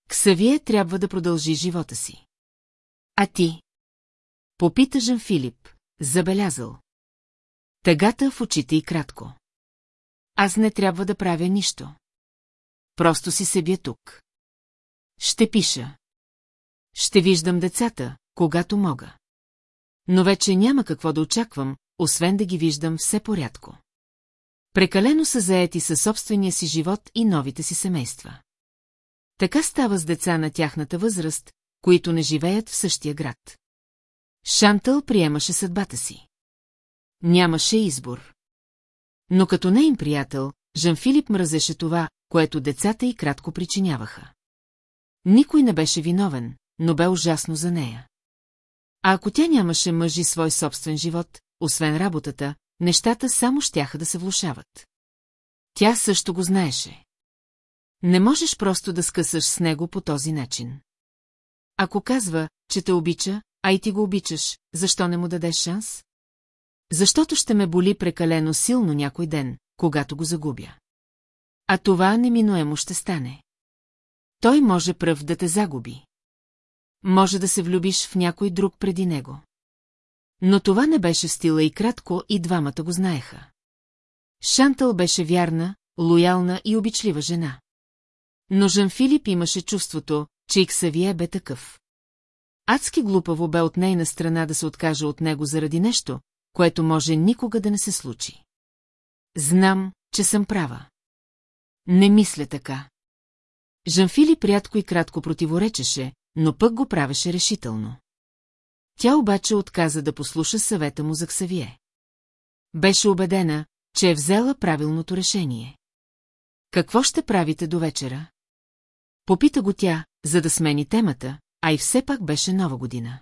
Ксавие трябва да продължи живота си. А ти? Попита Жан Филип, забелязал. Тъгата в очите и кратко. Аз не трябва да правя нищо. Просто си се тук. Ще пиша. Ще виждам децата, когато мога. Но вече няма какво да очаквам, освен да ги виждам все порядко. Прекалено са заети със собствения си живот и новите си семейства. Така става с деца на тяхната възраст, които не живеят в същия град. Шантъл приемаше съдбата си. Нямаше избор. Но като не им приятел, Жан-Филип мразеше това, което децата и кратко причиняваха. Никой не беше виновен, но бе ужасно за нея. А ако тя нямаше мъжи свой собствен живот, освен работата, нещата само щяха да се влушават. Тя също го знаеше. Не можеш просто да скъсаш с него по този начин. Ако казва, че те обича, а и ти го обичаш, защо не му дадеш шанс? Защото ще ме боли прекалено силно някой ден, когато го загубя. А това неминуемо ще стане. Той може пръв да те загуби. Може да се влюбиш в някой друг преди него. Но това не беше стила и кратко и двамата го знаеха. Шантъл беше вярна, лоялна и обичлива жена. Но Жан Филип имаше чувството, че Иксавие бе такъв. Адски глупаво бе от нейна страна да се откаже от него заради нещо, което може никога да не се случи. Знам, че съм права. Не мисля така. Жанфили прядко и кратко противоречеше, но пък го правеше решително. Тя обаче отказа да послуша съвета му за Ксавие. Беше убедена, че е взела правилното решение. Какво ще правите до вечера? Попита го тя, за да смени темата, а и все пак беше нова година.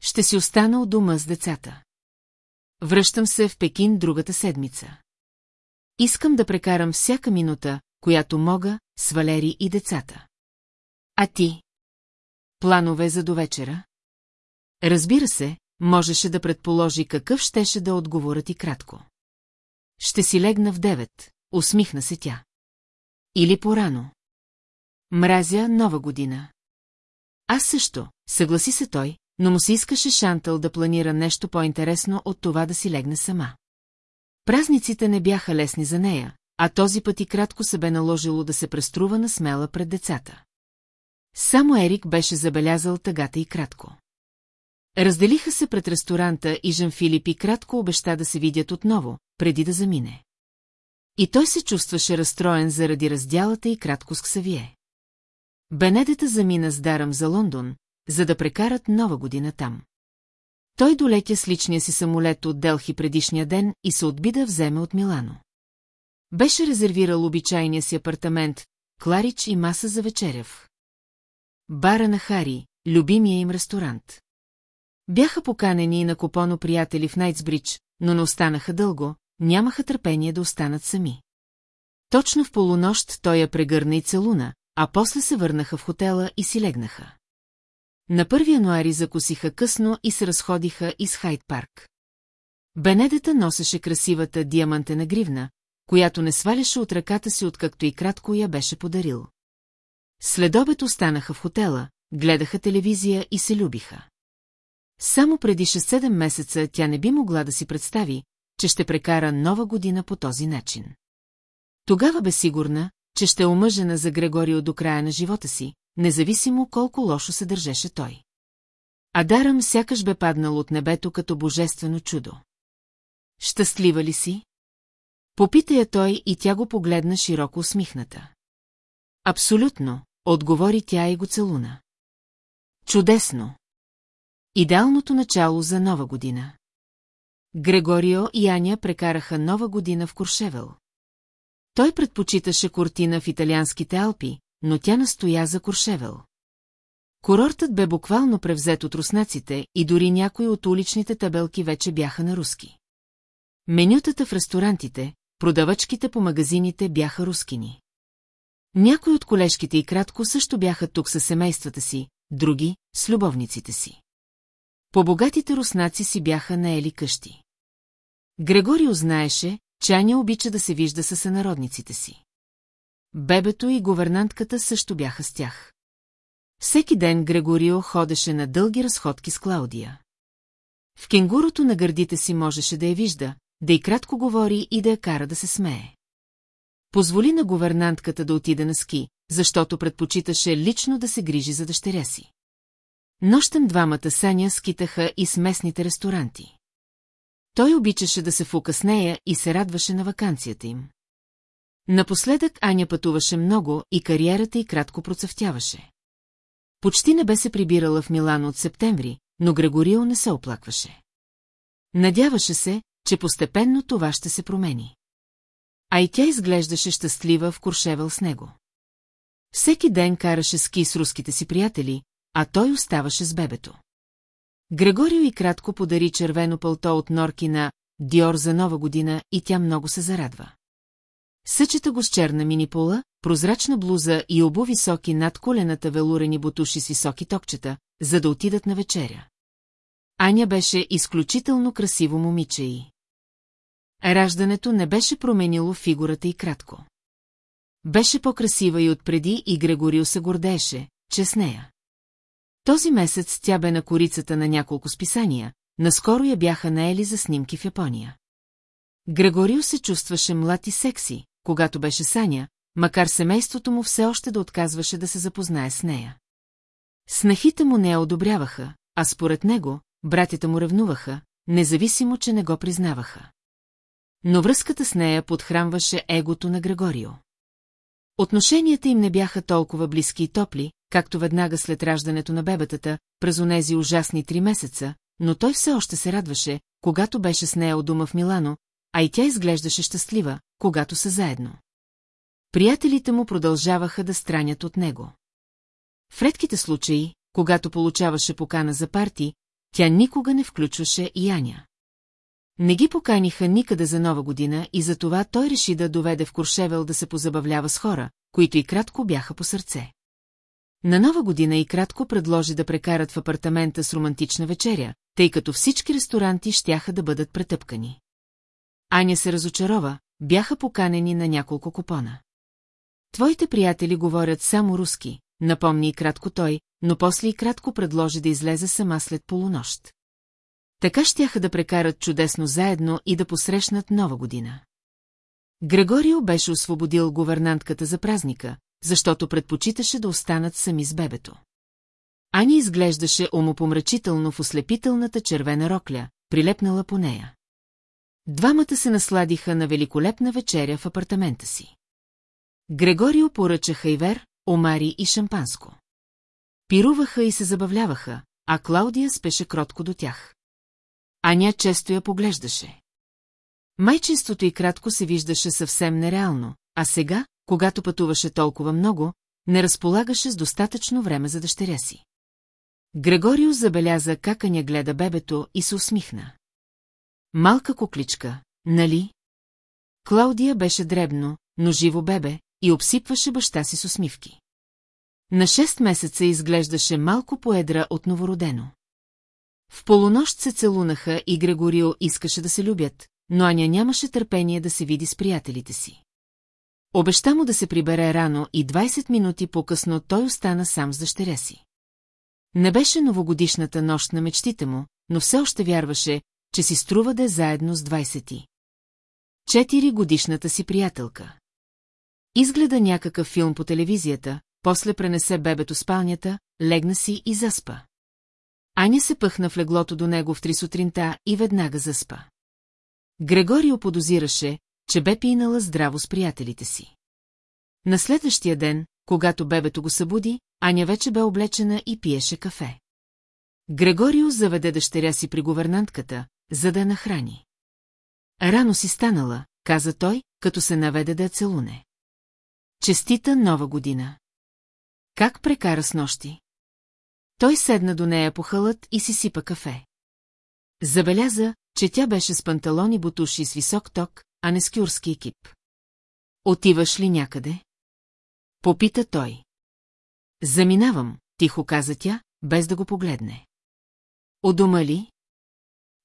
Ще си остана у дома с децата. Връщам се в Пекин другата седмица. Искам да прекарам всяка минута, която мога, с Валери и децата. А ти? Планове за довечера? Разбира се, можеше да предположи какъв щеше да отговорят и кратко. Ще си легна в девет, усмихна се тя. Или порано. Мразя нова година. Аз също, съгласи се той, но му се искаше Шантъл да планира нещо по-интересно от това да си легне сама. Празниците не бяха лесни за нея, а този път и кратко се бе наложило да се преструва на смела пред децата. Само Ерик беше забелязал тъгата и кратко. Разделиха се пред ресторанта и Жан Филип и кратко обеща да се видят отново, преди да замине. И той се чувстваше разстроен заради раздялата и кратко с Ксавие. Бенедета замина с дарам за Лондон, за да прекарат нова година там. Той долетя с личния си самолет от Делхи предишния ден и се отби да вземе от Милано. Беше резервирал обичайния си апартамент, кларич и маса за вечеряв. Бара на Хари, любимия им ресторант. Бяха поканени и на Копоно приятели в Найтсбридж, но не останаха дълго, нямаха търпение да останат сами. Точно в полунощ той я прегърна и целуна, а после се върнаха в хотела и си легнаха. На 1 януари закусиха късно и се разходиха из Хайт парк. Бенедета носеше красивата диамантена гривна, която не сваляше от ръката си, откакто и кратко я беше подарил. Следобед останаха в хотела, гледаха телевизия и се любиха. Само преди 6-7 месеца тя не би могла да си представи, че ще прекара нова година по този начин. Тогава бе сигурна, че ще е омъжена за Грегорио до края на живота си, независимо колко лошо се държеше той. А Дарам сякаш бе паднал от небето като божествено чудо. Щастлива ли си? Попита я той и тя го погледна широко усмихната. Абсолютно, отговори тя и го целуна. Чудесно! Идеалното начало за нова година. Грегорио и Аня прекараха нова година в Куршевел. Той предпочиташе кортина в италианските Алпи, но тя настоя за Куршевел. Курортът бе буквално превзет от руснаците и дори някои от уличните табелки вече бяха на руски. Менютата в ресторантите, продавачките по магазините бяха рускини. Някои от колежките и кратко също бяха тук със семействата си, други – с любовниците си. По-богатите руснаци си бяха наели къщи. Грегорио знаеше, че Аня обича да се вижда със сънародниците си. Бебето и говернантката също бяха с тях. Всеки ден Грегорио ходеше на дълги разходки с Клаудия. В кенгурото на гърдите си можеше да я вижда, да и кратко говори и да я кара да се смее. Позволи на говернантката да отиде на ски, защото предпочиташе лично да се грижи за дъщеря си. Нощем двамата Саня скитаха и с местните ресторанти. Той обичаше да се фука с нея и се радваше на вакансията им. Напоследък Аня пътуваше много и кариерата й кратко процъфтяваше. Почти не бе се прибирала в Милано от септември, но Грегорио не се оплакваше. Надяваше се, че постепенно това ще се промени. А и тя изглеждаше щастлива в Куршевел с него. Всеки ден караше ски с руските си приятели, а той оставаше с бебето. Грегорио и кратко подари червено пълто от норки на Диор за нова година и тя много се зарадва. Съчета го с черна минипола, прозрачна блуза и обу високи над колената велурени бутуши с високи токчета, за да отидат на вечеря. Аня беше изключително красиво момиче и... Раждането не беше променило фигурата и кратко. Беше по-красива и отпреди и Грегорио се гордееше, че с нея. Този месец тя бе на корицата на няколко списания, наскоро я бяха наели за снимки в Япония. Грегорио се чувстваше млад и секси, когато беше Саня, макар семейството му все още да отказваше да се запознае с нея. Снахите му не я одобряваха, а според него, братята му ревнуваха, независимо, че не го признаваха. Но връзката с нея подхранваше егото на Грегорио. Отношенията им не бяха толкова близки и топли, както веднага след раждането на бебетата, през онези ужасни три месеца, но той все още се радваше, когато беше с нея у дома в Милано, а и тя изглеждаше щастлива, когато са заедно. Приятелите му продължаваха да странят от него. В редките случаи, когато получаваше покана за парти, тя никога не включваше и Аня. Не ги поканиха никъде за нова година и затова той реши да доведе в Куршевел да се позабавлява с хора, които и кратко бяха по сърце. На нова година и кратко предложи да прекарат в апартамента с романтична вечеря, тъй като всички ресторанти щяха да бъдат претъпкани. Аня се разочарова, бяха поканени на няколко купона. Твоите приятели говорят само руски, напомни и кратко той, но после и кратко предложи да излезе сама след полунощ. Така щяха да прекарат чудесно заедно и да посрещнат нова година. Грегорио беше освободил говернантката за празника, защото предпочиташе да останат сами с бебето. Ани изглеждаше умопомрачително в ослепителната червена рокля, прилепнала по нея. Двамата се насладиха на великолепна вечеря в апартамента си. Грегорио поръча хайвер, омари и шампанско. Пируваха и се забавляваха, а Клаудия спеше кротко до тях. Аня често я поглеждаше. Майчинството и кратко се виждаше съвсем нереално, а сега, когато пътуваше толкова много, не разполагаше с достатъчно време за дъщеря си. Грегорио забеляза как Аня гледа бебето и се усмихна. Малка кукличка, нали? Клаудия беше дребно, но живо бебе и обсипваше баща си с усмивки. На шест месеца изглеждаше малко поедра от новородено. В полунощ се целунаха и Грегорио искаше да се любят, но Аня нямаше търпение да се види с приятелите си. Обеща му да се прибере рано и 20 минути по-късно той остана сам с дъщеря си. Не беше новогодишната нощ на мечтите му, но все още вярваше, че си струва да е заедно с 20. Четири годишната си приятелка. Изгледа някакъв филм по телевизията, после пренесе бебето спалнята, легна си и заспа. Аня се пъхна в леглото до него в три сутринта и веднага заспа. Грегорио подозираше, че бе пинала здраво с приятелите си. На следващия ден, когато бебето го събуди, Аня вече бе облечена и пиеше кафе. Грегорио заведе дъщеря си при говернантката, за да нахрани. Рано си станала, каза той, като се наведе да я целуне. Честита нова година. Как прекара с нощи? Той седна до нея по хълът и си сипа кафе. Забеляза, че тя беше с панталони бутуши с висок ток, а не с кюрски екип. Отиваш ли някъде? Попита той. Заминавам, тихо каза тя, без да го погледне. Дома ли?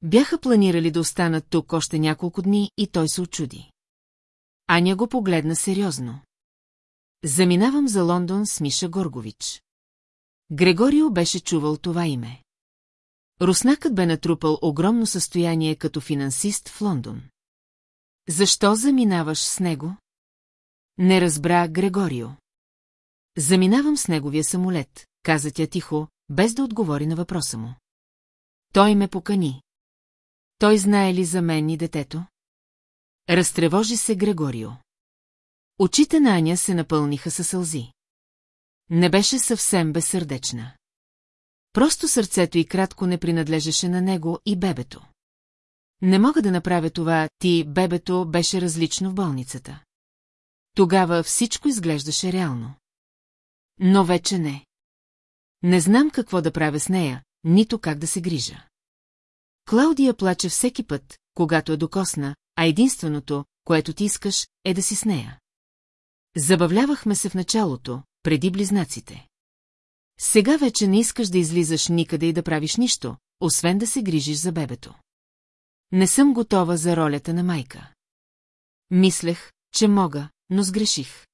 Бяха планирали да останат тук още няколко дни и той се очуди. Аня го погледна сериозно. Заминавам за Лондон с Миша Горгович. Грегорио беше чувал това име. Руснакът бе натрупал огромно състояние като финансист в Лондон. Защо заминаваш с него? Не разбра Грегорио. Заминавам с неговия самолет, каза тя тихо, без да отговори на въпроса му. Той ме покани. Той знае ли за мен и детето? Разтревожи се Грегорио. Очите на Аня се напълниха със сълзи. Не беше съвсем безсърдечна. Просто сърцето и кратко не принадлежеше на него и бебето. Не мога да направя това, ти, бебето, беше различно в болницата. Тогава всичко изглеждаше реално. Но вече не. Не знам какво да правя с нея, нито как да се грижа. Клаудия плаче всеки път, когато е докосна, а единственото, което ти искаш, е да си с нея. Забавлявахме се в началото, преди близнаците. Сега вече не искаш да излизаш никъде и да правиш нищо, освен да се грижиш за бебето. Не съм готова за ролята на майка. Мислех, че мога, но сгреших.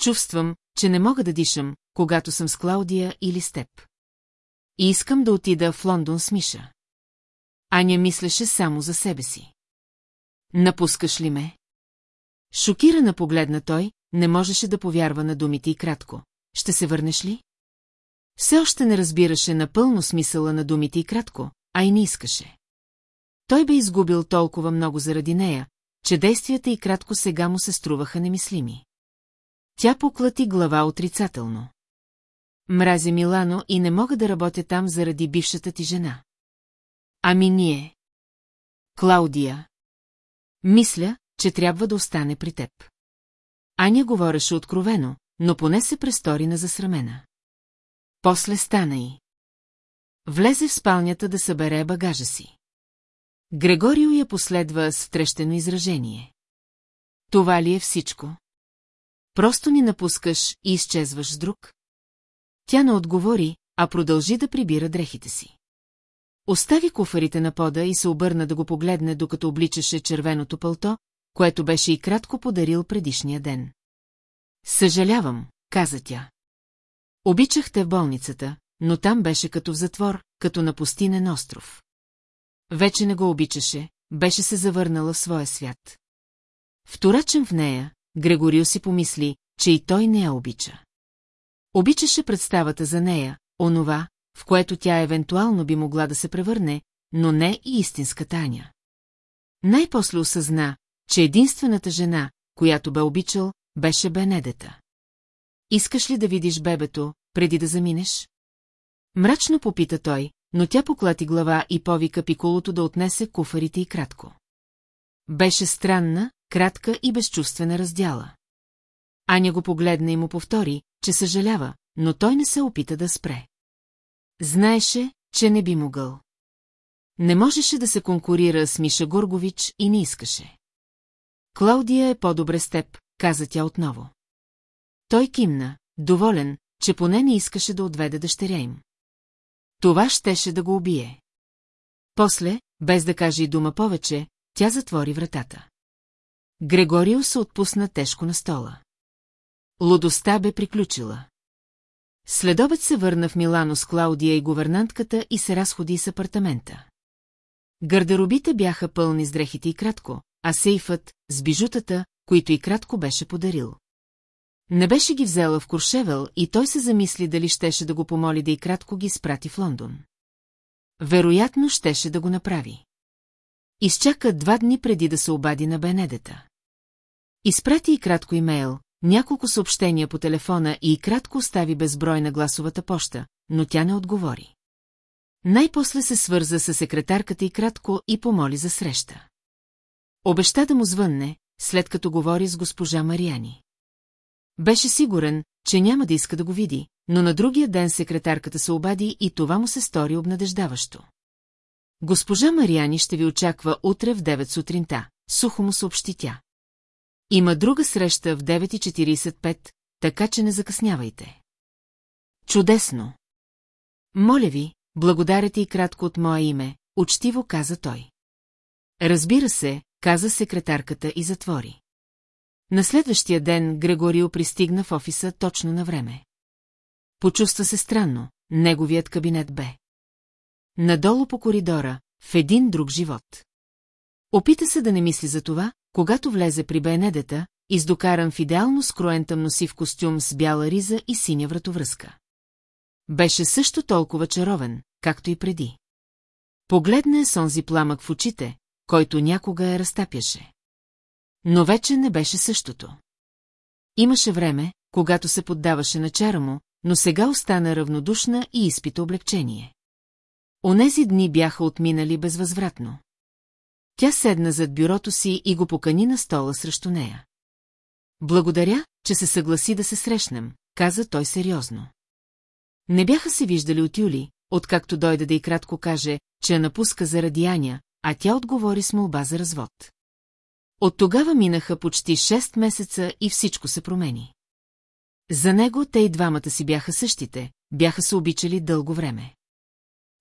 Чувствам, че не мога да дишам, когато съм с Клаудия или с теб. И искам да отида в Лондон с Миша. Аня мислеше само за себе си. Напускаш ли ме? Шокирана погледна той, не можеше да повярва на думите и кратко. Ще се върнеш ли? Все още не разбираше напълно смисъла на думите и кратко, а и не искаше. Той бе изгубил толкова много заради нея, че действията и кратко сега му се струваха немислими. Тя поклати глава отрицателно. Мразя Милано и не мога да работя там заради бившата ти жена. Ами ние. Клаудия. Мисля, че трябва да остане при теб. Аня говореше откровено, но поне се престори на засрамена. После стана и. Влезе в спалнята да събере багажа си. Грегорио я последва с втрещено изражение. Това ли е всичко? Просто ни напускаш и изчезваш с друг? Тя не отговори, а продължи да прибира дрехите си. Остави куфарите на пода и се обърна да го погледне, докато обличаше червеното пълто, което беше и кратко подарил предишния ден. Съжалявам, каза тя. Обичах те в болницата, но там беше като в затвор, като на пустинен остров. Вече не го обичаше, беше се завърнала в своя свят. Вторачен в нея, Грегорио си помисли, че и той не я обича. Обичаше представата за нея, онова, в което тя евентуално би могла да се превърне, но не и истинска Таня. Най-после осъзна, че единствената жена, която бе обичал, беше Бенедета. Искаш ли да видиш бебето, преди да заминеш? Мрачно попита той, но тя поклати глава и повика пиколото да отнесе куфарите и кратко. Беше странна, кратка и безчувствена раздяла. Аня го погледна и му повтори, че съжалява, но той не се опита да спре. Знаеше, че не би могъл. Не можеше да се конкурира с Миша Горгович и не искаше. Клаудия е по-добре с теб, каза тя отново. Той кимна, доволен, че поне не искаше да отведе дъщеря им. Това щеше да го убие. После, без да каже и дума повече, тя затвори вратата. Грегорио се отпусна тежко на стола. Лудостта бе приключила. Следобед се върна в Милано с Клаудия и говернантката и се разходи с апартамента. Гардеробите бяха пълни с дрехите и кратко, а сейфът с бижутата, които и кратко беше подарил. Не беше ги взела в Куршевел и той се замисли дали щеше да го помоли да и кратко ги спрати в Лондон. Вероятно щеше да го направи. Изчака два дни преди да се обади на Бенедета. Изпрати и кратко имейл, няколко съобщения по телефона и кратко остави безброй на гласовата поща, но тя не отговори. Най-после се свърза с секретарката и кратко и помоли за среща. Обеща да му звънне, след като говори с госпожа Мариани. Беше сигурен, че няма да иска да го види, но на другия ден секретарката се обади и това му се стори обнадеждаващо. Госпожа Мариани ще ви очаква утре в 9 сутринта, сухо му съобщи тя. Има друга среща в 9.45, така че не закъснявайте. Чудесно! Моля ви, благодаря ти и кратко от мое име, учтиво каза той. Разбира се, каза секретарката и затвори. На следващия ден Грегорио пристигна в офиса точно на време. Почувства се странно, неговият кабинет бе. Надолу по коридора, в един друг живот. Опита се да не мисли за това, когато влезе при Бенедета, издокаран в идеално скроен тъмносив костюм с бяла риза и синя вратовръзка. Беше също толкова чаровен, както и преди. Погледна е сонзи пламък в очите, който някога я разтапяше. Но вече не беше същото. Имаше време, когато се поддаваше на чара му, но сега остана равнодушна и изпита облегчение. Онези дни бяха отминали безвъзвратно. Тя седна зад бюрото си и го покани на стола срещу нея. Благодаря, че се съгласи да се срещнем, каза той сериозно. Не бяха се виждали от Юли, откакто дойде да и кратко каже, че я напуска заради Аня, а тя отговори с молба за развод. От тогава минаха почти 6 месеца и всичко се промени. За него те и двамата си бяха същите, бяха се обичали дълго време.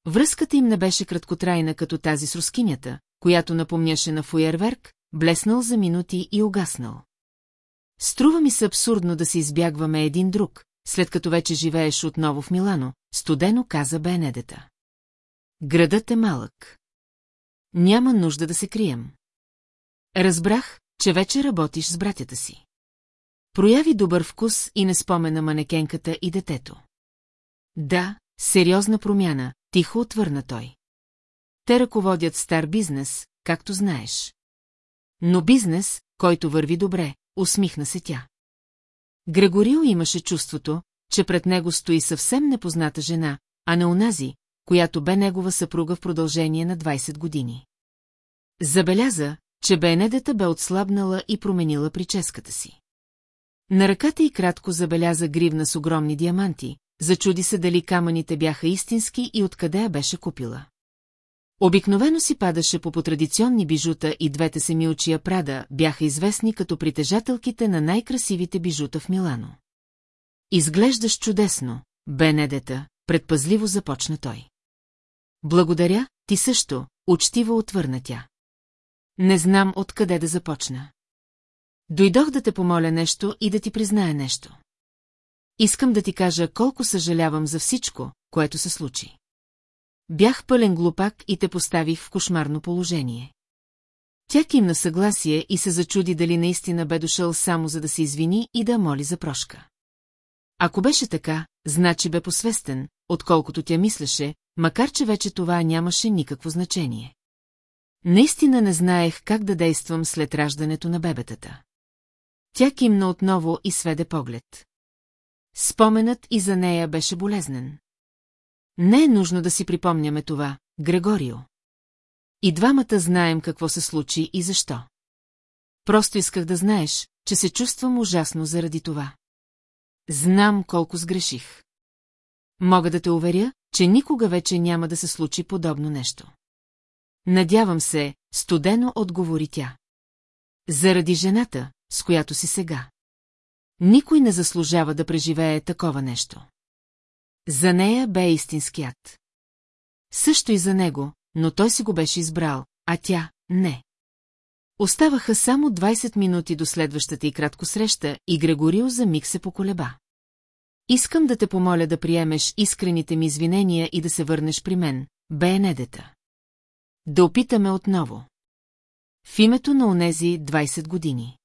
Връзката им не беше краткотрайна като тази с рускинята, която напомняше на фуерверк, блеснал за минути и угаснал. Струва ми се абсурдно да се избягваме един друг, след като вече живееш отново в Милано, студено каза Бенедета. Градът е малък. Няма нужда да се крием. Разбрах, че вече работиш с братята си. Прояви добър вкус и не спомена манекенката и детето. Да, сериозна промяна, тихо отвърна той. Те ръководят стар бизнес, както знаеш. Но бизнес, който върви добре, усмихна се тя. Грегорио имаше чувството, че пред него стои съвсем непозната жена, а не онази, която бе негова съпруга в продължение на 20 години. Забеляза, че Бенедета бе отслабнала и променила прическата си. На ръката й кратко забеляза гривна с огромни диаманти, зачуди се дали камъните бяха истински и откъде я беше купила. Обикновено си падаше по потрадиционни бижута и двете семиочия Прада бяха известни като притежателките на най-красивите бижута в Милано. Изглеждаш чудесно, Бенедета, предпазливо започна той. Благодаря, ти също, учтиво отвърна тя. Не знам откъде да започна. Дойдох да те помоля нещо и да ти призная нещо. Искам да ти кажа колко съжалявам за всичко, което се случи. Бях пълен глупак и те поставих в кошмарно положение. Тя кимна съгласие и се зачуди дали наистина бе дошъл само за да се извини и да моли за прошка. Ако беше така, значи бе посвестен, отколкото тя мислеше, макар че вече това нямаше никакво значение. Наистина не знаех как да действам след раждането на бебетата. Тя кимна отново и сведе поглед. Споменът и за нея беше болезнен. Не е нужно да си припомняме това, Грегорио. И двамата знаем какво се случи и защо. Просто исках да знаеш, че се чувствам ужасно заради това. Знам колко сгреших. Мога да те уверя, че никога вече няма да се случи подобно нещо. Надявам се, студено отговори тя. Заради жената, с която си сега. Никой не заслужава да преживее такова нещо. За нея бе истинският. Също и за него, но той си го беше избрал, а тя – не. Оставаха само 20 минути до следващата и кратко среща и Грегорио за миг се поколеба. Искам да те помоля да приемеш искрените ми извинения и да се върнеш при мен, Бенедета. Да опитаме отново. В името на онези 20 години.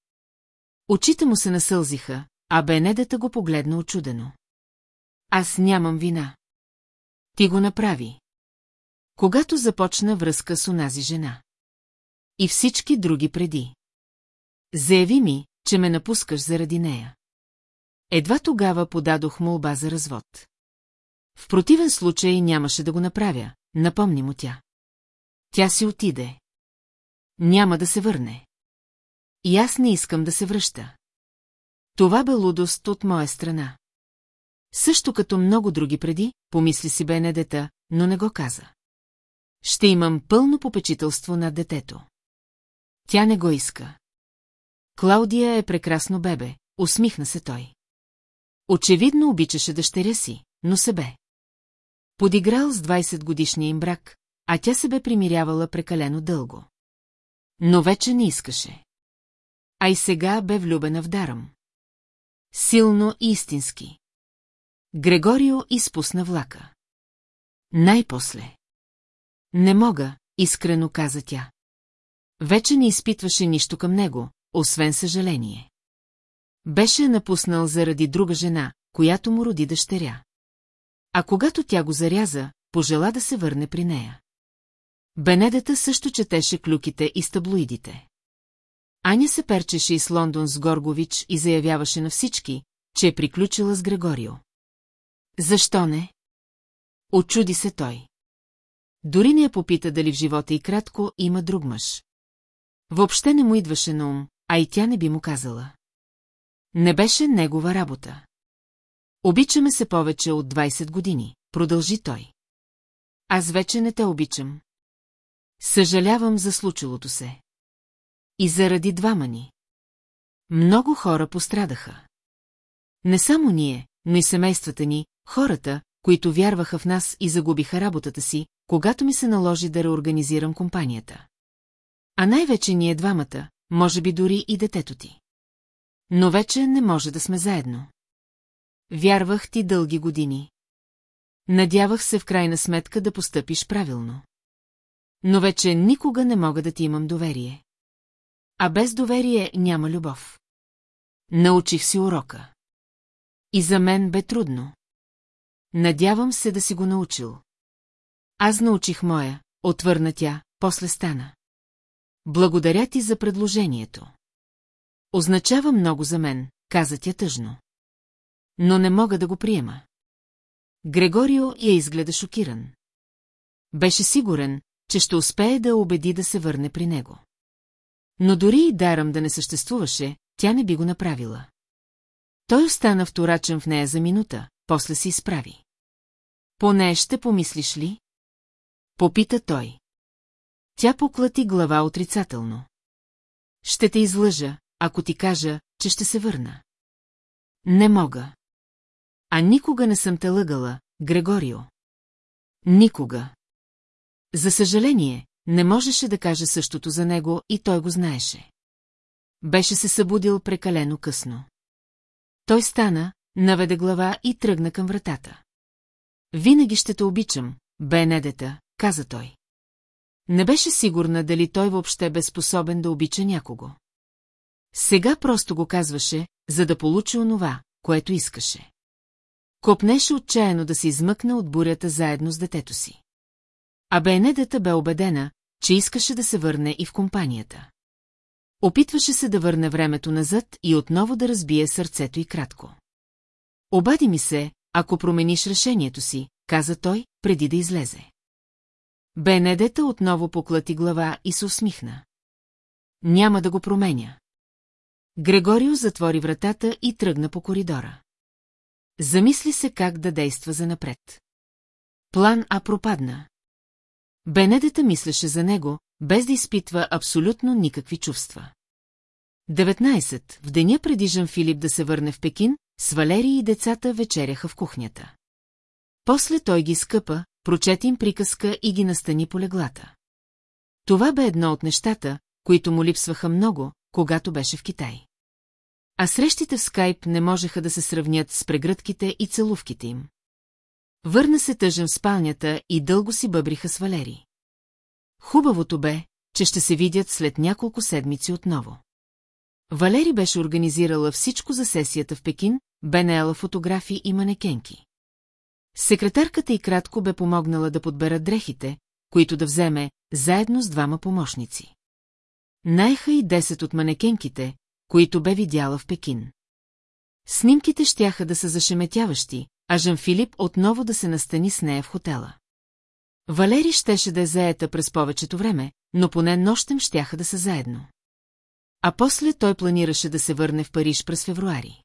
Очите му се насълзиха, а Бенедета го погледна очудено. Аз нямам вина. Ти го направи. Когато започна връзка с онази жена. И всички други преди. Заяви ми, че ме напускаш заради нея. Едва тогава подадох молба за развод. В противен случай нямаше да го направя, напомни му тя. Тя си отиде. Няма да се върне. И аз не искам да се връща. Това бе лудост от моя страна. Също като много други преди, помисли си Бенедета, но не го каза. Ще имам пълно попечителство над детето. Тя не го иска. Клаудия е прекрасно бебе, усмихна се той. Очевидно обичаше дъщеря си, но се бе. Подиграл с 20 годишния им брак, а тя се бе примирявала прекалено дълго. Но вече не искаше. А и сега бе влюбена в Дарам. Силно и истински. Грегорио изпусна влака. Най-после. Не мога, искрено каза тя. Вече не изпитваше нищо към него, освен съжаление. Беше напуснал заради друга жена, която му роди дъщеря. А когато тя го заряза, пожела да се върне при нея. Бенедета също четеше клюките и стаблоидите. Аня се перчеше и с Лондон с Горгович и заявяваше на всички, че е приключила с Грегорио. Защо не? Очуди се той. Дори не я попита дали в живота и кратко има друг мъж. Въобще не му идваше на ум, а и тя не би му казала. Не беше негова работа. Обичаме се повече от 20 години, продължи той. Аз вече не те обичам. Съжалявам за случилото се. И заради двама ни. Много хора пострадаха. Не само ние, но и семействата ни, хората, които вярваха в нас и загубиха работата си, когато ми се наложи да реорганизирам компанията. А най-вече ние двамата, може би дори и детето ти. Но вече не може да сме заедно. Вярвах ти дълги години. Надявах се в крайна сметка да постъпиш правилно. Но вече никога не мога да ти имам доверие. А без доверие няма любов. Научих си урока. И за мен бе трудно. Надявам се да си го научил. Аз научих моя, отвърна тя, после стана. Благодаря ти за предложението. Означава много за мен, каза тя тъжно. Но не мога да го приема. Грегорио я изгледа шокиран. Беше сигурен, че ще успее да убеди да се върне при него. Но дори и дарам да не съществуваше, тя не би го направила. Той остана вторачен в нея за минута, после се изправи. Поне ще помислиш ли? Попита той. Тя поклати глава отрицателно. Ще те излъжа, ако ти кажа, че ще се върна. Не мога. А никога не съм те лъгала, Грегорио. Никога. За съжаление, не можеше да каже същото за него и той го знаеше. Беше се събудил прекалено късно. Той стана, наведе глава и тръгна към вратата. Винаги ще те обичам, Бенедета, каза той. Не беше сигурна дали той въобще бе способен да обича някого. Сега просто го казваше, за да получи онова, което искаше. Копнеше отчаяно да се измъкне от бурята заедно с детето си. А Бенедета бе убедена, че искаше да се върне и в компанията. Опитваше се да върне времето назад и отново да разбие сърцето и кратко. Обади ми се, ако промениш решението си, каза той, преди да излезе. Бенедета отново поклати глава и се усмихна. Няма да го променя. Грегорио затвори вратата и тръгна по коридора. Замисли се как да действа за напред. План А пропадна. Бенедета мислеше за него, без да изпитва абсолютно никакви чувства. 19. В деня преди Жан Филип да се върне в Пекин, с Валерий и децата вечеряха в кухнята. После той ги скъпа, прочете им приказка и ги настани по леглата. Това бе едно от нещата, които му липсваха много, когато беше в Китай. А срещите в скайп не можеха да се сравнят с прегръдките и целувките им. Върна се тъжен в спалнята и дълго си бъбриха с Валери. Хубавото бе, че ще се видят след няколко седмици отново. Валери беше организирала всичко за сесията в Пекин, бе наела фотографии и манекенки. Секретарката и кратко бе помогнала да подбера дрехите, които да вземе, заедно с двама помощници. Найха и 10 от манекенките, които бе видяла в Пекин. Снимките щяха да са зашеметяващи, а Жан Филип отново да се настани с нея в хотела. Валери щеше да е заета през повечето време, но поне нощем щяха да са заедно. А после той планираше да се върне в Париж през февруари.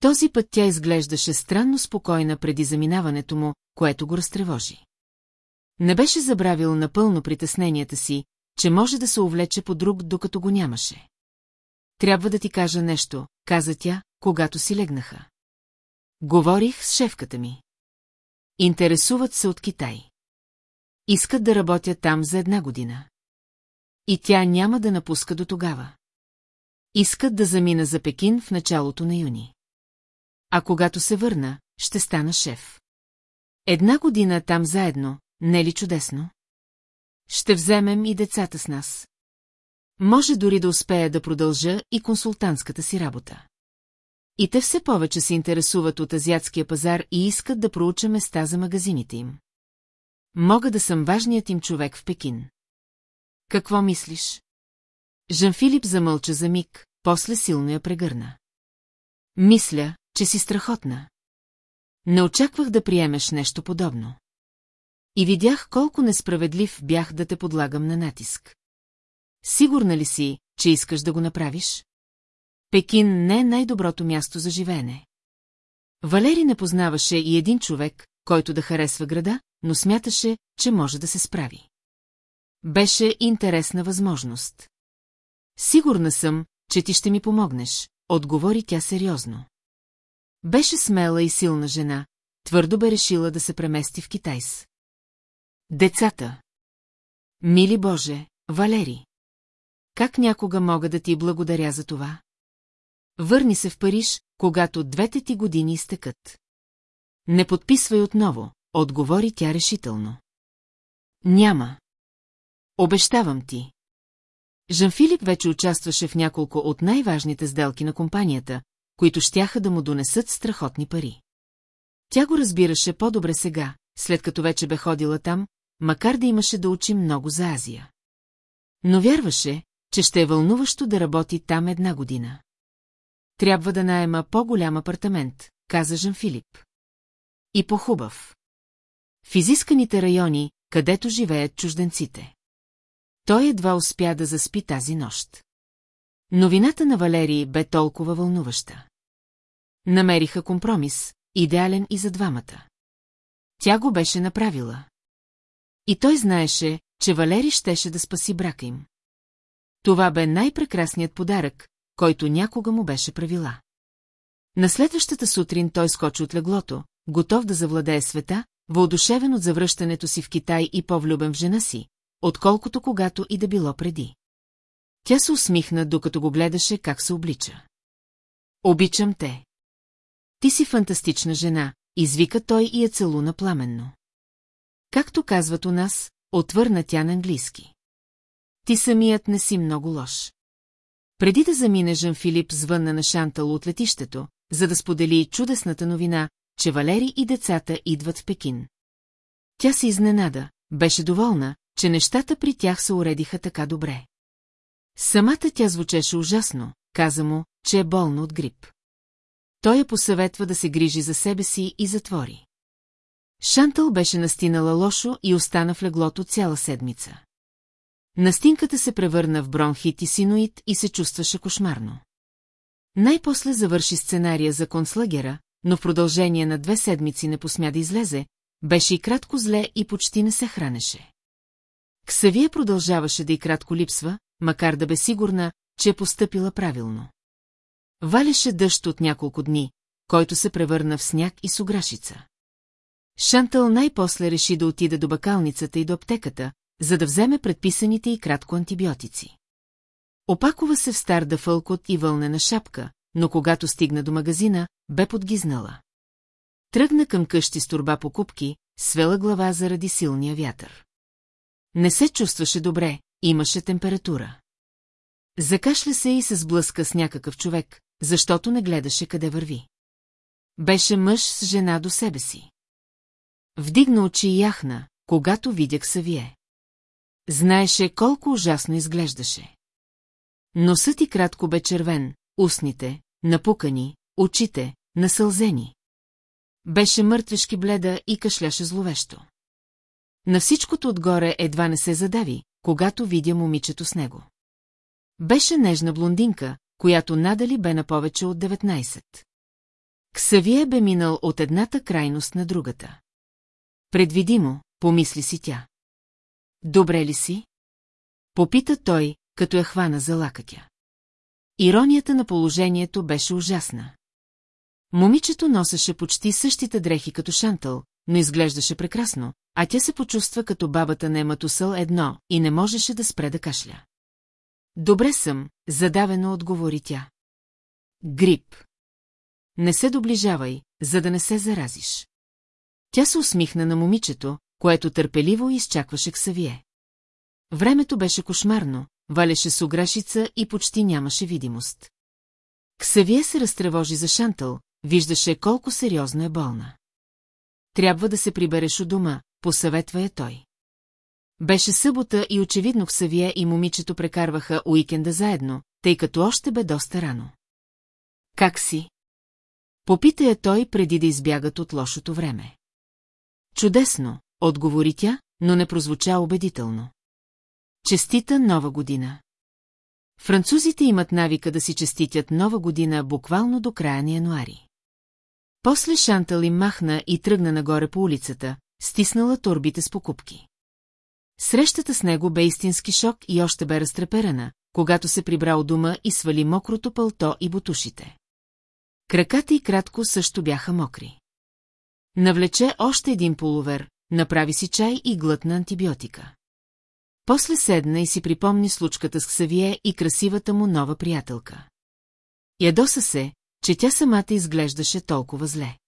Този път тя изглеждаше странно спокойна преди заминаването му, което го разтревожи. Не беше забравил напълно притесненията си, че може да се увлече по друг, докато го нямаше. Трябва да ти кажа нещо, каза тя, когато си легнаха. Говорих с шефката ми. Интересуват се от Китай. Искат да работя там за една година. И тя няма да напуска до тогава. Искат да замина за Пекин в началото на юни. А когато се върна, ще стана шеф. Една година там заедно, не ли чудесно? Ще вземем и децата с нас. Може дори да успея да продължа и консултантската си работа. И те все повече се интересуват от азиатския пазар и искат да проуча места за магазините им. Мога да съм важният им човек в Пекин. Какво мислиш? Жан-Филип замълча за миг, после силно я прегърна. Мисля, че си страхотна. Не очаквах да приемеш нещо подобно. И видях колко несправедлив бях да те подлагам на натиск. Сигурна ли си, че искаш да го направиш? Пекин не е най-доброто място за живеене. Валери не познаваше и един човек, който да харесва града, но смяташе, че може да се справи. Беше интересна възможност. Сигурна съм, че ти ще ми помогнеш, отговори тя сериозно. Беше смела и силна жена, твърдо бе решила да се премести в Китайс. Децата. Мили Боже, Валери. Как някога мога да ти благодаря за това? Върни се в Париж, когато двете ти години изтекат. Не подписвай отново, отговори тя решително. Няма. Обещавам ти. Жан-Филип вече участваше в няколко от най-важните сделки на компанията, които щяха да му донесат страхотни пари. Тя го разбираше по-добре сега, след като вече бе ходила там, макар да имаше да учи много за Азия. Но вярваше, че ще е вълнуващо да работи там една година. Трябва да наема по-голям апартамент, каза Жан Филип. И по-хубав. В изисканите райони, където живеят чужденците. Той едва успя да заспи тази нощ. Новината на Валерий бе толкова вълнуваща. Намериха компромис, идеален и за двамата. Тя го беше направила. И той знаеше, че Валери щеше да спаси брака им. Това бе най-прекрасният подарък, който някога му беше правила. На следващата сутрин той скочи от леглото, готов да завладее света, въодушевен от завръщането си в Китай и повлюбен в жена си, отколкото когато и да било преди. Тя се усмихна, докато го гледаше как се облича. Обичам те. Ти си фантастична жена, извика той и я целуна пламенно. Както казват у нас, отвърна тя на английски. Ти самият не си много лош. Преди да замине Жан Филип звънна на Шантал от летището, за да сподели чудесната новина, че Валери и децата идват в Пекин. Тя се изненада, беше доволна, че нещата при тях се уредиха така добре. Самата тя звучеше ужасно, каза му, че е болна от грип. Той я посъветва да се грижи за себе си и затвори. Шантъл беше настинала лошо и остана в леглото цяла седмица. Настинката се превърна в бронхит и синоид и се чувстваше кошмарно. Най-после завърши сценария за концлагера, но в продължение на две седмици не посмя да излезе, беше и кратко зле и почти не се хранеше. Ксавия продължаваше да и кратко липсва, макар да бе сигурна, че е постъпила правилно. Валеше дъжд от няколко дни, който се превърна в сняг и суграшица. Шантъл най-после реши да отида до бакалницата и до аптеката, за да вземе предписаните и кратко антибиотици. Опакова се в стар дъфълкот и вълнена шапка, но когато стигна до магазина, бе подгизнала. Тръгна към къщи с турба покупки, свела глава заради силния вятър. Не се чувстваше добре, имаше температура. Закашля се и се сблъска с някакъв човек, защото не гледаше къде върви. Беше мъж с жена до себе си. Вдигна очи и яхна, когато видях Савие. Знаеше колко ужасно изглеждаше. Носът и кратко бе червен, устните, напукани, очите, насълзени. Беше мъртвешки бледа и кашляше зловещо. На всичкото отгоре едва не се задави, когато видя момичето с него. Беше нежна блондинка, която надали бе на повече от 19. Ксавие бе минал от едната крайност на другата. Предвидимо, помисли си тя. Добре ли си? Попита той, като я хвана за лакътя. Иронията на положението беше ужасна. Момичето носеше почти същите дрехи като Шантъл, но изглеждаше прекрасно, а тя се почувства като бабата на Ематусъл едно и не можеше да спре да кашля. Добре съм, задавено отговори тя. Грип. Не се доближавай, за да не се заразиш. Тя се усмихна на момичето, което търпеливо изчакваше Ксавие. Времето беше кошмарно, валеше с ограшица и почти нямаше видимост. Ксавие се разтревожи за Шантъл, виждаше колко сериозно е болна. Трябва да се прибереш у дома, посъветва я той. Беше събота и очевидно Ксавие и момичето прекарваха уикенда заедно, тъй като още бе доста рано. Как си? Попита я той преди да избягат от лошото време. Чудесно, отговори тя, но не прозвуча убедително. Честита нова година. Французите имат навика да си честитят нова година буквално до края на януари. После Шантал им махна и тръгна нагоре по улицата, стиснала турбите с покупки. Срещата с него бе истински шок и още бе разтреперена, когато се прибра у дома и свали мокрото пълто и бутушите. Краката и кратко също бяха мокри. Навлече още един полувер, направи си чай и глътна антибиотика. После седна и си припомни случката с Ксавие и красивата му нова приятелка. Ядоса се, че тя самата изглеждаше толкова зле.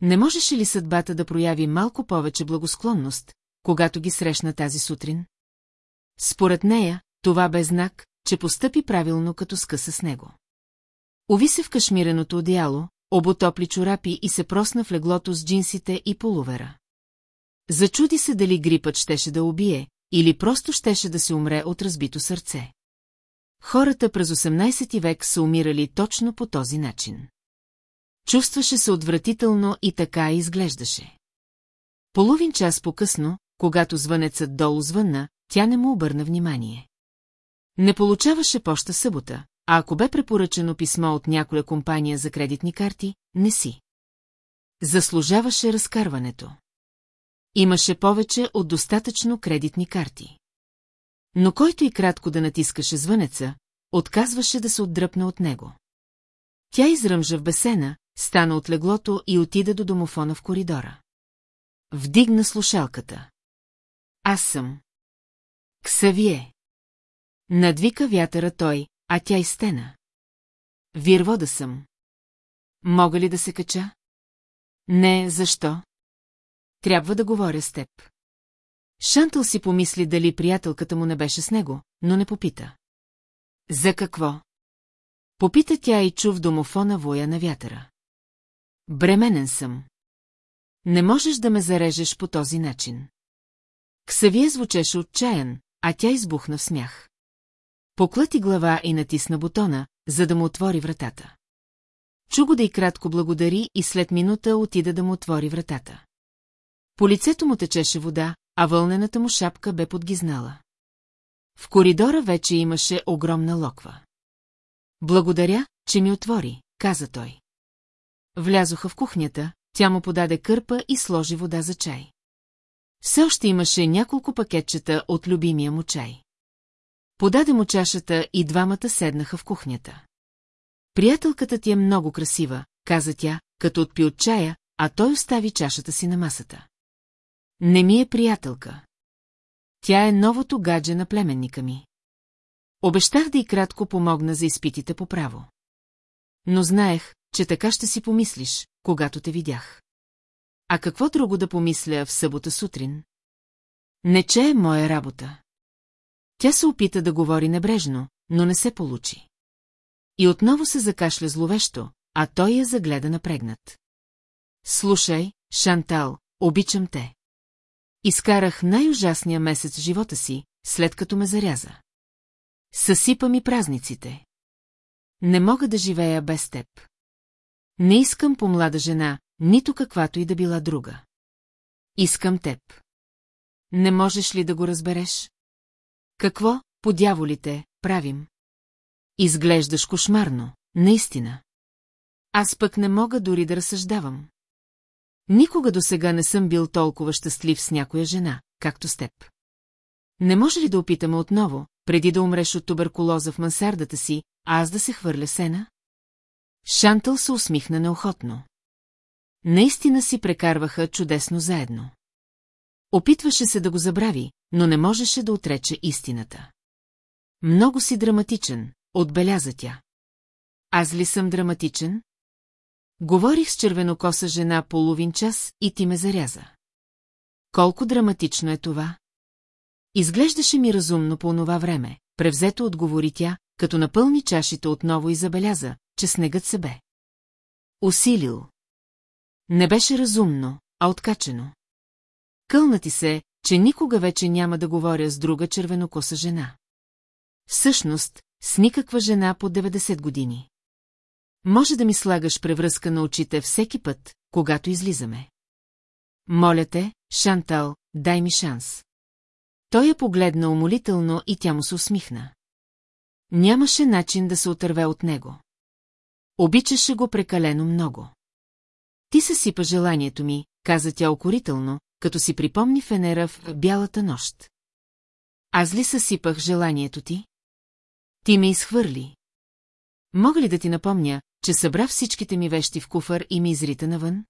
Не можеше ли съдбата да прояви малко повече благосклонност, когато ги срещна тази сутрин? Според нея, това бе знак, че постъпи правилно като скъса с него. Ови се в кашмиреното одеяло, оботопли чорапи и се просна в леглото с джинсите и полувера. Зачуди се дали грипът щеше да убие, или просто щеше да се умре от разбито сърце. Хората през 18 век са умирали точно по този начин. Чувстваше се отвратително и така изглеждаше. Половин час по-късно, когато звънецът долу звънна, тя не му обърна внимание. Не получаваше поща събота, а ако бе препоръчено писмо от някоя компания за кредитни карти, не си. Заслужаваше разкарването. Имаше повече от достатъчно кредитни карти. Но който и кратко да натискаше звънеца, отказваше да се отдръпне от него. Тя изръмжа в бесена, стана от леглото и отида до домофона в коридора. Вдигна слушалката. Аз съм. Ксавие. Надвика вятъра той, а тя изтена. Вирво да съм. Мога ли да се кача? Не, защо? Трябва да говоря с теб. Шантъл си помисли дали приятелката му не беше с него, но не попита. За какво? Попита тя и чу в домофона воя на вятъра. Бременен съм. Не можеш да ме зарежеш по този начин. Ксавие звучеше отчаян, а тя избухна в смях. Поклати глава и натисна бутона, за да му отвори вратата. Чу го да и кратко благодари и след минута отида да му отвори вратата. По лицето му течеше вода, а вълнената му шапка бе подгизнала. В коридора вече имаше огромна локва. Благодаря, че ми отвори, каза той. Влязоха в кухнята, тя му подаде кърпа и сложи вода за чай. Все още имаше няколко пакетчета от любимия му чай. Подаде му чашата и двамата седнаха в кухнята. Приятелката ти е много красива, каза тя, като отпи от чая, а той остави чашата си на масата. Не ми е приятелка. Тя е новото гадже на племенника ми. Обещах да и кратко помогна за изпитите по право. Но знаех, че така ще си помислиш, когато те видях. А какво друго да помисля в събота сутрин? Не че е моя работа. Тя се опита да говори небрежно, но не се получи. И отново се закашля зловещо, а той я загледа напрегнат. Слушай, Шантал, обичам те. Изкарах най-ужасния месец в живота си, след като ме заряза. Съсипа ми празниците. Не мога да живея без теб. Не искам по млада жена, нито каквато и да била друга. Искам теб. Не можеш ли да го разбереш? Какво, по дяволите, правим? Изглеждаш кошмарно, наистина. Аз пък не мога дори да разсъждавам. Никога до сега не съм бил толкова щастлив с някоя жена, както с теб. Не може ли да опитаме отново, преди да умреш от туберкулоза в мансардата си, а аз да се хвърля сена? Шантъл се усмихна неохотно. Наистина си прекарваха чудесно заедно. Опитваше се да го забрави, но не можеше да отрече истината. Много си драматичен, отбеляза тя. Аз ли съм драматичен? Говорих с червенокоса жена половин час и ти ме заряза. Колко драматично е това? Изглеждаше ми разумно по онова време, превзето отговори тя, като напълни чашите отново и забеляза, че снегът се бе. Усилил. Не беше разумно, а откачено. Кълна ти се, че никога вече няма да говоря с друга червенокоса жена. Всъщност, с никаква жена по 90 години. Може да ми слагаш превръзка на очите всеки път, когато излизаме. Моля те, Шантал, дай ми шанс. Той я погледна умолително и тя му се усмихна. Нямаше начин да се отърве от него. Обичаше го прекалено много. Ти съсипа желанието ми, каза тя окорително, като си припомни Фенера в бялата нощ. Аз ли съсипах желанието ти? Ти ме изхвърли. Мога ли да ти напомня, че събра всичките ми вещи в куфър и ми изрита навън?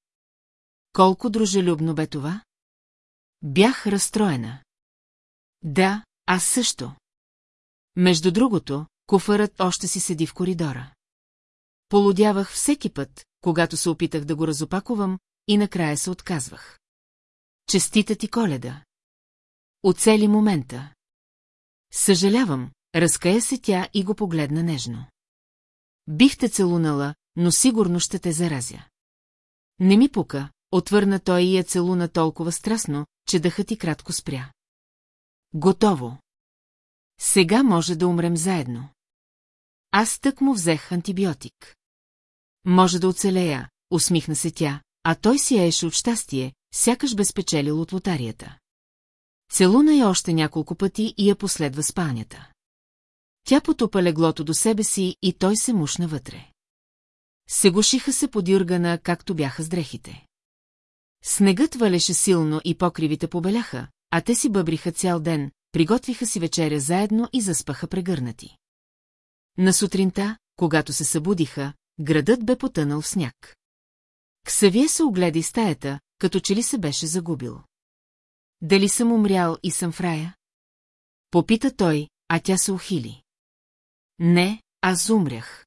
Колко дружелюбно бе това? Бях разстроена. Да, аз също. Между другото, куфърът още си седи в коридора. Полудявах всеки път, когато се опитах да го разопакувам, и накрая се отказвах. Честита ти коледа. Оцели момента. Съжалявам, разкая се тя и го погледна нежно. Бих те целунала, но сигурно ще те заразя. Не ми пука, отвърна той и я целуна толкова страстно, че дъхът ти кратко спря. Готово. Сега може да умрем заедно. Аз тък му взех антибиотик. Може да оцелея, усмихна се тя, а той си еше от щастие, сякаш безпечелил от лотарията. Целуна я още няколко пъти и я последва спалнята. Тя потупа леглото до себе си и той се мушна вътре. Сегушиха се под юргана, както бяха с дрехите. Снегът валеше силно и покривите побеляха, а те си бъбриха цял ден, приготвиха си вечеря заедно и заспаха прегърнати. На сутринта, когато се събудиха, градът бе потънал в сняг. Ксавие се огледа из стаята, като че ли се беше загубил. Дали съм умрял и съм в рая? Попита той, а тя се ухили. Не, аз умрях.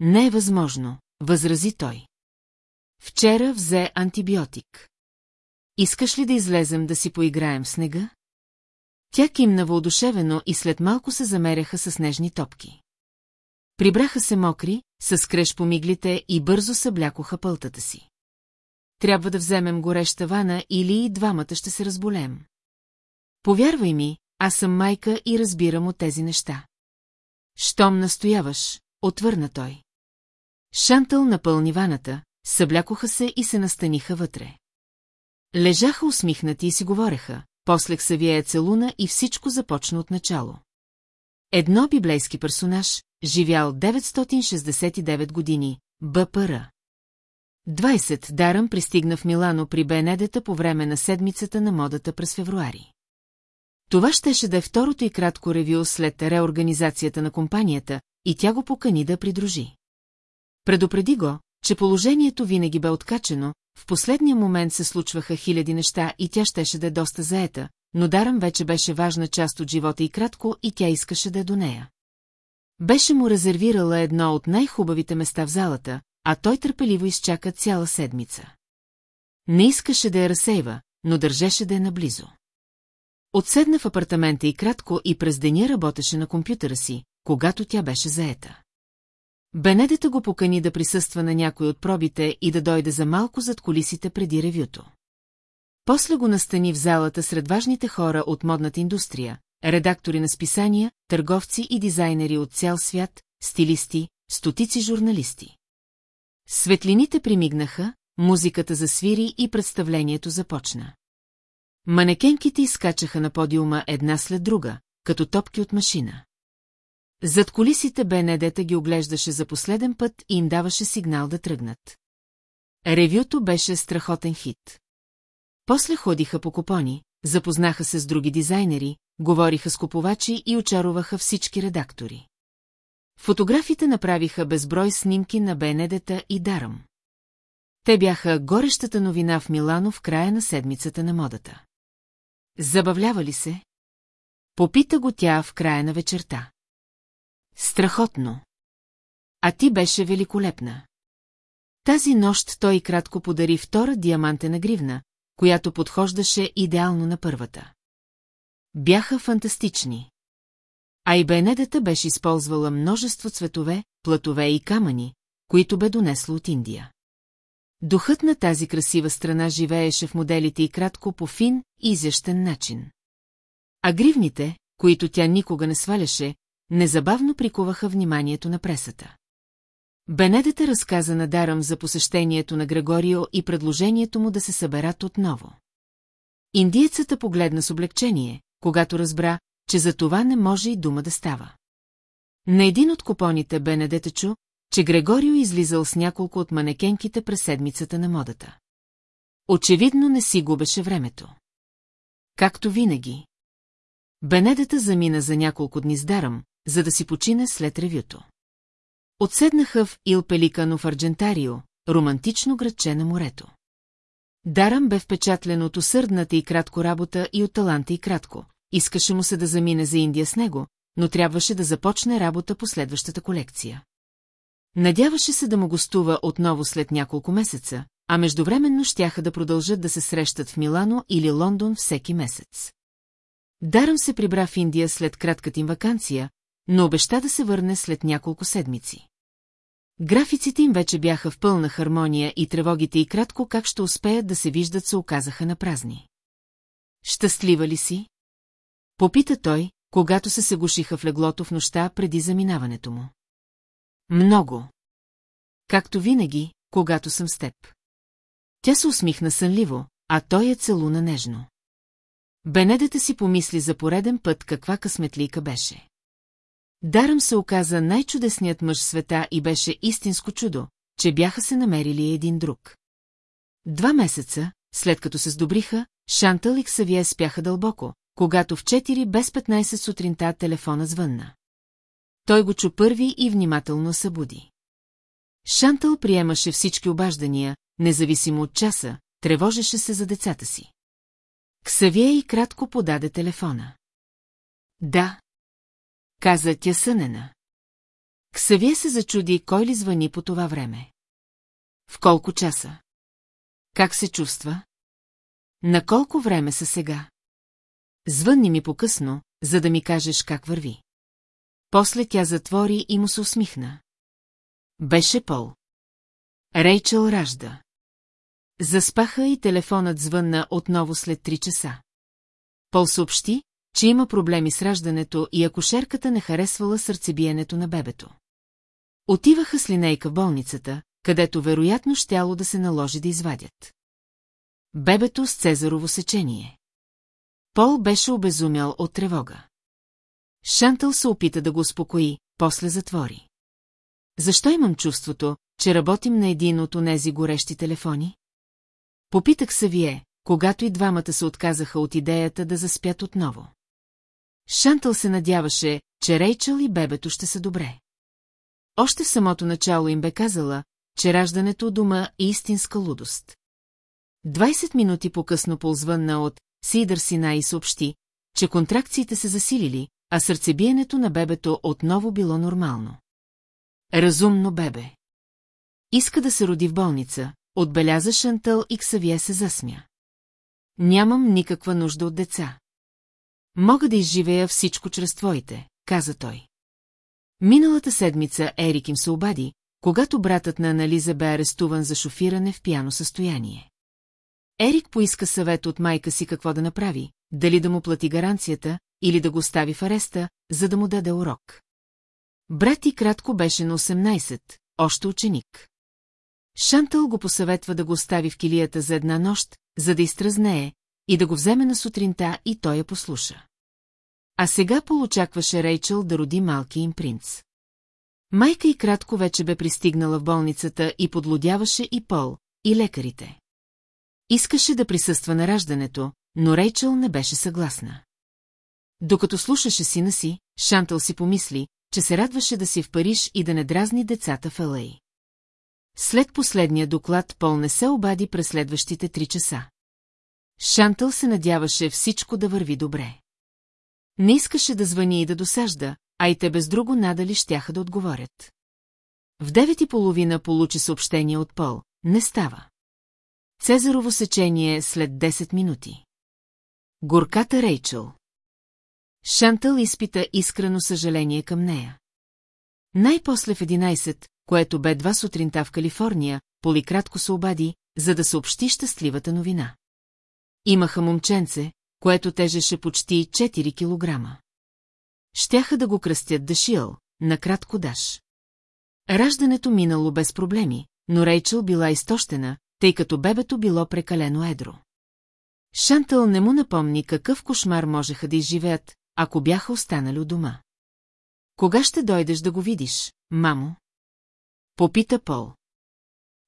Не е възможно, възрази той. Вчера взе антибиотик. Искаш ли да излезем да си поиграем в снега? Тя кимна въодушевено и след малко се замеряха с нежни топки. Прибраха се мокри, с креш по миглите и бързо съблякоха пълтата си. Трябва да вземем гореща вана или и двамата ще се разболем. Повярвай ми, аз съм майка и разбирам от тези неща. Щом настояваш, отвърна той. Шантъл напълни ваната, съблякоха се и се настаниха вътре. Лежаха усмихнати и си говореха, после Ксавия целуна и всичко започна от начало. Едно библейски персонаж, живял 969 години, БПР. 20 Даръм пристигна в Милано при Бенедета по време на седмицата на модата през февруари. Това щеше да е второто и кратко ревю след реорганизацията на компанията, и тя го покани да придружи. Предупреди го, че положението винаги бе откачено, в последния момент се случваха хиляди неща и тя щеше да е доста заета, но Дарам вече беше важна част от живота и кратко и тя искаше да е до нея. Беше му резервирала едно от най-хубавите места в залата, а той търпеливо изчака цяла седмица. Не искаше да я разсейва, но държеше да е наблизо. Отседна в апартамента и кратко и през деня работеше на компютъра си, когато тя беше заета. Бенедета го покани да присъства на някой от пробите и да дойде за малко зад колисите преди ревюто. После го настани в залата сред важните хора от модната индустрия, редактори на списания, търговци и дизайнери от цял свят, стилисти, стотици журналисти. Светлините примигнаха, музиката засвири и представлението започна. Манекенките изкачаха на подиума една след друга, като топки от машина. Зад колисите Бенедета ги оглеждаше за последен път и им даваше сигнал да тръгнат. Ревюто беше страхотен хит. После ходиха по купони, запознаха се с други дизайнери, говориха с купувачи и очароваха всички редактори. Фотографите направиха безброй снимки на Бенедета и Дарам. Те бяха горещата новина в Милано в края на седмицата на модата. Забавлява ли се? Попита го тя в края на вечерта. Страхотно. А ти беше великолепна. Тази нощ той кратко подари втора диамантена гривна, която подхождаше идеално на първата. Бяха фантастични. А и Бенедета беше използвала множество цветове, платове и камъни, които бе донесло от Индия. Духът на тази красива страна живееше в моделите и кратко по фин и изящен начин. А гривните, които тя никога не сваляше, незабавно прикуваха вниманието на пресата. Бенедета разказа на Дарам за посещението на Грегорио и предложението му да се съберат отново. Индиецата погледна с облегчение, когато разбра, че за това не може и дума да става. На един от купоните Бенедета чу, че Грегорио излизал с няколко от манекенките през седмицата на модата. Очевидно не си губеше времето. Както винаги. Бенедета замина за няколко дни с Дарам, за да си почине след ревюто. Отседнаха в Ил Пеликано в Арджентарио, романтично градче на морето. Дарам бе впечатлен от усърдната и кратко работа и от таланта и кратко. Искаше му се да замине за Индия с него, но трябваше да започне работа по следващата колекция. Надяваше се да му гостува отново след няколко месеца, а междувременно щяха да продължат да се срещат в Милано или Лондон всеки месец. Дарам се прибра в Индия след кратката им вакансия, но обеща да се върне след няколко седмици. Графиците им вече бяха в пълна хармония и тревогите и кратко как ще успеят да се виждат се оказаха на празни. Щастлива ли си? Попита той, когато се сегушиха в леглото в нощта преди заминаването му. Много. Както винаги, когато съм с теб. Тя се усмихна сънливо, а той я целуна нежно. Бенедета си помисли за пореден път каква късметлийка беше. Дарам се оказа най-чудесният мъж в света и беше истинско чудо, че бяха се намерили един друг. Два месеца, след като се сдобриха, Шантъл и Ксавие спяха дълбоко, когато в 4 без 15 сутринта телефона звънна. Той го чу първи и внимателно събуди. Шантъл приемаше всички обаждания, независимо от часа, тревожеше се за децата си. Ксавие и кратко подаде телефона. Да, каза тя сънена. Ксавие се зачуди кой ли звъни по това време. В колко часа? Как се чувства? На колко време са сега? Звънни ми по-късно, за да ми кажеш как върви. После тя затвори и му се усмихна. Беше Пол. Рейчел ражда. Заспаха и телефонът звънна отново след три часа. Пол съобщи, че има проблеми с раждането и акушерката не харесвала сърцебиенето на бебето. Отиваха с линейка в болницата, където вероятно щяло да се наложи да извадят. Бебето с Цезарово сечение. Пол беше обезумял от тревога. Шантъл се опита да го успокои, после затвори. Защо имам чувството, че работим на един от онези горещи телефони? Попитах се вие, когато и двамата се отказаха от идеята да заспят отново. Шантъл се надяваше, че Рейчел и бебето ще са добре. Още в самото начало им бе казала, че раждането у дома е истинска лудост. 20 минути по-късно ползвънна от Сидър Сина и съобщи, че контракциите се засилили, а сърцебиенето на бебето отново било нормално. Разумно бебе. Иска да се роди в болница, отбеляза Шантъл и Ксавие се засмя. Нямам никаква нужда от деца. Мога да изживея всичко чрез твоите, каза той. Миналата седмица Ерик им се обади, когато братът на Анализа бе арестуван за шофиране в пияно състояние. Ерик поиска съвет от майка си какво да направи, дали да му плати гаранцията или да го остави в ареста, за да му даде урок. Брат и кратко беше на 18, още ученик. Шантъл го посъветва да го остави в килията за една нощ, за да изтръзнее, и да го вземе на сутринта и той я послуша. А сега получакваше Рейчел да роди малки им принц. Майка и кратко вече бе пристигнала в болницата и подлодяваше и Пол, и лекарите. Искаше да присъства на раждането, но Рейчел не беше съгласна. Докато слушаше сина си, Шантъл си помисли, че се радваше да си в Париж и да не дразни децата в Алей. След последния доклад Пол не се обади през следващите три часа. Шантъл се надяваше всичко да върви добре. Не искаше да звъни и да досажда, а и те без друго надали щяха да отговорят. В девет и половина получи съобщение от Пол. Не става. Цезарово сечение след 10 минути. Горката Рейчел. Шантъл изпита искрено съжаление към нея. Най-после в 11, което бе два сутринта в Калифорния, Поли кратко се обади, за да съобщи щастливата новина. Имаха момченце, което тежеше почти 4 килограма. Щяха да го кръстят Дашил, накратко Даш. Раждането минало без проблеми, но Рейчел била изтощена, тъй като бебето било прекалено едро. Шантъл не му напомни какъв кошмар можеха да изживеят, ако бяха останали у дома. Кога ще дойдеш да го видиш, мамо? Попита Пол.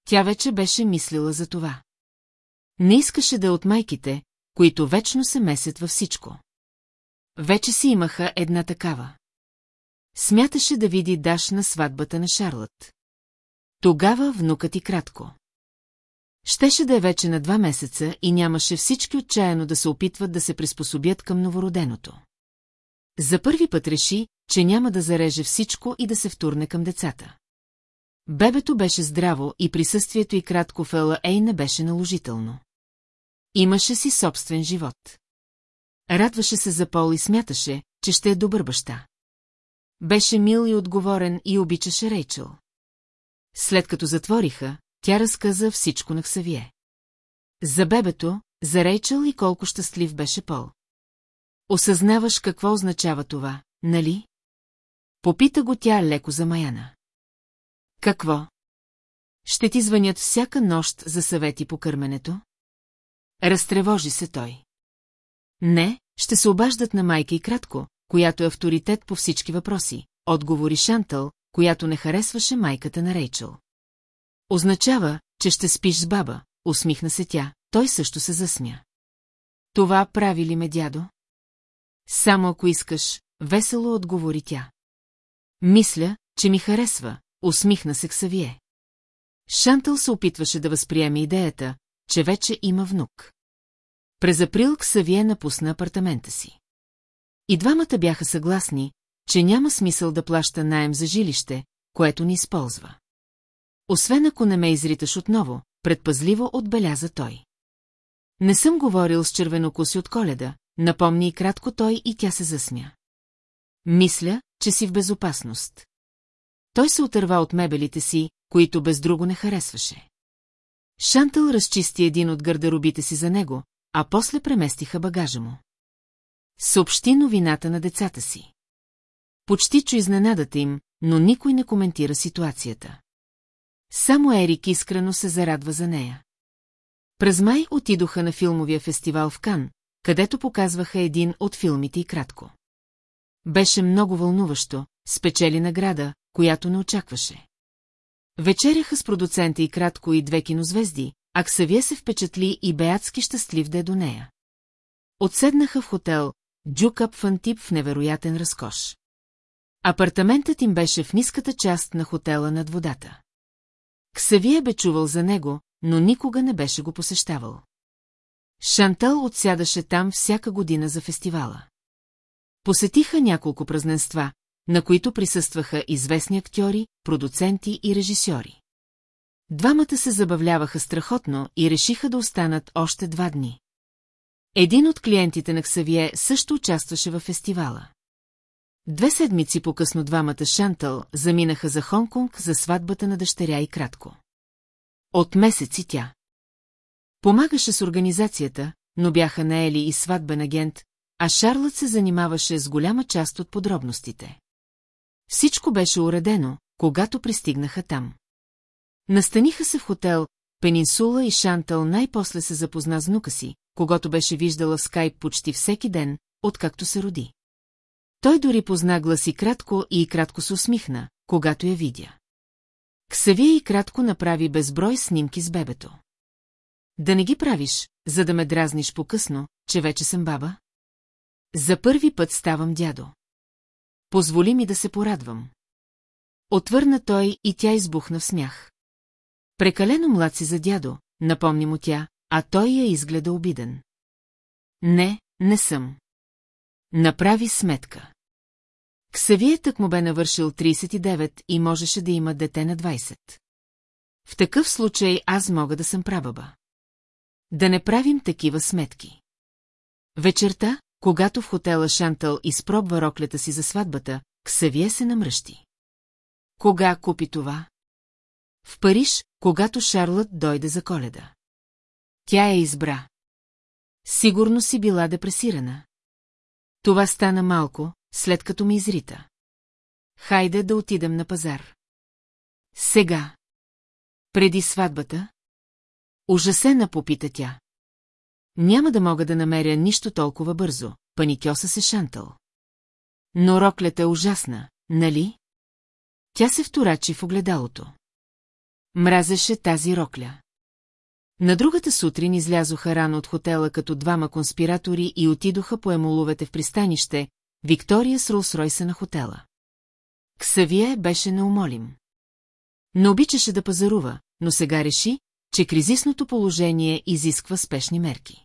Тя вече беше мислила за това. Не искаше да е от майките, които вечно се месят във всичко. Вече си имаха една такава. Смяташе да види Даш на сватбата на Шарлот. Тогава внукът и кратко. Щеше да е вече на два месеца и нямаше всички отчаяно да се опитват да се приспособят към новороденото. За първи път реши, че няма да зареже всичко и да се втурне към децата. Бебето беше здраво и присъствието и кратко в Ела Ей не беше наложително. Имаше си собствен живот. Радваше се за Пол и смяташе, че ще е добър баща. Беше мил и отговорен и обичаше Рейчел. След като затвориха, тя разказа всичко на Ксавие. За бебето, за Рейчел и колко щастлив беше Пол. Осъзнаваш какво означава това, нали? Попита го тя леко за Маяна. Какво? Ще ти звънят всяка нощ за съвети по кърменето? Разтревожи се той. Не, ще се обаждат на майка и кратко, която е авторитет по всички въпроси, отговори Шантъл, която не харесваше майката на Рейчел. Означава, че ще спиш с баба, усмихна се тя, той също се засмя. Това прави ли ме, дядо? Само ако искаш, весело отговори тя. Мисля, че ми харесва, усмихна се Ксавие. Шантъл се опитваше да възприеме идеята, че вече има внук. През април Ксавие напусна апартамента си. И двамата бяха съгласни, че няма смисъл да плаща найем за жилище, което ни използва. Освен ако не ме изриташ отново, предпазливо отбеляза той. Не съм говорил с червенокоси от коледа, напомни и кратко той и тя се засмя. Мисля, че си в безопасност. Той се отърва от мебелите си, които без друго не харесваше. Шантъл разчисти един от гардеробите си за него, а после преместиха багажа му. Съобщи новината на децата си. Почти чу изненадата им, но никой не коментира ситуацията. Само Ерик искрено се зарадва за нея. През май отидоха на филмовия фестивал в Кан, където показваха един от филмите и кратко. Беше много вълнуващо, спечели награда, която не очакваше. Вечеряха с продуцента и кратко и две кинозвезди, а Ксавие се впечатли и беатски щастлив да е до нея. Отседнаха в хотел Джукап Фантип в невероятен разкош. Апартаментът им беше в ниската част на хотела над водата. Ксавие бе чувал за него, но никога не беше го посещавал. Шантал отсядаше там всяка година за фестивала. Посетиха няколко празненства, на които присъстваха известни актьори, продуценти и режисьори. Двамата се забавляваха страхотно и решиха да останат още два дни. Един от клиентите на Ксавие също участваше във фестивала. Две седмици по-късно двамата Шантъл заминаха за Хонконг за сватбата на дъщеря и кратко. От месеци тя. Помагаше с организацията, но бяха наели и сватбен агент, а Шарлът се занимаваше с голяма част от подробностите. Всичко беше уредено, когато пристигнаха там. Настаниха се в хотел Пенинсула и Шантъл най-после се запозна с внука си, когато беше виждала в скайп почти всеки ден, откакто се роди. Той дори позна гласи кратко и кратко се усмихна, когато я видя. Ксавия и кратко направи безброй снимки с бебето. Да не ги правиш, за да ме дразниш по-късно, че вече съм баба? За първи път ставам дядо. Позволи ми да се порадвам. Отвърна той и тя избухна в смях. Прекалено млад си за дядо, напомни му тя, а той я изгледа обиден. Не, не съм. Направи сметка. Ксавиетък му бе навършил 39 и можеше да има дете на 20. В такъв случай аз мога да съм прабаба. Да не правим такива сметки. Вечерта, когато в хотела Шантъл изпробва роклята си за сватбата, Ксавие се намръщи. Кога купи това? В Париж, когато Шарлот дойде за коледа. Тя я избра. Сигурно си била депресирана. Това стана малко, след като ми изрита. Хайде да отидем на пазар. Сега. Преди сватбата? Ужасена попита тя. Няма да мога да намеря нищо толкова бързо, паникьоса се Шантъл. Но роклята е ужасна, нали? Тя се вторачи в огледалото. Мразеше тази рокля. На другата сутрин излязоха рано от хотела като двама конспиратори и отидоха по емоловете в пристанище, Виктория с Ролс-Ройса на хотела. Ксавие беше неумолим. Не обичаше да пазарува, но сега реши, че кризисното положение изисква спешни мерки.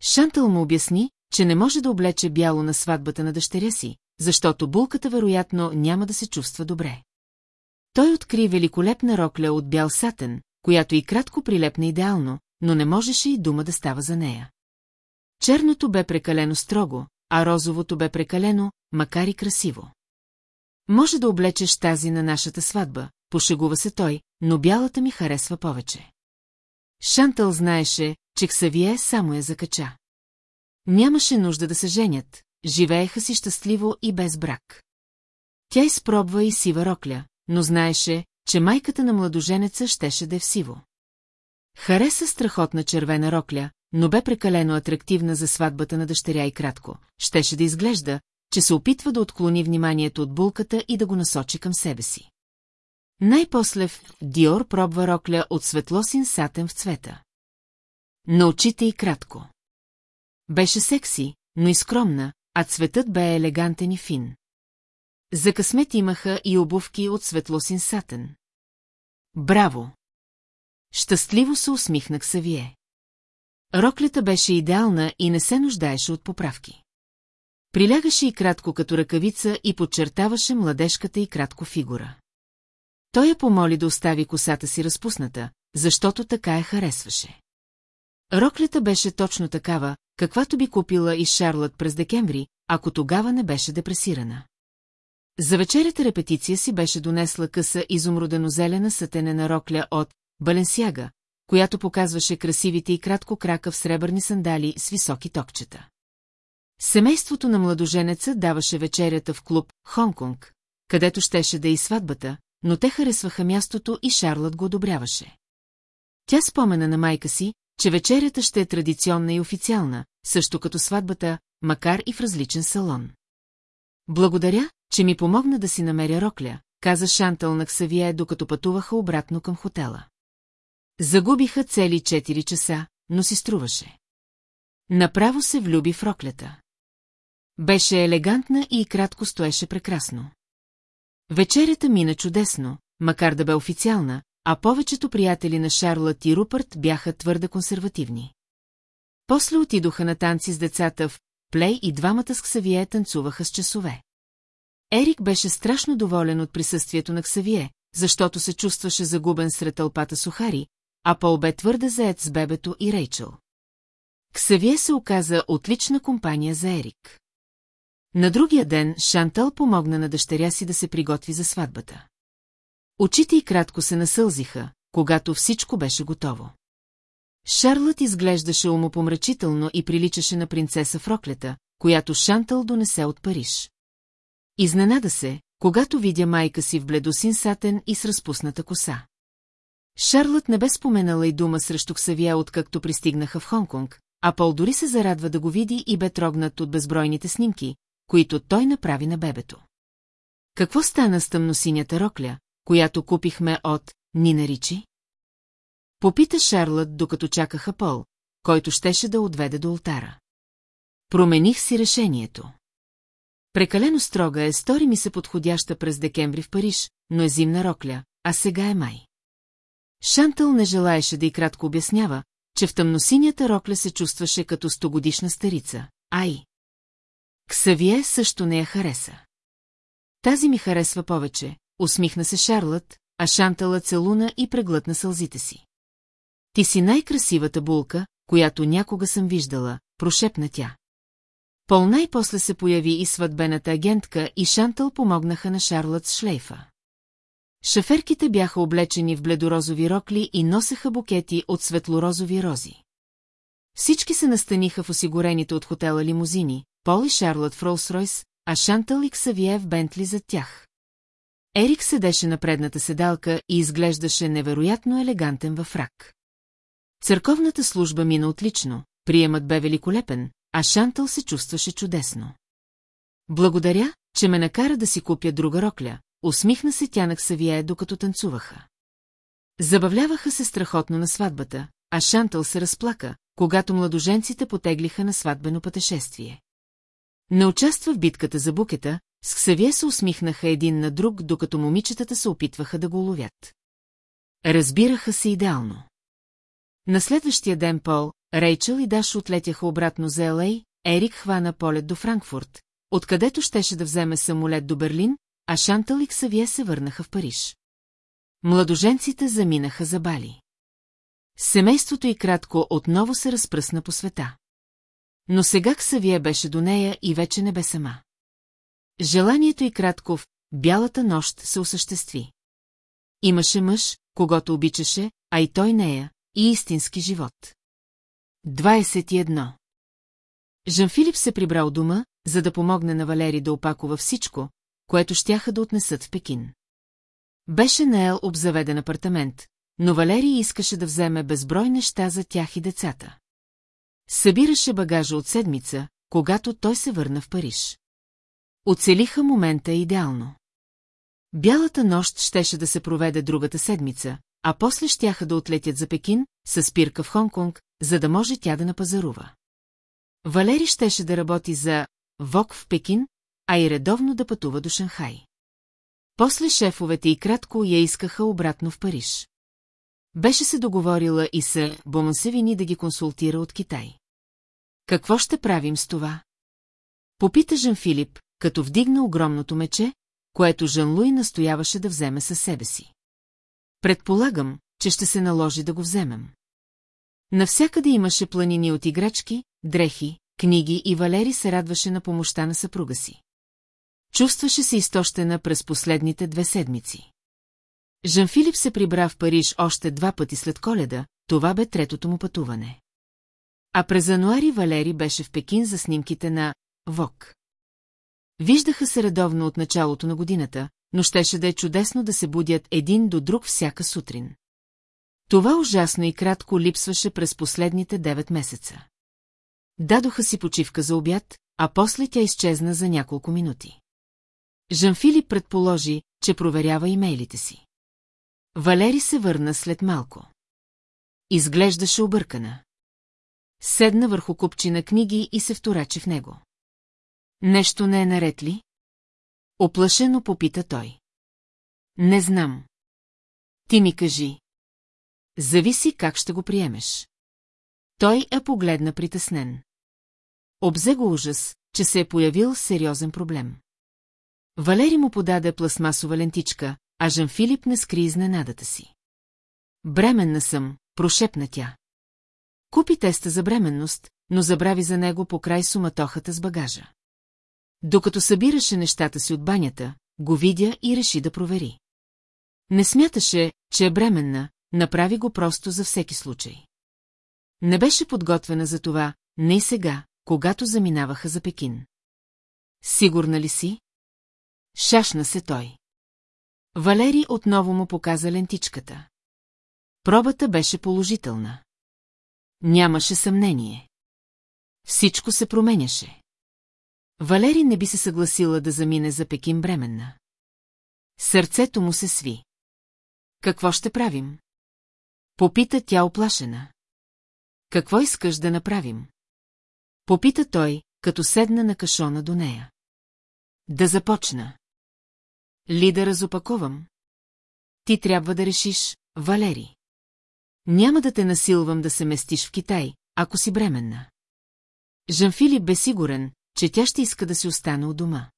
Шантъл му обясни, че не може да облече бяло на сватбата на дъщеря си, защото булката вероятно няма да се чувства добре. Той откри великолепна рокля от бял сатен, която и кратко прилепна идеално, но не можеше и дума да става за нея. Черното бе прекалено строго, а розовото бе прекалено, макар и красиво. Може да облечеш тази на нашата сватба, пошегува се той, но бялата ми харесва повече. Шантъл знаеше, че Ксавие само я закача. Нямаше нужда да се женят, живееха си щастливо и без брак. Тя изпробва и сива рокля, но знаеше, че майката на младоженеца щеше да е в сиво. Хареса страхотна червена рокля, но бе прекалено атрактивна за сватбата на дъщеря и кратко. Щеше да изглежда, че се опитва да отклони вниманието от булката и да го насочи към себе си. Най-после в Диор пробва рокля от светлосин сатен в цвета. На очите и кратко. Беше секси, но и скромна, а цветът бе елегантен и фин. За късмет имаха и обувки от светлосин сатен. Браво! Щастливо се усмихнах Савие. Роклята беше идеална и не се нуждаеше от поправки. Прилягаше и кратко като ръкавица и подчертаваше младежката и кратко фигура. Той я помоли да остави косата си разпусната, защото така я харесваше. Роклята беше точно такава, каквато би купила и Шарлот през декември, ако тогава не беше депресирана. За вечерята репетиция си беше донесла къса изумрудено-зелена сатенена рокля от Баленсяга, която показваше красивите и кратко крака в сребърни сандали с високи токчета. Семейството на младоженеца даваше вечерята в клуб Хонконг, където щеше да и сватбата, но те харесваха мястото и Шарлот го одобряваше. Тя спомена на майка си, че вечерята ще е традиционна и официална, също като сватбата, макар и в различен салон. Благодаря, че ми помогна да си намеря рокля, каза Шантъл на Ксавие, докато пътуваха обратно към хотела. Загубиха цели 4 часа, но си струваше. Направо се влюби в роклята. Беше елегантна и кратко стоеше прекрасно. Вечерята мина чудесно, макар да бе официална, а повечето приятели на Шарлот и Рупърт бяха твърде консервативни. После отидоха на танци с децата в Плей и двамата с Ксавие танцуваха с часове. Ерик беше страшно доволен от присъствието на Ксавие, защото се чувстваше загубен сред тълпата сухари, а Пол бе твърде заед с бебето и Рейчел. Ксавие се оказа отлична компания за Ерик. На другия ден Шантал помогна на дъщеря си да се приготви за сватбата. Очите й кратко се насълзиха, когато всичко беше готово. Шарлът изглеждаше умопомрачително и приличаше на принцеса в роклета, която Шантъл донесе от Париж. Изненада се, когато видя майка си в бледосин сатен и с разпусната коса. Шарлът не бе споменала и дума срещу Ксавия, откакто пристигнаха в Хонконг, а Пол дори се зарадва да го види и бе трогнат от безбройните снимки, които той направи на бебето. Какво стана с тъмносинята рокля, която купихме от Нина Ричи? Попита Шарлът, докато чакаха Пол, който щеше да отведе до ултара. Промених си решението. Прекалено строга е, стори ми се подходяща през декември в Париж, но е зимна рокля, а сега е май. Шантъл не желаеше да и кратко обяснява, че в тъмносинята рокля се чувстваше като стогодишна старица. Ай! Ксавие също не я хареса. Тази ми харесва повече, усмихна се Шарлът, а Шантъла целуна и преглътна сълзите си. Ти си най-красивата булка, която някога съм виждала, прошепна тя. Пол най-после се появи и сватбената агентка и Шантъл помогнаха на Шарлот с шлейфа. Шаферките бяха облечени в бледорозови рокли и носеха букети от светлорозови рози. Всички се настаниха в осигурените от хотела лимузини, Пол и Шарлот в Ролс-Ройс, а Шантъл и Ксавие в Бентли зад тях. Ерик седеше на предната седалка и изглеждаше невероятно елегантен във фрак. Църковната служба мина отлично, приемът бе великолепен, а Шантъл се чувстваше чудесно. Благодаря, че ме накара да си купя друга рокля, усмихна се тя на Ксавие, докато танцуваха. Забавляваха се страхотно на сватбата, а Шантъл се разплака, когато младоженците потеглиха на сватбено пътешествие. Не участва в битката за букета, с Ксавие се усмихнаха един на друг, докато момичетата се опитваха да го ловят. Разбираха се идеално. На следващия ден Пол, Рейчел и Даш отлетяха обратно за Елей, Ерик хвана полет до Франкфурт, откъдето щеше да вземе самолет до Берлин, а Шантъл и Ксавие се върнаха в Париж. Младоженците заминаха за Бали. Семейството и кратко отново се разпръсна по света. Но сега Ксавие беше до нея и вече не бе сама. Желанието и кратко в бялата нощ се осъществи. Имаше мъж, когато обичаше, а и той нея, и истински живот. 21. Жан-Филип се прибрал дома, за да помогне на Валери да опакова всичко, което щяха да отнесат в Пекин. Беше наел обзаведен апартамент, но Валери искаше да вземе безброй неща за тях и децата. Събираше багажа от седмица, когато той се върна в Париж. Оцелиха момента идеално. Бялата нощ щеше да се проведе другата седмица, а после щяха да отлетят за Пекин, с спирка в Хонконг, за да може тя да напазарува. Валери щеше да работи за ВОК в Пекин, а и редовно да пътува до Шанхай. После шефовете и кратко я искаха обратно в Париж. Беше се договорила и с Бомансевини да ги консултира от Китай. Какво ще правим с това? Попита Жан Филип, като вдигна огромното мече, което Жан Луи настояваше да вземе със себе си. Предполагам, че ще се наложи да го вземем. Навсякъде имаше планини от играчки, дрехи, книги и Валери се радваше на помощта на съпруга си. Чувстваше се изтощена през последните две седмици. Жан-Филип се прибра в Париж още два пъти след коледа, това бе третото му пътуване. А през януари Валери беше в Пекин за снимките на ВОК. Виждаха се редовно от началото на годината, но щеше да е чудесно да се будят един до друг всяка сутрин. Това ужасно и кратко липсваше през последните девет месеца. Дадоха си почивка за обяд, а после тя изчезна за няколко минути. Жан-Филип предположи, че проверява имейлите си. Валери се върна след малко. Изглеждаше объркана. Седна върху купчина книги и се вторачи в него. Нещо не е наред ли? Оплашено попита той. Не знам. Ти ми кажи. Зависи как ще го приемеш. Той е погледна притеснен. Обзе го ужас, че се е появил сериозен проблем. Валери му подаде пластмасова лентичка, а Жан Филип не скри изненадата си. Бременна съм, прошепна тя. Купи теста за бременност, но забрави за него по край суматохата с багажа. Докато събираше нещата си от банята, го видя и реши да провери. Не смяташе, че е бременна, направи го просто за всеки случай. Не беше подготвена за това, не и сега, когато заминаваха за Пекин. Сигурна ли си? Шашна се той. Валери отново му показа лентичката. Пробата беше положителна. Нямаше съмнение. Всичко се променяше. Валери не би се съгласила да замине за Пекин бременна. Сърцето му се сви. Какво ще правим? Попита тя оплашена. Какво искаш да направим? Попита той, като седна на кашона до нея. Да започна. Ли да разопаковам? Ти трябва да решиш, Валери. Няма да те насилвам да се местиш в Китай, ако си бременна. Жан-Филип бе сигурен, че тя ще иска да си остане у дома.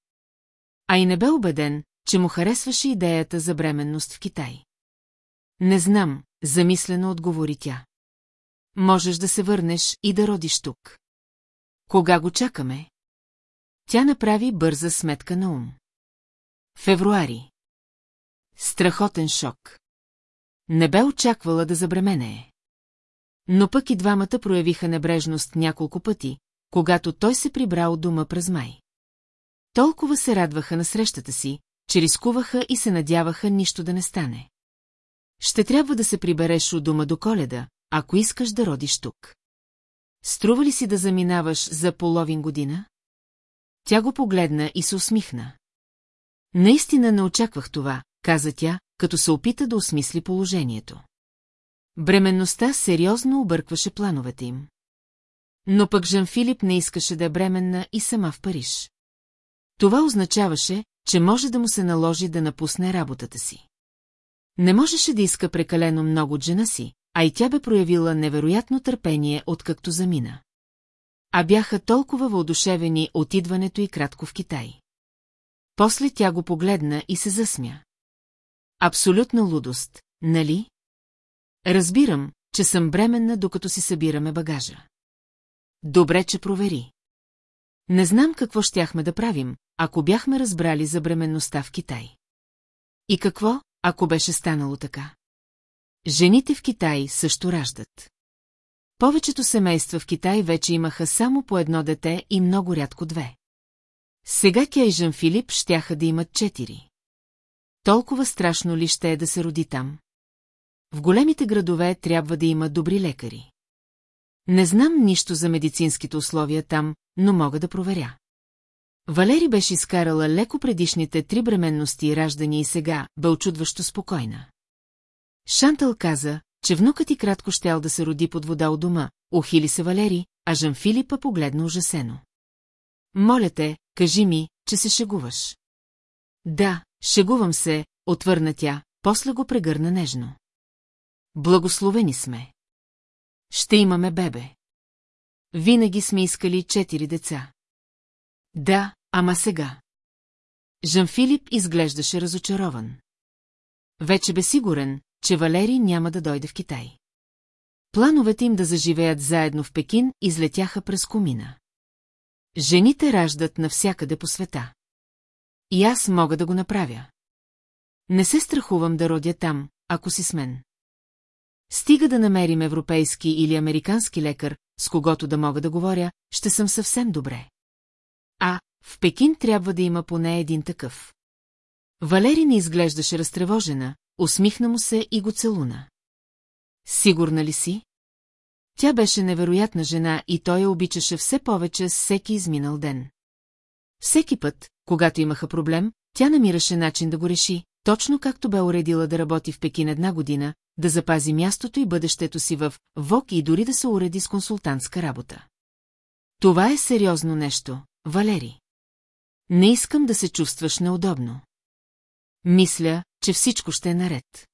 А и не бе убеден, че му харесваше идеята за бременност в Китай. Не знам, замислено отговори тя. Можеш да се върнеш и да родиш тук. Кога го чакаме? Тя направи бърза сметка на ум. Февруари. Страхотен шок. Не бе очаквала да забременее. Но пък и двамата проявиха небрежност няколко пъти, когато той се прибра от дома през май. Толкова се радваха на срещата си, че рискуваха и се надяваха нищо да не стане. Ще трябва да се прибереш от дома до коледа, ако искаш да родиш тук. Струва ли си да заминаваш за половин година? Тя го погледна и се усмихна. Наистина не очаквах това, каза тя, като се опита да осмисли положението. Бременността сериозно объркваше плановете им. Но пък Жан Филип не искаше да е бременна и сама в Париж. Това означаваше, че може да му се наложи да напусне работата си. Не можеше да иска прекалено много от жена си, а и тя бе проявила невероятно търпение, откакто замина. А бяха толкова въодушевени от идването и кратко в Китай. После тя го погледна и се засмя. Абсолютна лудост, нали? Разбирам, че съм бременна, докато си събираме багажа. Добре, че провери. Не знам какво щяхме да правим, ако бяхме разбрали за бременността в Китай. И какво, ако беше станало така? Жените в Китай също раждат. Повечето семейства в Китай вече имаха само по едно дете и много рядко две. Сега Кя и Жан Филип щяха да имат четири. Толкова страшно ли ще е да се роди там? В големите градове трябва да има добри лекари. Не знам нищо за медицинските условия там, но мога да проверя. Валери беше изкарала леко предишните три бременности и раждания и сега бе очудващо спокойна. Шантъл каза, че внукът и кратко щял да се роди под вода от дома, ухили се Валери, а Жан Филипа погледна ужасено. Моля те, кажи ми, че се шегуваш. Да, шегувам се, отвърна тя, после го прегърна нежно. Благословени сме. Ще имаме бебе. Винаги сме искали четири деца. Да, ама сега. Жан Филип изглеждаше разочарован. Вече бе сигурен, че Валери няма да дойде в Китай. Плановете им да заживеят заедно в Пекин излетяха през комина. Жените раждат навсякъде по света. И аз мога да го направя. Не се страхувам да родя там, ако си с мен. Стига да намерим европейски или американски лекар, с когото да мога да говоря, ще съм съвсем добре. А, в Пекин трябва да има поне един такъв. Валери не изглеждаше разтревожена, усмихна му се и го целуна. Сигурна ли си? Тя беше невероятна жена и той я обичаше все повече с всеки изминал ден. Всеки път, когато имаха проблем, тя намираше начин да го реши, точно както бе уредила да работи в Пекин една година, да запази мястото и бъдещето си в ВОК и дори да се уреди с консултантска работа. Това е сериозно нещо, Валери. Не искам да се чувстваш неудобно. Мисля, че всичко ще е наред.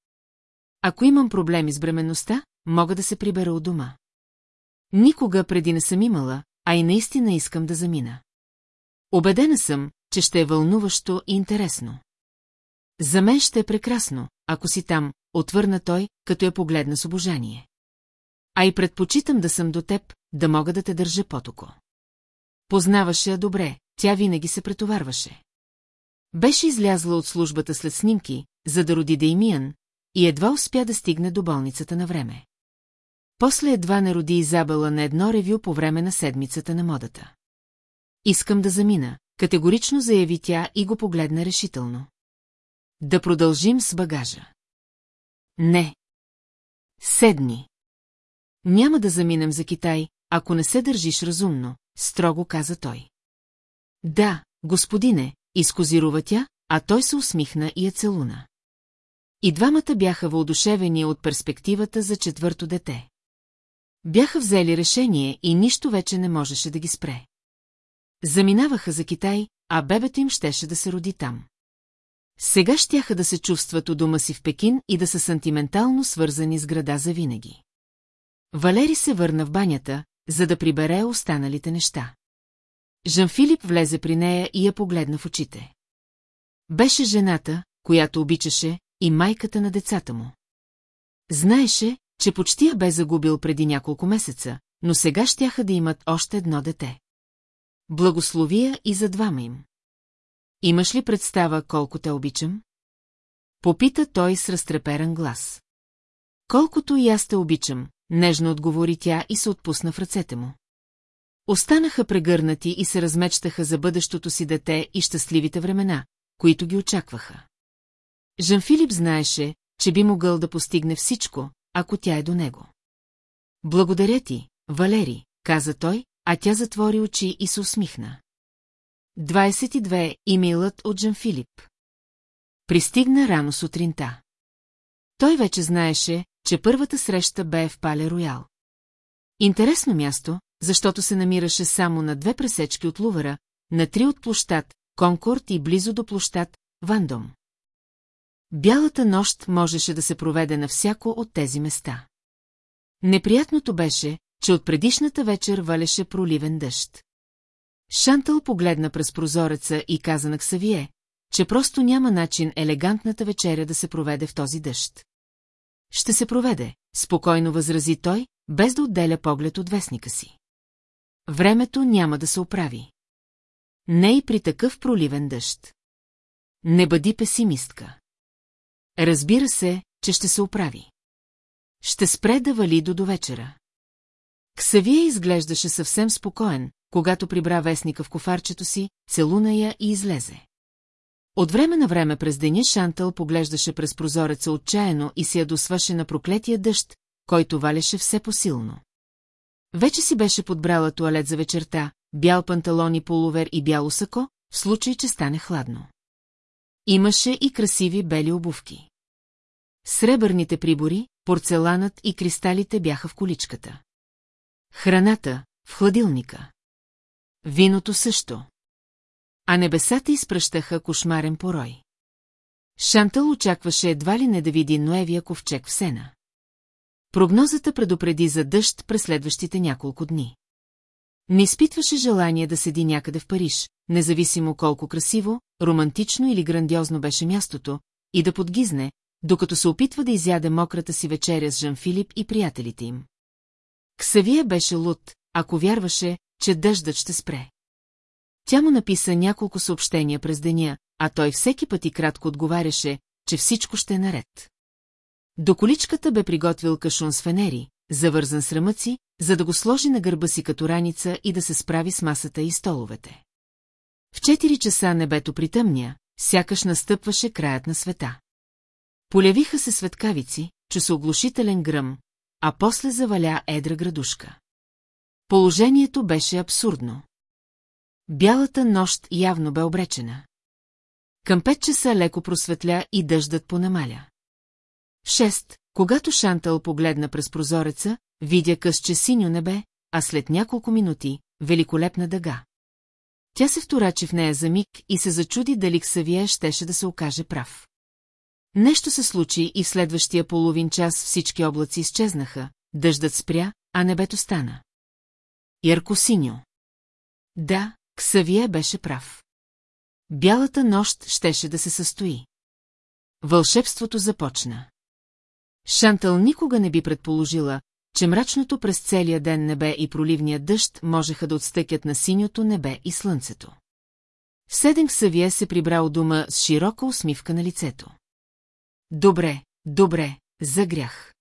Ако имам проблеми с бременността, мога да се прибера от дома. Никога преди не съм имала, а и наистина искам да замина. Обедена съм, че ще е вълнуващо и интересно. За мен ще е прекрасно, ако си там, отвърна той, като я погледна с обожание. А и предпочитам да съм до теб, да мога да те държа потоко. Познаваше я добре, тя винаги се претоварваше. Беше излязла от службата след снимки, за да роди Деймиян, и едва успя да стигне до болницата на време. После едва не роди Изабела на едно ревю по време на седмицата на модата. Искам да замина, категорично заяви тя и го погледна решително. Да продължим с багажа. Не. Седни. Няма да заминем за Китай, ако не се държиш разумно, строго каза той. Да, господине, изкозирува тя, а той се усмихна и я целуна. И двамата бяха въодушевени от перспективата за четвърто дете. Бяха взели решение и нищо вече не можеше да ги спре. Заминаваха за Китай, а бебето им щеше да се роди там. Сега щяха да се чувстват у дома си в Пекин и да са сантиментално свързани с града за винаги. Валери се върна в банята, за да прибере останалите неща. Жан-Филип влезе при нея и я погледна в очите. Беше жената, която обичаше, и майката на децата му. Знаеше, че почти я бе загубил преди няколко месеца, но сега щяха да имат още едно дете. Благословия и за двама им. Имаш ли представа колко те обичам? Попита той с разтреперан глас. Колкото и аз те обичам, нежно отговори тя и се отпусна в ръцете му. Останаха прегърнати и се размечтаха за бъдещото си дете и щастливите времена, които ги очакваха. Жан Филип знаеше, че би могъл да постигне всичко, ако тя е до него. Благодаря ти, Валери, каза той, а тя затвори очи и се усмихна. 22. Имейлът от Жан Филип. Пристигна рано сутринта. Той вече знаеше, че първата среща бе в Пале Роял. Интересно място, защото се намираше само на две пресечки от Лувара, на три от площад, Конкорд и близо до площад, Вандом. Бялата нощ можеше да се проведе на всяко от тези места. Неприятното беше, че от предишната вечер валеше проливен дъжд. Шантъл погледна през прозореца и каза на Ксавие, че просто няма начин елегантната вечеря да се проведе в този дъжд. Ще се проведе, спокойно възрази той, без да отделя поглед от вестника си. Времето няма да се оправи. Не и при такъв проливен дъжд. Не бъди песимистка. Разбира се, че ще се оправи. Ще спре да вали до довечера. Ксавия изглеждаше съвсем спокоен, когато прибра вестника в кофарчето си, целуна я и излезе. От време на време през деня Шантъл поглеждаше през прозореца отчаяно и се ядосваше на проклетия дъжд, който валеше все посилно. Вече си беше подбрала туалет за вечерта, бял панталон и полувер и бяло сако, в случай, че стане хладно. Имаше и красиви бели обувки. Сребърните прибори, порцеланът и кристалите бяха в количката. Храната – в хладилника. Виното също. А небесата изпръщаха кошмарен порой. Шантъл очакваше едва ли не да види Ноевия ковчег в сена. Прогнозата предупреди за дъжд през следващите няколко дни. Не изпитваше желание да седи някъде в Париж, независимо колко красиво, романтично или грандиозно беше мястото, и да подгизне, докато се опитва да изяде мократа си вечеря с Жан Филип и приятелите им. Ксавия беше луд, ако вярваше, че дъждът ще спре. Тя му написа няколко съобщения през деня, а той всеки път и кратко отговаряше, че всичко ще е наред. До количката бе приготвил кашун с фенери, завързан с ръмъци, за да го сложи на гърба си като раница и да се справи с масата и столовете. В четири часа небето притъмня, сякаш настъпваше краят на света. Полявиха се светкавици, че са оглушителен гръм, а после заваля едра градушка. Положението беше абсурдно. Бялата нощ явно бе обречена. Към пет часа леко просветля и дъждът понамаля. Шест, когато Шантъл погледна през прозореца, видя късче синьо небе, а след няколко минути – великолепна дъга. Тя се вторачи в нея за миг и се зачуди дали Ксавие щеше да се окаже прав. Нещо се случи и в следващия половин час всички облаци изчезнаха, дъждът спря, а небето стана. Яркосиньо. Да, Ксавие беше прав. Бялата нощ щеше да се състои. Вълшебството започна. Шантъл никога не би предположила, че мрачното през целия ден небе и проливният дъжд можеха да отстъкят на синьото небе и слънцето. В седем Ксавие се прибра у дома с широка усмивка на лицето. Добре, добре, загрях.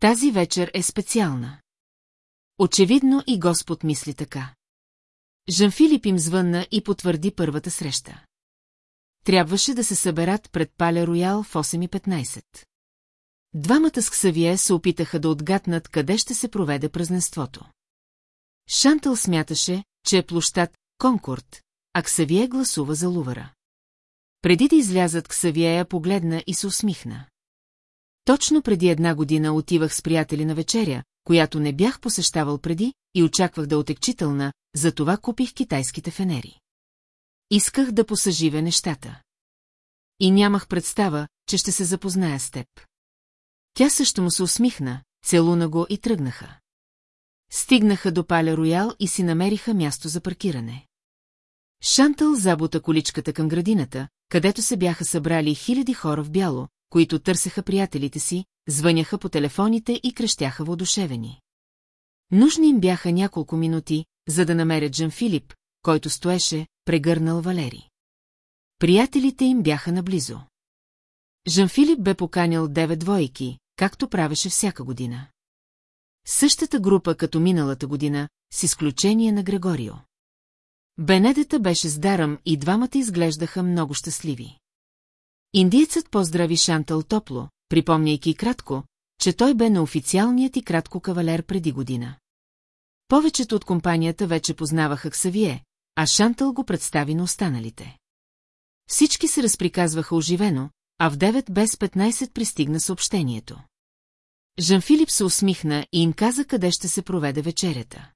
Тази вечер е специална. Очевидно и Господ мисли така. Жан Филип им звънна и потвърди първата среща. Трябваше да се съберат пред Паля Роял в 8.15. Двамата с Ксавие се опитаха да отгатнат къде ще се проведе празненството. Шантъл смяташе, че е площад Конкорд, а Ксавие гласува за Лувара. Преди да излязат Ксавие я погледна и се усмихна. Точно преди една година отивах с приятели на вечеря, която не бях посещавал преди, и очаквах да отекчителна, затова купих китайските фенери. Исках да посъживе нещата. И нямах представа, че ще се запозная с теб. Тя също му се усмихна, целуна го и тръгнаха. Стигнаха до Паля Роял и си намериха място за паркиране. Шантъл забута количката към градината, където се бяха събрали хиляди хора в бяло, които търсеха приятелите си, звъняха по телефоните и крещяха воодушевени. Нужни им бяха няколко минути, за да намерят Джан Филип, който стоеше, прегърнал Валери. Приятелите им бяха наблизо. Жан Филип бе поканил девет двойки, както правеше всяка година. Същата група като миналата година, с изключение на Грегорио. Бенедета беше с дарам и двамата изглеждаха много щастливи. Индиецът поздрави Шантъл топло, припомняйки кратко, че той бе на официалният и кратко кавалер преди година. Повечето от компанията вече познаваха Ксавие, а Шантъл го представи на останалите. Всички се разприказваха оживено, а в 9 без 15 пристигна съобщението. Жан Филип се усмихна и им каза къде ще се проведе вечерята.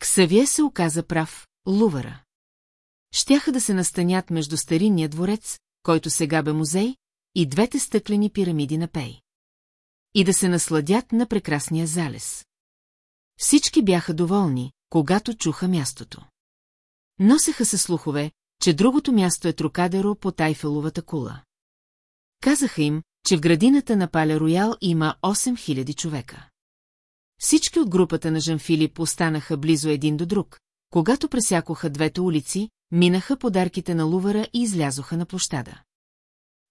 Ксавие се оказа прав, Лувара. Щяха да се настанят между старинния дворец, който сега бе музей, и двете стъклени пирамиди на Пей. И да се насладят на прекрасния залез. Всички бяха доволни, когато чуха мястото. Носеха се слухове, че другото място е Трокадеро по Тайфеловата кула. Казаха им, че в градината на Паля Роял има 8000 човека. Всички от групата на Жан Филип останаха близо един до друг, когато пресякоха двете улици, минаха подарките на Лувара и излязоха на площада.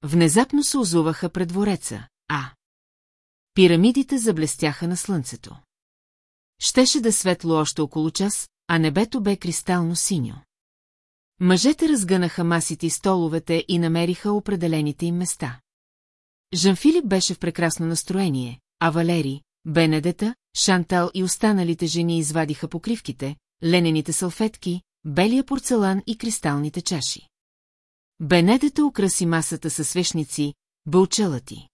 Внезапно се озуваха пред двореца, а... Пирамидите заблестяха на слънцето. Щеше да светло още около час, а небето бе кристално синьо. Мъжете разгънаха масите и столовете и намериха определените им места. Жан-Филип беше в прекрасно настроение, а Валери, Бенедета, Шантал и останалите жени извадиха покривките, ленените салфетки, белия порцелан и кристалните чаши. Бенедета украси масата със свещници, бълчела ти.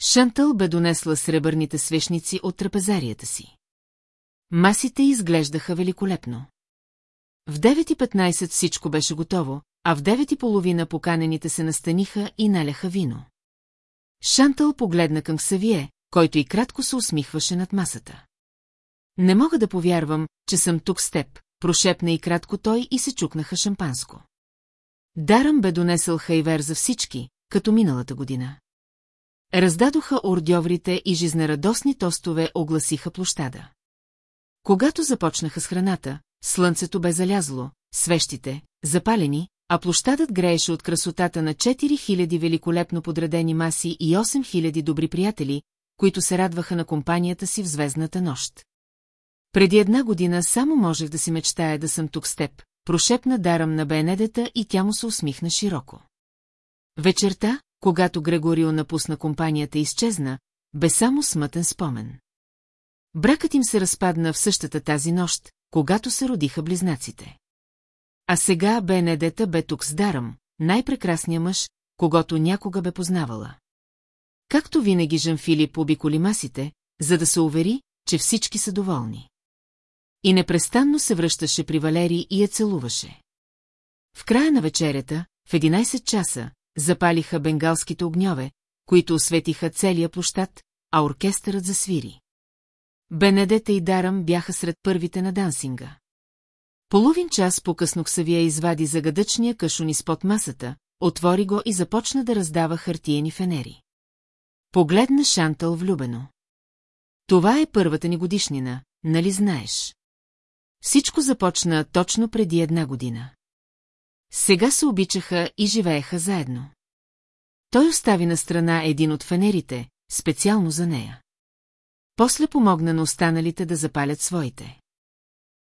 Шантъл бе донесла сребърните свещници от трапезарията си. Масите изглеждаха великолепно. В 9.15 всичко беше готово, а в 9.30 поканените се настаниха и наляха вино. Шантъл погледна към Савие, който и кратко се усмихваше над масата. Не мога да повярвам, че съм тук с теб, прошепна и кратко той и се чукнаха шампанско. Дарам бе донесъл хайвер за всички, като миналата година. Раздадоха ордьоврите и жизнерадостни тостове огласиха площада. Когато започнаха с храната, слънцето бе залязло, свещите, запалени, а площадът грееше от красотата на 4000 великолепно подредени маси и 8000 добри приятели, които се радваха на компанията си в звездната нощ. Преди една година само можех да си мечтая да съм тук с теб, прошепна дарам на Бенедета и тя му се усмихна широко. Вечерта, когато Грегорио напусна компанията и изчезна, бе само смътен спомен. Бракът им се разпадна в същата тази нощ, когато се родиха близнаците. А сега Бенедета бе тук с Дарам, най-прекрасният мъж, когато някога бе познавала. Както винаги Жан Филип обиколи масите, за да се увери, че всички са доволни. И непрестанно се връщаше при Валери и я целуваше. В края на вечерята, в 11 часа, запалиха бенгалските огньове, които осветиха целия площад, а оркестърът засвири. Бенедета и Дарам бяха сред първите на дансинга. Половин час по-късно Ксавия извади загадъчния кашун изпод масата, отвори го и започна да раздава хартиени фенери. Погледна Шантъл влюбено. Това е първата ни годишнина, нали знаеш? Всичко започна точно преди една година. Сега се обичаха и живееха заедно. Той остави на страна един от фенерите, специално за нея. После помогна на останалите да запалят своите.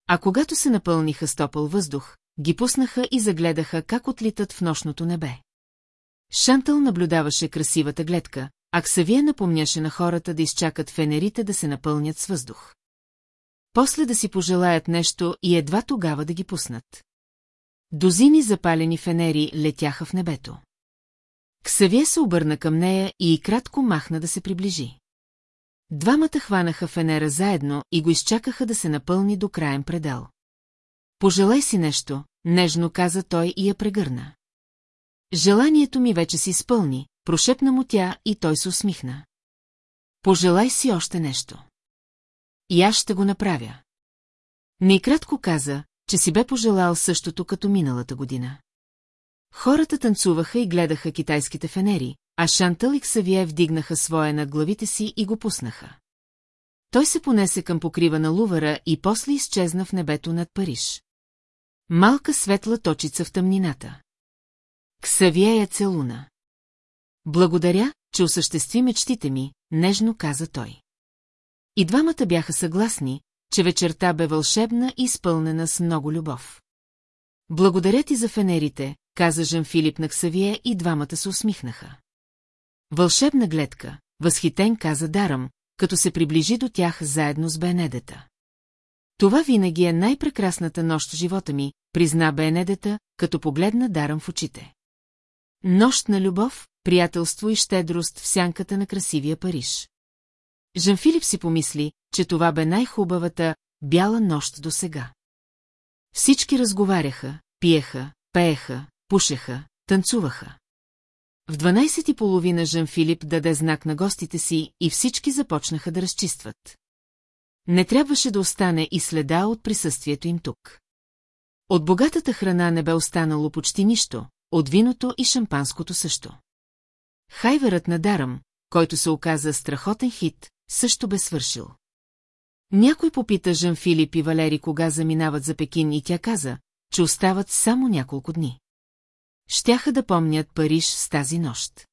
А когато се напълниха с топъл въздух, ги пуснаха и загледаха как отлитат в нощното небе. Шантъл наблюдаваше красивата гледка, а Ксавия напомняше на хората да изчакат фенерите да се напълнят с въздух. После да си пожелаят нещо и едва тогава да ги пуснат. Дозини запалени фенери летяха в небето. Ксавие се обърна към нея и кратко махна да се приближи. Двамата хванаха фенера заедно и го изчакаха да се напълни до краен предел. Пожелай си нещо, нежно каза той и я прегърна. Желанието ми вече си изпълни, прошепна му тя и той се усмихна. Пожелай си още нещо. И аз ще го направя. Не кратко каза, че си бе пожелал същото като миналата година. Хората танцуваха и гледаха китайските фенери, а Шантъл и Ксавие вдигнаха своя над главите си и го пуснаха. Той се понесе към покрива на Лувара и после изчезна в небето над Париж. Малка светла точица в тъмнината. Ксавие я целуна. Благодаря, че осъществи мечтите ми, нежно каза той. И двамата бяха съгласни, че вечерта бе вълшебна и изпълнена с много любов. Благодаря ти за фенерите, каза Жан Филип на Ксавие и двамата се усмихнаха. Вълшебна гледка, възхитен каза Дарам, като се приближи до тях заедно с Бенедета. Това винаги е най-прекрасната нощ в живота ми, призна Бенедета, като погледна Дарам в очите. Нощ на любов, приятелство и щедрост в сянката на красивия Париж. Жан Филип си помисли, че това бе най-хубавата бяла нощ до сега. Всички разговаряха, пиеха, пееха, пушеха, танцуваха. В 12 и половина Жан Филип даде знак на гостите си и всички започнаха да разчистват. Не трябваше да остане и следа от присъствието им тук. От богатата храна не бе останало почти нищо, от виното и шампанското също. Хайверът на Дарам, който се оказа страхотен хит, също бе свършил. Някой попита Жан Филип и Валери кога заминават за Пекин и тя каза, че остават само няколко дни. Щяха да помнят Париж с тази нощ.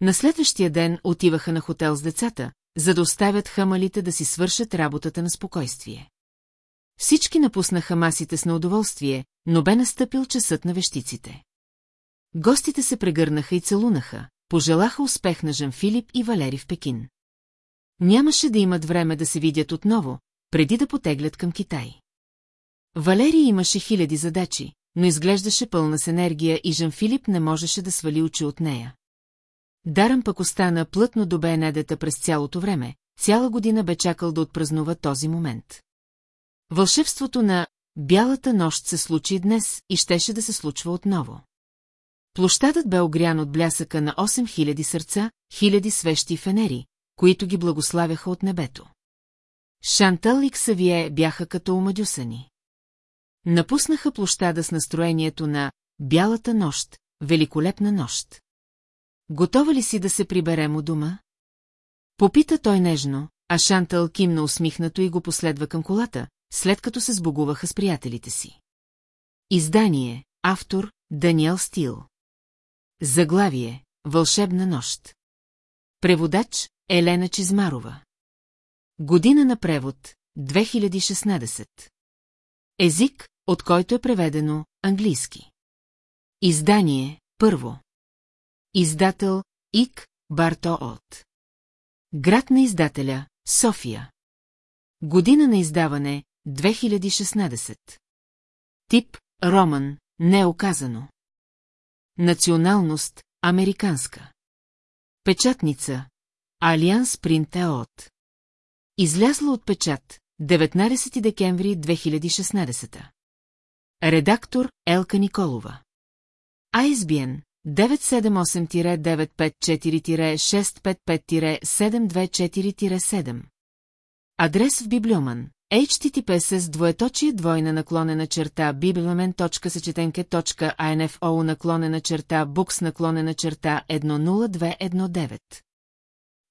На следващия ден отиваха на хотел с децата, за да оставят хамалите да си свършат работата на спокойствие. Всички напуснаха масите с неудоволствие, но бе настъпил часът на вещиците. Гостите се прегърнаха и целунаха, пожелаха успех на Жан Филип и Валери в Пекин. Нямаше да имат време да се видят отново, преди да потеглят към Китай. Валерий имаше хиляди задачи, но изглеждаше пълна с енергия и Жан Филип не можеше да свали очи от нея. Дарам пък остана плътно до Бенедета през цялото време, цяла година бе чакал да отпразнува този момент. Вълшебството на Бялата нощ се случи днес и щеше да се случва отново. Площадът бе огрян от блясъка на 8000 сърца, хиляди свещи фенери, които ги благославяха от небето. Шантъл и Ксавие бяха като омадюсани. Напуснаха площада с настроението на «Бялата нощ», великолепна нощ. Готова ли си да се приберем у дома? Попита той нежно, а Шантъл кимна усмихнато и го последва към колата, след като се сбогуваха с приятелите си. Издание, автор, Даниел Стил. Заглавие, Вълшебна нощ. Преводач, Елена Чизмарова. Година на превод, 2016. Език, от който е преведено английски. Издание, първо. Издател, Ик, Барто от. Град на издателя, София. Година на издаване, 2016. Тип, роман, неоказано. Националност, американска. Печатница, Алианс Принт от. Излязла от печат, 19 декември 2016. Редактор Елка Николова. ISBN 978-954-655-724-7. Адрес в Библиоман. https двоеточие двойна наклонена черта bibliamen.съчетенке.info наклонена черта books наклонена черта 10219.